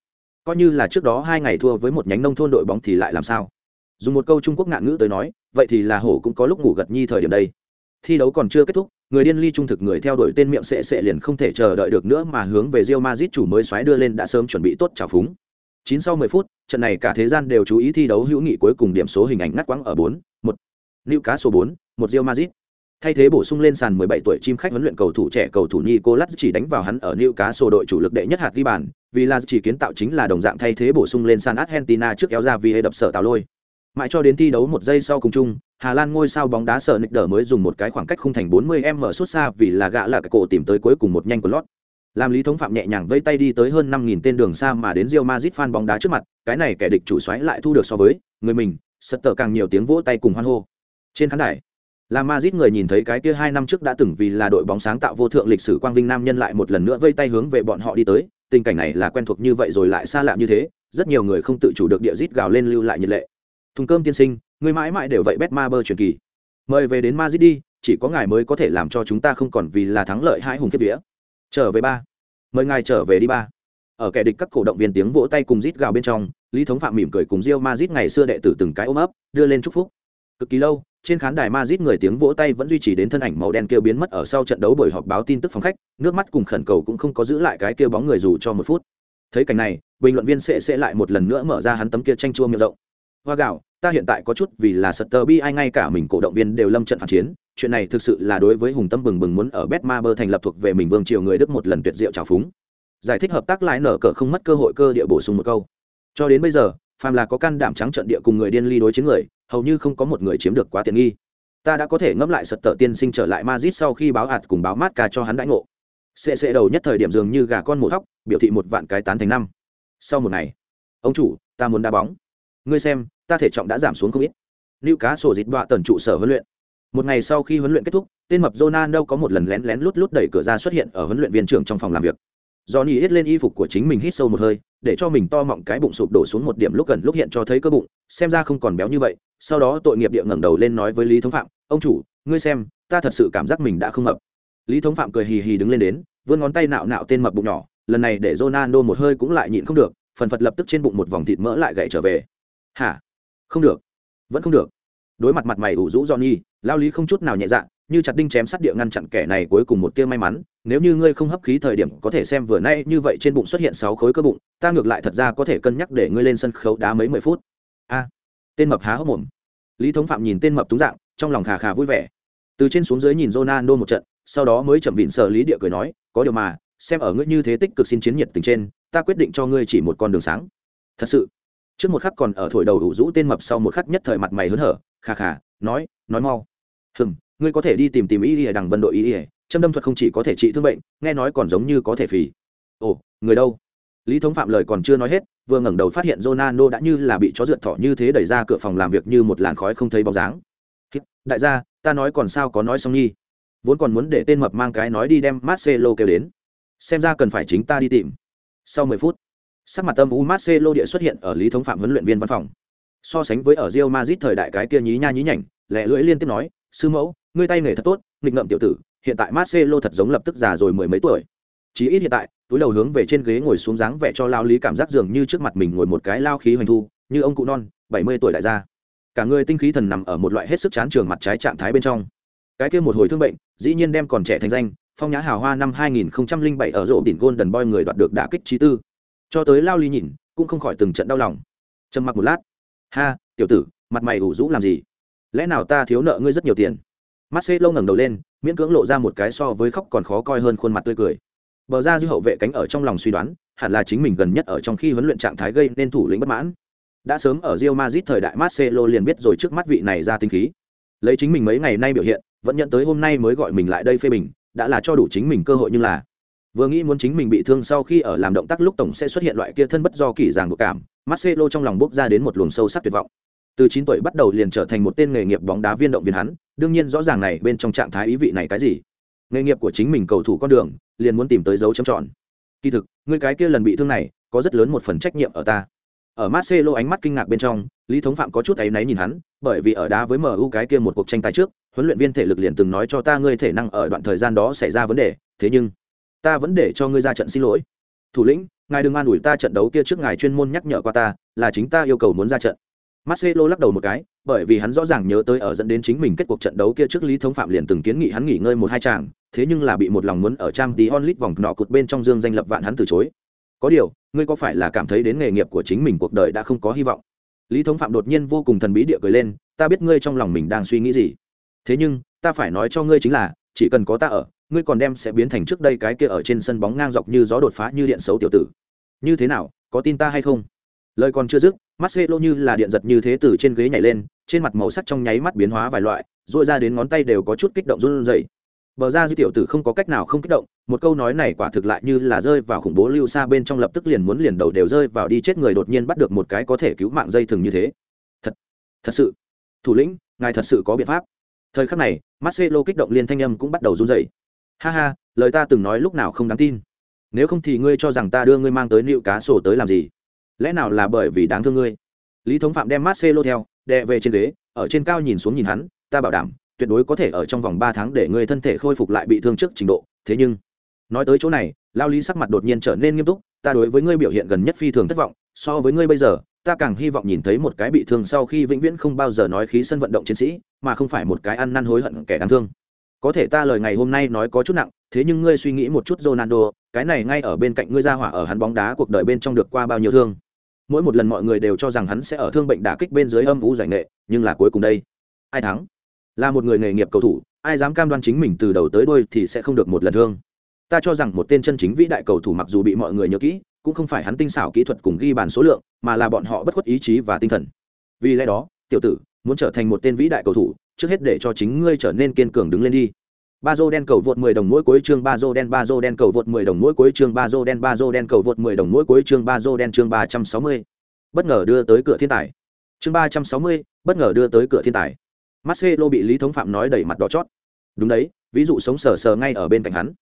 Coi như là trước đó hai ngày thua với một nhánh nông thôn đội bóng thì lại làm sao? Dùng một câu trung quốc ngạn ngữ tới nói vậy thì là hổ cũng có lúc ngủ gật nhi thời điểm đây. Thi đấu còn chưa kết thúc người điên ly trung thực người theo đuổi tên miệng sệ sệ liền không thể chờ đợi được nữa mà hướng về Real Madrid chủ mới xoáy đưa lên đã sớm chuẩn bị tốt trào phúng. 9 sau 10 phút, trận này cả thế gian đều chú ý thi đấu hữu nghị cuối cùng điểm số hình ảnh ngắt quãng ở 4, 1. Newcastle 4, 1 Real Madrid. Thay thế bổ sung lên sàn 17 tuổi chim khách huấn luyện cầu thủ trẻ cầu thủ Nicolas chỉ đánh vào hắn ở Newcastle đội chủ lực đệ nhất hạt ghi bàn, vì là chỉ kiến tạo chính là đồng dạng thay thế bổ sung lên sàn Argentina trước kéo ra vì đập sở tạo lôi. Mãi cho đến thi đấu một giây sau cùng chung, Hà Lan ngôi sao bóng đá sở nịch đỡ mới dùng một cái khoảng cách khung thành 40m suốt xa vì là gã là cái cổ tìm tới cuối cùng một nhanh của lót. Làm Lý Thống Phạm nhẹ nhàng vây tay đi tới hơn 5000 tên đường xa mà đến Real Madrid fan bóng đá trước mặt, cái này kẻ địch chủ xoáy lại thu được so với người mình, sật tờ càng nhiều tiếng vỗ tay cùng hoan hô. Trên khán đài, là Madrid người nhìn thấy cái kia hai năm trước đã từng vì là đội bóng sáng tạo vô thượng lịch sử quang vinh nam nhân lại một lần nữa vây tay hướng về bọn họ đi tới, tình cảnh này là quen thuộc như vậy rồi lại xa lạ như thế, rất nhiều người không tự chủ được địa rít gào lên lưu lại nhiệt lệ. Thùng cơm tiên sinh, người mãi mãi đều vậy bet ma bơ truyền kỳ mời về đến Madrid đi chỉ có ngài mới có thể làm cho chúng ta không còn vì là thắng lợi hai hùng kiếp vía trở về ba. Mời ngài trở về đi ba. Ở kẻ địch các cổ động viên tiếng vỗ tay cùng rít gào bên trong, lý thống phạm mỉm cười cùng rio mazit ngày xưa đệ tử từng cái ôm ấp, đưa lên chúc phúc. Cực kỳ lâu, trên khán đài mazit người tiếng vỗ tay vẫn duy trì đến thân ảnh màu đen kêu biến mất ở sau trận đấu bởi họp báo tin tức phòng khách, nước mắt cùng khẩn cầu cũng không có giữ lại cái kêu bóng người dù cho một phút. Thấy cảnh này, bình luận viên sẽ sẽ lại một lần nữa mở ra hắn tấm kia tranh chua miệng rộng. Hoa gạo ta hiện tại có chút vì là Sutter bi ai ngay cả mình cổ động viên đều lâm trận phản chiến, chuyện này thực sự là đối với hùng tâm bừng bừng muốn ở Betmaber thành lập thuộc về mình vương triều người Đức một lần tuyệt diệu trào phúng. Giải thích hợp tác lái nở cờ không mất cơ hội cơ địa bổ sung một câu. Cho đến bây giờ, phàm là có can đảm trắng trận địa cùng người điên ly đối chiến người, hầu như không có một người chiếm được quá tiện nghi. Ta đã có thể ngẫm lại Sutter tiên sinh trở lại Madrid sau khi báo ạt cùng báo mát ca cho hắn đãi ngộ. Sẽ sẽ đầu nhất thời điểm dường như gà con mổ thóc, biểu thị một vạn cái tán thành năm. Sau một ngày, ông chủ, ta muốn đá bóng. Ngươi xem, ta thể trọng đã giảm xuống không ít. Lưu cá sổ dịch đọa tần trụ sở huấn luyện. Một ngày sau khi huấn luyện kết thúc, tên mập Ronaldo có một lần lén lén lút lút đẩy cửa ra xuất hiện ở huấn luyện viên trưởng trong phòng làm việc. Johnny hít lên y phục của chính mình hít sâu một hơi, để cho mình to mọng cái bụng sụp đổ xuống một điểm lúc gần lúc hiện cho thấy cơ bụng, xem ra không còn béo như vậy. Sau đó tội nghiệp địa ngẩng đầu lên nói với lý thống phạm, ông chủ, ngươi xem, ta thật sự cảm giác mình đã không mập lý thống phạm cười hì hì đứng lên đến, vươn ngón tay nạo nạo tên mập bụng nhỏ, lần này để ronaldo một hơi cũng lại nhịn không được, phần phật lập tức trên bụng một vòng thịt mỡ lại gãy trở về. Hả? Không được. Vẫn không được. Đối mặt mặt mày ủ rũ johnny, lao lý không chút nào nhẹ dạ như chặt đinh chém sát địa ngăn chặn kẻ này cuối cùng một tia may mắn. Nếu như ngươi không hấp khí thời điểm có thể xem vừa nay như vậy trên bụng xuất hiện sáu khối cơ bụng, ta ngược lại thật ra có thể cân nhắc để ngươi lên sân khấu đá mấy mười phút. A. Tên mập há hốc mồm. Lý thống phạm nhìn tên mập túng dạng, trong lòng khà khà vui vẻ. Từ trên xuống dưới nhìn ronaldo một trận, sau đó mới chậm vịn sợ lý địa cười nói, có điều mà, xem ở ngươi như thế tích cực xin chiến nhiệt tình trên, ta quyết định cho ngươi chỉ một con đường sáng. Thật sự trước một khắc còn ở thổi đầu đủ rũ tên mập sau một khắc nhất thời mặt mày hớn hở, khà khà, nói nói mau. Hừm, ngươi có thể đi tìm tìm y ỉa đằng vân đội y ỉa châm đâm thuật không chỉ có thể trị thương bệnh, nghe nói còn giống như có thể phì. Ồ, người đâu? Lý thống phạm lời còn chưa nói hết, vừa ngẩng đầu phát hiện Ronaldo đã như là bị chó rượt thỏ như thế đẩy ra cửa phòng làm việc như một làn khói không thấy bóng dáng. Đại gia, ta nói còn sao có nói xong nhi. Vốn còn muốn để tên mập mang cái nói đi đem Marcelo kêu đến. Xem ra cần phải chính ta đi tìm. Sau mười phút sắc mặt tâm u Marcelo địa xuất hiện ở lý thống phạm huấn luyện viên văn phòng. So sánh với ở Real Madrid thời đại cái kia nhí nha nhí nhảnh lẹ lưỡi liên tiếp nói, sư mẫu, ngươi tay nghề thật tốt, nghịch ngợm tiểu tử, hiện tại Marcelo thật giống lập tức già rồi mười mấy tuổi. Chỉ ít hiện tại, túi đầu hướng về trên ghế ngồi xuống dáng vẻ cho lao lý cảm giác dường như trước mặt mình ngồi một cái lao khí hoành thu, như ông cụ non, bảy mươi tuổi đại gia. Cả người tinh khí thần nằm ở một loại hết sức chán trường mặt trái trạng thái bên trong. Cái kia một hồi thương bệnh, dĩ nhiên đem còn trẻ thành danh, phong nhã hào hoa năm 2007 ở rộ đỉnh golden boy người đoạt được đả kích trí tư cho tới lao ly nhìn, cũng không khỏi từng trận đau lòng. Trầm mặc một lát. Ha, tiểu tử, mặt mày ủ rũ làm gì? Lẽ nào ta thiếu nợ ngươi rất nhiều tiền? Marcelo ngẩng đầu lên, miễn cưỡng lộ ra một cái so với khóc còn khó coi hơn khuôn mặt tươi cười. Bờ ra dư hậu vệ cánh ở trong lòng suy đoán, hẳn là chính mình gần nhất ở trong khi huấn luyện trạng thái gây nên thủ lĩnh bất mãn. Đã sớm ở rio mazit thời đại Marcelo liền biết rồi trước mắt vị này ra tinh khí. Lấy chính mình mấy ngày nay biểu hiện, vẫn nhận tới hôm nay mới gọi mình lại đây phê bình, đã là cho đủ chính mình cơ hội nhưng là vừa nghĩ muốn chính mình bị thương sau khi ở làm động tác lúc tổng sẽ xuất hiện loại kia thân bất do kỳ ràng buộc cảm, Marcelo trong lòng bốc ra đến một luồng sâu sắc tuyệt vọng. Từ chín tuổi bắt đầu liền trở thành một tên nghề nghiệp bóng đá viên động viên hắn, đương nhiên rõ ràng này bên trong trạng thái ý vị này cái gì. Nghề nghiệp của chính mình cầu thủ con đường, liền muốn tìm tới dấu chấm tròn. Kỳ thực người cái kia lần bị thương này, có rất lớn một phần trách nhiệm ở ta. Ở Marcelo ánh mắt kinh ngạc bên trong, lý thống phạm có chút áy náy nhìn hắn, bởi vì ở đá với mu cái kia một cuộc tranh tài trước, huấn luyện viên thể lực liền từng nói cho ta ngươi thể năng ở đoạn thời gian đó xảy ra vấn đề, thế nhưng ta vẫn để cho ngươi ra trận xin lỗi thủ lĩnh ngài đừng an ủi ta trận đấu kia trước ngài chuyên môn nhắc nhở qua ta là chính ta yêu cầu muốn ra trận Marcelo lắc đầu một cái, bởi vì hắn rõ ràng nhớ tới ở dẫn đến chính mình kết cuộc trận đấu kia trước Lý Thống Phạm liền từng kiến nghị hắn nghỉ ngơi một hai chàng, thế nhưng là bị một lòng muốn ở trang tí onlit vòng nọ cột bên trong dương danh lập vạn hắn từ chối. Có điều, ngươi có phải là cảm thấy đến nghề nghiệp của chính mình cuộc đời đã không có hy vọng? Lý Thống Phạm đột nhiên vô cùng thần bí địa cười lên, ta biết ngươi trong lòng mình đang suy nghĩ gì. Thế nhưng, ta phải nói cho ngươi chính là, chỉ cần có ta ở, ngươi còn đem sẽ biến thành trước đây cái kia ở trên sân bóng ngang dọc như gió đột phá như điện xấu tiểu tử. Như thế nào, có tin ta hay không? Lời còn chưa dứt, Marcelo như là điện giật như thế từ trên ghế nhảy lên, trên mặt màu sắc trong nháy mắt biến hóa vài loại, rũa ra đến ngón tay đều có chút kích động run rẩy. Bờ ra dư tiểu tử không có cách nào không kích động, một câu nói này quả thực lại như là rơi vào khủng bố lưu xa bên trong lập tức liền muốn liền đầu đều rơi vào đi chết người đột nhiên bắt được một cái có thể cứu mạng dây thừng như thế. Thật, thật sự. Thủ lĩnh, ngài thật sự có biện pháp. Thời khắc này, Marcelo kích động liên thanh âm cũng bắt đầu run rẩy. Ha ha, lời ta từng nói lúc nào không đáng tin. Nếu không thì ngươi cho rằng ta đưa ngươi mang tới liệu cá sổ tới làm gì? lẽ nào là bởi vì đáng thương ngươi lý thống phạm đem marcelo theo đè về trên ghế ở trên cao nhìn xuống nhìn hắn ta bảo đảm tuyệt đối có thể ở trong vòng ba tháng để ngươi thân thể khôi phục lại bị thương trước trình độ thế nhưng nói tới chỗ này lao lý sắc mặt đột nhiên trở nên nghiêm túc ta đối với ngươi biểu hiện gần nhất phi thường thất vọng so với ngươi bây giờ ta càng hy vọng nhìn thấy một cái bị thương sau khi vĩnh viễn không bao giờ nói khí sân vận động chiến sĩ mà không phải một cái ăn năn hối hận kẻ đáng thương có thể ta lời ngày hôm nay nói có chút nặng, thế nhưng ngươi suy nghĩ một chút, ronaldo, cái này ngay ở bên cạnh ngươi ra hỏa ở hắn bóng đá cuộc đời bên trong được qua bao nhiêu thương. Mỗi một lần mọi người đều cho rằng hắn sẽ ở thương bệnh đả kích bên dưới âm vũ giải nghệ, nhưng là cuối cùng đây. Ai thắng? Là một người nghề nghiệp cầu thủ, ai dám cam đoan chính mình từ đầu tới đôi thì sẽ không được một lần thương. Ta cho rằng một tên chân chính vĩ đại cầu thủ mặc dù bị mọi người nhớ kỹ, cũng không phải hắn tinh xảo kỹ thuật cùng ghi bàn số lượng, mà là bọn họ bất khuất ý chí và tinh thần. Vì lẽ đó, tiểu tử, muốn trở thành một tên vĩ đại cầu thủ trước hết để cho chính ngươi trở nên kiên cường đứng lên đi ba dô đen cầu vượt 10 đồng mỗi cuối chương ba dô đen ba dô đen cầu vượt 10 đồng mỗi cuối chương ba dô đen ba dô đen cầu vượt 10 đồng mỗi cuối chương ba dô đen chương 360. bất ngờ đưa tới cửa thiên tài chương 360, bất ngờ đưa tới cửa thiên tài Marcelo bị Lý Thống Phạm nói đầy mặt đỏ chót. Đúng đấy, ví dụ sống sờ sờ ngay ở bên cạnh hắn.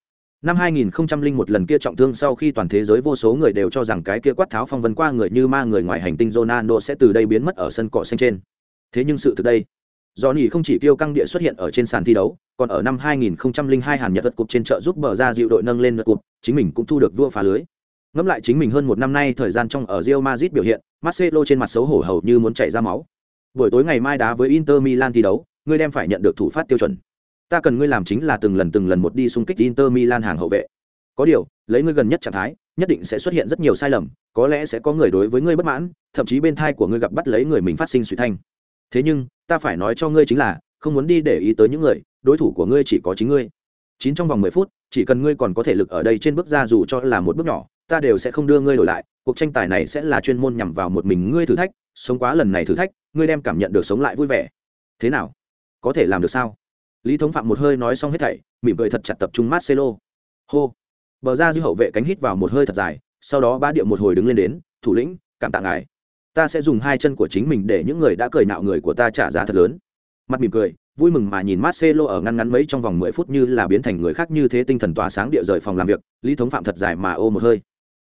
Năm 2001 lần kia trọng thương sau khi toàn thế giới vô số người đều cho rằng cái kia quát tháo phong vân qua người như ma người ngoài hành tinh Ronaldo sẽ từ đây biến mất ở sân cỏ xanh trên. thế nhưng sự thực đây Johnny nhỉ không chỉ tiêu căng địa xuất hiện ở trên sàn thi đấu, còn ở năm 2002 hàn nhật vật cục trên chợ giúp bờ ra dịu đội nâng lên vật cục, chính mình cũng thu được vua phá lưới. Ngẫm lại chính mình hơn một năm nay thời gian trong ở Real Madrid biểu hiện, Marcelo trên mặt xấu hổ hầu như muốn chảy ra máu. Buổi tối ngày mai đá với Inter Milan thi đấu, ngươi đem phải nhận được thủ phát tiêu chuẩn. Ta cần ngươi làm chính là từng lần từng lần một đi xung kích Inter Milan hàng hậu vệ. Có điều, lấy ngươi gần nhất trạng thái, nhất định sẽ xuất hiện rất nhiều sai lầm, có lẽ sẽ có người đối với ngươi bất mãn, thậm chí bên thai của ngươi gặp bắt lấy người mình phát sinh suy thanh thế nhưng, ta phải nói cho ngươi chính là, không muốn đi để ý tới những người, đối thủ của ngươi chỉ có chính ngươi. Chín trong vòng mười phút, chỉ cần ngươi còn có thể lực ở đây trên bước ra dù cho là một bước nhỏ, ta đều sẽ không đưa ngươi đổi lại, cuộc tranh tài này sẽ là chuyên môn nhằm vào một mình ngươi thử thách, sống quá lần này thử thách, ngươi đem cảm nhận được sống lại vui vẻ. Thế nào? Có thể làm được sao? Lý thống phạm một hơi nói xong hết thảy, mỉm cười thật chặt tập trung marcelo. Hô. Bờ ra dư hậu vệ cánh hít vào một hơi thật dài, sau đó ba điệu một hồi đứng lên đến, thủ lĩnh, cảm tạ ngài ta sẽ dùng hai chân của chính mình để những người đã cười nạo người của ta trả giá thật lớn mặt mỉm cười vui mừng mà nhìn Marcelo ở ngăn ngắn mấy trong vòng mười phút như là biến thành người khác như thế tinh thần tỏa sáng địa rời phòng làm việc, Lý Thống Phạm thật dài mà ô một hơi.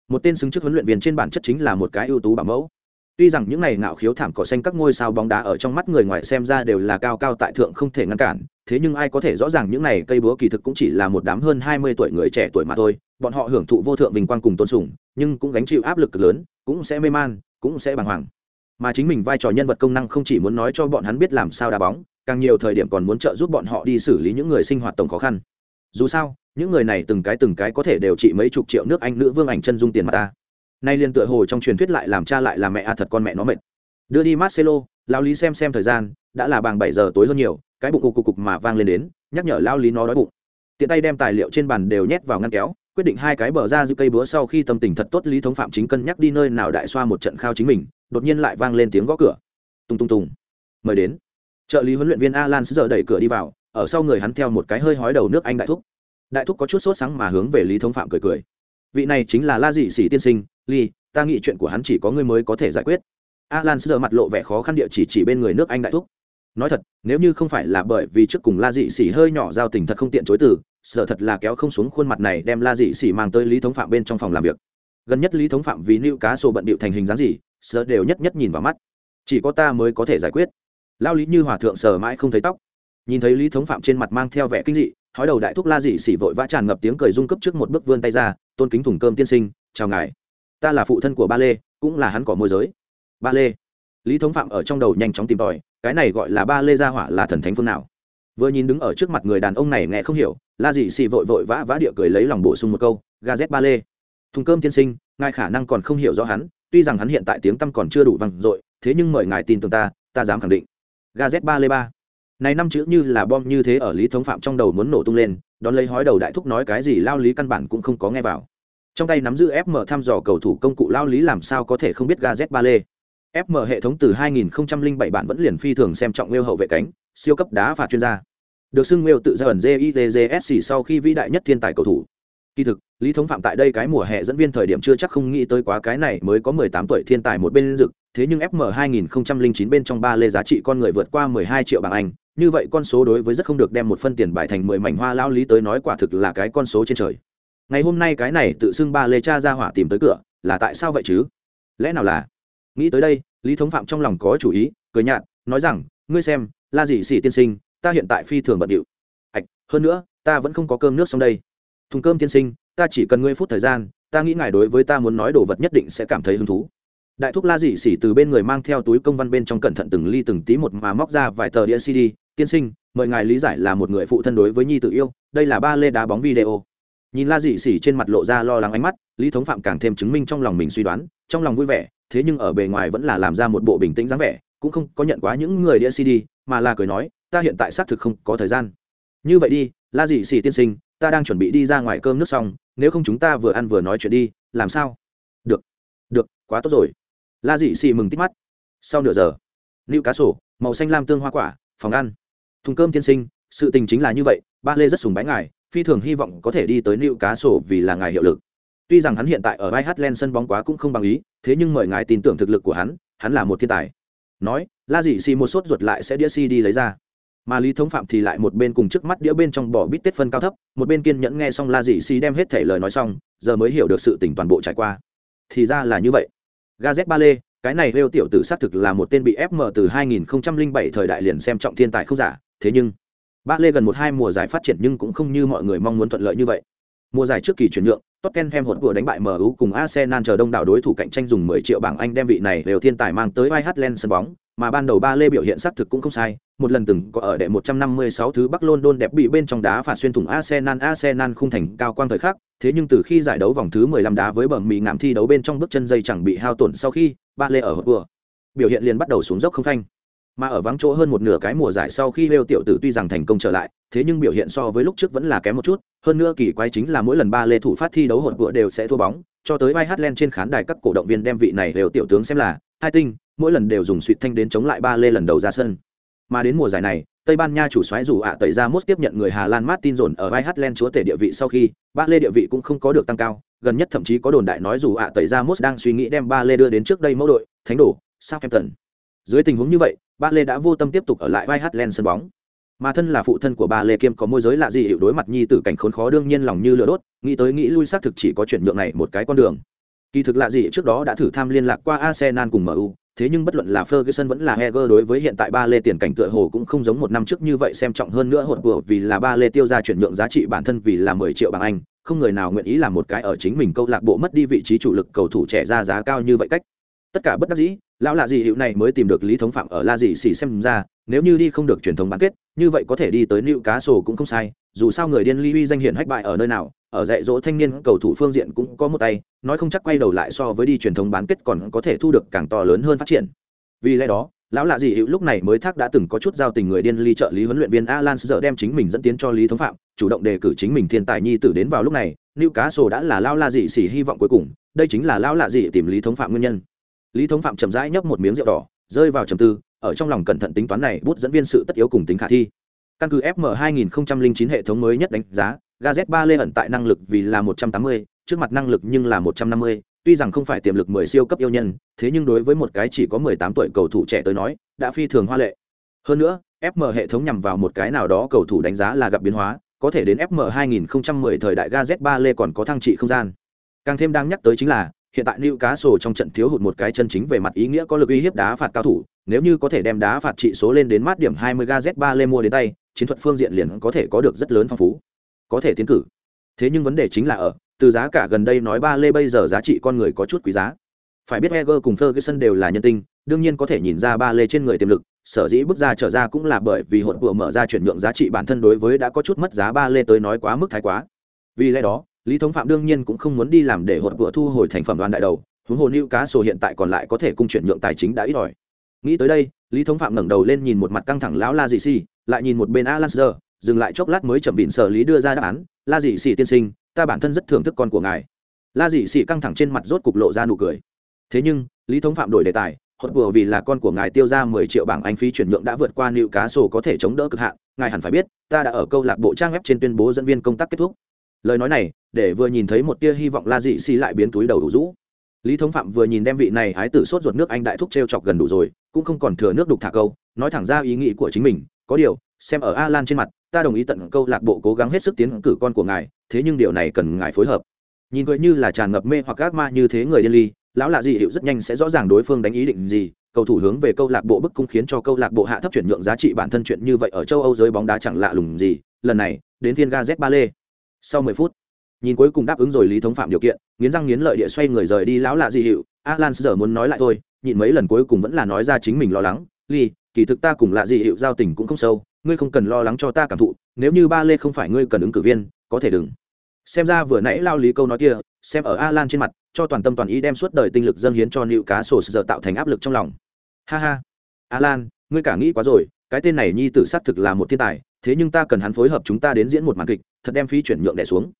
Một tên xứng chức huấn luyện viên trên bản chất chính là một cái ưu tú bảo mẫu. Tuy rằng những này ngạo khiếu thảm cỏ xanh các ngôi sao bóng đá ở trong mắt người ngoài xem ra đều là cao cao tại thượng không thể ngăn cản, thế nhưng ai có thể rõ ràng những này cây búa kỳ thực cũng chỉ là một đám hơn hai mươi tuổi người trẻ tuổi mà thôi, bọn họ hưởng thụ vô thượng vinh quang cùng tôn sùng, nhưng cũng gánh chịu áp lực cực lớn, cũng sẽ mê man, cũng sẽ bàng hoàng. Mà chính mình vai trò nhân vật công năng không chỉ muốn nói cho bọn hắn biết làm sao đá bóng, càng nhiều thời điểm còn muốn trợ giúp bọn họ đi xử lý những người sinh hoạt tổng khó khăn. Dù sao những người này từng cái từng cái có thể đều trị mấy chục triệu nước anh nữ vương ảnh chân dung tiền mà ta. Nay liên tựa hồ trong truyền thuyết lại làm cha lại làm mẹ a thật con mẹ nó mệt. Đưa đi marcelo lao lý xem xem thời gian đã là bằng bảy giờ tối hơn nhiều cái bụng cục cục cục mà vang lên đến nhắc nhở lao lý nó đói bụng. Tiện tay đem tài liệu trên bàn đều nhét vào ngăn kéo quyết định hai cái bờ ra giữ cây búa sau khi tâm tình thật tốt, lý thống phạm chính cân nhắc đi nơi nào đại xoa một trận khao chính mình, đột nhiên lại vang lên tiếng gõ cửa. Tung tung tung. Mời đến. Trợ lý huấn luyện viên alan giờ đẩy cửa đi vào, ở sau người hắn theo một cái hơi hói đầu nước anh đại thúc. Đại thúc có chút sốt sáng mà hướng về lý thống phạm cười cười. Vị này chính là la dị sĩ tiên sinh, ly, ta nghĩ chuyện của hắn chỉ có ngươi mới có thể giải quyết. Alan giờ mặt lộ vẻ khó khăn địa chỉ chỉ bên người nước anh đại thúc nói thật, nếu như không phải là bởi vì trước cùng la dị xỉ hơi nhỏ giao tình thật không tiện chối từ, sợ thật là kéo không xuống khuôn mặt này đem la dị xỉ mang tới lý thống phạm bên trong phòng làm việc. Gần nhất lý thống phạm vì nữ cá sổ bận bịu thành hình dáng gì, sợ đều nhất nhất nhìn vào mắt. Chỉ có ta mới có thể giải quyết. Lao lý như hòa thượng sờ mãi không thấy tóc. Nhìn thấy lý thống phạm trên mặt mang theo vẻ kinh dị, hói đầu đại thúc la dị xỉ vội vã tràn ngập tiếng cười rung cấp trước một bước vươn tay ra, tôn kính thùng cơm tiên sinh, chào ngài. Ta là phụ thân của ba lê, cũng là hắn cỏ môi giới. Ba lê? Lý thống phạm ở trong đầu nhanh chóng tìm tòi, cái này gọi là ba lê gia hỏa là thần thánh phương nào? Vừa nhìn đứng ở trước mặt người đàn ông này nghe không hiểu, la dị xì vội vội vã vã địa cười lấy lòng bổ sung một câu, ga z ba lê. Thùng cơm tiên sinh, ngài khả năng còn không hiểu rõ hắn, tuy rằng hắn hiện tại tiếng tăm còn chưa đủ vang dội, thế nhưng mời ngài tin tưởng ta ta dám khẳng định. Ga z ba lê ba. Này năm chữ như là bom như thế ở lý thống phạm trong đầu muốn nổ tung lên, đón lấy hói đầu đại thúc nói cái gì lao lý căn bản cũng không có nghe vào. Trong tay nắm giữ fm thăm dò cầu thủ công cụ lao lý làm sao có thể không biết ga z ba lê? Fm hệ thống từ 2007 bản vẫn liền phi thường xem trọng nêu hậu vệ cánh siêu cấp đá phạt chuyên gia được xưng nêu tự ra ẩn jizsc sau khi vĩ đại nhất thiên tài cầu thủ kỳ thực lý thống phạm tại đây cái mùa hè dẫn viên thời điểm chưa chắc không nghĩ tới quá cái này mới có 18 tuổi thiên tài một bên rực thế nhưng FM 2009 bên trong ba lê giá trị con người vượt qua 12 triệu bảng Anh, như vậy con số đối với rất không được đem một phân tiền bài thành 10 mảnh hoa lao lý tới nói quả thực là cái con số trên trời. Ngày hôm nay cái này tự xưng ba lê cha ra hỏa tìm tới cửa, là tại sao vậy chứ? Lẽ nào là? Nghĩ tới đây, Lý Thống Phạm trong lòng có chủ ý, cười nhạt, nói rằng, ngươi xem, la Dị xỉ tiên sinh, ta hiện tại phi thường bận điệu. ạch hơn nữa, ta vẫn không có cơm nước xong đây. Thùng cơm tiên sinh, ta chỉ cần ngươi phút thời gian, ta nghĩ ngài đối với ta muốn nói đồ vật nhất định sẽ cảm thấy hứng thú đại thúc la dị xỉ từ bên người mang theo túi công văn bên trong cẩn thận từng ly từng tí một mà móc ra vài tờ đĩa cd tiên sinh mời ngài lý giải là một người phụ thân đối với nhi tự yêu đây là ba lê đá bóng video nhìn la dị xỉ trên mặt lộ ra lo lắng ánh mắt lý thống phạm càng thêm chứng minh trong lòng mình suy đoán trong lòng vui vẻ thế nhưng ở bề ngoài vẫn là làm ra một bộ bình tĩnh dáng vẻ, cũng không có nhận quá những người đĩa cd mà là cười nói, ta hiện tại xác thực không có thời gian. Như vậy đi, la dị xỉ tiên sinh, ta đang chuẩn bị đi ra ngoài cơm nước xong, nếu không chúng ta vừa ăn vừa nói chuyện đi, làm sao? Được được, quá tốt rồi. La dị xì mừng tít mắt. Sau nửa giờ, lưu cá sổ, màu xanh lam tương hoa quả, phòng ăn. Thùng cơm tiên sinh, sự tình chính là như vậy, ba lê rất sùng bái ngài, phi thường hy vọng có thể đi tới lưu cá sổ vì là ngài hiệu lực tuy rằng hắn hiện tại ở vai hát len sân bóng quá cũng không bằng ý thế nhưng mời ngài tin tưởng thực lực của hắn hắn là một thiên tài. Nói la Dì xì một sốt ruột lại sẽ đĩa si đi lấy ra. Mà lý thống phạm thì lại một bên cùng trước mắt đĩa bên trong bỏ bít tết phân cao thấp một bên kiên nhẫn nghe xong la Dì xì đem hết thể lời nói xong giờ mới hiểu được sự tình toàn bộ trải qua. Thì ra là như vậy. Gazet Bale, cái này lêu tiểu tử xác thực là một tên bị FM từ 2007 thời đại liền xem trọng thiên tài không giả, thế nhưng Ba Lê gần một hai mùa giải phát triển nhưng cũng không như mọi người mong muốn thuận lợi như vậy. Mùa giải trước kỳ chuyển nhượng, Tottenham hột vừa đánh bại MU cùng Arsenal chờ đông đảo đối thủ cạnh tranh dùng 10 triệu bảng Anh đem vị này đều thiên tài mang tới White sân bóng, mà ban đầu ba lê biểu hiện xác thực cũng không sai, một lần từng có ở đệ 156 thứ Bắc London đẹp bị bên trong đá phạt xuyên thủng Arsenal Arsenal khung thành cao quang thời khắc, thế nhưng từ khi giải đấu vòng thứ 15 đá với bẩm mì ngạm thi đấu bên trong bước chân dây chẳng bị hao tổn sau khi ba lê ở hột vừa, biểu hiện liền bắt đầu xuống dốc không phanh. Mà ở vắng chỗ hơn một nửa cái mùa giải sau khi lêu tiểu tử tuy rằng thành công trở lại, thế nhưng biểu hiện so với lúc trước vẫn là kém một chút, hơn nữa kỳ quái chính là mỗi lần ba lê thủ phát thi đấu hột vựa đều sẽ thua bóng, cho tới vai hát len trên khán đài các cổ động viên đem vị này đều tiểu tướng xem là hai tinh mỗi lần đều dùng suýt thanh đến chống lại ba lê lần đầu ra sân. Mà đến mùa giải này tây ban nha chủ xoáy dù ạ tẩy ra mốt tiếp nhận người hà lan martin dồn ở vai hát len chúa tể địa vị sau khi ba lê địa vị cũng không có được tăng cao. Gần nhất thậm chí có đồn đại nói dù ạ tẩy ra mốt đang suy nghĩ đem ba lê đưa đến trước đây mẫu đội thánh đổ southampton dưới tình huống như vậy, ba lê đã vô tâm tiếp tục ở lại vai hát len sân bóng. Mà thân là phụ thân của ba lê kiêm có môi giới lạ gì hiệu đối mặt nhi tử cảnh khốn khó đương nhiên lòng như lửa đốt, nghĩ tới nghĩ lui xác thực chỉ có chuyển nhượng này một cái con đường. Kỳ thực lạ gì trước đó đã thử tham liên lạc qua arsenal cùng mu thế nhưng bất luận là ferguson vẫn là heger đối với hiện tại ba lê tiền cảnh tựa hồ cũng không giống một năm trước như vậy xem trọng hơn nữa hột vừa vì là ba lê tiêu ra chuyển nhượng giá trị bản thân vì là mười triệu bảng anh, không người nào nguyện ý làm một cái ở chính mình câu lạc bộ mất đi vị trí chủ lực cầu thủ trẻ ra giá cao như vậy cách. Tất cả bất đắc dĩ lão lạ gì hiệu này mới tìm được lý thống phạm ở la dị xỉ xem ra, nếu như đi không được truyền thống bán kết, như vậy có thể đi tới nữ cá sổ cũng không sai, dù sao người điên ly uy danh hiển hách bại ở nơi nào, ở dạy dỗ thanh niên cầu thủ phương diện cũng có một tay, nói không chắc quay đầu lại so với đi truyền thống bán kết còn có thể thu được càng to lớn hơn phát triển. Vì lẽ đó, lão lạ gì hiệu lúc này mới thác đã từng có chút giao tình người điên ly trợ lý huấn luyện viên alan giờ đem chính mình dẫn tiến cho lý thống phạm, chủ động đề cử chính mình thiên tài nhi tử đến vào lúc này nữ cá sổ đã là lão lạ dị xỉ hy vọng cuối cùng, đây chính là lão lạ dị tìm lý thống phạm nguyên nhân lý thống phạm chậm rãi nhấp một miếng rượu đỏ rơi vào trầm tư ở trong lòng cẩn thận tính toán này bút dẫn viên sự tất yếu cùng tính khả thi. Căn cứ fm 2009 hệ thống mới nhất đánh giá gaz ba lê ẩn tại năng lực vì là 180, trước mặt năng lực nhưng là 150, tuy rằng không phải tiềm lực 10 siêu cấp yêu nhân thế nhưng đối với một cái chỉ có 18 tuổi cầu thủ trẻ tới nói đã phi thường hoa lệ. Hơn nữa fm hệ thống nhằm vào một cái nào đó cầu thủ đánh giá là gặp biến hóa có thể đến fm 2010 thời đại gaz ba lê còn có thăng trị không gian. Càng thêm đang nhắc tới chính là hiện tại Newcastle Cá trong trận thiếu hụt một cái chân chính về mặt ý nghĩa có lực uy hiếp đá phạt cao thủ, nếu như có thể đem đá phạt trị số lên đến mát điểm 20 GZ3 lê mua đến tay, chiến thuật phương diện liền có thể có được rất lớn phong phú. Có thể tiến cử. Thế nhưng vấn đề chính là ở, từ giá cả gần đây nói ba lê bây giờ giá trị con người có chút quý giá. Phải biết Heger cùng Ferguson đều là nhân tinh, đương nhiên có thể nhìn ra ba lê trên người tiềm lực, sở dĩ bước ra trở ra cũng là bởi vì hỗn vừa mở ra chuyển nhượng giá trị bản thân đối với đã có chút mất giá ba lê tới nói quá mức thái quá. Vì lẽ đó, lý thống phạm đương nhiên cũng không muốn đi làm để hột vừa thu hồi thành phẩm đoàn đại đầu, huống hồ nữ cá sổ hiện tại còn lại có thể cung chuyển nhượng tài chính đã ít ỏi. Nghĩ tới đây, lý thống phạm ngẩng đầu lên nhìn một mặt căng thẳng lão la dị xì lại nhìn một bên alan sơ dừng lại chốc lát mới chậm vịn sở lý đưa ra đáp án, la dị xì tiên sinh, ta bản thân rất thưởng thức con của ngài. La dị xì căng thẳng trên mặt rốt cục lộ ra nụ cười. Thế nhưng, lý thống phạm đổi đề tài, hột vừa vì là con của ngài tiêu ra mười triệu bảng anh phí chuyển nhượng đã vượt qua nịu cá sổ có thể chống đỡ cực hạn, ngài hẳn phải biết, ta đã ở câu lạc bộ trang web trên tuyên bố dẫn viên công tác kết thúc. Lời nói này để vừa nhìn thấy một tia hy vọng la dị xì lại biến túi đầu đủ rũ. Lý thống phạm vừa nhìn đem vị này hái tử sốt ruột nước anh đại thúc t r e o chọc gần đủ rồi, cũng không còn thừa nước đục thả câu, nói thẳng ra ý nghĩ của chính mình, có điều, xem ở a lan trên mặt, ta đồng ý tận câu lạc bộ cố gắng hết sức tiến cử con của ngài, thế nhưng điều này cần ngài phối hợp. Nhìn cười như là tràn ngập mê hoặc gác ma như thế người điên ly, lão lạ dị hiệu rất nhanh sẽ rõ ràng đối phương đánh ý định gì, cầu thủ hướng về câu lạc bộ bức cung khiến cho câu lạc bộ hạ thấp chuyển nhượng giá trị bản thân chuyện như vậy ở châu âu giới bóng đá chẳng lạ lùng gì, lần này, đến Thiên ga z ba lê sau mười phút nhìn cuối cùng đáp ứng rồi lý thống phạm điều kiện, nghiến răng nghiến lợi địa xoay người rời đi lão lạ gì hiệu. Alan giờ muốn nói lại thôi, nhịn mấy lần cuối cùng vẫn là nói ra chính mình lo lắng. Ly kỳ thực ta cùng lạ gì hiệu giao tình cũng không sâu, ngươi không cần lo lắng cho ta cảm thụ, nếu như ba lê không phải ngươi cần ứng cử viên, có thể đừng. Xem ra vừa nãy lao lý câu nói kia, xem ở alan trên mặt, cho toàn tâm toàn ý đem suốt đời tinh lực dâng hiến cho nịu cá sổ giờ tạo thành áp lực trong lòng. Ha ha. Alan, ngươi cả nghĩ quá rồi, cái tên này nhi tử xác thực là một thiên tài, thế nhưng ta cần hắn phối hợp chúng ta đến diễn một màn kịch, thật đem phí chuyển nhượng đẻ xuống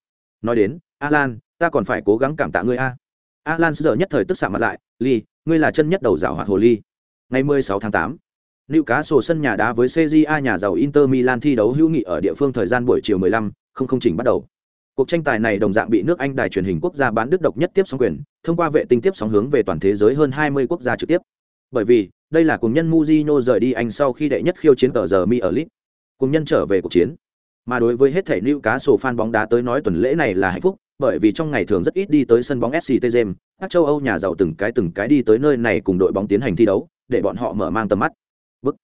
nói đến alan ta còn phải cố gắng cảm tạ ngươi a alan giờ nhất thời tức xạ mặt lại ly ngươi là chân nhất đầu rào hoạt hồ ly ngày 16 tháng 8, Lưu cá sổ sân nhà đá với CJA nhà giàu Inter Milan thi đấu hữu nghị ở địa phương thời gian buổi chiều 15, không không chỉnh bắt đầu. Cuộc tranh tài này đồng dạng bị nước Anh đài truyền hình quốc gia bán đứt độc nhất tiếp sóng quyền, thông qua vệ tinh tiếp sóng hướng về toàn thế giới hơn 20 quốc gia trực tiếp. Bởi vì, đây là cùng nhân Mujino rời đi Anh sau khi đệ nhất khiêu chiến tờ giờ Mi ở League. Cùng nhân trở về cuộc chiến. Mà đối với hết thể lưu cá sổ fan bóng đá tới nói tuần lễ này là hạnh phúc, bởi vì trong ngày thường rất ít đi tới sân bóng SCT Gem, các châu âu nhà giàu từng cái từng cái đi tới nơi này cùng đội bóng tiến hành thi đấu để bọn họ mở mang tầm mắt. Bức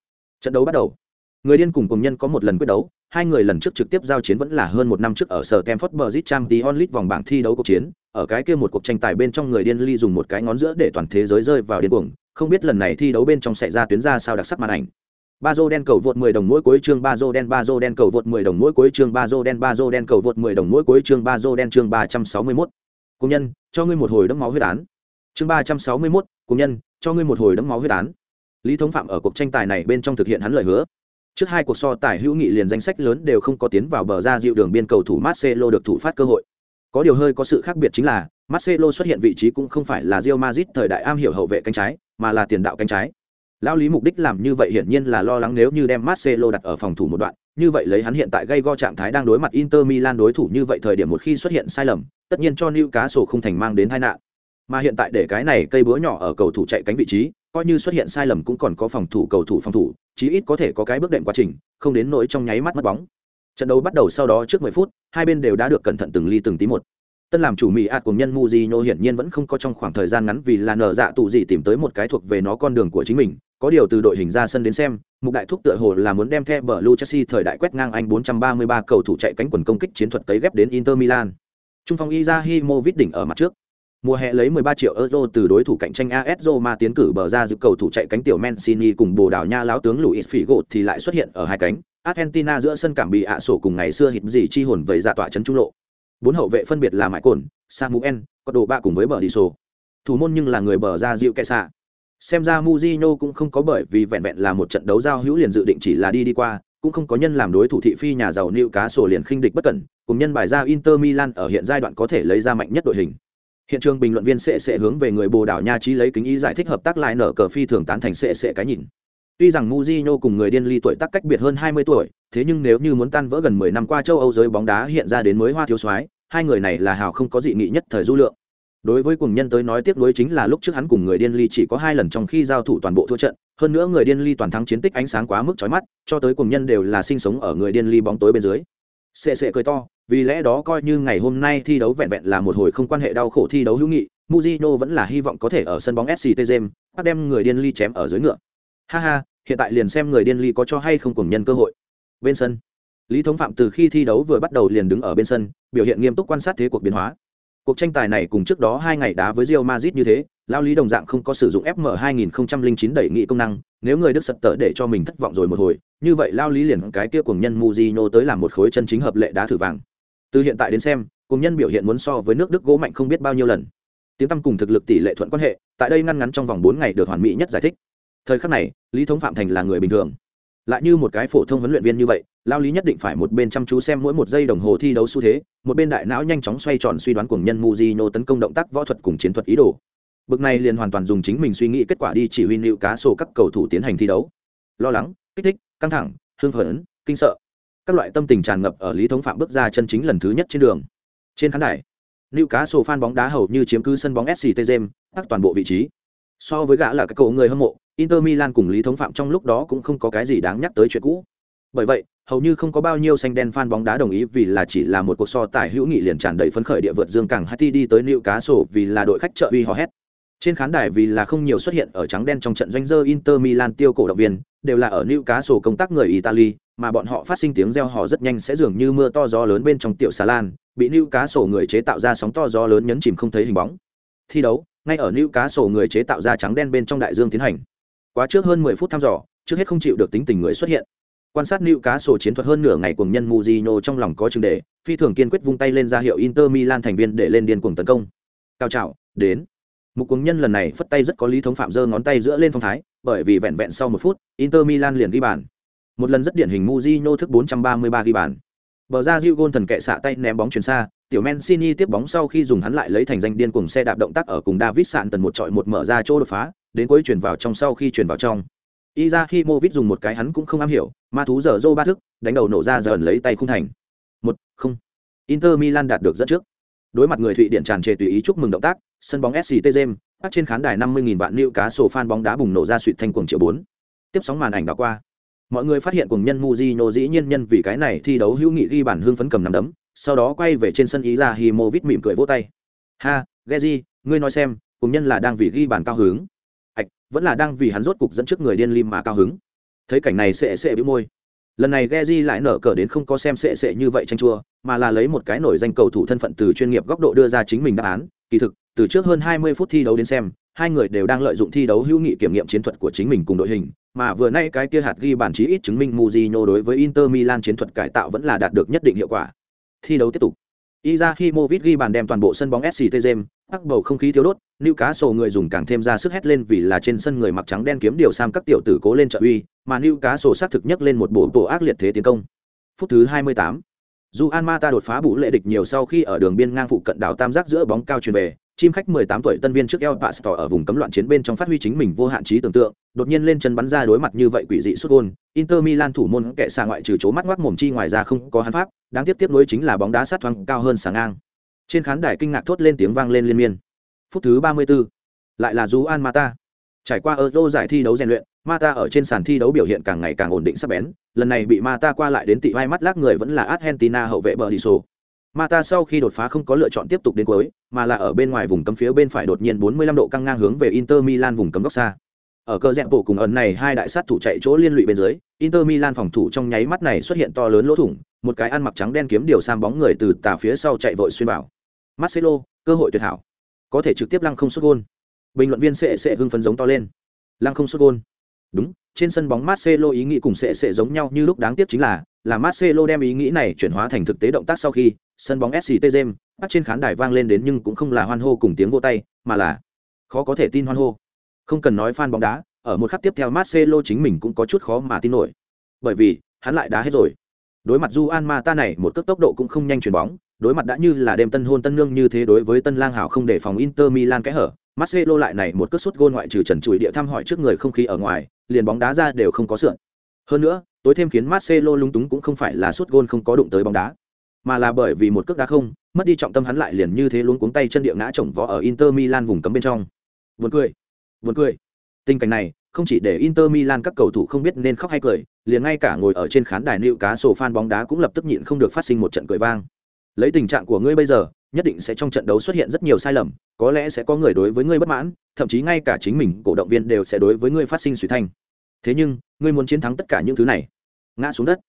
trận đấu bắt đầu. Người điên cùng cùng nhân có một lần quyết đấu hai người lần trước trực tiếp giao chiến vẫn là hơn một năm trước ở sở Kemford Bridge Champions League vòng bảng thi đấu cuộc chiến, ở cái kia một cuộc tranh tài bên trong người điên ly dùng một cái ngón giữa để toàn thế giới rơi vào điên cuồng, không biết lần này thi đấu bên trong sẽ ra tuyến ra sao đặc sắc màn ảnh. Ba dô đen cầu vượt 10 đồng mỗi cuối chương ba dô đen ba dô đen cầu vượt 10 đồng mỗi cuối chương ba dô đen ba dô đen cầu vượt 10 đồng mỗi cuối chương ba dô đen chương 361. Công nhân, cho ngươi một hồi đấm máu huyết án. Chương 361, công nhân, cho ngươi một hồi đấm máu huyết án. Lý Thống Phạm ở cuộc tranh tài này bên trong thực hiện hắn lời hứa, Trước hai cuộc so tài hữu nghị liền danh sách lớn đều không có tiến vào bờ ra dịu đường biên cầu thủ Marcelo được thủ phát cơ hội. Có điều hơi có sự khác biệt chính là, Marcelo xuất hiện vị trí cũng không phải là Real Madrid thời đại am hiểu hậu vệ cánh trái, mà là tiền đạo cánh trái. Lão lý mục đích làm như vậy hiển nhiên là lo lắng nếu như đem Marcelo đặt ở phòng thủ một đoạn, như vậy lấy hắn hiện tại gây go trạng thái đang đối mặt Inter Milan đối thủ như vậy thời điểm một khi xuất hiện sai lầm, tất nhiên cho Newcastle không thành mang đến tai nạn. Mà hiện tại để cái này cây búa nhỏ ở cầu thủ chạy cánh vị trí, coi như xuất hiện sai lầm cũng còn có phòng thủ cầu thủ phòng thủ, chí ít có thể có cái bước đệm quá trình, không đến nỗi trong nháy mắt mất bóng. Trận đấu bắt đầu sau đó trước 10 phút, hai bên đều đã được cẩn thận từng ly từng tí một. Tân làm chủ Mỹ ạt cùng nhân Mujinho hiển nhiên vẫn không có trong khoảng thời gian ngắn vì là nở dạ tụ gì tìm tới một cái thuộc về nó con đường của chính mình, có điều từ đội hình ra sân đến xem, mục đại thúc tựa hồ là muốn đem theo bờ Blue Chelsea thời đại quét ngang Anh 433 cầu thủ chạy cánh quần công kích chiến thuật tấy ghép đến Inter Milan. Trung phong Izahimovic đỉnh ở mặt trước. Mùa hè lấy 13 triệu euro từ đối thủ cạnh tranh AS Roma tiến cử bờ ra dự cầu thủ chạy cánh tiểu Mancini cùng Bồ Đào Nha láo tướng Luis Figo thì lại xuất hiện ở hai cánh. Argentina giữa sân cảm bị ạ sổ cùng ngày xưa hít gì chi hồn vậy dạ tọa trấn trung lộ. Bốn hậu vệ phân biệt là Mãi Cồn, Samuel, có đồ ba cùng với bờ đi sổ. Thủ môn nhưng là người bờ ra dịu kẻ xạ. Xem ra Mujino cũng không có bởi vì vẹn vẹn là một trận đấu giao hữu liền dự định chỉ là đi đi qua, cũng không có nhân làm đối thủ thị phi nhà giàu Newcastle liền khinh địch bất cẩn, cùng nhân bài ra Inter Milan ở hiện giai đoạn có thể lấy ra mạnh nhất đội hình. Hiện trường bình luận viên sẽ sẽ hướng về người bồ đảo nha trí lấy kính ý giải thích hợp tác lại nở cờ phi thường tán thành sẽ sẽ cái nhìn. Tuy rằng Mujino cùng người điên ly tuổi tác cách biệt hơn 20 tuổi thế nhưng nếu như muốn tan vỡ gần 10 năm qua châu âu giới bóng đá hiện ra đến mới hoa thiếu soái hai người này là hào không có dị nghị nhất thời du lượng đối với cùng nhân tới nói tiếp nuối chính là lúc trước hắn cùng người điên ly chỉ có hai lần trong khi giao thủ toàn bộ thua trận hơn nữa người điên ly toàn thắng chiến tích ánh sáng quá mức chói mắt cho tới cùng nhân đều là sinh sống ở người điên ly bóng tối bên dưới sệ sệ cười to vì lẽ đó coi như ngày hôm nay thi đấu vẹn vẹn là một hồi không quan hệ đau khổ thi đấu hữu nghị muzino vẫn là hy vọng có thể ở sân bóng SCT Gem, bắt đem người điên ly chém ở dưới ngựa. Ha ha, hiện tại liền xem người điên ly có cho hay không cùng nhân cơ hội. Bên sân, Lý Thống Phạm từ khi thi đấu vừa bắt đầu liền đứng ở bên sân, biểu hiện nghiêm túc quan sát thế cuộc biến hóa. Cuộc tranh tài này cùng trước đó hai ngày đá với Real Madrid như thế, lao lý đồng dạng không có sử dụng FM 2009 đẩy nghị công năng, nếu người Đức sật tở để cho mình thất vọng rồi một hồi, như vậy lao lý liền cái kia cùng nhân Mujino tới làm một khối chân chính hợp lệ đá thử vàng. Từ hiện tại đến xem cùng nhân biểu hiện muốn so với nước đức gỗ mạnh không biết bao nhiêu lần. Tiếng tăm cùng thực lực tỷ lệ thuận quan hệ tại đây ngăn ngắn trong vòng bốn ngày được hoàn mỹ nhất giải thích. Thời khắc này lý thống phạm thành là người bình thường lại như một cái phổ thông huấn luyện viên như vậy, lao lý nhất định phải một bên chăm chú xem mỗi một giây đồng hồ thi đấu xu thế, một bên đại não nhanh chóng xoay tròn suy đoán cùng nhân muzino tấn công động tác võ thuật cùng chiến thuật ý đồ. Bực này liền hoàn toàn dùng chính mình suy nghĩ kết quả đi chỉ huy nịu cá sổ các cầu thủ tiến hành thi đấu. Lo lắng, kích thích, căng thẳng, hưng phấn, kinh sợ. Các loại tâm tình tràn ngập ở lý thống phạm bước ra chân chính lần thứ nhất trên đường. Trên khán đài nịu cá sổ phan bóng đá hầu như chiếm cứ sân bóng sct gem các toàn bộ vị trí. So với gã là các cậu người hâm mộ inter milan cùng lý thống phạm trong lúc đó cũng không có cái gì đáng nhắc tới chuyện cũ. Bởi vậy, hầu như không có bao nhiêu xanh đen fan bóng đá đồng ý vì là chỉ là một cuộc so tài hữu nghị liền tràn đầy phấn khởi địa vượt dương càng Haiti đi tới Newcastle cá sổ vì là đội khách trợ uy hò hét. Trên khán đài vì là không nhiều xuất hiện ở trắng đen trong trận doanh dơ Inter Milan tiêu cổ động viên, đều là ở Newcastle cá sổ công tác người Italy, mà bọn họ phát sinh tiếng reo hò rất nhanh sẽ dường như mưa to gió lớn bên trong tiểu xà lan, bị Newcastle cá sổ người chế tạo ra sóng to gió lớn nhấn chìm không thấy hình bóng. Thi đấu, ngay ở Newcastle cá sổ người chế tạo ra trắng đen bên trong đại dương tiến hành quá trước hơn mười phút thăm dò trước hết không chịu được tính tình người xuất hiện. Quan sát nữ cá sổ chiến thuật hơn nửa ngày cùng nhân Mujino trong lòng có chừng đề phi thường kiên quyết vung tay lên ra hiệu Inter Milan thành viên để lên điên cuồng tấn công. Cao trào đến. Mục cuồng nhân lần này phất tay rất có lý thống phạm giơ ngón tay giữa lên phong thái bởi vì vẹn vẹn sau một phút Inter Milan liền ghi bàn. Một lần rất điển hình Mujino thức 433 ghi bàn. Bờ ra Diu gôn thần kệ xạ tay ném bóng chuyển xa, tiểu Mancini tiếp bóng sau khi dùng hắn lại lấy thành danh điên cùng xe đạp động tác ở cùng David sạn tần một trọi một mở ra chỗ đột phá, đến cuối chuyển vào trong sau khi chuyển vào trong. Izahimovic dùng một cái hắn cũng không am hiểu, ma thú giờ dô ba thức, đánh đầu nổ ra dần lấy tay khung thành. Một, không. Inter Milan đạt được dẫn trước. Đối mặt người Thụy Điển tràn trề tùy ý chúc mừng động tác, sân bóng SCT Gem, trên khán đài 50.000 vạn lưu cá sổ fan bóng đá bùng nổ ra suýt thanh cuồng triệu 4. Tiếp sóng màn ảnh đã qua mọi người phát hiện cùng nhân Mujino dĩ nhiên nhân vì cái này thi đấu hữu nghị ghi bản hương phấn cầm nắm đấm sau đó quay về trên sân ý ra Himovic mỉm cười vỗ tay. Ha Geji ngươi nói xem, cùng nhân là đang vì ghi bàn cao hứng. Ạch vẫn là đang vì hắn rốt cục dẫn trước người điên lim mà cao hứng. Thấy cảnh này sệ sệ bĩu môi. Lần này Geji lại nở cờ đến không có xem sệ sệ như vậy tranh chua, mà là lấy một cái nổi danh cầu thủ thân phận từ chuyên nghiệp góc độ đưa ra chính mình đáp án. Kỳ thực, từ trước hơn 20 phút thi đấu đến xem, hai người đều đang lợi dụng thi đấu hữu nghị kiểm nghiệm chiến thuật của chính mình cùng đội hình, mà vừa nay cái kia hạt ghi bàn chí ít chứng minh Mujino đối với Inter Milan chiến thuật cải tạo vẫn là đạt được nhất định hiệu quả thi đấu tiếp tục Izahimovic ghi bàn đem toàn bộ sân bóng SCT Gem, các bầu không khí thiếu đốt, Newcastle người dùng càng thêm ra sức hét lên vì là trên sân người mặc trắng đen kiếm điều sam các tiểu tử cố lên trợ uy, mà Newcastle sát thực nhất lên một bộ bộ ác liệt thế tiến công. Phút thứ 28, Juan Mata đột phá bù lệ địch nhiều sau khi ở đường biên ngang phụ cận đảo tam giác giữa bóng cao truyền về, chim khách 18 tuổi tân viên trước El Pastor ở vùng cấm loạn chiến bên trong phát huy chính mình vô hạn trí tưởng tượng, đột nhiên lên chân bắn ra đối mặt như vậy quỷ dị sút gol, Inter Milan thủ môn kệ xa ngoại trừ chố mắt ngoác mồm chi ngoài ra không có hắn pháp, đáng tiếc tiếp nối chính là bóng đá sát thoáng cao hơn sáng ngang. Trên khán đài kinh ngạc thốt lên tiếng vang lên liên miên. Phút thứ 34, lại là Juan Mata. Trải qua Euro giải thi đấu rèn luyện, Mata ở trên sàn thi đấu biểu hiện càng ngày càng ổn định sắc bén, lần này bị Mata qua lại đến tị vai mắt lác người vẫn là Argentina hậu vệ Berdiso. Mata sau khi đột phá không có lựa chọn tiếp tục đến cuối, mà là ở bên ngoài vùng cấm phía bên phải đột nhiên 45 độ căng ngang hướng về Inter Milan vùng cấm góc xa. Ở cơ dẹp bộ cùng ẩn này hai đại sát thủ chạy chỗ liên lụy bên dưới, Inter Milan phòng thủ trong nháy mắt này xuất hiện to lớn lỗ thủng, một cái ăn mặc trắng đen kiếm điều sam bóng người từ tà phía sau chạy vội xuyên bảo. Marcelo, cơ hội tuyệt hảo. Có thể trực tiếp lăng không xuất gôn. Bình luận viên sẽ sẽ hưng phấn giống to lên. Lăng không xuất gôn. Đúng, trên sân bóng Marcelo ý nghĩ cùng sẽ sẽ giống nhau như lúc đáng tiếc chính là, là Marcelo đem ý nghĩ này chuyển hóa thành thực tế động tác sau khi, sân bóng SCT Gem, bắt trên khán đài vang lên đến nhưng cũng không là hoan hô cùng tiếng vô tay, mà là khó có thể tin hoan hô. Không cần nói fan bóng đá, ở một khắc tiếp theo Marcelo chính mình cũng có chút khó mà tin nổi. Bởi vì, hắn lại đá hết rồi. Đối mặt Juan Mata này một cước tốc độ cũng không nhanh chuyển bóng, đối mặt đã như là đêm tân hôn tân nương như thế đối với Tân Lang Hảo không để phòng Inter Milan kẽ hở, Marcelo lại này một cước sút gôn ngoại trừ trần trụi địa thăm hỏi trước người không khí ở ngoài, liền bóng đá ra đều không có sượn. Hơn nữa, tối thêm khiến Marcelo lung túng cũng không phải là sút gôn không có đụng tới bóng đá, mà là bởi vì một cước đá không, mất đi trọng tâm hắn lại liền như thế luống cuống tay chân địa ngã chồng vó ở Inter Milan vùng cấm bên trong. Buồn cười, buồn cười. Tình cảnh này, không chỉ để Inter Milan các cầu thủ không biết nên khóc hay cười, liền ngay cả ngồi ở trên khán đài nịu cá sổ fan bóng đá cũng lập tức nhịn không được phát sinh một trận cười vang. Lấy tình trạng của ngươi bây giờ, nhất định sẽ trong trận đấu xuất hiện rất nhiều sai lầm, có lẽ sẽ có người đối với ngươi bất mãn, thậm chí ngay cả chính mình cổ động viên đều sẽ đối với ngươi phát sinh suy thanh. Thế nhưng, ngươi muốn chiến thắng tất cả những thứ này, ngã xuống đất.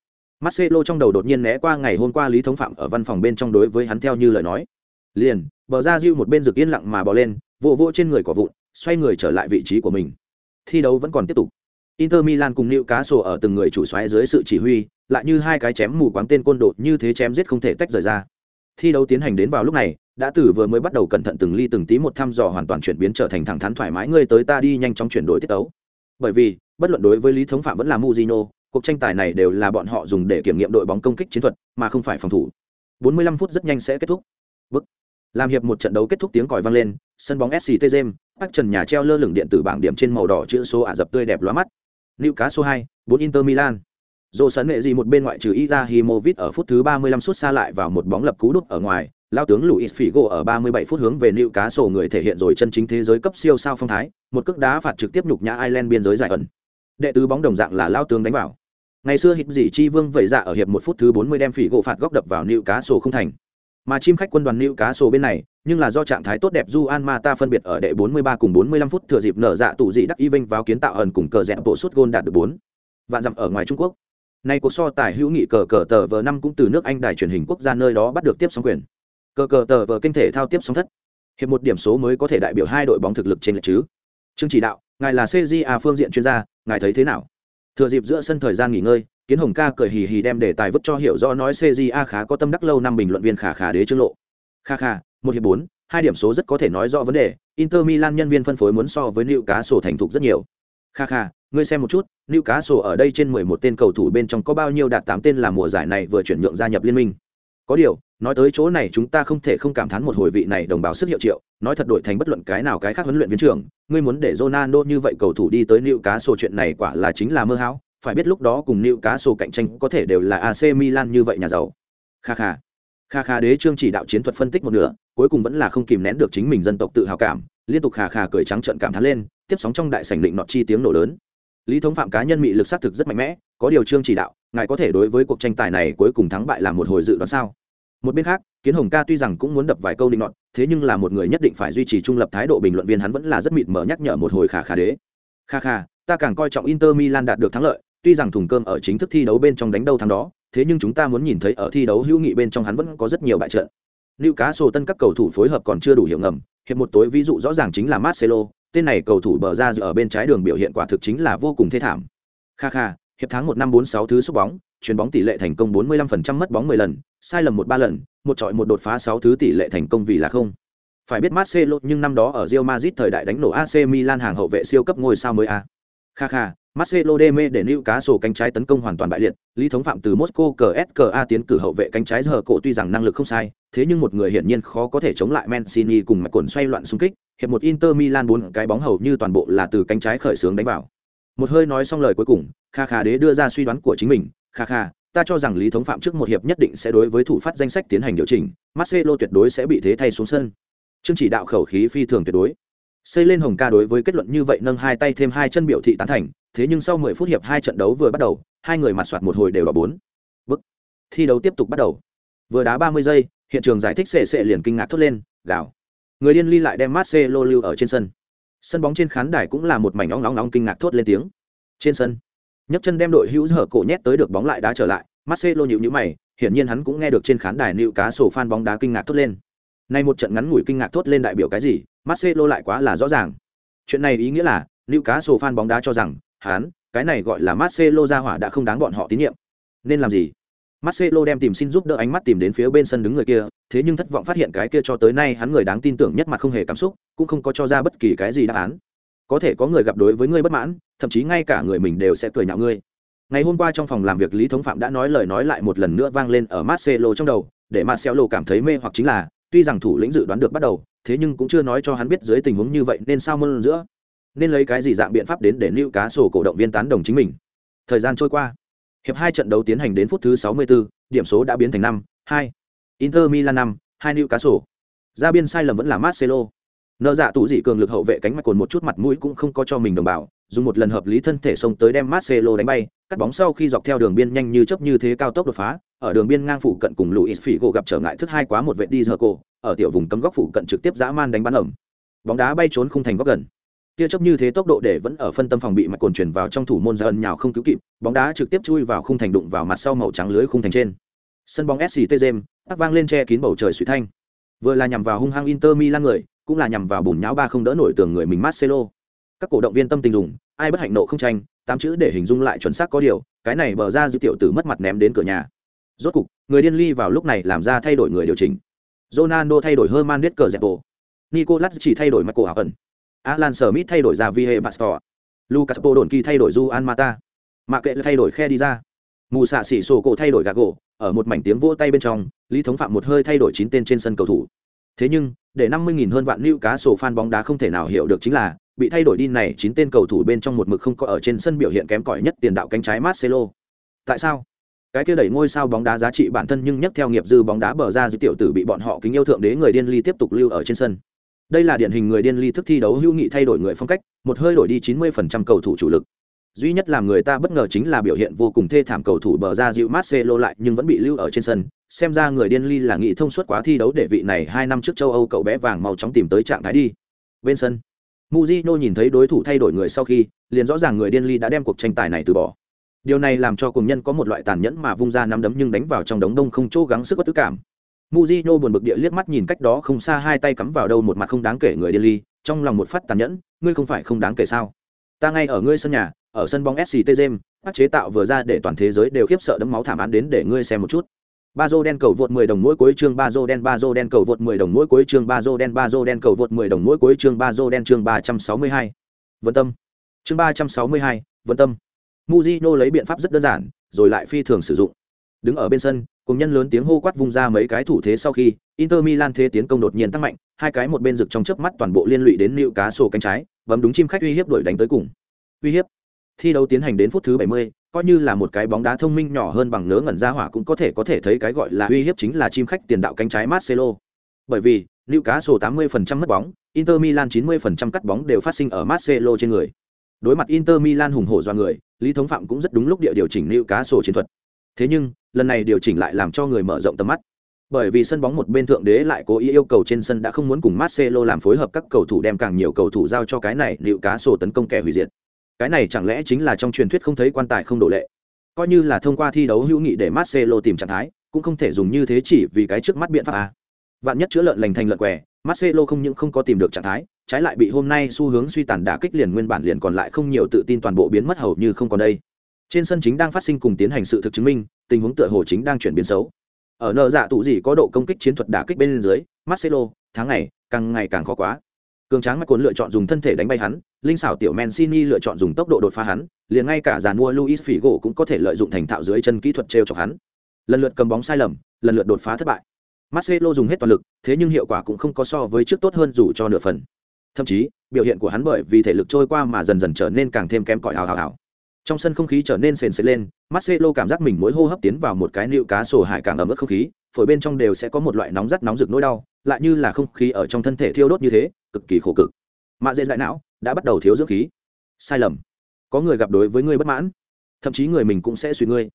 Marcelo trong đầu đột nhiên né qua ngày hôm qua Lý Thống Phạm ở văn phòng bên trong đối với hắn theo như lời nói. Liền, bờ ra Diu một bên rực yên lặng mà bò lên, vỗ vỗ trên người quả vụn, xoay người trở lại vị trí của mình. Thi đấu vẫn còn tiếp tục. Inter Milan cùng Newcastle ở từng người chủ xoáy dưới sự chỉ huy, lại như hai cái chém mù quáng tên côn đột như thế chém giết không thể tách rời ra. Thi đấu tiến hành đến vào lúc này, đã từ vừa mới bắt đầu cẩn thận từng ly từng tí một thăm dò hoàn toàn chuyển biến trở thành thẳng thắn thoải mái ngươi tới ta đi nhanh chóng chuyển đổi tiết tấu. Bởi vì, bất luận đối với Lý Thống Phạm vẫn là muzino cuộc tranh tài này đều là bọn họ dùng để kiểm nghiệm đội bóng công kích chiến thuật, mà không phải phòng thủ. 45 phút rất nhanh sẽ kết thúc. Bức. Làm hiệp một trận đấu kết thúc tiếng còi vang lên, sân bóng SCT Gem, các trần nhà treo lơ lửng điện tử bảng điểm trên màu đỏ chữ số ả dập tươi đẹp lóa mắt. Liệu cá số 2, 4 Inter Milan. Dỗ sấn nghệ gì một bên ngoại trừ Izahimovic ở phút thứ 35 sút xa lại vào một bóng lập cú đút ở ngoài, lao tướng Luis Figo ở 37 phút hướng về Newcastle người thể hiện rồi chân chính thế giới cấp siêu sao phong thái, một cước đá phạt trực tiếp nhục nhã Ireland biên giới giải ẩn. Đệ tứ bóng đồng dạng là lao tướng đánh vào. Ngày xưa hít dị chi vương vẩy dạ ở hiệp một phút thứ bốn mươi đem Figo phạt góc đập vào Newcastle cá không thành. Mà chim khách quân đoàn Newcastle cá bên này nhưng là do trạng thái tốt đẹp Juan Mata phân biệt ở đệ bốn mươi ba cùng bốn mươi lăm phút thừa dịp nở dạ tụ dị đắc y vinh vào kiến tạo ẩn cùng cờ rẽ bộ suốt gôn đạt được bốn. Vạn dặm ở ngoài trung quốc nay cuộc so tài hữu nghị cờ cờ tờ vờ năm cũng từ nước anh đài truyền hình quốc gia nơi đó bắt được tiếp sóng quyền. Cờ cờ tờ vờ kinh thể thao tiếp sóng thất. Hiệp một điểm số mới có thể đại biểu hai đội bóng thực lực trên lệch chứ. Chương chỉ đạo, ngài là cja phương diện chuyên gia, ngài thấy thế nào? Thừa dịp giữa sân thời gian nghỉ ngơi, kiến hồng ca cười hì hì đem đề tài vứt cho hiểu rõ nói cja khá có tâm đắc lâu năm bình luận viên khả khả đế trương lộ. Kha kha, một hiệp bốn, hai điểm số rất có thể nói rõ vấn đề. Inter milan nhân viên phân phối muốn so với liệu cá sổ thành thục rất nhiều kha kha, ngươi xem một chút nữ cá sổ ở đây trên mười một tên cầu thủ bên trong có bao nhiêu đạt tám tên là mùa giải này vừa chuyển nhượng gia nhập liên minh? Có điều, nói tới chỗ này chúng ta không thể không cảm thán một hồi vị này đồng bào sức hiệu triệu, nói thật đổi thành bất luận cái nào cái khác huấn luyện viên trưởng, ngươi muốn để Ronaldo như vậy cầu thủ đi tới nữ cá sổ chuyện này quả là chính là mơ hão, phải biết lúc đó cùng nữ cá sổ cạnh tranh có thể đều là AC Milan như vậy nhà giàu. Kha kha. Kha kha đế trương chỉ đạo chiến thuật phân tích một nửa, cuối cùng vẫn là không kìm nén được chính mình dân tộc tự hào cảm liên tục khà khà cười trắng trợn cảm thán lên tiếp sóng trong đại sảnh định nọt chi tiếng nổ lớn. Lý thống phạm cá nhân mị lực xác thực rất mạnh mẽ có điều trương chỉ đạo ngài có thể đối với cuộc tranh tài này cuối cùng thắng bại là một hồi dự đoán sao? Một bên khác kiến hồng ca tuy rằng cũng muốn đập vài câu định nọt thế nhưng là một người nhất định phải duy trì trung lập thái độ bình luận viên hắn vẫn là rất mịt mờ nhắc nhở một hồi khà khà đế. Khà khà, ta càng coi trọng inter milan đạt được thắng lợi tuy rằng thùng cơm ở chính thức thi đấu bên trong đánh đâu thắng đó thế nhưng chúng ta muốn nhìn thấy ở thi đấu hữu nghị bên trong hắn vẫn có rất nhiều bại trận. Lưu cá sổ tân các cầu thủ phối hợp còn chưa đủ hiệu ngầm hiệp một tối ví dụ rõ ràng chính là Marcelo tên này cầu thủ bờ ra ở bên trái đường biểu hiện quả thực chính là vô cùng thê thảm kha kha hiệp tháng một năm bốn sáu thứ xúc bóng chuyền bóng tỷ lệ thành công 45% mất bóng 10 lần, sai lầm một ba lần, một trọi một đột phá 6 thứ tỷ lệ thành công vì là không. Phải biết Marcelo nhưng năm đó ở Real Madrid thời đại đánh nổ AC Milan hàng hậu vệ siêu cấp ngôi sao mới a. Kha kha, Marcelo Deme để lưu cá sổ cánh trái tấn công hoàn toàn bại liệt, Lý Thống Phạm từ Moscow CSKA tiến cử hậu vệ cánh trái giờ cổ tuy rằng năng lực không sai, thế nhưng một người hiển nhiên khó có thể chống lại Mancini cùng mạch cuộn xoay loạn xung kích, hiệp một Inter Milan bốn cái bóng hầu như toàn bộ là từ cánh trái khởi xướng đánh vào. Một hơi nói xong lời cuối cùng, Kha Kha đế đưa ra suy đoán của chính mình, Kha Kha, ta cho rằng Lý Thống Phạm trước một hiệp nhất định sẽ đối với thủ phát danh sách tiến hành điều chỉnh, Marcelo tuyệt đối sẽ bị thế thay xuống sân. Chương chỉ đạo khẩu khí phi thường tuyệt đối. Xây lên Hồng Ca đối với kết luận như vậy nâng hai tay thêm hai chân biểu thị tán thành, thế nhưng sau 10 phút hiệp hai trận đấu vừa bắt đầu, hai người mặt soạt một hồi đều là bốn. Bức. Thi đấu tiếp tục bắt đầu. Vừa đá 30 giây, hiện trường giải thích sệ sệ liền kinh ngạc thốt lên, gào. Người điên ly lại đem Marcelo lưu ở trên sân. Sân bóng trên khán đài cũng là một mảnh nóng nóng nóng kinh ngạc thốt lên tiếng. Trên sân, nhấc chân đem đội hữu dở cổ nhét tới được bóng lại đá trở lại, Marcelo nhịu nhữ mày, hiển nhiên hắn cũng nghe được trên khán đài nịu cá sổ fan bóng đá kinh ngạc thốt lên. Nay một trận ngắn ngủi kinh ngạc thốt lên đại biểu cái gì, Marcelo lại quá là rõ ràng. Chuyện này ý nghĩa là, Newcastle cá fan bóng đá cho rằng, hắn, cái này gọi là Marcelo ra hỏa đã không đáng bọn họ tín nhiệm. Nên làm gì? Marcelo đem tìm xin giúp đỡ ánh mắt tìm đến phía bên sân đứng người kia, thế nhưng thất vọng phát hiện cái kia cho tới nay hắn người đáng tin tưởng nhất mặt không hề cảm xúc, cũng không có cho ra bất kỳ cái gì đáp án. Có thể có người gặp đối với ngươi bất mãn, thậm chí ngay cả người mình đều sẽ cười nhạo ngươi ngày hôm qua trong phòng làm việc lý thống phạm đã nói lời nói lại một lần nữa vang lên ở marcelo trong đầu để marcelo cảm thấy mê hoặc chính là tuy rằng thủ lĩnh dự đoán được bắt đầu thế nhưng cũng chưa nói cho hắn biết dưới tình huống như vậy nên sao mơn giữa. Nên lấy cái gì dạng biện pháp đến để lưu cá sổ cổ động viên tán đồng chính mình? Thời gian trôi qua. Hiệp hai trận đấu tiến hành đến phút thứ 64, điểm số đã biến thành năm hai. Inter milan năm hai lưu cá sổ. Ra biên sai lầm vẫn là marcelo. Nợ dạ tủ dị cường lực hậu vệ cánh mạch cồn một chút mặt mũi cũng không có cho mình đồng bào dùng một lần hợp lý thân thể xông tới đem Marcelo đánh bay, cắt bóng sau khi dọc theo đường biên nhanh như chớp như thế cao tốc đột phá, ở đường biên ngang phụ cận cùng Luis Figo gặp trở ngại thứ hai quá một vệ đi giờ cổ, ở tiểu vùng cấm góc phụ cận trực tiếp dã man đánh bắn ẩm. Bóng đá bay trốn khung thành góc gần. Tia chớp như thế tốc độ để vẫn ở phân tâm phòng bị mạch cồn chuyển vào trong thủ môn ra ân nhào không cứu kịp, bóng đá trực tiếp chui vào khung thành đụng vào mặt sau màu trắng lưới khung thành trên. Sân bóng SCT Gem, tác vang lên che kín bầu trời suy thanh. Vừa là nhằm vào hung hăng Inter Milan người, cũng là nhằm vào bùn nháo ba không đỡ nổi tường người mình Marcelo. Các cổ động viên tâm tình dùng, ai bất hạnh nộ không tranh tám chữ để hình dung lại chuẩn xác có điều cái này bờ ra dư tiểu tử mất mặt ném đến cửa nhà rốt cục, người điên ly vào lúc này làm ra thay đổi người điều chỉnh. Ronaldo thay đổi Herman Descazzetto Nicolas chỉ thay đổi Michael Ẩn Alan Smith thay đổi ra Vihe Pastor. Lucas Podolski thay đổi Juan Mata. Mạc kệ thay đổi khe đi ra mù xạ xỉ sổ cổ thay đổi Gago. ở một mảnh tiếng vỗ tay bên trong lý thống phạm một hơi thay đổi chín tên trên sân cầu thủ. Thế nhưng, để năm mươi nghìn hơn vạn lưu cá sổ fan bóng đá không thể nào hiểu được chính là, bị thay đổi đi này chín tên cầu thủ bên trong một mực không có ở trên sân biểu hiện kém cỏi nhất tiền đạo cánh trái Marcelo. Tại sao? Cái kia đẩy ngôi sao bóng đá giá trị bản thân nhưng nhắc theo nghiệp dư bóng đá bờ ra dư tiểu tử bị bọn họ kính yêu thượng đế người điên ly tiếp tục lưu ở trên sân. Đây là điển hình người điên ly thức thi đấu hữu nghị thay đổi người phong cách, một hơi đổi đi 90% cầu thủ chủ lực. Duy nhất làm người ta bất ngờ chính là biểu hiện vô cùng thê thảm cầu thủ bờ ra dịu Marcelo lại nhưng vẫn bị lưu ở trên sân. Xem ra người điên ly là nghĩ thông suốt quá thi đấu để vị này hai năm trước châu Âu cậu bé vàng mau chóng tìm tới trạng thái đi. Bên sân, Mujino nhìn thấy đối thủ thay đổi người sau khi, liền rõ ràng người điên ly đã đem cuộc tranh tài này từ bỏ. Điều này làm cho cùng nhân có một loại tàn nhẫn mà vung ra nắm đấm nhưng đánh vào trong đống đông không chỗ gắng sức bất tức cảm. muzino buồn bực địa liếc mắt nhìn cách đó không xa hai tay cắm vào đâu một mặt không đáng kể người delhi trong lòng một phát tàn nhẫn, ngươi không phải không đáng kể sao? Ta ngay ở ngươi sân nhà, ở sân bóng SCT james các chế tạo vừa ra để toàn thế giới đều khiếp sợ đấm máu thảm án đến để ngươi xem một chút ba dô đen cầu vượt 10 đồng mỗi cuối chương ba dô đen ba dô đen cầu vượt 10 đồng mỗi cuối chương ba dô đen ba dô đen cầu vượt 10 đồng mỗi cuối chương ba dô đen chương 362. Vân Tâm. Chương 362, Vân Tâm. Mujino lấy biện pháp rất đơn giản, rồi lại phi thường sử dụng. Đứng ở bên sân, cùng nhân lớn tiếng hô quát vung ra mấy cái thủ thế sau khi, Inter Milan thế tiến công đột nhiên tăng mạnh, hai cái một bên rực trong chớp mắt toàn bộ liên lụy đến nịu cá sổ cánh trái, bấm đúng chim khách uy hiếp đuổi đánh tới cùng. Uy hiếp. Thi đấu tiến hành đến phút thứ 70, coi như là một cái bóng đá thông minh nhỏ hơn bằng nớ ngẩn ra hỏa cũng có thể có thể thấy cái gọi là uy hiếp chính là chim khách tiền đạo cánh trái Marcelo. Bởi vì, cá sổ 80% mất bóng, Inter Milan 90% cắt bóng đều phát sinh ở Marcelo trên người. Đối mặt Inter Milan hùng hổ do người, Lý Thống Phạm cũng rất đúng lúc địa điều chỉnh lưu cá sổ chiến thuật. Thế nhưng, lần này điều chỉnh lại làm cho người mở rộng tầm mắt. Bởi vì sân bóng một bên thượng đế lại cố ý yêu cầu trên sân đã không muốn cùng Marcelo làm phối hợp các cầu thủ đem càng nhiều cầu thủ giao cho cái này liệu cá sổ tấn công kẻ hủy diệt. Cái này chẳng lẽ chính là trong truyền thuyết không thấy quan tài không đổ lệ. Coi như là thông qua thi đấu hữu nghị để Marcelo tìm trạng thái, cũng không thể dùng như thế chỉ vì cái trước mắt biện pháp à. Vạn nhất chữa lợn lành thành lợn què, Marcelo không những không có tìm được trạng thái, trái lại bị hôm nay xu hướng suy tàn đả kích liền nguyên bản liền còn lại không nhiều tự tin toàn bộ biến mất hầu như không còn đây. Trên sân chính đang phát sinh cùng tiến hành sự thực chứng minh, tình huống tựa hồ chính đang chuyển biến xấu. Ở nợ dạ tụ gì có độ công kích chiến thuật đả kích bên dưới, Marcelo, tháng ngày càng ngày càng khó quá. Cường tráng Michael lựa chọn dùng thân thể đánh bay hắn, linh xảo tiểu Mancini lựa chọn dùng tốc độ đột phá hắn, liền ngay cả giàn mua Luis Figo cũng có thể lợi dụng thành thạo dưới chân kỹ thuật trêu chọc hắn. Lần lượt cầm bóng sai lầm, lần lượt đột phá thất bại. Marcelo dùng hết toàn lực, thế nhưng hiệu quả cũng không có so với trước tốt hơn dù cho nửa phần. Thậm chí, biểu hiện của hắn bởi vì thể lực trôi qua mà dần dần trở nên càng thêm kém cỏi hào hào hào. Trong sân không khí trở nên sền sệt lên, Marcelo cảm giác mình mỗi hô hấp tiến vào một cái nịu cá sổ hải càng ẩm ướt không khí, phổi bên trong đều sẽ có một loại nóng rất nóng rực nỗi đau, lại như là không khí ở trong thân thể thiêu đốt như thế, cực kỳ khổ cực. Mạ dễ đại não đã bắt đầu thiếu dưỡng khí. Sai lầm. Có người gặp đối với ngươi bất mãn, thậm chí người mình cũng sẽ suy ngươi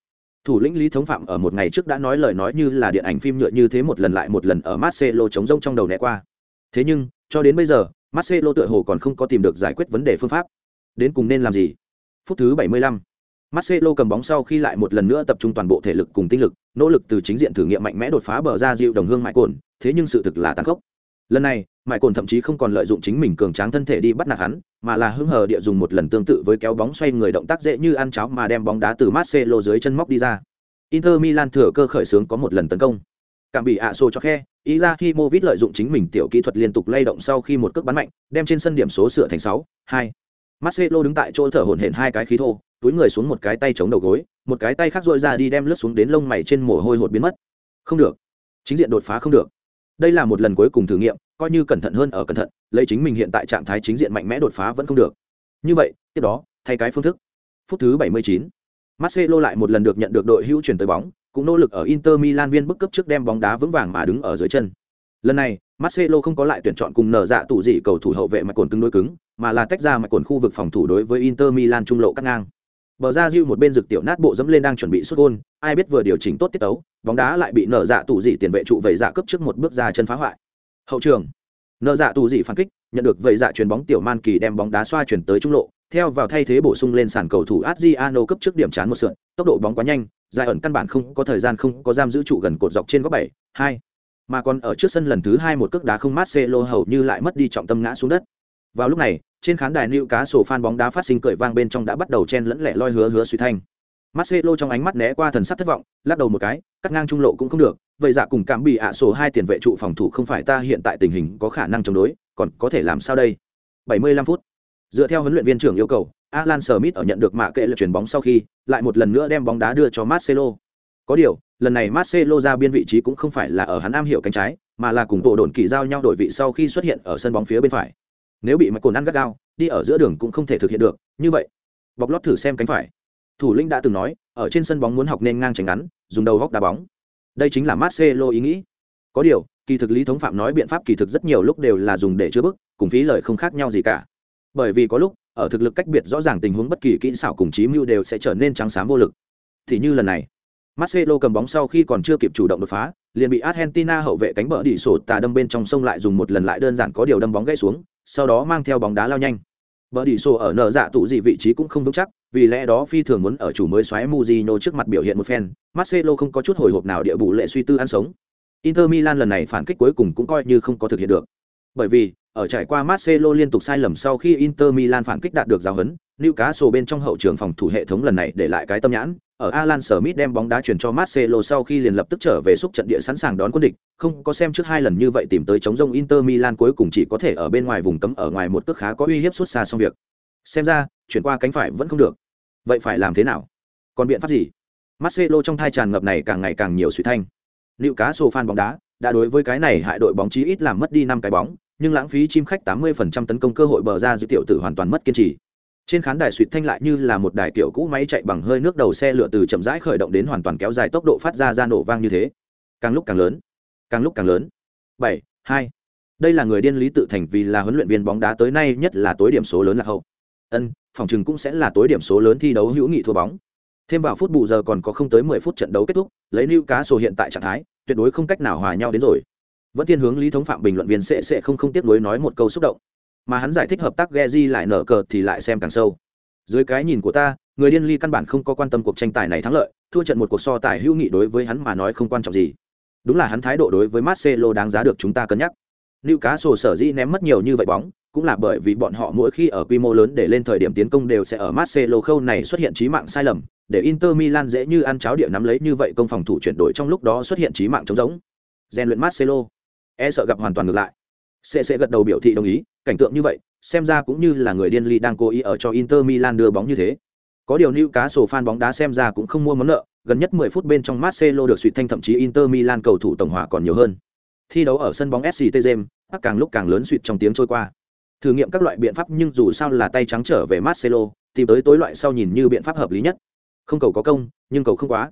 thủ lĩnh lý thống phạm ở một ngày trước đã nói lời nói như là điện ảnh phim nhựa như thế một lần lại một lần ở marcelo chống rông trong đầu né qua thế nhưng cho đến bây giờ marcelo tựa hồ còn không có tìm được giải quyết vấn đề phương pháp đến cùng nên làm gì phút thứ 75. Marcelo cầm bóng sau khi lại một lần nữa tập trung toàn bộ thể lực cùng tinh lực, nỗ lực từ chính diện thử nghiệm mạnh mẽ đột phá bờ ra dịu đồng hương mại cồn, thế nhưng sự thực là tàn khốc. Lần này, mại cồn thậm chí không còn lợi dụng chính mình cường tráng thân thể đi bắt nạt hắn, mà là hứng hờ địa dùng một lần tương tự với kéo bóng xoay người động tác dễ như ăn cháo mà đem bóng đá từ Marcelo dưới chân móc đi ra. Inter Milan thừa cơ khởi xướng có một lần tấn công. Cảm bị ạ sô cho khe, Izahimovic lợi dụng chính mình tiểu kỹ thuật liên tục lay động sau khi một cước bắn mạnh, đem trên sân điểm số sửa thành 6, 2. Marcelo đứng tại chỗ thở hổn hển hai cái khí thô, túi người xuống một cái tay chống đầu gối, một cái tay khác duỗi ra đi đem lướt xuống đến lông mày trên mồ hôi hột biến mất. Không được, chính diện đột phá không được. Đây là một lần cuối cùng thử nghiệm, coi như cẩn thận hơn ở cẩn thận, lấy chính mình hiện tại trạng thái chính diện mạnh mẽ đột phá vẫn không được. Như vậy, tiếp đó, thay cái phương thức. Phút thứ 79. Marcelo lại một lần được nhận được đội hữu chuyển tới bóng, cũng nỗ lực ở Inter Milan viên bức cấp trước đem bóng đá vững vàng mà đứng ở dưới chân. Lần này, Marcelo không có lại tuyển chọn cùng nở dạ tủ gì cầu thủ hậu vệ mà cồn cứng đối cứng, mà là tách ra mạch cồn khu vực phòng thủ đối với Inter Milan trung lộ cắt ngang. Bờ ra Diu một bên rực tiểu nát bộ dẫm lên đang chuẩn bị sút gôn, ai biết vừa điều chỉnh tốt tiết tấu, bóng đá lại bị nở dạ tủ gì tiền vệ trụ vẩy dạ cấp trước một bước ra chân phá hoại. Hậu trường, nở dạ tủ gì phản kích, nhận được vẩy dạ chuyền bóng tiểu man kỳ đem bóng đá xoa chuyển tới trung lộ, theo vào thay thế bổ sung lên sàn cầu thủ Adriano cấp trước điểm chán một sượt, tốc độ bóng quá nhanh, giải ẩn căn bản không có thời gian không có giam giữ trụ gần cột dọc trên góc bảy, hai. Mà còn ở trước sân lần thứ hai một cước đá không Marcelo hầu như lại mất đi trọng tâm ngã xuống đất. Vào lúc này, trên khán đài lưu cá sổ fan bóng đá phát sinh cởi vang bên trong đã bắt đầu chen lẫn lẻ loi hứa hứa suy thanh. Marcelo trong ánh mắt né qua thần sắc thất vọng, lắc đầu một cái, cắt ngang trung lộ cũng không được, vậy dạ cùng cảm bị ạ sổ hai tiền vệ trụ phòng thủ không phải ta hiện tại tình hình có khả năng chống đối, còn có thể làm sao đây? 75 phút. Dựa theo huấn luyện viên trưởng yêu cầu, Alan Smith ở nhận được mạ kệ lực chuyển bóng sau khi, lại một lần nữa đem bóng đá đưa cho Marcelo. Có điều, lần này Marcelo ra biên vị trí cũng không phải là ở hắn am hiểu cánh trái, mà là cùng bộ đồn kỳ giao nhau đổi vị sau khi xuất hiện ở sân bóng phía bên phải. Nếu bị mạch cồn ăn gắt gao, đi ở giữa đường cũng không thể thực hiện được, như vậy, bọc lót thử xem cánh phải. Thủ lĩnh đã từng nói, ở trên sân bóng muốn học nên ngang tránh ngắn, dùng đầu góc đá bóng. Đây chính là Marcelo ý nghĩ. Có điều, kỳ thực lý thống phạm nói biện pháp kỳ thực rất nhiều lúc đều là dùng để chữa bức, cùng phí lời không khác nhau gì cả bởi vì có lúc ở thực lực cách biệt rõ ràng tình huống bất kỳ kỹ xảo cùng trí mưu đều sẽ trở nên trắng xám vô lực thì như lần này Marcelo cầm bóng sau khi còn chưa kịp chủ động đột phá, liền bị Argentina hậu vệ cánh bờ đi sổ tà đâm bên trong sông lại dùng một lần lại đơn giản có điều đâm bóng gãy xuống, sau đó mang theo bóng đá lao nhanh. Bờ đi sổ ở nở dạ tụ gì vị trí cũng không vững chắc, vì lẽ đó phi thường muốn ở chủ mới xoáy Mujino trước mặt biểu hiện một phen, Marcelo không có chút hồi hộp nào địa bù lệ suy tư ăn sống. Inter Milan lần này phản kích cuối cùng cũng coi như không có thực hiện được. Bởi vì, ở trải qua Marcelo liên tục sai lầm sau khi Inter Milan phản kích đạt được giáo huấn, Newcastle bên trong hậu trường phòng thủ hệ thống lần này để lại cái tâm nhãn, ở Alan Smith đem bóng đá chuyển cho Marcelo sau khi liền lập tức trở về xúc trận địa sẵn sàng đón quân địch, không có xem trước hai lần như vậy tìm tới chống rông Inter Milan cuối cùng chỉ có thể ở bên ngoài vùng cấm ở ngoài một cước khá có uy hiếp suốt xa xong việc. Xem ra, chuyển qua cánh phải vẫn không được. Vậy phải làm thế nào? Còn biện pháp gì? Marcelo trong thai tràn ngập này càng ngày càng nhiều suy thanh. Newcastle fan bóng đá đã đối với cái này hại đội bóng chí ít làm mất đi năm cái bóng, nhưng lãng phí chim khách 80% tấn công cơ hội bờ ra giữ tiểu tử hoàn toàn mất kiên trì. Trên khán đài suýt thanh lại như là một đài tiểu cũ máy chạy bằng hơi nước đầu xe lửa từ chậm rãi khởi động đến hoàn toàn kéo dài tốc độ phát ra ra nổ vang như thế. Càng lúc càng lớn, càng lúc càng lớn. 7, 2. Đây là người điên lý tự thành vì là huấn luyện viên bóng đá tới nay nhất là tối điểm số lớn là hậu. Ân, phòng trường cũng sẽ là tối điểm số lớn thi đấu hữu nghị thua bóng. Thêm vào phút bù giờ còn có không tới 10 phút trận đấu kết thúc, lấy Newcastle hiện tại trạng thái, tuyệt đối không cách nào hòa nhau đến rồi. Vẫn thiên hướng Lý Thống Phạm bình luận viên sẽ sẽ không không tiếc nuối nói một câu xúc động. Mà hắn giải thích hợp tác Geji lại nở cờ thì lại xem càng sâu. Dưới cái nhìn của ta, người điên ly căn bản không có quan tâm cuộc tranh tài này thắng lợi, thua trận một cuộc so tài hữu nghị đối với hắn mà nói không quan trọng gì. Đúng là hắn thái độ đối với Marcelo đáng giá được chúng ta cân nhắc. Lưu cá sổ sở dĩ ném mất nhiều như vậy bóng, cũng là bởi vì bọn họ mỗi khi ở quy mô lớn để lên thời điểm tiến công đều sẽ ở Marcelo khâu này xuất hiện chí mạng sai lầm, để Inter Milan dễ như ăn cháo địa nắm lấy như vậy công phòng thủ chuyển đổi trong lúc đó xuất hiện chí mạng chống giống. Gen luyện Marcelo, e sợ gặp hoàn toàn ngược lại. CC sẽ gật đầu biểu thị đồng ý, cảnh tượng như vậy, xem ra cũng như là người điên ly đang cố ý ở cho Inter Milan đưa bóng như thế. Có điều cá Newcastle fan bóng đá xem ra cũng không mua món nợ, gần nhất 10 phút bên trong Marcelo được suýt thanh thậm chí Inter Milan cầu thủ tổng hòa còn nhiều hơn. Thi đấu ở sân bóng SCT James, càng lúc càng lớn suýt trong tiếng trôi qua thử nghiệm các loại biện pháp nhưng dù sao là tay trắng trở về Marcelo, tìm tới tối loại sau nhìn như biện pháp hợp lý nhất. Không cầu có công, nhưng cầu không quá.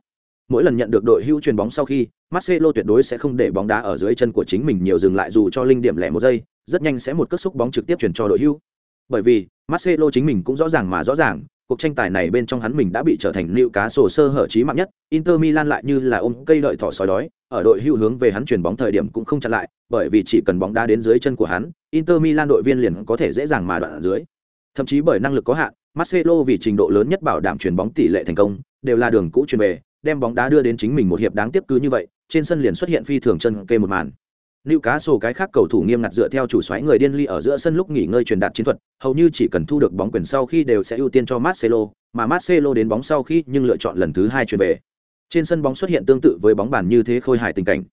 Mỗi lần nhận được đội hưu truyền bóng sau khi, Marcelo tuyệt đối sẽ không để bóng đá ở dưới chân của chính mình nhiều dừng lại dù cho linh điểm lẻ một giây, rất nhanh sẽ một cước xúc bóng trực tiếp chuyển cho đội hưu. Bởi vì, Marcelo chính mình cũng rõ ràng mà rõ ràng, cuộc tranh tài này bên trong hắn mình đã bị trở thành nịu cá sổ sơ hở trí mạng nhất, Inter Milan lại như là ôm cây đợi thỏ sói đói, ở đội hưu hướng về hắn chuyển bóng thời điểm cũng không chặn lại, bởi vì chỉ cần bóng đá đến dưới chân của hắn, Inter Milan đội viên liền có thể dễ dàng mà đoạn ở dưới. Thậm chí bởi năng lực có hạn, Marcelo vì trình độ lớn nhất bảo đảm chuyển bóng tỷ lệ thành công, đều là đường cũ chuyển về, đem bóng đá đưa đến chính mình một hiệp đáng tiếp cứ như vậy, trên sân liền xuất hiện phi thường chân kê một màn. Newcastle cá cái khác cầu thủ nghiêm ngặt dựa theo chủ soái người điên ly ở giữa sân lúc nghỉ ngơi truyền đạt chiến thuật, hầu như chỉ cần thu được bóng quyền sau khi đều sẽ ưu tiên cho Marcelo, mà Marcelo đến bóng sau khi nhưng lựa chọn lần thứ hai truyền về. Trên sân bóng xuất hiện tương tự với bóng bàn như thế khôi hài tình cảnh.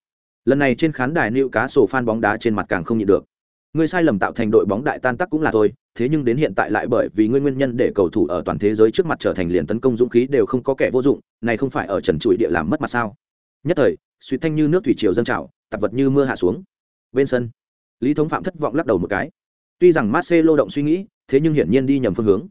Lần này trên khán đài Lưu cá sổ fan bóng đá trên mặt càng không nhịn được. Người sai lầm tạo thành đội bóng đại tan tác cũng là thôi, thế nhưng đến hiện tại lại bởi vì nguyên nguyên nhân để cầu thủ ở toàn thế giới trước mặt trở thành liền tấn công dũng khí đều không có kẻ vô dụng, này không phải ở trần trụi địa làm mất mặt sao? Nhất thời, suy thanh như nước thủy triều dâng trào, tạp vật như mưa hạ xuống bên sân lý thống phạm thất vọng lắc đầu một cái tuy rằng marcelo động suy nghĩ thế nhưng hiển nhiên đi nhầm phương hướng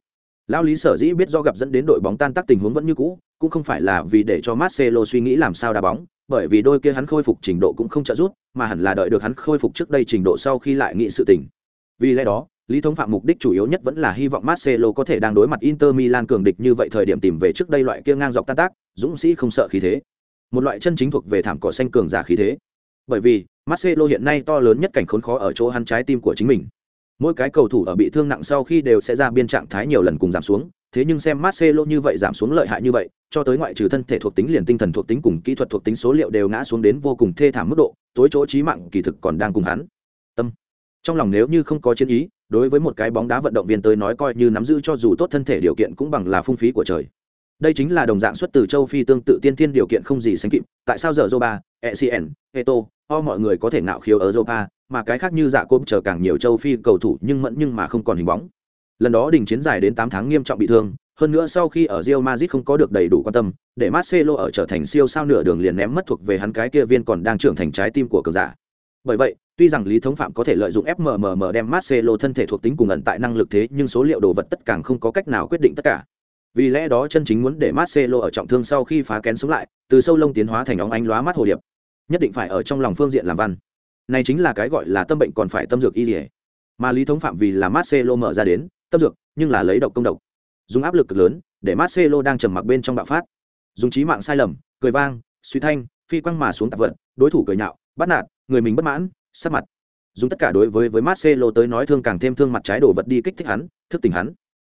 lão lý sở dĩ biết do gặp dẫn đến đội bóng tan tác tình huống vẫn như cũ, cũng không phải là vì để cho marcelo suy nghĩ làm sao đá bóng, bởi vì đôi kia hắn khôi phục trình độ cũng không trợ giúp, mà hẳn là đợi được hắn khôi phục trước đây trình độ sau khi lại nghĩ sự tình. Vì lẽ đó, lý thống phạm mục đích chủ yếu nhất vẫn là hy vọng marcelo có thể đang đối mặt inter milan cường địch như vậy thời điểm tìm về trước đây loại kia ngang dọc tan tác, dũng sĩ không sợ khí thế. Một loại chân chính thuộc về thảm cỏ xanh cường giả khí thế. Bởi vì, Marcelo hiện nay to lớn nhất cảnh khốn khó ở chỗ hắn trái tim của chính mình. Mỗi cái cầu thủ ở bị thương nặng sau khi đều sẽ ra biên trạng thái nhiều lần cùng giảm xuống, thế nhưng xem Marcelo như vậy giảm xuống lợi hại như vậy, cho tới ngoại trừ thân thể thuộc tính liền tinh thần thuộc tính cùng kỹ thuật thuộc tính số liệu đều ngã xuống đến vô cùng thê thảm mức độ, tối chỗ chí mạng kỳ thực còn đang cùng hắn. Tâm. Trong lòng nếu như không có chiến ý, đối với một cái bóng đá vận động viên tới nói coi như nắm giữ cho dù tốt thân thể điều kiện cũng bằng là phung phí của trời đây chính là đồng dạng xuất từ châu phi tương tự tiên thiên điều kiện không gì sánh kịp tại sao giờ joba ecn eto o mọi người có thể nạo khiếu ở Europa, mà cái khác như dạ cốp chờ càng nhiều châu phi cầu thủ nhưng mẫn nhưng mà không còn hình bóng lần đó đình chiến dài đến tám tháng nghiêm trọng bị thương hơn nữa sau khi ở Real Madrid không có được đầy đủ quan tâm, để Marcelo ở trở thành siêu sao nửa đường liền ném mất thuộc về hắn cái kia viên còn đang trưởng thành trái tim của cường giả. Bởi vậy, tuy rằng Lý Thống Phạm có thể lợi dụng FMMM đem Marcelo thân thể thuộc tính cùng ẩn tại năng lực thế, nhưng số liệu đồ vật tất cả không có cách nào quyết định tất cả. Vì lẽ đó chân chính muốn để Marcelo ở trọng thương sau khi phá kén sống lại, từ sâu lông tiến hóa thành óng ánh lóa mắt hồ điệp, nhất định phải ở trong lòng phương diện làm văn. Này chính là cái gọi là tâm bệnh còn phải tâm dược y dỉa Mà Lý Thống Phạm vì là Marcelo mở ra đến, tâm dược, nhưng là lấy độc công độc. Dùng áp lực cực lớn, để Marcelo đang trầm mặc bên trong bạo phát. Dùng trí mạng sai lầm, cười vang, suy thanh, phi quăng mà xuống tạp vật. đối thủ cười nhạo, bắt nạt, người mình bất mãn, sát mặt. Dùng tất cả đối với với Marcelo tới nói thương càng thêm thương mặt trái đồ vật đi kích thích hắn, thức tỉnh hắn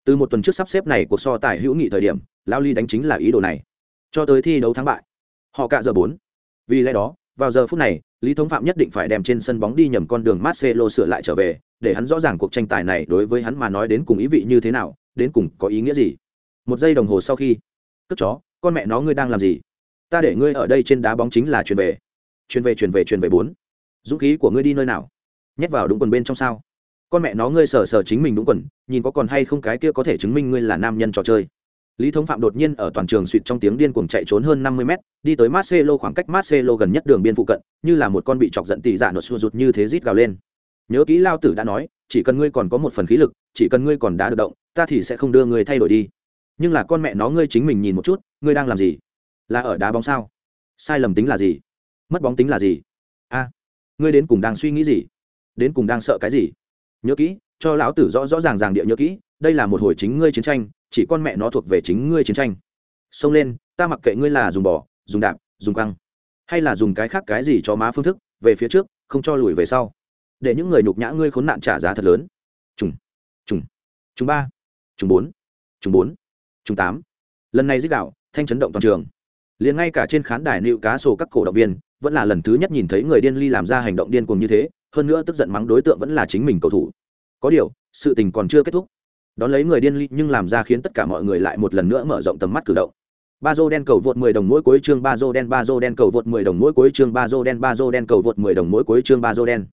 từ một tuần trước sắp xếp này cuộc so tài hữu nghị thời điểm lao ly đánh chính là ý đồ này cho tới thi đấu thắng bại họ cạ giờ bốn vì lẽ đó, vào giờ phút này, lý thống phạm nhất định phải đem trên sân bóng đi nhầm con đường marcelo sửa lại trở về, để hắn rõ ràng cuộc tranh tài này đối với hắn mà nói đến cùng ý vị như thế nào, đến cùng có ý nghĩa gì. Một giây đồng hồ sau khi, cất chó, con mẹ nó ngươi đang làm gì? Ta để ngươi ở đây trên đá bóng chính là chuyển về. Chuyển về chuyển về chuyển về bốn. Dũng khí của ngươi đi nơi nào? Nhét vào đúng quần bên trong sao? Con mẹ nó ngươi sờ sờ chính mình đúng quần, nhìn có còn hay không cái kia có thể chứng minh ngươi là nam nhân trò chơi lý thống phạm đột nhiên ở toàn trường suýt trong tiếng điên cuồng chạy trốn hơn năm mươi mét, đi tới marcelo khoảng cách marcelo gần nhất đường biên phụ cận, như là một con bị chọc giận tỷ dạ nột xua rụt như thế rít gào lên. Nhớ kỹ lao tử đã nói, chỉ cần ngươi còn có một phần khí lực, chỉ cần ngươi còn đá được động, ta thì sẽ không đưa ngươi thay đổi đi. Nhưng là con mẹ nó ngươi chính mình nhìn một chút, ngươi đang làm gì? Là ở đá bóng sao? Sai lầm tính là gì? Mất bóng tính là gì? A, ngươi đến cùng đang suy nghĩ gì? Đến cùng đang sợ cái gì? Nhớ kỹ, cho lão tử rõ rõ ràng ràng địa nhớ kỹ, đây là một hồi chính ngươi chiến tranh chỉ con mẹ nó thuộc về chính ngươi chiến tranh. Xông lên, ta mặc kệ ngươi là dùng bỏ dùng đạp, dùng căng hay là dùng cái khác cái gì cho má phương thức, về phía trước, không cho lùi về sau. Để những người nhục nhã ngươi khốn nạn trả giá thật lớn. Trùng trùng trùng ba, trùng bốn trùng bốn, trùng tám. Lần này dích đạo, thanh chấn động toàn trường. Liền ngay cả trên khán đài nịu cá sổ các cổ động viên, vẫn là lần thứ nhất nhìn thấy người điên ly làm ra hành động điên cuồng như thế, hơn nữa tức giận mắng đối tượng vẫn là chính mình cầu thủ. Có điều, sự tình còn chưa kết thúc đón lấy người điên ly nhưng làm ra khiến tất cả mọi người lại một lần nữa mở rộng tầm mắt cử động. Ba dô đen cầu vượt 10 đồng mỗi cuối chương, ba dô đen, ba dô đen cầu vượt 10 đồng mỗi cuối chương, ba dô đen, ba dô đen cầu vượt 10 đồng mỗi cuối chương, ba dô đen.